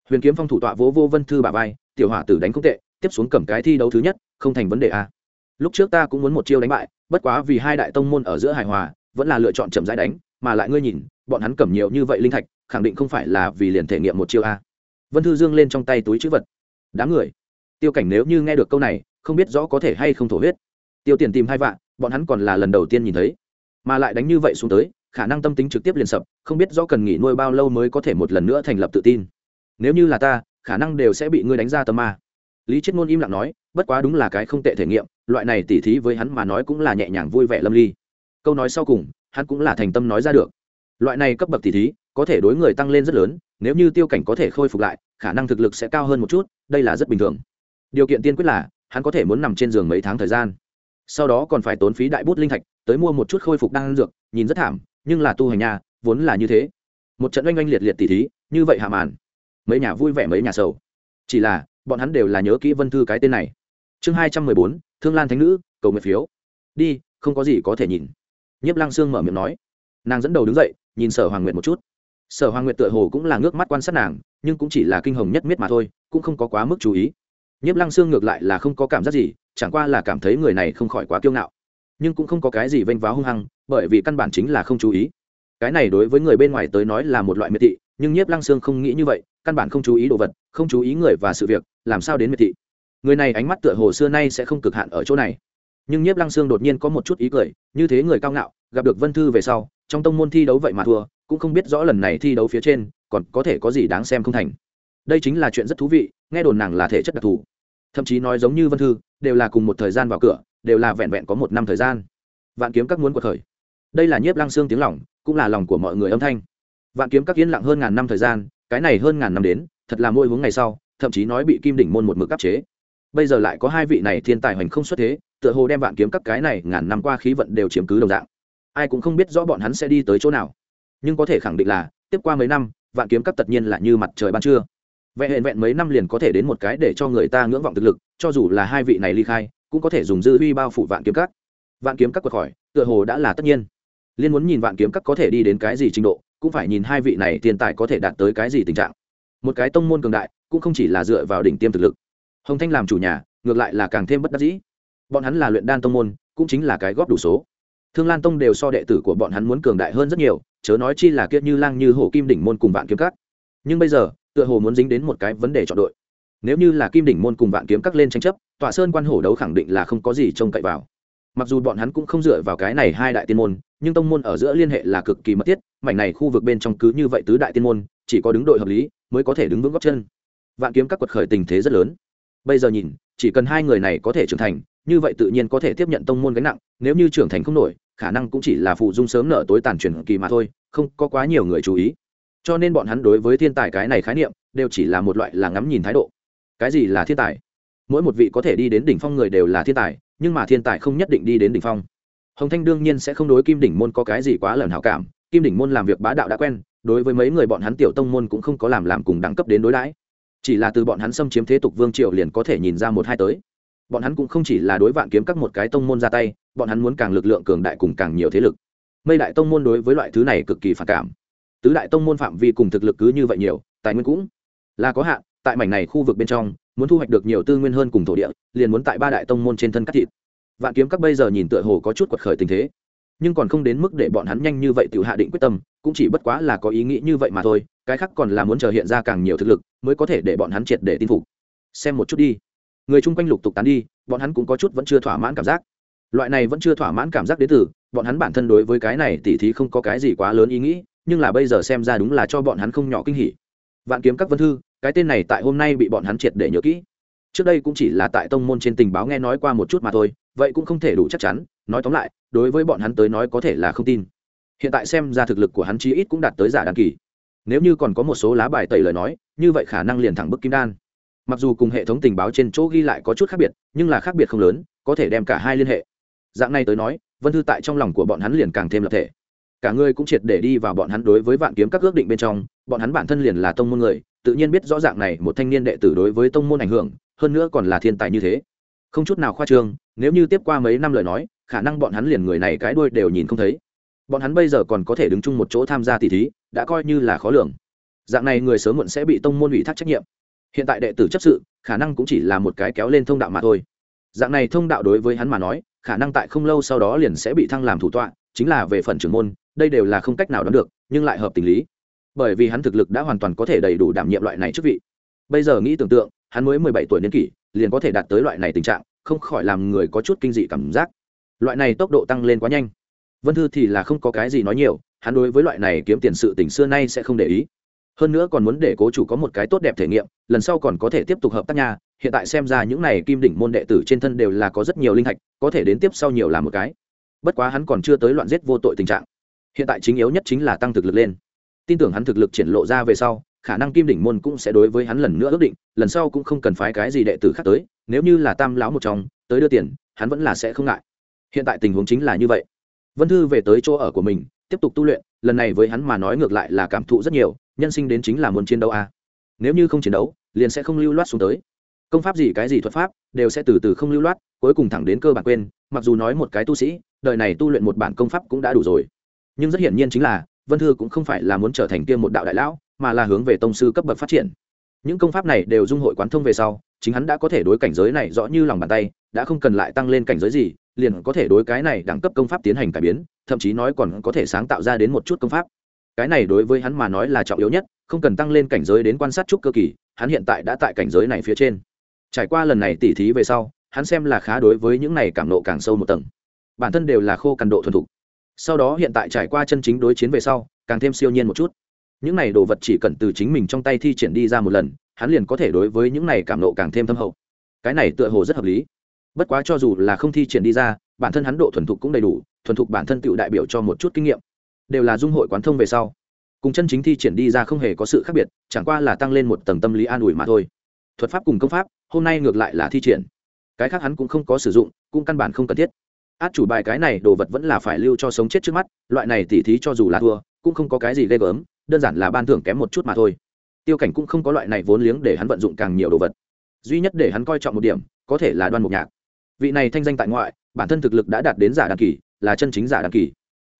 Huyền kiếm phong thủ tọa vỗ vô vân thư bà vai, tiểu hỏa tử đánh không tệ, tiếp xuống cầm cái thi đấu thứ nhất, không thành vấn đề a lúc trước ta cũng muốn một chiêu đánh bại bất quá vì hai đại tông môn ở giữa hài hòa, vẫn là lựa chọn chậm rãi đánh, mà lại ngươi nhìn, bọn hắn cầm nhiều như vậy linh thạch, khẳng định không phải là vì liền thể nghiệm một chiêu a. Vân thư dương lên trong tay túi chữ vật. Đám người, tiêu cảnh nếu như nghe được câu này, không biết rõ có thể hay không thổ huyết. Tiêu tiền tìm hai vạn, bọn hắn còn là lần đầu tiên nhìn thấy. Mà lại đánh như vậy xuống tới, khả năng tâm tính trực tiếp liền sập, không biết rõ cần nghỉ nuôi bao lâu mới có thể một lần nữa thành lập tự tin. Nếu như là ta, khả năng đều sẽ bị ngươi đánh ra tâm ma lý chết ngôn im lặng nói, bất quá đúng là cái không tệ thể nghiệm, loại này tỉ thí với hắn mà nói cũng là nhẹ nhàng vui vẻ lâm ly. Câu nói sau cùng, hắn cũng là thành tâm nói ra được. Loại này cấp bậc tỉ thí, có thể đối người tăng lên rất lớn, nếu như tiêu cảnh có thể khôi phục lại, khả năng thực lực sẽ cao hơn một chút, đây là rất bình thường. Điều kiện tiên quyết là, hắn có thể muốn nằm trên giường mấy tháng thời gian. Sau đó còn phải tốn phí đại bút linh thạch, tới mua một chút khôi phục đan dược, nhìn rất thảm, nhưng là tu hành nhà, vốn là như thế. Một trận oanh oanh liệt liệt tỉ thí, như vậy hạ màn. Mấy nhà vui vẻ mấy nhà sầu. Chỉ là bọn hắn đều là nhớ kỹ vân thư cái tên này. Chương hai trăm mười bốn, thương lan thánh nữ, cầu nguyện phiếu. Đi, không có gì có thể nhìn. Nhiếp lăng sương mở miệng nói. Nàng dẫn đầu đứng dậy, nhìn sở hoàng nguyện một chút. Sở hoàng nguyện tựa hồ cũng là ngước mắt quan sát nàng, nhưng cũng chỉ là kinh hồng nhất miết mà thôi, cũng không có quá mức chú ý. Nhiếp lăng sương ngược lại là không có cảm giác gì, chẳng qua là cảm thấy người này không khỏi quá kiêu ngạo. Nhưng cũng không có cái gì vênh váo hung hăng, bởi vì căn bản chính là không chú ý. Cái này đối với người bên ngoài tới nói là một loại miệt thị nhưng nhiếp lăng sương không nghĩ như vậy, căn bản không chú ý đồ vật, không chú ý người và sự việc, làm sao đến miệt thị. Người này ánh mắt tựa hồ xưa nay sẽ không cực hạn ở chỗ này. Nhưng nhiếp lăng sương đột nhiên có một chút ý cười, như thế người cao ngạo, gặp được vân thư về sau, trong tông môn thi đấu vậy mà thua, cũng không biết rõ lần này thi đấu phía trên, còn có thể có gì đáng xem không thành. Đây chính là chuyện rất thú vị, nghe đồn nàng là thể chất đặc thù. Thậm chí nói giống như vân thư, đều là cùng một thời gian vào cửa, đều là vẹn vẹn có một năm thời gian. Vạn kiếm các muốn của thời đây là nhiếp lăng xương tiếng lòng, cũng là lòng của mọi người âm thanh vạn kiếm các yên lặng hơn ngàn năm thời gian, cái này hơn ngàn năm đến, thật là môi hướng ngày sau, thậm chí nói bị kim đỉnh môn một mực áp chế. Bây giờ lại có hai vị này thiên tài hoành không xuất thế, tựa hồ đem vạn kiếm các cái này ngàn năm qua khí vận đều chiếm cứ đồng dạng. Ai cũng không biết rõ bọn hắn sẽ đi tới chỗ nào. Nhưng có thể khẳng định là, tiếp qua mấy năm, vạn kiếm các tất nhiên là như mặt trời ban trưa. Vẹn hẹn vẹn mấy năm liền có thể đến một cái để cho người ta ngưỡng vọng thực lực, cho dù là hai vị này ly khai, cũng có thể dùng dư huy bao phủ vạn kiếm các. Vạn kiếm các quật khỏi, tựa hồ đã là tất nhiên. Liên muốn nhìn vạn kiếm các có thể đi đến cái gì trình độ cũng phải nhìn hai vị này tiền tài có thể đạt tới cái gì tình trạng. Một cái tông môn cường đại, cũng không chỉ là dựa vào đỉnh tiêm thực lực. Hồng thanh làm chủ nhà, ngược lại là càng thêm bất đắc dĩ. Bọn hắn là luyện đan tông môn, cũng chính là cái góp đủ số. Thương lan tông đều so đệ tử của bọn hắn muốn cường đại hơn rất nhiều, chớ nói chi là kiệt như lang như hổ kim đỉnh môn cùng vạn kiếm các. Nhưng bây giờ, tựa hồ muốn dính đến một cái vấn đề chọn đội. Nếu như là kim đỉnh môn cùng vạn kiếm các lên tranh chấp, tọa sơn quan hổ đấu khẳng định là không có gì trông cậy vào mặc dù bọn hắn cũng không dựa vào cái này hai đại tiên môn, nhưng tông môn ở giữa liên hệ là cực kỳ mật thiết, mảnh này khu vực bên trong cứ như vậy tứ đại tiên môn, chỉ có đứng đội hợp lý mới có thể đứng vững góc chân. Vạn kiếm các quật khởi tình thế rất lớn. Bây giờ nhìn, chỉ cần hai người này có thể trưởng thành, như vậy tự nhiên có thể tiếp nhận tông môn gánh nặng, nếu như trưởng thành không nổi, khả năng cũng chỉ là phụ dung sớm nở tối tàn truyền kỳ mà thôi, không có quá nhiều người chú ý. Cho nên bọn hắn đối với thiên tài cái này khái niệm, đều chỉ là một loại là ngắm nhìn thái độ. Cái gì là thiên tài? Mỗi một vị có thể đi đến đỉnh phong người đều là thiên tài nhưng mà thiên tài không nhất định đi đến đỉnh phong. Hồng thanh đương nhiên sẽ không đối kim đỉnh môn có cái gì quá lần hảo cảm, kim đỉnh môn làm việc bá đạo đã quen, đối với mấy người bọn hắn tiểu tông môn cũng không có làm làm cùng đẳng cấp đến đối đãi. Chỉ là từ bọn hắn xâm chiếm thế tục vương triều liền có thể nhìn ra một hai tới. Bọn hắn cũng không chỉ là đối vạn kiếm các một cái tông môn ra tay, bọn hắn muốn càng lực lượng cường đại cùng càng nhiều thế lực. Mây đại tông môn đối với loại thứ này cực kỳ phản cảm. Tứ đại tông môn phạm vi cùng thực lực cứ như vậy nhiều, tài nguyên cũng là có hạn tại mảnh này khu vực bên trong, muốn thu hoạch được nhiều tư nguyên hơn cùng thổ địa, liền muốn tại ba đại tông môn trên thân cắt thịt. Vạn kiếm các bây giờ nhìn tựa hồ có chút quật khởi tình thế, nhưng còn không đến mức để bọn hắn nhanh như vậy tự hạ định quyết tâm, cũng chỉ bất quá là có ý nghĩ như vậy mà thôi, cái khác còn là muốn chờ hiện ra càng nhiều thực lực, mới có thể để bọn hắn triệt để tin phục. Xem một chút đi. Người chung quanh lục tục tán đi, bọn hắn cũng có chút vẫn chưa thỏa mãn cảm giác. Loại này vẫn chưa thỏa mãn cảm giác đến từ, bọn hắn bản thân đối với cái này tỉ thí không có cái gì quá lớn ý nghĩ, nhưng là bây giờ xem ra đúng là cho bọn hắn không nhỏ kinh hỉ. Vạn kiếm các vân thư cái tên này tại hôm nay bị bọn hắn triệt để nhớ kỹ. Trước đây cũng chỉ là tại tông môn trên tình báo nghe nói qua một chút mà thôi, vậy cũng không thể đủ chắc chắn, nói tóm lại, đối với bọn hắn tới nói có thể là không tin. Hiện tại xem ra thực lực của hắn chí ít cũng đạt tới giả đan kỳ. Nếu như còn có một số lá bài tẩy lời nói, như vậy khả năng liền thẳng bức kim đan. Mặc dù cùng hệ thống tình báo trên chỗ ghi lại có chút khác biệt, nhưng là khác biệt không lớn, có thể đem cả hai liên hệ. Dạng này tới nói, vân thư tại trong lòng của bọn hắn liền càng thêm lập thể cả người cũng triệt để đi vào bọn hắn đối với vạn kiếm các ước định bên trong, bọn hắn bản thân liền là tông môn người, tự nhiên biết rõ ràng này một thanh niên đệ tử đối với tông môn ảnh hưởng, hơn nữa còn là thiên tài như thế. Không chút nào khoa trương, nếu như tiếp qua mấy năm lời nói, khả năng bọn hắn liền người này cái đuôi đều nhìn không thấy. Bọn hắn bây giờ còn có thể đứng chung một chỗ tham gia tỷ thí, đã coi như là khó lường. Dạng này người sớm muộn sẽ bị tông môn ủy thác trách nhiệm. Hiện tại đệ tử chấp sự, khả năng cũng chỉ là một cái kéo lên thông đạo mà thôi. Dạng này thông đạo đối với hắn mà nói, khả năng tại không lâu sau đó liền sẽ bị thăng làm thủ tọa, chính là về phần trưởng môn đây đều là không cách nào đoán được, nhưng lại hợp tình lý. Bởi vì hắn thực lực đã hoàn toàn có thể đầy đủ đảm nhiệm loại này chức vị. Bây giờ nghĩ tưởng tượng, hắn mới mười bảy tuổi niên kỷ, liền có thể đạt tới loại này tình trạng, không khỏi làm người có chút kinh dị cảm giác. Loại này tốc độ tăng lên quá nhanh. Vân thư thì là không có cái gì nói nhiều, hắn đối với loại này kiếm tiền sự tình xưa nay sẽ không để ý. Hơn nữa còn muốn để cố chủ có một cái tốt đẹp thể nghiệm, lần sau còn có thể tiếp tục hợp tác nha, hiện tại xem ra những này kim đỉnh môn đệ tử trên thân đều là có rất nhiều linh hạch, có thể đến tiếp sau nhiều làm một cái. Bất quá hắn còn chưa tới loạn giết vô tội tình trạng hiện tại chính yếu nhất chính là tăng thực lực lên. Tin tưởng hắn thực lực triển lộ ra về sau, khả năng kim đỉnh môn cũng sẽ đối với hắn lần nữa ước định, lần sau cũng không cần phái cái gì đệ tử khác tới, nếu như là tam lão một trong, tới đưa tiền, hắn vẫn là sẽ không ngại. Hiện tại tình huống chính là như vậy. Vân thư về tới chỗ ở của mình, tiếp tục tu luyện, lần này với hắn mà nói ngược lại là cảm thụ rất nhiều, nhân sinh đến chính là muốn chiến đấu a à. nếu như không chiến đấu, liền sẽ không lưu loát xuống tới. Công pháp gì cái gì thuật pháp, đều sẽ từ từ không lưu loát, cuối cùng thẳng đến cơ bản quên, mặc dù nói một cái tu sĩ, đời này tu luyện một bản công pháp cũng đã đủ rồi nhưng rất hiển nhiên chính là, vân thư cũng không phải là muốn trở thành kia một đạo đại lão, mà là hướng về tông sư cấp bậc phát triển. Những công pháp này đều dung hội quán thông về sau, chính hắn đã có thể đối cảnh giới này rõ như lòng bàn tay, đã không cần lại tăng lên cảnh giới gì, liền có thể đối cái này đẳng cấp công pháp tiến hành cải biến, thậm chí nói còn có thể sáng tạo ra đến một chút công pháp. Cái này đối với hắn mà nói là trọng yếu nhất, không cần tăng lên cảnh giới đến quan sát chút cơ kỳ, hắn hiện tại đã tại cảnh giới này phía trên. Trải qua lần này tỉ thí về sau, hắn xem là khá đối với những này cảm nộ càng sâu một tầng. Bản thân đều là khô cằn độ thuần thục sau đó hiện tại trải qua chân chính đối chiến về sau, càng thêm siêu nhiên một chút. Những này đồ vật chỉ cần từ chính mình trong tay thi triển đi ra một lần, hắn liền có thể đối với những này cảm nộ càng thêm thâm hậu. Cái này tựa hồ rất hợp lý. Bất quá cho dù là không thi triển đi ra, bản thân hắn độ thuần thục cũng đầy đủ, thuần thục bản thân tự đại biểu cho một chút kinh nghiệm. Đều là dung hội quán thông về sau. Cùng chân chính thi triển đi ra không hề có sự khác biệt, chẳng qua là tăng lên một tầng tâm lý an ủi mà thôi. Thuật pháp cùng công pháp, hôm nay ngược lại là thi triển. Cái khác hắn cũng không có sử dụng, cũng căn bản không cần thiết át chủ bài cái này đồ vật vẫn là phải lưu cho sống chết trước mắt, loại này tỉ thí cho dù là thua, cũng không có cái gì ghê gớm, đơn giản là ban thưởng kém một chút mà thôi. Tiêu cảnh cũng không có loại này vốn liếng để hắn vận dụng càng nhiều đồ vật. Duy nhất để hắn coi trọng một điểm, có thể là đoan mục nhạc. Vị này thanh danh tại ngoại, bản thân thực lực đã đạt đến giả đàn kỳ, là chân chính giả đàn kỳ.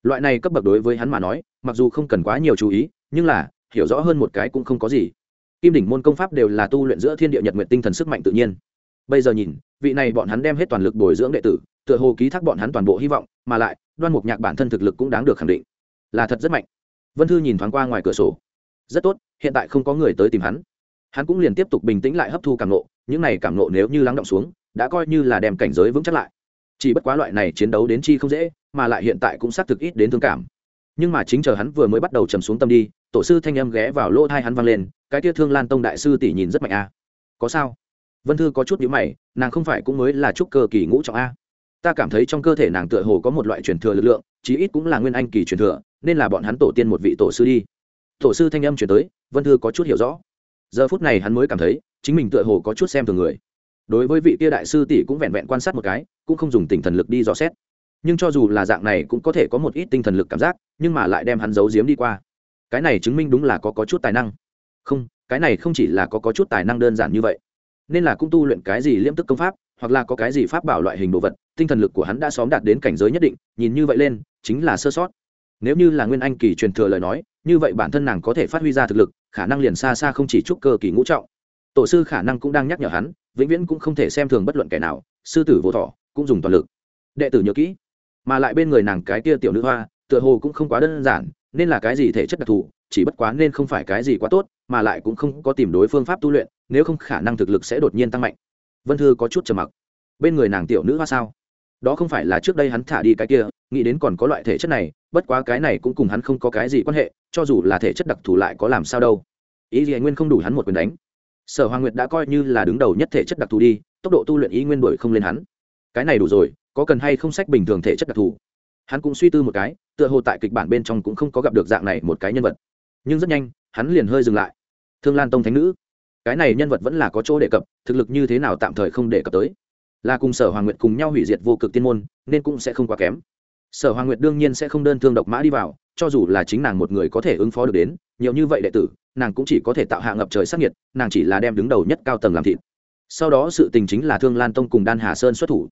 Loại này cấp bậc đối với hắn mà nói, mặc dù không cần quá nhiều chú ý, nhưng là, hiểu rõ hơn một cái cũng không có gì. Kim đỉnh môn công pháp đều là tu luyện giữa thiên địa nhật nguyện tinh thần sức mạnh tự nhiên. Bây giờ nhìn, vị này bọn hắn đem hết toàn lực bồi dưỡng đệ tử tựa hồ ký thác bọn hắn toàn bộ hy vọng, mà lại, đoan mục nhạc bản thân thực lực cũng đáng được khẳng định. Là thật rất mạnh. Vân thư nhìn thoáng qua ngoài cửa sổ. Rất tốt, hiện tại không có người tới tìm hắn. Hắn cũng liền tiếp tục bình tĩnh lại hấp thu cảm nộ những này cảm nộ nếu như lắng động xuống, đã coi như là đem cảnh giới vững chắc lại. Chỉ bất quá loại này chiến đấu đến chi không dễ, mà lại hiện tại cũng xác thực ít đến thương cảm. Nhưng mà chính chờ hắn vừa mới bắt đầu trầm xuống tâm đi, tổ sư thanh âm ghé vào lỗ thai hắn vang lên, cái tia thương lan tông đại sư tỷ nhìn rất mạnh a có sao? Vân thư có chút nhữ mày, nàng không phải cũng mới là trúc cơ kỳ ngũ trọng a? Ta cảm thấy trong cơ thể nàng tựa hồ có một loại truyền thừa lực lượng chí ít cũng là nguyên anh kỳ truyền thừa nên là bọn hắn tổ tiên một vị tổ sư đi. Tổ sư thanh âm chuyển tới vân thư có chút hiểu rõ. Giờ phút này hắn mới cảm thấy chính mình tựa hồ có chút xem thường người. Đối với vị kia đại sư tỷ cũng vẹn vẹn quan sát một cái cũng không dùng tinh thần lực đi dò xét. Nhưng cho dù là dạng này cũng có thể có một ít tinh thần lực cảm giác nhưng mà lại đem hắn giấu giếm đi qua. Cái này chứng minh đúng là có, có chút tài năng. Không cái này không chỉ là có, có chút tài năng đơn giản như vậy nên là cũng tu luyện cái gì liêm tức công pháp hoặc là có cái gì pháp bảo loại hình đồ vật tinh thần lực của hắn đã xóm đạt đến cảnh giới nhất định, nhìn như vậy lên, chính là sơ sót. Nếu như là nguyên anh kỳ truyền thừa lời nói, như vậy bản thân nàng có thể phát huy ra thực lực, khả năng liền xa xa không chỉ chúc cơ kỳ ngũ trọng. Tổ sư khả năng cũng đang nhắc nhở hắn, vĩnh viễn cũng không thể xem thường bất luận kẻ nào, sư tử vô thọ, cũng dùng toàn lực. Đệ tử nhớ kỹ, mà lại bên người nàng cái kia tiểu nữ hoa, tựa hồ cũng không quá đơn giản, nên là cái gì thể chất đặc thù, chỉ bất quá nên không phải cái gì quá tốt, mà lại cũng không có tìm đối phương pháp tu luyện, nếu không khả năng thực lực sẽ đột nhiên tăng mạnh. Vân thư có chút trầm mặc. Bên người nàng tiểu nữ hoa sao? Đó không phải là trước đây hắn thả đi cái kia, nghĩ đến còn có loại thể chất này, bất quá cái này cũng cùng hắn không có cái gì quan hệ, cho dù là thể chất đặc thù lại có làm sao đâu. Ý gì nguyên không đủ hắn một quyền đánh. Sở hoàng nguyệt đã coi như là đứng đầu nhất thể chất đặc thù đi, tốc độ tu luyện ý nguyên đổi không lên hắn. Cái này đủ rồi, có cần hay không sách bình thường thể chất đặc thù? Hắn cũng suy tư một cái, tựa hồ tại kịch bản bên trong cũng không có gặp được dạng này một cái nhân vật. Nhưng rất nhanh, hắn liền hơi dừng lại. Thương lan tông thánh nữ. Cái này nhân vật vẫn là có chỗ đề cập, thực lực như thế nào tạm thời không đề cập tới là cùng sở hoàng nguyệt cùng nhau hủy diệt vô cực tiên môn, nên cũng sẽ không quá kém. Sở hoàng nguyệt đương nhiên sẽ không đơn thương độc mã đi vào, cho dù là chính nàng một người có thể ứng phó được đến, nhiều như vậy đệ tử, nàng cũng chỉ có thể tạo hạ ngập trời sắc nhiệt, nàng chỉ là đem đứng đầu nhất cao tầng làm thịt. Sau đó sự tình chính là thương lan tông cùng đan hà sơn xuất thủ.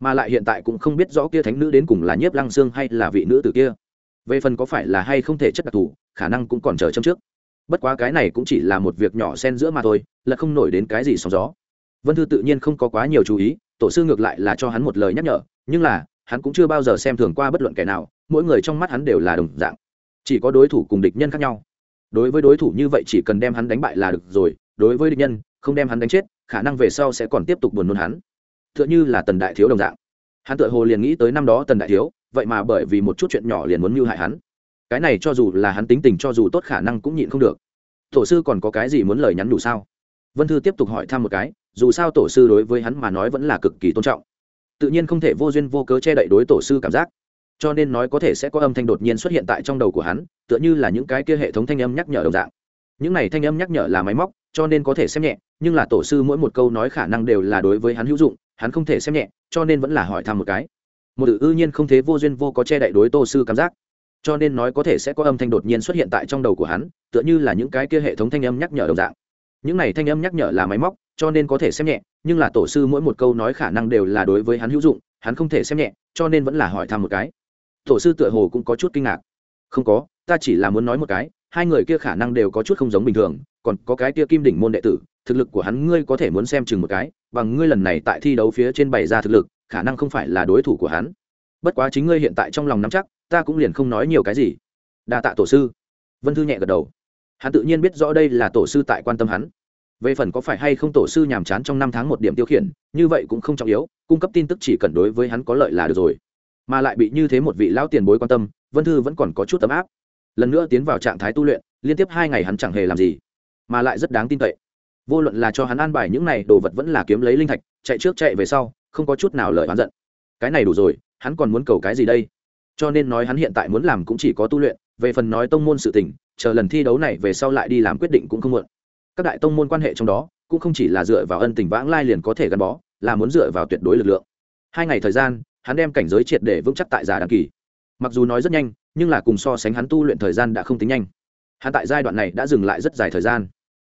Mà lại hiện tại cũng không biết rõ kia thánh nữ đến cùng là nhiếp lăng sương hay là vị nữ tử kia. Về phần có phải là hay không thể chất đặc thù, khả năng cũng còn chờ châm trước. Bất quá cái này cũng chỉ là một việc nhỏ xen giữa mà thôi, là không nổi đến cái gì sóng gió vân thư tự nhiên không có quá nhiều chú ý, tổ sư ngược lại là cho hắn một lời nhắc nhở, nhưng là, hắn cũng chưa bao giờ xem thường qua bất luận kẻ nào, mỗi người trong mắt hắn đều là đồng dạng. Chỉ có đối thủ cùng địch nhân khác nhau. Đối với đối thủ như vậy chỉ cần đem hắn đánh bại là được rồi, đối với địch nhân, không đem hắn đánh chết, khả năng về sau sẽ còn tiếp tục buồn nôn hắn. T h ư ợ n h ư là tần đại thiếu đồng dạng. Hắn tự hồ liền nghĩ tới năm đó tần đại thiếu, vậy mà bởi vì một chút chuyện nhỏ liền muốn mưu hại hắn. Cái này cho dù là hắn tính tình cho dù tốt khả năng cũng nhịn không được. Tổ sư còn có cái gì muốn lời nhắn đủ sao? Vân thư tiếp tục hỏi thăm một cái dù sao tổ sư đối với hắn mà nói vẫn là cực kỳ tôn trọng. Tự nhiên không thể vô duyên vô cớ che đậy đối tổ sư cảm giác. Cho nên nói có thể sẽ có âm thanh đột nhiên xuất hiện tại trong đầu của hắn, tựa như là những cái kia hệ thống thanh âm nhắc nhở đồng dạng. Những này thanh âm nhắc nhở là máy móc, cho nên có thể xem nhẹ, nhưng là tổ sư mỗi một câu nói khả năng đều là đối với hắn hữu dụng, hắn không thể xem nhẹ, cho nên vẫn là hỏi thăm một cái. Một tự ư nhiên không thế vô duyên vô có che đậy đối tổ sư cảm giác. Cho nên nói có thể sẽ có âm thanh đột nhiên xuất hiện tại trong đầu của hắn, tựa như là những cái kia hệ thống thanh âm nhắc nhở đồng dạng. Những này thanh âm nhắc nhở là máy móc cho nên có thể xem nhẹ, nhưng là tổ sư mỗi một câu nói khả năng đều là đối với hắn hữu dụng, hắn không thể xem nhẹ, cho nên vẫn là hỏi thăm một cái. Tổ sư tựa hồ cũng có chút kinh ngạc. Không có, ta chỉ là muốn nói một cái, hai người kia khả năng đều có chút không giống bình thường, còn có cái kia kim đỉnh môn đệ tử, thực lực của hắn ngươi có thể muốn xem chừng một cái và ngươi lần này tại thi đấu phía trên bày ra thực lực, khả năng không phải là đối thủ của hắn. Bất quá chính ngươi hiện tại trong lòng nắm chắc, ta cũng liền không nói nhiều cái gì. Đa tạ tổ sư. Vân thư nhẹ gật đầu. Hắn tự nhiên biết rõ đây là tổ sư tại quan tâm hắn về phần có phải hay không tổ sư nhàm chán trong năm tháng một điểm tiêu khiển, như vậy cũng không trọng yếu, cung cấp tin tức chỉ cần đối với hắn có lợi là được rồi. Mà lại bị như thế một vị lão tiền bối quan tâm, vân thư vẫn còn có chút tấm áp. Lần nữa tiến vào trạng thái tu luyện, liên tiếp hai ngày hắn chẳng hề làm gì, mà lại rất đáng tin cậy. Vô luận là cho hắn an bài những này đồ vật vẫn là kiếm lấy linh thạch, chạy trước chạy về sau, không có chút nào lời oán giận. Cái này đủ rồi, hắn còn muốn cầu cái gì đây? Cho nên nói hắn hiện tại muốn làm cũng chỉ có tu luyện, về phần nói tông môn sự tình, chờ lần thi đấu này về sau lại đi làm quyết định cũng không muộn các đại tông môn quan hệ trong đó, cũng không chỉ là dựa vào ân tình vãng lai liền có thể gắn bó, là muốn dựa vào tuyệt đối lực lượng. Hai ngày thời gian, hắn đem cảnh giới triệt để vững chắc tại giả đăng kỳ. Mặc dù nói rất nhanh, nhưng là cùng so sánh hắn tu luyện thời gian đã không tính nhanh. Hắn tại giai đoạn này đã dừng lại rất dài thời gian.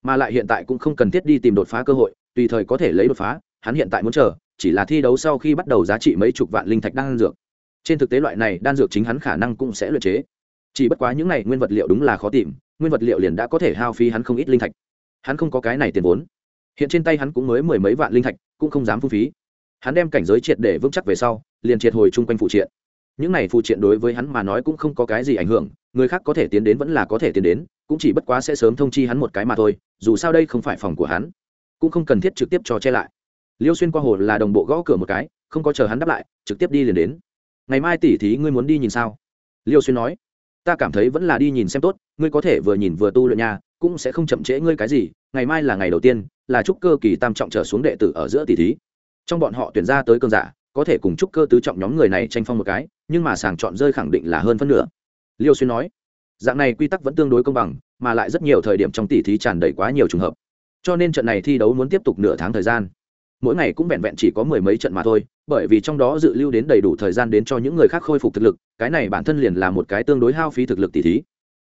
Mà lại hiện tại cũng không cần thiết đi tìm đột phá cơ hội, tùy thời có thể lấy đột phá, hắn hiện tại muốn chờ, chỉ là thi đấu sau khi bắt đầu giá trị mấy chục vạn linh thạch đan dược. Trên thực tế loại này đan dược chính hắn khả năng cũng sẽ luyện chế. Chỉ bất quá những này nguyên vật liệu đúng là khó tìm, nguyên vật liệu liền đã có thể hao phí hắn không ít linh thạch hắn không có cái này tiền vốn. Hiện trên tay hắn cũng mới mười mấy vạn linh thạch, cũng không dám phung phí. Hắn đem cảnh giới triệt để vững chắc về sau, liền triệt hồi chung quanh phụ triện. Những này phụ triện đối với hắn mà nói cũng không có cái gì ảnh hưởng, người khác có thể tiến đến vẫn là có thể tiến đến, cũng chỉ bất quá sẽ sớm thông chi hắn một cái mà thôi, dù sao đây không phải phòng của hắn, cũng không cần thiết trực tiếp cho che lại. Liêu xuyên qua hồ là đồng bộ gõ cửa một cái, không có chờ hắn đáp lại, trực tiếp đi liền đến. Ngày mai tỉ thí ngươi muốn đi nhìn sao? Liêu xuyên nói ta cảm thấy vẫn là đi nhìn xem tốt, ngươi có thể vừa nhìn vừa tu luyện nhà cũng sẽ không chậm trễ ngươi cái gì, ngày mai là ngày đầu tiên, là trúc cơ kỳ tam trọng trở xuống đệ tử ở giữa tỷ thí. Trong bọn họ tuyển ra tới cơn giả, có thể cùng trúc cơ tứ trọng nhóm người này tranh phong một cái, nhưng mà sàng chọn rơi khẳng định là hơn phân nửa. Liêu xuyên nói, dạng này quy tắc vẫn tương đối công bằng, mà lại rất nhiều thời điểm trong tỷ thí tràn đầy quá nhiều trường hợp. Cho nên trận này thi đấu muốn tiếp tục nửa tháng thời gian mỗi ngày cũng vẹn vẹn chỉ có mười mấy trận mà thôi, bởi vì trong đó dự lưu đến đầy đủ thời gian đến cho những người khác khôi phục thực lực, cái này bản thân liền là một cái tương đối hao phí thực lực tỷ thí.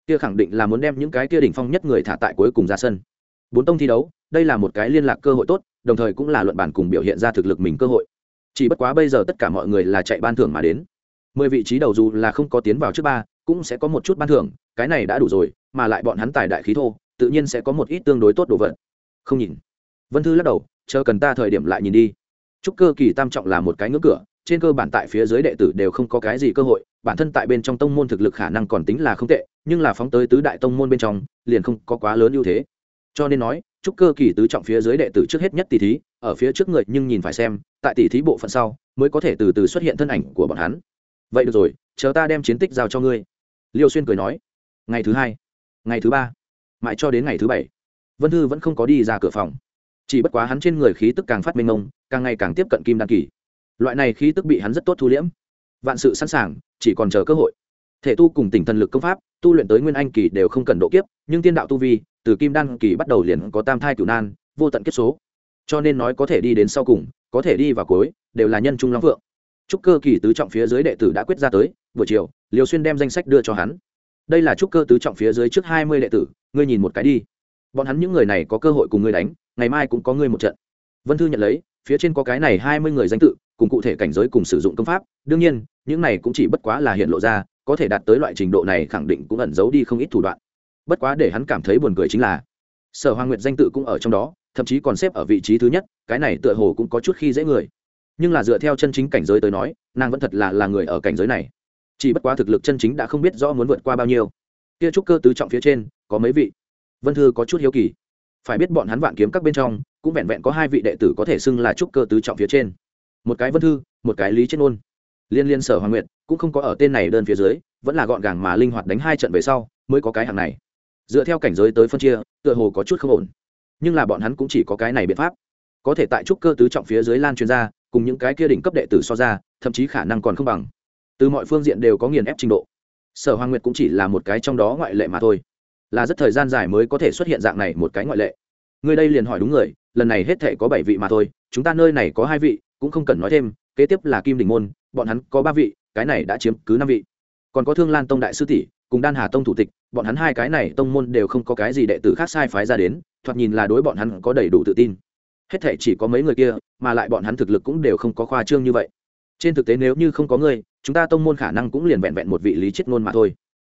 Kia khẳng định là muốn đem những cái kia đỉnh phong nhất người thả tại cuối cùng ra sân. Bốn tông thi đấu, đây là một cái liên lạc cơ hội tốt, đồng thời cũng là luận bản cùng biểu hiện ra thực lực mình cơ hội. Chỉ bất quá bây giờ tất cả mọi người là chạy ban thưởng mà đến. Mười vị trí đầu dù là không có tiến vào trước ba, cũng sẽ có một chút ban thưởng, cái này đã đủ rồi, mà lại bọn hắn tài đại khí thô, tự nhiên sẽ có một ít tương đối tốt đồ vật. Không nhìn. Vân thư lắc đầu chờ cần ta thời điểm lại nhìn đi. Trúc cơ kỳ tam trọng là một cái ngưỡng cửa, trên cơ bản tại phía dưới đệ tử đều không có cái gì cơ hội, bản thân tại bên trong tông môn thực lực khả năng còn tính là không tệ, nhưng là phóng tới tứ đại tông môn bên trong, liền không có quá lớn ưu thế. Cho nên nói, trúc cơ kỳ tứ trọng phía dưới đệ tử trước hết nhất tỷ thí, ở phía trước người nhưng nhìn phải xem, tại tỷ thí bộ phận sau, mới có thể từ từ xuất hiện thân ảnh của bọn hắn. Vậy được rồi, chờ ta đem chiến tích giao cho ngươi. Liêu xuyên cười nói. Ngày thứ hai, ngày thứ ba, mãi cho đến ngày thứ bảy. Vân thư vẫn không có đi ra cửa phòng chỉ bất quá hắn trên người khí tức càng phát minh ông càng ngày càng tiếp cận kim đan kỳ. Loại này khí tức bị hắn rất tốt thu liễm. Vạn sự sẵn sàng, chỉ còn chờ cơ hội. Thể tu cùng tỉnh thần lực công pháp, tu luyện tới nguyên anh kỳ đều không cần độ kiếp, nhưng tiên đạo tu vi, từ kim đan kỳ bắt đầu liền có tam thai cửu nan, vô tận kiếp số. Cho nên nói có thể đi đến sau cùng, có thể đi vào cuối, đều là nhân trung long vượng trúc cơ kỳ tứ trọng phía dưới đệ tử đã quyết ra tới, buổi chiều liều xuyên đem danh sách đưa cho hắn. Đây là trúc cơ tứ trọng phía dưới trước hai mươi đệ tử, ngươi nhìn một cái đi bọn hắn những người này có cơ hội cùng ngươi đánh, ngày mai cũng có ngươi một trận. Vân thư nhận lấy, phía trên có cái này hai mươi người danh tự, cùng cụ thể cảnh giới cùng sử dụng công pháp. Đương nhiên, những này cũng chỉ bất quá là hiện lộ ra, có thể đạt tới loại trình độ này khẳng định cũng ẩn giấu đi không ít thủ đoạn. Bất quá để hắn cảm thấy buồn cười chính là, sở hoàng nguyệt danh tự cũng ở trong đó, thậm chí còn xếp ở vị trí thứ nhất, cái này tựa hồ cũng có chút khi dễ người. Nhưng là dựa theo chân chính cảnh giới tới nói, nàng vẫn thật là là người ở cảnh giới này. Chỉ bất quá thực lực chân chính đã không biết rõ muốn vượt qua bao nhiêu. Kia trúc cơ tứ trọng phía trên, có mấy vị? Vân thư có chút hiếu kỳ. Phải biết bọn hắn vạn kiếm các bên trong, cũng vẹn vẹn có hai vị đệ tử có thể xưng là trúc cơ tứ trọng phía trên. Một cái vân thư, một cái lý chết ôn liên liên sở hoàng nguyệt, cũng không có ở tên này đơn phía dưới, vẫn là gọn gàng mà linh hoạt đánh hai trận về sau, mới có cái hàng này. Dựa theo cảnh giới tới phân chia, tựa hồ có chút không ổn. Nhưng là bọn hắn cũng chỉ có cái này biện pháp. Có thể tại trúc cơ tứ trọng phía dưới lan truyền ra, cùng những cái kia đỉnh cấp đệ tử so ra, thậm chí khả năng còn không bằng. Từ mọi phương diện đều có nghiền ép trình độ. Sở hoàng nguyệt cũng chỉ là một cái trong đó ngoại lệ mà thôi là rất thời gian dài mới có thể xuất hiện dạng này một cái ngoại lệ. Người đây liền hỏi đúng người, lần này hết thể có bảy vị mà thôi, chúng ta nơi này có hai vị, cũng không cần nói thêm, kế tiếp là kim đình môn, bọn hắn có ba vị, cái này đã chiếm cứ năm vị. Còn có thương lan tông đại sư tỷ, cùng đan hà tông thủ tịch, bọn hắn hai cái này tông môn đều không có cái gì đệ tử khác sai phái ra đến, thoạt nhìn là đối bọn hắn có đầy đủ tự tin. Hết thể chỉ có mấy người kia, mà lại bọn hắn thực lực cũng đều không có khoa trương như vậy. Trên thực tế nếu như không có ngươi, chúng ta tông môn khả năng cũng liền vẹn vẹn một vị lý chết ngôn mà thôi.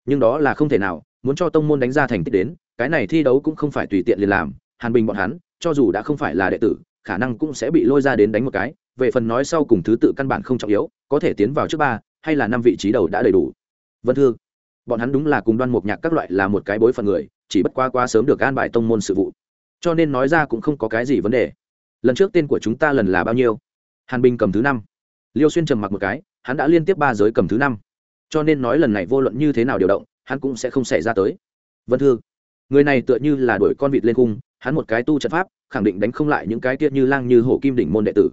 Nhưng đó là không thể nào muốn cho tông môn đánh ra thành tích đến, cái này thi đấu cũng không phải tùy tiện liền làm, hàn bình bọn hắn, cho dù đã không phải là đệ tử, khả năng cũng sẽ bị lôi ra đến đánh một cái, về phần nói sau cùng thứ tự căn bản không trọng yếu, có thể tiến vào trước ba, hay là năm vị trí đầu đã đầy đủ. Vân thư, bọn hắn đúng là cùng đoan mục nhạc các loại là một cái bối phận người, chỉ bất quá quá sớm được an bài tông môn sự vụ. Cho nên nói ra cũng không có cái gì vấn đề. Lần trước tên của chúng ta lần là bao nhiêu? Hàn bình cầm thứ năm. Liêu xuyên trầm mặc một cái, hắn đã liên tiếp ba giới cầm thứ năm. Cho nên nói lần này vô luận như thế nào điều động hắn cũng sẽ không xảy ra tới. Vân thư, người này tựa như là đuổi con vịt lên cung hắn một cái tu trận pháp, khẳng định đánh không lại những cái tiết như lang như hổ kim đỉnh môn đệ tử.